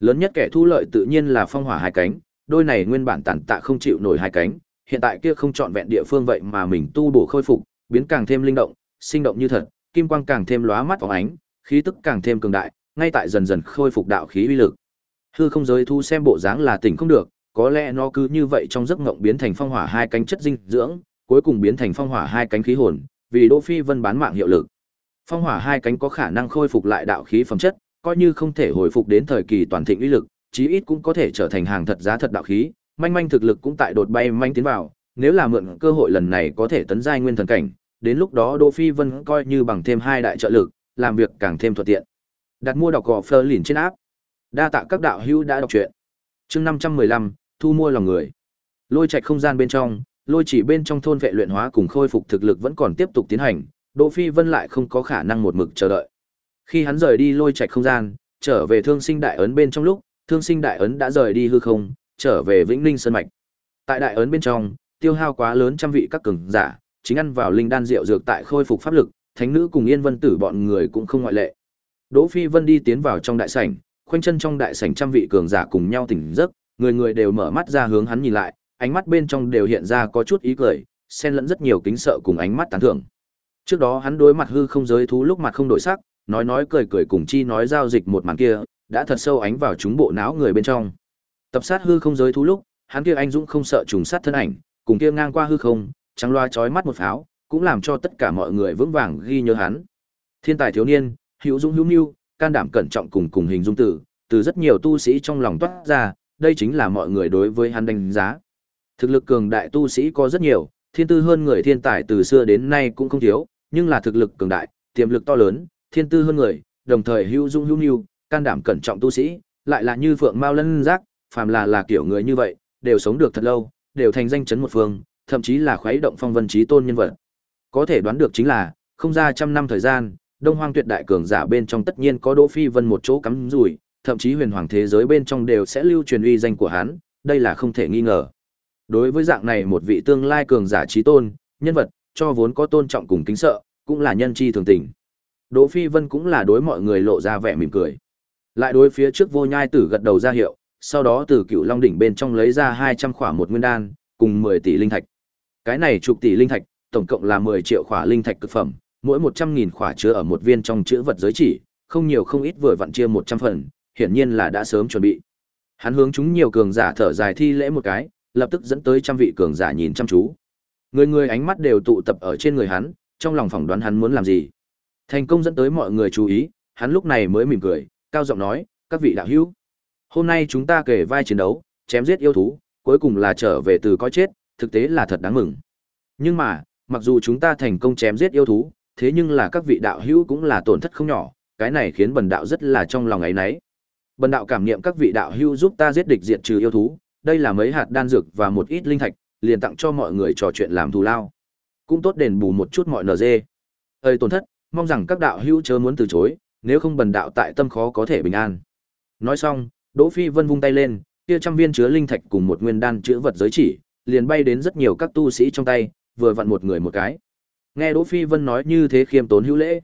Lớn nhất kẻ thu lợi tự nhiên là phong hỏa hai cánh, đôi này nguyên bản tàn tạ không chịu nổi hai cánh, hiện tại kia không chọn vẹn địa phương vậy mà mình tu bổ khôi phục, biến càng thêm linh động, sinh động như thật, kim quang càng thêm lóa mắt phóng ánh, khí tức càng thêm cường đại, ngay tại dần dần khôi phục đạo khí uy lực. Hư không giới thu xem bộ dáng là tỉnh không được, có lẽ nó cứ như vậy trong giấc ngộng biến thành phong hỏa hai cánh chất dinh dưỡng, cuối cùng biến thành phong hỏa hai cánh khí hồn, vì Đỗ Phi Vân bán mạng hiệu lực. Phong hỏa hai cánh có khả năng khôi phục lại đạo khí phẩm chất, coi như không thể hồi phục đến thời kỳ toàn thịnh uy lực, chí ít cũng có thể trở thành hàng thật giá thật đạo khí, manh manh thực lực cũng tại đột bay manh tiến vào, nếu là mượn cơ hội lần này có thể tấn giai nguyên thần cảnh, đến lúc đó Đỗ Phi Vân coi như bằng thêm hai đại trợ lực, làm việc càng thêm thuận tiện. Đặt mua đọc gò Fleur lìn trên áp. Đa tạ các đạo hữu đã đọc truyện. Chương 515, thu mua lòng người. Lôi trạch không gian bên trong, lôi chỉ bên trong thôn vệ luyện hóa cùng khôi phục thực lực vẫn còn tiếp tục tiến hành, Đỗ Phi Vân lại không có khả năng một mực chờ đợi. Khi hắn rời đi lôi trạch không gian, trở về Thương Sinh Đại ấn bên trong lúc, Thương Sinh Đại ấn đã rời đi hư không, trở về Vĩnh Linh sơn mạch. Tại đại ấn bên trong, tiêu hao quá lớn trăm vị các cường giả, chính ăn vào linh đan rượu dược tại khôi phục pháp lực, thánh nữ cùng Yên Vân Tử bọn người cũng không ngoại lệ. Đỗ Phi Vân đi tiến vào trong đại sảnh, khoanh chân trong đại sảnh trăm vị cường giả cùng nhau tỉnh giấc, người người đều mở mắt ra hướng hắn nhìn lại, ánh mắt bên trong đều hiện ra có chút ý cười, xen lẫn rất nhiều kính sợ cùng ánh mắt tán thưởng. Trước đó hắn đối mặt hư không giới thú lúc mặt không đổi sắc, nói nói cười cười cùng chi nói giao dịch một màn kia, đã thật sâu ánh vào chúng bộ não người bên trong. Tập sát hư không giới thú lúc, hắn kia anh dũng không sợ trùng sát thân ảnh, cùng kia ngang qua hư không, trắng loa chói mắt một pháo, cũng làm cho tất cả mọi người vững vàng ghi nhớ hắn. Thiên tài thiếu niên, hữu dũng hữu nhu, can đảm cẩn trọng cùng cùng hình dung tử, từ rất nhiều tu sĩ trong lòng toát ra, đây chính là mọi người đối với hắn đánh giá. Thực lực cường đại tu sĩ có rất nhiều, thiên tư hơn người thiên tài từ xưa đến nay cũng không thiếu, nhưng là thực lực cường đại, tiềm lực to lớn, thiên tư hơn người, đồng thời hữu dung hữu nhu, can đảm cẩn trọng tu sĩ, lại là như phượng mao lân giác, phàm là là kiểu người như vậy, đều sống được thật lâu, đều thành danh chấn một phương, thậm chí là khuấy động phong vân trí tôn nhân vật. Có thể đoán được chính là, không ra trăm năm thời gian, Đông Hoang tuyệt đại cường giả bên trong tất nhiên có Đỗ Phi Vân một chỗ cắm rủi, thậm chí huyền hoàng thế giới bên trong đều sẽ lưu truyền uy danh của hắn, đây là không thể nghi ngờ. Đối với dạng này một vị tương lai cường giả trí tôn, nhân vật, cho vốn có tôn trọng cùng kính sợ, cũng là nhân chi thường tình. Đỗ Phi Vân cũng là đối mọi người lộ ra vẻ mỉm cười. Lại đối phía trước vô nhai tử gật đầu ra hiệu, sau đó từ cựu long đỉnh bên trong lấy ra 200 khỏa một nguyên đan, cùng 10 tỷ linh thạch. Cái này chục tỷ linh thạch, tổng cộng là 10 triệu khỏa linh thạch cực phẩm, mỗi 100.000 khỏa chứa ở một viên trong chữ vật giới chỉ, không nhiều không ít vừa vặn chia 100 phần, hiển nhiên là đã sớm chuẩn bị. Hắn hướng chúng nhiều cường giả thở dài thi lễ một cái, lập tức dẫn tới trăm vị cường giả nhìn chăm chú. Người người ánh mắt đều tụ tập ở trên người hắn, trong lòng phỏng đoán hắn muốn làm gì. Thành công dẫn tới mọi người chú ý, hắn lúc này mới mỉm cười, cao giọng nói, các vị đạo hữu. Hôm nay chúng ta kể vai chiến đấu, chém giết yêu thú, cuối cùng là trở về từ coi chết, thực tế là thật đáng mừng. Nhưng mà, mặc dù chúng ta thành công chém giết yêu thú, thế nhưng là các vị đạo hữu cũng là tổn thất không nhỏ, cái này khiến bần đạo rất là trong lòng ấy nấy. Bần đạo cảm niệm các vị đạo hữu giúp ta giết địch diệt trừ yêu thú, đây là mấy hạt đan dược và một ít linh thạch, liền tặng cho mọi người trò chuyện làm thù lao. Cũng tốt đền bù một chút mọi NG. Ơi tổn thất, mong rằng các đạo hữu chớ muốn từ chối, nếu không bần đạo tại tâm khó có thể bình an. Nói xong, Đỗ Phi Vân vung tay lên, kia trăm viên chứa linh thạch cùng một nguyên đan chứa vật giới chỉ, liền bay đến rất nhiều các tu sĩ trong tay, vừa vặn một người một cái. Nghe Đỗ Phi Vân nói như thế khiêm tốn hữu lễ,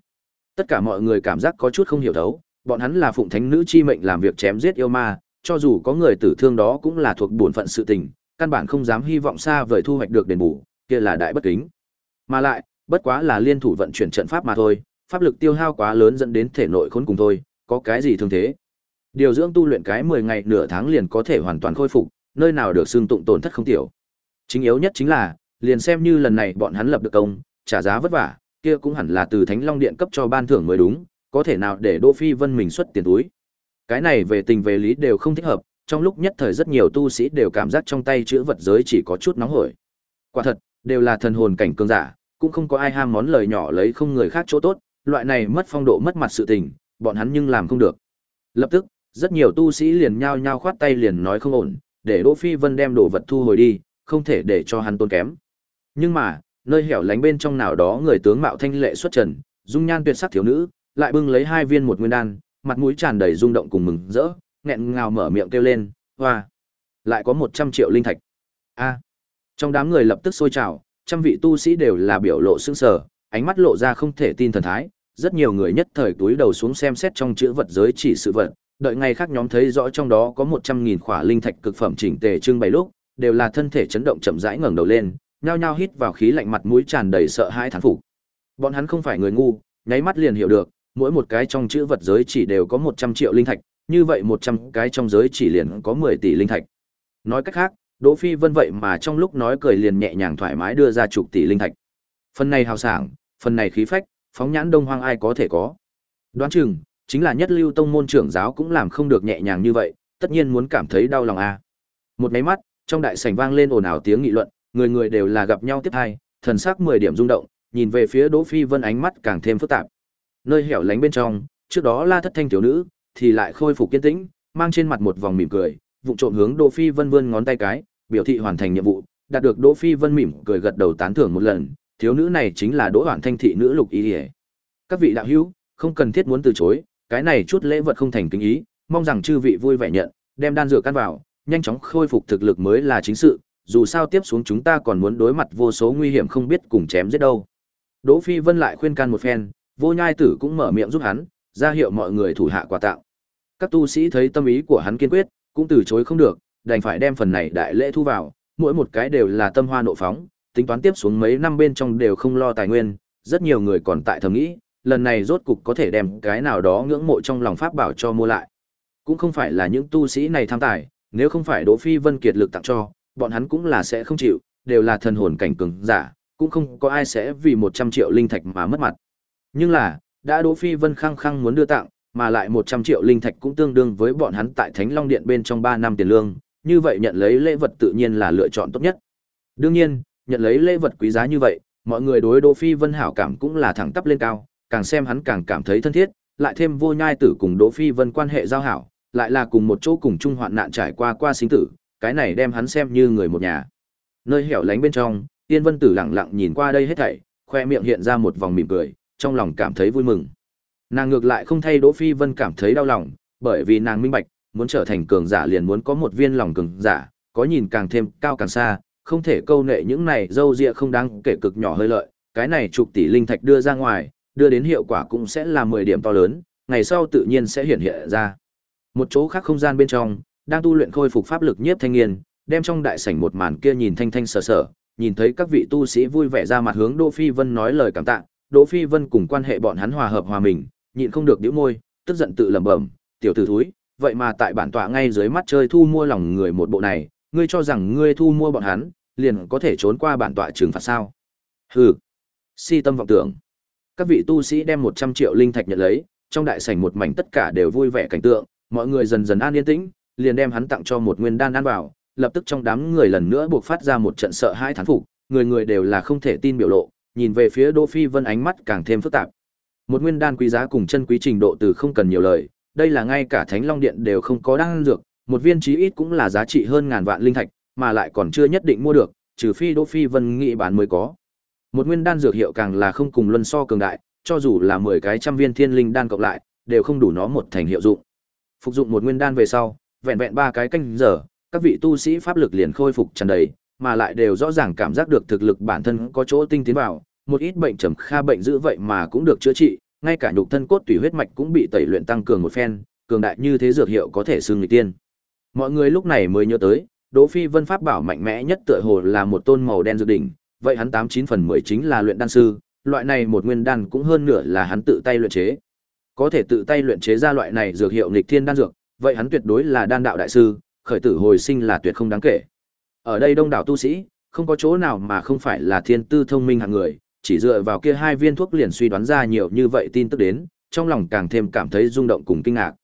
tất cả mọi người cảm giác có chút không hiểu thấu, bọn hắn là phụng thánh nữ chi mệnh làm việc chém giết yêu ma, cho dù có người tử thương đó cũng là thuộc bổn phận sự tình, căn bản không dám hy vọng xa vời thu hoạch được đền bù, kia là đại bất kính. Mà lại, bất quá là liên thủ vận chuyển trận pháp mà thôi, pháp lực tiêu hao quá lớn dẫn đến thể nội khốn cùng thôi, có cái gì thương thế. Điều dưỡng tu luyện cái 10 ngày nửa tháng liền có thể hoàn toàn khôi phục, nơi nào được xương tụng tổn thất không tiểu. Chính yếu nhất chính là, liền xem như lần này bọn hắn lập được công, trả giá vất vả, kia cũng hẳn là từ Thánh Long Điện cấp cho ban thưởng mới đúng, có thể nào để Đỗ Phi Vân mình xuất tiền túi. Cái này về tình về lý đều không thích hợp, trong lúc nhất thời rất nhiều tu sĩ đều cảm giác trong tay chữ vật giới chỉ có chút nóng hổi. Quả thật, đều là thần hồn cảnh cường giả, cũng không có ai ham món lời nhỏ lấy không người khác chỗ tốt, loại này mất phong độ mất mặt sự tình, bọn hắn nhưng làm không được. Lập tức, rất nhiều tu sĩ liền nhao nhao khoát tay liền nói không ổn, để Đỗ Phi Vân đem đồ vật thu hồi đi, không thể để cho hắn tốn kém. Nhưng mà, nơi hẻo lánh bên trong nào đó người tướng mạo thanh lệ xuất trần, dung nhan tuyệt sắc thiếu nữ, lại bưng lấy hai viên một nguyên đan, mặt mũi tràn đầy rung động cùng mừng rỡ, nghẹn ngào mở miệng kêu lên, "Hoa, lại có 100 triệu linh thạch." A. Trong đám người lập tức sôi trào, trăm vị tu sĩ đều là biểu lộ sững sờ, ánh mắt lộ ra không thể tin thần thái, rất nhiều người nhất thời túi đầu xuống xem xét trong chữ vật giới chỉ sự vật, đợi ngày khác nhóm thấy rõ trong đó có 100.000 khỏa linh thạch cực phẩm chỉnh tề trưng bày lúc, đều là thân thể chấn động chậm rãi ngẩng đầu lên, nhao nhao hít vào khí lạnh mặt mũi tràn đầy sợ hãi thán phục. Bọn hắn không phải người ngu, nháy mắt liền hiểu được, mỗi một cái trong chữ vật giới chỉ đều có 100 triệu linh thạch, như vậy 100 cái trong giới chỉ liền có 10 tỷ linh thạch. Nói cách khác, Đỗ Phi Vân vậy mà trong lúc nói cười liền nhẹ nhàng thoải mái đưa ra chục tỷ linh thạch. Phần này hào sảng, phần này khí phách, phóng nhãn đông hoang ai có thể có. Đoán chừng, chính là nhất lưu tông môn trưởng giáo cũng làm không được nhẹ nhàng như vậy, tất nhiên muốn cảm thấy đau lòng a. À. Một máy mắt, trong đại sảnh vang lên ồn ào tiếng nghị luận, người người đều là gặp nhau tiếp hai, thần sắc mười điểm rung động, nhìn về phía Đỗ Phi Vân ánh mắt càng thêm phức tạp. Nơi hẻo lánh bên trong, trước đó La Thất Thanh tiểu nữ thì lại khôi phục kiên tĩnh, mang trên mặt một vòng mỉm cười, vụng trộm hướng Đỗ Phi Vân vươn ngón tay cái, biểu thị hoàn thành nhiệm vụ, đạt được Đỗ Phi Vân mỉm cười gật đầu tán thưởng một lần, thiếu nữ này chính là Đỗ Hoàn Thanh thị nữ Lục Y. Các vị đạo hữu, không cần thiết muốn từ chối, cái này chút lễ vật không thành kính ý, mong rằng chư vị vui vẻ nhận, đem đan dược căn vào, nhanh chóng khôi phục thực lực mới là chính sự, dù sao tiếp xuống chúng ta còn muốn đối mặt vô số nguy hiểm không biết cùng chém giết đâu. Đỗ Phi Vân lại khuyên can một phen, Vô Nhai Tử cũng mở miệng giúp hắn, ra hiệu mọi người thủ hạ quà tặng. Các tu sĩ thấy tâm ý của hắn kiên quyết, cũng từ chối không được, đành phải đem phần này đại lễ thu vào, mỗi một cái đều là tâm hoa nộ phóng, tính toán tiếp xuống mấy năm bên trong đều không lo tài nguyên, rất nhiều người còn tại thầm nghĩ, lần này rốt cục có thể đem cái nào đó ngưỡng mộ trong lòng pháp bảo cho mua lại. Cũng không phải là những tu sĩ này tham tài, nếu không phải Đỗ Phi Vân kiệt lực tặng cho, bọn hắn cũng là sẽ không chịu, đều là thần hồn cảnh cường giả, cũng không có ai sẽ vì 100 triệu linh thạch mà mất mặt. Nhưng là, đã Đỗ Phi Vân khăng khăng muốn đưa tặng, mà lại 100 triệu linh thạch cũng tương đương với bọn hắn tại Thánh Long Điện bên trong 3 năm tiền lương, như vậy nhận lấy lễ vật tự nhiên là lựa chọn tốt nhất. Đương nhiên, nhận lấy lễ vật quý giá như vậy, mọi người đối Đỗ Phi Vân hảo cảm cũng là thẳng tắp lên cao, càng xem hắn càng cảm thấy thân thiết, lại thêm vô nhai tử cùng Đỗ Phi Vân quan hệ giao hảo, lại là cùng một chỗ cùng chung hoạn nạn trải qua qua sinh tử, cái này đem hắn xem như người một nhà. Nơi hẻo lánh bên trong, Tiên Vân Tử lặng lặng nhìn qua đây hết thảy, khoe miệng hiện ra một vòng mỉm cười, trong lòng cảm thấy vui mừng. Nàng ngược lại không thay Đỗ Phi Vân cảm thấy đau lòng, bởi vì nàng minh bạch, muốn trở thành cường giả liền muốn có một viên lòng cường giả, có nhìn càng thêm cao càng xa, không thể câu nệ những này dâu dịa không đáng kể cực nhỏ hơi lợi, cái này chục tỷ linh thạch đưa ra ngoài, đưa đến hiệu quả cũng sẽ là 10 điểm to lớn, ngày sau tự nhiên sẽ hiện hiện ra. Một chỗ khác không gian bên trong, đang tu luyện khôi phục pháp lực nhiếp thanh niên, đem trong đại sảnh một màn kia nhìn thanh thanh sờ sờ nhìn thấy các vị tu sĩ vui vẻ ra mặt hướng Đỗ Phi Vân nói lời cảm tạ, Đỗ Phi Vân cùng quan hệ bọn hắn hòa hợp hòa mình, nhịn không được nhíu môi, tức giận tự lẩm bẩm, tiểu tử thúi, vậy mà tại bản tọa ngay dưới mắt chơi thu mua lòng người một bộ này, ngươi cho rằng ngươi thu mua bọn hắn, liền có thể trốn qua bản tọa trừng phạt sao? Hừ. Si tâm vọng tưởng. Các vị tu sĩ đem 100 triệu linh thạch nhận lấy, trong đại sảnh một mảnh tất cả đều vui vẻ cảnh tượng, mọi người dần dần an yên tĩnh, liền đem hắn tặng cho một nguyên đan ăn vào, lập tức trong đám người lần nữa buộc phát ra một trận sợ hãi thán phục, người người đều là không thể tin biểu lộ, nhìn về phía Đỗ Phi Vân ánh mắt càng thêm phức tạp. Một nguyên đan quý giá cùng chân quý trình độ từ không cần nhiều lời, đây là ngay cả Thánh Long Điện đều không có đan dược, một viên chí ít cũng là giá trị hơn ngàn vạn linh thạch, mà lại còn chưa nhất định mua được, trừ phi Đỗ Phi Vân nghĩ bán mới có. Một nguyên đan dược hiệu càng là không cùng luân so cường đại, cho dù là 10 cái trăm viên thiên linh đan cộng lại, đều không đủ nó một thành hiệu dụng. Phục dụng một nguyên đan về sau, vẹn vẹn ba cái canh giờ, các vị tu sĩ pháp lực liền khôi phục tràn đầy, mà lại đều rõ ràng cảm giác được thực lực bản thân có chỗ tinh tiến vào, một ít bệnh trầm kha bệnh dữ vậy mà cũng được chữa trị, ngay cả nhục thân cốt tủy huyết mạch cũng bị tẩy luyện tăng cường một phen, cường đại như thế dược hiệu có thể xưng người tiên. Mọi người lúc này mới nhớ tới, Đỗ Phi Vân pháp bảo mạnh mẽ nhất tựa hồ là một tôn màu đen dược đỉnh, vậy hắn tám chín phần mười chính là luyện đan sư, loại này một nguyên đan cũng hơn nửa là hắn tự tay luyện chế. Có thể tự tay luyện chế ra loại này dược hiệu nghịch thiên đan dược, vậy hắn tuyệt đối là đan đạo đại sư, khởi tử hồi sinh là tuyệt không đáng kể. Ở đây đông đảo tu sĩ, không có chỗ nào mà không phải là thiên tư thông minh hạng người, chỉ dựa vào kia hai viên thuốc liền suy đoán ra nhiều như vậy tin tức đến, trong lòng càng thêm cảm thấy rung động cùng kinh ngạc.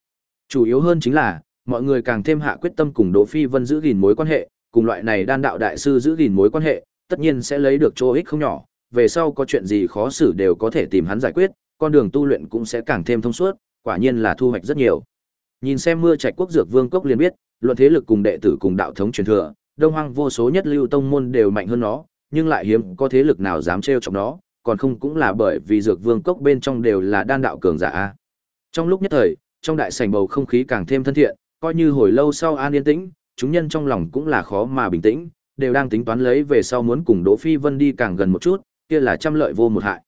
Chủ yếu hơn chính là, mọi người càng thêm hạ quyết tâm cùng Đỗ Phi Vân giữ gìn mối quan hệ, cùng loại này đan đạo đại sư giữ gìn mối quan hệ, tất nhiên sẽ lấy được chỗ ích không nhỏ, về sau có chuyện gì khó xử đều có thể tìm hắn giải quyết, con đường tu luyện cũng sẽ càng thêm thông suốt, quả nhiên là thu hoạch rất nhiều. Nhìn xem mưa trạch quốc dược vương cốc liền biết, luận thế lực cùng đệ tử cùng đạo thống truyền thừa, đông hoang vô số nhất lưu tông môn đều mạnh hơn nó, nhưng lại hiếm có thế lực nào dám trêu chọc nó, còn không cũng là bởi vì dược vương cốc bên trong đều là đan đạo cường giả. Trong lúc nhất thời, trong đại sảnh bầu không khí càng thêm thân thiện, coi như hồi lâu sau an yên tĩnh, chúng nhân trong lòng cũng là khó mà bình tĩnh, đều đang tính toán lấy về sau muốn cùng Đỗ Phi Vân đi càng gần một chút, kia là trăm lợi vô một hại.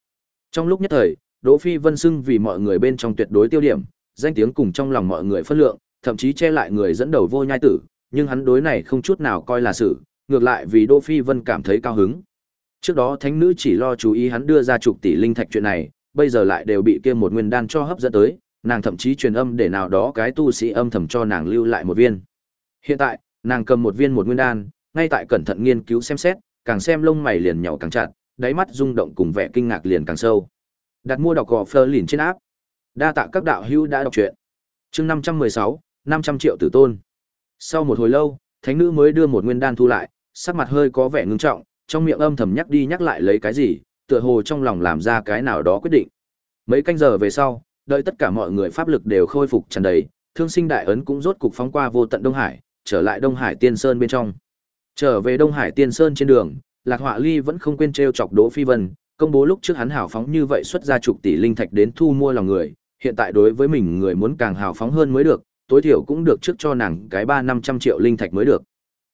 Trong lúc nhất thời, Đỗ Phi Vân xưng vì mọi người bên trong tuyệt đối tiêu điểm, danh tiếng cùng trong lòng mọi người phân lượng, thậm chí che lại người dẫn đầu vô nhai tử, nhưng hắn đối này không chút nào coi là sự, ngược lại vì Đỗ Phi Vân cảm thấy cao hứng. Trước đó thánh nữ chỉ lo chú ý hắn đưa ra chục tỷ linh thạch chuyện này, bây giờ lại đều bị kia một nguyên đan cho hấp dẫn tới, nàng thậm chí truyền âm để nào đó cái tu sĩ âm thầm cho nàng lưu lại một viên. Hiện tại, nàng cầm một viên một nguyên đan, ngay tại cẩn thận nghiên cứu xem xét, càng xem lông mày liền nhỏ càng chặt, đáy mắt rung động cùng vẻ kinh ngạc liền càng sâu. Đặt mua đọc gò phơ lìn trên áp. Đa tạ các đạo hữu đã đọc truyện. Chương 516, 500 triệu tử tôn. Sau một hồi lâu, thánh nữ mới đưa một nguyên đan thu lại, sắc mặt hơi có vẻ ngưng trọng, trong miệng âm thầm nhắc đi nhắc lại lấy cái gì, tựa hồ trong lòng làm ra cái nào đó quyết định. Mấy canh giờ về sau, đợi tất cả mọi người pháp lực đều khôi phục tràn đầy, Thương Sinh Đại ấn cũng rốt cục phóng qua vô tận Đông Hải, trở lại Đông Hải Tiên Sơn bên trong. Trở về Đông Hải Tiên Sơn trên đường, Lạc Họa Ly vẫn không quên trêu chọc Đỗ Phi Vân, công bố lúc trước hắn hào phóng như vậy xuất ra chục tỷ linh thạch đến thu mua lòng người, hiện tại đối với mình người muốn càng hào phóng hơn mới được, tối thiểu cũng được trước cho nàng cái ba năm trăm triệu linh thạch mới được.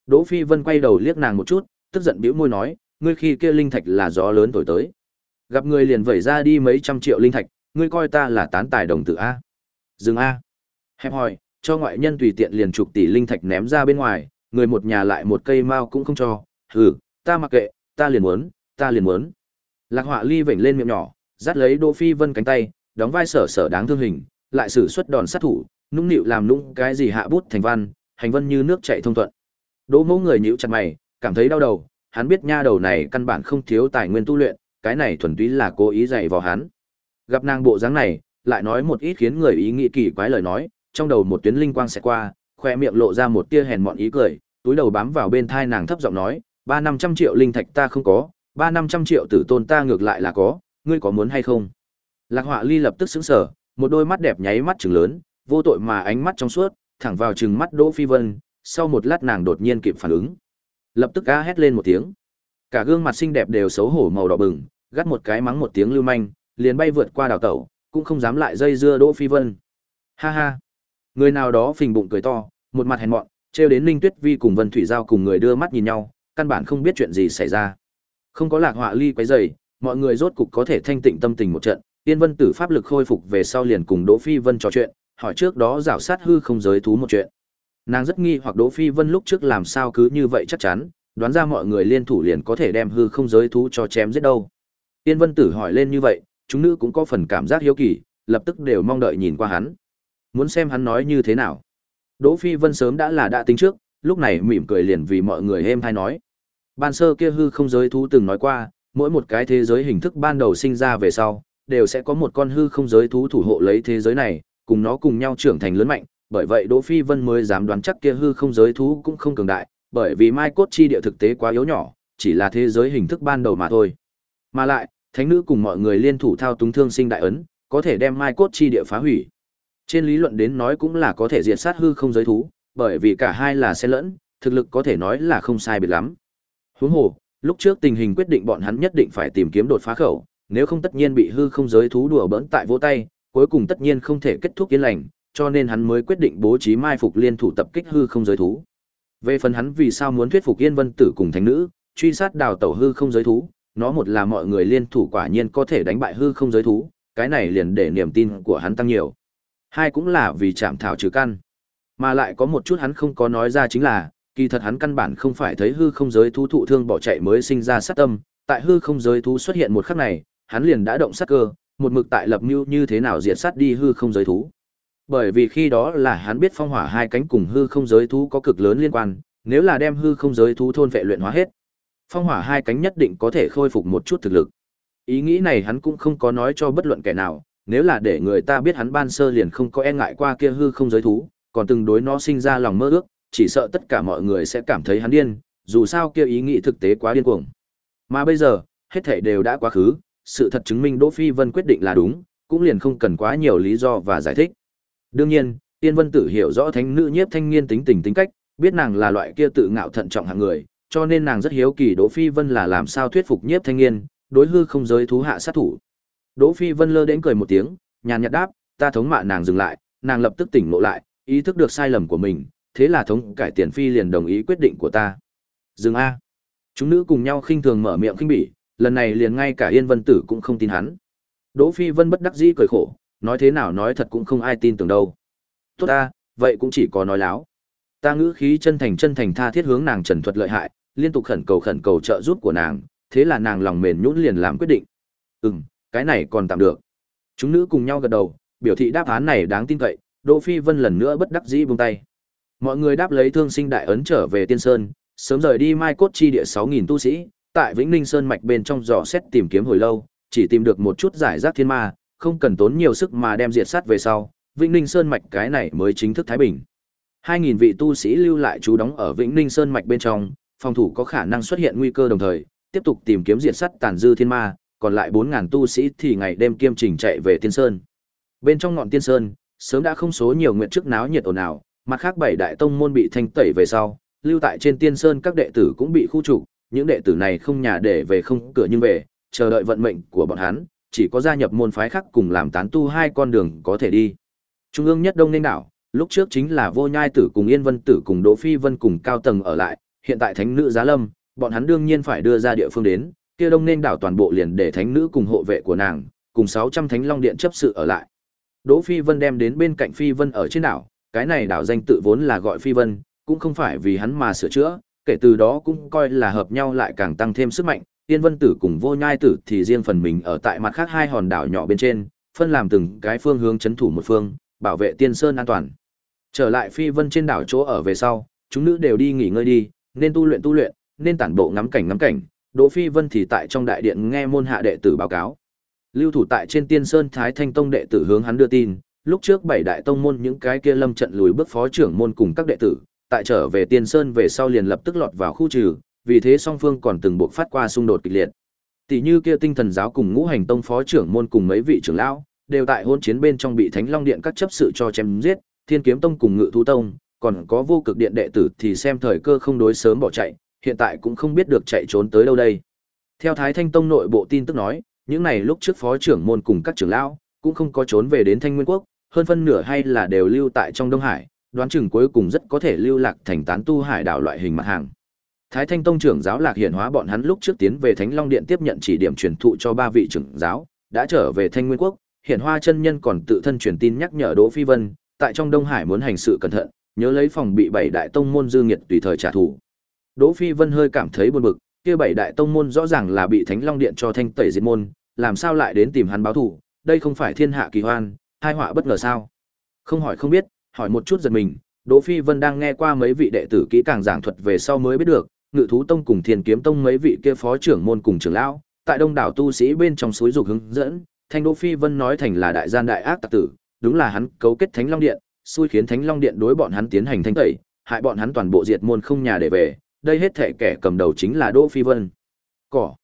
Đỗ Phi Vân quay đầu liếc nàng một chút, tức giận bĩu môi nói, ngươi khi kia linh thạch là gió lớn thổi tới. Gặp người liền vẩy ra đi mấy trăm triệu linh thạch, ngươi coi ta là tán tài đồng tử a? Dừng a. Hẹp hỏi, cho ngoại nhân tùy tiện liền chục tỷ linh thạch ném ra bên ngoài, người một nhà lại một cây mao cũng không cho, hừ, ta mặc kệ, ta liền muốn, ta liền muốn. Lạc Họa Ly vểnh lên miệng nhỏ, dắt lấy Đỗ Phi Vân cánh tay, đóng vai sở sở đáng thương hình, lại sử xuất đòn sát thủ, nũng nịu làm nũng cái gì hạ bút thành văn, hành vân như nước chảy thông thuận. Đỗ Mẫu người nhíu chặt mày, cảm thấy đau đầu, hắn biết nha đầu này căn bản không thiếu tài nguyên tu luyện, cái này thuần túy là cố ý dạy vào hắn. Gặp nàng bộ dáng này, lại nói một ít khiến người ý nghĩ kỳ quái lời nói, trong đầu một tuyến linh quang sẽ qua, khoe miệng lộ ra một tia hèn mọn ý cười, túi đầu bám vào bên thai nàng thấp giọng nói, ba năm trăm triệu linh thạch ta không có, ba năm trăm triệu tử tôn ta ngược lại là có, ngươi có muốn hay không? Lạc Họa Ly lập tức sững sờ, một đôi mắt đẹp nháy mắt trừng lớn, vô tội mà ánh mắt trong suốt, thẳng vào trừng mắt Đỗ Phi Vân, sau một lát nàng đột nhiên kịp phản ứng. Lập tức a hét lên một tiếng. Cả gương mặt xinh đẹp đều xấu hổ màu đỏ bừng, gắt một cái mắng một tiếng lưu manh, liền bay vượt qua đào tẩu, cũng không dám lại dây dưa Đỗ Phi Vân. Ha ha. Người nào đó phình bụng cười to, một mặt hèn mọn, trêu đến Ninh Tuyết Vi cùng Vân Thủy Giao cùng người đưa mắt nhìn nhau, căn bản không biết chuyện gì xảy ra. Không có lạc họa ly quấy rầy, mọi người rốt cục có thể thanh tịnh tâm tình một trận, Tiên Vân Tử pháp lực khôi phục về sau liền cùng Đỗ Phi Vân trò chuyện, hỏi trước đó rảo sát hư không giới thú một chuyện. Nàng rất nghi hoặc Đỗ Phi Vân lúc trước làm sao cứ như vậy chắc chắn, đoán ra mọi người liên thủ liền có thể đem hư không giới thú cho chém giết đâu. Tiên Vân Tử hỏi lên như vậy, chúng nữ cũng có phần cảm giác hiếu kỳ, lập tức đều mong đợi nhìn qua hắn. Muốn xem hắn nói như thế nào. Đỗ Phi Vân sớm đã là đã tính trước, lúc này mỉm cười liền vì mọi người êm hay nói. Ban sơ kia hư không giới thú từng nói qua, mỗi một cái thế giới hình thức ban đầu sinh ra về sau, đều sẽ có một con hư không giới thú thủ hộ lấy thế giới này, cùng nó cùng nhau trưởng thành lớn mạnh, bởi vậy Đỗ Phi Vân mới dám đoán chắc kia hư không giới thú cũng không cường đại, bởi vì Mai Cốt chi địa thực tế quá yếu nhỏ, chỉ là thế giới hình thức ban đầu mà thôi. Mà lại, thánh nữ cùng mọi người liên thủ thao túng thương sinh đại ấn, có thể đem Mai Cốt chi địa phá hủy. Trên lý luận đến nói cũng là có thể diệt sát hư không giới thú, bởi vì cả hai là xen lẫn, thực lực có thể nói là không sai biệt lắm. Huống hồ, lúc trước tình hình quyết định bọn hắn nhất định phải tìm kiếm đột phá khẩu, nếu không tất nhiên bị hư không giới thú đùa bỡn tại vỗ tay, cuối cùng tất nhiên không thể kết thúc yên lành, cho nên hắn mới quyết định bố trí mai phục liên thủ tập kích hư không giới thú. Về phần hắn vì sao muốn thuyết phục Yên Vân Tử cùng thánh nữ, truy sát đào tẩu hư không giới thú, nó một là mọi người liên thủ quả nhiên có thể đánh bại hư không giới thú, cái này liền để niềm tin của hắn tăng nhiều. Hai cũng là vì chạm thảo trừ căn. Mà lại có một chút hắn không có nói ra chính là, kỳ thật hắn căn bản không phải thấy hư không giới thú thụ thương bỏ chạy mới sinh ra sát tâm, tại hư không giới thú xuất hiện một khắc này, hắn liền đã động sát cơ, một mực tại lập mưu như thế nào diệt sát đi hư không giới thú. Bởi vì khi đó là hắn biết phong hỏa hai cánh cùng hư không giới thú có cực lớn liên quan, nếu là đem hư không giới thú thôn vệ luyện hóa hết, phong hỏa hai cánh nhất định có thể khôi phục một chút thực lực. Ý nghĩ này hắn cũng không có nói cho bất luận kẻ nào, nếu là để người ta biết hắn ban sơ liền không có e ngại qua kia hư không giới thú, còn từng đối nó sinh ra lòng mơ ước, chỉ sợ tất cả mọi người sẽ cảm thấy hắn điên, dù sao kia ý nghĩ thực tế quá điên cuồng. Mà bây giờ, hết thảy đều đã quá khứ, sự thật chứng minh Đỗ Phi Vân quyết định là đúng, cũng liền không cần quá nhiều lý do và giải thích. Đương nhiên, Tiên Vân Tử hiểu rõ thánh nữ nhiếp thanh niên tính tình tính cách, biết nàng là loại kia tự ngạo thận trọng hạng người, cho nên nàng rất hiếu kỳ Đỗ Phi Vân là làm sao thuyết phục nhiếp thanh niên, đối hư không giới thú hạ sát thủ. Đỗ Phi Vân lơ đến cười một tiếng, nhàn nhạt đáp, ta thống mạ nàng dừng lại, nàng lập tức tỉnh ngộ lại, ý thức được sai lầm của mình, thế là thống cải tiền phi liền đồng ý quyết định của ta. Dừng a. Chúng nữ cùng nhau khinh thường mở miệng khinh bỉ, lần này liền ngay cả Yên Vân Tử cũng không tin hắn. Đỗ Phi Vân bất đắc dĩ cười khổ, nói thế nào nói thật cũng không ai tin tưởng đâu. Tốt ta, vậy cũng chỉ có nói láo. Ta ngữ khí chân thành chân thành tha thiết hướng nàng trần thuật lợi hại, liên tục khẩn cầu khẩn cầu trợ giúp của nàng, thế là nàng lòng mềm nhũn liền làm quyết định. Ừm, cái này còn tạm được. Chúng nữ cùng nhau gật đầu, biểu thị đáp án này đáng tin cậy, Đỗ Phi Vân lần nữa bất đắc dĩ buông tay. Mọi người đáp lấy thương sinh đại ấn trở về Tiên Sơn, sớm rời đi Mai Cốt chi địa 6000 tu sĩ, tại Vĩnh Ninh Sơn mạch bên trong dò xét tìm kiếm hồi lâu, chỉ tìm được một chút giải rác thiên ma, không cần tốn nhiều sức mà đem diệt sát về sau, Vĩnh Ninh Sơn mạch cái này mới chính thức thái bình. 2000 vị tu sĩ lưu lại trú đóng ở Vĩnh Ninh Sơn mạch bên trong, phòng thủ có khả năng xuất hiện nguy cơ đồng thời, tiếp tục tìm kiếm diệt sắt tàn dư thiên ma, còn lại 4000 tu sĩ thì ngày đêm kiêm trình chạy về Tiên Sơn. Bên trong ngọn Tiên Sơn, sớm đã không số nhiều nguyện trước náo nhiệt ồn ào, mặt khác bảy đại tông môn bị thanh tẩy về sau, lưu tại trên Tiên Sơn các đệ tử cũng bị khu trục, những đệ tử này không nhà để về không cửa nhưng về, chờ đợi vận mệnh của bọn hắn, chỉ có gia nhập môn phái khác cùng làm tán tu hai con đường có thể đi. Trung ương nhất đông nên đảo, lúc trước chính là Vô Nhai tử cùng Yên Vân tử cùng Đỗ Phi Vân cùng cao tầng ở lại, hiện tại thánh nữ Giá Lâm, bọn hắn đương nhiên phải đưa ra địa phương đến, kia đông nên đảo toàn bộ liền để thánh nữ cùng hộ vệ của nàng, cùng 600 thánh long điện chấp sự ở lại. Đỗ Phi Vân đem đến bên cạnh Phi Vân ở trên đảo, cái này đảo danh tự vốn là gọi Phi Vân, cũng không phải vì hắn mà sửa chữa, kể từ đó cũng coi là hợp nhau lại càng tăng thêm sức mạnh. Tiên Vân Tử cùng Vô Nhai Tử thì riêng phần mình ở tại mặt khác hai hòn đảo nhỏ bên trên, phân làm từng cái phương hướng chấn thủ một phương, bảo vệ Tiên Sơn an toàn. Trở lại Phi Vân trên đảo chỗ ở về sau, chúng nữ đều đi nghỉ ngơi đi, nên tu luyện tu luyện, nên tản bộ ngắm cảnh ngắm cảnh. Đỗ Phi Vân thì tại trong đại điện nghe môn hạ đệ tử báo cáo. Lưu thủ tại trên Tiên Sơn Thái Thanh Tông đệ tử hướng hắn đưa tin, lúc trước bảy đại tông môn những cái kia lâm trận lùi bước phó trưởng môn cùng các đệ tử, tại trở về Tiên Sơn về sau liền lập tức lọt vào khu trừ, vì thế song phương còn từng buộc phát qua xung đột kịch liệt. Tỷ như kia tinh thần giáo cùng ngũ hành tông phó trưởng môn cùng mấy vị trưởng lão, đều tại hôn chiến bên trong bị Thánh Long Điện các chấp sự cho chém giết, Thiên Kiếm Tông cùng Ngự Thú Tông, còn có vô cực điện đệ tử thì xem thời cơ không đối sớm bỏ chạy, hiện tại cũng không biết được chạy trốn tới đâu đây. Theo Thái Thanh Tông nội bộ tin tức nói, những này lúc trước phó trưởng môn cùng các trưởng lão cũng không có trốn về đến Thanh Nguyên Quốc, hơn phân nửa hay là đều lưu tại trong Đông Hải, đoán chừng cuối cùng rất có thể lưu lạc thành tán tu hải đảo loại hình mặt hàng. Thái Thanh Tông trưởng giáo Lạc Hiển Hóa bọn hắn lúc trước tiến về Thánh Long Điện tiếp nhận chỉ điểm truyền thụ cho ba vị trưởng giáo, đã trở về Thanh Nguyên Quốc, Hiển Hoa chân nhân còn tự thân truyền tin nhắc nhở Đỗ Phi Vân, tại trong Đông Hải muốn hành sự cẩn thận, nhớ lấy phòng bị bảy đại tông môn dư nghiệt tùy thời trả thù. Đỗ Phi Vân hơi cảm thấy buồn bực, kia bảy đại tông môn rõ ràng là bị Thánh Long Điện cho thanh tẩy diệt môn, làm sao lại đến tìm hắn báo thù, đây không phải thiên hạ kỳ hoan, hai họa bất ngờ sao? Không hỏi không biết, hỏi một chút giật mình, Đỗ Phi Vân đang nghe qua mấy vị đệ tử kỹ càng giảng thuật về sau mới biết được, Ngự thú tông cùng Thiên kiếm tông mấy vị kia phó trưởng môn cùng trưởng lão, tại Đông đảo tu sĩ bên trong suối dục hướng dẫn, Thanh Đỗ Phi Vân nói thành là đại gian đại ác tặc tử, đúng là hắn cấu kết Thánh Long Điện, xui khiến Thánh Long Điện đối bọn hắn tiến hành thanh tẩy, hại bọn hắn toàn bộ diệt môn không nhà để về, đây hết thể kẻ cầm đầu chính là Đỗ Phi Vân. Cỏ.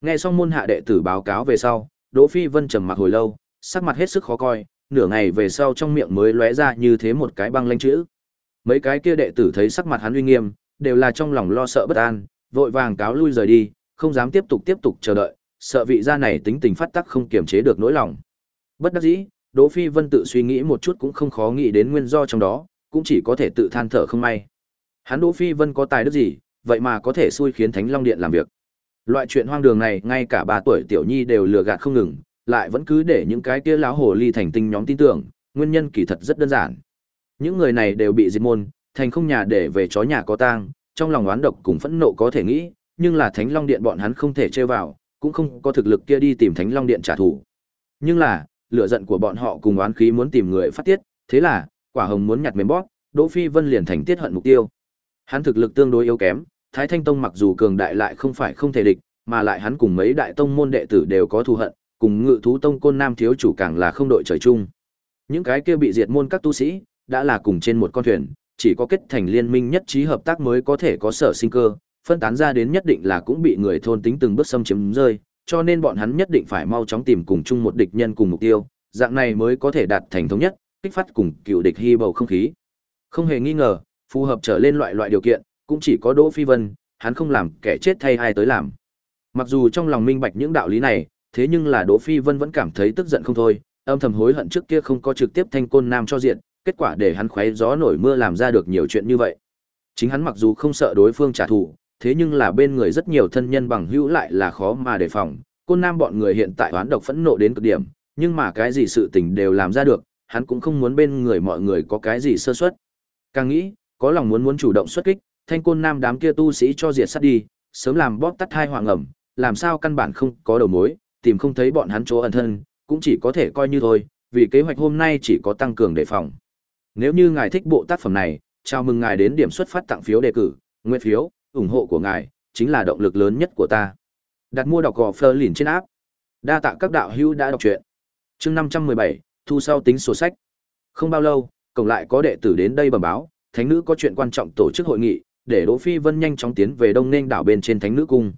Nghe xong môn hạ đệ tử báo cáo về sau, Đỗ Phi Vân trầm mặc hồi lâu, sắc mặt hết sức khó coi, nửa ngày về sau trong miệng mới lóe ra như thế một cái băng lanh chữ. Mấy cái kia đệ tử thấy sắc mặt hắn uy nghiêm, đều là trong lòng lo sợ bất an, vội vàng cáo lui rời đi, không dám tiếp tục tiếp tục chờ đợi, sợ vị gia này tính tình phát tắc không kiềm chế được nỗi lòng. Bất đắc dĩ, Đỗ Phi Vân tự suy nghĩ một chút cũng không khó nghĩ đến nguyên do trong đó, cũng chỉ có thể tự than thở không may. Hắn Đỗ Phi Vân có tài đức gì, vậy mà có thể xui khiến Thánh Long Điện làm việc. Loại chuyện hoang đường này ngay cả bà tuổi tiểu nhi đều lừa gạt không ngừng, lại vẫn cứ để những cái kia lão hồ ly thành tinh nhóm tin tưởng, nguyên nhân kỳ thật rất đơn giản. Những người này đều bị diệt môn, thành không nhà để về chó nhà có tang, trong lòng oán độc cùng phẫn nộ có thể nghĩ, nhưng là Thánh Long Điện bọn hắn không thể chơi vào, cũng không có thực lực kia đi tìm Thánh Long Điện trả thù. Nhưng là, lửa giận của bọn họ cùng oán khí muốn tìm người phát tiết, thế là, Quả Hồng muốn nhặt mềm bóp, Đỗ Phi Vân liền thành tiết hận mục tiêu. Hắn thực lực tương đối yếu kém, Thái Thanh Tông mặc dù cường đại lại không phải không thể địch, mà lại hắn cùng mấy đại tông môn đệ tử đều có thù hận, cùng Ngự thú tông côn nam thiếu chủ càng là không đội trời chung. Những cái kia bị diệt môn các tu sĩ, đã là cùng trên một con thuyền, chỉ có kết thành liên minh nhất trí hợp tác mới có thể có sở sinh cơ, phân tán ra đến nhất định là cũng bị người thôn tính từng bước xâm chiếm rơi, cho nên bọn hắn nhất định phải mau chóng tìm cùng chung một địch nhân cùng mục tiêu, dạng này mới có thể đạt thành thống nhất, kích phát cùng cựu địch hy bầu không khí. Không hề nghi ngờ, phù hợp trở lên loại loại điều kiện, cũng chỉ có Đỗ Phi Vân, hắn không làm kẻ chết thay ai tới làm. Mặc dù trong lòng minh bạch những đạo lý này, thế nhưng là Đỗ Phi Vân vẫn cảm thấy tức giận không thôi, âm thầm hối hận trước kia không có trực tiếp thanh côn nam cho diện, kết quả để hắn khoé gió nổi mưa làm ra được nhiều chuyện như vậy. Chính hắn mặc dù không sợ đối phương trả thù, thế nhưng là bên người rất nhiều thân nhân bằng hữu lại là khó mà đề phòng. Côn nam bọn người hiện tại oán độc phẫn nộ đến cực điểm, nhưng mà cái gì sự tình đều làm ra được, hắn cũng không muốn bên người mọi người có cái gì sơ suất. Càng nghĩ, có lòng muốn muốn chủ động xuất kích, thanh côn nam đám kia tu sĩ cho diệt sát đi, sớm làm bóp tắt hai hoàng ẩm, làm sao căn bản không có đầu mối, tìm không thấy bọn hắn chỗ ẩn thân, cũng chỉ có thể coi như thôi, vì kế hoạch hôm nay chỉ có tăng cường đề phòng. Nếu như ngài thích bộ tác phẩm này, chào mừng ngài đến điểm xuất phát tặng phiếu đề cử, nguyên phiếu, ủng hộ của ngài chính là động lực lớn nhất của ta. Đặt mua đọc gò Fleur lìn trên áp. Đa tạ các đạo hữu đã đọc truyện. Chương 517, thu sau tính sổ sách. Không bao lâu, cổng lại có đệ tử đến đây bẩm báo, thánh nữ có chuyện quan trọng tổ chức hội nghị, để Đỗ Phi Vân nhanh chóng tiến về Đông Nên đảo bên trên thánh nữ cung.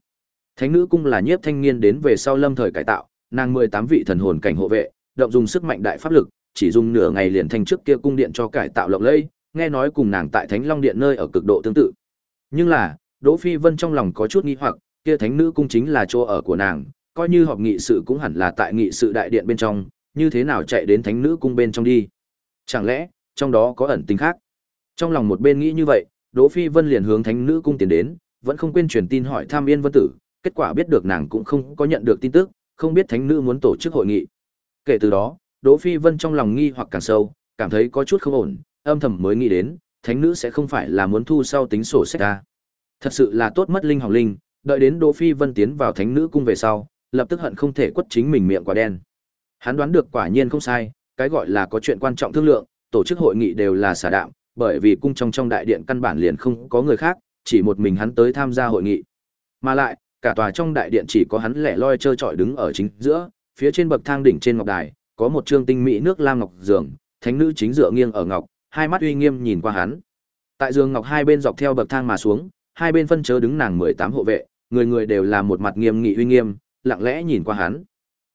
Thánh nữ cung là nhiếp thanh niên đến về sau lâm thời cải tạo, nàng mười tám vị thần hồn cảnh hộ vệ, động dùng sức mạnh đại pháp lực, chỉ dùng nửa ngày liền thành trước kia cung điện cho cải tạo lộng lẫy, nghe nói cùng nàng tại Thánh Long điện nơi ở cực độ tương tự. Nhưng là, Đỗ Phi Vân trong lòng có chút nghi hoặc, kia thánh nữ cung chính là chỗ ở của nàng, coi như họp nghị sự cũng hẳn là tại nghị sự đại điện bên trong, như thế nào chạy đến thánh nữ cung bên trong đi? Chẳng lẽ, trong đó có ẩn tình khác? Trong lòng một bên nghĩ như vậy, Đỗ Phi Vân liền hướng thánh nữ cung tiến đến, vẫn không quên truyền tin hỏi Tham Yên Vân Tử, kết quả biết được nàng cũng không có nhận được tin tức, không biết thánh nữ muốn tổ chức hội nghị. Kể từ đó, Đỗ Phi Vân trong lòng nghi hoặc càng sâu, cảm thấy có chút không ổn, âm thầm mới nghĩ đến, thánh nữ sẽ không phải là muốn thu sau tính sổ sách ra. Thật sự là tốt mất linh hỏng linh, đợi đến Đỗ Phi Vân tiến vào thánh nữ cung về sau, lập tức hận không thể quất chính mình miệng quả đen. Hắn đoán được quả nhiên không sai, cái gọi là có chuyện quan trọng thương lượng, tổ chức hội nghị đều là xả đạm, bởi vì cung trong trong đại điện căn bản liền không có người khác, chỉ một mình hắn tới tham gia hội nghị. Mà lại, cả tòa trong đại điện chỉ có hắn lẻ loi chơi trọi đứng ở chính giữa, phía trên bậc thang đỉnh trên ngọc đài, có một trương tinh mỹ nước lam ngọc giường, thánh nữ chính dựa nghiêng ở ngọc, hai mắt uy nghiêm nhìn qua hắn. Tại giường ngọc hai bên dọc theo bậc thang mà xuống, hai bên phân chớ đứng nàng 18 hộ vệ, người người đều là một mặt nghiêm nghị uy nghiêm, lặng lẽ nhìn qua hắn.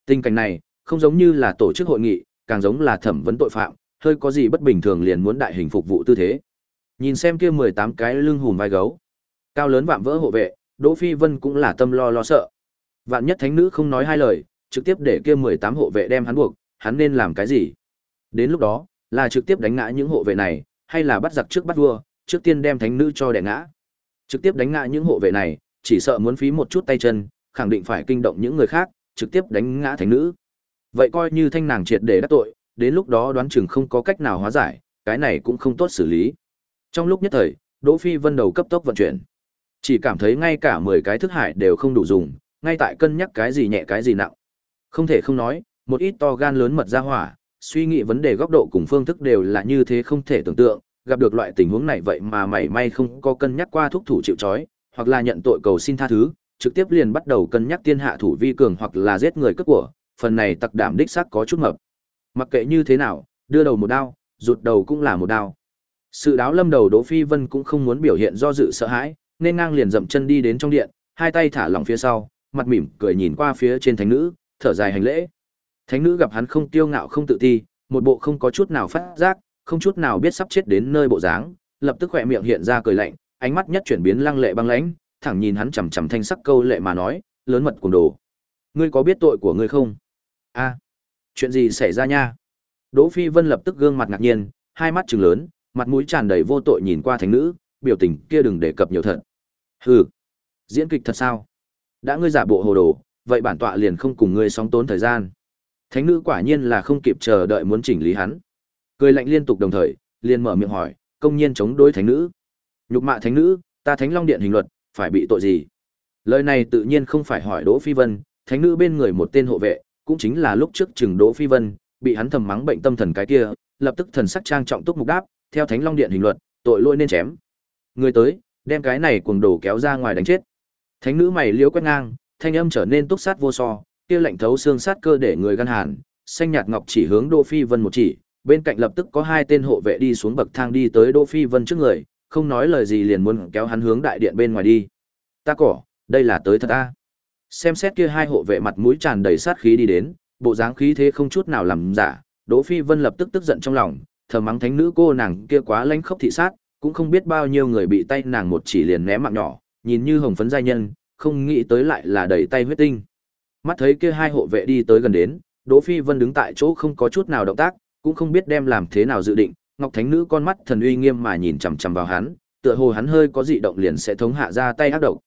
Tình cảnh này, không giống như là tổ chức hội nghị, càng giống là thẩm vấn tội phạm, hơi có gì bất bình thường liền muốn đại hình phục vụ tư thế. Nhìn xem kia 18 cái lưng hùm vai gấu, cao lớn vạm vỡ hộ vệ, Đỗ Phi Vân cũng là tâm lo lo sợ. Vạn nhất thánh nữ không nói hai lời, trực tiếp để kia 18 hộ vệ đem hắn buộc, hắn nên làm cái gì? Đến lúc đó, là trực tiếp đánh ngã những hộ vệ này, hay là bắt giặc trước bắt vua, trước tiên đem thánh nữ cho đè ngã? Trực tiếp đánh ngã những hộ vệ này, chỉ sợ muốn phí một chút tay chân, khẳng định phải kinh động những người khác, trực tiếp đánh ngã thánh nữ. Vậy coi như thanh nàng triệt để đắc tội, đến lúc đó đoán chừng không có cách nào hóa giải, cái này cũng không tốt xử lý. Trong lúc nhất thời, Đỗ Phi Vân đầu cấp tốc vận chuyển. Chỉ cảm thấy ngay cả 10 cái thức hải đều không đủ dùng, ngay tại cân nhắc cái gì nhẹ cái gì nặng. Không thể không nói, một ít to gan lớn mật ra hỏa, suy nghĩ vấn đề góc độ cùng phương thức đều là như thế không thể tưởng tượng, gặp được loại tình huống này vậy mà mảy may không có cân nhắc qua thúc thủ chịu trói, hoặc là nhận tội cầu xin tha thứ, trực tiếp liền bắt đầu cân nhắc tiên hạ thủ vi cường hoặc là giết người cướp của, phần này tặc đảm đích xác có chút mập. Mặc kệ như thế nào, đưa đầu một đao, rụt đầu cũng là một đao. Sự đáo lâm đầu Đỗ Phi Vân cũng không muốn biểu hiện do dự sợ hãi, nên ngang liền dậm chân đi đến trong điện, hai tay thả lỏng phía sau, mặt mỉm cười nhìn qua phía trên thánh nữ, thở dài hành lễ. Thánh nữ gặp hắn không kiêu ngạo không tự ti, một bộ không có chút nào phát giác, không chút nào biết sắp chết đến nơi bộ dáng, lập tức khỏe miệng hiện ra cười lạnh, ánh mắt nhất chuyển biến lăng lệ băng lãnh, thẳng nhìn hắn chằm chằm thanh sắc câu lệ mà nói, lớn mật cuồng đồ. Ngươi có biết tội của ngươi không? A, chuyện gì xảy ra nha? Đỗ Phi Vân lập tức gương mặt ngạc nhiên, hai mắt trừng lớn, mặt mũi tràn đầy vô tội nhìn qua thánh nữ, biểu tình kia đừng đề cập nhiều thật. Hừ, diễn kịch thật sao? Đã ngươi giả bộ hồ đồ, vậy bản tọa liền không cùng ngươi sóng tốn thời gian. Thánh nữ quả nhiên là không kịp chờ đợi muốn chỉnh lý hắn. Cười lạnh liên tục đồng thời, liền mở miệng hỏi, công nhiên chống đối thánh nữ. Nhục mạ thánh nữ, ta Thánh Long Điện hình luật, phải bị tội gì? Lời này tự nhiên không phải hỏi Đỗ Phi Vân, thánh nữ bên người một tên hộ vệ, cũng chính là lúc trước chừng Đỗ Phi Vân, bị hắn thầm mắng bệnh tâm thần cái kia, lập tức thần sắc trang trọng túc mục đáp, theo Thánh Long Điện hình luật, tội lỗi nên chém. Người tới, đem cái này cuồng đồ kéo ra ngoài đánh chết. Thánh nữ mày liếu quét ngang, thanh âm trở nên túc sát vô so, kia lạnh thấu xương sát cơ để người gan hàn, xanh nhạt ngọc chỉ hướng Đỗ Phi Vân một chỉ, bên cạnh lập tức có hai tên hộ vệ đi xuống bậc thang đi tới Đỗ Phi Vân trước người, không nói lời gì liền muốn kéo hắn hướng đại điện bên ngoài đi. Ta cỏ, đây là tới thật ta. Xem xét kia hai hộ vệ mặt mũi tràn đầy sát khí đi đến, bộ dáng khí thế không chút nào làm giả, Đỗ Phi Vân lập tức tức giận trong lòng, thầm mắng thánh nữ cô nàng kia quá lanh khốc thị sát, cũng không biết bao nhiêu người bị tay nàng một chỉ liền ném mạng nhỏ, nhìn như hồng phấn giai nhân, không nghĩ tới lại là đầy tay huyết tinh. Mắt thấy kia hai hộ vệ đi tới gần đến, Đỗ Phi Vân đứng tại chỗ không có chút nào động tác, cũng không biết đem làm thế nào dự định, Ngọc Thánh Nữ con mắt thần uy nghiêm mà nhìn chằm chằm vào hắn, tựa hồ hắn hơi có dị động liền sẽ thống hạ ra tay ác độc.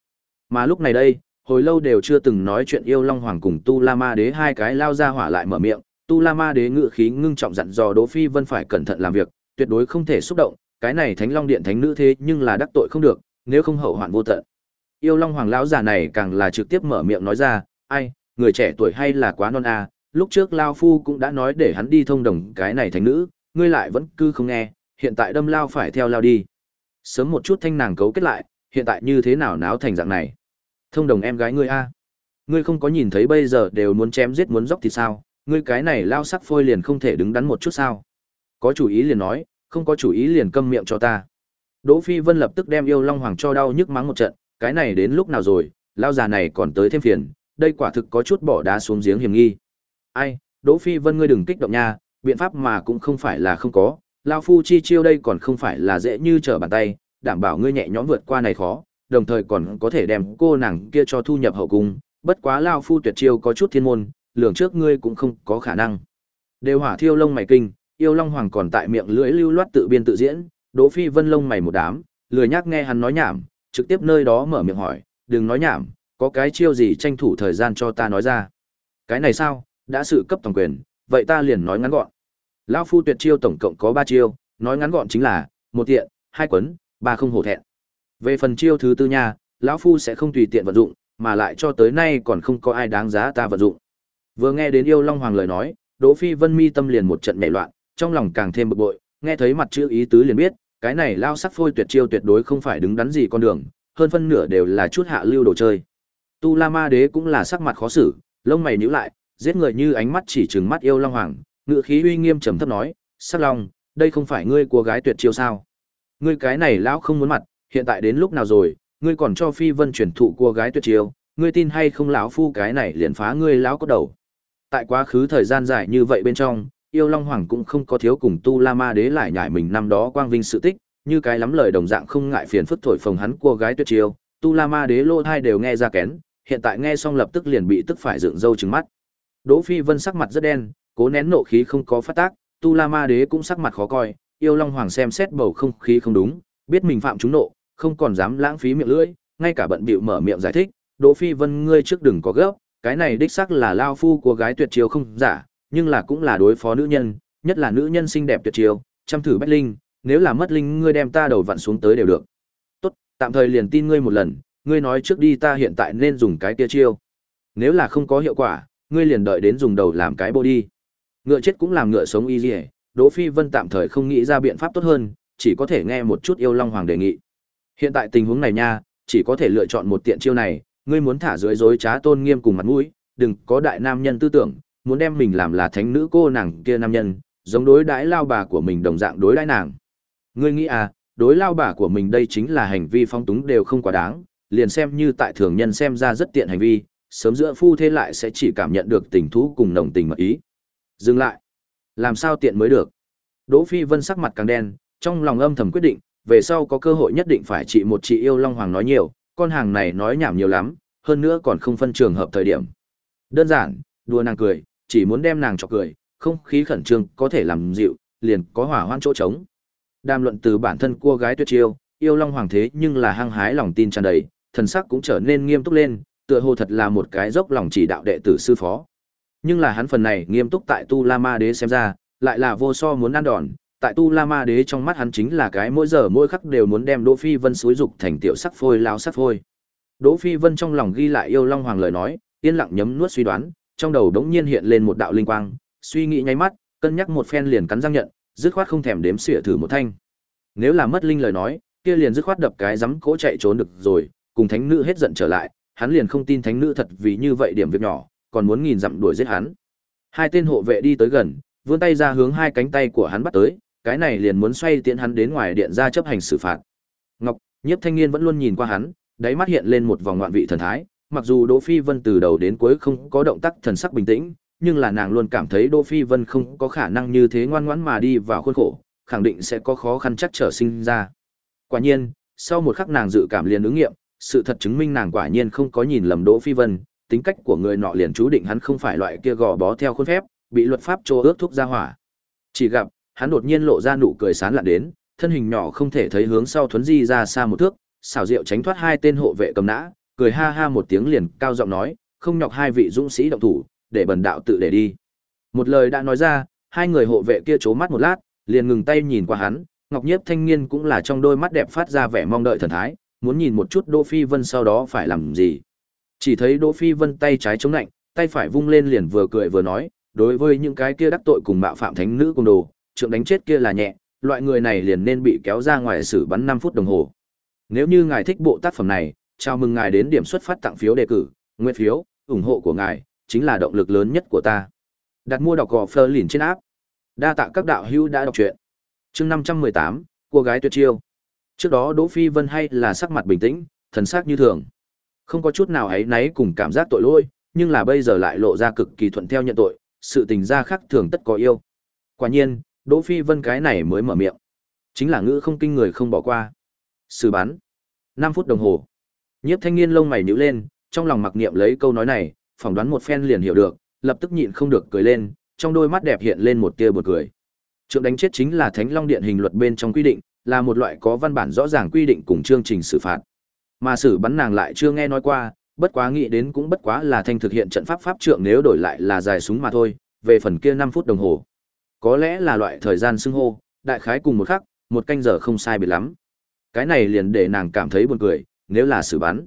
Mà lúc này đây, hồi lâu đều chưa từng nói chuyện yêu Long Hoàng cùng Tu La Ma Đế hai cái lao ra hỏa lại mở miệng, Tu La Ma Đế ngự khí ngưng trọng dặn dò Đỗ Phi Vân phải cẩn thận làm việc, tuyệt đối không thể xúc động, cái này Thánh Long Điện Thánh Nữ thế nhưng là đắc tội không được, nếu không hậu hoạn vô tận. Yêu Long Hoàng lão già này càng là trực tiếp mở miệng nói ra, ai, người trẻ tuổi hay là quá non à, lúc trước Lao Phu cũng đã nói để hắn đi thông đồng cái này thánh nữ, ngươi lại vẫn cứ không nghe, hiện tại đâm Lao phải theo Lao đi. Sớm một chút thanh nàng cấu kết lại, hiện tại như thế nào náo thành dạng này. Thông đồng em gái ngươi a Ngươi không có nhìn thấy bây giờ đều muốn chém giết muốn dốc thì sao, ngươi cái này Lao sắc phôi liền không thể đứng đắn một chút sao. Có chủ ý liền nói, không có chủ ý liền câm miệng cho ta. Đỗ Phi Vân lập tức đem yêu Long Hoàng cho đau nhức mắng một trận, cái này đến lúc nào rồi, lao già này còn tới thêm phiền, đây quả thực có chút bỏ đá xuống giếng hiểm nghi. Ai, Đỗ Phi Vân ngươi đừng kích động nha, biện pháp mà cũng không phải là không có, lao phu chi chiêu đây còn không phải là dễ như trở bàn tay, đảm bảo ngươi nhẹ nhõm vượt qua này khó, đồng thời còn có thể đem cô nàng kia cho thu nhập hậu cung, bất quá lao phu tuyệt chiêu có chút thiên môn, lường trước ngươi cũng không có khả năng. Đều hỏa thiêu lông mày kinh, yêu long hoàng còn tại miệng lưỡi lưu loát tự biên tự diễn, Đỗ Phi Vân lông mày một đám, lười nhác nghe hắn nói nhảm, trực tiếp nơi đó mở miệng hỏi, đừng nói nhảm, có cái chiêu gì tranh thủ thời gian cho ta nói ra. Cái này sao, đã sự cấp tổng quyền, vậy ta liền nói ngắn gọn. Lão phu tuyệt chiêu tổng cộng có ba chiêu, nói ngắn gọn chính là, một tiện, hai quấn, ba không hổ thẹn. Về phần chiêu thứ tư nha, lão phu sẽ không tùy tiện vận dụng, mà lại cho tới nay còn không có ai đáng giá ta vận dụng. Vừa nghe đến yêu Long Hoàng lời nói, Đỗ Phi Vân mi tâm liền một trận nhảy loạn, trong lòng càng thêm bực bội, nghe thấy mặt chữ ý tứ liền biết, cái này lao sắc phôi tuyệt chiêu tuyệt đối không phải đứng đắn gì con đường, hơn phân nửa đều là chút hạ lưu đồ chơi. Tu La Ma Đế cũng là sắc mặt khó xử, lông mày nhíu lại, giết người như ánh mắt chỉ trừng mắt yêu Long Hoàng, ngựa khí uy nghiêm trầm thấp nói, "Sắc Long, đây không phải ngươi của gái tuyệt chiêu sao? Ngươi cái này lão không muốn mặt, hiện tại đến lúc nào rồi, ngươi còn cho Phi Vân truyền thụ của gái tuyệt chiêu, ngươi tin hay không lão phu cái này liền phá ngươi lão có đầu." Tại quá khứ thời gian dài như vậy bên trong, yêu Long Hoàng cũng không có thiếu cùng Tu La Ma Đế lại nhải mình năm đó quang vinh sự tích, như cái lắm lời đồng dạng không ngại phiền phức thổi phồng hắn cua gái tuyệt chiêu, Tu La Ma Đế lô thai đều nghe ra kén, hiện tại nghe xong lập tức liền bị tức phải dựng râu trừng mắt. Đỗ Phi Vân sắc mặt rất đen, cố nén nộ khí không có phát tác, Tu La Ma Đế cũng sắc mặt khó coi, yêu Long Hoàng xem xét bầu không khí không đúng, biết mình phạm chúng nộ, không còn dám lãng phí miệng lưỡi, ngay cả bận bịu mở miệng giải thích, Đỗ Phi Vân ngươi trước đừng có gấp, cái này đích xác là lao phu của gái tuyệt chiêu không giả, nhưng là cũng là đối phó nữ nhân, nhất là nữ nhân xinh đẹp tuyệt chiêu, chăm thử bách linh, nếu là mất linh ngươi đem ta đầu vặn xuống tới đều được. Tốt, tạm thời liền tin ngươi một lần, ngươi nói trước đi ta hiện tại nên dùng cái kia chiêu. Nếu là không có hiệu quả, ngươi liền đợi đến dùng đầu làm cái bô đi. Ngựa chết cũng làm ngựa sống y dì Đỗ Phi Vân tạm thời không nghĩ ra biện pháp tốt hơn, chỉ có thể nghe một chút yêu Long Hoàng đề nghị. Hiện tại tình huống này nha, chỉ có thể lựa chọn một tiện chiêu này, ngươi muốn thả dưới dối trá tôn nghiêm cùng mặt mũi, đừng có đại nam nhân tư tưởng, muốn đem mình làm là thánh nữ cô nàng kia nam nhân, giống đối đãi lao bà của mình đồng dạng đối đãi nàng. Ngươi nghĩ à, đối lao bà của mình đây chính là hành vi phong túng đều không quá đáng, liền xem như tại thường nhân xem ra rất tiện hành vi, sớm giữa phu thế lại sẽ chỉ cảm nhận được tình thú cùng nồng tình mật ý. Dừng lại. Làm sao tiện mới được? Đỗ Phi Vân sắc mặt càng đen, trong lòng âm thầm quyết định, về sau có cơ hội nhất định phải trị một chị yêu Long Hoàng nói nhiều, con hàng này nói nhảm nhiều lắm, hơn nữa còn không phân trường hợp thời điểm. Đơn giản, đùa nàng cười, chỉ muốn đem nàng cho cười, không khí khẩn trương có thể làm dịu, liền có hỏa hoan chỗ trống. Đàm luận từ bản thân cua gái tuyệt chiêu, yêu long hoàng thế nhưng là hăng hái lòng tin tràn đầy, thần sắc cũng trở nên nghiêm túc lên, tựa hồ thật là một cái dốc lòng chỉ đạo đệ tử sư phó. Nhưng là hắn phần này nghiêm túc tại Tu La Ma Đế xem ra, lại là vô so muốn ăn đòn, tại Tu La Ma Đế trong mắt hắn chính là cái mỗi giờ mỗi khắc đều muốn đem Đỗ Phi Vân xúi dục thành tiểu sắc phôi lao sắc phôi. Đỗ Phi Vân trong lòng ghi lại yêu Long Hoàng lời nói, yên lặng nhấm nuốt suy đoán, trong đầu đống nhiên hiện lên một đạo linh quang, suy nghĩ nháy mắt, cân nhắc một phen liền cắn răng nhận, dứt khoát không thèm đếm xỉa thử một thanh. Nếu là mất linh lời nói, kia liền dứt khoát đập cái giấm cố chạy trốn được rồi, cùng thánh nữ hết giận trở lại, hắn liền không tin thánh nữ thật vì như vậy điểm việc nhỏ, còn muốn nghìn dặm đuổi giết hắn. Hai tên hộ vệ đi tới gần, vươn tay ra hướng hai cánh tay của hắn bắt tới, cái này liền muốn xoay tiến hắn đến ngoài điện ra chấp hành xử phạt. Ngọc, Nhiếp Thanh Niên vẫn luôn nhìn qua hắn, đáy mắt hiện lên một vòng ngoạn vị thần thái, mặc dù Đỗ Phi Vân từ đầu đến cuối không có động tác thần sắc bình tĩnh, nhưng là nàng luôn cảm thấy Đỗ Phi Vân không có khả năng như thế ngoan ngoãn mà đi vào khuôn khổ, khẳng định sẽ có khó khăn chắc trở sinh ra. Quả nhiên, sau một khắc nàng dự cảm liền ứng nghiệm, sự thật chứng minh nàng quả nhiên không có nhìn lầm Đỗ Phi Vân, tính cách của người nọ liền chú định hắn không phải loại kia gò bó theo khuôn phép, bị luật pháp trô ước thúc ra hỏa. Chỉ gặp, hắn đột nhiên lộ ra nụ cười sán lạ đến, thân hình nhỏ không thể thấy hướng sau thuấn di ra xa một thước, xảo diệu tránh thoát hai tên hộ vệ cầm nã, cười ha ha một tiếng liền cao giọng nói, không nhọc hai vị dũng sĩ động thủ, để bần đạo tự để đi. Một lời đã nói ra, hai người hộ vệ kia chố mắt một lát, liền ngừng tay nhìn qua hắn, Ngọc Nhiếp thanh niên cũng là trong đôi mắt đẹp phát ra vẻ mong đợi thần thái, muốn nhìn một chút Đỗ Phi Vân sau đó phải làm gì. Chỉ thấy Đỗ Phi Vân tay trái chống lạnh, tay phải vung lên liền vừa cười vừa nói, đối với những cái kia đắc tội cùng mạo phạm thánh nữ cung đồ, trượng đánh chết kia là nhẹ, loại người này liền nên bị kéo ra ngoài xử bắn 5 phút đồng hồ. Nếu như ngài thích bộ tác phẩm này, chào mừng ngài đến điểm xuất phát tặng phiếu đề cử, nguyên phiếu, ủng hộ của ngài chính là động lực lớn nhất của ta. Đặt mua đọc gò Fleur lìn trên áp. Đa tạ các đạo hữu đã đọc truyện. Chương 518, cô gái tuyệt chiêu. Trước đó Đỗ Phi Vân hay là sắc mặt bình tĩnh, thần sắc như thường. Không có chút nào ấy náy cùng cảm giác tội lỗi, nhưng là bây giờ lại lộ ra cực kỳ thuận theo nhận tội, sự tình ra khác thường tất có yêu. Quả nhiên, Đỗ Phi Vân cái này mới mở miệng. Chính là ngữ không kinh người không bỏ qua. Sử bắn. 5 phút đồng hồ. Nhiếp thanh niên lông mày nhíu lên, trong lòng mặc niệm lấy câu nói này, phỏng đoán một phen liền hiểu được, lập tức nhịn không được cười lên, trong đôi mắt đẹp hiện lên một tia buồn cười. Trượng đánh chết chính là Thánh Long Điện hình luật bên trong quy định, là một loại có văn bản rõ ràng quy định cùng chương trình xử phạt. Mà xử bắn nàng lại chưa nghe nói qua, bất quá nghĩ đến cũng bất quá là thanh thực hiện trận pháp pháp trượng nếu đổi lại là dài súng mà thôi, về phần kia 5 phút đồng hồ. Có lẽ là loại thời gian xưng hô, đại khái cùng một khắc, một canh giờ không sai biệt lắm. Cái này liền để nàng cảm thấy buồn cười, nếu là xử bắn.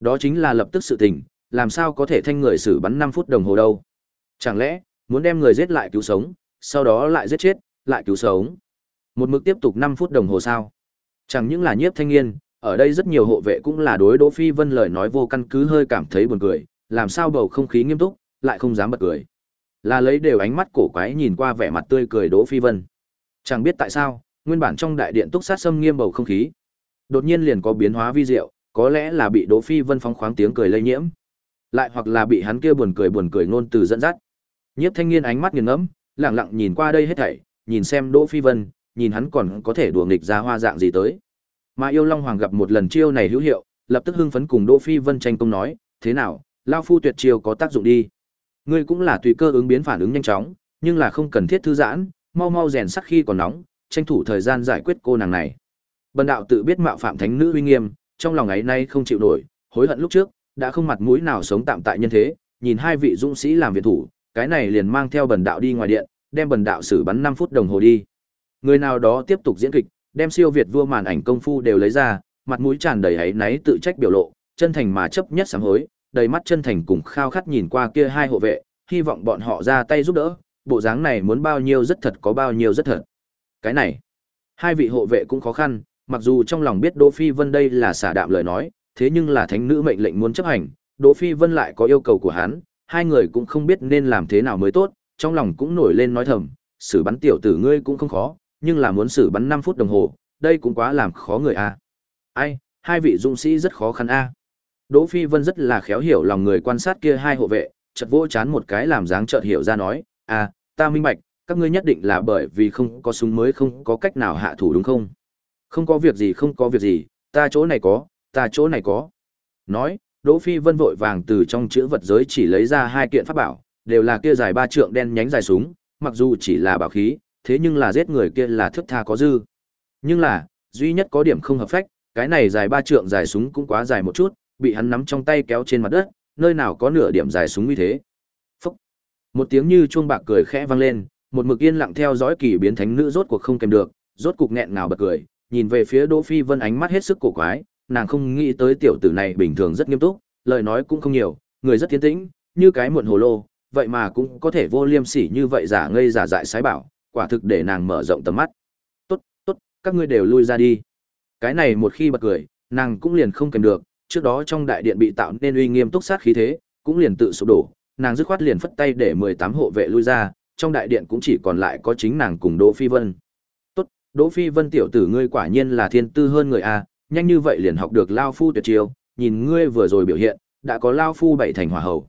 Đó chính là lập tức sự tình, làm sao có thể thanh người xử bắn 5 phút đồng hồ đâu. Chẳng lẽ, muốn đem người giết lại cứu sống, sau đó lại giết chết, lại cứu sống. Một mực tiếp tục 5 phút đồng hồ sao? Chẳng những là nhiếp thanh niên, ở đây rất nhiều hộ vệ cũng là đối Đỗ Phi Vân lời nói vô căn cứ hơi cảm thấy buồn cười, làm sao bầu không khí nghiêm túc, lại không dám bật cười. Là lấy đều ánh mắt cổ quái nhìn qua vẻ mặt tươi cười Đỗ Phi Vân. Chẳng biết tại sao, nguyên bản trong đại điện túc sát xâm nghiêm bầu không khí, đột nhiên liền có biến hóa vi diệu, có lẽ là bị Đỗ Phi Vân phóng khoáng tiếng cười lây nhiễm, lại hoặc là bị hắn kia buồn cười buồn cười ngôn từ dẫn dắt. Nhiếp Thanh Niên ánh mắt nghiền ngẫm, lặng lặng nhìn qua đây hết thảy, nhìn xem Đỗ Phi Vân, nhìn hắn còn có thể đùa nghịch ra hoa dạng gì tới. Mà yêu Long Hoàng gặp một lần chiêu này hữu hiệu, lập tức hưng phấn cùng Đỗ Phi Vân tranh công nói, thế nào, Lão phu tuyệt chiêu có tác dụng đi. Ngươi cũng là tùy cơ ứng biến phản ứng nhanh chóng, nhưng là không cần thiết thư giãn, mau mau rèn sắc khi còn nóng, tranh thủ thời gian giải quyết cô nàng này. Bần đạo tự biết mạo phạm thánh nữ uy nghiêm, trong lòng ấy nay không chịu nổi, hối hận lúc trước, đã không mặt mũi nào sống tạm tại nhân thế, nhìn hai vị dũng sĩ làm viện thủ, cái này liền mang theo bần đạo đi ngoài điện, đem bần đạo xử bắn 5 phút đồng hồ đi. Người nào đó tiếp tục diễn kịch, đem siêu việt vua màn ảnh công phu đều lấy ra, mặt mũi tràn đầy ấy náy tự trách biểu lộ, chân thành mà chấp nhất sám hối, đầy mắt chân thành cùng khao khát nhìn qua kia hai hộ vệ, hy vọng bọn họ ra tay giúp đỡ, bộ dáng này muốn bao nhiêu rất thật có bao nhiêu rất thật. Cái này, hai vị hộ vệ cũng khó khăn, mặc dù trong lòng biết Đỗ Phi Vân đây là xả đạm lời nói, thế nhưng là thánh nữ mệnh lệnh muốn chấp hành, Đỗ Phi Vân lại có yêu cầu của hắn, hai người cũng không biết nên làm thế nào mới tốt, trong lòng cũng nổi lên nói thầm, xử bắn tiểu tử ngươi cũng không khó, nhưng là muốn xử bắn 5 phút đồng hồ, đây cũng quá làm khó người a. Ai, hai vị dũng sĩ rất khó khăn a. Đỗ Phi Vân rất là khéo hiểu lòng người quan sát kia hai hộ vệ, chợt vỗ chán một cái làm dáng chợt hiểu ra nói, "À, ta minh bạch, các ngươi nhất định là bởi vì không có súng mới không có cách nào hạ thủ đúng không?" "Không có việc gì, không có việc gì, ta chỗ này có, ta chỗ này có." Nói, Đỗ Phi Vân vội vàng từ trong chữ vật giới chỉ lấy ra hai kiện pháp bảo, đều là kia dài ba trượng đen nhánh dài súng, mặc dù chỉ là bảo khí, thế nhưng là giết người kia là thức tha có dư. Nhưng là, duy nhất có điểm không hợp phách, cái này dài ba trượng dài súng cũng quá dài một chút, bị hắn nắm trong tay kéo trên mặt đất, nơi nào có nửa điểm dài súng như thế. Phúc! Một tiếng như chuông bạc cười khẽ vang lên, một mực yên lặng theo dõi kỳ biến thánh nữ rốt cuộc không kèm được, rốt cục nghẹn ngào bật cười, nhìn về phía Đỗ Phi Vân ánh mắt hết sức cổ quái, nàng không nghĩ tới tiểu tử này bình thường rất nghiêm túc, lời nói cũng không nhiều, người rất tiến tĩnh, như cái muộn hồ lô, vậy mà cũng có thể vô liêm sỉ như vậy giả ngây giả dại sái bảo, quả thực để nàng mở rộng tầm mắt. Tốt, tốt, các ngươi đều lui ra đi. Cái này một khi bật cười, nàng cũng liền không kèm được, trước đó trong đại điện bị tạo nên uy nghiêm túc sát khí thế, cũng liền tự sụp đổ, nàng dứt khoát liền phất tay để 18 hộ vệ lui ra, trong đại điện cũng chỉ còn lại có chính nàng cùng Đỗ Phi Vân. Đỗ Phi Vân tiểu tử ngươi quả nhiên là thiên tư hơn người a, nhanh như vậy liền học được lao phu tuyệt chiêu, nhìn ngươi vừa rồi biểu hiện, đã có lao phu bảy thành hòa hậu.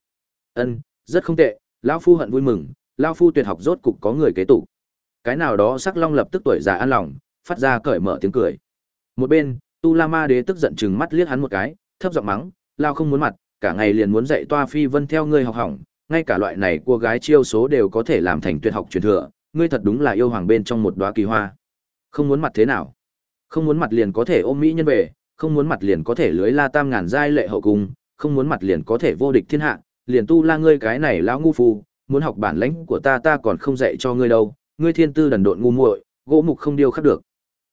Ân, rất không tệ, lao phu hận vui mừng, lao phu tuyệt học rốt cục có người kế tục. Cái nào đó sắc long lập tức tuổi già an lòng, phát ra cởi mở tiếng cười. Một bên, Tu La Ma Đế tức giận chừng mắt liếc hắn một cái, thấp giọng mắng, lao không muốn mặt, cả ngày liền muốn dạy toa phi vân theo ngươi học hỏng, ngay cả loại này cô gái chiêu số đều có thể làm thành tuyệt học truyền thừa, ngươi thật đúng là yêu hoàng bên trong một đóa kỳ hoa. Không muốn mặt thế nào? Không muốn mặt liền có thể ôm mỹ nhân về, không muốn mặt liền có thể lưới la tam ngàn giai lệ hậu cung, không muốn mặt liền có thể vô địch thiên hạ, liền tu la ngươi cái này lão ngu phù, muốn học bản lãnh của ta ta còn không dạy cho ngươi đâu, ngươi thiên tư đần độn ngu muội, gỗ mục không điêu khắc được.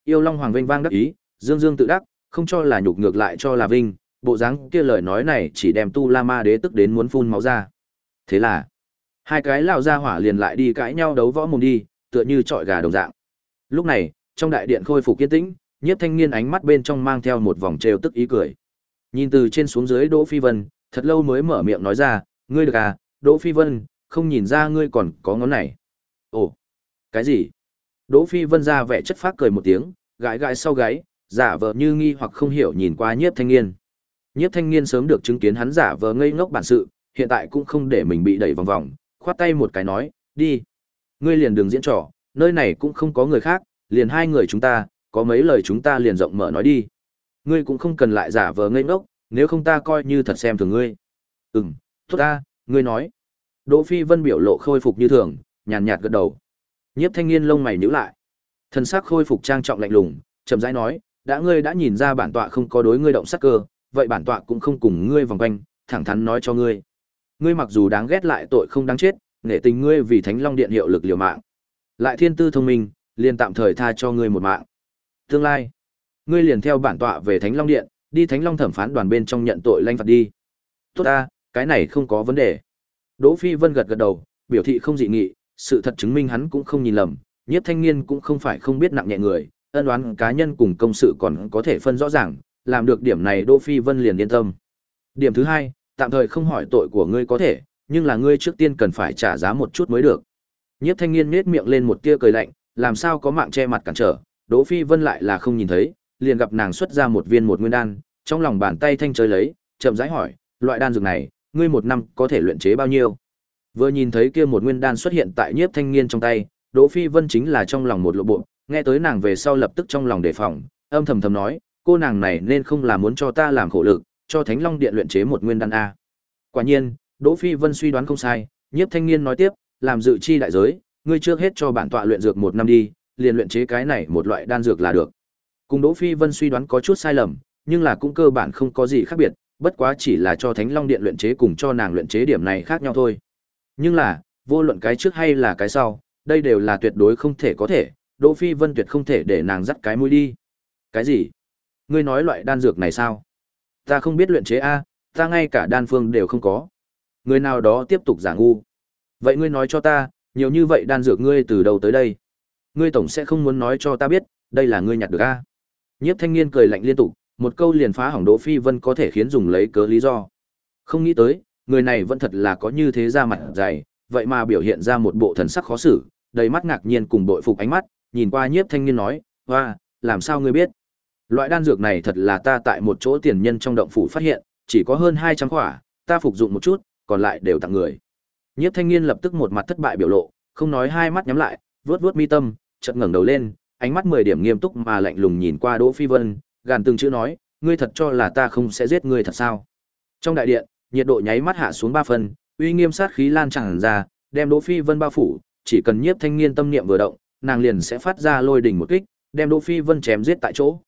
Yêu Long Hoàng vinh vang đắc ý, dương dương tự đắc, không cho là nhục ngược lại cho là vinh, bộ dáng kia lời nói này chỉ đem tu la ma đế tức đến muốn phun máu ra. Thế là, hai cái lão gia hỏa liền lại đi cãi nhau đấu võ mồm đi, tựa như trọi gà đồng dạng. Lúc này, trong đại điện khôi phục kiên tĩnh, Nhiếp Thanh Niên ánh mắt bên trong mang theo một vòng trêu tức ý cười. Nhìn từ trên xuống dưới Đỗ Phi Vân, thật lâu mới mở miệng nói ra, "Ngươi được à, Đỗ Phi Vân, không nhìn ra ngươi còn có ngón này." "Ồ, cái gì?" Đỗ Phi Vân ra vẻ chất phác cười một tiếng, gãi gãi sau gáy, giả vờ như nghi hoặc không hiểu nhìn qua Nhiếp Thanh Niên. Nhiếp Thanh Niên sớm được chứng kiến hắn giả vờ ngây ngốc bản sự, hiện tại cũng không để mình bị đẩy vòng vòng, khoát tay một cái nói, "Đi. Ngươi liền đừng diễn trò, nơi này cũng không có người khác, liền hai người chúng ta, có mấy lời chúng ta liền rộng mở nói đi. Ngươi cũng không cần lại giả vờ ngây ngốc, nếu không ta coi như thật xem thường ngươi." "Ừm, tốt ta, ngươi nói." Đỗ Phi Vân biểu lộ khôi phục như thường, nhàn nhạt gật đầu. Nhiếp Thanh Niên lông mày nhíu lại. Thân xác khôi phục trang trọng lạnh lùng, chậm rãi nói, đã ngươi đã nhìn ra bản tọa không có đối ngươi động sát cơ, vậy bản tọa cũng không cùng ngươi vòng quanh, thẳng thắn nói cho ngươi. Ngươi mặc dù đáng ghét lại tội không đáng chết, nể tình ngươi vì Thánh Long Điện hiệu lực liều mạng. Lại thiên tư thông minh, liền tạm thời tha cho ngươi một mạng. Tương lai, ngươi liền theo bản tọa về Thánh Long Điện, đi Thánh Long thẩm phán đoàn bên trong nhận tội lanh phạt đi. Tốt ta, cái này không có vấn đề. Đỗ Phi Vân gật gật đầu, biểu thị không dị nghị, sự thật chứng minh hắn cũng không nhìn lầm, Nhiếp Thanh Niên cũng không phải không biết nặng nhẹ người, ân oán cá nhân cùng công sự còn có thể phân rõ ràng, làm được điểm này Đỗ Phi Vân liền yên tâm. Điểm thứ hai, tạm thời không hỏi tội của ngươi có thể, nhưng là ngươi trước tiên cần phải trả giá một chút mới được. Nhiếp Thanh Niên nhếch miệng lên một tia cười lạnh, làm sao có mạng che mặt cản trở, Đỗ Phi Vân lại là không nhìn thấy, liền gặp nàng xuất ra một viên một nguyên đan, trong lòng bàn tay thanh chơi lấy, chậm rãi hỏi, loại đan dược này, ngươi một năm có thể luyện chế bao nhiêu? Vừa nhìn thấy kia một nguyên đan xuất hiện tại Nhiếp Thanh Niên trong tay, Đỗ Phi Vân chính là trong lòng một lộ bộ, nghe tới nàng về sau lập tức trong lòng đề phòng, âm thầm thầm nói, cô nàng này nên không là muốn cho ta làm khổ lực, cho Thánh Long Điện luyện chế một nguyên đan a. Quả nhiên, Đỗ Phi Vân suy đoán không sai, Nhiếp Thanh Niên nói tiếp, làm dự chi đại giới, ngươi trước hết cho bản tọa luyện dược một năm đi, liền luyện chế cái này một loại đan dược là được. Cùng Đỗ Phi Vân suy đoán có chút sai lầm, nhưng là cũng cơ bản không có gì khác biệt, bất quá chỉ là cho Thánh Long Điện luyện chế cùng cho nàng luyện chế điểm này khác nhau thôi. Nhưng là, vô luận cái trước hay là cái sau, đây đều là tuyệt đối không thể có thể, Đỗ Phi Vân tuyệt không thể để nàng dắt cái mũi đi. Cái gì? Ngươi nói loại đan dược này sao? Ta không biết luyện chế a, ta ngay cả đan phương đều không có. Người nào đó tiếp tục giả ngu. Vậy ngươi nói cho ta, nhiều như vậy đan dược ngươi từ đầu tới đây. Ngươi tổng sẽ không muốn nói cho ta biết, đây là ngươi nhặt được a. Nhiếp thanh niên cười lạnh liên tục, một câu liền phá hỏng Đỗ Phi Vân có thể khiến dùng lấy cớ lý do. Không nghĩ tới, người này vẫn thật là có như thế ra mặt dày, vậy mà biểu hiện ra một bộ thần sắc khó xử, đầy mắt ngạc nhiên cùng bội phục ánh mắt, nhìn qua nhiếp thanh niên nói, hoa, làm sao ngươi biết? Loại đan dược này thật là ta tại một chỗ tiền nhân trong động phủ phát hiện, chỉ có hơn 200 khỏa, ta phục dụng một chút, còn lại đều tặng người. Nhiếp thanh niên lập tức một mặt thất bại biểu lộ, không nói hai mắt nhắm lại, vuốt vuốt mi tâm, chợt ngẩng đầu lên, ánh mắt 10 điểm nghiêm túc mà lạnh lùng nhìn qua Đỗ Phi Vân, gàn từng chữ nói, ngươi thật cho là ta không sẽ giết ngươi thật sao? Trong đại điện, nhiệt độ nháy mắt hạ xuống 3 phần, uy nghiêm sát khí lan tràn ra, đem Đỗ Phi Vân bao phủ, chỉ cần nhiếp thanh niên tâm niệm vừa động, nàng liền sẽ phát ra lôi đỉnh một kích, đem Đỗ Phi Vân chém giết tại chỗ.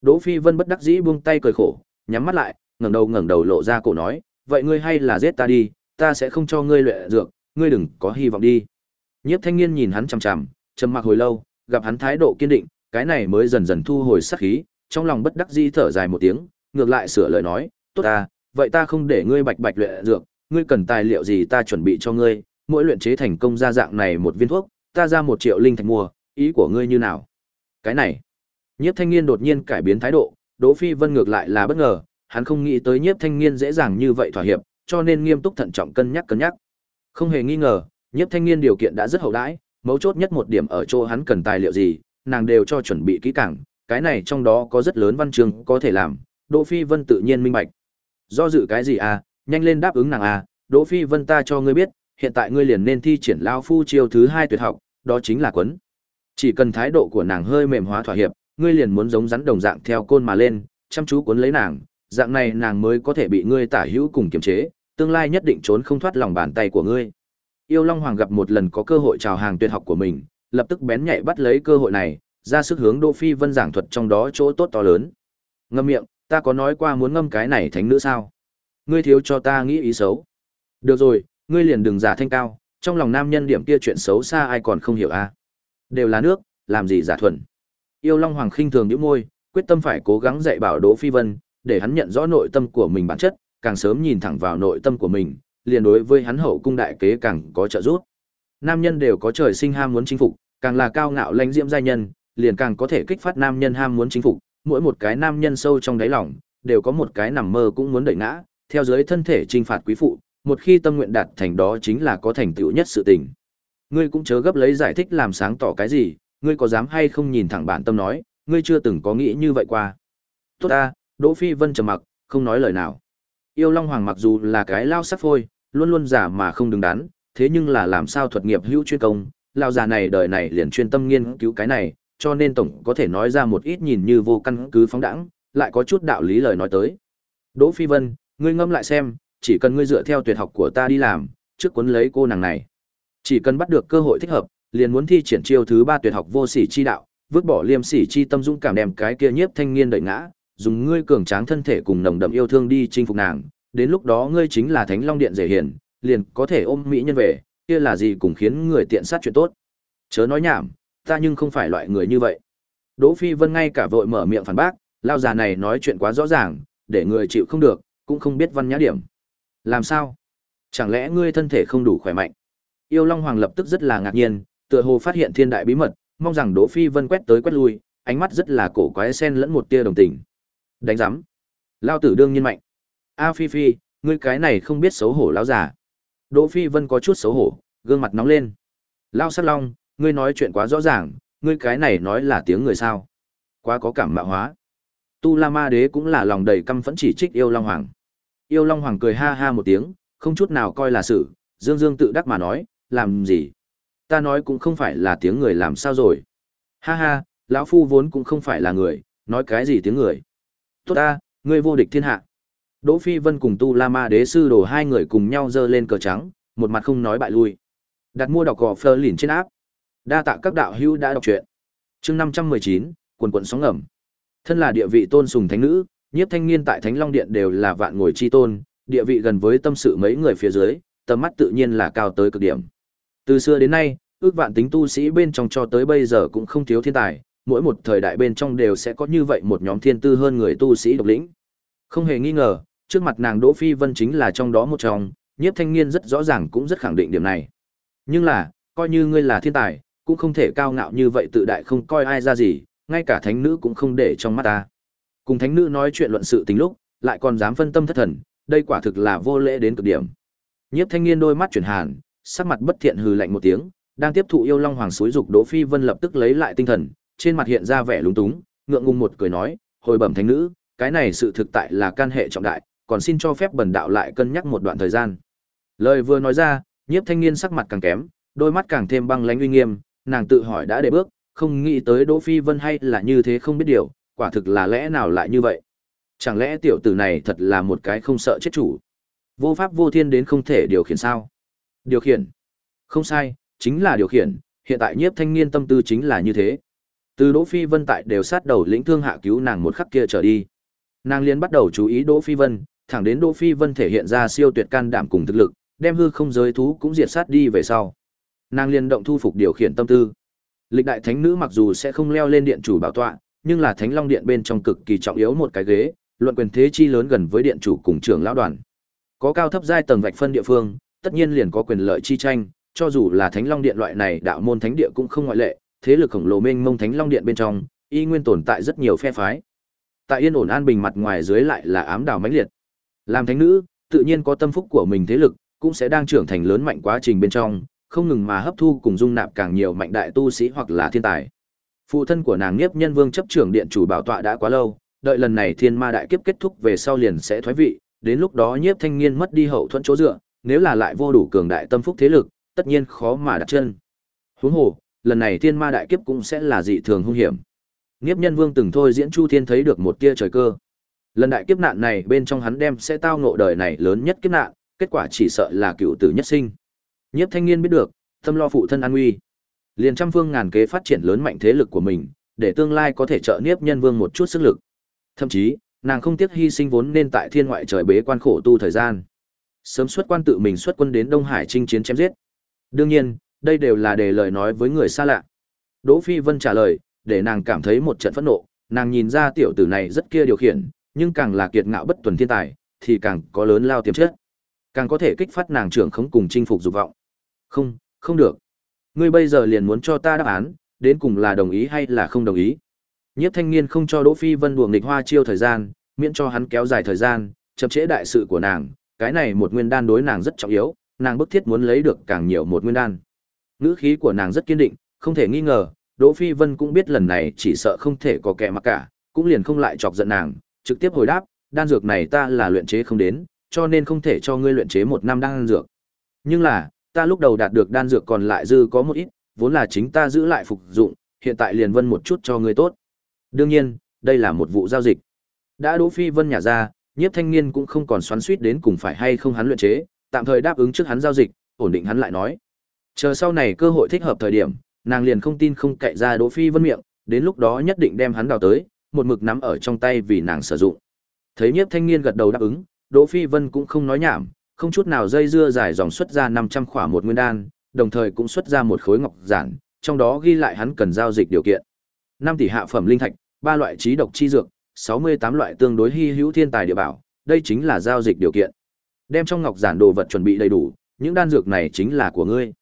Đỗ Phi Vân bất đắc dĩ buông tay cười khổ, nhắm mắt lại, ngẩng đầu ngẩng đầu lộ ra cổ nói, "Vậy ngươi hay là giết ta đi, ta sẽ không cho ngươi luyện dược, ngươi đừng có hy vọng đi." Nhiếp Thanh Niên nhìn hắn chằm chằm, trầm mặc hồi lâu, gặp hắn thái độ kiên định, cái này mới dần dần thu hồi sát khí, trong lòng bất đắc dĩ thở dài một tiếng, ngược lại sửa lời nói, "Tốt ta, vậy ta không để ngươi bạch bạch luyện dược, ngươi cần tài liệu gì ta chuẩn bị cho ngươi, mỗi luyện chế thành công ra dạng này một viên thuốc, ta ra một triệu linh thạch mua, ý của ngươi như nào? Cái này. Nhiếp thanh niên đột nhiên cải biến thái độ, Đỗ Phi Vân ngược lại là bất ngờ, hắn không nghĩ tới nhiếp thanh niên dễ dàng như vậy thỏa hiệp, cho nên nghiêm túc thận trọng cân nhắc cân nhắc. Không hề nghi ngờ, nhiếp thanh niên điều kiện đã rất hậu đãi, mấu chốt nhất một điểm ở chỗ hắn cần tài liệu gì, nàng đều cho chuẩn bị kỹ càng, cái này trong đó có rất lớn văn chương có thể làm, Đỗ Phi Vân tự nhiên minh bạch. Do dự cái gì à, nhanh lên đáp ứng nàng à, Đỗ Phi Vân ta cho ngươi biết, hiện tại ngươi liền nên thi triển lao phu chiêu thứ hai tuyệt học, đó chính là quấn. Chỉ cần thái độ của nàng hơi mềm hóa thỏa hiệp, ngươi liền muốn giống rắn đồng dạng theo côn mà lên, chăm chú cuốn lấy nàng, dạng này nàng mới có thể bị ngươi tả hữu cùng kiềm chế, tương lai nhất định trốn không thoát lòng bàn tay của ngươi. Yêu Long Hoàng gặp một lần có cơ hội chào hàng tuyệt học của mình, lập tức bén nhạy bắt lấy cơ hội này, ra sức hướng Đỗ Phi Vân giảng thuật trong đó chỗ tốt to lớn. Ngâm miệng, ta có nói qua muốn ngâm cái này thánh nữ sao? Ngươi thiếu cho ta nghĩ ý xấu. Được rồi, ngươi liền đừng giả thanh cao, trong lòng nam nhân điểm kia chuyện xấu xa ai còn không hiểu a à? Đều là nước, làm gì giả thuần. Yêu Long Hoàng khinh thường nhíu môi, quyết tâm phải cố gắng dạy bảo Đỗ Phi Vân, để hắn nhận rõ nội tâm của mình bản chất, càng sớm nhìn thẳng vào nội tâm của mình, liền đối với hắn hậu cung đại kế càng có trợ giúp. Nam nhân đều có trời sinh ham muốn chinh phục, càng là cao ngạo lãnh diễm giai nhân, liền càng có thể kích phát nam nhân ham muốn chinh phục, mỗi một cái nam nhân sâu trong đáy lòng, đều có một cái nằm mơ cũng muốn đẩy ngã, theo dưới thân thể trinh phạt quý phụ, một khi tâm nguyện đạt thành đó chính là có thành tựu nhất sự tình. Ngươi cũng chớ gấp lấy giải thích làm sáng tỏ cái gì, ngươi có dám hay không nhìn thẳng bản tâm nói, ngươi chưa từng có nghĩ như vậy qua. Tốt ta, Đỗ Phi Vân trầm mặc, không nói lời nào. Yêu Long Hoàng mặc dù là cái lao sắc phôi, luôn luôn giả mà không đứng đắn, thế nhưng là làm sao thuật nghiệp hữu chuyên công, lao già này đời này liền chuyên tâm nghiên cứu cái này, cho nên tổng có thể nói ra một ít nhìn như vô căn cứ phóng đẳng, lại có chút đạo lý lời nói tới. Đỗ Phi Vân, ngươi ngâm lại xem, chỉ cần ngươi dựa theo tuyệt học của ta đi làm, trước cuốn lấy cô nàng này. Chỉ cần bắt được cơ hội thích hợp, liền muốn thi triển chiêu thứ ba tuyệt học vô sỉ chi đạo, vứt bỏ liêm sỉ chi tâm dũng cảm đem cái kia nhiếp thanh niên đợi ngã, dùng ngươi cường tráng thân thể cùng nồng đậm yêu thương đi chinh phục nàng, đến lúc đó ngươi chính là Thánh Long Điện dễ hiền, liền có thể ôm mỹ nhân về, kia là gì cũng khiến người tiện sát chuyện tốt. Chớ nói nhảm, ta nhưng không phải loại người như vậy. Đỗ Phi Vân ngay cả vội mở miệng phản bác, lao già này nói chuyện quá rõ ràng, để người chịu không được, cũng không biết văn nhã điểm. Làm sao? Chẳng lẽ ngươi thân thể không đủ khỏe mạnh? Yêu Long Hoàng lập tức rất là ngạc nhiên, tựa hồ phát hiện thiên đại bí mật, mong rằng Đỗ Phi Vân quét tới quét lui, ánh mắt rất là cổ quái xen lẫn một tia đồng tình. Đánh giám. Lao tử đương nhiên mạnh. A Phi Phi, ngươi cái này không biết xấu hổ lao già. Đỗ Phi Vân có chút xấu hổ, gương mặt nóng lên. Lao Sát Long, ngươi nói chuyện quá rõ ràng, ngươi cái này nói là tiếng người sao? Quá có cảm mạo hóa. Tu La Ma Đế cũng là lòng đầy căm phẫn chỉ trích Yêu Long Hoàng. Yêu Long Hoàng cười ha ha một tiếng, không chút nào coi là sự, dương dương tự đắc mà nói, làm gì? Ta nói cũng không phải là tiếng người làm sao rồi. Ha ha, lão phu vốn cũng không phải là người, nói cái gì tiếng người. Tốt ta, ngươi vô địch thiên hạ. Đỗ Phi Vân cùng Tu La Ma Đế sư đổ hai người cùng nhau giơ lên cờ trắng, một mặt không nói bại lui. Đặt mua đọc gò phơ lìn trên áp. Đa tạ các đạo hữu đã đọc truyện. Chương 519, quần quận sóng ngầm. Thân là địa vị tôn sùng thánh nữ, nhiếp thanh niên tại Thánh Long Điện đều là vạn ngồi chi tôn, địa vị gần với tâm sự mấy người phía dưới, tầm mắt tự nhiên là cao tới cực điểm. Từ xưa đến nay, ước vạn tính tu sĩ bên trong cho tới bây giờ cũng không thiếu thiên tài, mỗi một thời đại bên trong đều sẽ có như vậy một nhóm thiên tư hơn người tu sĩ độc lĩnh. Không hề nghi ngờ, trước mặt nàng Đỗ Phi Vân chính là trong đó một trong, nhiếp thanh niên rất rõ ràng cũng rất khẳng định điểm này. Nhưng là, coi như ngươi là thiên tài, cũng không thể cao ngạo như vậy tự đại không coi ai ra gì, ngay cả thánh nữ cũng không để trong mắt ta. Cùng thánh nữ nói chuyện luận sự tình lúc, lại còn dám phân tâm thất thần, đây quả thực là vô lễ đến cực điểm. Nhiếp thanh niên đôi mắt chuyển hàn, sắc mặt bất thiện hừ lạnh một tiếng, đang tiếp thụ yêu long hoàng suối dục Đỗ Phi Vân lập tức lấy lại tinh thần, trên mặt hiện ra vẻ lúng túng, ngượng ngùng một cười nói, hồi bẩm thánh nữ, cái này sự thực tại là can hệ trọng đại, còn xin cho phép bần đạo lại cân nhắc một đoạn thời gian. Lời vừa nói ra, nhiếp thanh niên sắc mặt càng kém, đôi mắt càng thêm băng lãnh uy nghiêm, nàng tự hỏi đã để bước, không nghĩ tới Đỗ Phi Vân hay là như thế không biết điều, quả thực là lẽ nào lại như vậy? Chẳng lẽ tiểu tử này thật là một cái không sợ chết chủ? Vô pháp vô thiên đến không thể điều khiển sao? Điều khiển? Không sai, chính là điều khiển, hiện tại nhiếp thanh niên tâm tư chính là như thế. Từ Đỗ Phi Vân tại đều sát đầu lĩnh thương hạ cứu nàng một khắc kia trở đi. Nàng liền bắt đầu chú ý Đỗ Phi Vân, thẳng đến Đỗ Phi Vân thể hiện ra siêu tuyệt can đảm cùng thực lực, đem hư không giới thú cũng diệt sát đi về sau. Nàng liền động thu phục điều khiển tâm tư. Lịch đại thánh nữ mặc dù sẽ không leo lên điện chủ bảo tọa, nhưng là Thánh Long điện bên trong cực kỳ trọng yếu một cái ghế, luận quyền thế chi lớn gần với điện chủ cùng trưởng lão đoàn. Có cao thấp giai tầng vạch phân địa phương, tất nhiên liền có quyền lợi chi tranh, cho dù là Thánh Long điện loại này đạo môn thánh địa cũng không ngoại lệ, thế lực khổng lồ mênh mông Thánh Long điện bên trong, y nguyên tồn tại rất nhiều phe phái. Tại yên ổn an bình mặt ngoài dưới lại là ám đảo mãnh liệt. Làm thánh nữ, tự nhiên có tâm phúc của mình thế lực, cũng sẽ đang trưởng thành lớn mạnh quá trình bên trong, không ngừng mà hấp thu cùng dung nạp càng nhiều mạnh đại tu sĩ hoặc là thiên tài. Phụ thân của nàng Niếp Nhân Vương chấp trưởng điện chủ bảo tọa đã quá lâu, đợi lần này Thiên Ma đại kiếp kết thúc về sau liền sẽ thoái vị, đến lúc đó Nhiếp Thanh Nghiên mất đi hậu thuẫn chỗ dựa, nếu là lại vô đủ cường đại tâm phúc thế lực, tất nhiên khó mà đặt chân. Huống hồ, lần này Thiên Ma đại kiếp cũng sẽ là dị thường hung hiểm. nghiếp Nhân Vương từng thôi diễn Chu Thiên thấy được một tia trời cơ. Lần đại kiếp nạn này bên trong hắn đem sẽ tao ngộ đời này lớn nhất kiếp nạn, kết quả chỉ sợ là cựu tử nhất sinh. Nhiếp Thanh niên biết được, tâm lo phụ thân an nguy. Liền trăm phương ngàn kế phát triển lớn mạnh thế lực của mình, để tương lai có thể trợ Niếp Nhân Vương một chút sức lực. Thậm chí, nàng không tiếc hy sinh vốn nên tại thiên ngoại trời bế quan khổ tu thời gian. Sớm xuất quan tự mình xuất quân đến Đông Hải chinh chiến chém giết. Đương nhiên, đây đều là để lời nói với người xa lạ. Đỗ Phi Vân trả lời, để nàng cảm thấy một trận phẫn nộ, nàng nhìn ra tiểu tử này rất kia điều khiển, nhưng càng là kiệt ngạo bất tuần thiên tài, thì càng có lớn lao tiềm chất, càng có thể kích phát nàng trưởng khống cùng chinh phục dục vọng. Không, không được. Ngươi bây giờ liền muốn cho ta đáp án, đến cùng là đồng ý hay là không đồng ý. Nhiếp thanh niên không cho Đỗ Phi Vân đùa nghịch hoa chiêu thời gian, miễn cho hắn kéo dài thời gian, chậm trễ đại sự của nàng, cái này một nguyên đan đối nàng rất trọng yếu, nàng bức thiết muốn lấy được càng nhiều một nguyên đan. Ngữ khí của nàng rất kiên định, không thể nghi ngờ, Đỗ Phi Vân cũng biết lần này chỉ sợ không thể có kẻ mặc cả, cũng liền không lại chọc giận nàng, trực tiếp hồi đáp, đan dược này ta là luyện chế không đến, cho nên không thể cho ngươi luyện chế một năm đan dược. Nhưng là, ta lúc đầu đạt được đan dược còn lại dư có một ít, vốn là chính ta giữ lại phục dụng, hiện tại liền vân một chút cho ngươi tốt. Đương nhiên, đây là một vụ giao dịch. Đã Đỗ Phi Vân nhả ra, Nhiếp Thanh Niên cũng không còn xoắn xuýt đến cùng phải hay không hắn luyện chế, tạm thời đáp ứng trước hắn giao dịch, ổn định hắn lại nói. Chờ sau này cơ hội thích hợp thời điểm, nàng liền không tin không cậy ra Đỗ Phi Vân miệng, đến lúc đó nhất định đem hắn đào tới, một mực nắm ở trong tay vì nàng sử dụng. Thấy Nhiếp Thanh Niên gật đầu đáp ứng, Đỗ Phi Vân cũng không nói nhảm, không chút nào dây dưa dài dòng xuất ra 500 khỏa một nguyên đan, đồng thời cũng xuất ra một khối ngọc giản, trong đó ghi lại hắn cần giao dịch điều kiện. 5 tỷ hạ phẩm linh thạch, ba loại trí độc chi dược, 68 loại tương đối hy hữu thiên tài địa bảo, đây chính là giao dịch điều kiện. Đem trong ngọc giản đồ vật chuẩn bị đầy đủ, những đan dược này chính là của ngươi.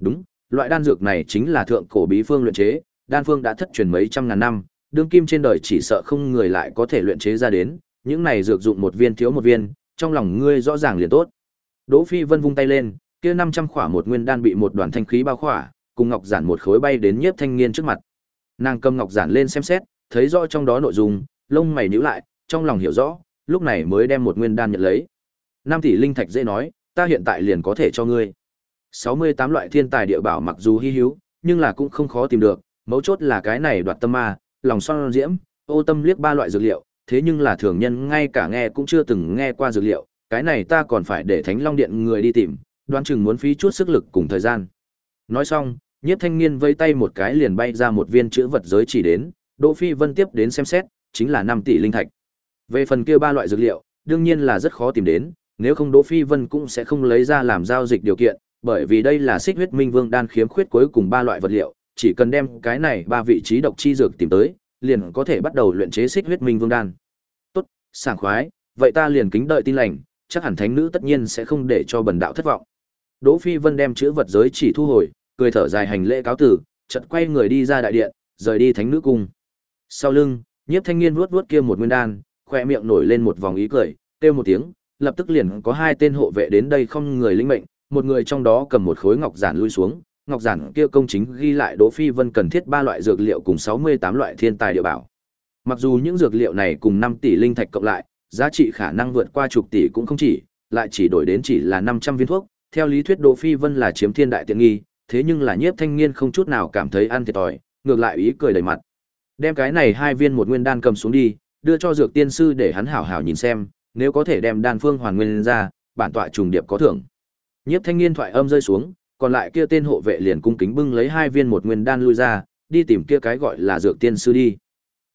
Đúng, loại đan dược này chính là thượng cổ bí phương luyện chế, đan phương đã thất truyền mấy trăm ngàn năm, đương kim trên đời chỉ sợ không người lại có thể luyện chế ra đến, những này dược dụng một viên thiếu một viên, trong lòng ngươi rõ ràng liền tốt. Đỗ Phi Vân vung tay lên, kia 500 khỏa một nguyên đan bị một đoàn thanh khí bao khỏa, cùng ngọc giản một khối bay đến nhiếp thanh niên trước mặt. Nàng cầm ngọc giản lên xem xét, thấy rõ trong đó nội dung, lông mày nhíu lại, trong lòng hiểu rõ, lúc này mới đem một nguyên đan nhận lấy. Nam tỷ linh thạch dễ nói, ta hiện tại liền có thể cho ngươi. 68 loại thiên tài địa bảo mặc dù hi hữu, nhưng là cũng không khó tìm được, mấu chốt là cái này đoạt tâm ma, lòng son diễm, ô tâm liếc ba loại dược liệu, thế nhưng là thường nhân ngay cả nghe cũng chưa từng nghe qua dược liệu, cái này ta còn phải để Thánh Long Điện người đi tìm, đoán chừng muốn phí chút sức lực cùng thời gian. Nói xong, Nhiếp Thanh Niên vây tay một cái liền bay ra một viên chữ vật giới chỉ đến, Đỗ Phi Vân tiếp đến xem xét, chính là 5 tỷ linh thạch. Về phần kia ba loại dược liệu, đương nhiên là rất khó tìm đến, nếu không Đỗ Phi Vân cũng sẽ không lấy ra làm giao dịch điều kiện, bởi vì đây là Xích Huyết Minh Vương đan khiếm khuyết cuối cùng ba loại vật liệu, chỉ cần đem cái này ba vị trí độc chi dược tìm tới, liền có thể bắt đầu luyện chế Xích Huyết Minh Vương đan. Tốt, sảng khoái, vậy ta liền kính đợi tin lành, chắc hẳn thánh nữ tất nhiên sẽ không để cho bần đạo thất vọng. Đỗ Phi Vân đem chữ vật giới chỉ thu hồi, cười thở dài hành lễ cáo tử, chợt quay người đi ra đại điện, rời đi thánh nữ cung. Sau lưng, Nhiếp Thanh Niên vuốt vuốt kia một nguyên đan, khoe miệng nổi lên một vòng ý cười, kêu một tiếng, lập tức liền có hai tên hộ vệ đến đây không người linh mệnh, một người trong đó cầm một khối ngọc giản lui xuống, ngọc giản kia công chính ghi lại Đỗ Phi Vân cần thiết ba loại dược liệu cùng 68 loại thiên tài địa bảo. Mặc dù những dược liệu này cùng 5 tỷ linh thạch cộng lại, giá trị khả năng vượt qua chục tỷ cũng không chỉ, lại chỉ đổi đến chỉ là 500 viên thuốc, theo lý thuyết Đỗ Phi Vân là chiếm thiên đại tiện nghi, thế nhưng là nhiếp thanh niên không chút nào cảm thấy ăn thiệt thòi, ngược lại ý cười đầy mặt. Đem cái này hai viên một nguyên đan cầm xuống đi, đưa cho dược tiên sư để hắn hảo hảo nhìn xem, nếu có thể đem đan phương hoàn nguyên ra, bản tọa trùng điệp có thưởng. Nhiếp thanh niên thoại âm rơi xuống, còn lại kia tên hộ vệ liền cung kính bưng lấy hai viên một nguyên đan lui ra, đi tìm kia cái gọi là dược tiên sư đi.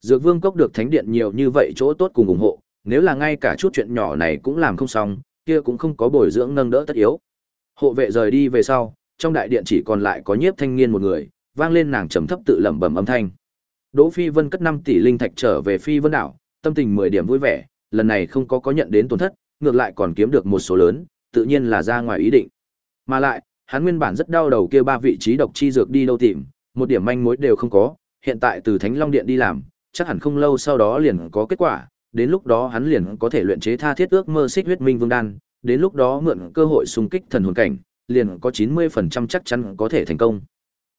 Dược Vương cốc được thánh điện nhiều như vậy chỗ tốt cùng ủng hộ, nếu là ngay cả chút chuyện nhỏ này cũng làm không xong, kia cũng không có bồi dưỡng nâng đỡ tất yếu. Hộ vệ rời đi về sau, trong đại điện chỉ còn lại có nhiếp thanh niên một người, vang lên nàng trầm thấp tự lẩm bẩm âm thanh. Đỗ Phi Vân cất 5 tỷ linh thạch trở về Phi Vân đảo, tâm tình 10 điểm vui vẻ, lần này không có có nhận đến tổn thất, ngược lại còn kiếm được một số lớn, tự nhiên là ra ngoài ý định. Mà lại, hắn nguyên bản rất đau đầu kia ba vị trí độc chi dược đi đâu tìm, một điểm manh mối đều không có, hiện tại từ Thánh Long Điện đi làm, chắc hẳn không lâu sau đó liền có kết quả, đến lúc đó hắn liền có thể luyện chế tha thiết ước mơ xích huyết minh vương đan, đến lúc đó mượn cơ hội xung kích thần hồn cảnh, liền có 90% chắc chắn có thể thành công.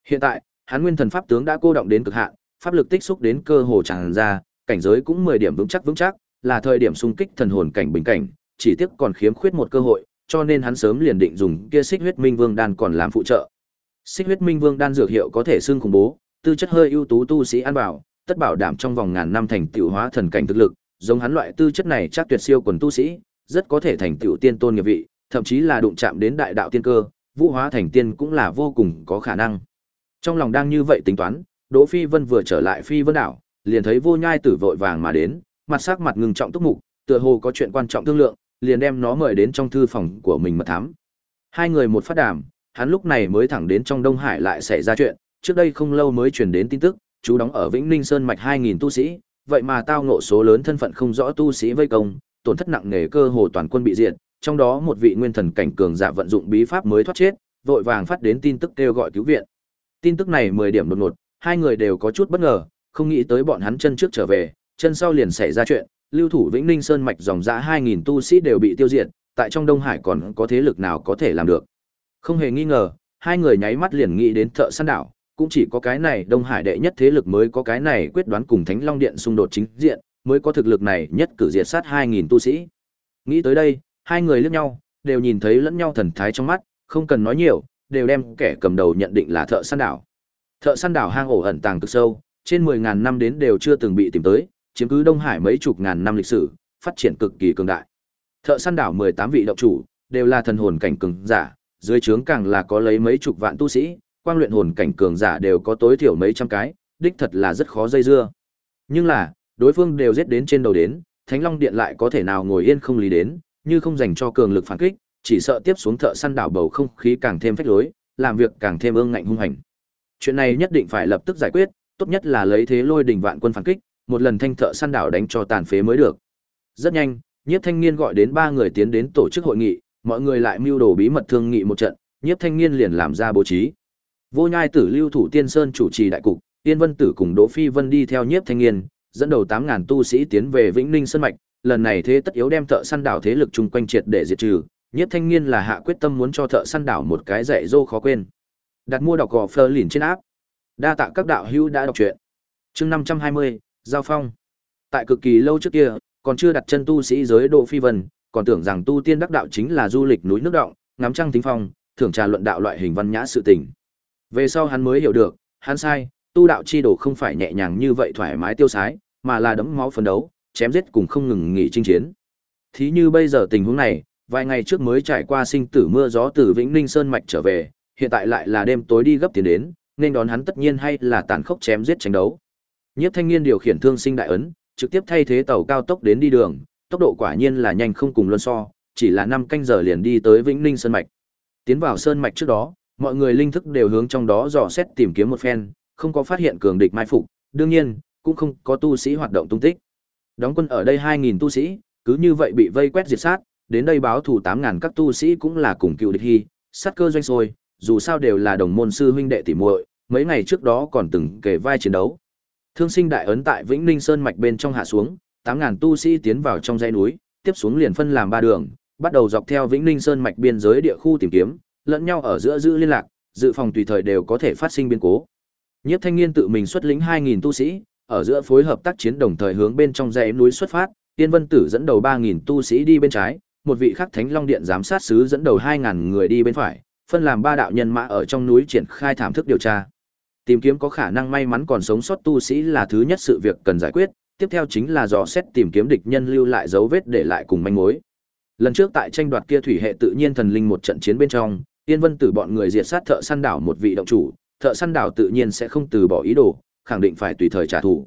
Hiện tại, hắn nguyên thần pháp tướng đã cô động đến cực hạn, pháp lực tích xúc đến cơ hồ tràn ra, cảnh giới cũng 10 điểm vững chắc vững chắc, là thời điểm xung kích thần hồn cảnh bình cảnh, chỉ tiếc còn khiếm khuyết một cơ hội, cho nên hắn sớm liền định dùng kia Xích Huyết Minh Vương đan còn làm phụ trợ. Xích Huyết Minh Vương đan dược hiệu có thể xưng khủng bố, tư chất hơi ưu tú tu sĩ ăn bảo, tất bảo đảm trong vòng ngàn năm thành tựu hóa thần cảnh thực lực, giống hắn loại tư chất này chắc tuyệt siêu quần tu sĩ, rất có thể thành tựu tiên tôn nghiệp vị, thậm chí là đụng chạm đến đại đạo tiên cơ, vũ hóa thành tiên cũng là vô cùng có khả năng. Trong lòng đang như vậy tính toán, Đỗ Phi Vân vừa trở lại Phi Vân đảo, liền thấy Vô Nhai Tử vội vàng mà đến, mặt sắc mặt ngưng trọng túc mục, tựa hồ có chuyện quan trọng thương lượng, liền đem nó mời đến trong thư phòng của mình mật thám. Hai người một phát đàm, hắn lúc này mới thẳng đến trong Đông Hải lại xảy ra chuyện, trước đây không lâu mới truyền đến tin tức, chú đóng ở Vĩnh Ninh Sơn mạch 2000 tu sĩ, vậy mà tao ngộ số lớn thân phận không rõ tu sĩ vây công, tổn thất nặng nề cơ hồ toàn quân bị diệt, trong đó một vị nguyên thần cảnh cường giả vận dụng bí pháp mới thoát chết, vội vàng phát đến tin tức kêu gọi cứu viện. Tin tức này 10 điểm đột ngột, hai người đều có chút bất ngờ, không nghĩ tới bọn hắn chân trước trở về, chân sau liền xảy ra chuyện, lưu thủ Vĩnh Ninh Sơn mạch dòng dã 2000 tu sĩ đều bị tiêu diệt, tại trong Đông Hải còn có thế lực nào có thể làm được. Không hề nghi ngờ, hai người nháy mắt liền nghĩ đến Thợ Săn đảo, cũng chỉ có cái này Đông Hải đệ nhất thế lực mới có cái này quyết đoán cùng Thánh Long Điện xung đột chính diện, mới có thực lực này nhất cử diệt sát 2000 tu sĩ. Nghĩ tới đây, hai người liếc nhau, đều nhìn thấy lẫn nhau thần thái trong mắt, không cần nói nhiều, đều đem kẻ cầm đầu nhận định là thợ săn đảo. Thợ săn đảo hang ổ ẩn tàng cực sâu, trên 10000 năm đến đều chưa từng bị tìm tới, chiếm cứ Đông Hải mấy chục ngàn năm lịch sử, phát triển cực kỳ cường đại. Thợ săn đảo 18 vị động chủ, đều là thần hồn cảnh cường giả, dưới trướng càng là có lấy mấy chục vạn tu sĩ, quang luyện hồn cảnh cường giả đều có tối thiểu mấy trăm cái, đích thật là rất khó dây dưa. Nhưng là, đối phương đều giết đến trên đầu đến, Thánh Long Điện lại có thể nào ngồi yên không lý đến, như không dành cho cường lực phản kích, chỉ sợ tiếp xuống thợ săn đảo bầu không khí càng thêm phách lối, làm việc càng thêm ương ngạnh hung hành. Chuyện này nhất định phải lập tức giải quyết, tốt nhất là lấy thế lôi đỉnh vạn quân phản kích, một lần thanh thợ săn đảo đánh cho tàn phế mới được. Rất nhanh, Nhiếp Thanh Niên gọi đến ba người tiến đến tổ chức hội nghị, mọi người lại mưu đồ bí mật thương nghị một trận, Nhiếp Thanh Niên liền làm ra bố trí. Vô Nhai Tử Lưu thủ Tiên Sơn chủ trì đại cục, Tiên Vân Tử cùng Đỗ Phi Vân đi theo Nhiếp Thanh Niên, dẫn đầu 8000 tu sĩ tiến về Vĩnh Ninh Sơn mạch, lần này thế tất yếu đem thợ săn đảo thế lực chung quanh triệt để diệt trừ, Nhiếp Thanh Niên là hạ quyết tâm muốn cho thợ săn đảo một cái dạy dỗ khó quên. Đặt mua đọc gò Fleur lìn trên áp. Đa tạ các đạo hữu đã đọc truyện. Chương 520, Giao Phong. Tại cực kỳ lâu trước kia, còn chưa đặt chân tu sĩ giới độ phi vân, còn tưởng rằng tu tiên đắc đạo chính là du lịch núi nước động, ngắm trăng thính phong, thưởng trà luận đạo loại hình văn nhã sự tình. Về sau hắn mới hiểu được, hắn sai, tu đạo chi đồ không phải nhẹ nhàng như vậy thoải mái tiêu sái, mà là đấm máu phấn đấu, chém giết cùng không ngừng nghỉ chinh chiến. Thí như bây giờ tình huống này, vài ngày trước mới trải qua sinh tử mưa gió từ Vĩnh Ninh Sơn mạch trở về, hiện tại lại là đêm tối đi gấp tiền đến, nên đón hắn tất nhiên hay là tàn khốc chém giết tranh đấu. Nhiếp Thanh Niên điều khiển thương sinh đại ấn, trực tiếp thay thế tàu cao tốc đến đi đường, tốc độ quả nhiên là nhanh không cùng luân so, chỉ là 5 canh giờ liền đi tới Vĩnh Ninh Sơn mạch. Tiến vào sơn mạch trước đó, mọi người linh thức đều hướng trong đó dò xét tìm kiếm một phen, không có phát hiện cường địch mai phục, đương nhiên, cũng không có tu sĩ hoạt động tung tích. Đóng quân ở đây 2000 tu sĩ, cứ như vậy bị vây quét diệt sát, đến đây báo thủ 8000 các tu sĩ cũng là cùng cựu địch hy, sát cơ doanh rồi, dù sao đều là đồng môn sư huynh đệ tỷ muội, mấy ngày trước đó còn từng kể vai chiến đấu. Thương sinh đại ấn tại Vĩnh Ninh Sơn mạch bên trong hạ xuống, 8000 tu sĩ tiến vào trong dãy núi, tiếp xuống liền phân làm ba đường, bắt đầu dọc theo Vĩnh Ninh Sơn mạch biên giới địa khu tìm kiếm, lẫn nhau ở giữa giữ liên lạc, dự phòng tùy thời đều có thể phát sinh biến cố. Nhiếp Thanh Niên tự mình xuất lĩnh 2000 tu sĩ, ở giữa phối hợp tác chiến đồng thời hướng bên trong dãy núi xuất phát, Tiên Vân Tử dẫn đầu 3000 tu sĩ đi bên trái, một vị khác Thánh Long Điện giám sát sứ dẫn đầu 2000 người đi bên phải, phân làm ba đạo nhân mã ở trong núi triển khai thảm thức điều tra. Tìm kiếm có khả năng may mắn còn sống sót tu sĩ là thứ nhất sự việc cần giải quyết, tiếp theo chính là dò xét tìm kiếm địch nhân lưu lại dấu vết để lại cùng manh mối. Lần trước tại tranh đoạt kia thủy hệ tự nhiên thần linh một trận chiến bên trong, Yên Vân Tử bọn người diệt sát thợ săn đảo một vị động chủ, thợ săn đảo tự nhiên sẽ không từ bỏ ý đồ, khẳng định phải tùy thời trả thù.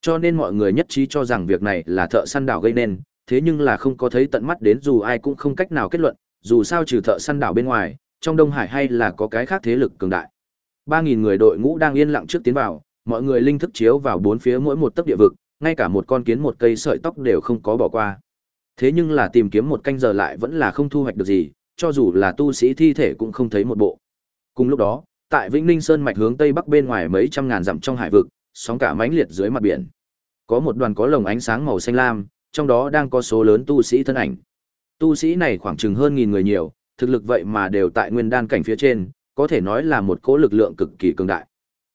Cho nên mọi người nhất trí cho rằng việc này là thợ săn đảo gây nên, thế nhưng là không có thấy tận mắt đến dù ai cũng không cách nào kết luận, dù sao trừ thợ săn đảo bên ngoài, trong Đông Hải hay là có cái khác thế lực cường đại. 3000 người đội ngũ đang yên lặng trước tiến vào, mọi người linh thức chiếu vào bốn phía mỗi một tấc địa vực, ngay cả một con kiến một cây sợi tóc đều không có bỏ qua. Thế nhưng là tìm kiếm một canh giờ lại vẫn là không thu hoạch được gì, cho dù là tu sĩ thi thể cũng không thấy một bộ. Cùng lúc đó, tại Vĩnh Ninh Sơn mạch hướng tây bắc bên ngoài mấy trăm ngàn dặm trong hải vực, sóng cả mãnh liệt dưới mặt biển. Có một đoàn có lồng ánh sáng màu xanh lam, trong đó đang có số lớn tu sĩ thân ảnh. Tu sĩ này khoảng chừng hơn nghìn người nhiều, thực lực vậy mà đều tại nguyên đan cảnh phía trên, có thể nói là một cỗ lực lượng cực kỳ cường đại.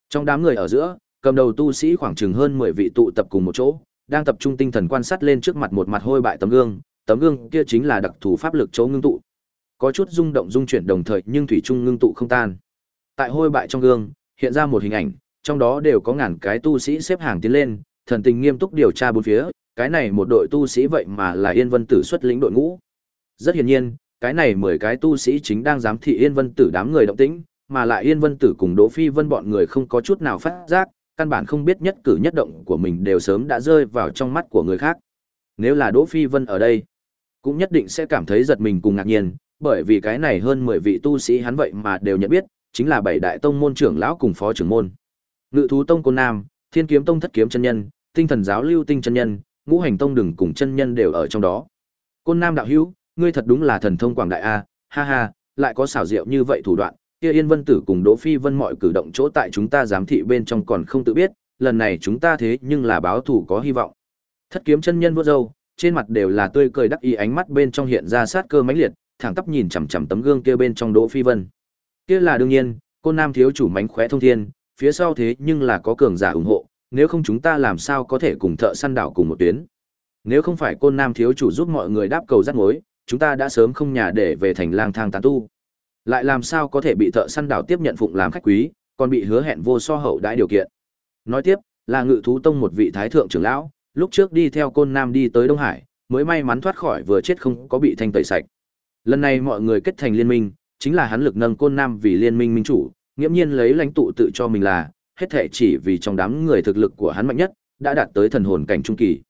Trong đám người ở giữa, cầm đầu tu sĩ khoảng chừng hơn 10 vị tụ tập cùng một chỗ, đang tập trung tinh thần quan sát lên trước mặt một mặt hôi bại tấm gương, tấm gương kia chính là đặc thù pháp lực chỗ ngưng tụ. Có chút rung động rung chuyển đồng thời nhưng thủy chung ngưng tụ không tan. Tại hôi bại trong gương, hiện ra một hình ảnh, trong đó đều có ngàn cái tu sĩ xếp hàng tiến lên, thần tình nghiêm túc điều tra bốn phía, cái này một đội tu sĩ vậy mà là Yên Vân Tử xuất lĩnh đội ngũ. Rất hiển nhiên, cái này 10 cái tu sĩ chính đang giám thị Yên Vân Tử đám người động tĩnh, mà lại Yên Vân Tử cùng Đỗ Phi Vân bọn người không có chút nào phát giác, căn bản không biết nhất cử nhất động của mình đều sớm đã rơi vào trong mắt của người khác. Nếu là Đỗ Phi Vân ở đây, cũng nhất định sẽ cảm thấy giật mình cùng ngạc nhiên, bởi vì cái này hơn 10 vị tu sĩ hắn vậy mà đều nhận biết, chính là bảy đại tông môn trưởng lão cùng phó trưởng môn. Ngự thú tông Côn Nam, Thiên kiếm tông Thất kiếm chân nhân, Tinh thần giáo Lưu Tinh chân nhân, Ngũ hành tông đừng cùng chân nhân đều ở trong đó. Côn Nam đạo hữu, ngươi thật đúng là thần thông quảng đại a, ha ha, lại có xảo diệu như vậy thủ đoạn, kia Yên Vân Tử cùng Đỗ Phi Vân mọi cử động chỗ tại chúng ta giám thị bên trong còn không tự biết, lần này chúng ta thế nhưng là báo thủ có hy vọng. Thất kiếm chân nhân vô dâu, trên mặt đều là tươi cười đắc ý ánh mắt bên trong hiện ra sát cơ mãnh liệt, thẳng tắp nhìn chằm chằm tấm gương kia bên trong Đỗ Phi Vân. Kia là đương nhiên, cô nam thiếu chủ mánh khóe thông thiên, phía sau thế nhưng là có cường giả ủng hộ, nếu không chúng ta làm sao có thể cùng thợ săn đảo cùng một tuyến. Nếu không phải côn nam thiếu chủ giúp mọi người đáp cầu rắc mối, chúng ta đã sớm không nhà để về thành lang thang tán tu. Lại làm sao có thể bị thợ săn đảo tiếp nhận phụng làm khách quý, còn bị hứa hẹn vô so hậu đãi điều kiện. Nói tiếp, là ngự thú tông một vị thái thượng trưởng lão, lúc trước đi theo côn nam đi tới Đông Hải, mới may mắn thoát khỏi vừa chết không có bị thanh tẩy sạch. Lần này mọi người kết thành liên minh, chính là hắn lực nâng côn nam vì liên minh minh chủ, nghiễm nhiên lấy lãnh tụ tự cho mình là, hết thể chỉ vì trong đám người thực lực của hắn mạnh nhất, đã đạt tới thần hồn cảnh trung kỳ.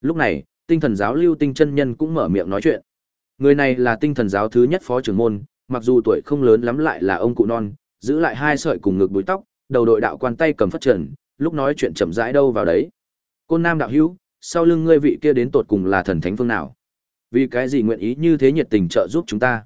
Lúc này, tinh thần giáo lưu tinh chân nhân cũng mở miệng nói chuyện. Người này là tinh thần giáo thứ nhất phó trưởng môn, mặc dù tuổi không lớn lắm lại là ông cụ non, giữ lại hai sợi cùng ngực búi tóc, đầu đội đạo quan tay cầm phất trần, lúc nói chuyện chậm rãi đâu vào đấy. Côn Nam đạo hữu, sau lưng ngươi vị kia đến tột cùng là thần thánh phương nào? Vì cái gì nguyện ý như thế nhiệt tình trợ giúp chúng ta?